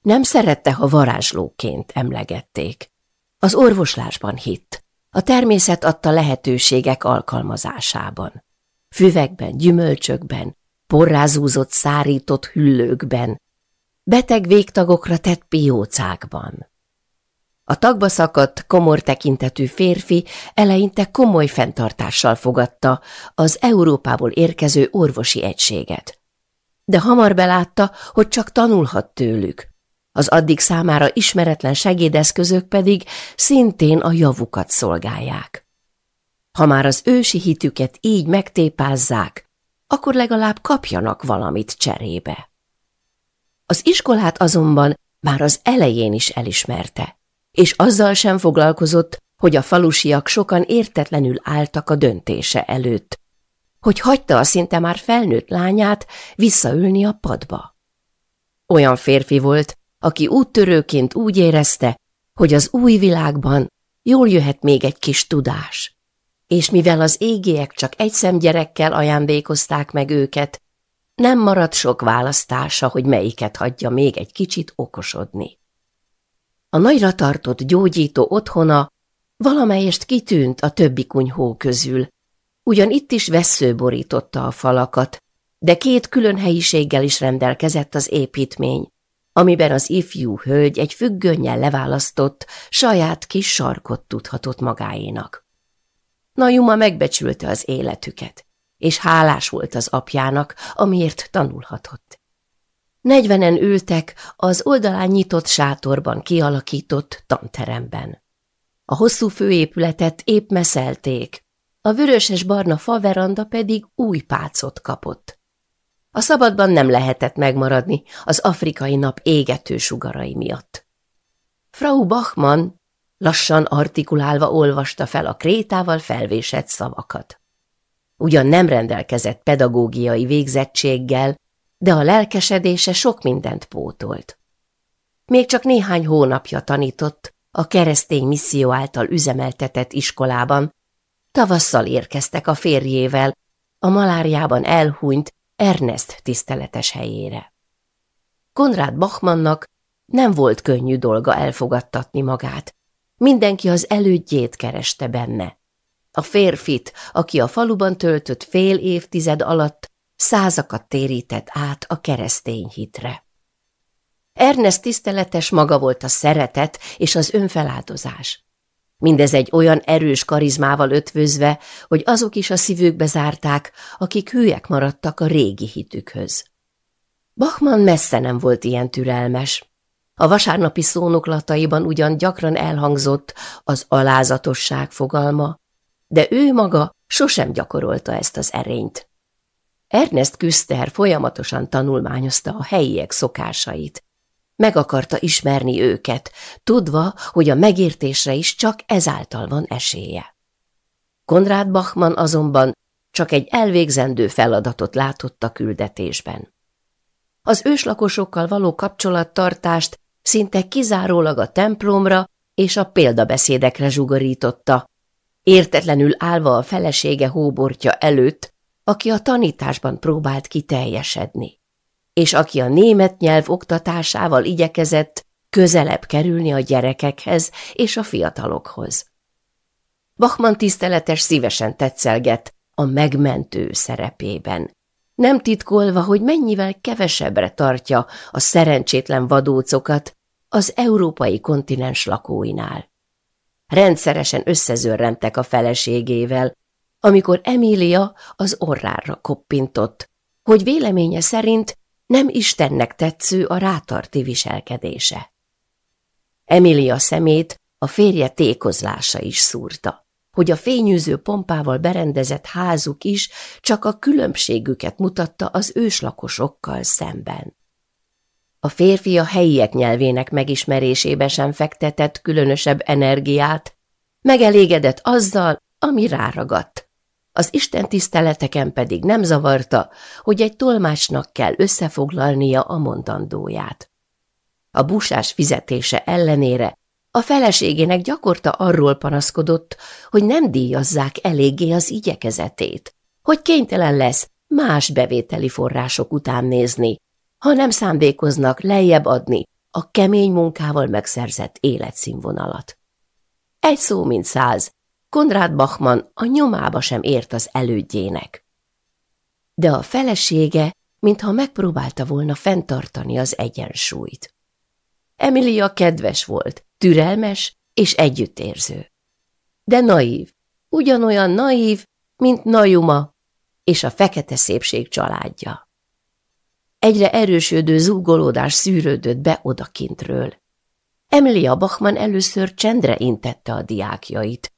Nem szerette, ha varázslóként emlegették. Az orvoslásban hitt, a természet adta lehetőségek alkalmazásában. Füvekben, gyümölcsökben, porrázúzott szárított hüllőkben, beteg végtagokra tett piócákban. A tagba szakadt, komor tekintetű férfi eleinte komoly fenntartással fogadta az Európából érkező orvosi egységet de hamar belátta, hogy csak tanulhat tőlük. Az addig számára ismeretlen segédeszközök pedig szintén a javukat szolgálják. Ha már az ősi hitüket így megtépázzák, akkor legalább kapjanak valamit cserébe. Az iskolát azonban már az elején is elismerte, és azzal sem foglalkozott, hogy a falusiak sokan értetlenül álltak a döntése előtt, hogy hagyta a szinte már felnőtt lányát visszaülni a padba. Olyan férfi volt, aki úttörőként úgy érezte, hogy az új világban jól jöhet még egy kis tudás. És mivel az égiek csak egy szemgyerekkel ajándékozták meg őket, nem maradt sok választása, hogy melyiket hagyja még egy kicsit okosodni. A nagyra tartott gyógyító otthona valamelyest kitűnt a többi kunyhó közül, Ugyan itt is vesző borította a falakat, de két külön helyiséggel is rendelkezett az építmény, amiben az ifjú hölgy egy függönnyel leválasztott, saját kis sarkot tudhatott magáénak. Najuma megbecsülte az életüket, és hálás volt az apjának, amiért tanulhatott. Negyvenen ültek az oldalán nyitott sátorban kialakított tanteremben. A hosszú főépületet épp meszelték, a vöröses-barna faveranda pedig új pácot kapott. A szabadban nem lehetett megmaradni az afrikai nap égető sugarai miatt. Frau Bachmann lassan artikulálva olvasta fel a krétával felvésett szavakat. Ugyan nem rendelkezett pedagógiai végzettséggel, de a lelkesedése sok mindent pótolt. Még csak néhány hónapja tanított a keresztény misszió által üzemeltetett iskolában, Tavasszal érkeztek a férjével, a maláriában elhunyt Ernest tiszteletes helyére. Konrád Bachmannnak nem volt könnyű dolga elfogadtatni magát. Mindenki az elődjét kereste benne. A férfit, aki a faluban töltött fél évtized alatt százakat térített át a keresztény hitre. Ernest tiszteletes maga volt a szeretet és az önfeláldozás. Mindez egy olyan erős karizmával ötvözve, hogy azok is a szívükbe zárták, akik hülyek maradtak a régi hitükhöz. Bachmann messze nem volt ilyen türelmes. A vasárnapi szónoklataiban ugyan gyakran elhangzott az alázatosság fogalma, de ő maga sosem gyakorolta ezt az erényt. Ernest Küster folyamatosan tanulmányozta a helyiek szokásait, meg akarta ismerni őket, tudva, hogy a megértésre is csak ezáltal van esélye. Konrád Bachmann azonban csak egy elvégzendő feladatot látott a küldetésben. Az őslakosokkal való kapcsolattartást szinte kizárólag a templomra és a példabeszédekre zsugorította, értetlenül állva a felesége hóbortja előtt, aki a tanításban próbált kiteljesedni és aki a német nyelv oktatásával igyekezett közelebb kerülni a gyerekekhez és a fiatalokhoz. Bachmann tiszteletes szívesen tetszelget a megmentő szerepében, nem titkolva, hogy mennyivel kevesebbre tartja a szerencsétlen vadócokat az európai kontinens lakóinál. Rendszeresen összezörrentek a feleségével, amikor Emília az orrára koppintott, hogy véleménye szerint nem Istennek tetsző a rátarti viselkedése. Emilia szemét a férje tékozlása is szúrta, hogy a fényűző pompával berendezett házuk is csak a különbségüket mutatta az őslakosokkal szemben. A férfi a helyiek nyelvének megismerésébe sem fektetett különösebb energiát, megelégedett azzal, ami ráragadt, az Isten tiszteleteken pedig nem zavarta, hogy egy tolmácsnak kell összefoglalnia a mondandóját. A busás fizetése ellenére a feleségének gyakorta arról panaszkodott, hogy nem díjazzák eléggé az igyekezetét, hogy kénytelen lesz más bevételi források után nézni, ha nem szándékoznak lejjebb adni a kemény munkával megszerzett életszínvonalat. Egy szó mint száz, Konrád Bachmann a nyomába sem ért az elődjének. De a felesége, mintha megpróbálta volna fenntartani az egyensúlyt. Emilia kedves volt, türelmes és együttérző. De naív, ugyanolyan naív, mint Najuma és a fekete szépség családja. Egyre erősödő zúgolódás szűrődött be odakintről. Emilia Bachmann először csendre intette a diákjait,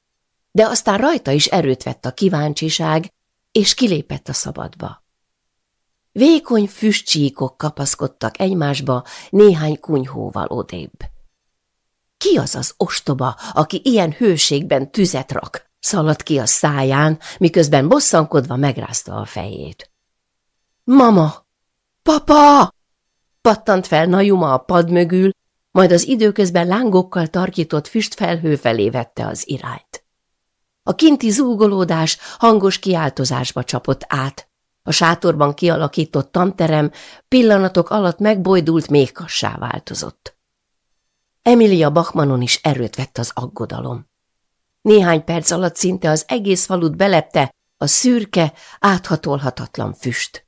de aztán rajta is erőt vett a kíváncsiság, és kilépett a szabadba. Vékony füstcsíkok kapaszkodtak egymásba néhány kunyhóval odébb. Ki az az ostoba, aki ilyen hőségben tüzet rak? Szaladt ki a száján, miközben bosszankodva megrázta a fejét. Mama! Papa! Pattant fel Najuma a pad mögül, majd az időközben lángokkal tarkított füstfelhő felé vette az irányt. A kinti zúgolódás hangos kiáltozásba csapott át. A sátorban kialakított tanterem pillanatok alatt megbojdult méhkassá változott. Emilia Bachmanon is erőt vett az aggodalom. Néhány perc alatt szinte az egész falut belepte a szürke, áthatolhatatlan füst.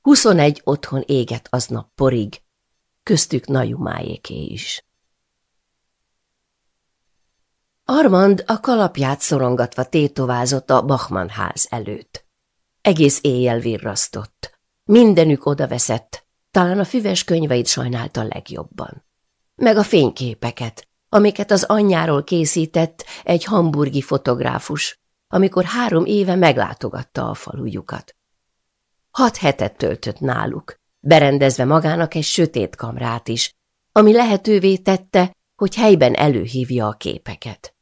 21 otthon éget aznap porig, köztük Najumájéké is. Armand a kalapját szorongatva tétovázott a Bachmann ház előtt. Egész éjjel virrasztott. Mindenük odaveszett, talán a füves könyveit sajnálta legjobban. Meg a fényképeket, amiket az anyjáról készített egy hamburgi fotográfus, amikor három éve meglátogatta a falujukat. Hat hetet töltött náluk, berendezve magának egy sötét kamrát is, ami lehetővé tette, hogy helyben előhívja a képeket.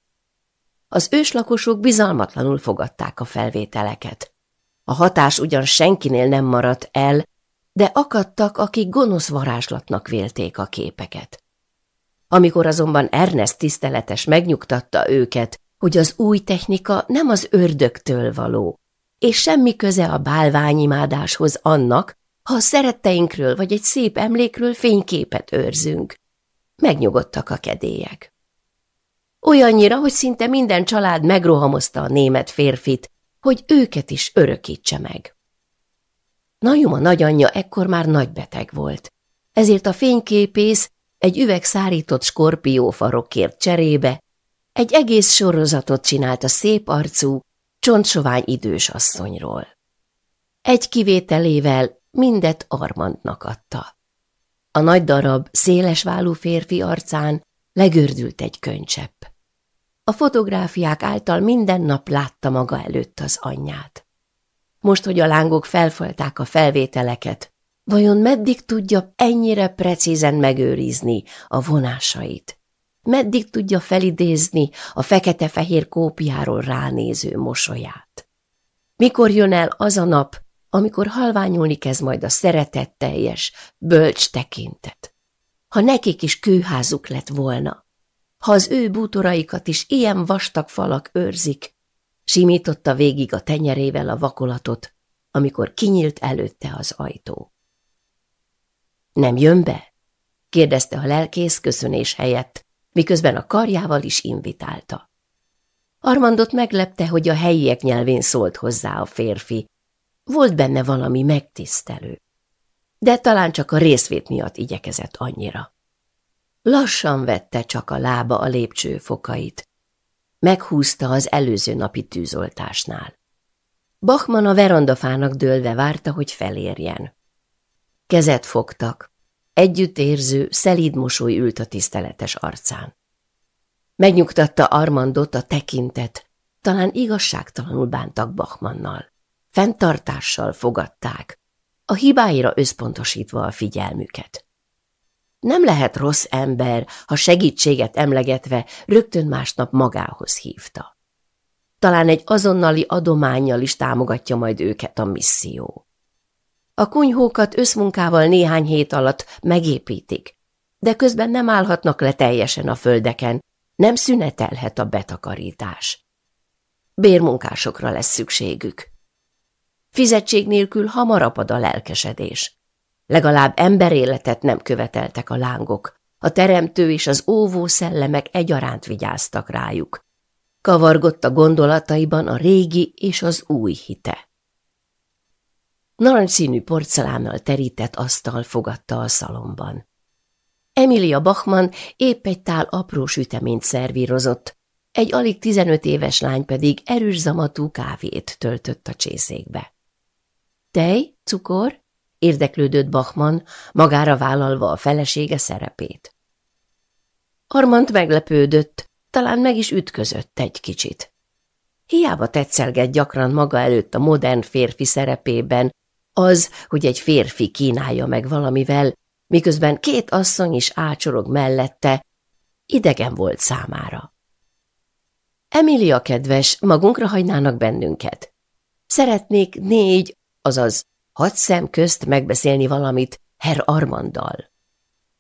Az őslakosok bizalmatlanul fogadták a felvételeket. A hatás ugyan senkinél nem maradt el, de akadtak, akik gonosz varázslatnak vélték a képeket. Amikor azonban Ernest tiszteletes megnyugtatta őket, hogy az új technika nem az ördögtől való, és semmi köze a bálványimádáshoz annak, ha a szeretteinkről vagy egy szép emlékről fényképet őrzünk, megnyugodtak a kedélyek. Olyannyira, hogy szinte minden család megrohamozta a német férfit, hogy őket is örökítse meg. Najuma nagyanyja ekkor már nagybeteg volt, ezért a fényképész egy üveg szárított skorpiófarokért cserébe egy egész sorozatot csinált a szép arcú, csontsovány idős asszonyról. Egy kivételével mindet Armandnak adta. A nagy darab, széles válú férfi arcán legördült egy könycsepp. A fotográfiák által minden nap látta maga előtt az anyját. Most, hogy a lángok felfalták a felvételeket, vajon meddig tudja ennyire precízen megőrizni a vonásait? Meddig tudja felidézni a fekete-fehér kópiáról ránéző mosolyát? Mikor jön el az a nap, amikor halványulni kezd majd a szeretetteljes, bölcs tekintet. Ha nekik is kőházuk lett volna, ha az ő bútoraikat is ilyen vastag falak őrzik, simította végig a tenyerével a vakolatot, amikor kinyílt előtte az ajtó. Nem jön be? kérdezte a lelkész köszönés helyett, miközben a karjával is invitálta. Armandot meglepte, hogy a helyiek nyelvén szólt hozzá a férfi, volt benne valami megtisztelő. De talán csak a részvét miatt igyekezett annyira. Lassan vette csak a lába a lépcső fokait. Meghúzta az előző napi tűzoltásnál. Bachman a verandafának dőlve várta, hogy felérjen. Kezet fogtak. Együttérző, szelíd mosoly ült a tiszteletes arcán. Megnyugtatta Armandot a tekintet, talán igazságtalanul bántak Bachmannal fenntartással fogadták, a hibáira összpontosítva a figyelmüket. Nem lehet rossz ember, ha segítséget emlegetve rögtön másnap magához hívta. Talán egy azonnali adományjal is támogatja majd őket a misszió. A kunyhókat összmunkával néhány hét alatt megépítik, de közben nem állhatnak le teljesen a földeken, nem szünetelhet a betakarítás. Bérmunkásokra lesz szükségük. Fizetség nélkül hamarapad a lelkesedés. Legalább emberéletet nem követeltek a lángok. A teremtő és az óvó szellemek egyaránt vigyáztak rájuk. Kavargott a gondolataiban a régi és az új hite. Narancsszínű porcelánnal terített asztal fogadta a szalomban. Emilia Bachmann épp egy tál apró süteményt szervírozott, egy alig 15 éves lány pedig erős zamatú kávét töltött a csészékbe. Tej, cukor? Érdeklődött Bachmann, magára vállalva a felesége szerepét. Armand meglepődött, talán meg is ütközött egy kicsit. Hiába tetszelget gyakran maga előtt a modern férfi szerepében, az, hogy egy férfi kínálja meg valamivel, miközben két asszony is ácsorog mellette, idegen volt számára. Emilia kedves, magunkra hagynának bennünket. Szeretnék négy azaz hat szem közt megbeszélni valamit Herr Armanddal.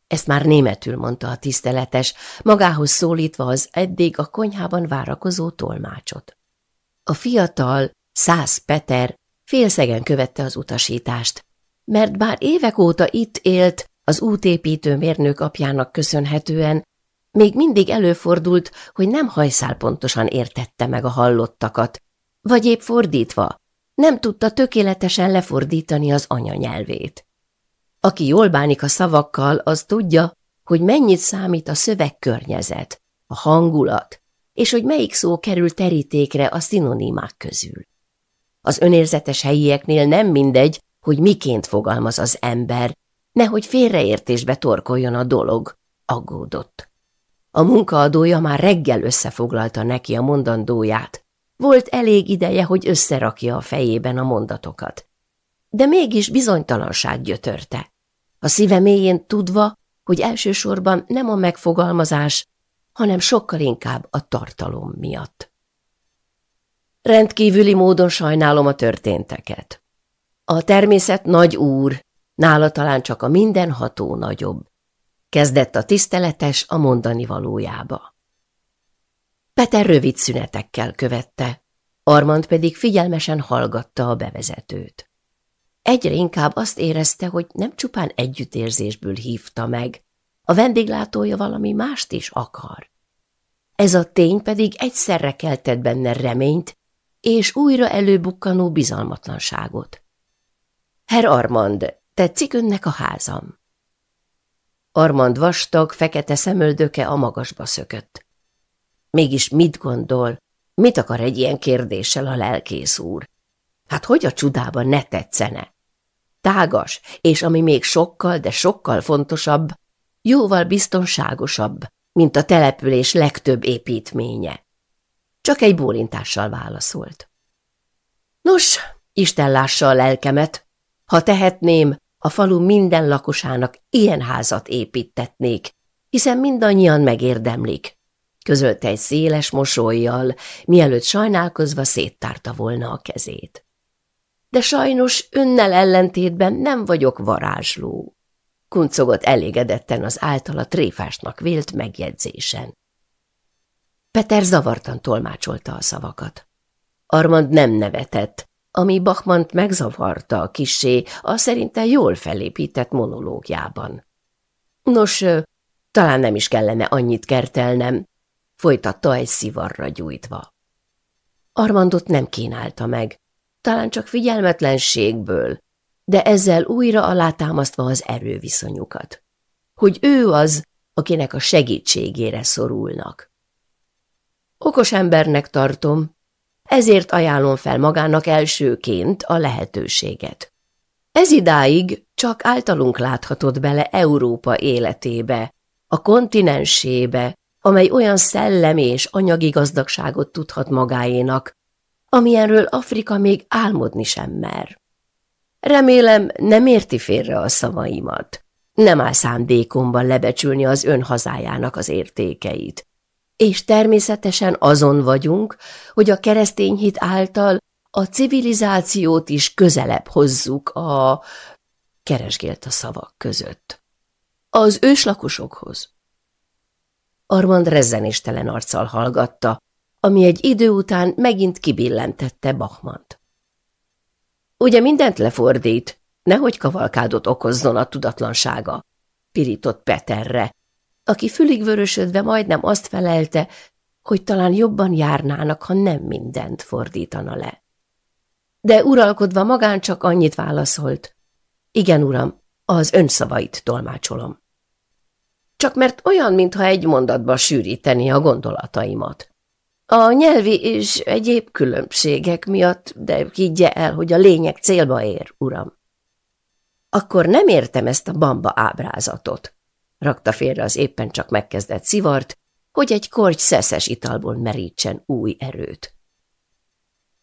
Ezt már németül mondta a tiszteletes, magához szólítva az eddig a konyhában várakozó tolmácsot. A fiatal, Szász Peter félszegen követte az utasítást, mert bár évek óta itt élt, az útépítő mérnök apjának köszönhetően, még mindig előfordult, hogy nem hajszál pontosan értette meg a hallottakat, vagy épp fordítva, nem tudta tökéletesen lefordítani az anyanyelvét. Aki jól bánik a szavakkal, az tudja, hogy mennyit számít a szövegkörnyezet, a hangulat, és hogy melyik szó kerül terítékre a szinonimák közül. Az önérzetes helyieknél nem mindegy, hogy miként fogalmaz az ember, nehogy félreértésbe torkoljon a dolog, aggódott. A munkaadója már reggel összefoglalta neki a mondandóját, volt elég ideje, hogy összerakja a fejében a mondatokat. De mégis bizonytalanság gyötörte. A szíve mélyén tudva, hogy elsősorban nem a megfogalmazás, hanem sokkal inkább a tartalom miatt. Rendkívüli módon sajnálom a történteket. A természet nagy úr, nála talán csak a mindenható nagyobb. Kezdett a tiszteletes a mondani valójába. Peter rövid szünetekkel követte, Armand pedig figyelmesen hallgatta a bevezetőt. Egyre inkább azt érezte, hogy nem csupán együttérzésből hívta meg, a vendéglátója valami mást is akar. Ez a tény pedig egyszerre keltett benne reményt és újra előbukkanó bizalmatlanságot. Herr Armand, tetszik önnek a házam? Armand vastag, fekete szemöldöke a magasba szökött. Mégis mit gondol, mit akar egy ilyen kérdéssel a lelkész úr? Hát hogy a csodában ne tetszene? Tágas, és ami még sokkal, de sokkal fontosabb, jóval biztonságosabb, mint a település legtöbb építménye. Csak egy bólintással válaszolt. Nos, Isten lássa a lelkemet, ha tehetném, a falu minden lakosának ilyen házat építetnék, hiszen mindannyian megérdemlik közölte egy széles mosolyjal, mielőtt sajnálkozva széttárta volna a kezét. De sajnos önnel ellentétben nem vagyok varázsló, kuncogott elégedetten az általa tréfásnak vélt megjegyzésen. Peter zavartan tolmácsolta a szavakat. Armand nem nevetett, ami Bachmant megzavarta a kisé, a szerinte jól felépített monológiában. Nos, talán nem is kellene annyit kertelnem, folytatta egy szivarra gyújtva. Armandot nem kínálta meg, talán csak figyelmetlenségből, de ezzel újra alátámasztva az erőviszonyukat. Hogy ő az, akinek a segítségére szorulnak. Okos embernek tartom, ezért ajánlom fel magának elsőként a lehetőséget. Ez idáig csak általunk láthatott bele Európa életébe, a kontinensébe, amely olyan szellemi és anyagi gazdagságot tudhat magáénak, amilyenről Afrika még álmodni sem mer. Remélem, nem érti félre a szavaimat. Nem áll szándékomban lebecsülni az ön hazájának az értékeit. És természetesen azon vagyunk, hogy a keresztény hit által a civilizációt is közelebb hozzuk a... keresgélt a szavak között. Az őslakosokhoz. Armand rezzenéstelen arccal hallgatta, ami egy idő után megint kibillentette Bachmant. Ugye mindent lefordít, nehogy kavalkádot okozzon a tudatlansága, pirított Peterre, aki fülig vörösödve majdnem azt felelte, hogy talán jobban járnának, ha nem mindent fordítana le. De uralkodva magán csak annyit válaszolt. Igen, uram, az önszavait tolmácsolom csak mert olyan, mintha egy mondatba sűríteni a gondolataimat. A nyelvi és egyéb különbségek miatt, de higgye el, hogy a lényeg célba ér, uram. Akkor nem értem ezt a bamba ábrázatot, rakta félre az éppen csak megkezdett szivart, hogy egy korty szeszes italból merítsen új erőt.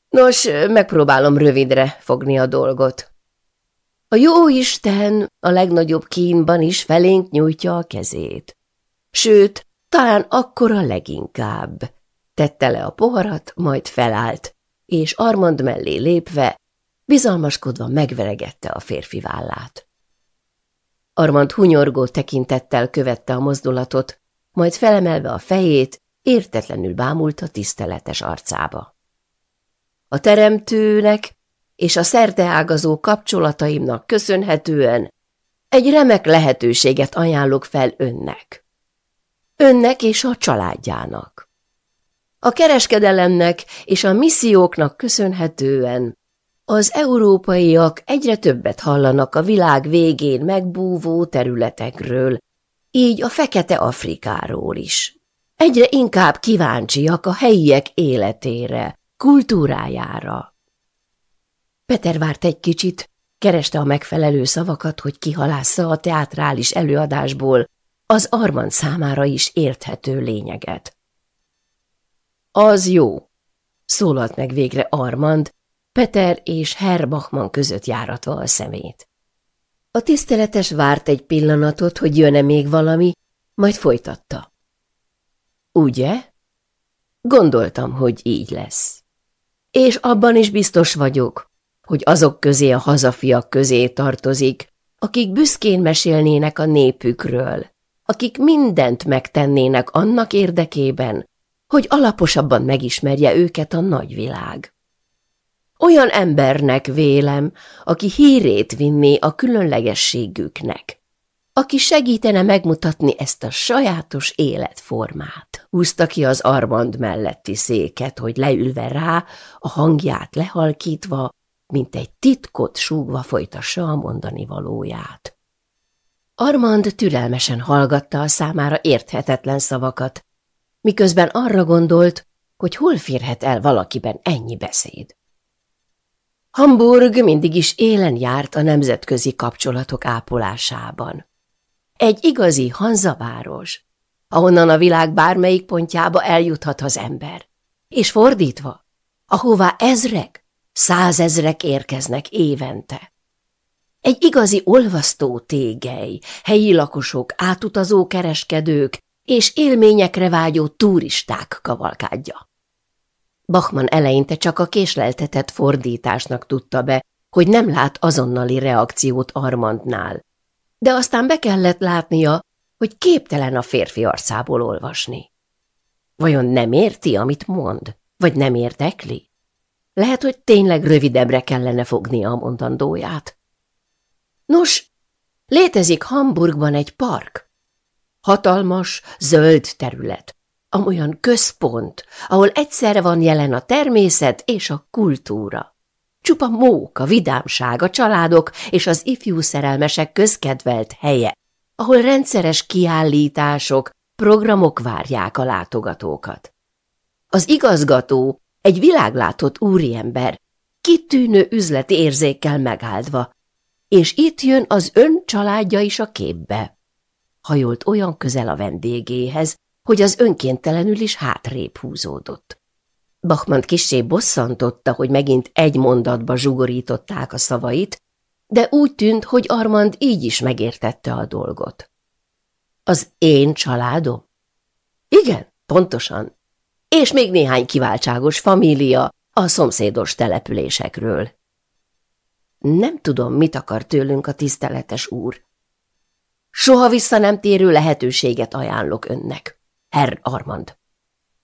Nos, megpróbálom rövidre fogni a dolgot, a jó Isten a legnagyobb kínban is felénk nyújtja a kezét. Sőt, talán akkor a leginkább. Tette le a poharat, majd felállt, és Armand mellé lépve, bizalmaskodva megveregette a férfi vállát. Armand hunyorgó tekintettel követte a mozdulatot, majd felemelve a fejét, értetlenül bámult a tiszteletes arcába. A teremtőnek és a szerteágazó kapcsolataimnak köszönhetően egy remek lehetőséget ajánlok fel önnek. Önnek és a családjának. A kereskedelemnek és a misszióknak köszönhetően az európaiak egyre többet hallanak a világ végén megbúvó területekről, így a fekete Afrikáról is. Egyre inkább kíváncsiak a helyiek életére, kultúrájára. Peter várt egy kicsit, kereste a megfelelő szavakat, hogy kihalásza a teátrális előadásból az Armand számára is érthető lényeget. Az jó, szólalt meg végre Armand, Peter és Herr Bachmann között járatva a szemét. A tiszteletes várt egy pillanatot, hogy jön-e még valami, majd folytatta. Ugye? Gondoltam, hogy így lesz. És abban is biztos vagyok, hogy azok közé a hazafiak közé tartozik, akik büszkén mesélnének a népükről, akik mindent megtennének annak érdekében, hogy alaposabban megismerje őket a nagyvilág. Olyan embernek vélem, aki hírét vinné a különlegességüknek, aki segítene megmutatni ezt a sajátos életformát. Húzta ki az armand melletti széket, hogy leülve rá, a hangját lehalkítva, mint egy titkot súgva folytassa a mondani valóját. Armand türelmesen hallgatta a számára érthetetlen szavakat, miközben arra gondolt, hogy hol férhet el valakiben ennyi beszéd. Hamburg mindig is élen járt a nemzetközi kapcsolatok ápolásában. Egy igazi hanzaváros, ahonnan a világ bármelyik pontjába eljuthat az ember. És fordítva, ahová ezrek, Százezrek érkeznek évente. Egy igazi olvasztó tégely, helyi lakosok, átutazó kereskedők és élményekre vágyó turisták kavalkádja. Bachman eleinte csak a késleltetett fordításnak tudta be, hogy nem lát azonnali reakciót Armandnál, de aztán be kellett látnia, hogy képtelen a férfi arcából olvasni. Vajon nem érti, amit mond, vagy nem érdekli? Lehet, hogy tényleg rövidebbre kellene fognia a mondandóját. Nos, létezik Hamburgban egy park. Hatalmas, zöld terület. Amolyan központ, ahol egyszerre van jelen a természet és a kultúra. Csupa mók, a vidámság, a családok és az ifjú szerelmesek közkedvelt helye, ahol rendszeres kiállítások, programok várják a látogatókat. Az igazgató egy világlátott úriember, kitűnő üzleti érzékkel megáldva, és itt jön az ön családja is a képbe. Hajolt olyan közel a vendégéhez, hogy az önkéntelenül is hátrébb húzódott. Bachmann kissé bosszantotta, hogy megint egy mondatba zsugorították a szavait, de úgy tűnt, hogy Armand így is megértette a dolgot. Az én családom? Igen, pontosan és még néhány kiváltságos família a szomszédos településekről. Nem tudom, mit akar tőlünk a tiszteletes úr. Soha vissza nem térő lehetőséget ajánlok önnek, Herr Armand.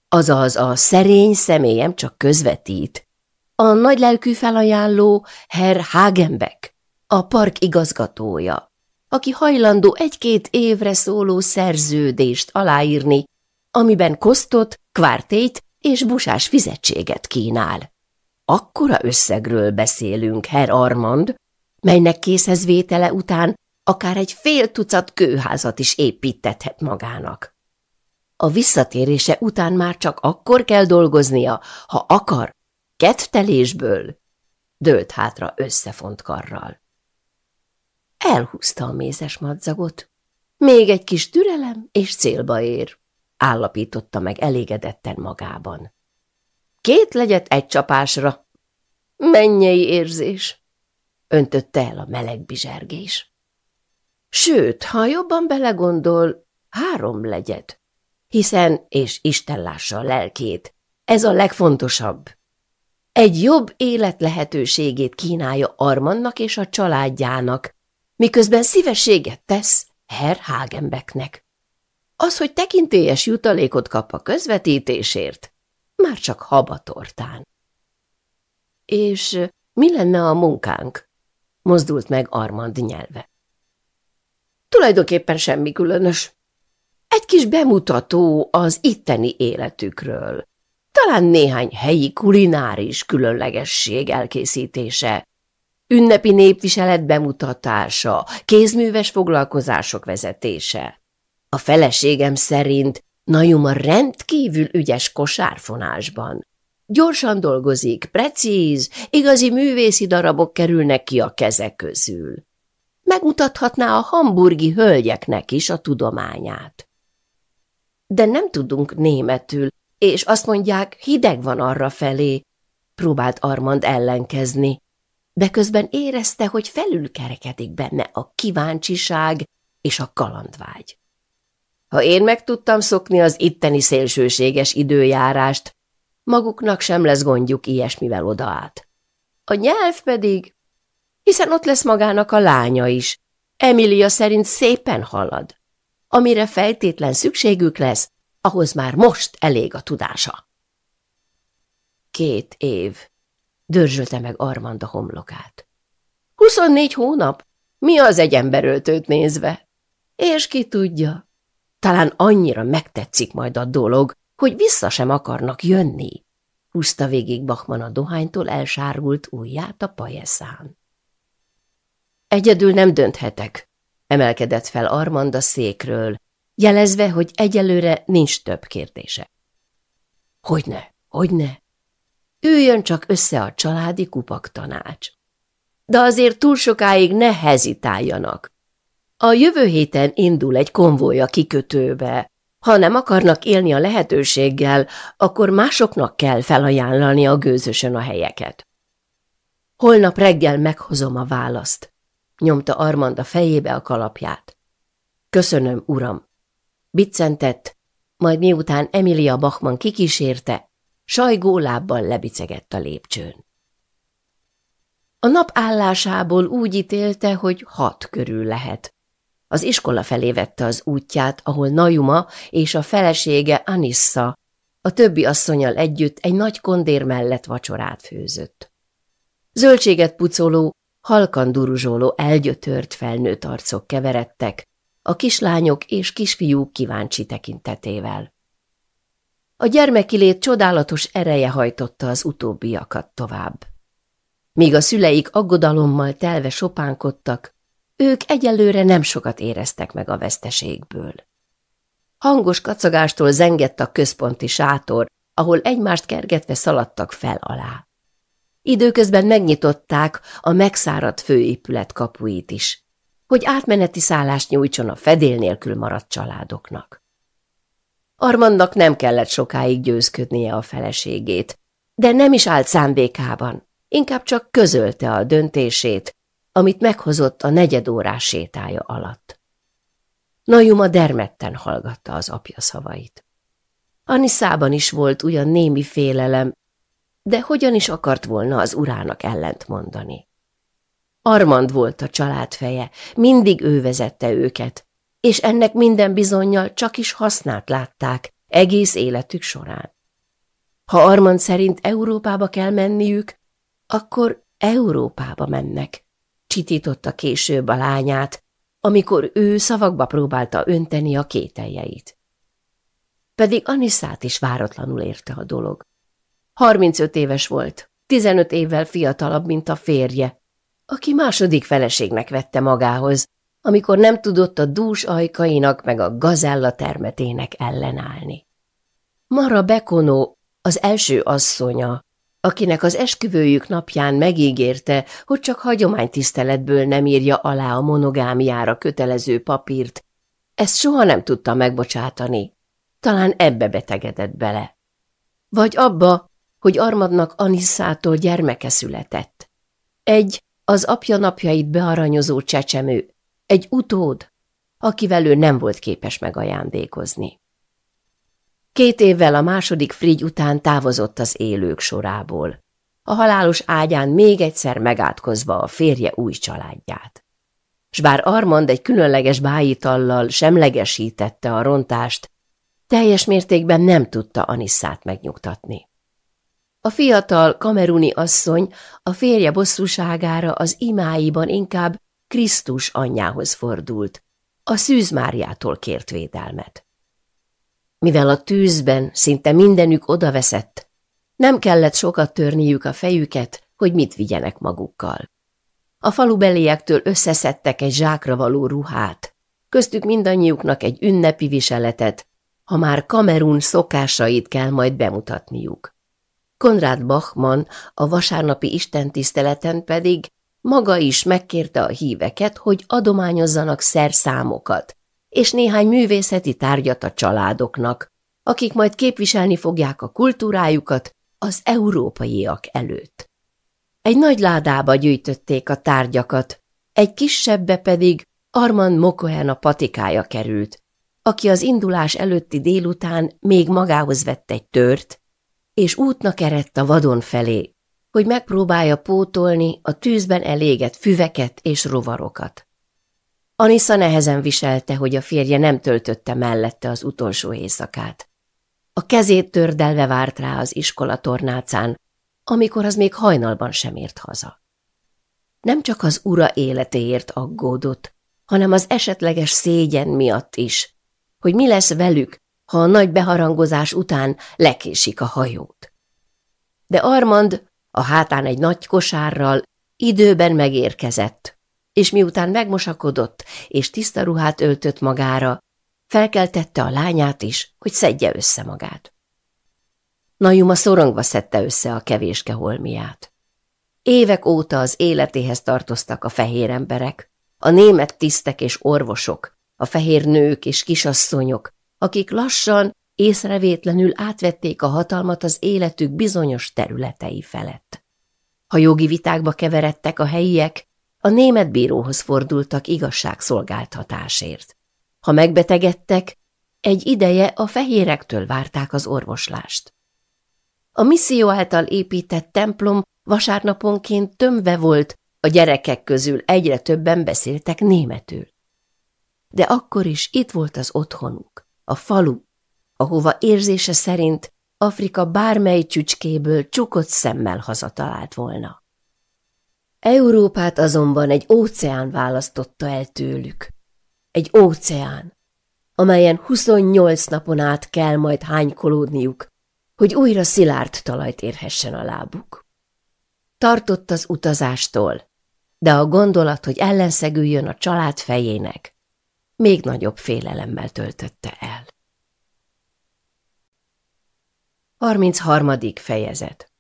Azaz a szerény személyem csak közvetít. A nagylelkű felajánló Herr Hagenbeck, a park igazgatója, aki hajlandó egy-két évre szóló szerződést aláírni amiben kosztot, kvártét és busás fizetséget kínál. Akkora összegről beszélünk, Herr Armand, melynek vétele után akár egy fél tucat kőházat is építethet magának. A visszatérése után már csak akkor kell dolgoznia, ha akar, kettelésből, dőlt hátra összefont karral. Elhúzta a mézes madzagot. Még egy kis türelem, és célba ér állapította meg elégedetten magában. Két legyet egy csapásra. Mennyei érzés! Öntötte el a meleg bizsergés. Sőt, ha jobban belegondol, három legyet, hiszen, és Isten lássa a lelkét, ez a legfontosabb. Egy jobb élet lehetőségét kínálja Armannak és a családjának, miközben szívességet tesz Herr Hagenbecknek. Az, hogy tekintélyes jutalékot kap a közvetítésért, már csak habatortán. És mi lenne a munkánk? Mozdult meg Armand nyelve. Tulajdonképpen semmi különös. Egy kis bemutató az itteni életükről. Talán néhány helyi kulináris különlegesség elkészítése, ünnepi népviselet bemutatása, kézműves foglalkozások vezetése. A feleségem szerint Najuma rendkívül ügyes kosárfonásban. Gyorsan dolgozik, precíz, igazi művészi darabok kerülnek ki a keze közül. Megmutathatná a hamburgi hölgyeknek is a tudományát. De nem tudunk németül, és azt mondják, hideg van arra felé. Próbált Armand ellenkezni, de közben érezte, hogy felülkerekedik benne a kíváncsiság és a kalandvágy. Ha én meg tudtam szokni az itteni szélsőséges időjárást, maguknak sem lesz gondjuk ilyesmivel oda át. A nyelv pedig, hiszen ott lesz magának a lánya is. Emilia szerint szépen halad. Amire feltétlen szükségük lesz, ahhoz már most elég a tudása. Két év. Dörzsölte meg Armand a homlokát. Huszonnégy hónap? Mi az egy emberöltőt nézve? És ki tudja, talán annyira megtetszik majd a dolog, hogy vissza sem akarnak jönni. Húzta végig Bachman a dohánytól elsárgult ujját a pajeszán. Egyedül nem dönthetek, emelkedett fel Armand a székről, jelezve, hogy egyelőre nincs több kérdése. Hogyne, hogyne, üljön csak össze a családi kupak tanács. De azért túl sokáig ne hezitáljanak, a jövő héten indul egy konvoj a kikötőbe. Ha nem akarnak élni a lehetőséggel, akkor másoknak kell felajánlani a gőzösön a helyeket. Holnap reggel meghozom a választ, nyomta Armand a fejébe a kalapját. Köszönöm, uram. Biccentett, majd miután Emilia Bachmann kikísérte, sajgó lábbal lebicegett a lépcsőn. A nap állásából úgy ítélte, hogy hat körül lehet, az iskola felé vette az útját, ahol Najuma és a felesége Anissa a többi asszonyal együtt egy nagy kondér mellett vacsorát főzött. Zöldséget pucoló, halkan duruzsoló elgyötört felnőtt arcok keveredtek, a kislányok és kisfiúk kíváncsi tekintetével. A gyermekilét csodálatos ereje hajtotta az utóbbiakat tovább. Míg a szüleik aggodalommal telve sopánkodtak, ők egyelőre nem sokat éreztek meg a veszteségből. Hangos kacagástól zengett a központi sátor, ahol egymást kergetve szaladtak fel alá. Időközben megnyitották a megszáradt főépület kapuit is, hogy átmeneti szállást nyújtson a fedél nélkül maradt családoknak. Armandnak nem kellett sokáig győzködnie a feleségét, de nem is állt szándékában, inkább csak közölte a döntését, amit meghozott a negyedórás sétája alatt. Najuma dermedten hallgatta az apja szavait. Aniszában is volt ugyan némi félelem, de hogyan is akart volna az urának ellent mondani. Armand volt a család feje, mindig ő vezette őket, és ennek minden bizonyal csak is hasznát látták egész életük során. Ha Armand szerint Európába kell menniük, akkor Európába mennek, csitította később a lányát, amikor ő szavakba próbálta önteni a kételjeit. Pedig Aniszát is váratlanul érte a dolog. 35 éves volt, 15 évvel fiatalabb, mint a férje, aki második feleségnek vette magához, amikor nem tudott a dús ajkainak meg a gazella termetének ellenállni. Mara Bekonó, az első asszonya, akinek az esküvőjük napján megígérte, hogy csak hagyománytiszteletből nem írja alá a monogámiára kötelező papírt, ezt soha nem tudta megbocsátani. Talán ebbe betegedett bele. Vagy abba, hogy Armadnak Anisszától gyermeke született. Egy, az apja napjait bearanyozó csecsemő, egy utód, akivel ő nem volt képes megajándékozni. Két évvel a második Frigy után távozott az élők sorából. A halálos ágyán még egyszer megátkozva a férje új családját. S bár Armand egy különleges bájitallal semlegesítette a rontást, teljes mértékben nem tudta Anisszát megnyugtatni. A fiatal kameruni asszony a férje bosszúságára az imáiban inkább Krisztus anyjához fordult, a szűzmáriától kért védelmet. Mivel a tűzben szinte mindenük odaveszett, nem kellett sokat törniük a fejüket, hogy mit vigyenek magukkal. A falubeliektől összeszedtek egy zsákra való ruhát, köztük mindannyiuknak egy ünnepi viseletet, ha már Kamerun szokásait kell majd bemutatniuk. Konrád Bachmann a vasárnapi istentiszteleten pedig maga is megkérte a híveket, hogy adományozzanak szerszámokat, és néhány művészeti tárgyat a családoknak, akik majd képviselni fogják a kultúrájukat az európaiak előtt. Egy nagy ládába gyűjtötték a tárgyakat, egy kisebbbe pedig Armand Mokohen a patikája került, aki az indulás előtti délután még magához vett egy tört, és útnak eredt a vadon felé, hogy megpróbálja pótolni a tűzben elégett füveket és rovarokat. Anissa nehezen viselte, hogy a férje nem töltötte mellette az utolsó éjszakát. A kezét tördelve várt rá az iskola tornácán, amikor az még hajnalban sem ért haza. Nem csak az ura életéért aggódott, hanem az esetleges szégyen miatt is, hogy mi lesz velük, ha a nagy beharangozás után lekésik a hajót. De Armand a hátán egy nagy kosárral időben megérkezett, és miután megmosakodott és tiszta ruhát öltött magára, felkeltette a lányát is, hogy szedje össze magát. Najuma szorongva szedte össze a kevéske holmiát. Évek óta az életéhez tartoztak a fehér emberek, a német tisztek és orvosok, a fehér nők és kisasszonyok, akik lassan, észrevétlenül átvették a hatalmat az életük bizonyos területei felett. Ha jogi vitákba keveredtek a helyiek, a német bíróhoz fordultak igazságszolgáltatásért. Ha megbetegedtek, egy ideje a fehérektől várták az orvoslást. A misszió által épített templom vasárnaponként tömve volt, a gyerekek közül egyre többen beszéltek németül. De akkor is itt volt az otthonuk, a falu, ahova érzése szerint Afrika bármely csücskéből csukott szemmel hazatalált volna. Európát azonban egy óceán választotta el tőlük. Egy óceán, amelyen 28 napon át kell majd hánykolódniuk, hogy újra szilárd talajt érhessen a lábuk. Tartott az utazástól, de a gondolat, hogy ellenszegüljön a család fejének, még nagyobb félelemmel töltötte el. 33. fejezet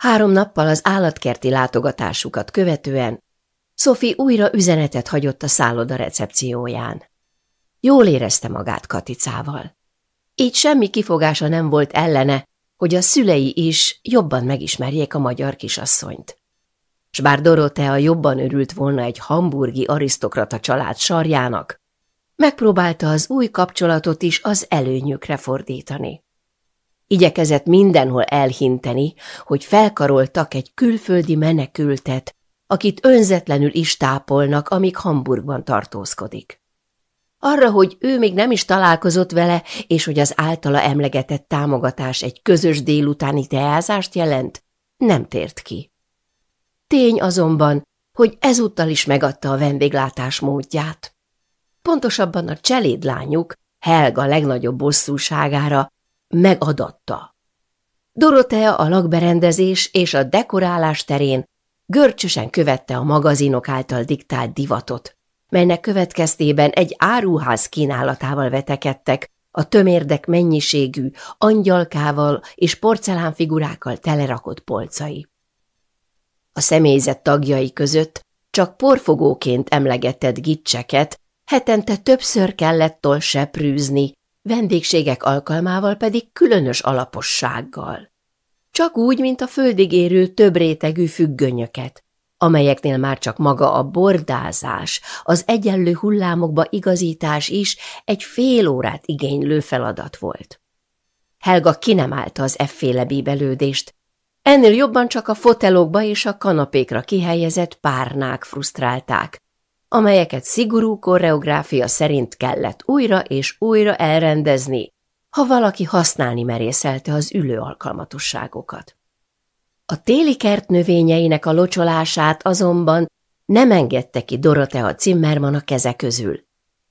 Három nappal az állatkerti látogatásukat követően Sophie újra üzenetet hagyott a szálloda recepcióján. Jól érezte magát Katicával. Így semmi kifogása nem volt ellene, hogy a szülei is jobban megismerjék a magyar kisasszonyt. S bár Dorotea jobban örült volna egy hamburgi arisztokrata család sarjának, megpróbálta az új kapcsolatot is az előnyükre fordítani. Igyekezett mindenhol elhinteni, hogy felkaroltak egy külföldi menekültet, akit önzetlenül is tápolnak, amíg Hamburgban tartózkodik. Arra, hogy ő még nem is találkozott vele, és hogy az általa emlegetett támogatás egy közös délutáni teázást jelent, nem tért ki. Tény azonban, hogy ezúttal is megadta a vendéglátás módját. Pontosabban a cselédlányuk, Helga legnagyobb bosszúságára megadatta. Dorotea a lakberendezés és a dekorálás terén görcsösen követte a magazinok által diktált divatot, melynek következtében egy áruház kínálatával vetekedtek, a tömérdek mennyiségű, angyalkával és porcelánfigurákkal telerakott polcai. A személyzet tagjai között csak porfogóként emlegetett gicseket hetente többször kellett seprűzni, vendégségek alkalmával pedig különös alapossággal. Csak úgy, mint a földig érő több rétegű függönyöket, amelyeknél már csak maga a bordázás, az egyenlő hullámokba igazítás is egy fél órát igénylő feladat volt. Helga ki nem állta az efféle bíbelődést, ennél jobban csak a fotelokba és a kanapékra kihelyezett párnák frusztrálták, amelyeket szigorú koreográfia szerint kellett újra és újra elrendezni, ha valaki használni merészelte az ülő alkalmatosságokat. A téli kert növényeinek a locsolását azonban nem engedte ki Dorotea Zimmermann a keze közül.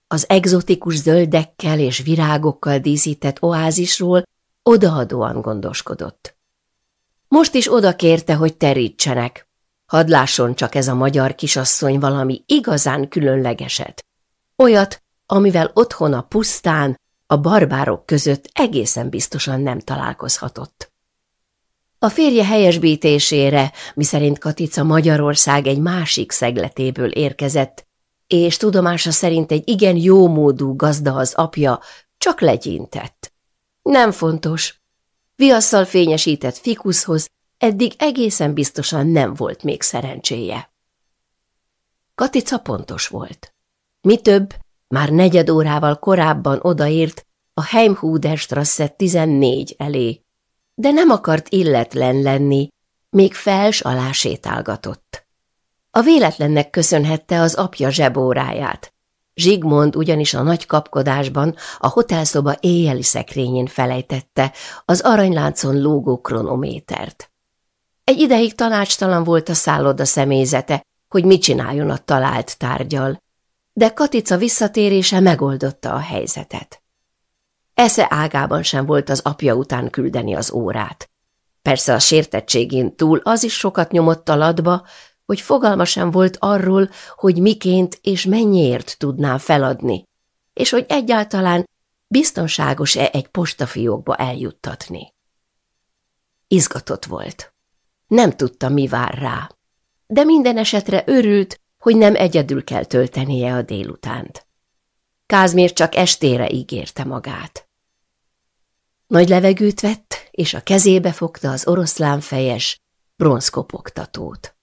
Az egzotikus zöldekkel és virágokkal díszített oázisról odaadóan gondoskodott. Most is oda kérte, hogy terítsenek, Hadd lásson csak ez a magyar kisasszony valami igazán különlegeset. Olyat, amivel otthon a pusztán, a barbárok között egészen biztosan nem találkozhatott. A férje helyesbítésére, miszerint Katica Magyarország egy másik szegletéből érkezett, és tudomása szerint egy igen jómódú gazda az apja, csak legyintett. Nem fontos. Viasszal fényesített fikuszhoz Eddig egészen biztosan nem volt még szerencséje. Katica pontos volt. Mi több, már negyed órával korábban odaért a Strasse 14 elé, de nem akart illetlen lenni, még fels alá sétálgatott. A véletlennek köszönhette az apja zsebóráját. Zsigmond ugyanis a nagy kapkodásban a hotelszoba éjjeli szekrényén felejtette az aranyláncon lógó kronométert. Egy ideig tanácstalan volt a szálloda személyzete, hogy mit csináljon a talált tárgyal, de Katica visszatérése megoldotta a helyzetet. Esze ágában sem volt az apja után küldeni az órát. Persze a sértettségén túl az is sokat nyomott a ladba, hogy fogalma sem volt arról, hogy miként és mennyiért tudná feladni, és hogy egyáltalán biztonságos-e egy postafiókba eljuttatni. Izgatott volt. Nem tudta, mi vár rá. De minden esetre örült, hogy nem egyedül kell töltenie a délutánt. Kázmér csak estére ígérte magát. Nagy levegőt vett, és a kezébe fogta az oroszlán fejes, bronzkopogtatót.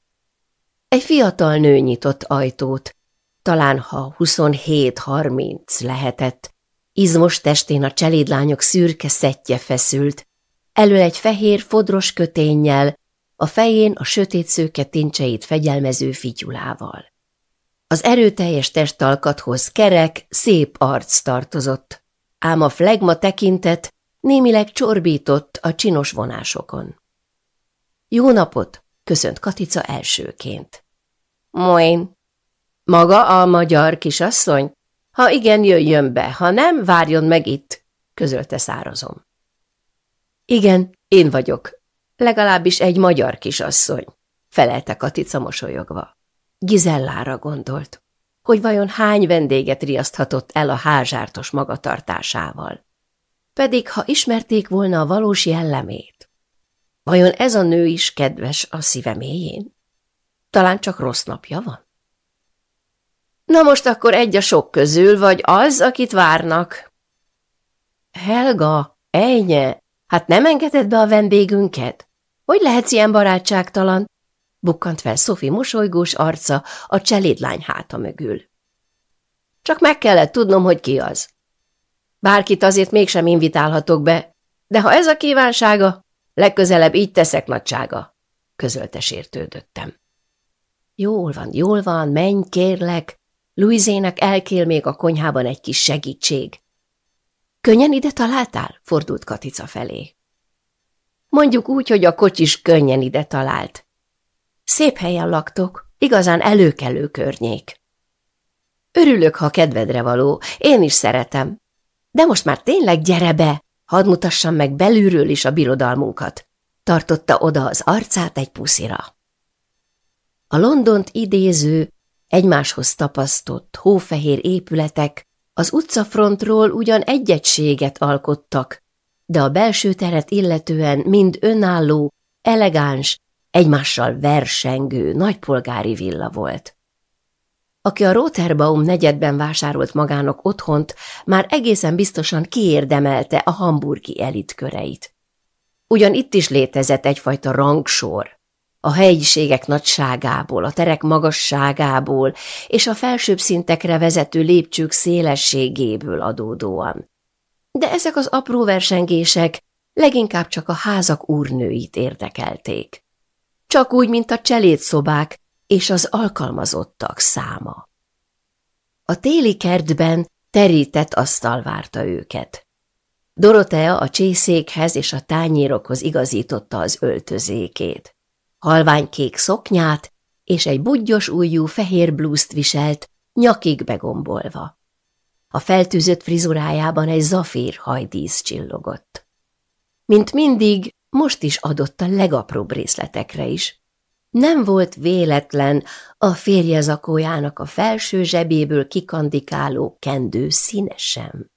Egy fiatal nő nyitott ajtót, talán ha 27-30 lehetett, izmos testén a cselédlányok szürke szettje feszült, elő egy fehér fodros köténnyel, a fején a sötét szőke tincseit fegyelmező figyulával. Az erőteljes testalkathoz kerek, szép arc tartozott, ám a flegma tekintet némileg csorbított a csinos vonásokon. Jó napot! köszönt Katica elsőként. Moin! Maga a magyar kisasszony? Ha igen, jöjjön be, ha nem, várjon meg itt, közölte szárazom. Igen, én vagyok, Legalábbis egy magyar kisasszony, felelte Katica mosolyogva. Gizellára gondolt, hogy vajon hány vendéget riaszthatott el a házsártos magatartásával. Pedig, ha ismerték volna a valós jellemét, vajon ez a nő is kedves a szíve mélyén? Talán csak rossz napja van? Na most akkor egy a sok közül, vagy az, akit várnak. Helga, ejnye, hát nem engeded be a vendégünket? Hogy lehetsz ilyen barátságtalan? Bukkant fel Szofi mosolygós arca a cselédlány háta mögül. Csak meg kellett tudnom, hogy ki az. Bárkit azért mégsem invitálhatok be, de ha ez a kívánsága, legközelebb így teszek nagysága, közölte sértődöttem. Jól van, jól van, menj, kérlek. Luizének elkél még a konyhában egy kis segítség. Könnyen ide találtál? fordult Katica felé. Mondjuk úgy, hogy a kocsis könnyen ide talált. Szép helyen laktok, igazán előkelő környék. Örülök, ha kedvedre való, én is szeretem. De most már tényleg gyere be, hadd mutassam meg belülről is a birodalmunkat. Tartotta oda az arcát egy puszira. A Londont idéző, egymáshoz tapasztott, hófehér épületek az utcafrontról ugyan egyetséget alkottak, de a belső teret illetően mind önálló, elegáns, egymással versengő, nagypolgári villa volt. Aki a Rotterbaum negyedben vásárolt magának otthont, már egészen biztosan kiérdemelte a hamburgi elit köreit. Ugyan itt is létezett egyfajta rangsor. A helyiségek nagyságából, a terek magasságából és a felsőbb szintekre vezető lépcsők szélességéből adódóan de ezek az apró versengések leginkább csak a házak úrnőit érdekelték. Csak úgy, mint a cselédszobák és az alkalmazottak száma. A téli kertben terített asztal várta őket. Dorotea a csészékhez és a tányérokhoz igazította az öltözékét. kék szoknyát és egy budgyos ujjú fehér blúzt viselt, nyakig begombolva a feltűzött frizurájában egy zafír hajdísz csillogott. Mint mindig, most is adott a legapróbb részletekre is. Nem volt véletlen a férje zakójának a felső zsebéből kikandikáló kendő színe sem.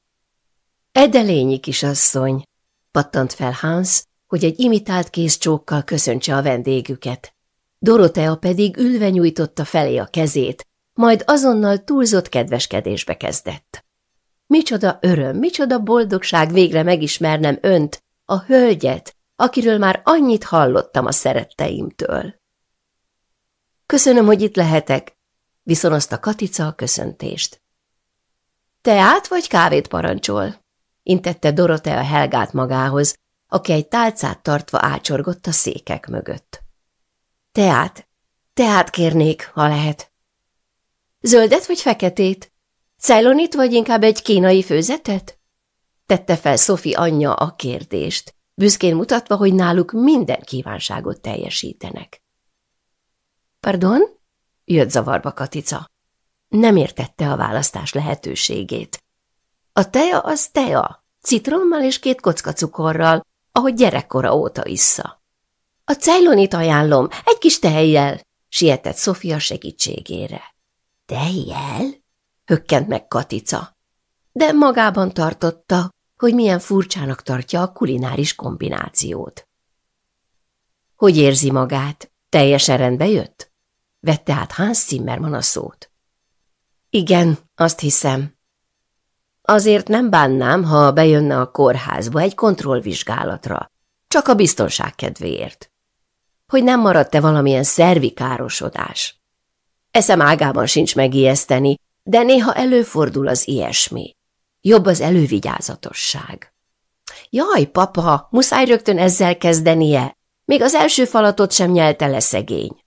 Edelényi kisasszony, pattant fel Hans, hogy egy imitált kézcsókkal köszöntse a vendégüket. Dorotea pedig ülve nyújtotta felé a kezét, majd azonnal túlzott kedveskedésbe kezdett. Micsoda öröm, micsoda boldogság végre megismernem önt, a hölgyet, akiről már annyit hallottam a szeretteimtől. Köszönöm, hogy itt lehetek, viszonozta Katica a köszöntést. Teát vagy kávét parancsol? intette Dorotea Helgát magához, aki egy tálcát tartva ácsorgott a székek mögött. Teát, teát kérnék, ha lehet. Zöldet vagy feketét? Ceylonit vagy inkább egy kínai főzetet? Tette fel Sophie anyja a kérdést, büszkén mutatva, hogy náluk minden kívánságot teljesítenek. Pardon? Jött zavarba Katica. Nem értette a választás lehetőségét. A teja az teja, citrommal és két kocka cukorral, ahogy gyerekkora óta issza. A ceylonit ajánlom, egy kis tejjel, sietett Sofia segítségére. Tejjel? Hökkent meg Katica. De magában tartotta, hogy milyen furcsának tartja a kulináris kombinációt. Hogy érzi magát? Teljesen rendbe jött? Vette át Hans Zimmermann a szót. Igen, azt hiszem. Azért nem bánnám, ha bejönne a kórházba egy kontrollvizsgálatra, csak a biztonság kedvéért. Hogy nem maradt-e valamilyen szervi károsodás? Eszem ágában sincs megijeszteni, de néha előfordul az ilyesmi. Jobb az elővigyázatosság. Jaj, papa, muszáj rögtön ezzel kezdenie. Még az első falatot sem nyelte le szegény.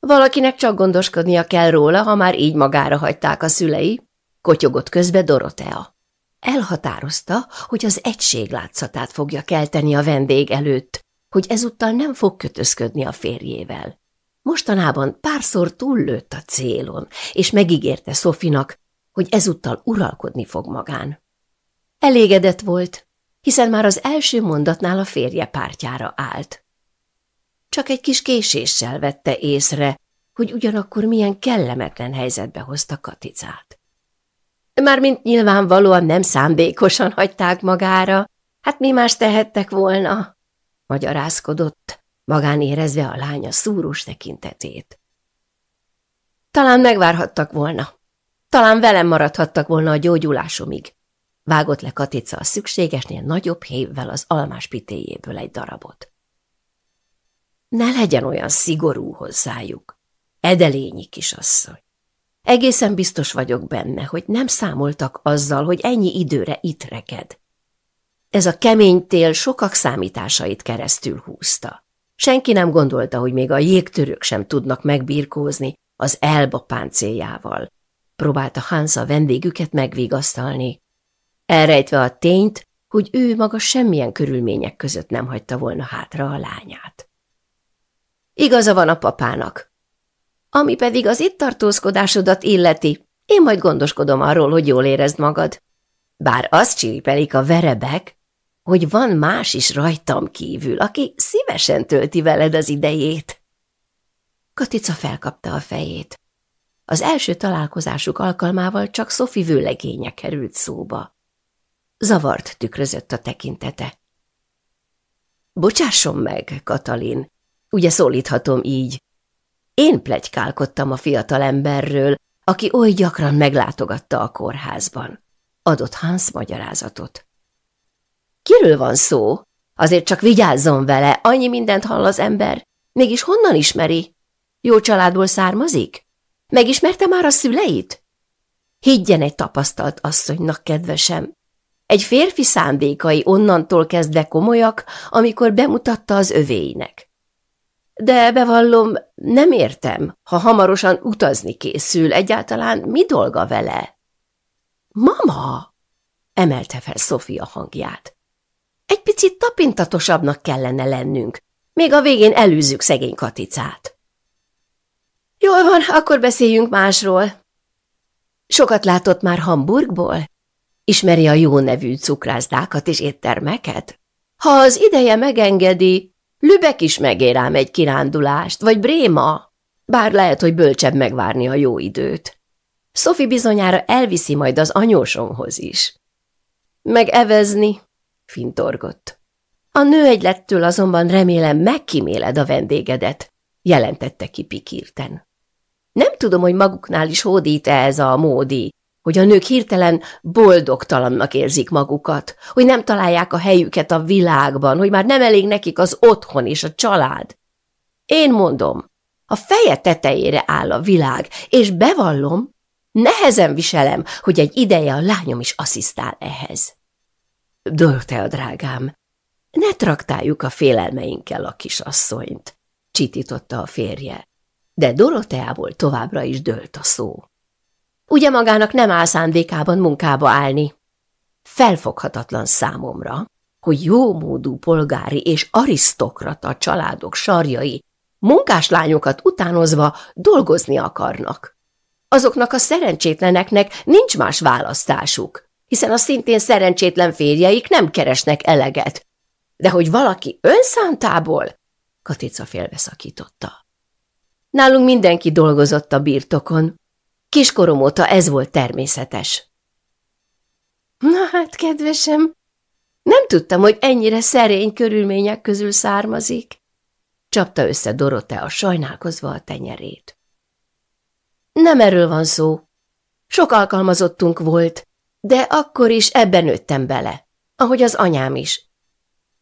Valakinek csak gondoskodnia kell róla, ha már így magára hagyták a szülei, kotyogott közbe Dorotea. Elhatározta, hogy az egység látszatát fogja kelteni a vendég előtt, hogy ezúttal nem fog kötözködni a férjével. Mostanában párszor túllőtt a célon, és megígérte Szofinak, hogy ezúttal uralkodni fog magán. Elégedett volt, hiszen már az első mondatnál a férje pártjára állt. Csak egy kis késéssel vette észre, hogy ugyanakkor milyen kellemetlen helyzetbe hozta Katicát. Mármint nyilvánvalóan nem szándékosan hagyták magára, hát mi más tehettek volna? Magyarázkodott, magán érezve a lánya szúrós tekintetét. Talán megvárhattak volna. Talán velem maradhattak volna a gyógyulásomig. Vágott le Katica a szükségesnél nagyobb hévvel az almás pitéjéből egy darabot. Ne legyen olyan szigorú hozzájuk, edelényi kisasszony. Egészen biztos vagyok benne, hogy nem számoltak azzal, hogy ennyi időre itt reked. Ez a kemény tél sokak számításait keresztül húzta. Senki nem gondolta, hogy még a jégtörők sem tudnak megbirkózni az Elba páncéljával. Próbálta Hans a vendégüket megvigasztalni, elrejtve a tényt, hogy ő maga semmilyen körülmények között nem hagyta volna hátra a lányát. Igaza van a papának. Ami pedig az itt tartózkodásodat illeti, én majd gondoskodom arról, hogy jól érezd magad. Bár azt csípelik a verebek, hogy van más is rajtam kívül, aki szívesen tölti veled az idejét. Katica felkapta a fejét. Az első találkozásuk alkalmával csak Szofi vőlegénye került szóba. Zavart tükrözött a tekintete. Bocsásson meg, Katalin, ugye szólíthatom így. Én plegykálkodtam a fiatal emberről, aki oly gyakran meglátogatta a kórházban. Adott Hans magyarázatot. Kiről van szó? Azért csak vigyázzon vele, annyi mindent hall az ember. Mégis honnan ismeri? Jó családból származik? Megismerte már a szüleit? Higgyen egy tapasztalt asszonynak, kedvesem. Egy férfi szándékai onnantól kezdve komolyak, amikor bemutatta az övéinek. De bevallom, nem értem, ha hamarosan utazni készül, egyáltalán mi dolga vele? Mama! emelte fel Sofia hangját. Egy picit tapintatosabbnak kellene lennünk. Még a végén elűzzük szegény Katicát. Jól van, akkor beszéljünk másról. Sokat látott már Hamburgból? Ismeri a jó nevű cukrászdákat és éttermeket? Ha az ideje megengedi, Lübeck is megérám egy kirándulást, vagy Bréma, bár lehet, hogy bölcsebb megvárni a jó időt. Sophie bizonyára elviszi majd az anyósomhoz is. Megevezni, fintorgott. A egylettől azonban remélem megkíméled a vendégedet, jelentette ki pikírten. Nem tudom, hogy maguknál is hódít-e ez a módi, hogy a nők hirtelen boldogtalannak érzik magukat, hogy nem találják a helyüket a világban, hogy már nem elég nekik az otthon és a család. Én mondom, a feje tetejére áll a világ, és bevallom, nehezen viselem, hogy egy ideje a lányom is asszisztál ehhez. Dölt el, drágám! Ne traktáljuk a félelmeinkkel a kisasszonyt, csitította a férje, de Doroteából továbbra is dölt a szó. Ugye magának nem áll szándékában munkába állni? Felfoghatatlan számomra, hogy jómódú polgári és arisztokrata családok sarjai munkáslányokat utánozva dolgozni akarnak. Azoknak a szerencsétleneknek nincs más választásuk, hiszen a szintén szerencsétlen férjeik nem keresnek eleget. De hogy valaki önszántából? Katica félbeszakította. Nálunk mindenki dolgozott a birtokon. Kiskorom óta ez volt természetes. Na hát, kedvesem, nem tudtam, hogy ennyire szerény körülmények közül származik. Csapta össze Dorotea sajnálkozva a tenyerét. Nem erről van szó. Sok alkalmazottunk volt, de akkor is ebben nőttem bele, ahogy az anyám is.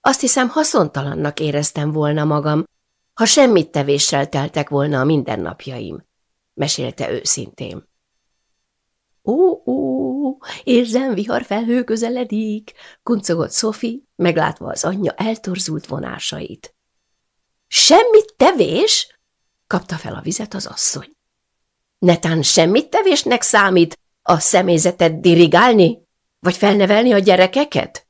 Azt hiszem haszontalannak éreztem volna magam, ha semmit tevéssel teltek volna a mindennapjaim, mesélte őszintén. Ó, ó, érzem, felhő közeledik, kuncogott Sophie, meglátva az anyja eltorzult vonásait. Semmit tevés? kapta fel a vizet az asszony. Netán semmit tevésnek számít, a személyzetet dirigálni? Vagy felnevelni a gyerekeket?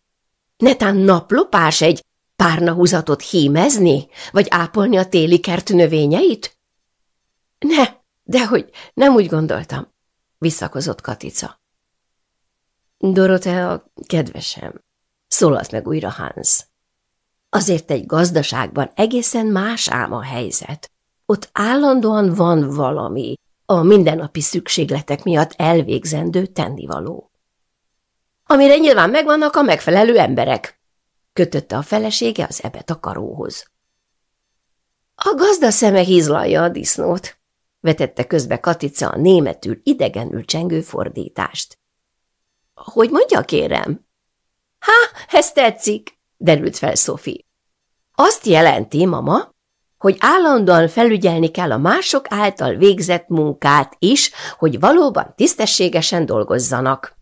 Netán naplopás egy párnahúzatot hímezni? Vagy ápolni a téli kert növényeit? Ne, dehogy nem úgy gondoltam, visszakozott Katica. Dorotea, kedvesem, szólalt meg újra Hans. Azért egy gazdaságban egészen más ám a helyzet. Ott állandóan van valami, a mindennapi szükségletek miatt elvégzendő tennivaló. Amire nyilván megvannak a megfelelő emberek, kötötte a felesége az ebet a karóhoz. A gazda szeme hízlalja a disznót, vetette közbe Katica a németül idegenül csengő fordítást. Hogy mondja, kérem? Há, ez tetszik, derült fel Szofi. Azt jelenti, mama, hogy állandóan felügyelni kell a mások által végzett munkát is, hogy valóban tisztességesen dolgozzanak.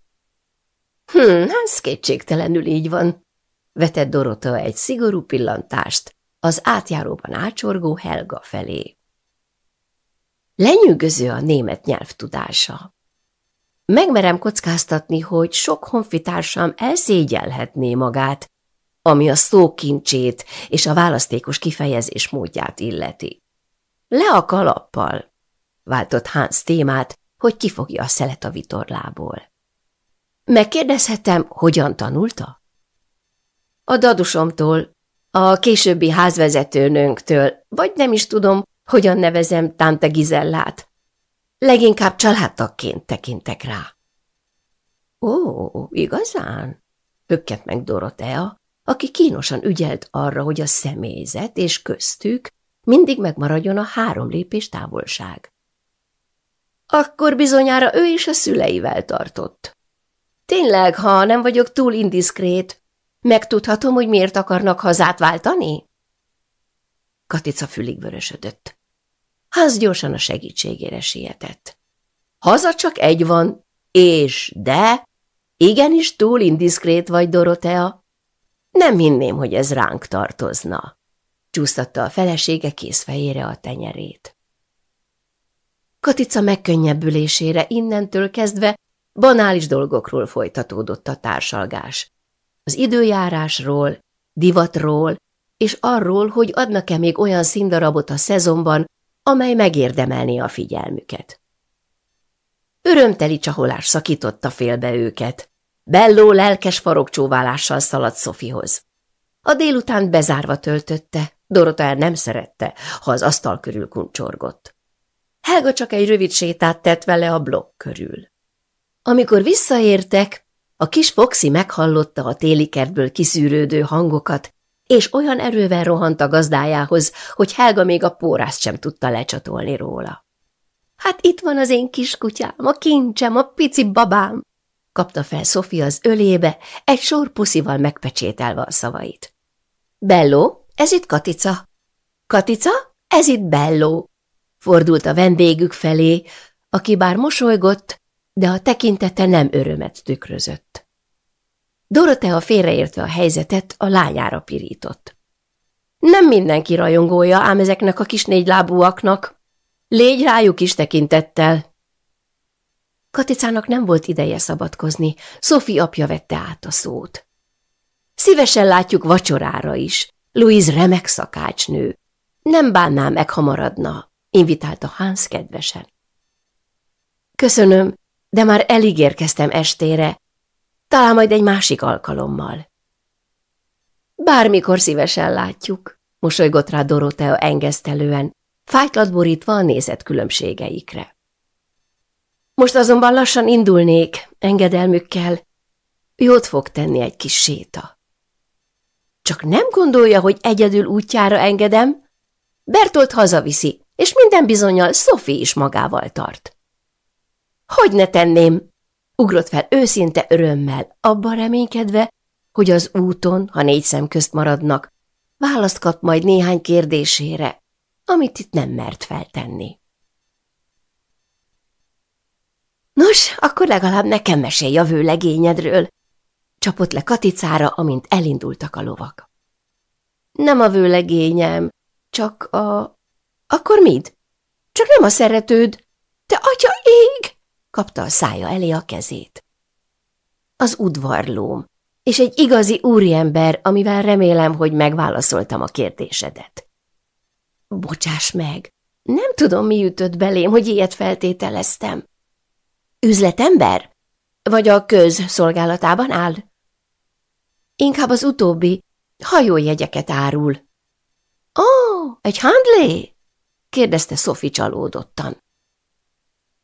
Hm, ez kétségtelenül így van, vetett Dorota egy szigorú pillantást az átjáróban ácsorgó Helga felé. Lenyűgöző a német nyelvtudása. Megmerem kockáztatni, hogy sok honfitársam elszégyelhetné magát, ami a szó kincsét és a választékos kifejezés módját illeti. Le a kalappal, váltott Hans témát, hogy kifogja a szelet a vitorlából. Megkérdezhetem, hogyan tanulta? A dadusomtól, a későbbi házvezetőnőnktől, vagy nem is tudom, hogyan nevezem Tante Gizellát. Leginkább családtagként tekintek rá. Ó, igazán? Hökkent meg Dorotea, aki kínosan ügyelt arra, hogy a személyzet és köztük mindig megmaradjon a három lépés távolság. Akkor bizonyára ő is a szüleivel tartott. Tényleg, ha nem vagyok túl indiszkrét, megtudhatom, hogy miért akarnak hazát váltani? Katica fülig vörösödött. Hans gyorsan a segítségére sietett. Haza csak egy van, és de, igenis túl indiszkrét vagy, Dorotea. Nem hinném, hogy ez ránk tartozna. Csúsztatta a felesége készfejére a tenyerét. Katica megkönnyebbülésére innentől kezdve banális dolgokról folytatódott a társalgás. Az időjárásról, divatról, és arról, hogy adnak-e még olyan színdarabot a szezonban, amely megérdemelné a figyelmüket. Örömteli csaholás szakította félbe őket, Belló lelkes farokcsóválással szaladt Szofihoz. A délután bezárva töltötte, Dorota el nem szerette, ha az asztal körül kuncsorgott. Helga csak egy rövid sétát tett vele a blokk körül. Amikor visszaértek, a kis Foxi meghallotta a téli kertből kiszűrődő hangokat, és olyan erővel rohant a gazdájához, hogy Helga még a pórászt sem tudta lecsatolni róla. – Hát itt van az én kis kutyám, a kincsem, a pici babám! kapta fel Sophie az ölébe, egy sor puszival megpecsételve a szavait. Belló, ez itt Katica. Katica, ez itt Belló. Fordult a vendégük felé, aki bár mosolygott, de a tekintete nem örömet tükrözött. Dorotea félreértve a helyzetet, a lányára pirított. Nem mindenki rajongója ám ezeknek a kis négylábúaknak. Légy rájuk is tekintettel, Katicának nem volt ideje szabadkozni, Szofi apja vette át a szót. Szívesen látjuk vacsorára is. Louise remek szakácsnő. Nem bánnám meg, ha maradna, invitálta Hans kedvesen. Köszönöm, de már elég érkeztem estére. Talán majd egy másik alkalommal. Bármikor szívesen látjuk, mosolygott rá Dorotea engesztelően, fájtlat borítva a nézet különbségeikre. Most azonban lassan indulnék, engedelmükkel. Jót fog tenni egy kis séta. Csak nem gondolja, hogy egyedül útjára engedem? Bertolt hazaviszi, és minden bizonyal Szofi is magával tart. Hogy ne tenném? Ugrott fel őszinte örömmel, abban reménykedve, hogy az úton, ha négy szem közt maradnak, választ kap majd néhány kérdésére, amit itt nem mert feltenni. Nos, akkor legalább nekem mesélj a vőlegényedről, csapott le Katicára, amint elindultak a lovak. Nem a vőlegényem, csak a... Akkor mit? Csak nem a szeretőd. Te atya ég! kapta a szája elé a kezét. Az udvarlóm, és egy igazi úriember, amivel remélem, hogy megválaszoltam a kérdésedet. Bocsáss meg, nem tudom, mi ütött belém, hogy ilyet feltételeztem. Üzletember? Vagy a köz szolgálatában áll? Inkább az utóbbi, hajójegyeket árul. Ó, oh, egy handlé? kérdezte Sophie csalódottan.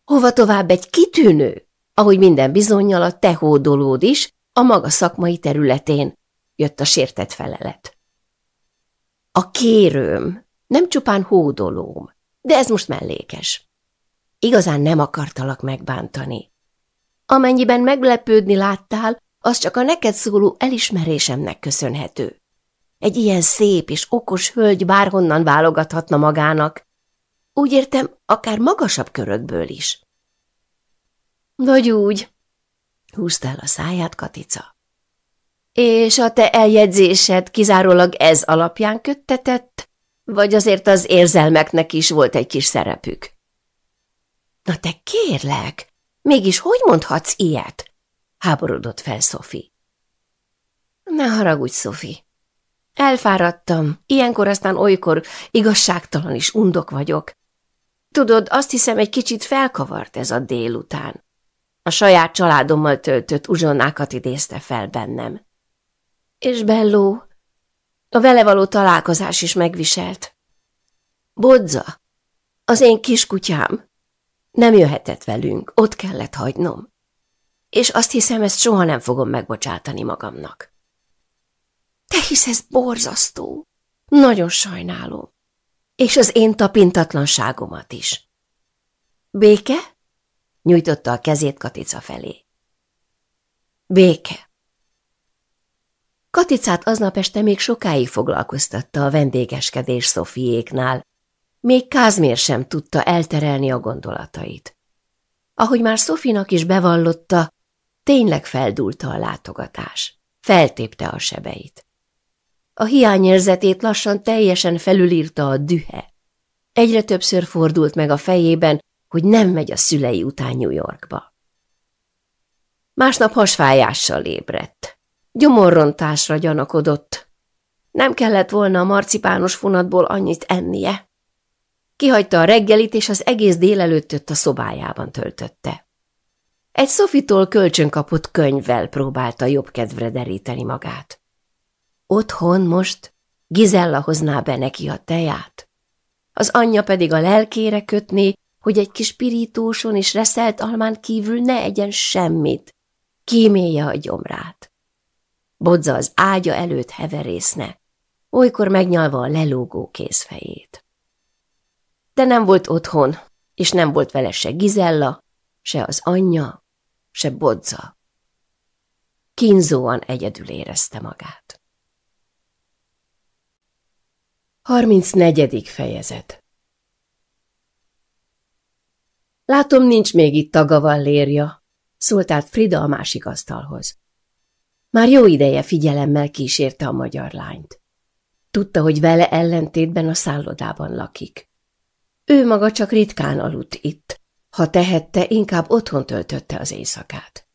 Hova tovább egy kitűnő, ahogy minden bizonyal a te hódolód is a maga szakmai területén, jött a sértett felelet. A kérőm, nem csupán hódolóm, de ez most mellékes. Igazán nem akartalak megbántani. Amennyiben meglepődni láttál, az csak a neked szóló elismerésemnek köszönhető. Egy ilyen szép és okos hölgy bárhonnan válogathatna magának. Úgy értem, akár magasabb körökből is. Vagy úgy, húzta el a száját Katica. És a te eljegyzésed kizárólag ez alapján köttetett, vagy azért az érzelmeknek is volt egy kis szerepük? Na te kérlek, mégis hogy mondhatsz ilyet? Háborodott fel Szofi. Ne haragudj, Szofi. Elfáradtam, ilyenkor aztán olykor igazságtalan is undok vagyok. Tudod, azt hiszem, egy kicsit felkavart ez a délután. A saját családommal töltött uzsonnákat idézte fel bennem. És Belló, a vele való találkozás is megviselt. Bodza, az én kiskutyám, nem jöhetett velünk, ott kellett hagynom. És azt hiszem, ezt soha nem fogom megbocsátani magamnak. Te hisz ez borzasztó. Nagyon sajnálom. És az én tapintatlanságomat is. Béke? Nyújtotta a kezét Katica felé. Béke. Katicát aznap este még sokáig foglalkoztatta a vendégeskedés Szofiéknál, még Kázmér sem tudta elterelni a gondolatait. Ahogy már Szofinak is bevallotta, tényleg feldúlta a látogatás, feltépte a sebeit. A hiányérzetét lassan teljesen felülírta a dühe. Egyre többször fordult meg a fejében, hogy nem megy a szülei után New Yorkba. Másnap hasfájással ébredt. Gyomorrontásra gyanakodott. Nem kellett volna a marcipános funatból annyit ennie. Kihagyta a reggelit, és az egész délelőttöt a szobájában töltötte. Egy Szofitól kölcsön kapott könyvvel próbálta jobb kedvre deríteni magát. Otthon most Gizella hozná be neki a teját. Az anyja pedig a lelkére kötné, hogy egy kis pirítóson és reszelt almán kívül ne egyen semmit, kímélje a gyomrát. Bodza az ágya előtt heverészne, olykor megnyalva a lelógó kézfejét de nem volt otthon, és nem volt vele se Gizella, se az anyja, se Bodza. Kínzóan egyedül érezte magát. 34. fejezet Látom, nincs még itt a gavallérja, szólt át Frida a másik asztalhoz. Már jó ideje figyelemmel kísérte a magyar lányt. Tudta, hogy vele ellentétben a szállodában lakik. Ő maga csak ritkán aludt itt. Ha tehette, inkább otthon töltötte az éjszakát.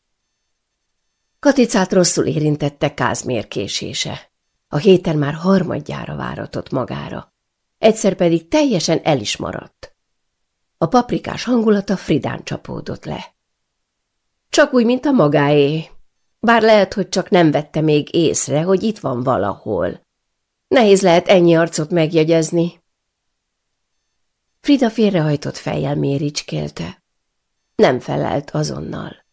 Katicát rosszul érintette Kázmér késése. A héten már harmadjára váratott magára. Egyszer pedig teljesen el is maradt. A paprikás hangulata Fridán csapódott le. Csak úgy, mint a magáé. Bár lehet, hogy csak nem vette még észre, hogy itt van valahol. Nehéz lehet ennyi arcot megjegyezni, Frida félrehajtott fejjel méricskélte. Nem felelt azonnal.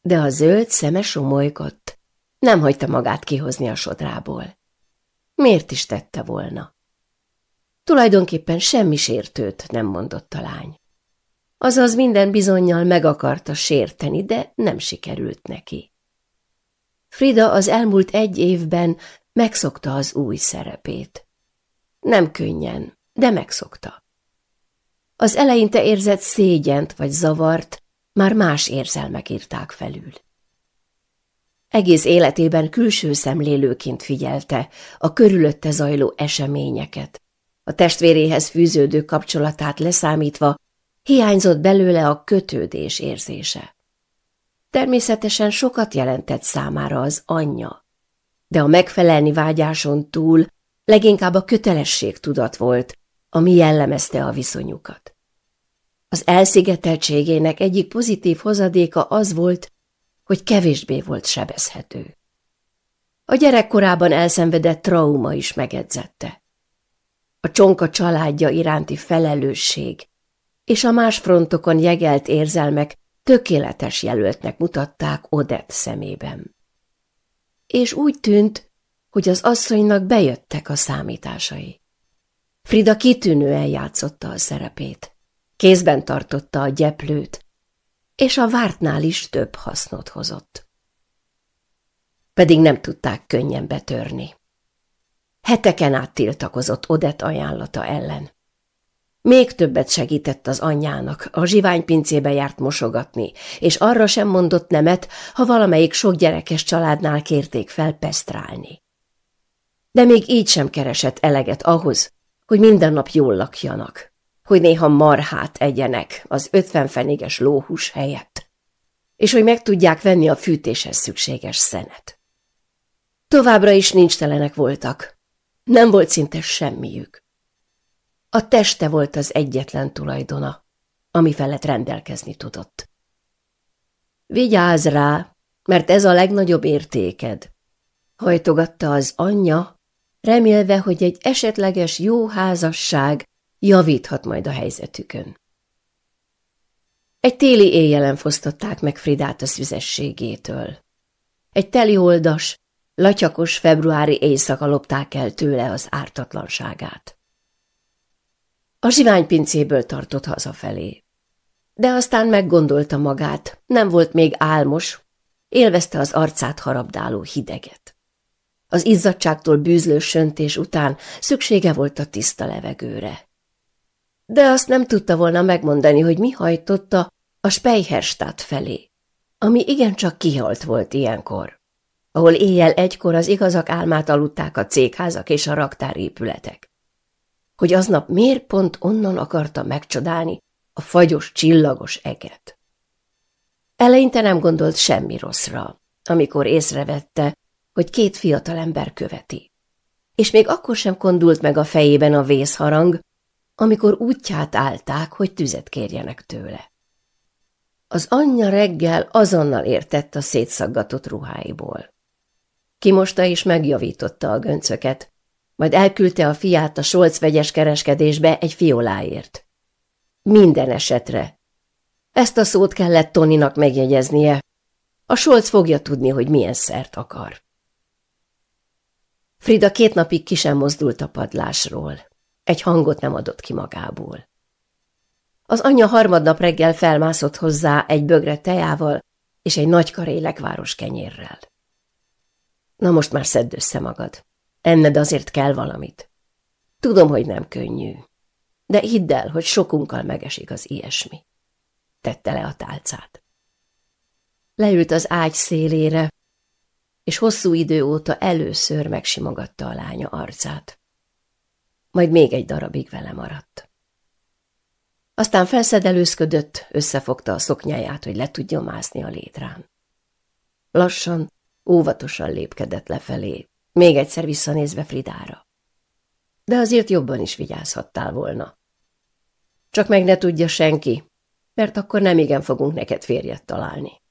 De a zöld szeme somolygott. Nem hagyta magát kihozni a sodrából. Miért is tette volna? Tulajdonképpen semmi sértőt nem mondott a lány. Azaz minden bizonyal meg akarta sérteni, de nem sikerült neki. Frida az elmúlt egy évben megszokta az új szerepét. Nem könnyen, de megszokta. Az eleinte érzett szégyent vagy zavart már más érzelmek írták felül. Egész életében külső szemlélőként figyelte a körülötte zajló eseményeket. A testvéréhez fűződő kapcsolatát leszámítva hiányzott belőle a kötődés érzése. Természetesen sokat jelentett számára az anyja, de a megfelelni vágyáson túl leginkább a kötelesség tudat volt, ami jellemezte a viszonyukat. Az elszigeteltségének egyik pozitív hozadéka az volt, hogy kevésbé volt sebezhető. A gyerekkorában elszenvedett trauma is megedzette. A csonka családja iránti felelősség és a más frontokon jegelt érzelmek tökéletes jelöltnek mutatták Odett szemében. És úgy tűnt, hogy az asszonynak bejöttek a számításai. Frida kitűnően játszotta a szerepét. Kézben tartotta a gyeplőt, és a vártnál is több hasznot hozott. Pedig nem tudták könnyen betörni. Heteken át tiltakozott Odett ajánlata ellen. Még többet segített az anyjának, a zsiványpincébe járt mosogatni, és arra sem mondott nemet, ha valamelyik sok gyerekes családnál kérték fel pesztrálni. De még így sem keresett eleget ahhoz, hogy minden nap jól lakjanak, hogy néha marhát egyenek az ötvenfenéges lóhús helyett, és hogy meg tudják venni a fűtéshez szükséges szenet. Továbbra is nincstelenek voltak. Nem volt szinte semmiük. A teste volt az egyetlen tulajdona, ami felett rendelkezni tudott. Vigyázz rá, mert ez a legnagyobb értéked, hajtogatta az anyja, remélve, hogy egy esetleges jó házasság javíthat majd a helyzetükön. Egy téli éjjelen fosztották meg Fridát a szüzességétől. Egy oldas, latyakos februári éjszaka lopták el tőle az ártatlanságát. A pincéből tartott hazafelé. De aztán meggondolta magát, nem volt még álmos, élvezte az arcát harabdáló hideget. Az izzadságtól bűzlő söntés után szüksége volt a tiszta levegőre. De azt nem tudta volna megmondani, hogy mi hajtotta a Speicherstadt felé, ami igencsak kihalt volt ilyenkor, ahol éjjel egykor az igazak álmát aludták a cégházak és a raktárépületek. Hogy aznap miért pont onnan akarta megcsodálni a fagyos, csillagos eget. Eleinte nem gondolt semmi rosszra, amikor észrevette, hogy két fiatal ember követi. És még akkor sem kondult meg a fejében a vészharang, amikor útját állták, hogy tüzet kérjenek tőle. Az anyja reggel azonnal értett a szétszaggatott ruháiból. Kimosta és megjavította a göncöket, majd elküldte a fiát a Solc vegyes kereskedésbe egy fioláért. Minden esetre. Ezt a szót kellett Toninak megjegyeznie. A Solc fogja tudni, hogy milyen szert akar. Frida két napig ki sem mozdult a padlásról. Egy hangot nem adott ki magából. Az anyja harmadnap reggel felmászott hozzá egy bögre tejával és egy nagy karélekváros kenyérrel. Na most már szedd össze magad. Enned azért kell valamit. Tudom, hogy nem könnyű, de hidd el, hogy sokunkkal megesik az ilyesmi. Tette le a tálcát. Leült az ágy szélére, és hosszú idő óta először megsimogatta a lánya arcát. Majd még egy darabig vele maradt. Aztán felszedelőzködött, összefogta a szoknyáját, hogy le tudjon mászni a létrán. Lassan, óvatosan lépkedett lefelé, még egyszer visszanézve Fridára. De azért jobban is vigyázhattál volna. Csak meg ne tudja senki, mert akkor nem igen fogunk neked férjet találni.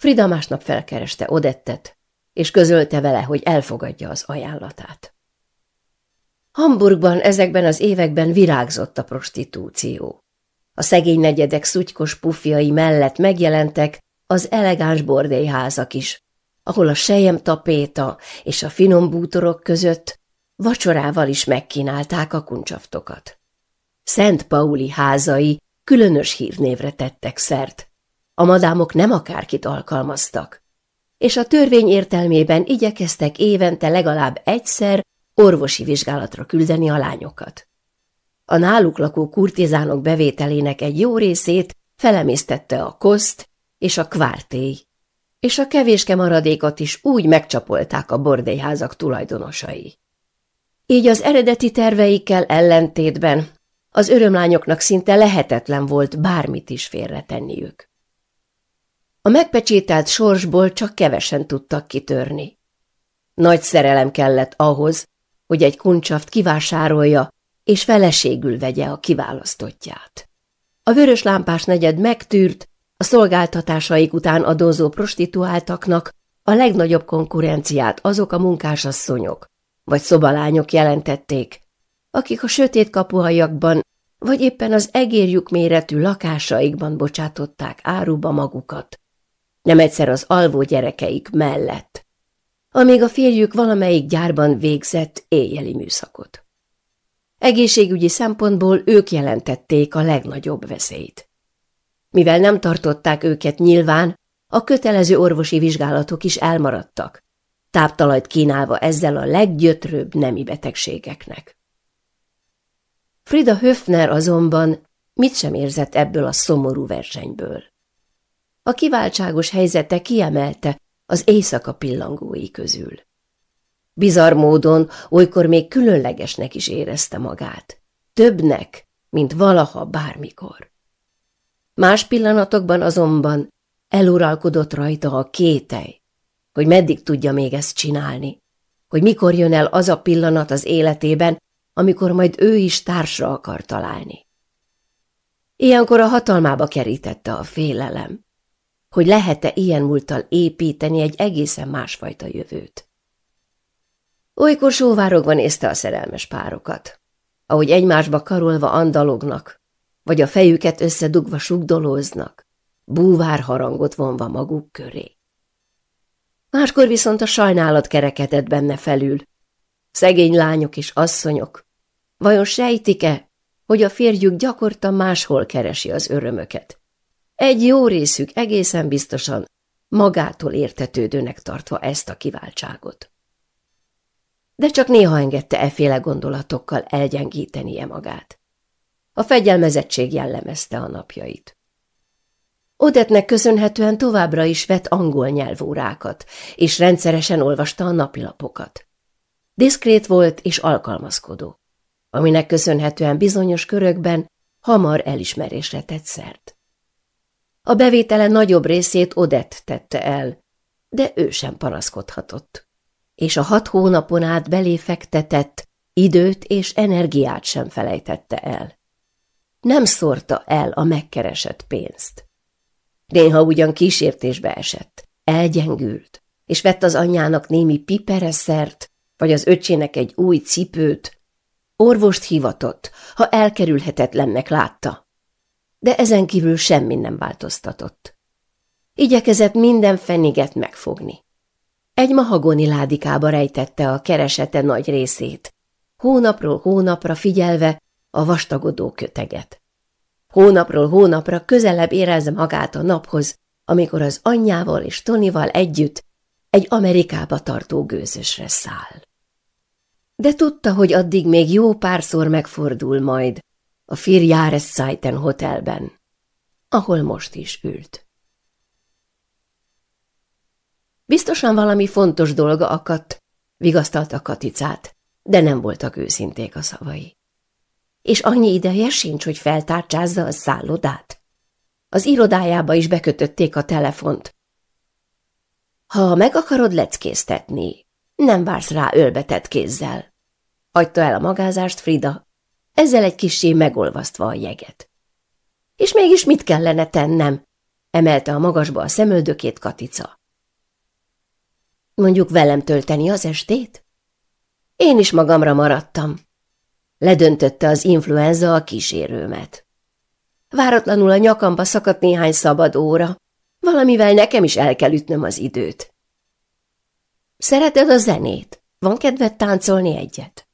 Frida másnap felkereste Odettet, és közölte vele, hogy elfogadja az ajánlatát. Hamburgban ezekben az években virágzott a prostitúció. A szegény negyedek szutykos pufjai mellett megjelentek az elegáns bordélyházak is, ahol a sejem tapéta és a finom bútorok között vacsorával is megkínálták a kuncsaftokat. Szent Pauli házai különös hírnévre tettek szert, a madámok nem akárkit alkalmaztak, és a törvény értelmében igyekeztek évente legalább egyszer orvosi vizsgálatra küldeni a lányokat. A náluk lakó kurtizánok bevételének egy jó részét felemésztette a koszt és a kvártéj, és a kevéske maradékot is úgy megcsapolták a bordélyházak tulajdonosai. Így az eredeti terveikkel ellentétben az örömlányoknak szinte lehetetlen volt bármit is félretenniük. A megpecsételt sorsból csak kevesen tudtak kitörni. Nagy szerelem kellett ahhoz, hogy egy kuncsaft kivásárolja, és feleségül vegye a kiválasztottját. A vörös lámpás negyed megtűrt, a szolgáltatásaik után adózó prostituáltaknak a legnagyobb konkurenciát azok a munkásasszonyok, vagy szobalányok jelentették, akik a sötét kapuhajakban, vagy éppen az egérjük méretű lakásaikban bocsátották áruba magukat, nem egyszer az alvó gyerekeik mellett, amíg a férjük valamelyik gyárban végzett éjjeli műszakot. Egészségügyi szempontból ők jelentették a legnagyobb veszélyt. Mivel nem tartották őket nyilván, a kötelező orvosi vizsgálatok is elmaradtak, táptalajt kínálva ezzel a leggyötrőbb nemi betegségeknek. Frida Höfner azonban mit sem érzett ebből a szomorú versenyből. A kiváltságos helyzete kiemelte az éjszaka pillangói közül. Bizarr módon olykor még különlegesnek is érezte magát. Többnek, mint valaha bármikor. Más pillanatokban azonban eluralkodott rajta a kétej, hogy meddig tudja még ezt csinálni, hogy mikor jön el az a pillanat az életében, amikor majd ő is társra akar találni. Ilyenkor a hatalmába kerítette a félelem, hogy lehet-e ilyen múltal építeni egy egészen másfajta jövőt. Olykor sóvárogva nézte a szerelmes párokat, ahogy egymásba karolva andalognak, vagy a fejüket összedugva sugdolóznak, búvár harangot vonva maguk köré. Máskor viszont a sajnálat kerekedett benne felül. Szegény lányok és asszonyok, vajon sejtik-e, hogy a férjük gyakorta máshol keresi az örömöket, egy jó részük egészen biztosan magától értetődőnek tartva ezt a kiváltságot. De csak néha engedte eféle gondolatokkal elgyengítenie magát. A fegyelmezettség jellemezte a napjait. Odetnek köszönhetően továbbra is vett angol nyelvórákat, és rendszeresen olvasta a napilapokat. Diszkrét volt és alkalmazkodó, aminek köszönhetően bizonyos körökben hamar elismerésre tett szert. A bevétele nagyobb részét Odett tette el, de ő sem panaszkodhatott. És a hat hónapon át belé fektetett, időt és energiát sem felejtette el. Nem szórta el a megkeresett pénzt. Néha ugyan kísértésbe esett, elgyengült, és vett az anyjának némi pipereszert, vagy az öcsének egy új cipőt. Orvost hivatott, ha elkerülhetetlennek látta de ezen kívül semmi nem változtatott. Igyekezett minden feniget megfogni. Egy mahagoni ládikába rejtette a keresete nagy részét, hónapról hónapra figyelve a vastagodó köteget. Hónapról hónapra közelebb érezze magát a naphoz, amikor az anyjával és Tonival együtt egy Amerikába tartó gőzösre száll. De tudta, hogy addig még jó párszor megfordul majd, a Firjareszeiten hotelben, ahol most is ült. Biztosan valami fontos dolga akadt, vigasztalta Katicát, de nem voltak őszinték a szavai. És annyi ideje sincs, hogy feltárcsázza a szállodát. Az irodájába is bekötötték a telefont. Ha meg akarod leckéztetni, nem vársz rá ölbetett kézzel. Hagyta el a magázást Frida, ezzel egy kissé megolvasztva a jeget. És mégis mit kellene tennem? emelte a magasba a szemöldökét Katica. Mondjuk velem tölteni az estét? Én is magamra maradtam. Ledöntötte az influenza a kísérőmet. Váratlanul a nyakamba szakadt néhány szabad óra, valamivel nekem is el kell ütnöm az időt. Szereted a zenét? Van kedved táncolni egyet?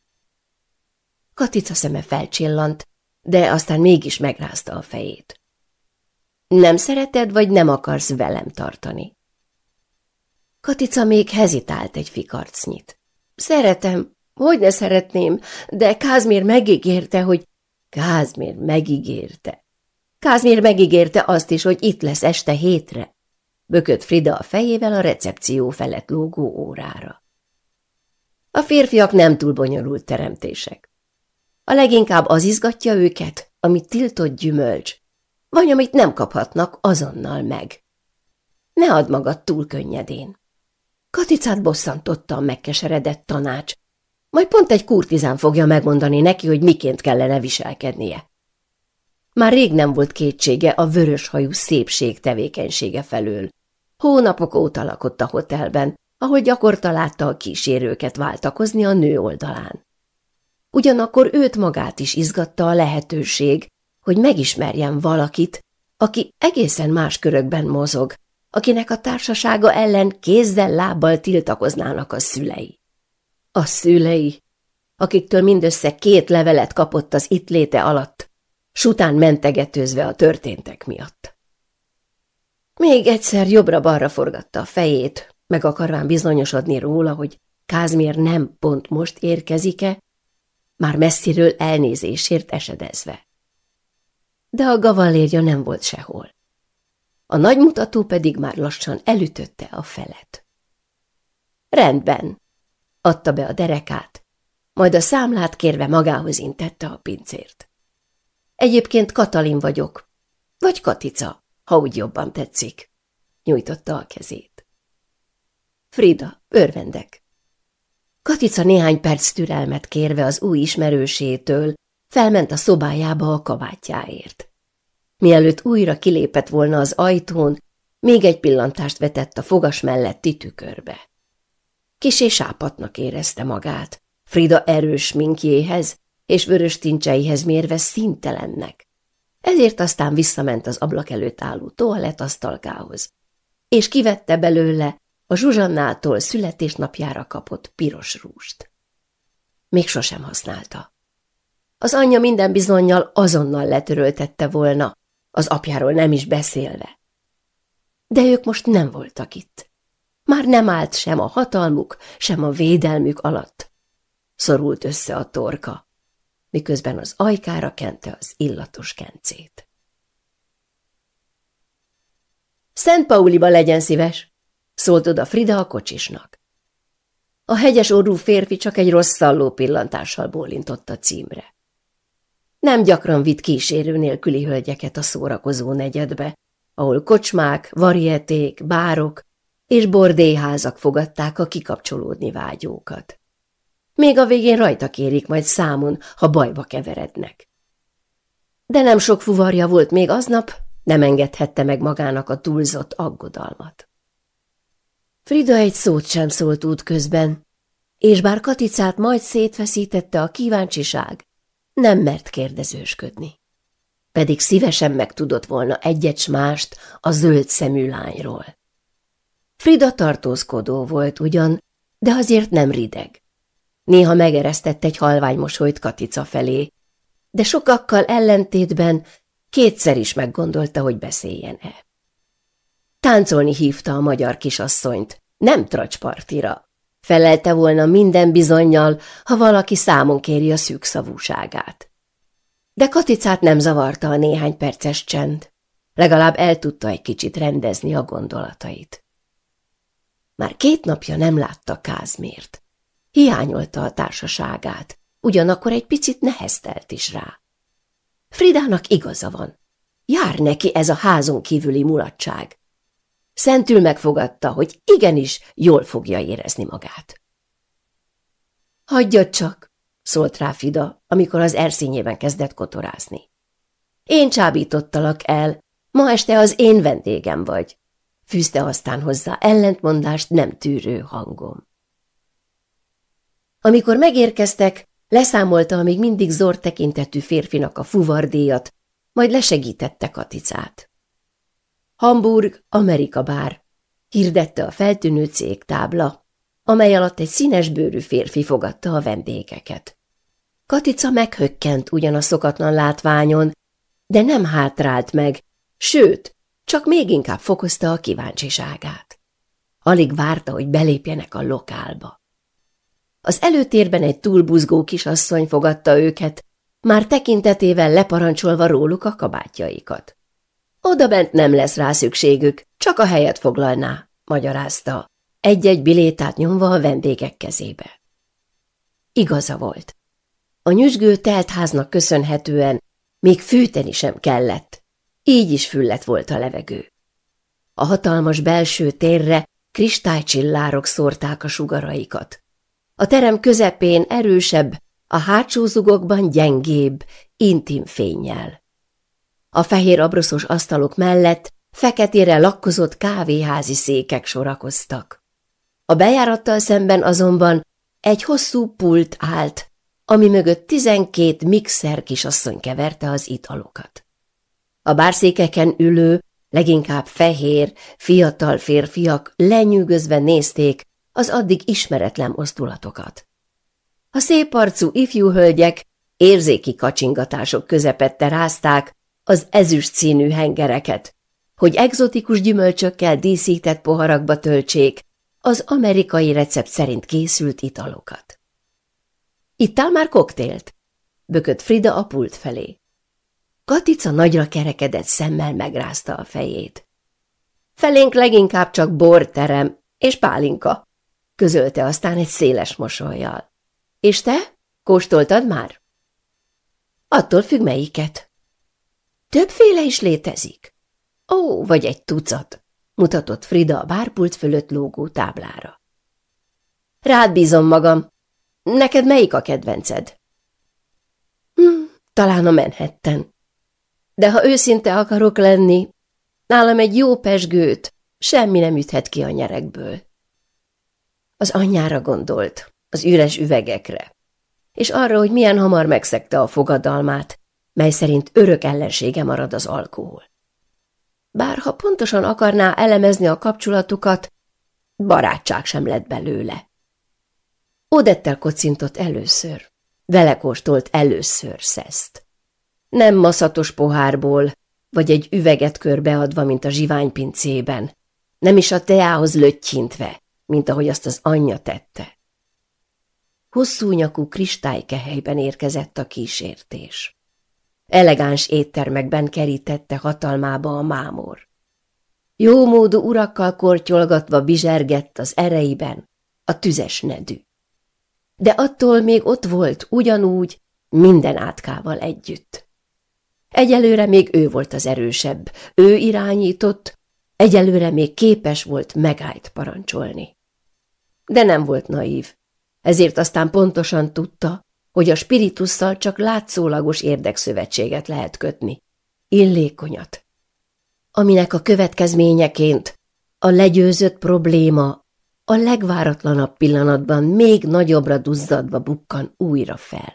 Katica szeme felcsillant, de aztán mégis megrázta a fejét. Nem szereted, vagy nem akarsz velem tartani? Katica még hezitált egy fikarcnyit. Szeretem, hogy ne szeretném, de Kázmér megígérte, hogy... Kázmér megígérte. Kázmér megígérte azt is, hogy itt lesz este hétre. Bökött Frida a fejével a recepció felett lógó órára. A férfiak nem túl bonyolult teremtések. A leginkább az izgatja őket, ami tiltott gyümölcs, vagy amit nem kaphatnak azonnal meg. Ne add magad túl könnyedén. Katicát bosszantotta a megkeseredett tanács, majd pont egy kurtizán fogja megmondani neki, hogy miként kellene viselkednie. Már rég nem volt kétsége a vöröshajú szépség tevékenysége felől. Hónapok óta lakott a hotelben, ahol gyakorta látta a kísérőket váltakozni a nő oldalán. Ugyanakkor őt magát is izgatta a lehetőség, hogy megismerjen valakit, aki egészen más körökben mozog, akinek a társasága ellen kézzel-lábbal tiltakoznának a szülei. A szülei, akiktől mindössze két levelet kapott az itt léte alatt, sután mentegetőzve a történtek miatt. Még egyszer jobbra-balra forgatta a fejét, meg akarván bizonyosodni róla, hogy Kázmér nem pont most érkezik-e, már messziről elnézésért esedezve. De a gavallérja nem volt sehol. A nagymutató pedig már lassan elütötte a felet. Rendben, adta be a derekát, majd a számlát kérve magához intette a pincért. Egyébként Katalin vagyok, vagy Katica, ha úgy jobban tetszik, nyújtotta a kezét. Frida, örvendek. Katica néhány perc türelmet kérve az új ismerősétől, felment a szobájába a kabátjáért. Mielőtt újra kilépett volna az ajtón, még egy pillantást vetett a fogas melletti tükörbe. és sápatnak érezte magát, Frida erős minkjéhez és vörös tincseihez mérve szintelennek. Ezért aztán visszament az ablak előtt álló toalettasztalkához, és kivette belőle a Zsuzsannától születésnapjára kapott piros rúst. Még sosem használta. Az anyja minden bizonyal azonnal letöröltette volna, az apjáról nem is beszélve. De ők most nem voltak itt. Már nem állt sem a hatalmuk, sem a védelmük alatt. Szorult össze a torka, miközben az ajkára kente az illatos kencét. Szent Pauliba legyen szíves! szólt oda Frida a kocsisnak. A hegyes orrú férfi csak egy rossz szalló pillantással bólintott a címre. Nem gyakran vitt kísérő nélküli hölgyeket a szórakozó negyedbe, ahol kocsmák, varieték, bárok és bordélyházak fogadták a kikapcsolódni vágyókat. Még a végén rajta kérik majd számon, ha bajba keverednek. De nem sok fuvarja volt még aznap, nem engedhette meg magának a túlzott aggodalmat. Frida egy szót sem szólt útközben, és bár Katicát majd szétfeszítette a kíváncsiság, nem mert kérdezősködni. Pedig szívesen megtudott volna egyet -egy mást a zöld szemű lányról. Frida tartózkodó volt ugyan, de azért nem rideg. Néha megeresztett egy halvány mosolyt Katica felé, de sokakkal ellentétben kétszer is meggondolta, hogy beszéljen-e. Táncolni hívta a magyar kisasszonyt, nem tracspartira. Felelte volna minden bizonyjal, ha valaki számon kéri a szűkszavúságát. De Katicát nem zavarta a néhány perces csend. Legalább el tudta egy kicsit rendezni a gondolatait. Már két napja nem látta Kázmért. Hiányolta a társaságát, ugyanakkor egy picit neheztelt is rá. Fridának igaza van. Jár neki ez a házon kívüli mulatság. Szentül megfogadta, hogy igenis jól fogja érezni magát. Hagyja csak, szólt rá Fida, amikor az erszényében kezdett kotorázni. Én csábítottalak el, ma este az én vendégem vagy, fűzte aztán hozzá ellentmondást nem tűrő hangom. Amikor megérkeztek, leszámolta a még mindig zord tekintetű férfinak a fuvardéjat, majd lesegítette Katicát. Hamburg, Amerika bár, hirdette a feltűnő cég tábla, amely alatt egy színes bőrű férfi fogadta a vendégeket. Katica meghökkent ugyan a szokatlan látványon, de nem hátrált meg, sőt, csak még inkább fokozta a kíváncsiságát. Alig várta, hogy belépjenek a lokálba. Az előtérben egy túlbuzgó kisasszony fogadta őket, már tekintetével leparancsolva róluk a kabátjaikat oda bent nem lesz rá szükségük, csak a helyet foglalná, magyarázta, egy-egy bilétát nyomva a vendégek kezébe. Igaza volt. A nyüzsgő teltháznak köszönhetően még fűteni sem kellett, így is füllet volt a levegő. A hatalmas belső térre kristálycsillárok szórták a sugaraikat. A terem közepén erősebb, a hátsó zugokban gyengébb, intim fényjel. A fehér abroszos asztalok mellett feketére lakkozott kávéházi székek sorakoztak. A bejárattal szemben azonban egy hosszú pult állt, ami mögött tizenkét mixer kisasszony keverte az italokat. A bárszékeken ülő, leginkább fehér, fiatal férfiak lenyűgözve nézték az addig ismeretlen osztulatokat. A szép arcú ifjú hölgyek érzéki kacsingatások közepette rázták az ezüst színű hengereket, hogy egzotikus gyümölcsökkel díszített poharakba töltsék az amerikai recept szerint készült italokat. Ittál már koktélt? Bökött Frida a pult felé. Katica nagyra kerekedett szemmel megrázta a fejét. Felénk leginkább csak borterem és pálinka, közölte aztán egy széles mosolyjal. És te? Kóstoltad már? Attól függ melyiket, Többféle is létezik. Ó, vagy egy tucat, mutatott Frida a bárpult fölött lógó táblára. Rád bízom magam. Neked melyik a kedvenced? Hm, talán a menhetten. De ha őszinte akarok lenni, nálam egy jó pesgőt semmi nem üthet ki a nyerekből. Az anyjára gondolt, az üres üvegekre, és arra, hogy milyen hamar megszegte a fogadalmát, mely szerint örök ellensége marad az alkohol. Bár ha pontosan akarná elemezni a kapcsolatukat, barátság sem lett belőle. Odettel kocintott először, vele kóstolt először szeszt. Nem maszatos pohárból, vagy egy üveget körbeadva, mint a zsiványpincében, nem is a teához löttyintve, mint ahogy azt az anyja tette. Hosszú nyakú kristálykehelyben érkezett a kísértés. Elegáns éttermekben kerítette hatalmába a mámor. Jómódú urakkal kortyolgatva bizsergett az ereiben a tüzes nedű. De attól még ott volt ugyanúgy, minden átkával együtt. Egyelőre még ő volt az erősebb, ő irányított, egyelőre még képes volt megállt parancsolni. De nem volt naív, ezért aztán pontosan tudta, hogy a spiritusszal csak látszólagos érdekszövetséget lehet kötni. Illékonyat. Aminek a következményeként a legyőzött probléma a legváratlanabb pillanatban még nagyobbra duzzadva bukkan újra fel.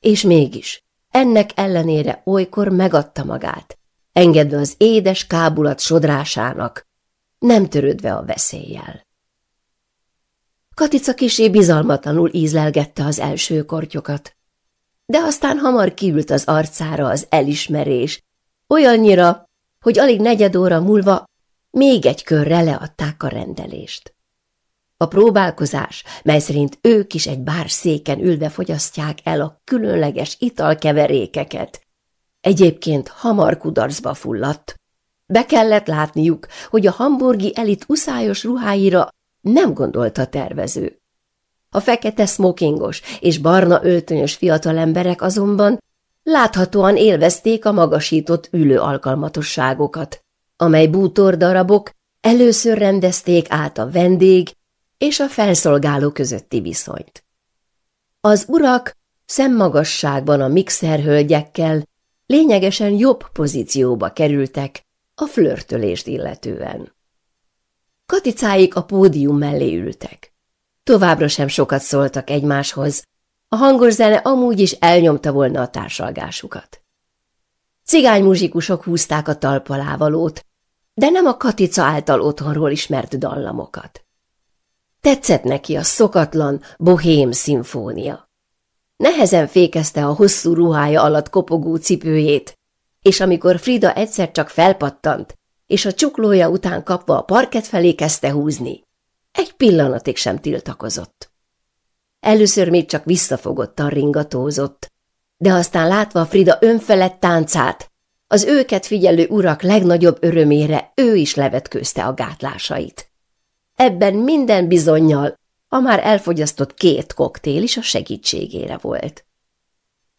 És mégis, ennek ellenére olykor megadta magát, engedve az édes kábulat sodrásának, nem törődve a veszéllyel. Katica kisé bizalmatlanul ízlelgette az első kortyokat. De aztán hamar kiült az arcára az elismerés, olyannyira, hogy alig negyed óra múlva még egy körre leadták a rendelést. A próbálkozás, mely szerint ők is egy bár széken ülve fogyasztják el a különleges italkeverékeket, egyébként hamar kudarcba fulladt. Be kellett látniuk, hogy a hamburgi elit uszályos ruháira nem gondolta tervező. A fekete smokingos és barna öltönyös fiatal emberek azonban láthatóan élvezték a magasított ülő alkalmatosságokat, amely bútor darabok először rendezték át a vendég és a felszolgáló közötti viszonyt. Az urak szemmagasságban a mixerhölgyekkel lényegesen jobb pozícióba kerültek a flörtölést illetően. Katicáik a pódium mellé ültek. Továbbra sem sokat szóltak egymáshoz, a hangos zene amúgy is elnyomta volna a társalgásukat. Cigány muzsikusok húzták a talpalávalót, de nem a Katica által otthonról ismert dallamokat. Tetszett neki a szokatlan, bohém szimfónia. Nehezen fékezte a hosszú ruhája alatt kopogó cipőjét, és amikor Frida egyszer csak felpattant, és a csuklója után kapva a parket felé kezdte húzni. Egy pillanatig sem tiltakozott. Először még csak visszafogottan ringatózott, de aztán látva Frida önfelett táncát, az őket figyelő urak legnagyobb örömére ő is levetkőzte a gátlásait. Ebben minden bizonyal a már elfogyasztott két koktél is a segítségére volt.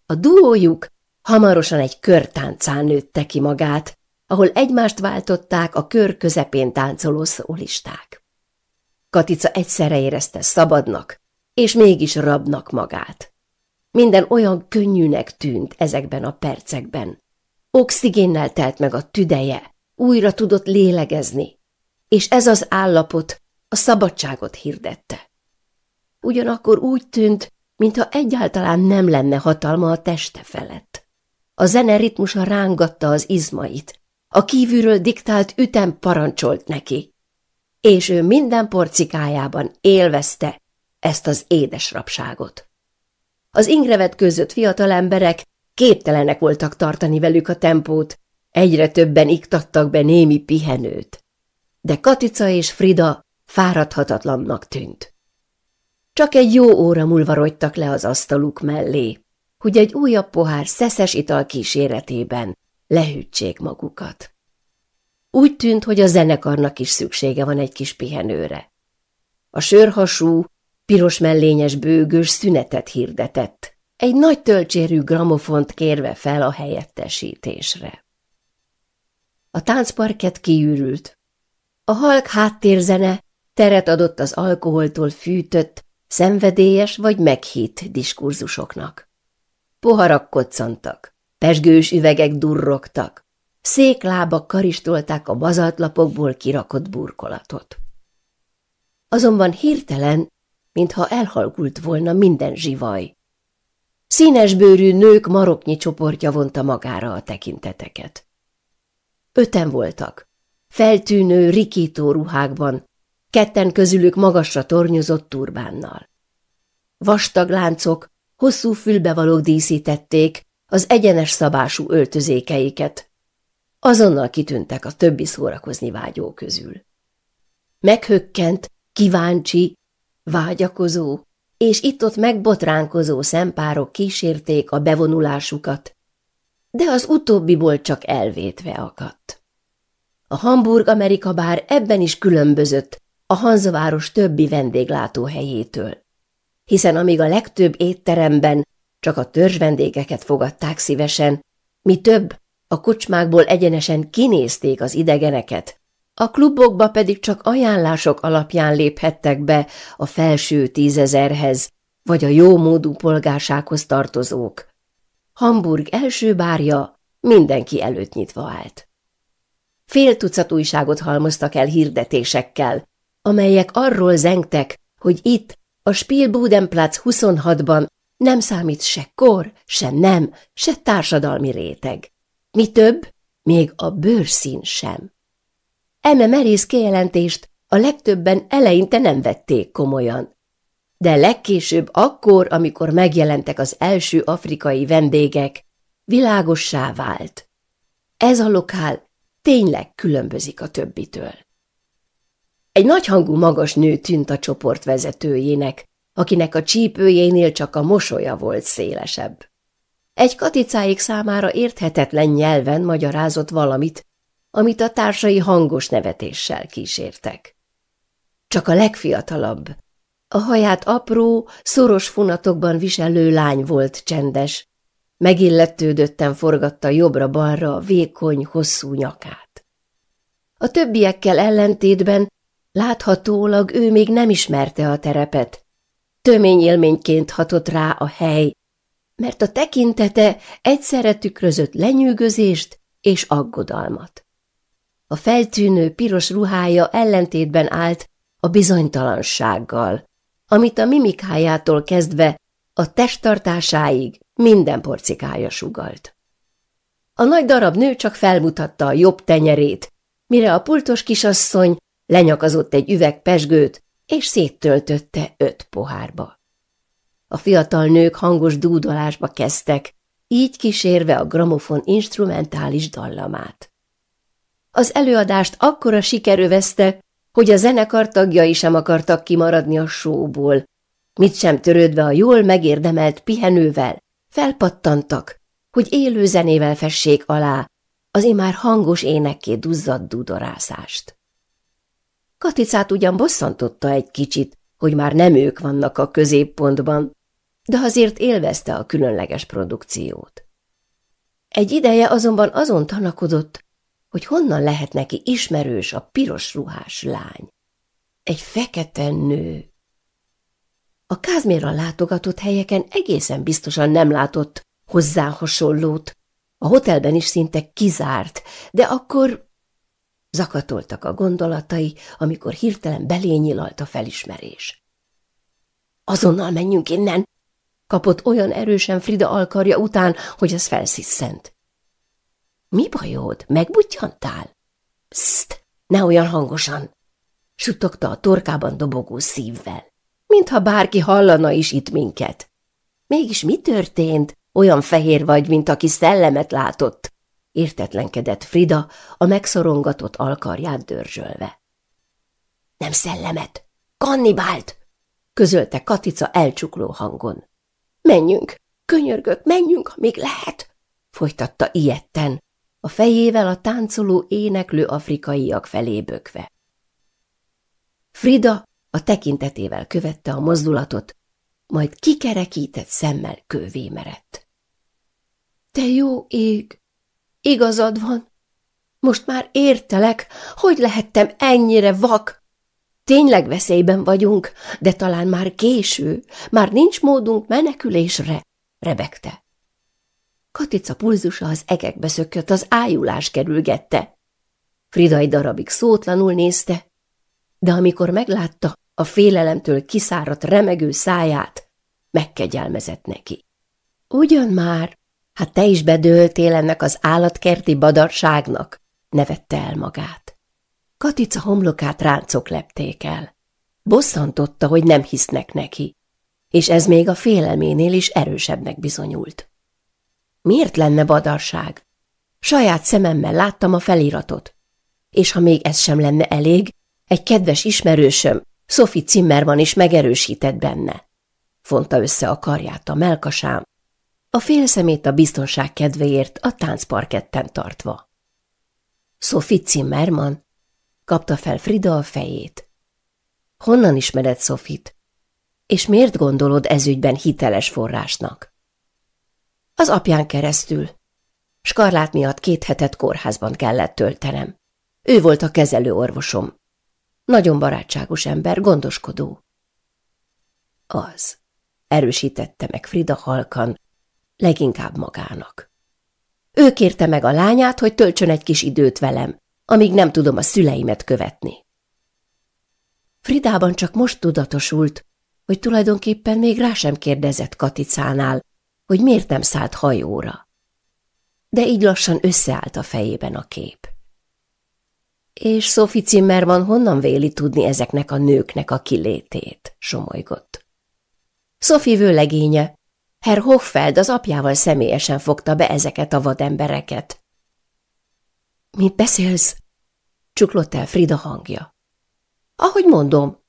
A duójuk hamarosan egy körtáncán nőtte ki magát, ahol egymást váltották a kör közepén táncoló szólisták. Katica egyszerre érezte szabadnak, és mégis rabnak magát. Minden olyan könnyűnek tűnt ezekben a percekben. Oxigénnel telt meg a tüdeje, újra tudott lélegezni, és ez az állapot a szabadságot hirdette. Ugyanakkor úgy tűnt, mintha egyáltalán nem lenne hatalma a teste felett. A zene ritmusa rángatta az izmait, a kívülről diktált ütem parancsolt neki. És ő minden porcikájában élvezte ezt az édes rapságot. Az ingrevet között fiatal emberek képtelenek voltak tartani velük a tempót, egyre többen iktattak be némi pihenőt. De Katica és Frida fáradhatatlannak tűnt. Csak egy jó óra múlva rogytak le az asztaluk mellé, hogy egy újabb pohár szeszes ital kíséretében lehűtsék magukat. Úgy tűnt, hogy a zenekarnak is szüksége van egy kis pihenőre. A sörhasú, piros mellényes bőgős szünetet hirdetett, egy nagy töltsérű gramofont kérve fel a helyettesítésre. A táncparket kiürült. A halk háttérzene teret adott az alkoholtól fűtött, szenvedélyes vagy meghitt diskurzusoknak. Poharak koccantak, pesgős üvegek durrogtak, széklábak karistolták a bazaltlapokból kirakott burkolatot. Azonban hirtelen, mintha elhalkult volna minden zsivaj. Színesbőrű nők maroknyi csoportja vonta magára a tekinteteket. Öten voltak, feltűnő, rikító ruhákban, ketten közülük magasra tornyozott turbánnal. Vastag láncok, hosszú fülbevalók díszítették az egyenes szabású öltözékeiket. Azonnal kitűntek a többi szórakozni vágyó közül. Meghökkent, kíváncsi, vágyakozó, és itt-ott megbotránkozó szempárok kísérték a bevonulásukat, de az utóbbiból csak elvétve akadt. A Hamburg Amerika bár ebben is különbözött a Hanzaváros többi vendéglátóhelyétől, hiszen amíg a legtöbb étteremben csak a törzs vendégeket fogadták szívesen, mi több, a kocsmákból egyenesen kinézték az idegeneket, a klubokba pedig csak ajánlások alapján léphettek be a felső tízezerhez, vagy a módú polgársághoz tartozók. Hamburg első bárja mindenki előtt nyitva állt. Fél tucat újságot halmoztak el hirdetésekkel, amelyek arról zengtek, hogy itt, a Spielbudenplatz 26-ban nem számít se kor, se nem, se társadalmi réteg. Mi több, még a bőrszín sem. Eme merész kijelentést a legtöbben eleinte nem vették komolyan. De legkésőbb akkor, amikor megjelentek az első afrikai vendégek, világossá vált. Ez a lokál tényleg különbözik a többitől. Egy nagyhangú magas nő tűnt a csoport vezetőjének, akinek a csípőjénél csak a mosolya volt szélesebb. Egy katicáik számára érthetetlen nyelven magyarázott valamit, amit a társai hangos nevetéssel kísértek. Csak a legfiatalabb, a haját apró, szoros fonatokban viselő lány volt csendes, megillettődötten forgatta jobbra-balra vékony, hosszú nyakát. A többiekkel ellentétben láthatólag ő még nem ismerte a terepet, tömény élményként hatott rá a hely, mert a tekintete egyszerre tükrözött lenyűgözést és aggodalmat. A feltűnő piros ruhája ellentétben állt a bizonytalansággal, amit a mimikájától kezdve a testtartásáig minden porcikája sugalt. A nagy darab nő csak felmutatta a jobb tenyerét, mire a pultos kisasszony lenyakazott egy üveg pesgőt, és széttöltötte öt pohárba. A fiatal nők hangos dúdolásba kezdtek, így kísérve a gramofon instrumentális dallamát. Az előadást akkora siker övezte, hogy a zenekar tagjai sem akartak kimaradni a sóból, mit sem törődve a jól megérdemelt pihenővel, felpattantak, hogy élő zenével fessék alá az imár hangos énekké duzzadt dudorászást. Katicát ugyan bosszantotta egy kicsit, hogy már nem ők vannak a középpontban, de azért élvezte a különleges produkciót. Egy ideje azonban azon tanakodott, hogy honnan lehet neki ismerős a piros ruhás lány. Egy fekete nő. A Kázmérra látogatott helyeken egészen biztosan nem látott hozzá hasonlót, a hotelben is szinte kizárt, de akkor Zakatoltak a gondolatai, amikor hirtelen belényilalt a felismerés. Azonnal menjünk innen! Kapott olyan erősen Frida alkarja után, hogy ez felsziszent. Mi bajod? Megbutyantál? Pszt! Ne olyan hangosan! Suttogta a torkában dobogó szívvel. Mintha bárki hallana is itt minket. Mégis mi történt? Olyan fehér vagy, mint aki szellemet látott. Értetlenkedett Frida, a megszorongatott alkarját dörzsölve. Nem szellemet, kannibált! közölte Katica elcsukló hangon. Menjünk, könyörgök, menjünk, amíg lehet! folytatta ilyetten, a fejével a táncoló éneklő afrikaiak felé bökve. Frida a tekintetével követte a mozdulatot, majd kikerekített szemmel kővé merett. – Te jó ég! Igazad van. Most már értelek, hogy lehettem ennyire vak. Tényleg veszélyben vagyunk, de talán már késő, már nincs módunk menekülésre, rebegte. Katica pulzusa az egekbe szökött, az ájulás kerülgette. Frida egy darabig szótlanul nézte, de amikor meglátta a félelemtől kiszáradt remegő száját, megkegyelmezett neki. Ugyan már, Hát te is bedőltél ennek az állatkerti badarságnak, nevette el magát. Katica homlokát ráncok lepték el. Bosszantotta, hogy nem hisznek neki, és ez még a félelménél is erősebbnek bizonyult. Miért lenne badarság? Saját szememmel láttam a feliratot. És ha még ez sem lenne elég, egy kedves ismerősöm, Sophie Zimmerman is megerősített benne. Fonta össze a karját a melkasám, a félszemét a biztonság kedvéért a táncparketten tartva. Sophie Zimmermann kapta fel Frida a fejét. Honnan ismered Sofit? És miért gondolod ezügyben hiteles forrásnak? Az apján keresztül. Skarlát miatt két hetet kórházban kellett töltenem. Ő volt a kezelő orvosom. Nagyon barátságos ember, gondoskodó. Az. Erősítette meg Frida halkan, leginkább magának. Ő kérte meg a lányát, hogy töltsön egy kis időt velem, amíg nem tudom a szüleimet követni. Fridában csak most tudatosult, hogy tulajdonképpen még rá sem kérdezett Katicánál, hogy miért nem szállt hajóra. De így lassan összeállt a fejében a kép. És Sophie Zimmerman honnan véli tudni ezeknek a nőknek a kilétét? Somolygott. Sophie vőlegénye, Herr Hoffeld az apjával személyesen fogta be ezeket a vadembereket. – Mit beszélsz? – csuklott el Frida hangja. – Ahogy mondom,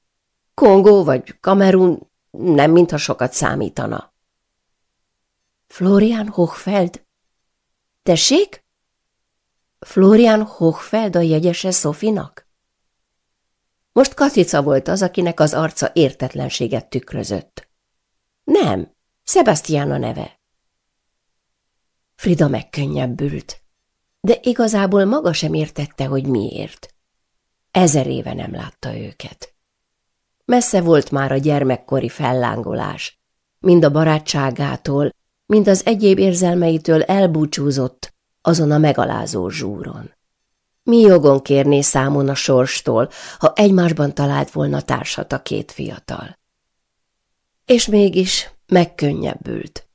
Kongó vagy Kamerun nem mintha sokat számítana. – Florian Hochfeld? – Tessék? – Florian Hochfeld a jegyese Szofinak? Most Katica volt az, akinek az arca értetlenséget tükrözött. – Nem – Sebastian a neve. Frida megkönnyebbült, de igazából maga sem értette, hogy miért. Ezer éve nem látta őket. Messze volt már a gyermekkori fellángolás, mind a barátságától, mind az egyéb érzelmeitől elbúcsúzott azon a megalázó zsúron. Mi jogon kérné számon a sorstól, ha egymásban talált volna társat a két fiatal? És mégis Megkönnyebbült.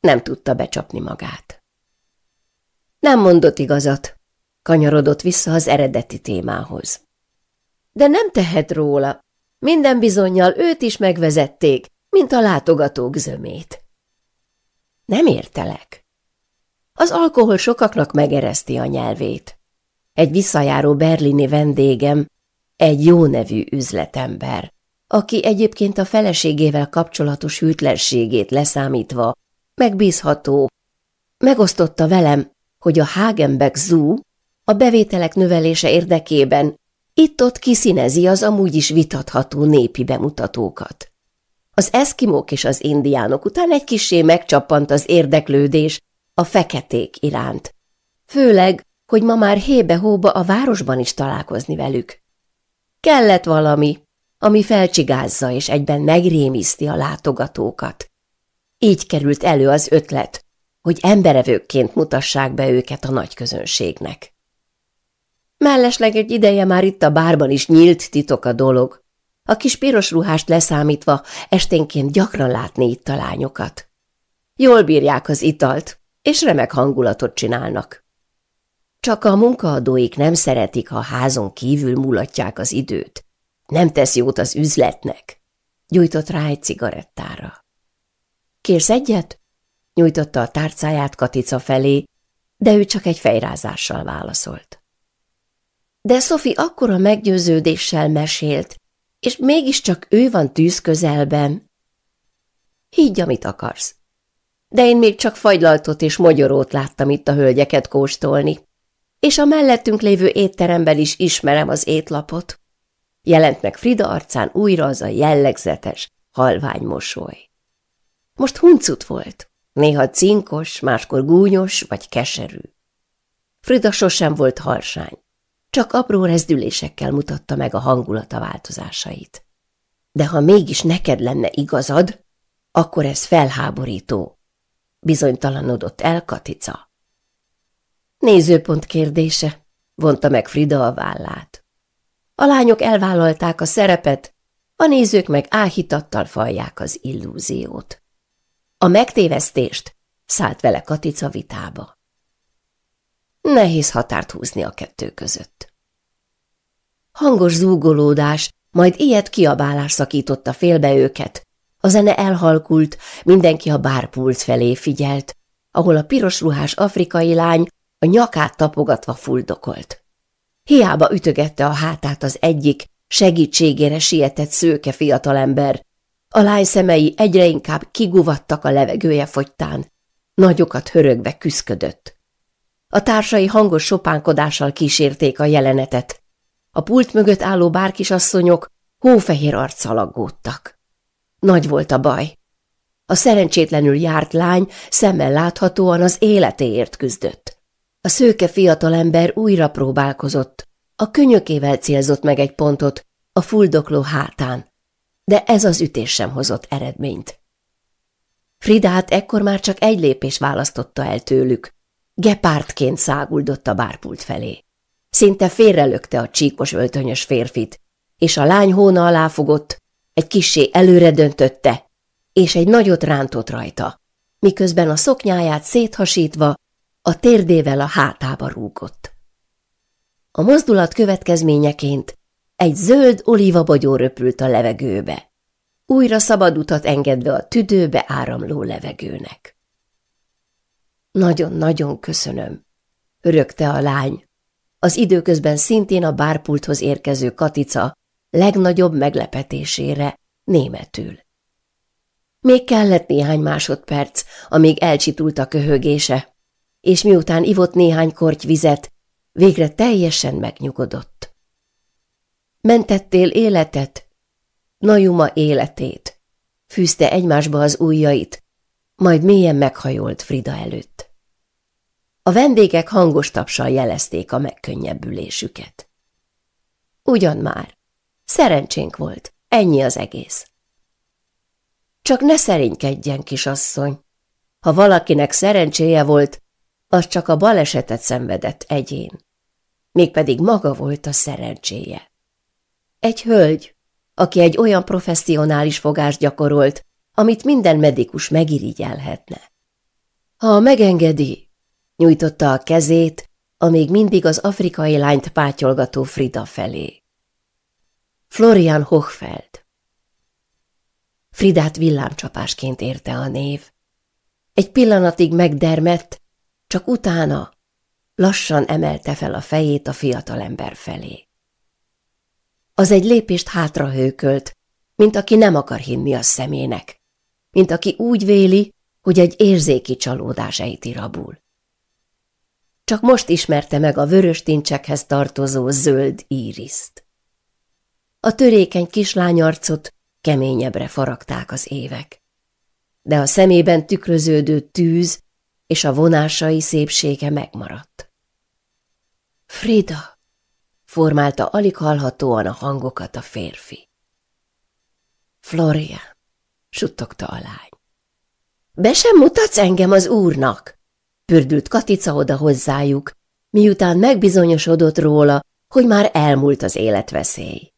Nem tudta becsapni magát. Nem mondott igazat, kanyarodott vissza az eredeti témához. De nem tehet róla. Minden bizonyal őt is megvezették, mint a látogatók zömét. Nem értelek. Az alkohol sokaknak megereszti a nyelvét. Egy visszajáró berlini vendégem, egy jó nevű üzletember, aki egyébként a feleségével kapcsolatos hűtlenségét leszámítva megbízható, megosztotta velem, hogy a Hagenbeck Zoo a bevételek növelése érdekében itt-ott kiszínezi az amúgy is vitatható népi bemutatókat. Az eszkimók és az indiánok után egy kisé megcsappant az érdeklődés a feketék iránt. Főleg, hogy ma már hébe-hóba a városban is találkozni velük. Kellett valami, ami felcsigázza és egyben megrémiszti a látogatókat. Így került elő az ötlet, hogy emberevőkként mutassák be őket a nagy közönségnek. Mellesleg egy ideje már itt a bárban is nyílt titok a dolog. A kis piros ruhást leszámítva esténként gyakran látni itt a lányokat. Jól bírják az italt, és remek hangulatot csinálnak. Csak a munkaadóik nem szeretik, ha házon kívül mulatják az időt, nem tesz jót az üzletnek. Gyújtott rá egy cigarettára. Kérsz egyet? Nyújtotta a tárcáját Katica felé, de ő csak egy fejrázással válaszolt. De Sophie akkora meggyőződéssel mesélt, és mégiscsak ő van tűz közelben. Higgy, amit akarsz. De én még csak fagylaltot és magyarót láttam itt a hölgyeket kóstolni, és a mellettünk lévő étteremben is ismerem az étlapot. Jelent meg Frida arcán újra az a jellegzetes, halvány mosoly. Most huncut volt, néha cinkos, máskor gúnyos vagy keserű. Frida sosem volt harsány, csak apró rezdülésekkel mutatta meg a hangulata változásait. De ha mégis neked lenne igazad, akkor ez felháborító. Bizonytalanodott el Katica. Nézőpont kérdése, vonta meg Frida a vállát. A lányok elvállalták a szerepet, a nézők meg áhítattal falják az illúziót. A megtévesztést szállt vele Katica vitába. Nehéz határt húzni a kettő között. Hangos zúgolódás, majd ilyet kiabálás szakította félbe őket. A zene elhalkult, mindenki a bárpult felé figyelt, ahol a piros ruhás afrikai lány a nyakát tapogatva fuldokolt. Hiába ütögette a hátát az egyik, segítségére sietett szőke fiatalember. A lány szemei egyre inkább kiguvattak a levegője fogytán. Nagyokat hörögve küszködött. A társai hangos sopánkodással kísérték a jelenetet. A pult mögött álló bárkisasszonyok hófehér arccal aggódtak. Nagy volt a baj. A szerencsétlenül járt lány szemmel láthatóan az életéért küzdött. A szőke fiatalember újra próbálkozott. A könyökével célzott meg egy pontot, a fuldokló hátán, de ez az ütés sem hozott eredményt. Fridát ekkor már csak egy lépés választotta el tőlük. Gepártként száguldott a bárpult felé. Szinte félrelökte a csíkos öltönyös férfit, és a lány hóna alá fogott, egy kisé előre döntötte, és egy nagyot rántott rajta, miközben a szoknyáját széthasítva a térdével a hátába rúgott. A mozdulat következményeként egy zöld bogyó röpült a levegőbe, újra szabad utat engedve a tüdőbe áramló levegőnek. Nagyon-nagyon köszönöm, örökte a lány. Az időközben szintén a bárpulthoz érkező Katica legnagyobb meglepetésére németül. Még kellett néhány másodperc, amíg elcsitult a köhögése, és miután ivott néhány korty vizet, végre teljesen megnyugodott. Mentettél életet? Najuma életét. Fűzte egymásba az ujjait, majd mélyen meghajolt Frida előtt. A vendégek hangos tapsal jelezték a megkönnyebbülésüket. Ugyan már. Szerencsénk volt, ennyi az egész. Csak ne szerénykedjen, kisasszony. Ha valakinek szerencséje volt, az csak a balesetet szenvedett egyén. Mégpedig maga volt a szerencséje. Egy hölgy, aki egy olyan professzionális fogást gyakorolt, amit minden medikus megirigyelhetne. Ha megengedi, nyújtotta a kezét, amíg mindig az afrikai lányt pátyolgató Frida felé. Florian Hochfeld Fridát villámcsapásként érte a név. Egy pillanatig megdermett, csak utána lassan emelte fel a fejét a fiatalember felé. Az egy lépést hátra hőkölt, mint aki nem akar hinni a szemének, mint aki úgy véli, hogy egy érzéki csalódás ejti rabul. Csak most ismerte meg a vörös tincsekhez tartozó zöld íriszt. A törékeny kislányarcot keményebbre faragták az évek, de a szemében tükröződő tűz és a vonásai szépsége megmaradt. Frida! formálta alig hallhatóan a hangokat a férfi. Florian, suttogta a lány. Be sem mutatsz engem az úrnak? Pördült Katica oda hozzájuk, miután megbizonyosodott róla, hogy már elmúlt az életveszély.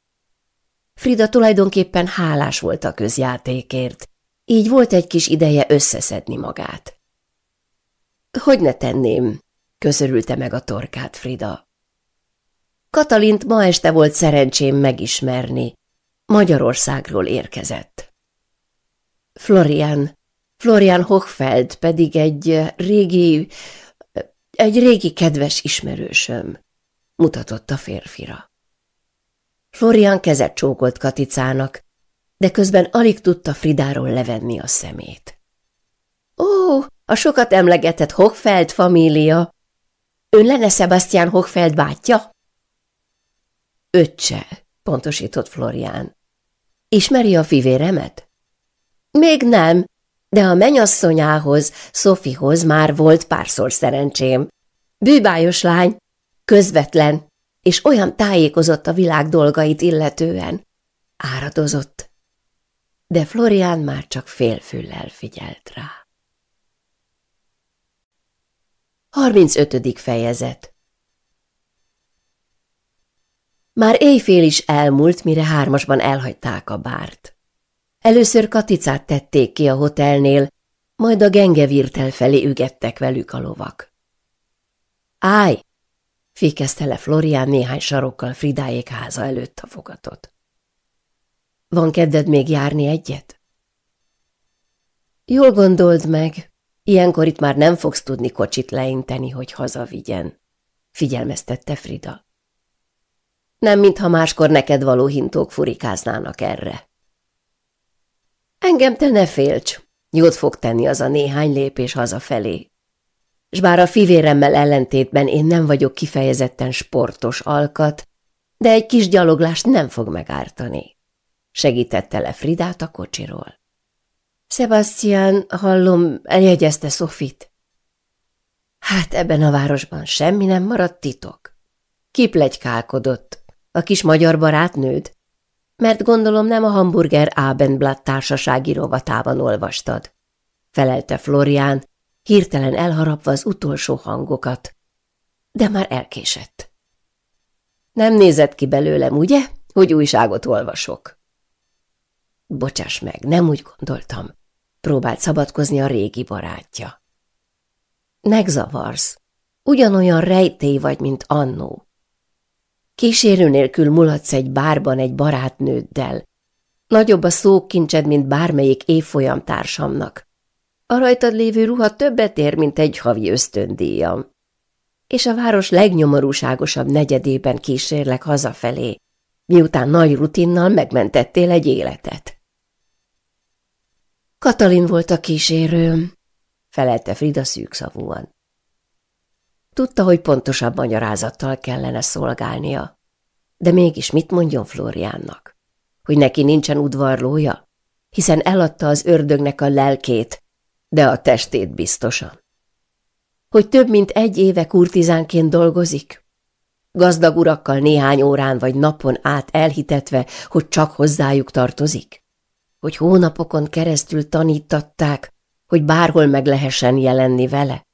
Frida tulajdonképpen hálás volt a közjátékért, így volt egy kis ideje összeszedni magát. Hogy ne tenném? Közörülte meg a torkát Frida. Katalint ma este volt szerencsém megismerni. Magyarországról érkezett. Florian, Florian Hochfeld pedig egy régi, egy régi kedves ismerősöm, mutatott a férfira. Florian kezet csókolt Katicának, de közben alig tudta Fridáról levenni a szemét. Ó, a sokat emlegetett Hochfeld família. Ön lenne Sebastian Hochfeld bátyja? Öccse, pontosított Florián. Ismeri a fivéremet? Még nem, de a menyasszonyához, Szofihoz már volt párszor szerencsém. Bűbájos lány, közvetlen, és olyan tájékozott a világ dolgait illetően. Áradozott. De Florián már csak félfüllel figyelt rá. 35. fejezet Már éjfél is elmúlt, mire hármasban elhagyták a bárt. Először katicát tették ki a hotelnél, majd a gengevirtel felé ügettek velük a lovak. Állj! fékezte le Florián néhány sarokkal Fridáék háza előtt a fogatot. Van kedved még járni egyet? Jól gondold meg, Ilyenkor itt már nem fogsz tudni kocsit leinteni, hogy hazavigyen, figyelmeztette Frida. Nem, mintha máskor neked való hintók furikáznának erre. Engem te ne félts, jót fog tenni az a néhány lépés hazafelé. S bár a fivéremmel ellentétben én nem vagyok kifejezetten sportos alkat, de egy kis gyaloglást nem fog megártani. Segítette le Fridát a kocsiról. Sebastian, hallom, eljegyezte Sofit. Hát ebben a városban semmi nem maradt titok. Kiplegykálkodott. A kis magyar barátnőd? Mert gondolom nem a Hamburger Abendblatt társasági rovatában olvastad. Felelte Florián, hirtelen elharapva az utolsó hangokat. De már elkésett. Nem nézett ki belőlem, ugye, hogy újságot olvasok? Bocsáss meg, nem úgy gondoltam próbált szabadkozni a régi barátja. Megzavarsz. Ugyanolyan rejtély vagy, mint annó. Kísérő nélkül mulatsz egy bárban egy barátnőddel. Nagyobb a szókincsed, mint bármelyik évfolyam társamnak. A rajtad lévő ruha többet ér, mint egy havi ösztöndíjam. És a város legnyomorúságosabb negyedében kísérlek hazafelé, miután nagy rutinnal megmentettél egy életet. Katalin volt a kísérőm, felelte Frida szűkszavúan. Tudta, hogy pontosabb magyarázattal kellene szolgálnia. De mégis mit mondjon Floriánnak? Hogy neki nincsen udvarlója? Hiszen eladta az ördögnek a lelkét, de a testét biztosan. Hogy több mint egy éve kurtizánként dolgozik? Gazdag urakkal néhány órán vagy napon át elhitetve, hogy csak hozzájuk tartozik? hogy hónapokon keresztül tanítatták, hogy bárhol meg lehessen jelenni vele,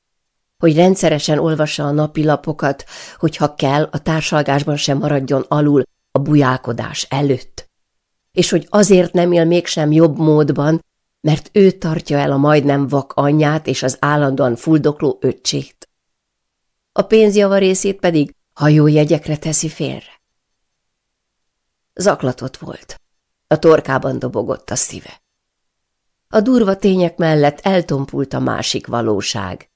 hogy rendszeresen olvassa a napilapokat, hogy ha kell, a társalgásban sem maradjon alul a bujálkodás előtt, és hogy azért nem él mégsem jobb módban, mert ő tartja el a majdnem vak anyját és az állandóan fuldokló öccsét. A pénzjava részét pedig hajójegyekre teszi félre. Zaklatott volt. A torkában dobogott a szíve. A durva tények mellett eltompult a másik valóság,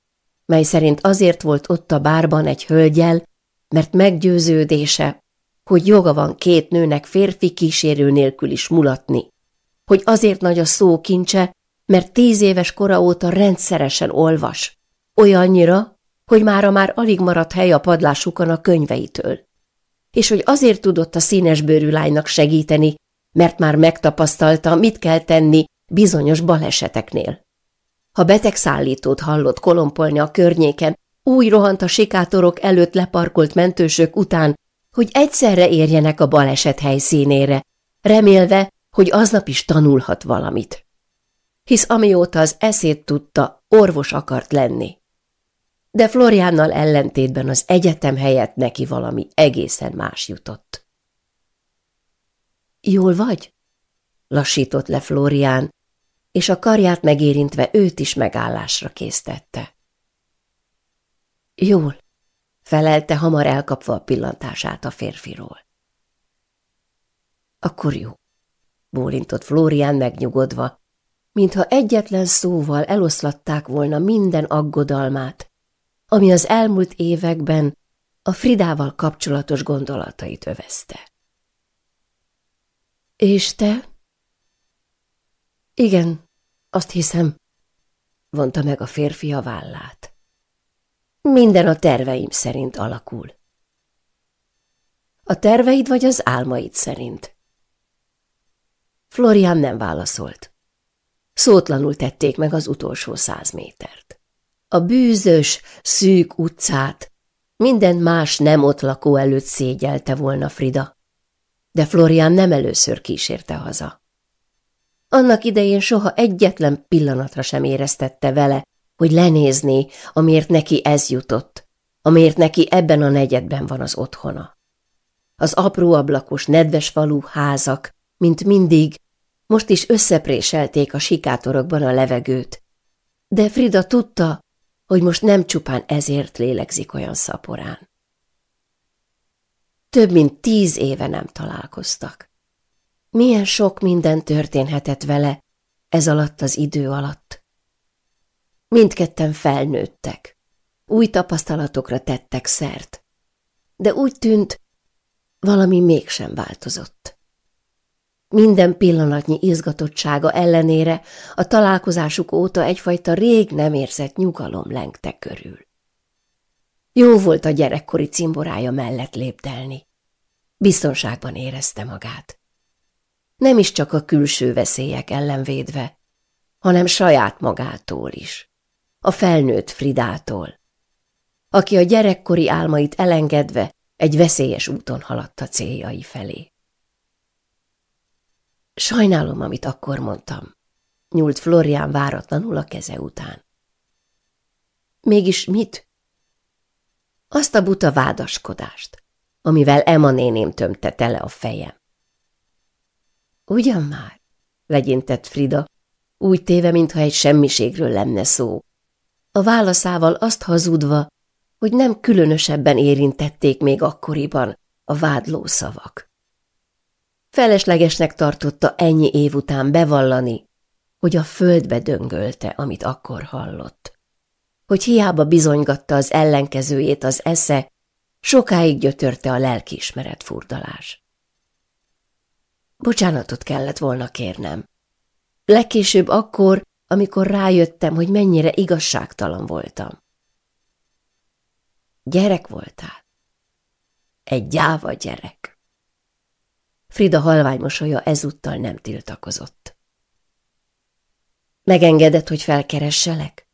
mely szerint azért volt ott a bárban egy hölgyel, mert meggyőződése, hogy joga van két nőnek férfi kísérő nélkül is mulatni, hogy azért nagy a szó kincse, mert tíz éves kora óta rendszeresen olvas, olyannyira, hogy mára már alig maradt hely a padlásukon a könyveitől, és hogy azért tudott a színesbőrű lánynak segíteni, mert már megtapasztalta, mit kell tenni bizonyos baleseteknél. Ha beteg szállítót hallott kolompolni a környéken, úgy rohant a sikátorok előtt leparkolt mentősök után, hogy egyszerre érjenek a baleset helyszínére, remélve, hogy aznap is tanulhat valamit. Hisz amióta az eszét tudta, orvos akart lenni. De Floriánnal ellentétben az egyetem helyett neki valami egészen más jutott. Jól vagy? Lassított le Flórián, és a karját megérintve őt is megállásra késztette. Jól, felelte hamar elkapva a pillantását a férfiról. Akkor jó, bólintott Flórián megnyugodva, mintha egyetlen szóval eloszlatták volna minden aggodalmát, ami az elmúlt években a Fridával kapcsolatos gondolatait övezte. És te? Igen, azt hiszem, vonta meg a férfi a vállát. Minden a terveim szerint alakul. A terveid vagy az álmaid szerint? Florian nem válaszolt. Szótlanul tették meg az utolsó száz métert. A bűzös, szűk utcát, minden más nem ott lakó előtt szégyelte volna Frida de Florián nem először kísérte haza. Annak idején soha egyetlen pillanatra sem éreztette vele, hogy lenézni, amiért neki ez jutott, amiért neki ebben a negyedben van az otthona. Az apró ablakos, nedves falú házak, mint mindig, most is összepréselték a sikátorokban a levegőt, de Frida tudta, hogy most nem csupán ezért lélegzik olyan szaporán. Több mint tíz éve nem találkoztak. Milyen sok minden történhetett vele ez alatt az idő alatt. Mindketten felnőttek. Új tapasztalatokra tettek szert. De úgy tűnt, valami mégsem változott. Minden pillanatnyi izgatottsága ellenére a találkozásuk óta egyfajta rég nem érzett nyugalom lengte körül. Jó volt a gyerekkori cimborája mellett lépdelni. Biztonságban érezte magát. Nem is csak a külső veszélyek ellen védve, hanem saját magától is. A felnőtt Fridától, aki a gyerekkori álmait elengedve egy veszélyes úton haladt a céljai felé. Sajnálom, amit akkor mondtam, nyúlt Florián váratlanul a keze után. Mégis mit? azt a buta vádaskodást, amivel Emma néném tömte tele a fejem. Ugyan már, legyintett Frida, úgy téve, mintha egy semmiségről lenne szó. A válaszával azt hazudva, hogy nem különösebben érintették még akkoriban a vádló szavak. Feleslegesnek tartotta ennyi év után bevallani, hogy a földbe döngölte, amit akkor hallott hogy hiába bizonygatta az ellenkezőjét az esze, sokáig gyötörte a lelkiismeret furdalás. Bocsánatot kellett volna kérnem. Legkésőbb akkor, amikor rájöttem, hogy mennyire igazságtalan voltam. Gyerek voltál. Egy gyáva gyerek. Frida halvány mosolya ezúttal nem tiltakozott. Megengedett, hogy felkeresselek?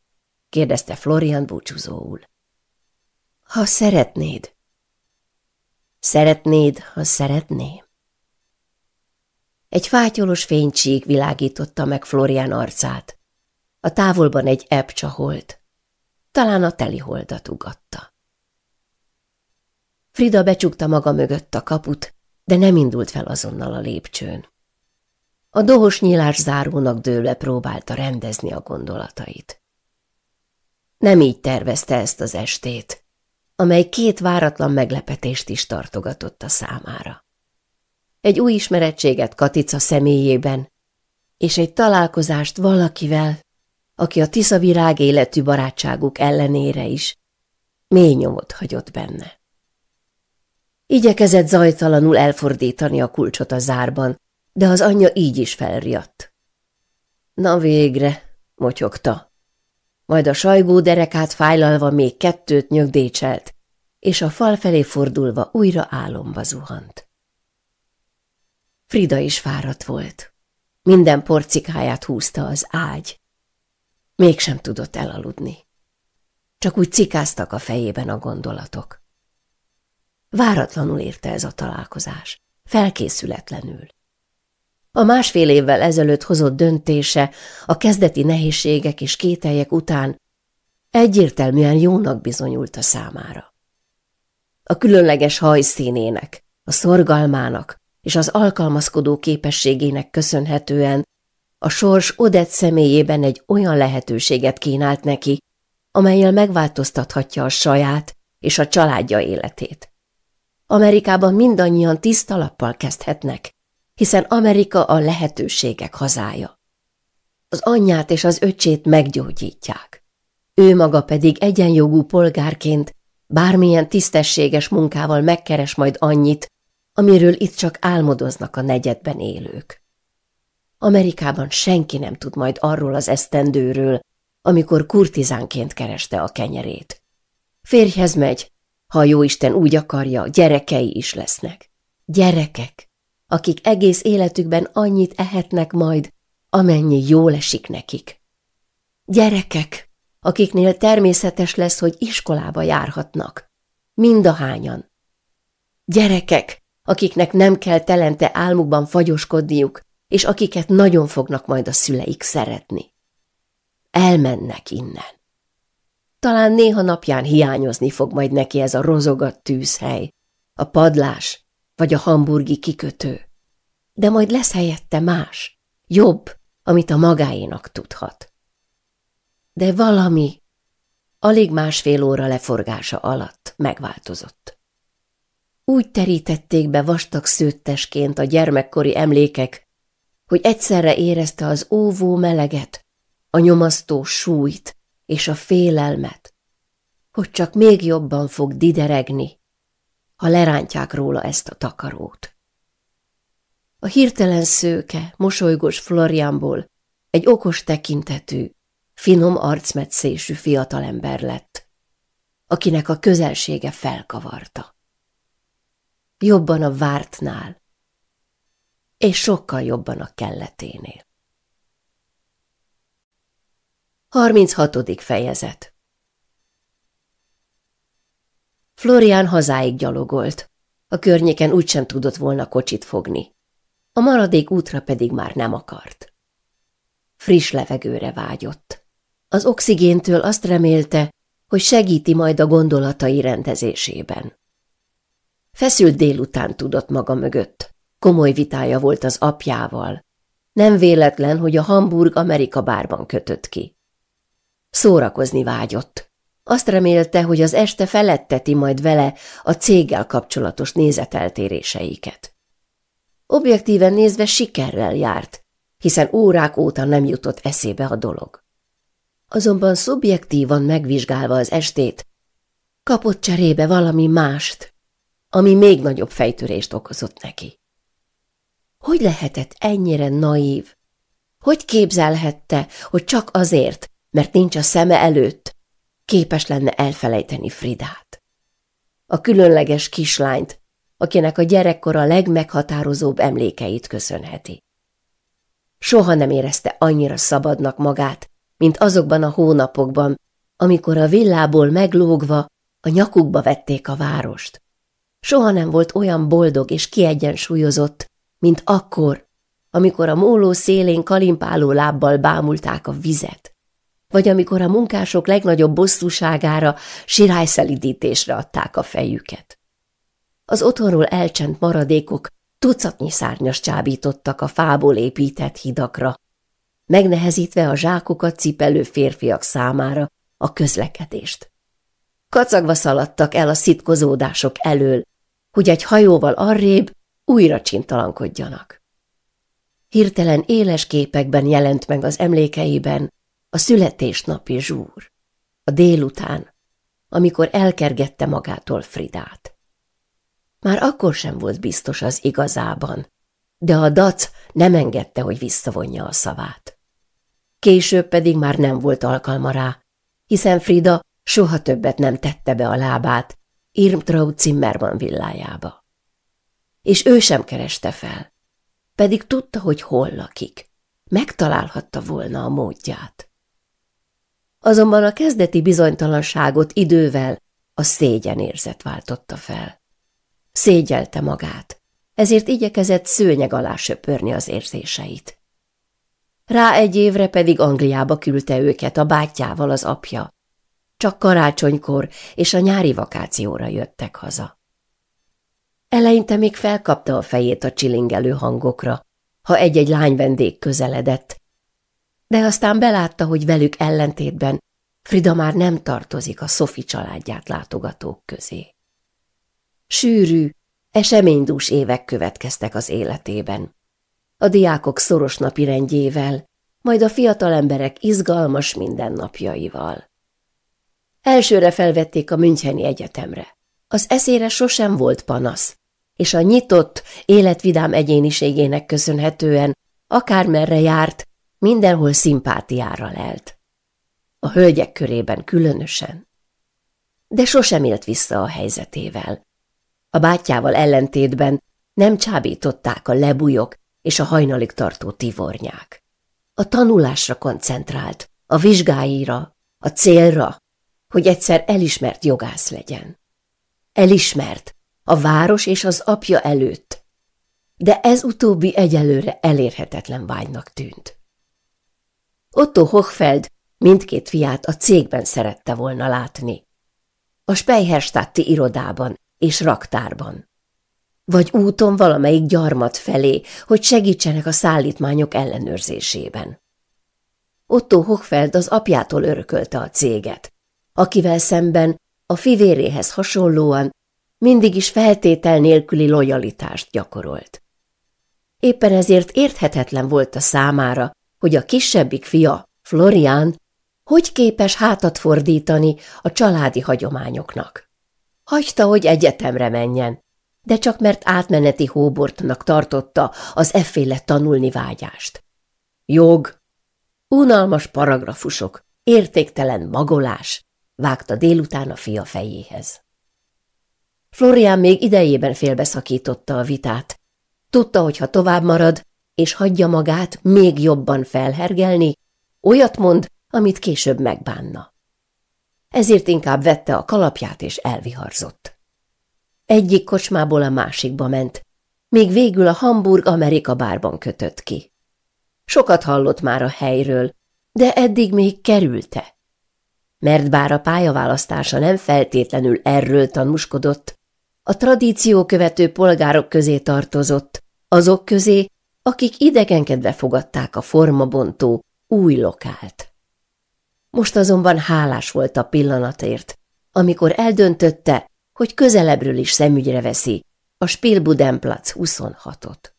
kérdezte Florian búcsúzóul. Ha szeretnéd. Szeretnéd, ha szeretném. Egy fátyolos fénycsík világította meg Florian arcát. A távolban egy ebb csaholt. Talán a teli holdat ugatta. Frida becsukta maga mögött a kaput, de nem indult fel azonnal a lépcsőn. A dohos nyílás zárónak dőle próbálta rendezni a gondolatait nem így tervezte ezt az estét, amely két váratlan meglepetést is tartogatott a számára. Egy új ismerettséget Katica személyében, és egy találkozást valakivel, aki a Tisza virág életű barátságuk ellenére is mély nyomot hagyott benne. Igyekezett zajtalanul elfordítani a kulcsot a zárban, de az anyja így is felriadt. Na végre, motyogta, majd a sajgó derekát fájlalva még kettőt nyögdécselt, és a fal felé fordulva újra álomba zuhant. Frida is fáradt volt. Minden porcikáját húzta az ágy. Mégsem tudott elaludni. Csak úgy cikáztak a fejében a gondolatok. Váratlanul érte ez a találkozás, felkészületlenül. A másfél évvel ezelőtt hozott döntése, a kezdeti nehézségek és kételjek után egyértelműen jónak bizonyult a számára. A különleges hajszínének, a szorgalmának és az alkalmazkodó képességének köszönhetően a sors Odett személyében egy olyan lehetőséget kínált neki, amelyel megváltoztathatja a saját és a családja életét. Amerikában mindannyian tiszta lappal kezdhetnek, hiszen Amerika a lehetőségek hazája. Az anyját és az öcsét meggyógyítják. Ő maga pedig egyenjogú polgárként bármilyen tisztességes munkával megkeres majd annyit, amiről itt csak álmodoznak a negyedben élők. Amerikában senki nem tud majd arról az esztendőről, amikor kurtizánként kereste a kenyerét. Férjhez megy, ha a jóisten úgy akarja, gyerekei is lesznek. Gyerekek! akik egész életükben annyit ehetnek majd, amennyi jól esik nekik. Gyerekek, akiknél természetes lesz, hogy iskolába járhatnak. Mind a hányan. Gyerekek, akiknek nem kell telente álmukban fagyoskodniuk, és akiket nagyon fognak majd a szüleik szeretni. Elmennek innen. Talán néha napján hiányozni fog majd neki ez a rozogat tűzhely, a padlás, vagy a hamburgi kikötő. De majd lesz helyette más, jobb, amit a magáénak tudhat. De valami alig másfél óra leforgása alatt megváltozott. Úgy terítették be vastag szőttesként a gyermekkori emlékek, hogy egyszerre érezte az óvó meleget, a nyomasztó súlyt és a félelmet, hogy csak még jobban fog dideregni, ha lerántják róla ezt a takarót. A hirtelen szőke, mosolygos Florianból egy okos tekintetű, finom arcmetszésű fiatalember lett, akinek a közelsége felkavarta. Jobban a vártnál, és sokkal jobban a kelleténél. 36. fejezet Florian hazáig gyalogolt. A környéken úgysem tudott volna kocsit fogni. A maradék útra pedig már nem akart. Friss levegőre vágyott. Az oxigéntől azt remélte, hogy segíti majd a gondolatai rendezésében. Feszült délután tudott maga mögött. Komoly vitája volt az apjával. Nem véletlen, hogy a Hamburg Amerika bárban kötött ki. Szórakozni vágyott, azt remélte, hogy az este feletteti majd vele a céggel kapcsolatos nézeteltéréseiket. Objektíven nézve sikerrel járt, hiszen órák óta nem jutott eszébe a dolog. Azonban szubjektívan megvizsgálva az estét, kapott cserébe valami mást, ami még nagyobb fejtörést okozott neki. Hogy lehetett ennyire naív? Hogy képzelhette, hogy csak azért, mert nincs a szeme előtt, képes lenne elfelejteni Fridát. A különleges kislányt, akinek a gyerekkora legmeghatározóbb emlékeit köszönheti. Soha nem érezte annyira szabadnak magát, mint azokban a hónapokban, amikor a villából meglógva a nyakukba vették a várost. Soha nem volt olyan boldog és kiegyensúlyozott, mint akkor, amikor a móló szélén kalimpáló lábbal bámulták a vizet, vagy amikor a munkások legnagyobb bosszúságára sirályszelidítésre adták a fejüket. Az otthonról elcsent maradékok tucatnyi szárnyas csábítottak a fából épített hidakra, megnehezítve a zsákokat cipelő férfiak számára a közlekedést. Kacagva szaladtak el a szitkozódások elől, hogy egy hajóval arrébb újra csintalankodjanak. Hirtelen éles képekben jelent meg az emlékeiben a születésnapi zsúr. A délután, amikor elkergette magától Fridát. Már akkor sem volt biztos az igazában, de a dac nem engedte, hogy visszavonja a szavát. Később pedig már nem volt alkalma rá, hiszen Frida soha többet nem tette be a lábát Irmtraut Zimmermann villájába. És ő sem kereste fel, pedig tudta, hogy hol lakik. Megtalálhatta volna a módját. Azonban a kezdeti bizonytalanságot idővel a szégyen érzet váltotta fel. Szégyelte magát, ezért igyekezett szőnyeg alá söpörni az érzéseit. Rá egy évre pedig Angliába küldte őket a bátyjával az apja. Csak karácsonykor és a nyári vakációra jöttek haza. Eleinte még felkapta a fejét a csilingelő hangokra, ha egy-egy lány vendég közeledett, de aztán belátta, hogy velük ellentétben Frida már nem tartozik a Szofi családját látogatók közé. Sűrű, eseménydús évek következtek az életében. A diákok szoros napirendjével, majd a fiatal emberek izgalmas mindennapjaival. Elsőre felvették a Müncheni Egyetemre. Az eszére sosem volt panasz, és a nyitott, életvidám egyéniségének köszönhetően akármerre járt, mindenhol szimpátiára lelt. A hölgyek körében különösen. De sosem élt vissza a helyzetével. A bátyjával ellentétben nem csábították a lebujok és a hajnalig tartó tivornyák. A tanulásra koncentrált, a vizsgáira, a célra, hogy egyszer elismert jogász legyen. Elismert, a város és az apja előtt, de ez utóbbi egyelőre elérhetetlen vágynak tűnt. Otto Hochfeld mindkét fiát a cégben szerette volna látni. A Speyherstatti irodában és raktárban. Vagy úton valamelyik gyarmat felé, hogy segítsenek a szállítmányok ellenőrzésében. Otto Hochfeld az apjától örökölte a céget, akivel szemben a fivéréhez hasonlóan mindig is feltétel nélküli lojalitást gyakorolt. Éppen ezért érthetetlen volt a számára, hogy a kisebbik fia, Florián, hogy képes hátat fordítani a családi hagyományoknak. Hagyta, hogy egyetemre menjen, de csak mert átmeneti hóbortnak tartotta az efféle tanulni vágyást. Jog, unalmas paragrafusok, értéktelen magolás, vágta délután a fia fejéhez. Florián még idejében félbeszakította a vitát. Tudta, hogy ha tovább marad, és hagyja magát még jobban felhergelni, olyat mond, amit később megbánna. Ezért inkább vette a kalapját és elviharzott. Egyik kocsmából a másikba ment, még végül a Hamburg Amerika bárban kötött ki. Sokat hallott már a helyről, de eddig még kerülte. Mert bár a pályaválasztása nem feltétlenül erről tanúskodott, a tradíció követő polgárok közé tartozott, azok közé, akik idegenkedve fogadták a formabontó új lokált. Most azonban hálás volt a pillanatért, amikor eldöntötte, hogy közelebbről is szemügyre veszi a Spielbudenplac 26-ot.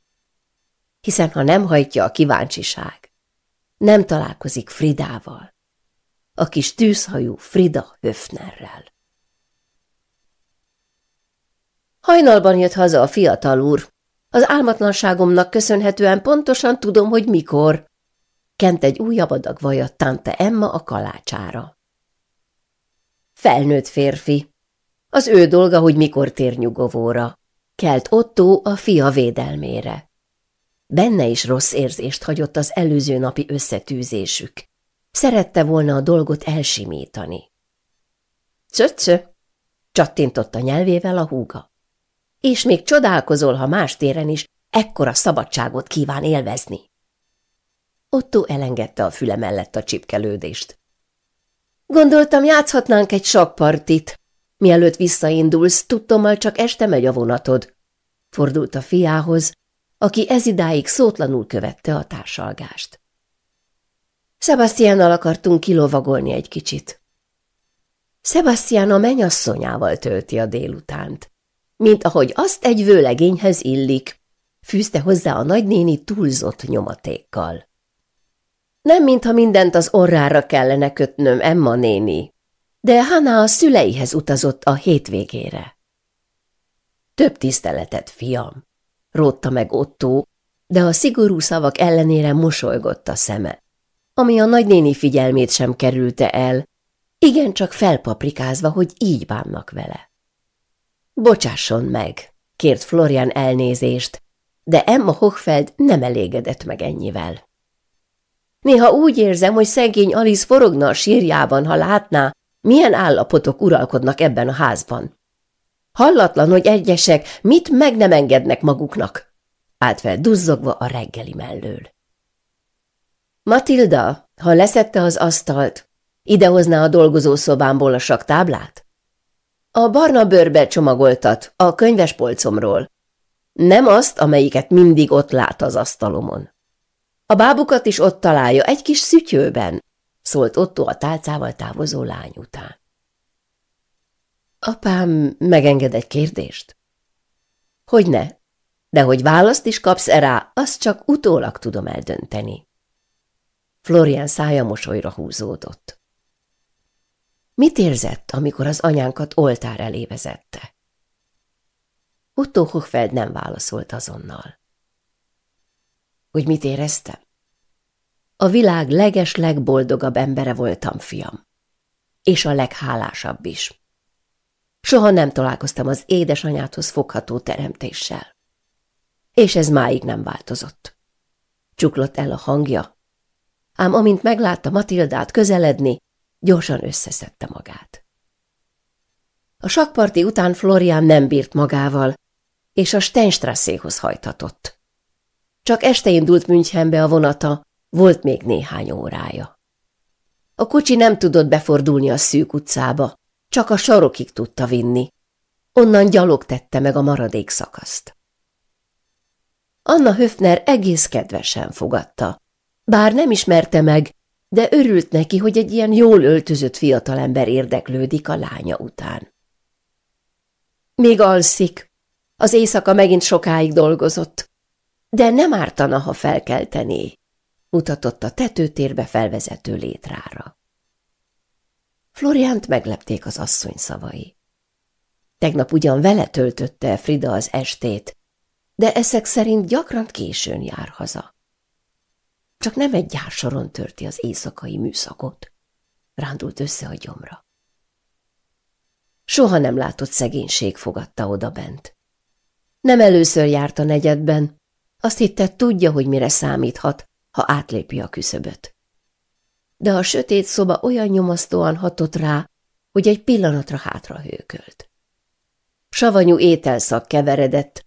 Hiszen ha nem hajtja a kíváncsiság, nem találkozik Fridával, a kis tűzhajú Frida Höfnerrel. Hajnalban jött haza a fiatal úr, az álmatlanságomnak köszönhetően pontosan tudom, hogy mikor. Kent egy újabb adag vajat Tante Emma a kalácsára. Felnőtt férfi. Az ő dolga, hogy mikor tér nyugovóra. Kelt Otto a fia védelmére. Benne is rossz érzést hagyott az előző napi összetűzésük. Szerette volna a dolgot elsimítani. Cöccö! csattintott a nyelvével a húga és még csodálkozol, ha más téren is ekkora szabadságot kíván élvezni. Otto elengedte a füle mellett a csipkelődést. Gondoltam, játszhatnánk egy sakpartit. Mielőtt visszaindulsz, tudtommal csak este megy a vonatod. Fordult a fiához, aki ezidáig szótlanul követte a társalgást. Sebastiánnal akartunk kilovagolni egy kicsit. Sebastian a mennyasszonyával tölti a délutánt mint ahogy azt egy vőlegényhez illik, fűzte hozzá a nagynéni túlzott nyomatékkal. Nem, mintha mindent az orrára kellene kötnöm, Emma néni, de Hana a szüleihez utazott a hétvégére. Több tiszteletet, fiam, rótta meg Otto, de a szigorú szavak ellenére mosolygott a szeme, ami a nagynéni figyelmét sem kerülte el, igencsak felpaprikázva, hogy így bánnak vele. Bocsásson meg, kért Florian elnézést, de Emma Hochfeld nem elégedett meg ennyivel. Néha úgy érzem, hogy szegény Alice forogna a sírjában, ha látná, milyen állapotok uralkodnak ebben a házban. Hallatlan, hogy egyesek mit meg nem engednek maguknak. Állt fel duzzogva a reggeli mellől. Matilda, ha leszette az asztalt, idehozná a dolgozószobámból a saktáblát? A barna bőrbe csomagoltat, a könyves polcomról. Nem azt, amelyiket mindig ott lát az asztalomon. A bábukat is ott találja, egy kis szütyőben, szólt Otto a tálcával távozó lány után. Apám, megenged egy kérdést? Hogy ne, de hogy választ is kapsz erre, azt csak utólag tudom eldönteni. Florian szája mosolyra húzódott. Mit érzett, amikor az anyánkat oltár elé vezette? Otto Hochfeld nem válaszolt azonnal. Hogy mit éreztem? A világ leges, legboldogabb embere voltam, fiam. És a leghálásabb is. Soha nem találkoztam az édesanyádhoz fogható teremtéssel. És ez máig nem változott. Csuklott el a hangja, ám amint meglátta Matildát közeledni, Gyorsan összeszedte magát. A sakparti után Florian nem bírt magával, és a Steinstrasséhoz hajtatott. Csak este indult Münchenbe a vonata, volt még néhány órája. A kocsi nem tudott befordulni a szűk utcába, csak a sarokig tudta vinni. Onnan gyalog tette meg a maradék szakaszt. Anna Höfner egész kedvesen fogadta, bár nem ismerte meg, de örült neki, hogy egy ilyen jól öltözött fiatalember érdeklődik a lánya után. Még alszik. Az éjszaka megint sokáig dolgozott, de nem ártana, ha felkeltené, mutatott a tetőtérbe felvezető létrára. Floriánt meglepték az asszony szavai. Tegnap ugyan vele töltötte Frida az estét, de eszek szerint gyakran későn jár haza. Csak nem egy gyársoron törti az éjszakai műszakot. Rándult össze a gyomra. Soha nem látott szegénység fogadta oda bent. Nem először járt a negyedben, azt hitte, tudja, hogy mire számíthat, ha átlépi a küszöböt. De a sötét szoba olyan nyomasztóan hatott rá, hogy egy pillanatra hátra hőkölt. Savanyú ételszak keveredett,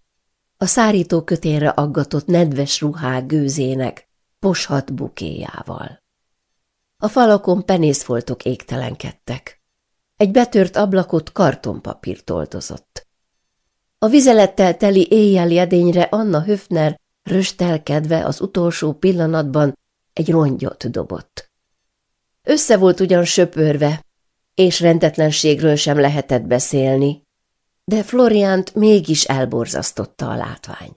a szárító kötére aggatott nedves ruhák gőzének, poshat bukéjával. A falakon penészfoltok égtelenkedtek. Egy betört ablakot kartonpapír toldozott. A vizelettel teli éjjeli edényre Anna Höfner röstelkedve az utolsó pillanatban egy rongyot dobott. Össze volt ugyan söpörve, és rendetlenségről sem lehetett beszélni, de Floriánt mégis elborzasztotta a látvány.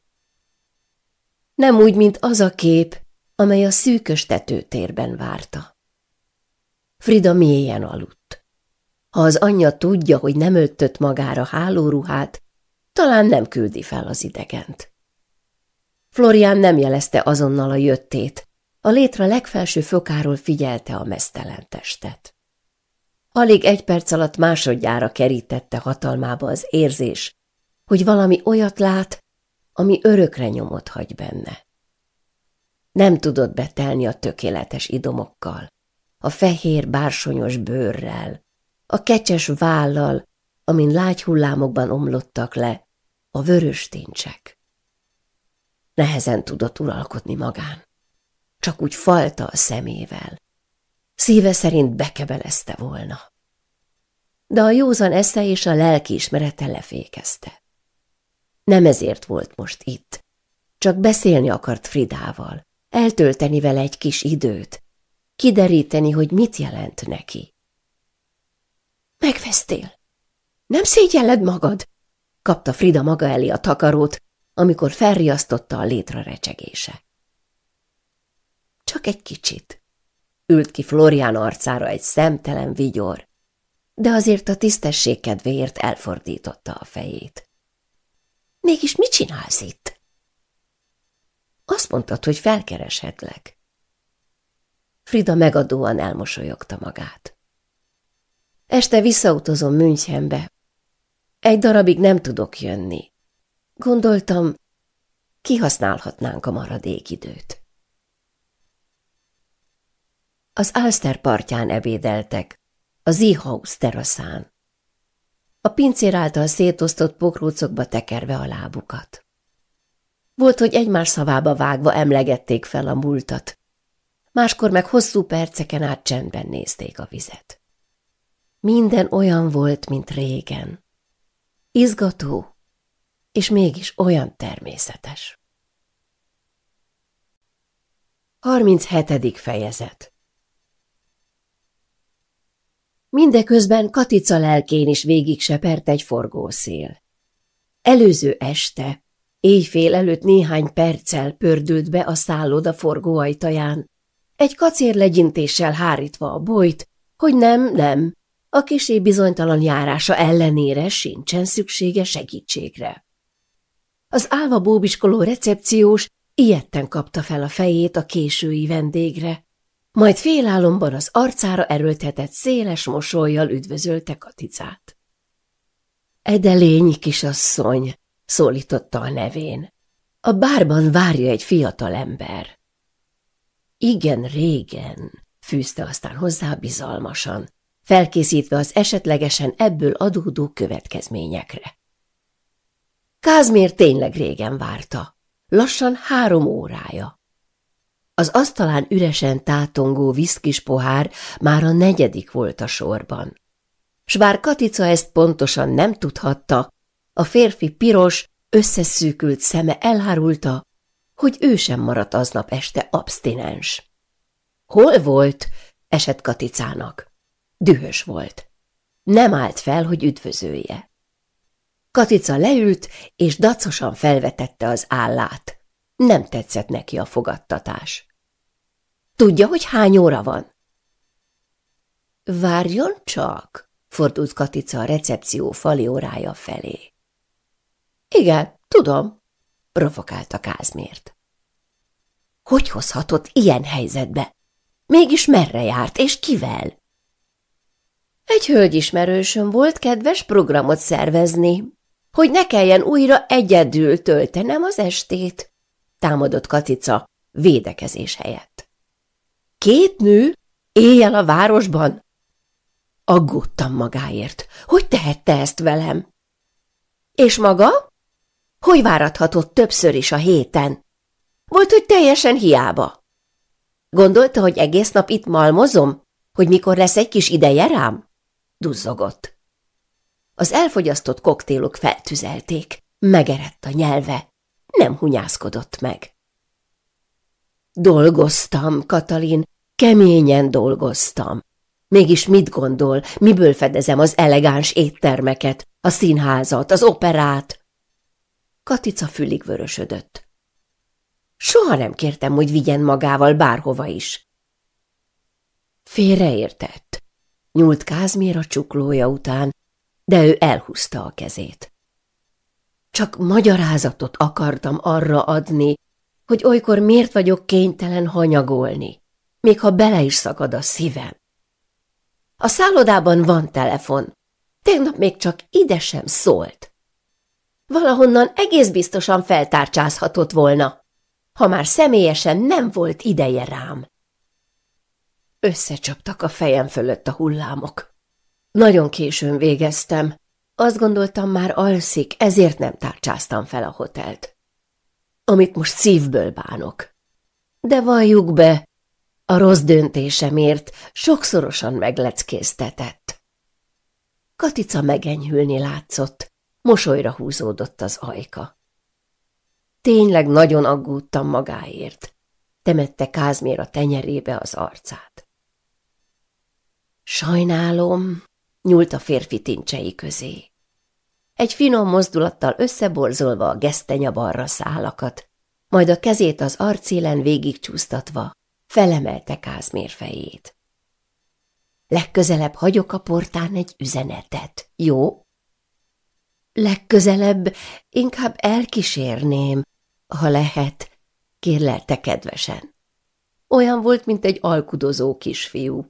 Nem úgy, mint az a kép, amely a szűkös tetőtérben várta. Frida mélyen aludt. Ha az anyja tudja, hogy nem öltött magára hálóruhát, talán nem küldi fel az idegent. Florián nem jelezte azonnal a jöttét, a létre legfelső fokáról figyelte a mesztelen testet. Alig egy perc alatt másodjára kerítette hatalmába az érzés, hogy valami olyat lát, ami örökre nyomot hagy benne nem tudott betelni a tökéletes idomokkal, a fehér bársonyos bőrrel, a kecses vállal, amin lágy hullámokban omlottak le a vörös tincsek. Nehezen tudott uralkodni magán. Csak úgy falta a szemével. Szíve szerint bekebelezte volna. De a józan esze és a lelki ismerete lefékezte. Nem ezért volt most itt. Csak beszélni akart Fridával, eltölteni vele egy kis időt, kideríteni, hogy mit jelent neki. Megvesztél? Nem szégyelled magad? kapta Frida maga elé a takarót, amikor felriasztotta a létra recsegése. Csak egy kicsit. Ült ki Florián arcára egy szemtelen vigyor, de azért a tisztesség kedvéért elfordította a fejét. Mégis mit csinálsz itt? Azt mondtad, hogy felkereshetlek. Frida megadóan elmosolyogta magát. Este visszautazom Münchenbe. Egy darabig nem tudok jönni. Gondoltam, kihasználhatnánk a maradék időt. Az Alster partján ebédeltek, a Zihaus teraszán. A pincér által szétosztott pokrócokba tekerve a lábukat. Volt, hogy egymás szavába vágva emlegették fel a múltat, máskor meg hosszú perceken át csendben nézték a vizet. Minden olyan volt, mint régen. Izgató, és mégis olyan természetes. 37. fejezet Mindeközben Katica lelkén is végig sepert egy forgószél. Előző este Éjfél előtt néhány perccel pördült be a szálloda forgó ajtaján. Egy kacér legyintéssel hárítva a bolyt, hogy nem, nem, a kisé bizonytalan járása ellenére sincsen szüksége segítségre. Az álva bóbiskoló recepciós ilyetten kapta fel a fejét a késői vendégre, majd félálomban az arcára erőltetett széles mosolyjal üdvözölte Katicát. Edelény kisasszony, szólította a nevén. A bárban várja egy fiatal ember. Igen, régen, fűzte aztán hozzá bizalmasan, felkészítve az esetlegesen ebből adódó következményekre. Kázmér tényleg régen várta, lassan három órája. Az asztalán üresen tátongó viszkis pohár már a negyedik volt a sorban. S bár Katica ezt pontosan nem tudhatta, a férfi piros, összeszűkült szeme elhárulta, hogy ő sem maradt aznap este abstinens. Hol volt? esett Katicának. Dühös volt. Nem állt fel, hogy üdvözölje. Katica leült, és dacosan felvetette az állát. Nem tetszett neki a fogadtatás. Tudja, hogy hány óra van? Várjon csak, fordult Katica a recepció fali órája felé. Igen, tudom, provokálta Kázmért. Hogy hozhatott ilyen helyzetbe? Mégis merre járt, és kivel? Egy hölgyismerősöm volt kedves programot szervezni, hogy ne kelljen újra egyedül töltenem az estét, támadott Katica védekezés helyett. Két nő éjjel a városban? Aggódtam magáért. Hogy tehette ezt velem? És maga? Hogy várathatott többször is a héten? Volt, hogy teljesen hiába. Gondolta, hogy egész nap itt malmozom, hogy mikor lesz egy kis ideje rám? Duzzogott. Az elfogyasztott koktélok feltüzelték, megerett a nyelve, nem hunyászkodott meg. Dolgoztam, Katalin, keményen dolgoztam. Mégis mit gondol, miből fedezem az elegáns éttermeket, a színházat, az operát? Katica fülig vörösödött. Soha nem kértem, hogy vigyen magával bárhova is. Félreértett. Nyúlt Kázmér a csuklója után, de ő elhúzta a kezét. Csak magyarázatot akartam arra adni, hogy olykor miért vagyok kénytelen hanyagolni, még ha bele is szakad a szívem. A szállodában van telefon. Tegnap még csak ide sem szólt valahonnan egész biztosan feltárcsázhatott volna, ha már személyesen nem volt ideje rám. Összecsaptak a fejem fölött a hullámok. Nagyon későn végeztem. Azt gondoltam, már alszik, ezért nem tárcsáztam fel a hotelt. Amit most szívből bánok. De valljuk be, a rossz döntésemért sokszorosan megleckéztetett. Katica megenyhülni látszott, mosolyra húzódott az ajka. Tényleg nagyon aggódtam magáért, temette Kázmér a tenyerébe az arcát. Sajnálom, nyúlt a férfi tincsei közé. Egy finom mozdulattal összeborzolva a gesztenya balra szálakat, majd a kezét az arcélen végigcsúsztatva felemelte Kázmér fejét. Legközelebb hagyok a portán egy üzenetet, jó? Legközelebb inkább elkísérném, ha lehet, kérlelte kedvesen. Olyan volt, mint egy alkudozó kisfiú.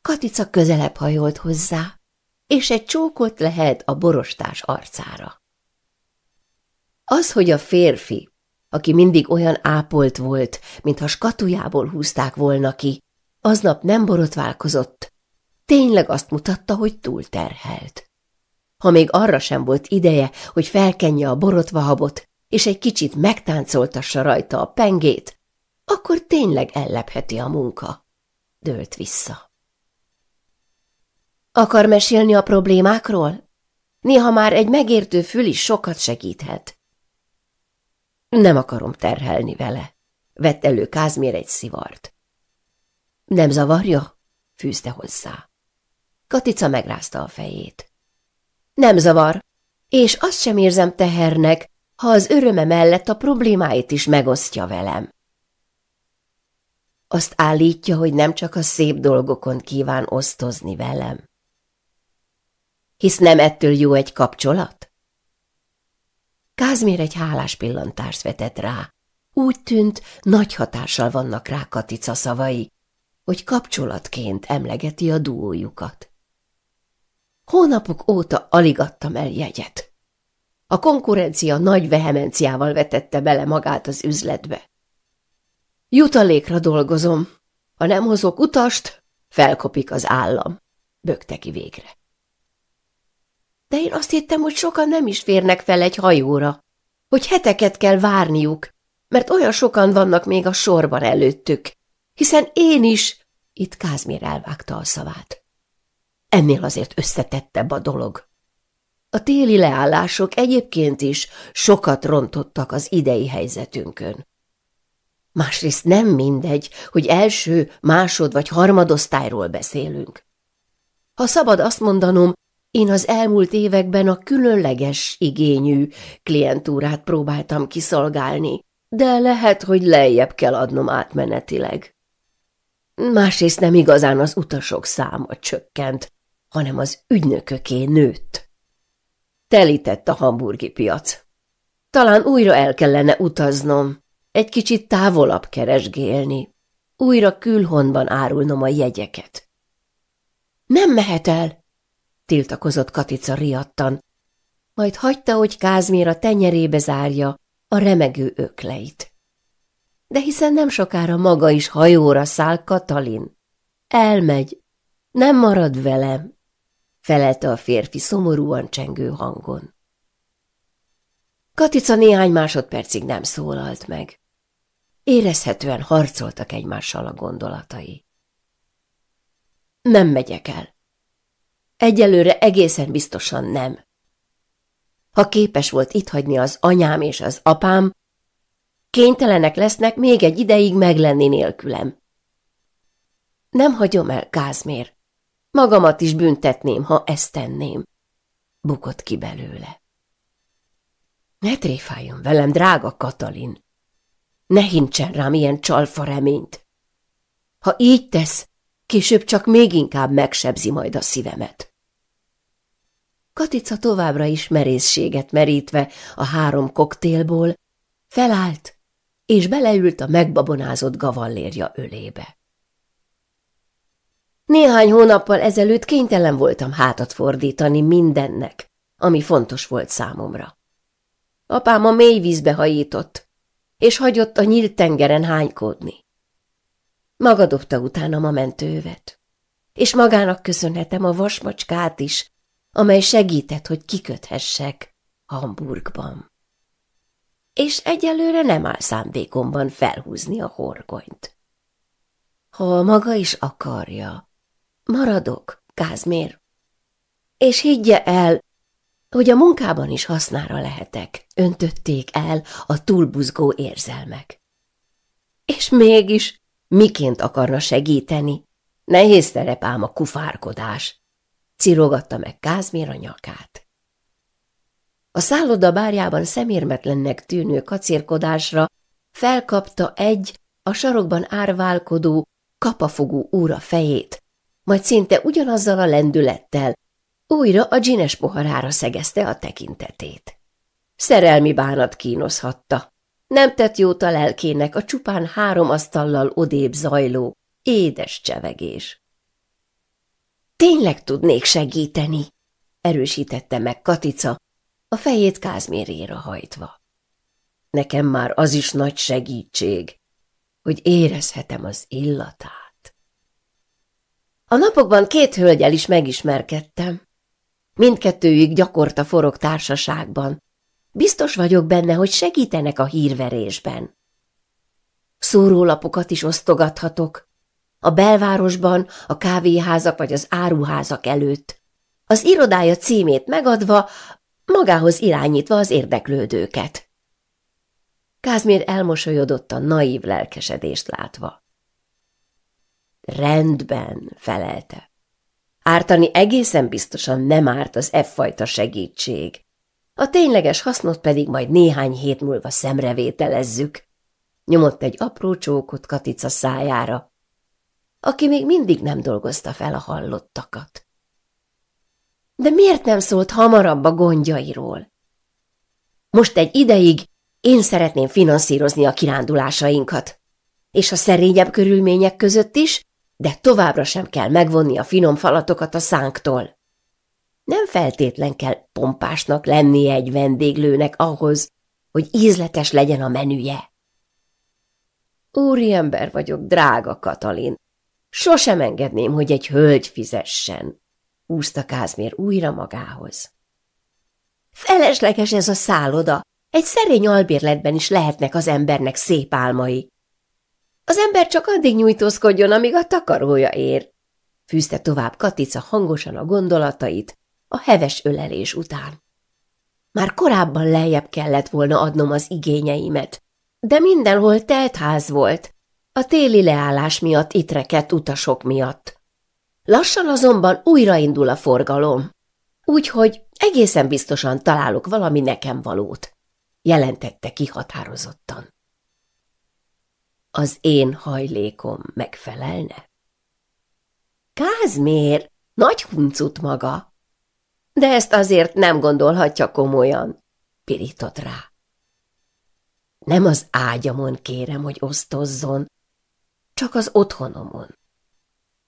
Katica közelebb hajolt hozzá, és egy csókot lehet a borostás arcára. Az, hogy a férfi, aki mindig olyan ápolt volt, mintha skatujából húzták volna ki, aznap nem borotválkozott, tényleg azt mutatta, hogy túlterhelt ha még arra sem volt ideje, hogy felkenje a borotvahabot, és egy kicsit megtáncoltassa rajta a pengét, akkor tényleg ellepheti a munka. Dőlt vissza. Akar mesélni a problémákról? Néha már egy megértő fül is sokat segíthet. Nem akarom terhelni vele. Vett elő Kázmér egy szivart. Nem zavarja? fűzte hozzá. Katica megrázta a fejét. Nem zavar, és azt sem érzem tehernek, ha az öröme mellett a problémáit is megosztja velem. Azt állítja, hogy nem csak a szép dolgokon kíván osztozni velem. Hisz nem ettől jó egy kapcsolat? Kázmér egy hálás pillantást vetett rá. Úgy tűnt, nagy hatással vannak rá Katica szavai, hogy kapcsolatként emlegeti a duójukat. Hónapok óta alig adtam el jegyet. A konkurencia nagy vehemenciával vetette bele magát az üzletbe. Jutalékra dolgozom. Ha nem hozok utast, felkopik az állam. Bökte ki végre. De én azt hittem, hogy sokan nem is férnek fel egy hajóra, hogy heteket kell várniuk, mert olyan sokan vannak még a sorban előttük, hiszen én is, itt Kázmér elvágta a szavát. Ennél azért összetettebb a dolog. A téli leállások egyébként is sokat rontottak az idei helyzetünkön. Másrészt nem mindegy, hogy első, másod vagy harmadosztályról beszélünk. Ha szabad azt mondanom, én az elmúlt években a különleges igényű klientúrát próbáltam kiszolgálni, de lehet, hogy lejjebb kell adnom átmenetileg. Másrészt nem igazán az utasok száma csökkent, hanem az ügynököké nőtt. Telített a hamburgi piac. Talán újra el kellene utaznom, egy kicsit távolabb keresgélni, újra külhonban árulnom a jegyeket. Nem mehet el, tiltakozott Katica riadtan, majd hagyta, hogy Kázmér a tenyerébe zárja a remegő ökleit. De hiszen nem sokára maga is hajóra száll Katalin. Elmegy, nem marad velem felelte a férfi szomorúan csengő hangon. Katica néhány másodpercig nem szólalt meg. Érezhetően harcoltak egymással a gondolatai. Nem megyek el. Egyelőre egészen biztosan nem. Ha képes volt itt hagyni az anyám és az apám, kénytelenek lesznek még egy ideig meglenni nélkülem. Nem hagyom el, Gázmér. Magamat is büntetném, ha ezt tenném. Bukott ki belőle. Ne tréfáljon velem, drága Katalin! Ne hintsen rám ilyen csalfa reményt! Ha így tesz, később csak még inkább megsebzi majd a szívemet. Katica továbbra is merészséget merítve a három koktélból, felállt, és beleült a megbabonázott gavallérja ölébe. Néhány hónappal ezelőtt kénytelen voltam hátat fordítani mindennek, ami fontos volt számomra. Apám a mély vízbe hajított, és hagyott a nyílt tengeren hánykódni. Maga dobta utánam a mentővet, és magának köszönhetem a vasmacskát is, amely segített, hogy kiköthessek Hamburgban. És egyelőre nem áll szándékomban felhúzni a horgonyt. Ha maga is akarja, Maradok, Kázmér. És higgye el, hogy a munkában is hasznára lehetek, öntötték el a túlbuzgó érzelmek. És mégis miként akarna segíteni? Nehéz terepám a kufárkodás. Cirogatta meg Kázmér a nyakát. A szálloda bárjában szemérmetlennek tűnő kacérkodásra felkapta egy, a sarokban árválkodó, kapafogó úra fejét, majd szinte ugyanazzal a lendülettel újra a dzsines poharára szegezte a tekintetét. Szerelmi bánat kínoszhatta. Nem tett jót a lelkének a csupán három asztallal odébb zajló, édes csevegés. Tényleg tudnék segíteni, erősítette meg Katica, a fejét Kázméréra hajtva. Nekem már az is nagy segítség, hogy érezhetem az illatát. A napokban két hölgyel is megismerkedtem. Mindkettőjük gyakorta forog társaságban. Biztos vagyok benne, hogy segítenek a hírverésben. Szórólapokat is osztogathatok. A belvárosban, a kávéházak vagy az áruházak előtt. Az irodája címét megadva, magához irányítva az érdeklődőket. Kázmér elmosolyodott a naív lelkesedést látva. Rendben, felelte. Ártani egészen biztosan nem árt az e fajta segítség. A tényleges hasznot pedig majd néhány hét múlva szemrevételezzük. Nyomott egy apró csókot Katica szájára, aki még mindig nem dolgozta fel a hallottakat. De miért nem szólt hamarabb a gondjairól? Most egy ideig én szeretném finanszírozni a kirándulásainkat, és a szerényebb körülmények között is de továbbra sem kell megvonni a finom falatokat a szánktól. Nem feltétlen kell pompásnak lennie egy vendéglőnek ahhoz, hogy ízletes legyen a menüje. Úriember vagyok, drága Katalin. Sosem engedném, hogy egy hölgy fizessen, úszta Kázmér újra magához. Felesleges ez a szálloda. Egy szerény albérletben is lehetnek az embernek szép álmai, az ember csak addig nyújtózkodjon, amíg a takarója ér. Fűzte tovább Katica hangosan a gondolatait a heves ölelés után. Már korábban lejjebb kellett volna adnom az igényeimet, de mindenhol teltház volt, a téli leállás miatt itt rekedt utasok miatt. Lassan azonban újraindul a forgalom, úgyhogy egészen biztosan találok valami nekem valót, jelentette ki határozottan az én hajlékom megfelelne? Kázmér, nagy huncut maga! De ezt azért nem gondolhatja komolyan, pirított rá. Nem az ágyamon kérem, hogy osztozzon, csak az otthonomon.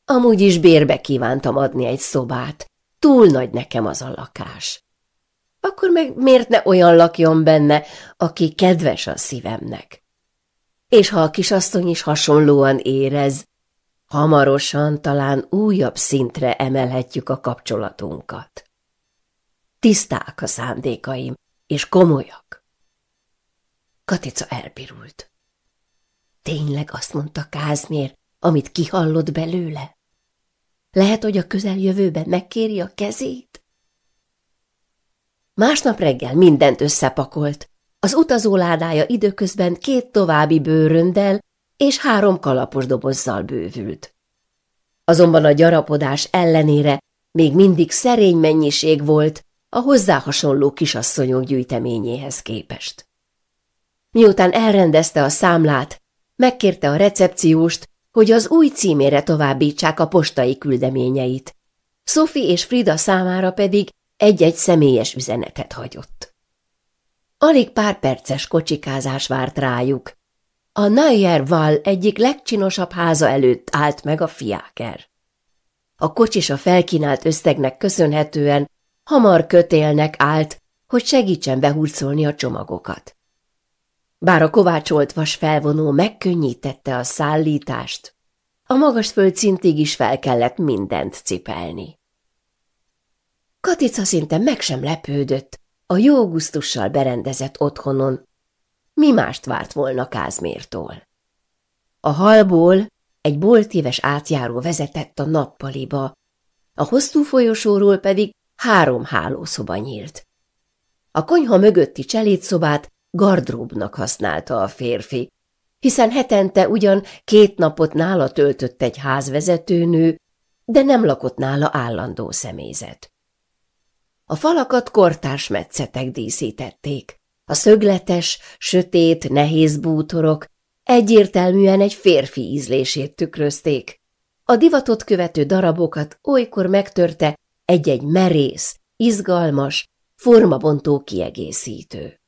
Amúgy is bérbe kívántam adni egy szobát, túl nagy nekem az a lakás. Akkor meg miért ne olyan lakjon benne, aki kedves a szívemnek? és ha a kisasszony is hasonlóan érez, hamarosan talán újabb szintre emelhetjük a kapcsolatunkat. Tiszták a szándékaim, és komolyak. Katica elpirult. Tényleg azt mondta Kázmér, amit kihallott belőle? Lehet, hogy a közeljövőben megkéri a kezét? Másnap reggel mindent összepakolt, az utazó ládája időközben két további bőröndel és három kalapos dobozzal bővült. Azonban a gyarapodás ellenére még mindig szerény mennyiség volt a hozzá hasonló kisasszonyok gyűjteményéhez képest. Miután elrendezte a számlát, megkérte a recepcióst, hogy az új címére továbbítsák a postai küldeményeit. Sophie és Frida számára pedig egy-egy személyes üzenetet hagyott. Alig pár perces kocsikázás várt rájuk. A Nayer Val egyik legcsinosabb háza előtt állt meg a fiáker. A kocsis a felkínált összegnek köszönhetően hamar kötélnek állt, hogy segítsen behurcolni a csomagokat. Bár a kovácsolt vas felvonó megkönnyítette a szállítást, a magas földszintig is fel kellett mindent cipelni. Katica szinte meg sem lepődött, a jó augusztussal berendezett otthonon. Mi mást várt volna Kázmértól? A halból egy boltíves átjáró vezetett a nappaliba, a hosszú folyosóról pedig három hálószoba nyílt. A konyha mögötti cselédszobát gardróbnak használta a férfi, hiszen hetente ugyan két napot nála töltött egy házvezetőnő, de nem lakott nála állandó személyzet. A falakat kortárs metszetek díszítették. A szögletes, sötét, nehéz bútorok egyértelműen egy férfi ízlését tükrözték. A divatot követő darabokat olykor megtörte egy-egy merész, izgalmas, formabontó kiegészítő.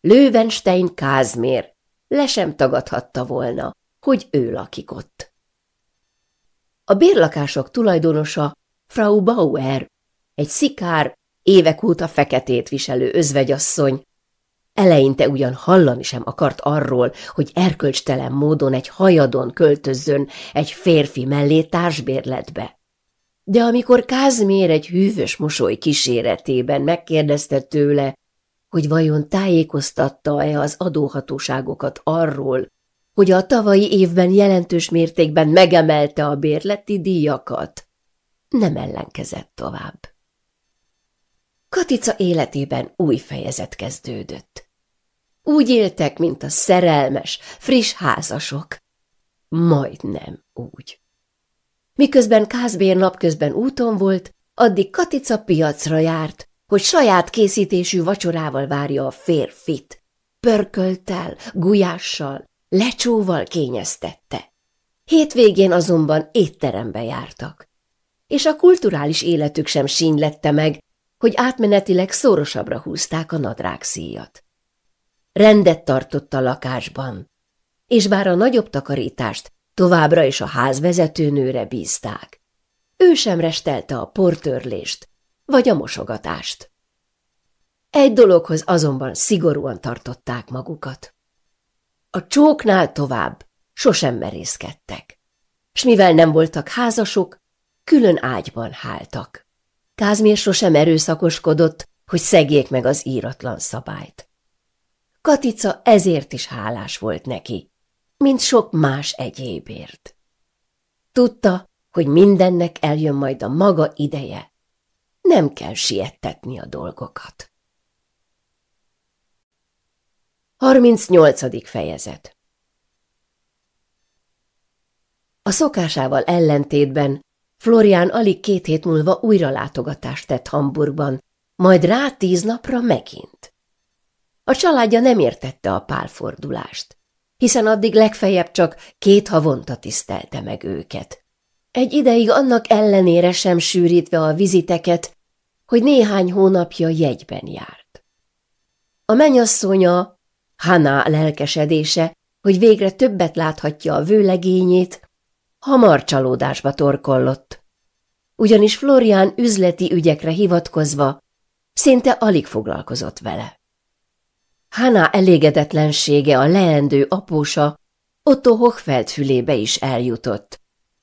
Löwenstein Kázmér le sem tagadhatta volna, hogy ő lakik ott. A bérlakások tulajdonosa, Frau Bauer egy szikár, évek óta feketét viselő özvegyasszony, Eleinte ugyan hallani sem akart arról, hogy erkölcstelen módon egy hajadon költözzön egy férfi mellé társbérletbe. De amikor Kázmér egy hűvös mosoly kíséretében megkérdezte tőle, hogy vajon tájékoztatta-e az adóhatóságokat arról, hogy a tavalyi évben jelentős mértékben megemelte a bérleti díjakat, nem ellenkezett tovább. Katica életében új fejezet kezdődött. Úgy éltek, mint a szerelmes, friss házasok. Majdnem úgy. Miközben Kázbér napközben úton volt, addig Katica piacra járt, hogy saját készítésű vacsorával várja a férfit. Pörköltel, gulyással, lecsóval kényeztette. Hétvégén azonban étterembe jártak. És a kulturális életük sem sínylette meg, hogy átmenetileg szorosabbra húzták a nadrág szíjat. Rendet tartott a lakásban, és bár a nagyobb takarítást továbbra is a házvezetőnőre bízták, ő sem restelte a portörlést vagy a mosogatást. Egy dologhoz azonban szigorúan tartották magukat. A csóknál tovább sosem merészkedtek, s mivel nem voltak házasok, külön ágyban háltak. Kázmér sosem erőszakoskodott, hogy szegjék meg az íratlan szabályt. Katica ezért is hálás volt neki, mint sok más egyébért. Tudta, hogy mindennek eljön majd a maga ideje. Nem kell siettetni a dolgokat. 38. fejezet A szokásával ellentétben Florián alig két hét múlva újra látogatást tett Hamburgban, majd rá tíz napra megint. A családja nem értette a pálfordulást, hiszen addig legfeljebb csak két havonta tisztelte meg őket. Egy ideig annak ellenére sem sűrítve a viziteket, hogy néhány hónapja jegyben járt. A menyasszonya, Hana lelkesedése, hogy végre többet láthatja a vőlegényét, hamar csalódásba torkollott. Ugyanis Florián üzleti ügyekre hivatkozva szinte alig foglalkozott vele. Hána elégedetlensége a leendő apósa Otto Hochfeld fülébe is eljutott,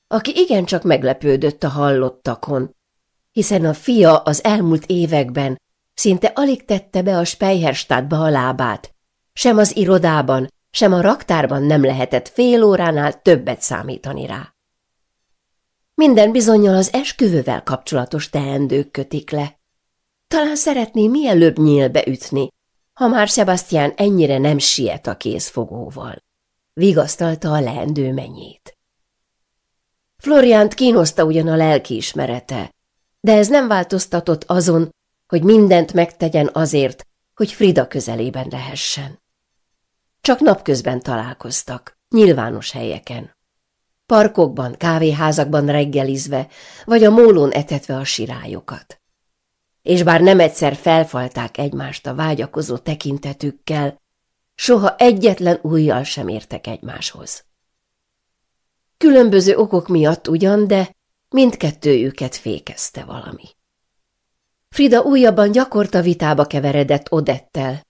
aki igencsak meglepődött a hallottakon, hiszen a fia az elmúlt években szinte alig tette be a Speyherstadtba a lábát, sem az irodában, sem a raktárban nem lehetett fél óránál többet számítani rá. Minden bizonyal az esküvővel kapcsolatos teendők kötik le. Talán szeretné mielőbb nyílbe ütni, ha már Sebastian ennyire nem siet a kézfogóval. Vigasztalta a leendő mennyét. Floriánt kínoszta ugyan a lelkiismerete, de ez nem változtatott azon, hogy mindent megtegyen azért, hogy Frida közelében lehessen. Csak napközben találkoztak, nyilvános helyeken. Parkokban, kávéházakban reggelizve, vagy a mólón etetve a sirályokat. És bár nem egyszer felfalták egymást a vágyakozó tekintetükkel, soha egyetlen újjal sem értek egymáshoz. Különböző okok miatt ugyan, de mindkettőjüket fékezte valami. Frida újabban gyakorta vitába keveredett Odettel,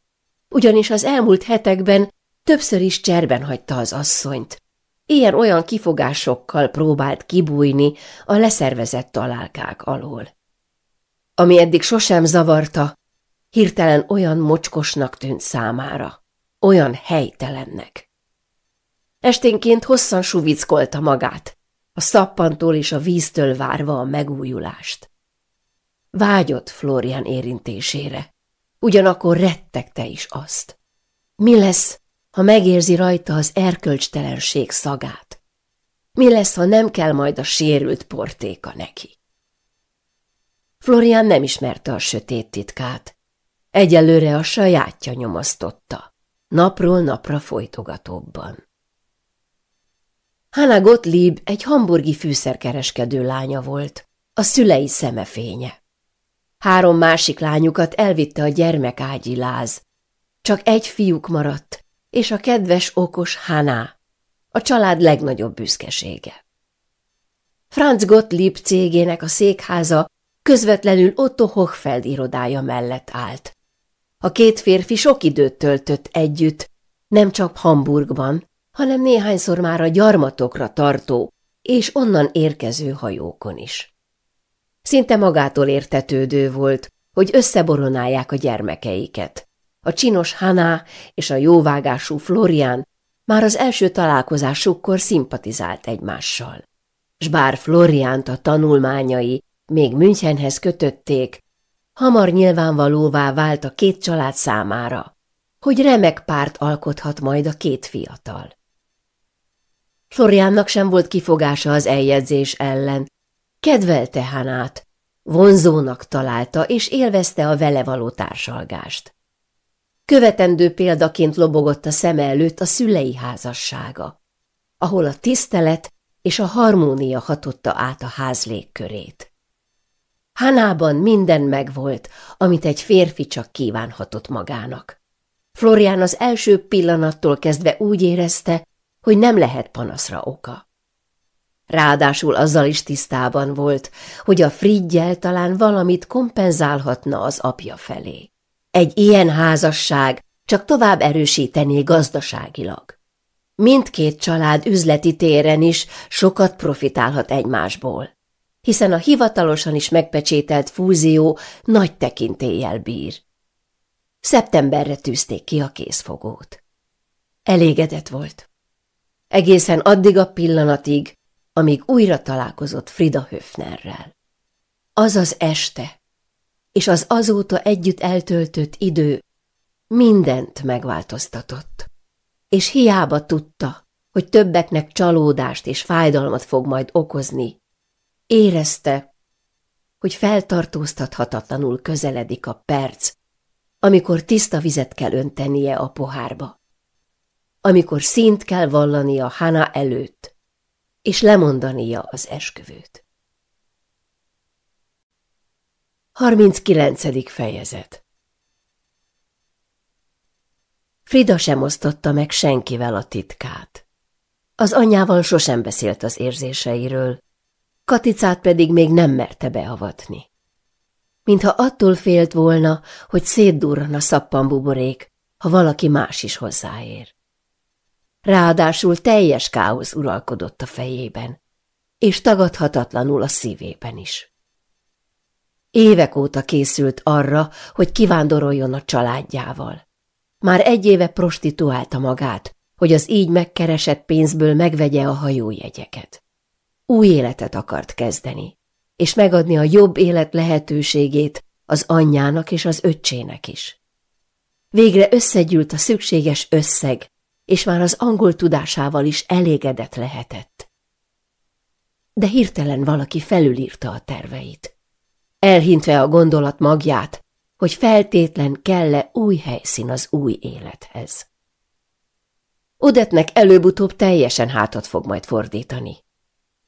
ugyanis az elmúlt hetekben Többször is cserben hagyta az asszonyt. Ilyen-olyan kifogásokkal próbált kibújni a leszervezett találkák alól. Ami eddig sosem zavarta, hirtelen olyan mocskosnak tűnt számára, olyan helytelennek. Esténként hosszan suvickolta magát, a szappantól és a víztől várva a megújulást. Vágyott Florian érintésére, ugyanakkor rettegte is azt. Mi lesz, ha megérzi rajta az erkölcstelenség szagát? Mi lesz, ha nem kell majd a sérült portéka neki? Florian nem ismerte a sötét titkát. Egyelőre a sajátja nyomasztotta, napról napra folytogatóbban. Hanna Gottlieb egy hamburgi fűszerkereskedő lánya volt, a szülei szemefénye. Három másik lányukat elvitte a gyermekágyi láz. Csak egy fiúk maradt, és a kedves, okos Haná, a család legnagyobb büszkesége. Franz Gottlieb cégének a székháza közvetlenül Otto Hochfeld irodája mellett állt. A két férfi sok időt töltött együtt, nem csak Hamburgban, hanem néhányszor már a gyarmatokra tartó és onnan érkező hajókon is. Szinte magától értetődő volt, hogy összeboronálják a gyermekeiket, a csinos Haná és a jóvágású Florian már az első találkozásukkor szimpatizált egymással. S bár Floriánt a tanulmányai még Münchenhez kötötték, hamar nyilvánvalóvá vált a két család számára, hogy remek párt alkothat majd a két fiatal. Floriánnak sem volt kifogása az eljegyzés ellen. Kedvelte Hanát, vonzónak találta és élvezte a vele való társalgást. Követendő példaként lobogott a szem előtt a szülei házassága, ahol a tisztelet és a harmónia hatotta át a ház légkörét. Hanában minden megvolt, amit egy férfi csak kívánhatott magának. Florián az első pillanattól kezdve úgy érezte, hogy nem lehet panaszra oka. Ráadásul azzal is tisztában volt, hogy a Friggyel talán valamit kompenzálhatna az apja felé. Egy ilyen házasság csak tovább erősítené gazdaságilag. Mindkét család üzleti téren is sokat profitálhat egymásból, hiszen a hivatalosan is megpecsételt fúzió nagy tekintéllyel bír. Szeptemberre tűzték ki a készfogót. Elégedett volt. Egészen addig a pillanatig, amíg újra találkozott Frida Höfnerrel. Az az este, és az azóta együtt eltöltött idő mindent megváltoztatott. És hiába tudta, hogy többeknek csalódást és fájdalmat fog majd okozni, érezte, hogy feltartóztathatatlanul közeledik a perc, amikor tiszta vizet kell öntenie a pohárba, amikor szint kell vallania Hana előtt, és lemondania az esküvőt. 39. fejezet Frida sem osztotta meg senkivel a titkát. Az anyával sosem beszélt az érzéseiről, Katicát pedig még nem merte beavatni. Mintha attól félt volna, hogy szétdurran a szappanbuborék, ha valaki más is hozzáér. Ráadásul teljes káosz uralkodott a fejében, és tagadhatatlanul a szívében is. Évek óta készült arra, hogy kivándoroljon a családjával. Már egy éve prostituálta magát, hogy az így megkeresett pénzből megvegye a hajójegyeket. Új életet akart kezdeni, és megadni a jobb élet lehetőségét az anyjának és az öccsének is. Végre összegyűlt a szükséges összeg, és már az angol tudásával is elégedett lehetett. De hirtelen valaki felülírta a terveit elhintve a gondolat magját, hogy feltétlen kell-e új helyszín az új élethez. Odetnek előbb-utóbb teljesen hátat fog majd fordítani.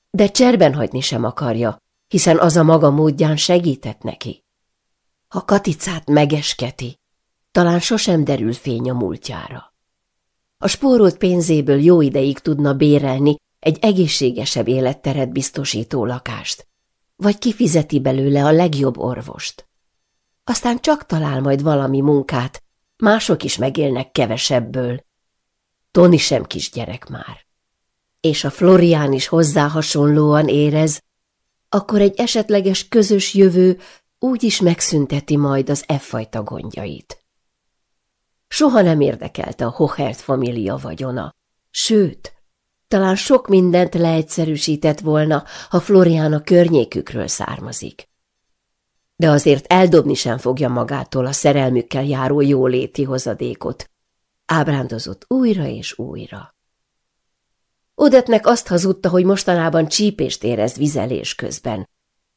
De cserben hagyni sem akarja, hiszen az a maga módján segített neki. Ha Katicát megesketi, talán sosem derül fény a múltjára. A spórolt pénzéből jó ideig tudna bérelni egy egészségesebb életteret biztosító lakást, vagy kifizeti belőle a legjobb orvost. Aztán csak talál majd valami munkát, mások is megélnek kevesebből. Toni sem kisgyerek már. És a Florián is hozzá hasonlóan érez, akkor egy esetleges közös jövő úgy is megszünteti majd az e fajta gondjait. Soha nem érdekelte a Hohert família vagyona, sőt, talán sok mindent leegyszerűsített volna, ha Florián a környékükről származik. De azért eldobni sem fogja magától a szerelmükkel járó jóléti hozadékot. Ábrándozott újra és újra. Odetnek azt hazudta, hogy mostanában csípést érez vizelés közben,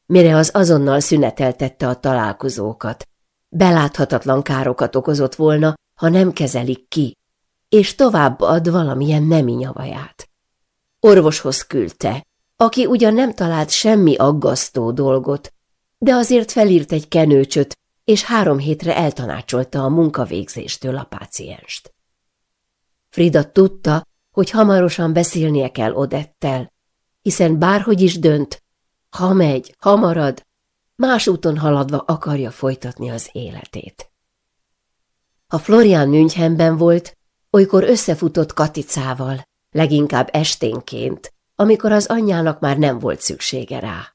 mire az azonnal szüneteltette a találkozókat. Beláthatatlan károkat okozott volna, ha nem kezelik ki, és tovább ad valamilyen nemi nyavaját orvoshoz küldte, aki ugyan nem talált semmi aggasztó dolgot, de azért felírt egy kenőcsöt, és három hétre eltanácsolta a munkavégzéstől a pácienst. Frida tudta, hogy hamarosan beszélnie kell Odettel, hiszen bárhogy is dönt, ha megy, ha marad, más úton haladva akarja folytatni az életét. Ha Florian Münchenben volt, olykor összefutott Katicával, leginkább esténként, amikor az anyjának már nem volt szüksége rá.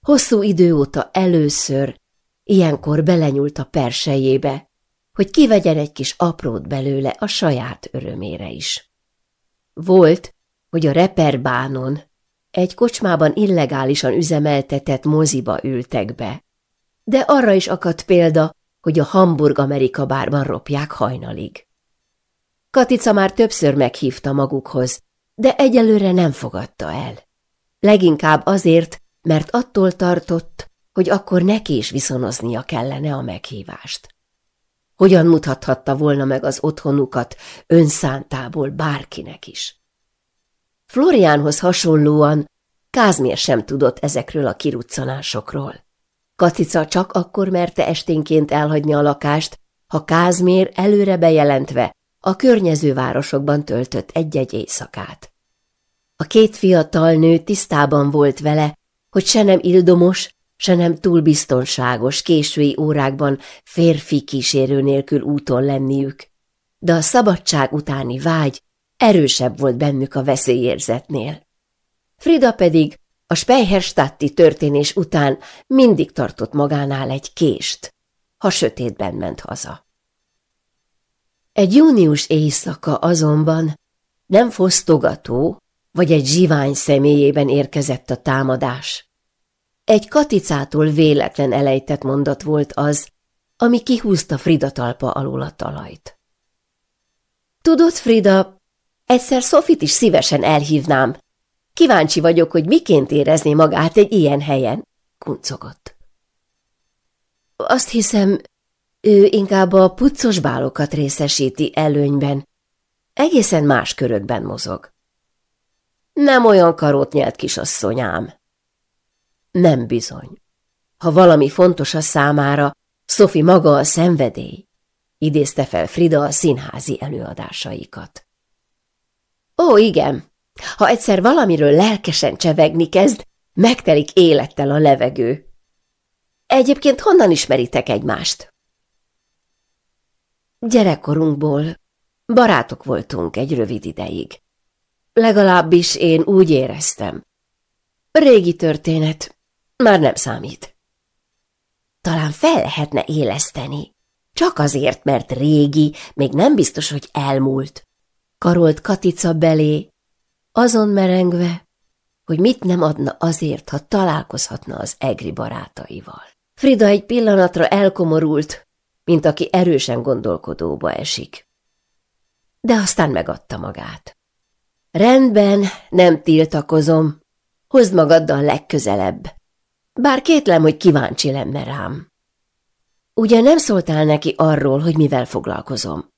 Hosszú idő óta először, ilyenkor belenyúlt a persejébe, hogy kivegyen egy kis aprót belőle a saját örömére is. Volt, hogy a reperbánon egy kocsmában illegálisan üzemeltetett moziba ültek be, de arra is akadt példa, hogy a Hamburg Amerika bárban ropják hajnalig. Katica már többször meghívta magukhoz, de egyelőre nem fogadta el. Leginkább azért, mert attól tartott, hogy akkor neki is viszonoznia kellene a meghívást. Hogyan mutathatta volna meg az otthonukat önszántából bárkinek is? Floriánhoz hasonlóan Kázmér sem tudott ezekről a kiruccanásokról. Katica csak akkor merte esténként elhagyni a lakást, ha Kázmér előre bejelentve, a környező városokban töltött egy-egy éjszakát. A két fiatal nő tisztában volt vele, hogy se nem ildomos, se nem túl biztonságos késői órákban férfi kísérő nélkül úton lenniük, de a szabadság utáni vágy erősebb volt bennük a veszélyérzetnél. Frida pedig a Speyherstatti történés után mindig tartott magánál egy kést, ha sötétben ment haza. Egy június éjszaka azonban nem fosztogató vagy egy zsivány személyében érkezett a támadás. Egy katicától véletlen elejtett mondat volt az, ami kihúzta Frida talpa alól a talajt. Tudod, Frida, egyszer Sofit is szívesen elhívnám. Kíváncsi vagyok, hogy miként érezné magát egy ilyen helyen, kuncogott. Azt hiszem, ő inkább a puccos bálokat részesíti előnyben. Egészen más körökben mozog. Nem olyan karót nyelt kisasszonyám. Nem bizony. Ha valami fontos a számára, Szofi maga a szenvedély, idézte fel Frida a színházi előadásaikat. Ó, igen, ha egyszer valamiről lelkesen csevegni kezd, megtelik élettel a levegő. Egyébként honnan ismeritek egymást? Gyerekkorunkból barátok voltunk egy rövid ideig. Legalábbis én úgy éreztem. Régi történet, már nem számít. Talán fel lehetne éleszteni. Csak azért, mert régi, még nem biztos, hogy elmúlt. Karolt Katica belé, azon merengve, hogy mit nem adna azért, ha találkozhatna az Egri barátaival. Frida egy pillanatra elkomorult, mint aki erősen gondolkodóba esik. De aztán megadta magát. Rendben, nem tiltakozom. Hozd magaddal legközelebb. Bár kétlem, hogy kíváncsi lenne rám. Ugye nem szóltál neki arról, hogy mivel foglalkozom?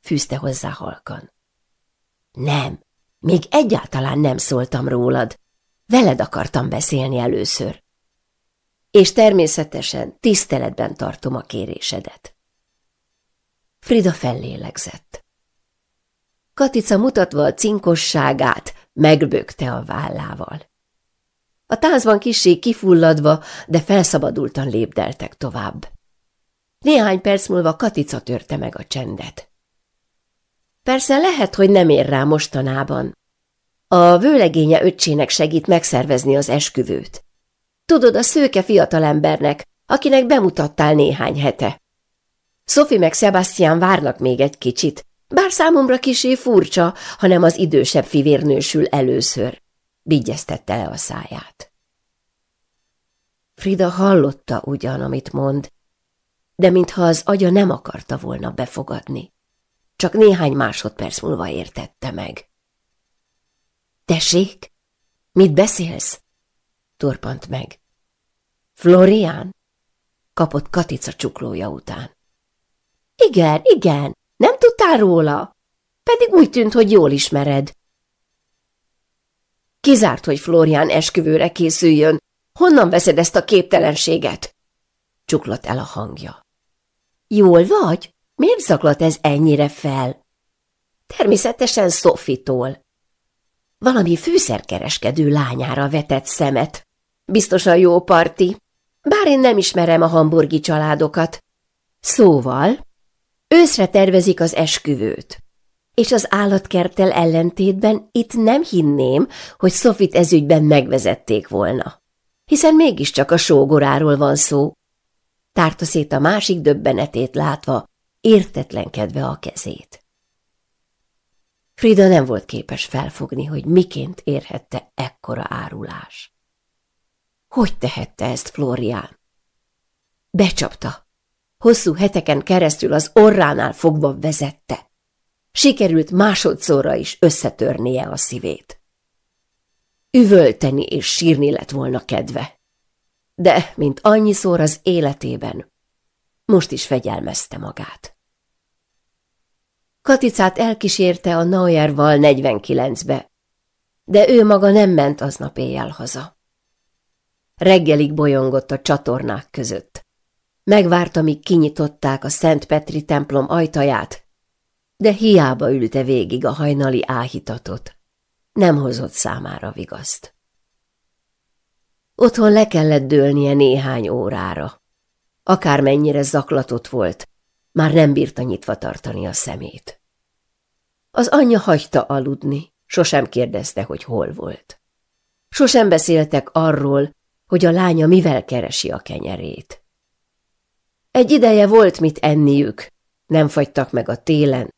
Fűzte hozzá halkan. Nem, még egyáltalán nem szóltam rólad. Veled akartam beszélni először és természetesen tiszteletben tartom a kérésedet. Frida fellélegzett. Katica mutatva a cinkosságát, megbökte a vállával. A tázban kisé, kifulladva, de felszabadultan lépdeltek tovább. Néhány perc múlva Katica törte meg a csendet. Persze lehet, hogy nem ér rá mostanában. A vőlegénye öcsének segít megszervezni az esküvőt. Tudod, a szőke fiatalembernek, akinek bemutattál néhány hete. Sophie meg Sebastian várnak még egy kicsit, bár számomra kisé furcsa, hanem az idősebb fivérnősül először. Vigyeztette le a száját. Frida hallotta ugyan, amit mond, de mintha az agya nem akarta volna befogadni. Csak néhány másodperc múlva értette meg. Tessék, mit beszélsz? torpant meg. Florian. kapott Katica csuklója után. Igen, igen, nem tudtál róla? Pedig úgy tűnt, hogy jól ismered. Kizárt, hogy Florian esküvőre készüljön. Honnan veszed ezt a képtelenséget? Csuklott el a hangja. Jól vagy? Miért zaklat ez ennyire fel? Természetesen Szofitól. Valami fűszerkereskedő lányára vetett szemet, Biztosan jó parti. Bár én nem ismerem a hamburgi családokat. Szóval, őszre tervezik az esküvőt. És az állatkerttel ellentétben itt nem hinném, hogy Sofit ezügyben megvezették volna. Hiszen mégiscsak a sógoráról van szó. Tárta szét a másik döbbenetét látva, értetlenkedve a kezét. Frida nem volt képes felfogni, hogy miként érhette ekkora árulás. Hogy tehette ezt Florián? Becsapta. Hosszú heteken keresztül az orránál fogva vezette. Sikerült másodszorra is összetörnie a szívét. Üvölteni és sírni lett volna kedve. De, mint annyiszor az életében, most is fegyelmezte magát. Katicát elkísérte a Najerval 49-be, de ő maga nem ment aznap éjjel haza reggelig bolyongott a csatornák között. Megvárta, míg kinyitották a Szent Petri templom ajtaját, de hiába ülte végig a hajnali áhítatot. Nem hozott számára vigaszt. Otthon le kellett dőlnie néhány órára. Akármennyire zaklatott volt, már nem bírta nyitva tartani a szemét. Az anyja hagyta aludni, sosem kérdezte, hogy hol volt. Sosem beszéltek arról, hogy a lánya mivel keresi a kenyerét. Egy ideje volt mit enniük, nem fagytak meg a télen,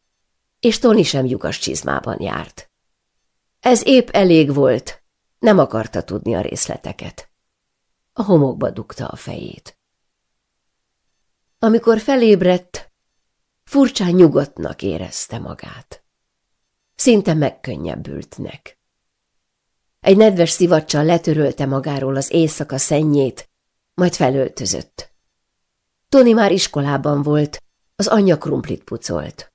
és Toni sem lyukas csizmában járt. Ez épp elég volt, nem akarta tudni a részleteket. A homokba dugta a fejét. Amikor felébredt, furcsán nyugodtnak érezte magát. Szinte megkönnyebbültnek. Egy nedves szivacsal letörölte magáról az éjszaka szennyét, majd felöltözött. Tony már iskolában volt, az anyja krumplit pucolt.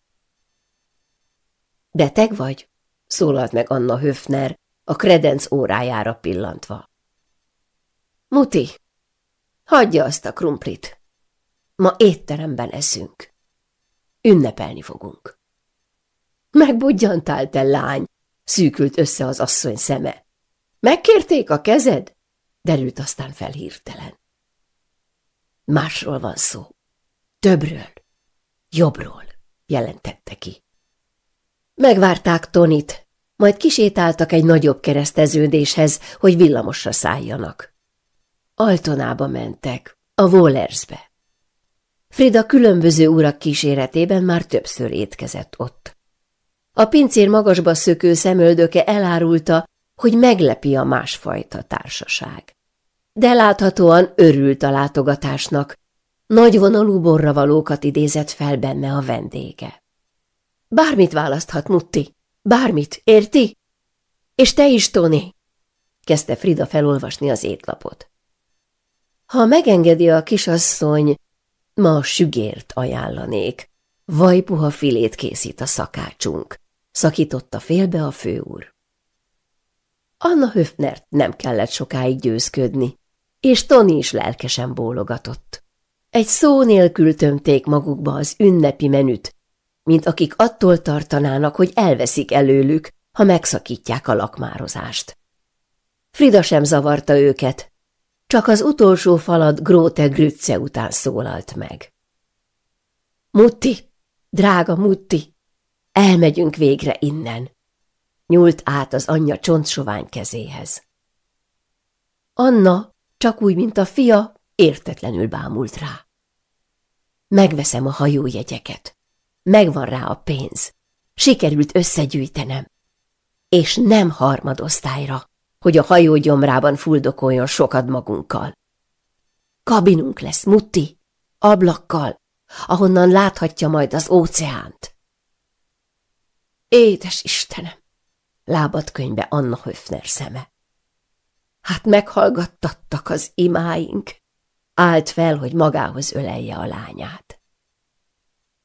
Beteg vagy? szólalt meg Anna Höfner, a kredenc órájára pillantva. Muti, hagyja azt a krumplit. Ma étteremben eszünk. Ünnepelni fogunk. Megbudjantál, te lány, szűkült össze az asszony szeme. Megkérték a kezed? Derült aztán fel hirtelen. Másról van szó. Többről. Jobbról, jelentette ki. Megvárták Tonit, majd kisétáltak egy nagyobb kereszteződéshez, hogy villamosra szálljanak. Altonába mentek, a Wallersbe. Frida különböző urak kíséretében már többször étkezett ott. A pincér magasba szökő szemöldöke elárulta, hogy meglepi a másfajta társaság. De láthatóan örült a látogatásnak, nagyvonalú borravalókat idézett fel benne a vendége. Bármit választhat, Mutti, bármit, érti? És te is, Tony, kezdte Frida felolvasni az étlapot. Ha megengedi a kisasszony, ma sügért ajánlanék. Vajpuha filét készít a szakácsunk, szakította félbe a főúr. Anna Höfnert nem kellett sokáig győzködni, és Toni is lelkesen bólogatott. Egy szó nélkül tömték magukba az ünnepi menüt, mint akik attól tartanának, hogy elveszik előlük, ha megszakítják a lakmározást. Frida sem zavarta őket, csak az utolsó falat Gróte Grütze után szólalt meg. Mutti, drága Mutti, elmegyünk végre innen nyúlt át az anyja csontsovány kezéhez. Anna, csak úgy, mint a fia, értetlenül bámult rá. Megveszem a hajójegyeket. Megvan rá a pénz. Sikerült összegyűjtenem. És nem harmadosztályra, hogy a hajó gyomrában fuldokoljon sokat magunkkal. Kabinunk lesz, Mutti, ablakkal, ahonnan láthatja majd az óceánt. Édes Istenem! lábad könyve Anna Höfner szeme. Hát meghallgattattak az imáink. Állt fel, hogy magához ölelje a lányát.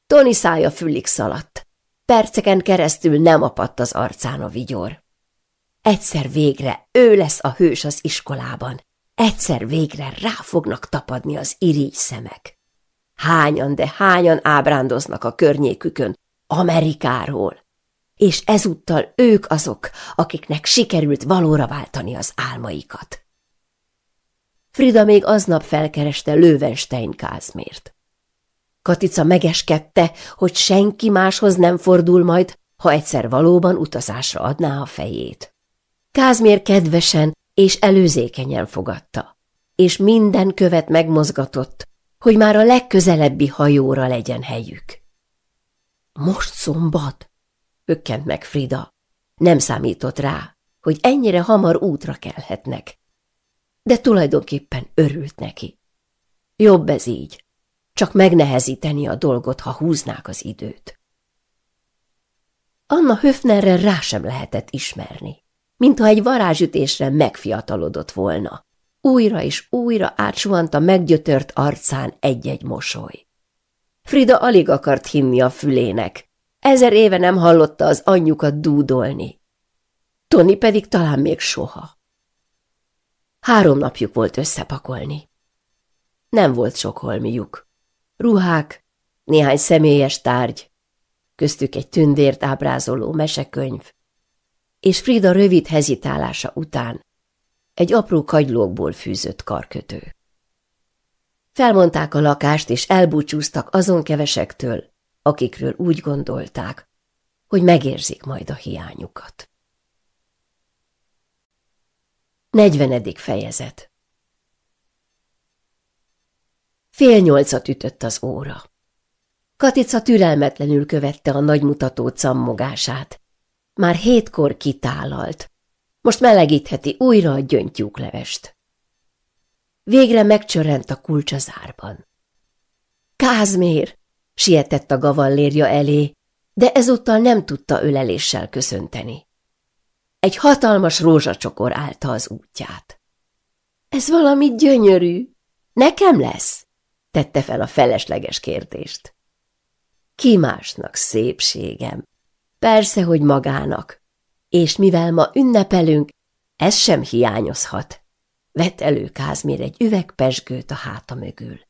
Tony szája fülig szaladt. Perceken keresztül nem apadt az arcán a vigyor. Egyszer végre ő lesz a hős az iskolában. Egyszer végre rá fognak tapadni az irigy szemek. Hányan, de hányan ábrándoznak a környékükön, Amerikáról, és ezúttal ők azok, akiknek sikerült valóra váltani az álmaikat. Frida még aznap felkereste Löwenstein Kázmért. Katica megeskedte, hogy senki máshoz nem fordul majd, ha egyszer valóban utazásra adná a fejét. Kázmér kedvesen és előzékenyen fogadta, és minden követ megmozgatott, hogy már a legközelebbi hajóra legyen helyük. Most szombat, Hökkent meg Frida. Nem számított rá, hogy ennyire hamar útra kelhetnek. De tulajdonképpen örült neki. Jobb ez így, csak megnehezíteni a dolgot, ha húznák az időt. Anna Höfnerre rá sem lehetett ismerni, mintha egy varázsütésre megfiatalodott volna. Újra és újra átsuhant a meggyötört arcán egy-egy mosoly. Frida alig akart hinni a fülének, ezer éve nem hallotta az anyjukat dúdolni. Tony pedig talán még soha. Három napjuk volt összepakolni. Nem volt sok holmiuk. Ruhák, néhány személyes tárgy, köztük egy tündért ábrázoló mesekönyv, és Frida rövid hezitálása után egy apró kagylókból fűzött karkötő. Felmondták a lakást, és elbúcsúztak azon kevesektől, akikről úgy gondolták, hogy megérzik majd a hiányukat. 40. fejezet Fél nyolcat ütött az óra. Katica türelmetlenül követte a nagymutató cammogását. Már hétkor kitálalt. Most melegítheti újra a gyöngytyúklevest. Végre megcsörrent a kulcsazárban. az Kázmér! Sietett a gavallérja elé, de ezúttal nem tudta öleléssel köszönteni. Egy hatalmas rózsacsokor állta az útját. Ez valami gyönyörű. Nekem lesz? Tette fel a felesleges kérdést. Ki másnak szépségem? Persze, hogy magának. És mivel ma ünnepelünk, ez sem hiányozhat. Vett elő Kázmér egy üveg pesgőt a háta mögül.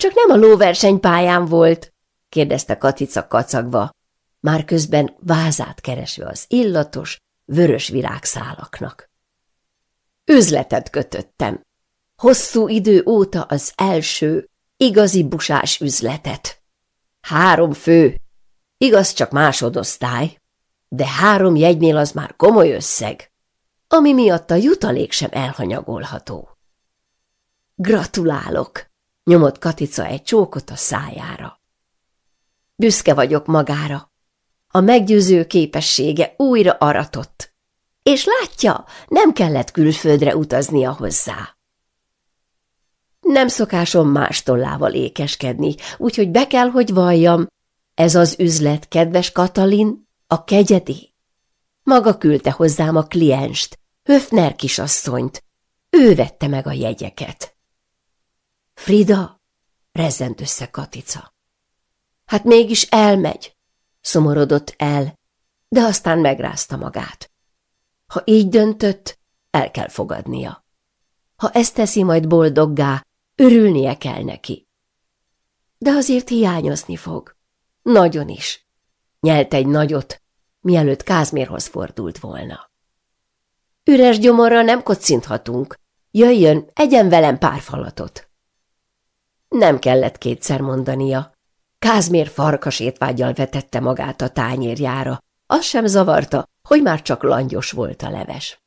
Csak nem a lóverseny pályán volt? kérdezte Katica kacagva, már közben vázát keresve az illatos, vörös virágszálaknak. Üzletet kötöttem. Hosszú idő óta az első, igazi busás üzletet. Három fő, igaz csak másodosztály, de három jegynél az már komoly összeg, ami miatt a jutalék sem elhanyagolható. Gratulálok! nyomott Katica egy csókot a szájára. Büszke vagyok magára. A meggyőző képessége újra aratott. És látja, nem kellett külföldre utaznia hozzá. Nem szokásom más tollával ékeskedni, úgyhogy be kell, hogy valljam. Ez az üzlet, kedves Katalin, a kegyedi. Maga küldte hozzám a klienst, Höfner kisasszonyt. Ő vette meg a jegyeket. Frida! Rezzent össze Katica. Hát mégis elmegy, szomorodott el, de aztán megrázta magát. Ha így döntött, el kell fogadnia. Ha ezt teszi majd boldoggá, örülnie kell neki. De azért hiányozni fog. Nagyon is. Nyelt egy nagyot, mielőtt Kázmérhoz fordult volna. Üres gyomorra nem kocinthatunk. Jöjjön, egyen velem pár falatot. Nem kellett kétszer mondania. Kázmér farkas étvágyal vetette magát a tányérjára. Az sem zavarta, hogy már csak langyos volt a leves.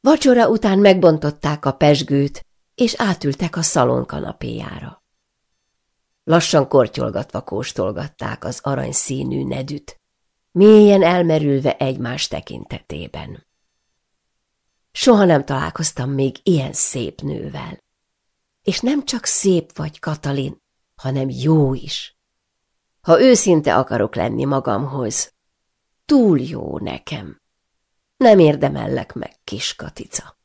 Vacsora után megbontották a pesgőt, és átültek a szalon kanapéjára. Lassan kortyolgatva kóstolgatták az arany színű nedűt, mélyen elmerülve egymás tekintetében. Soha nem találkoztam még ilyen szép nővel. És nem csak szép vagy, Katalin, hanem jó is. Ha őszinte akarok lenni magamhoz, túl jó nekem. Nem érdemellek meg, kis Katica.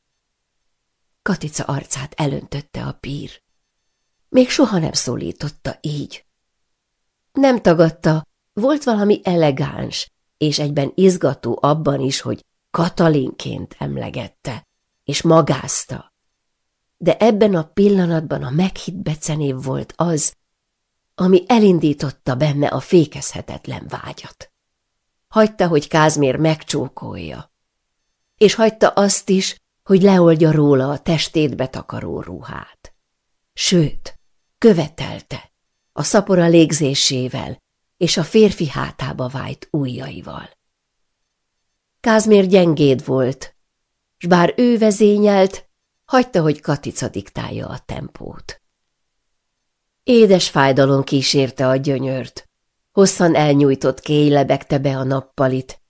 Katica arcát elöntötte a pír. Még soha nem szólította így. Nem tagadta, volt valami elegáns, és egyben izgató abban is, hogy Katalinként emlegette, és magázta de ebben a pillanatban a meghitt becenév volt az, ami elindította benne a fékezhetetlen vágyat. Hagyta, hogy Kázmér megcsókolja, és hagyta azt is, hogy leoldja róla a testét betakaró ruhát. Sőt, követelte, a szapora légzésével és a férfi hátába vájt ujjaival. Kázmér gyengéd volt, s bár ő vezényelt, hagyta, hogy Katica diktálja a tempót. Édes fájdalom kísérte a gyönyört. Hosszan elnyújtott kéj lebegte be a nappalit,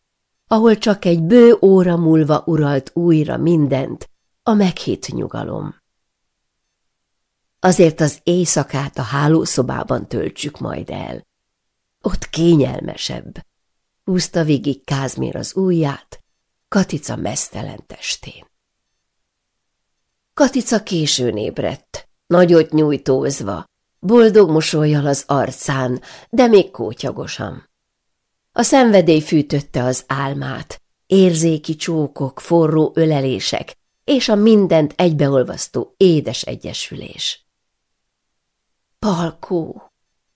ahol csak egy bő óra múlva uralt újra mindent, a meghitt nyugalom. Azért az éjszakát a hálószobában töltsük majd el. Ott kényelmesebb. Húzta végig Kázmér az ujját, Katica mesztelen testén. Katica későn ébredt, nagyot nyújtózva, boldog mosolyjal az arcán, de még kótyagosan. A szenvedély fűtötte az álmát, érzéki csókok, forró ölelések és a mindent egybeolvasztó édes egyesülés. Palkó,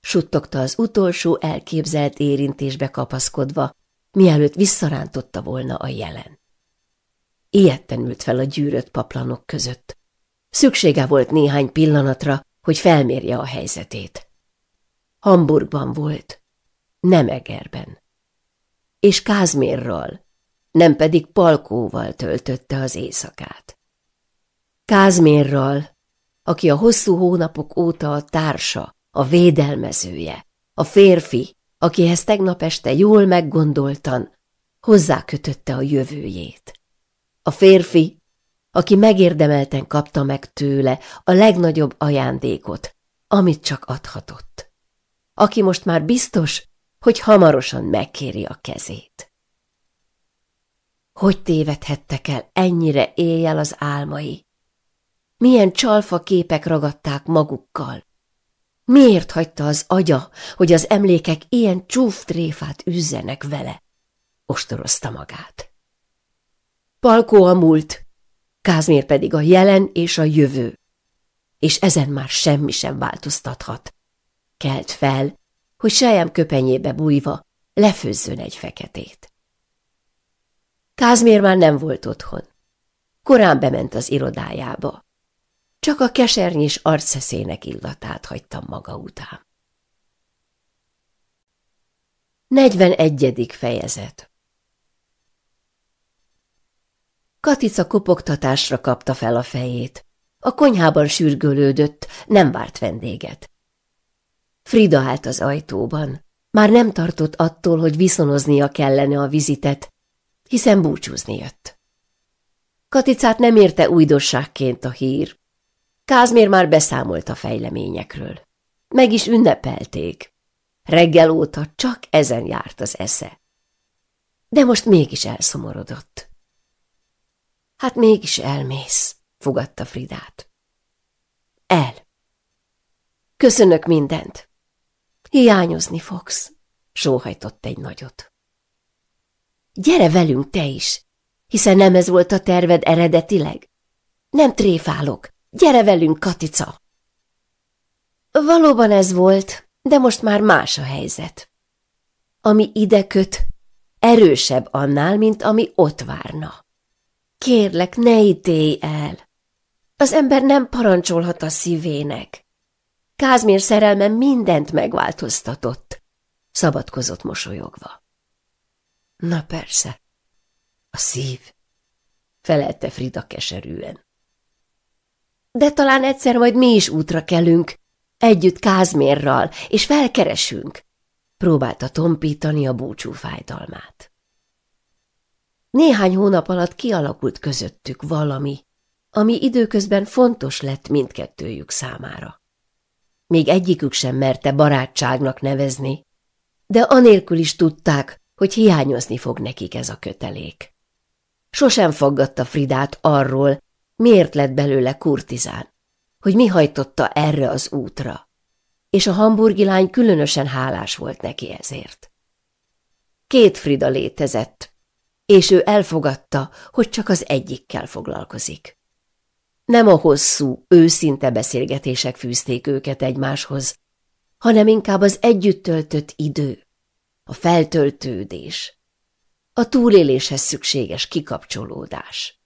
suttogta az utolsó elképzelt érintésbe kapaszkodva, mielőtt visszarántotta volna a jelen. Ilyetten ült fel a gyűrött paplanok között. Szüksége volt néhány pillanatra, hogy felmérje a helyzetét. Hamburgban volt, nem Egerben. És Kázmérral, nem pedig Palkóval töltötte az éjszakát. Kázmérral, aki a hosszú hónapok óta a társa, a védelmezője, a férfi, akihez tegnap este jól meggondoltan hozzákötötte a jövőjét. A férfi, aki megérdemelten kapta meg tőle a legnagyobb ajándékot, amit csak adhatott. Aki most már biztos, hogy hamarosan megkéri a kezét. Hogy tévedhettek el ennyire éjjel az álmai? Milyen csalfa képek ragadták magukkal? Miért hagyta az agya, hogy az emlékek ilyen csúftréfát üzzenek vele? Ostorozta magát. Palkó a múlt, Kázmér pedig a jelen és a jövő. És ezen már semmi sem változtathat. Kelt fel, hogy sejem köpenyébe bújva lefőzzön egy feketét. Kázmér már nem volt otthon. Korán bement az irodájába. Csak a kesernyés arceszének illatát hagytam maga után. 41. fejezet Katica kopogtatásra kapta fel a fejét. A konyhában sürgölődött, nem várt vendéget. Frida állt az ajtóban. Már nem tartott attól, hogy viszonoznia kellene a vizitet, hiszen búcsúzni jött. Katicát nem érte újdosságként a hír. Kázmér már beszámolt a fejleményekről. Meg is ünnepelték. Reggel óta csak ezen járt az esze. De most mégis elszomorodott. Hát mégis elmész, fogadta Fridát. El. Köszönök mindent. Hiányozni fogsz, sóhajtott egy nagyot. Gyere velünk te is, hiszen nem ez volt a terved eredetileg. Nem tréfálok, gyere velünk, Katica! Valóban ez volt, de most már más a helyzet. Ami ide köt, erősebb annál, mint ami ott várna. Kérlek, ne ítélj el! Az ember nem parancsolhat a szívének. Kázmér szerelme mindent megváltoztatott, szabadkozott mosolyogva. Na persze, a szív, felelte Frida keserűen. De talán egyszer majd mi is útra kelünk, együtt Kázmérral, és felkeresünk, próbálta tompítani a búcsú fájdalmát. Néhány hónap alatt kialakult közöttük valami, ami időközben fontos lett mindkettőjük számára. Még egyikük sem merte barátságnak nevezni, de anélkül is tudták, hogy hiányozni fog nekik ez a kötelék. Sosem foggatta Fridát arról, miért lett belőle kurtizán, hogy mi hajtotta erre az útra, és a hamburgi lány különösen hálás volt neki ezért. Két Frida létezett, és ő elfogadta, hogy csak az egyikkel foglalkozik. Nem a hosszú, őszinte beszélgetések fűzték őket egymáshoz, hanem inkább az együtt töltött idő, a feltöltődés, a túléléshez szükséges kikapcsolódás.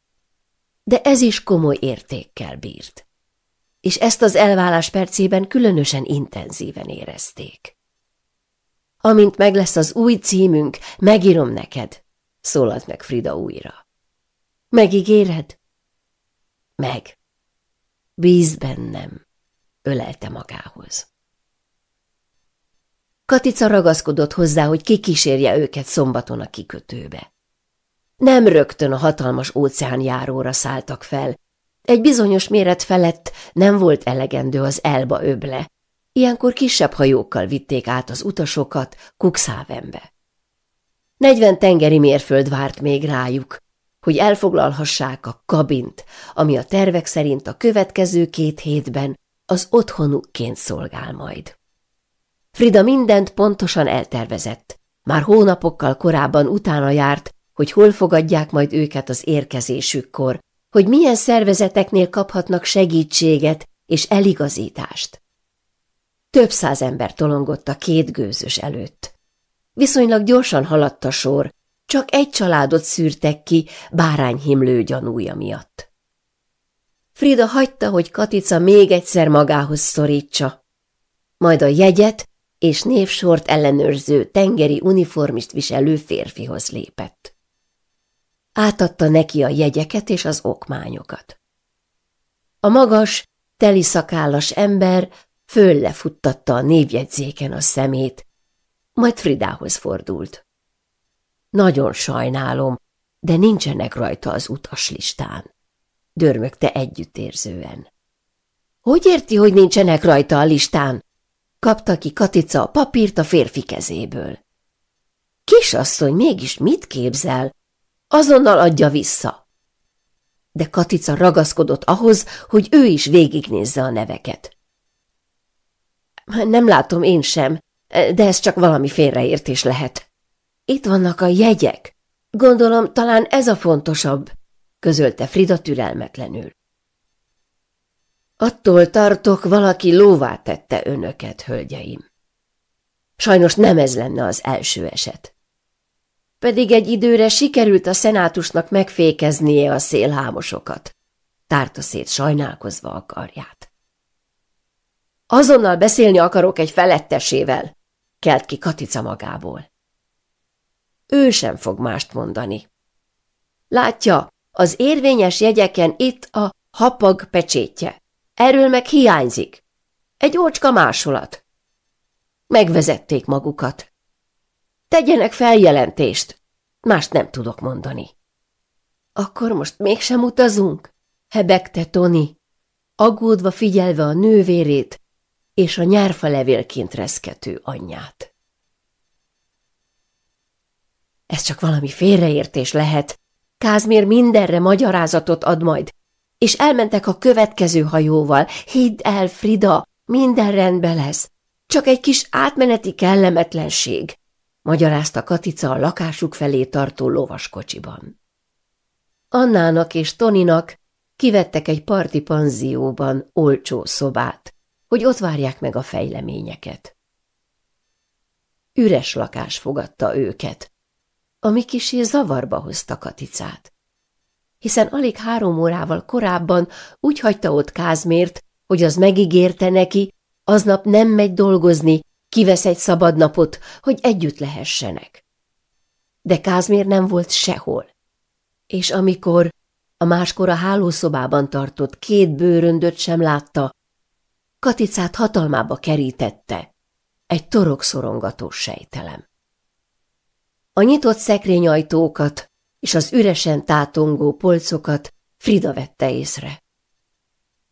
De ez is komoly értékkel bírt, és ezt az elválás percében különösen intenzíven érezték. Amint meg lesz az új címünk, megírom neked, szólalt meg Frida újra. Megígéred? Meg. Bíz bennem, ölelte magához. Katica ragaszkodott hozzá, hogy kikísérje őket szombaton a kikötőbe. Nem rögtön a hatalmas óceánjáróra szálltak fel. Egy bizonyos méret felett nem volt elegendő az elba öble. Ilyenkor kisebb hajókkal vitték át az utasokat Cuxhavenbe. Negyven tengeri mérföld várt még rájuk, hogy elfoglalhassák a kabint, ami a tervek szerint a következő két hétben az otthonukként szolgál majd. Frida mindent pontosan eltervezett. Már hónapokkal korábban utána járt, hogy hol fogadják majd őket az érkezésükkor, hogy milyen szervezeteknél kaphatnak segítséget és eligazítást. Több száz ember tolongott a két gőzös előtt. Viszonylag gyorsan haladt a sor, csak egy családot szűrtek ki bárányhimlő gyanúja miatt. Frida hagyta, hogy Katica még egyszer magához szorítsa. Majd a jegyet és névsort ellenőrző tengeri uniformist viselő férfihoz lépett. Átadta neki a jegyeket és az okmányokat. A magas, teliszakállas ember föl a névjegyzéken a szemét, majd Fridához fordult. Nagyon sajnálom, de nincsenek rajta az utaslistán. Dörmögte együttérzően. Hogy érti, hogy nincsenek rajta a listán? Kapta ki Katica a papírt a férfi kezéből. Kisasszony mégis mit képzel? Azonnal adja vissza. De Katica ragaszkodott ahhoz, hogy ő is végignézze a neveket. Nem látom én sem, de ez csak valami félreértés lehet. Itt vannak a jegyek. Gondolom, talán ez a fontosabb, közölte Frida türelmetlenül. Attól tartok, valaki lóvá tette önöket, hölgyeim. Sajnos nem ez lenne az első eset. Pedig egy időre sikerült a szenátusnak megfékeznie a szélhámosokat. Tárta szét sajnálkozva a karját. Azonnal beszélni akarok egy felettesével, kelt ki Katica magából. Ő sem fog mást mondani. Látja, az érvényes jegyeken itt a hapag pecsétje. Erről meg hiányzik. Egy ócska másolat. Megvezették magukat. Tegyenek feljelentést. Mást nem tudok mondani. Akkor most mégsem utazunk? Hebegte Toni, aggódva figyelve a nővérét, és a nyárfa levélként reszkető anyját. Ez csak valami félreértés lehet. Kázmér mindenre magyarázatot ad majd, és elmentek a következő hajóval. Hidd el, Frida, minden rendben lesz. Csak egy kis átmeneti kellemetlenség, magyarázta Katica a lakásuk felé tartó lovaskocsiban. Annának és Toninak kivettek egy parti panzióban olcsó szobát, hogy ott várják meg a fejleményeket. Üres lakás fogadta őket, ami kisé zavarba hozta Katicát. Hiszen alig három órával korábban úgy hagyta ott Kázmért, hogy az megígérte neki, aznap nem megy dolgozni, kivesz egy szabadnapot, hogy együtt lehessenek. De Kázmér nem volt sehol. És amikor a máskor a hálószobában tartott két bőröndöt sem látta, Katicát hatalmába kerítette egy torokszorongató sejtelem. A nyitott szekrényajtókat és az üresen tátongó polcokat Frida vette észre.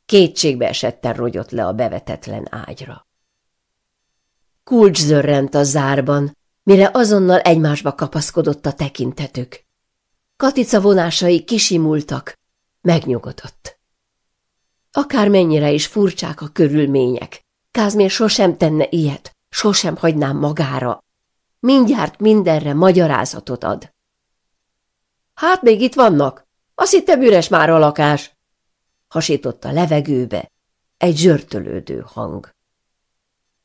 Kétségbe esetten rogyott le a bevetetlen ágyra. Kulcs zörrent a zárban, mire azonnal egymásba kapaszkodott a tekintetük. Katica vonásai kisimultak, megnyugodott. Akármennyire is furcsák a körülmények, Kázmér sosem tenne ilyet, sosem hagynám magára. Mindjárt mindenre magyarázatot ad. Hát még itt vannak? Azt hittem üres már a lakás. Hasított a levegőbe egy zsörtölődő hang.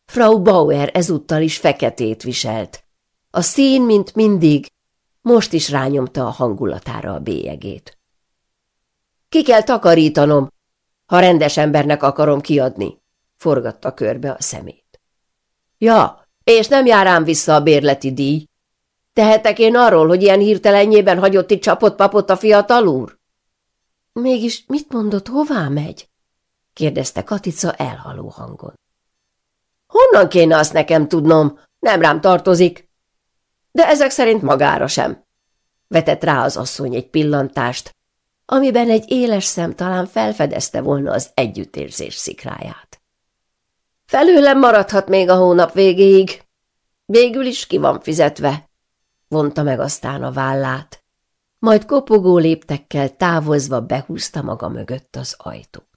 Frau Bauer ezúttal is feketét viselt. A szín, mint mindig, most is rányomta a hangulatára a bélyegét. Ki kell takarítanom, ha rendes embernek akarom kiadni, forgatta körbe a szemét. Ja, és nem jár vissza a bérleti díj. Tehetek én arról, hogy ilyen hirtelenjében hagyott itt csapott papot a fiatal úr? Mégis mit mondott, hová megy? kérdezte Katica elhaló hangon. Honnan kéne azt nekem tudnom? Nem rám tartozik. De ezek szerint magára sem. Vetett rá az asszony egy pillantást, amiben egy éles szem talán felfedezte volna az együttérzés szikráját. Felőlem maradhat még a hónap végéig. Végül is ki van fizetve, vonta meg aztán a vállát. Majd kopogó léptekkel távozva behúzta maga mögött az ajtót.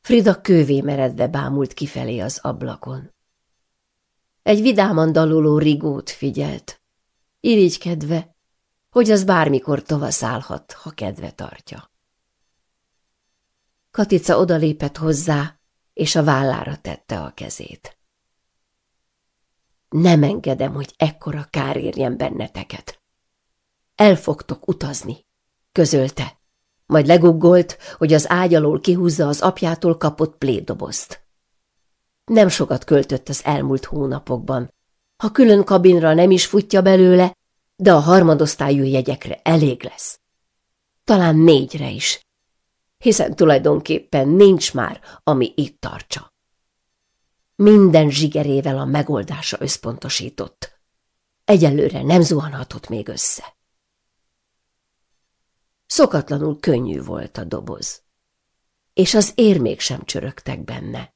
Frida kővé meredve bámult kifelé az ablakon. Egy vidáman daluló rigót figyelt. Irigykedve hogy az bármikor tovaszállhat, ha kedve tartja. Katica odalépett hozzá, és a vállára tette a kezét. Nem engedem, hogy ekkora kár érjen benneteket. El fogtok utazni, közölte, majd leguggolt, hogy az ágy alól kihúzza az apjától kapott plédobozt. Nem sokat költött az elmúlt hónapokban. Ha külön kabinra nem is futja belőle, de a harmadosztályú jegyekre elég lesz. Talán négyre is, hiszen tulajdonképpen nincs már, ami itt tartsa. Minden zsigerével a megoldása összpontosított. Egyelőre nem zuhanhatott még össze. Szokatlanul könnyű volt a doboz, és az érmék sem csörögtek benne.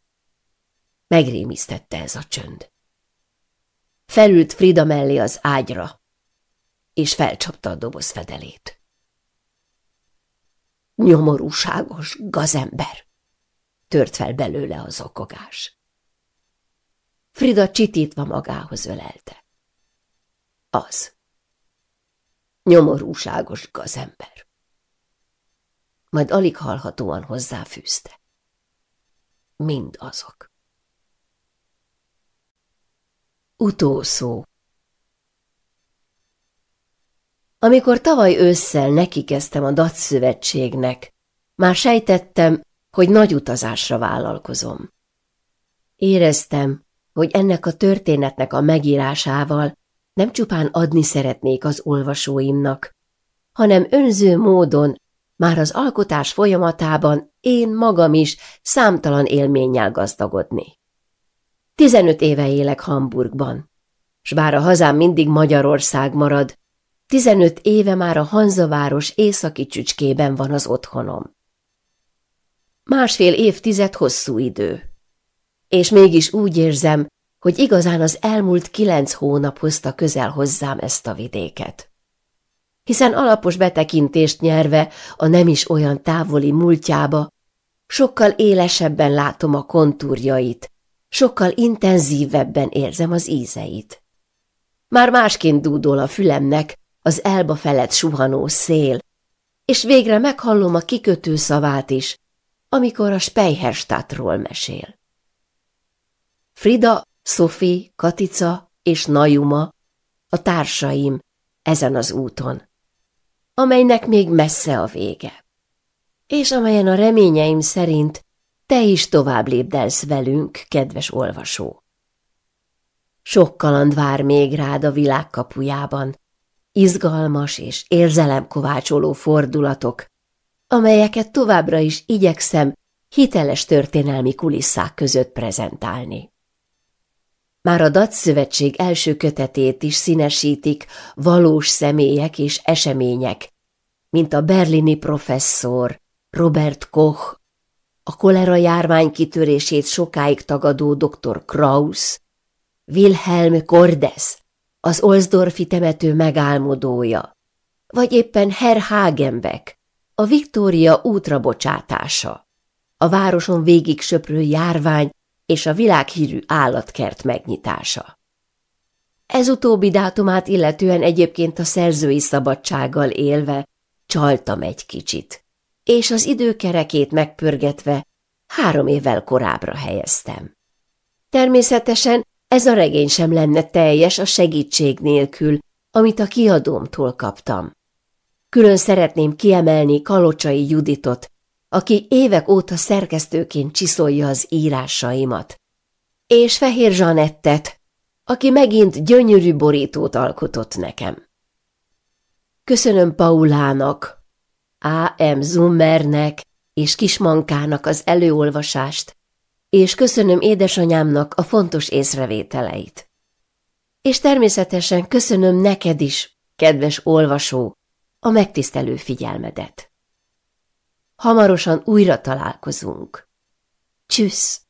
Megrémisztette ez a csönd. Felült Frida mellé az ágyra, és felcsapta a doboz fedelét. Nyomorúságos gazember! Tört fel belőle az okogás. Frida csitítva magához ölelte. Az. Nyomorúságos gazember. Majd alig hallhatóan hozzáfűzte. Mind azok. Utószó Amikor tavaly ősszel nekikezdtem a DAC szövetségnek, már sejtettem, hogy nagy utazásra vállalkozom. Éreztem, hogy ennek a történetnek a megírásával nem csupán adni szeretnék az olvasóimnak, hanem önző módon már az alkotás folyamatában én magam is számtalan élménnyel gazdagodni. Tizenöt éve élek Hamburgban, s bár a hazám mindig Magyarország marad, Tizenöt éve már a Hanzaváros északi csücskében van az otthonom. Másfél évtized hosszú idő. És mégis úgy érzem, hogy igazán az elmúlt kilenc hónap hozta közel hozzám ezt a vidéket. Hiszen alapos betekintést nyerve a nem is olyan távoli múltjába, sokkal élesebben látom a kontúrjait, sokkal intenzívebben érzem az ízeit. Már másként dúdol a fülemnek, az elba felett suhanó szél, és végre meghallom a kikötő szavát is, amikor a Speiherstadtról mesél. Frida, Sophie, Katica és Najuma a társaim ezen az úton, amelynek még messze a vége, és amelyen a reményeim szerint te is tovább lépdelsz velünk, kedves olvasó. Sok kaland vár még rád a világ kapujában, izgalmas és érzelemkovácsoló fordulatok, amelyeket továbbra is igyekszem hiteles történelmi kulisszák között prezentálni. Már a DAC szövetség első kötetét is színesítik valós személyek és események, mint a berlini professzor, Robert Koch, a kolera járvány kitörését sokáig tagadó dr. Kraus, Wilhelm Cordes, az Olszdorfi temető megálmodója, vagy éppen Herr Hagenbeck, a Viktória útra bocsátása, a városon végig söprő járvány és a világhírű állatkert megnyitása. Ez utóbbi dátumát illetően egyébként a szerzői szabadsággal élve csaltam egy kicsit, és az időkerekét megpörgetve három évvel korábbra helyeztem. Természetesen ez a regény sem lenne teljes a segítség nélkül, amit a kiadómtól kaptam. Külön szeretném kiemelni Kalocsai Juditot, aki évek óta szerkesztőként csiszolja az írásaimat. És Fehér Zsanettet, aki megint gyönyörű borítót alkotott nekem. Köszönöm Paulának, A.M. Zummernek és Kismankának az előolvasást, és köszönöm édesanyámnak a fontos észrevételeit. És természetesen köszönöm neked is, kedves olvasó, a megtisztelő figyelmedet. Hamarosan újra találkozunk. Csüssz!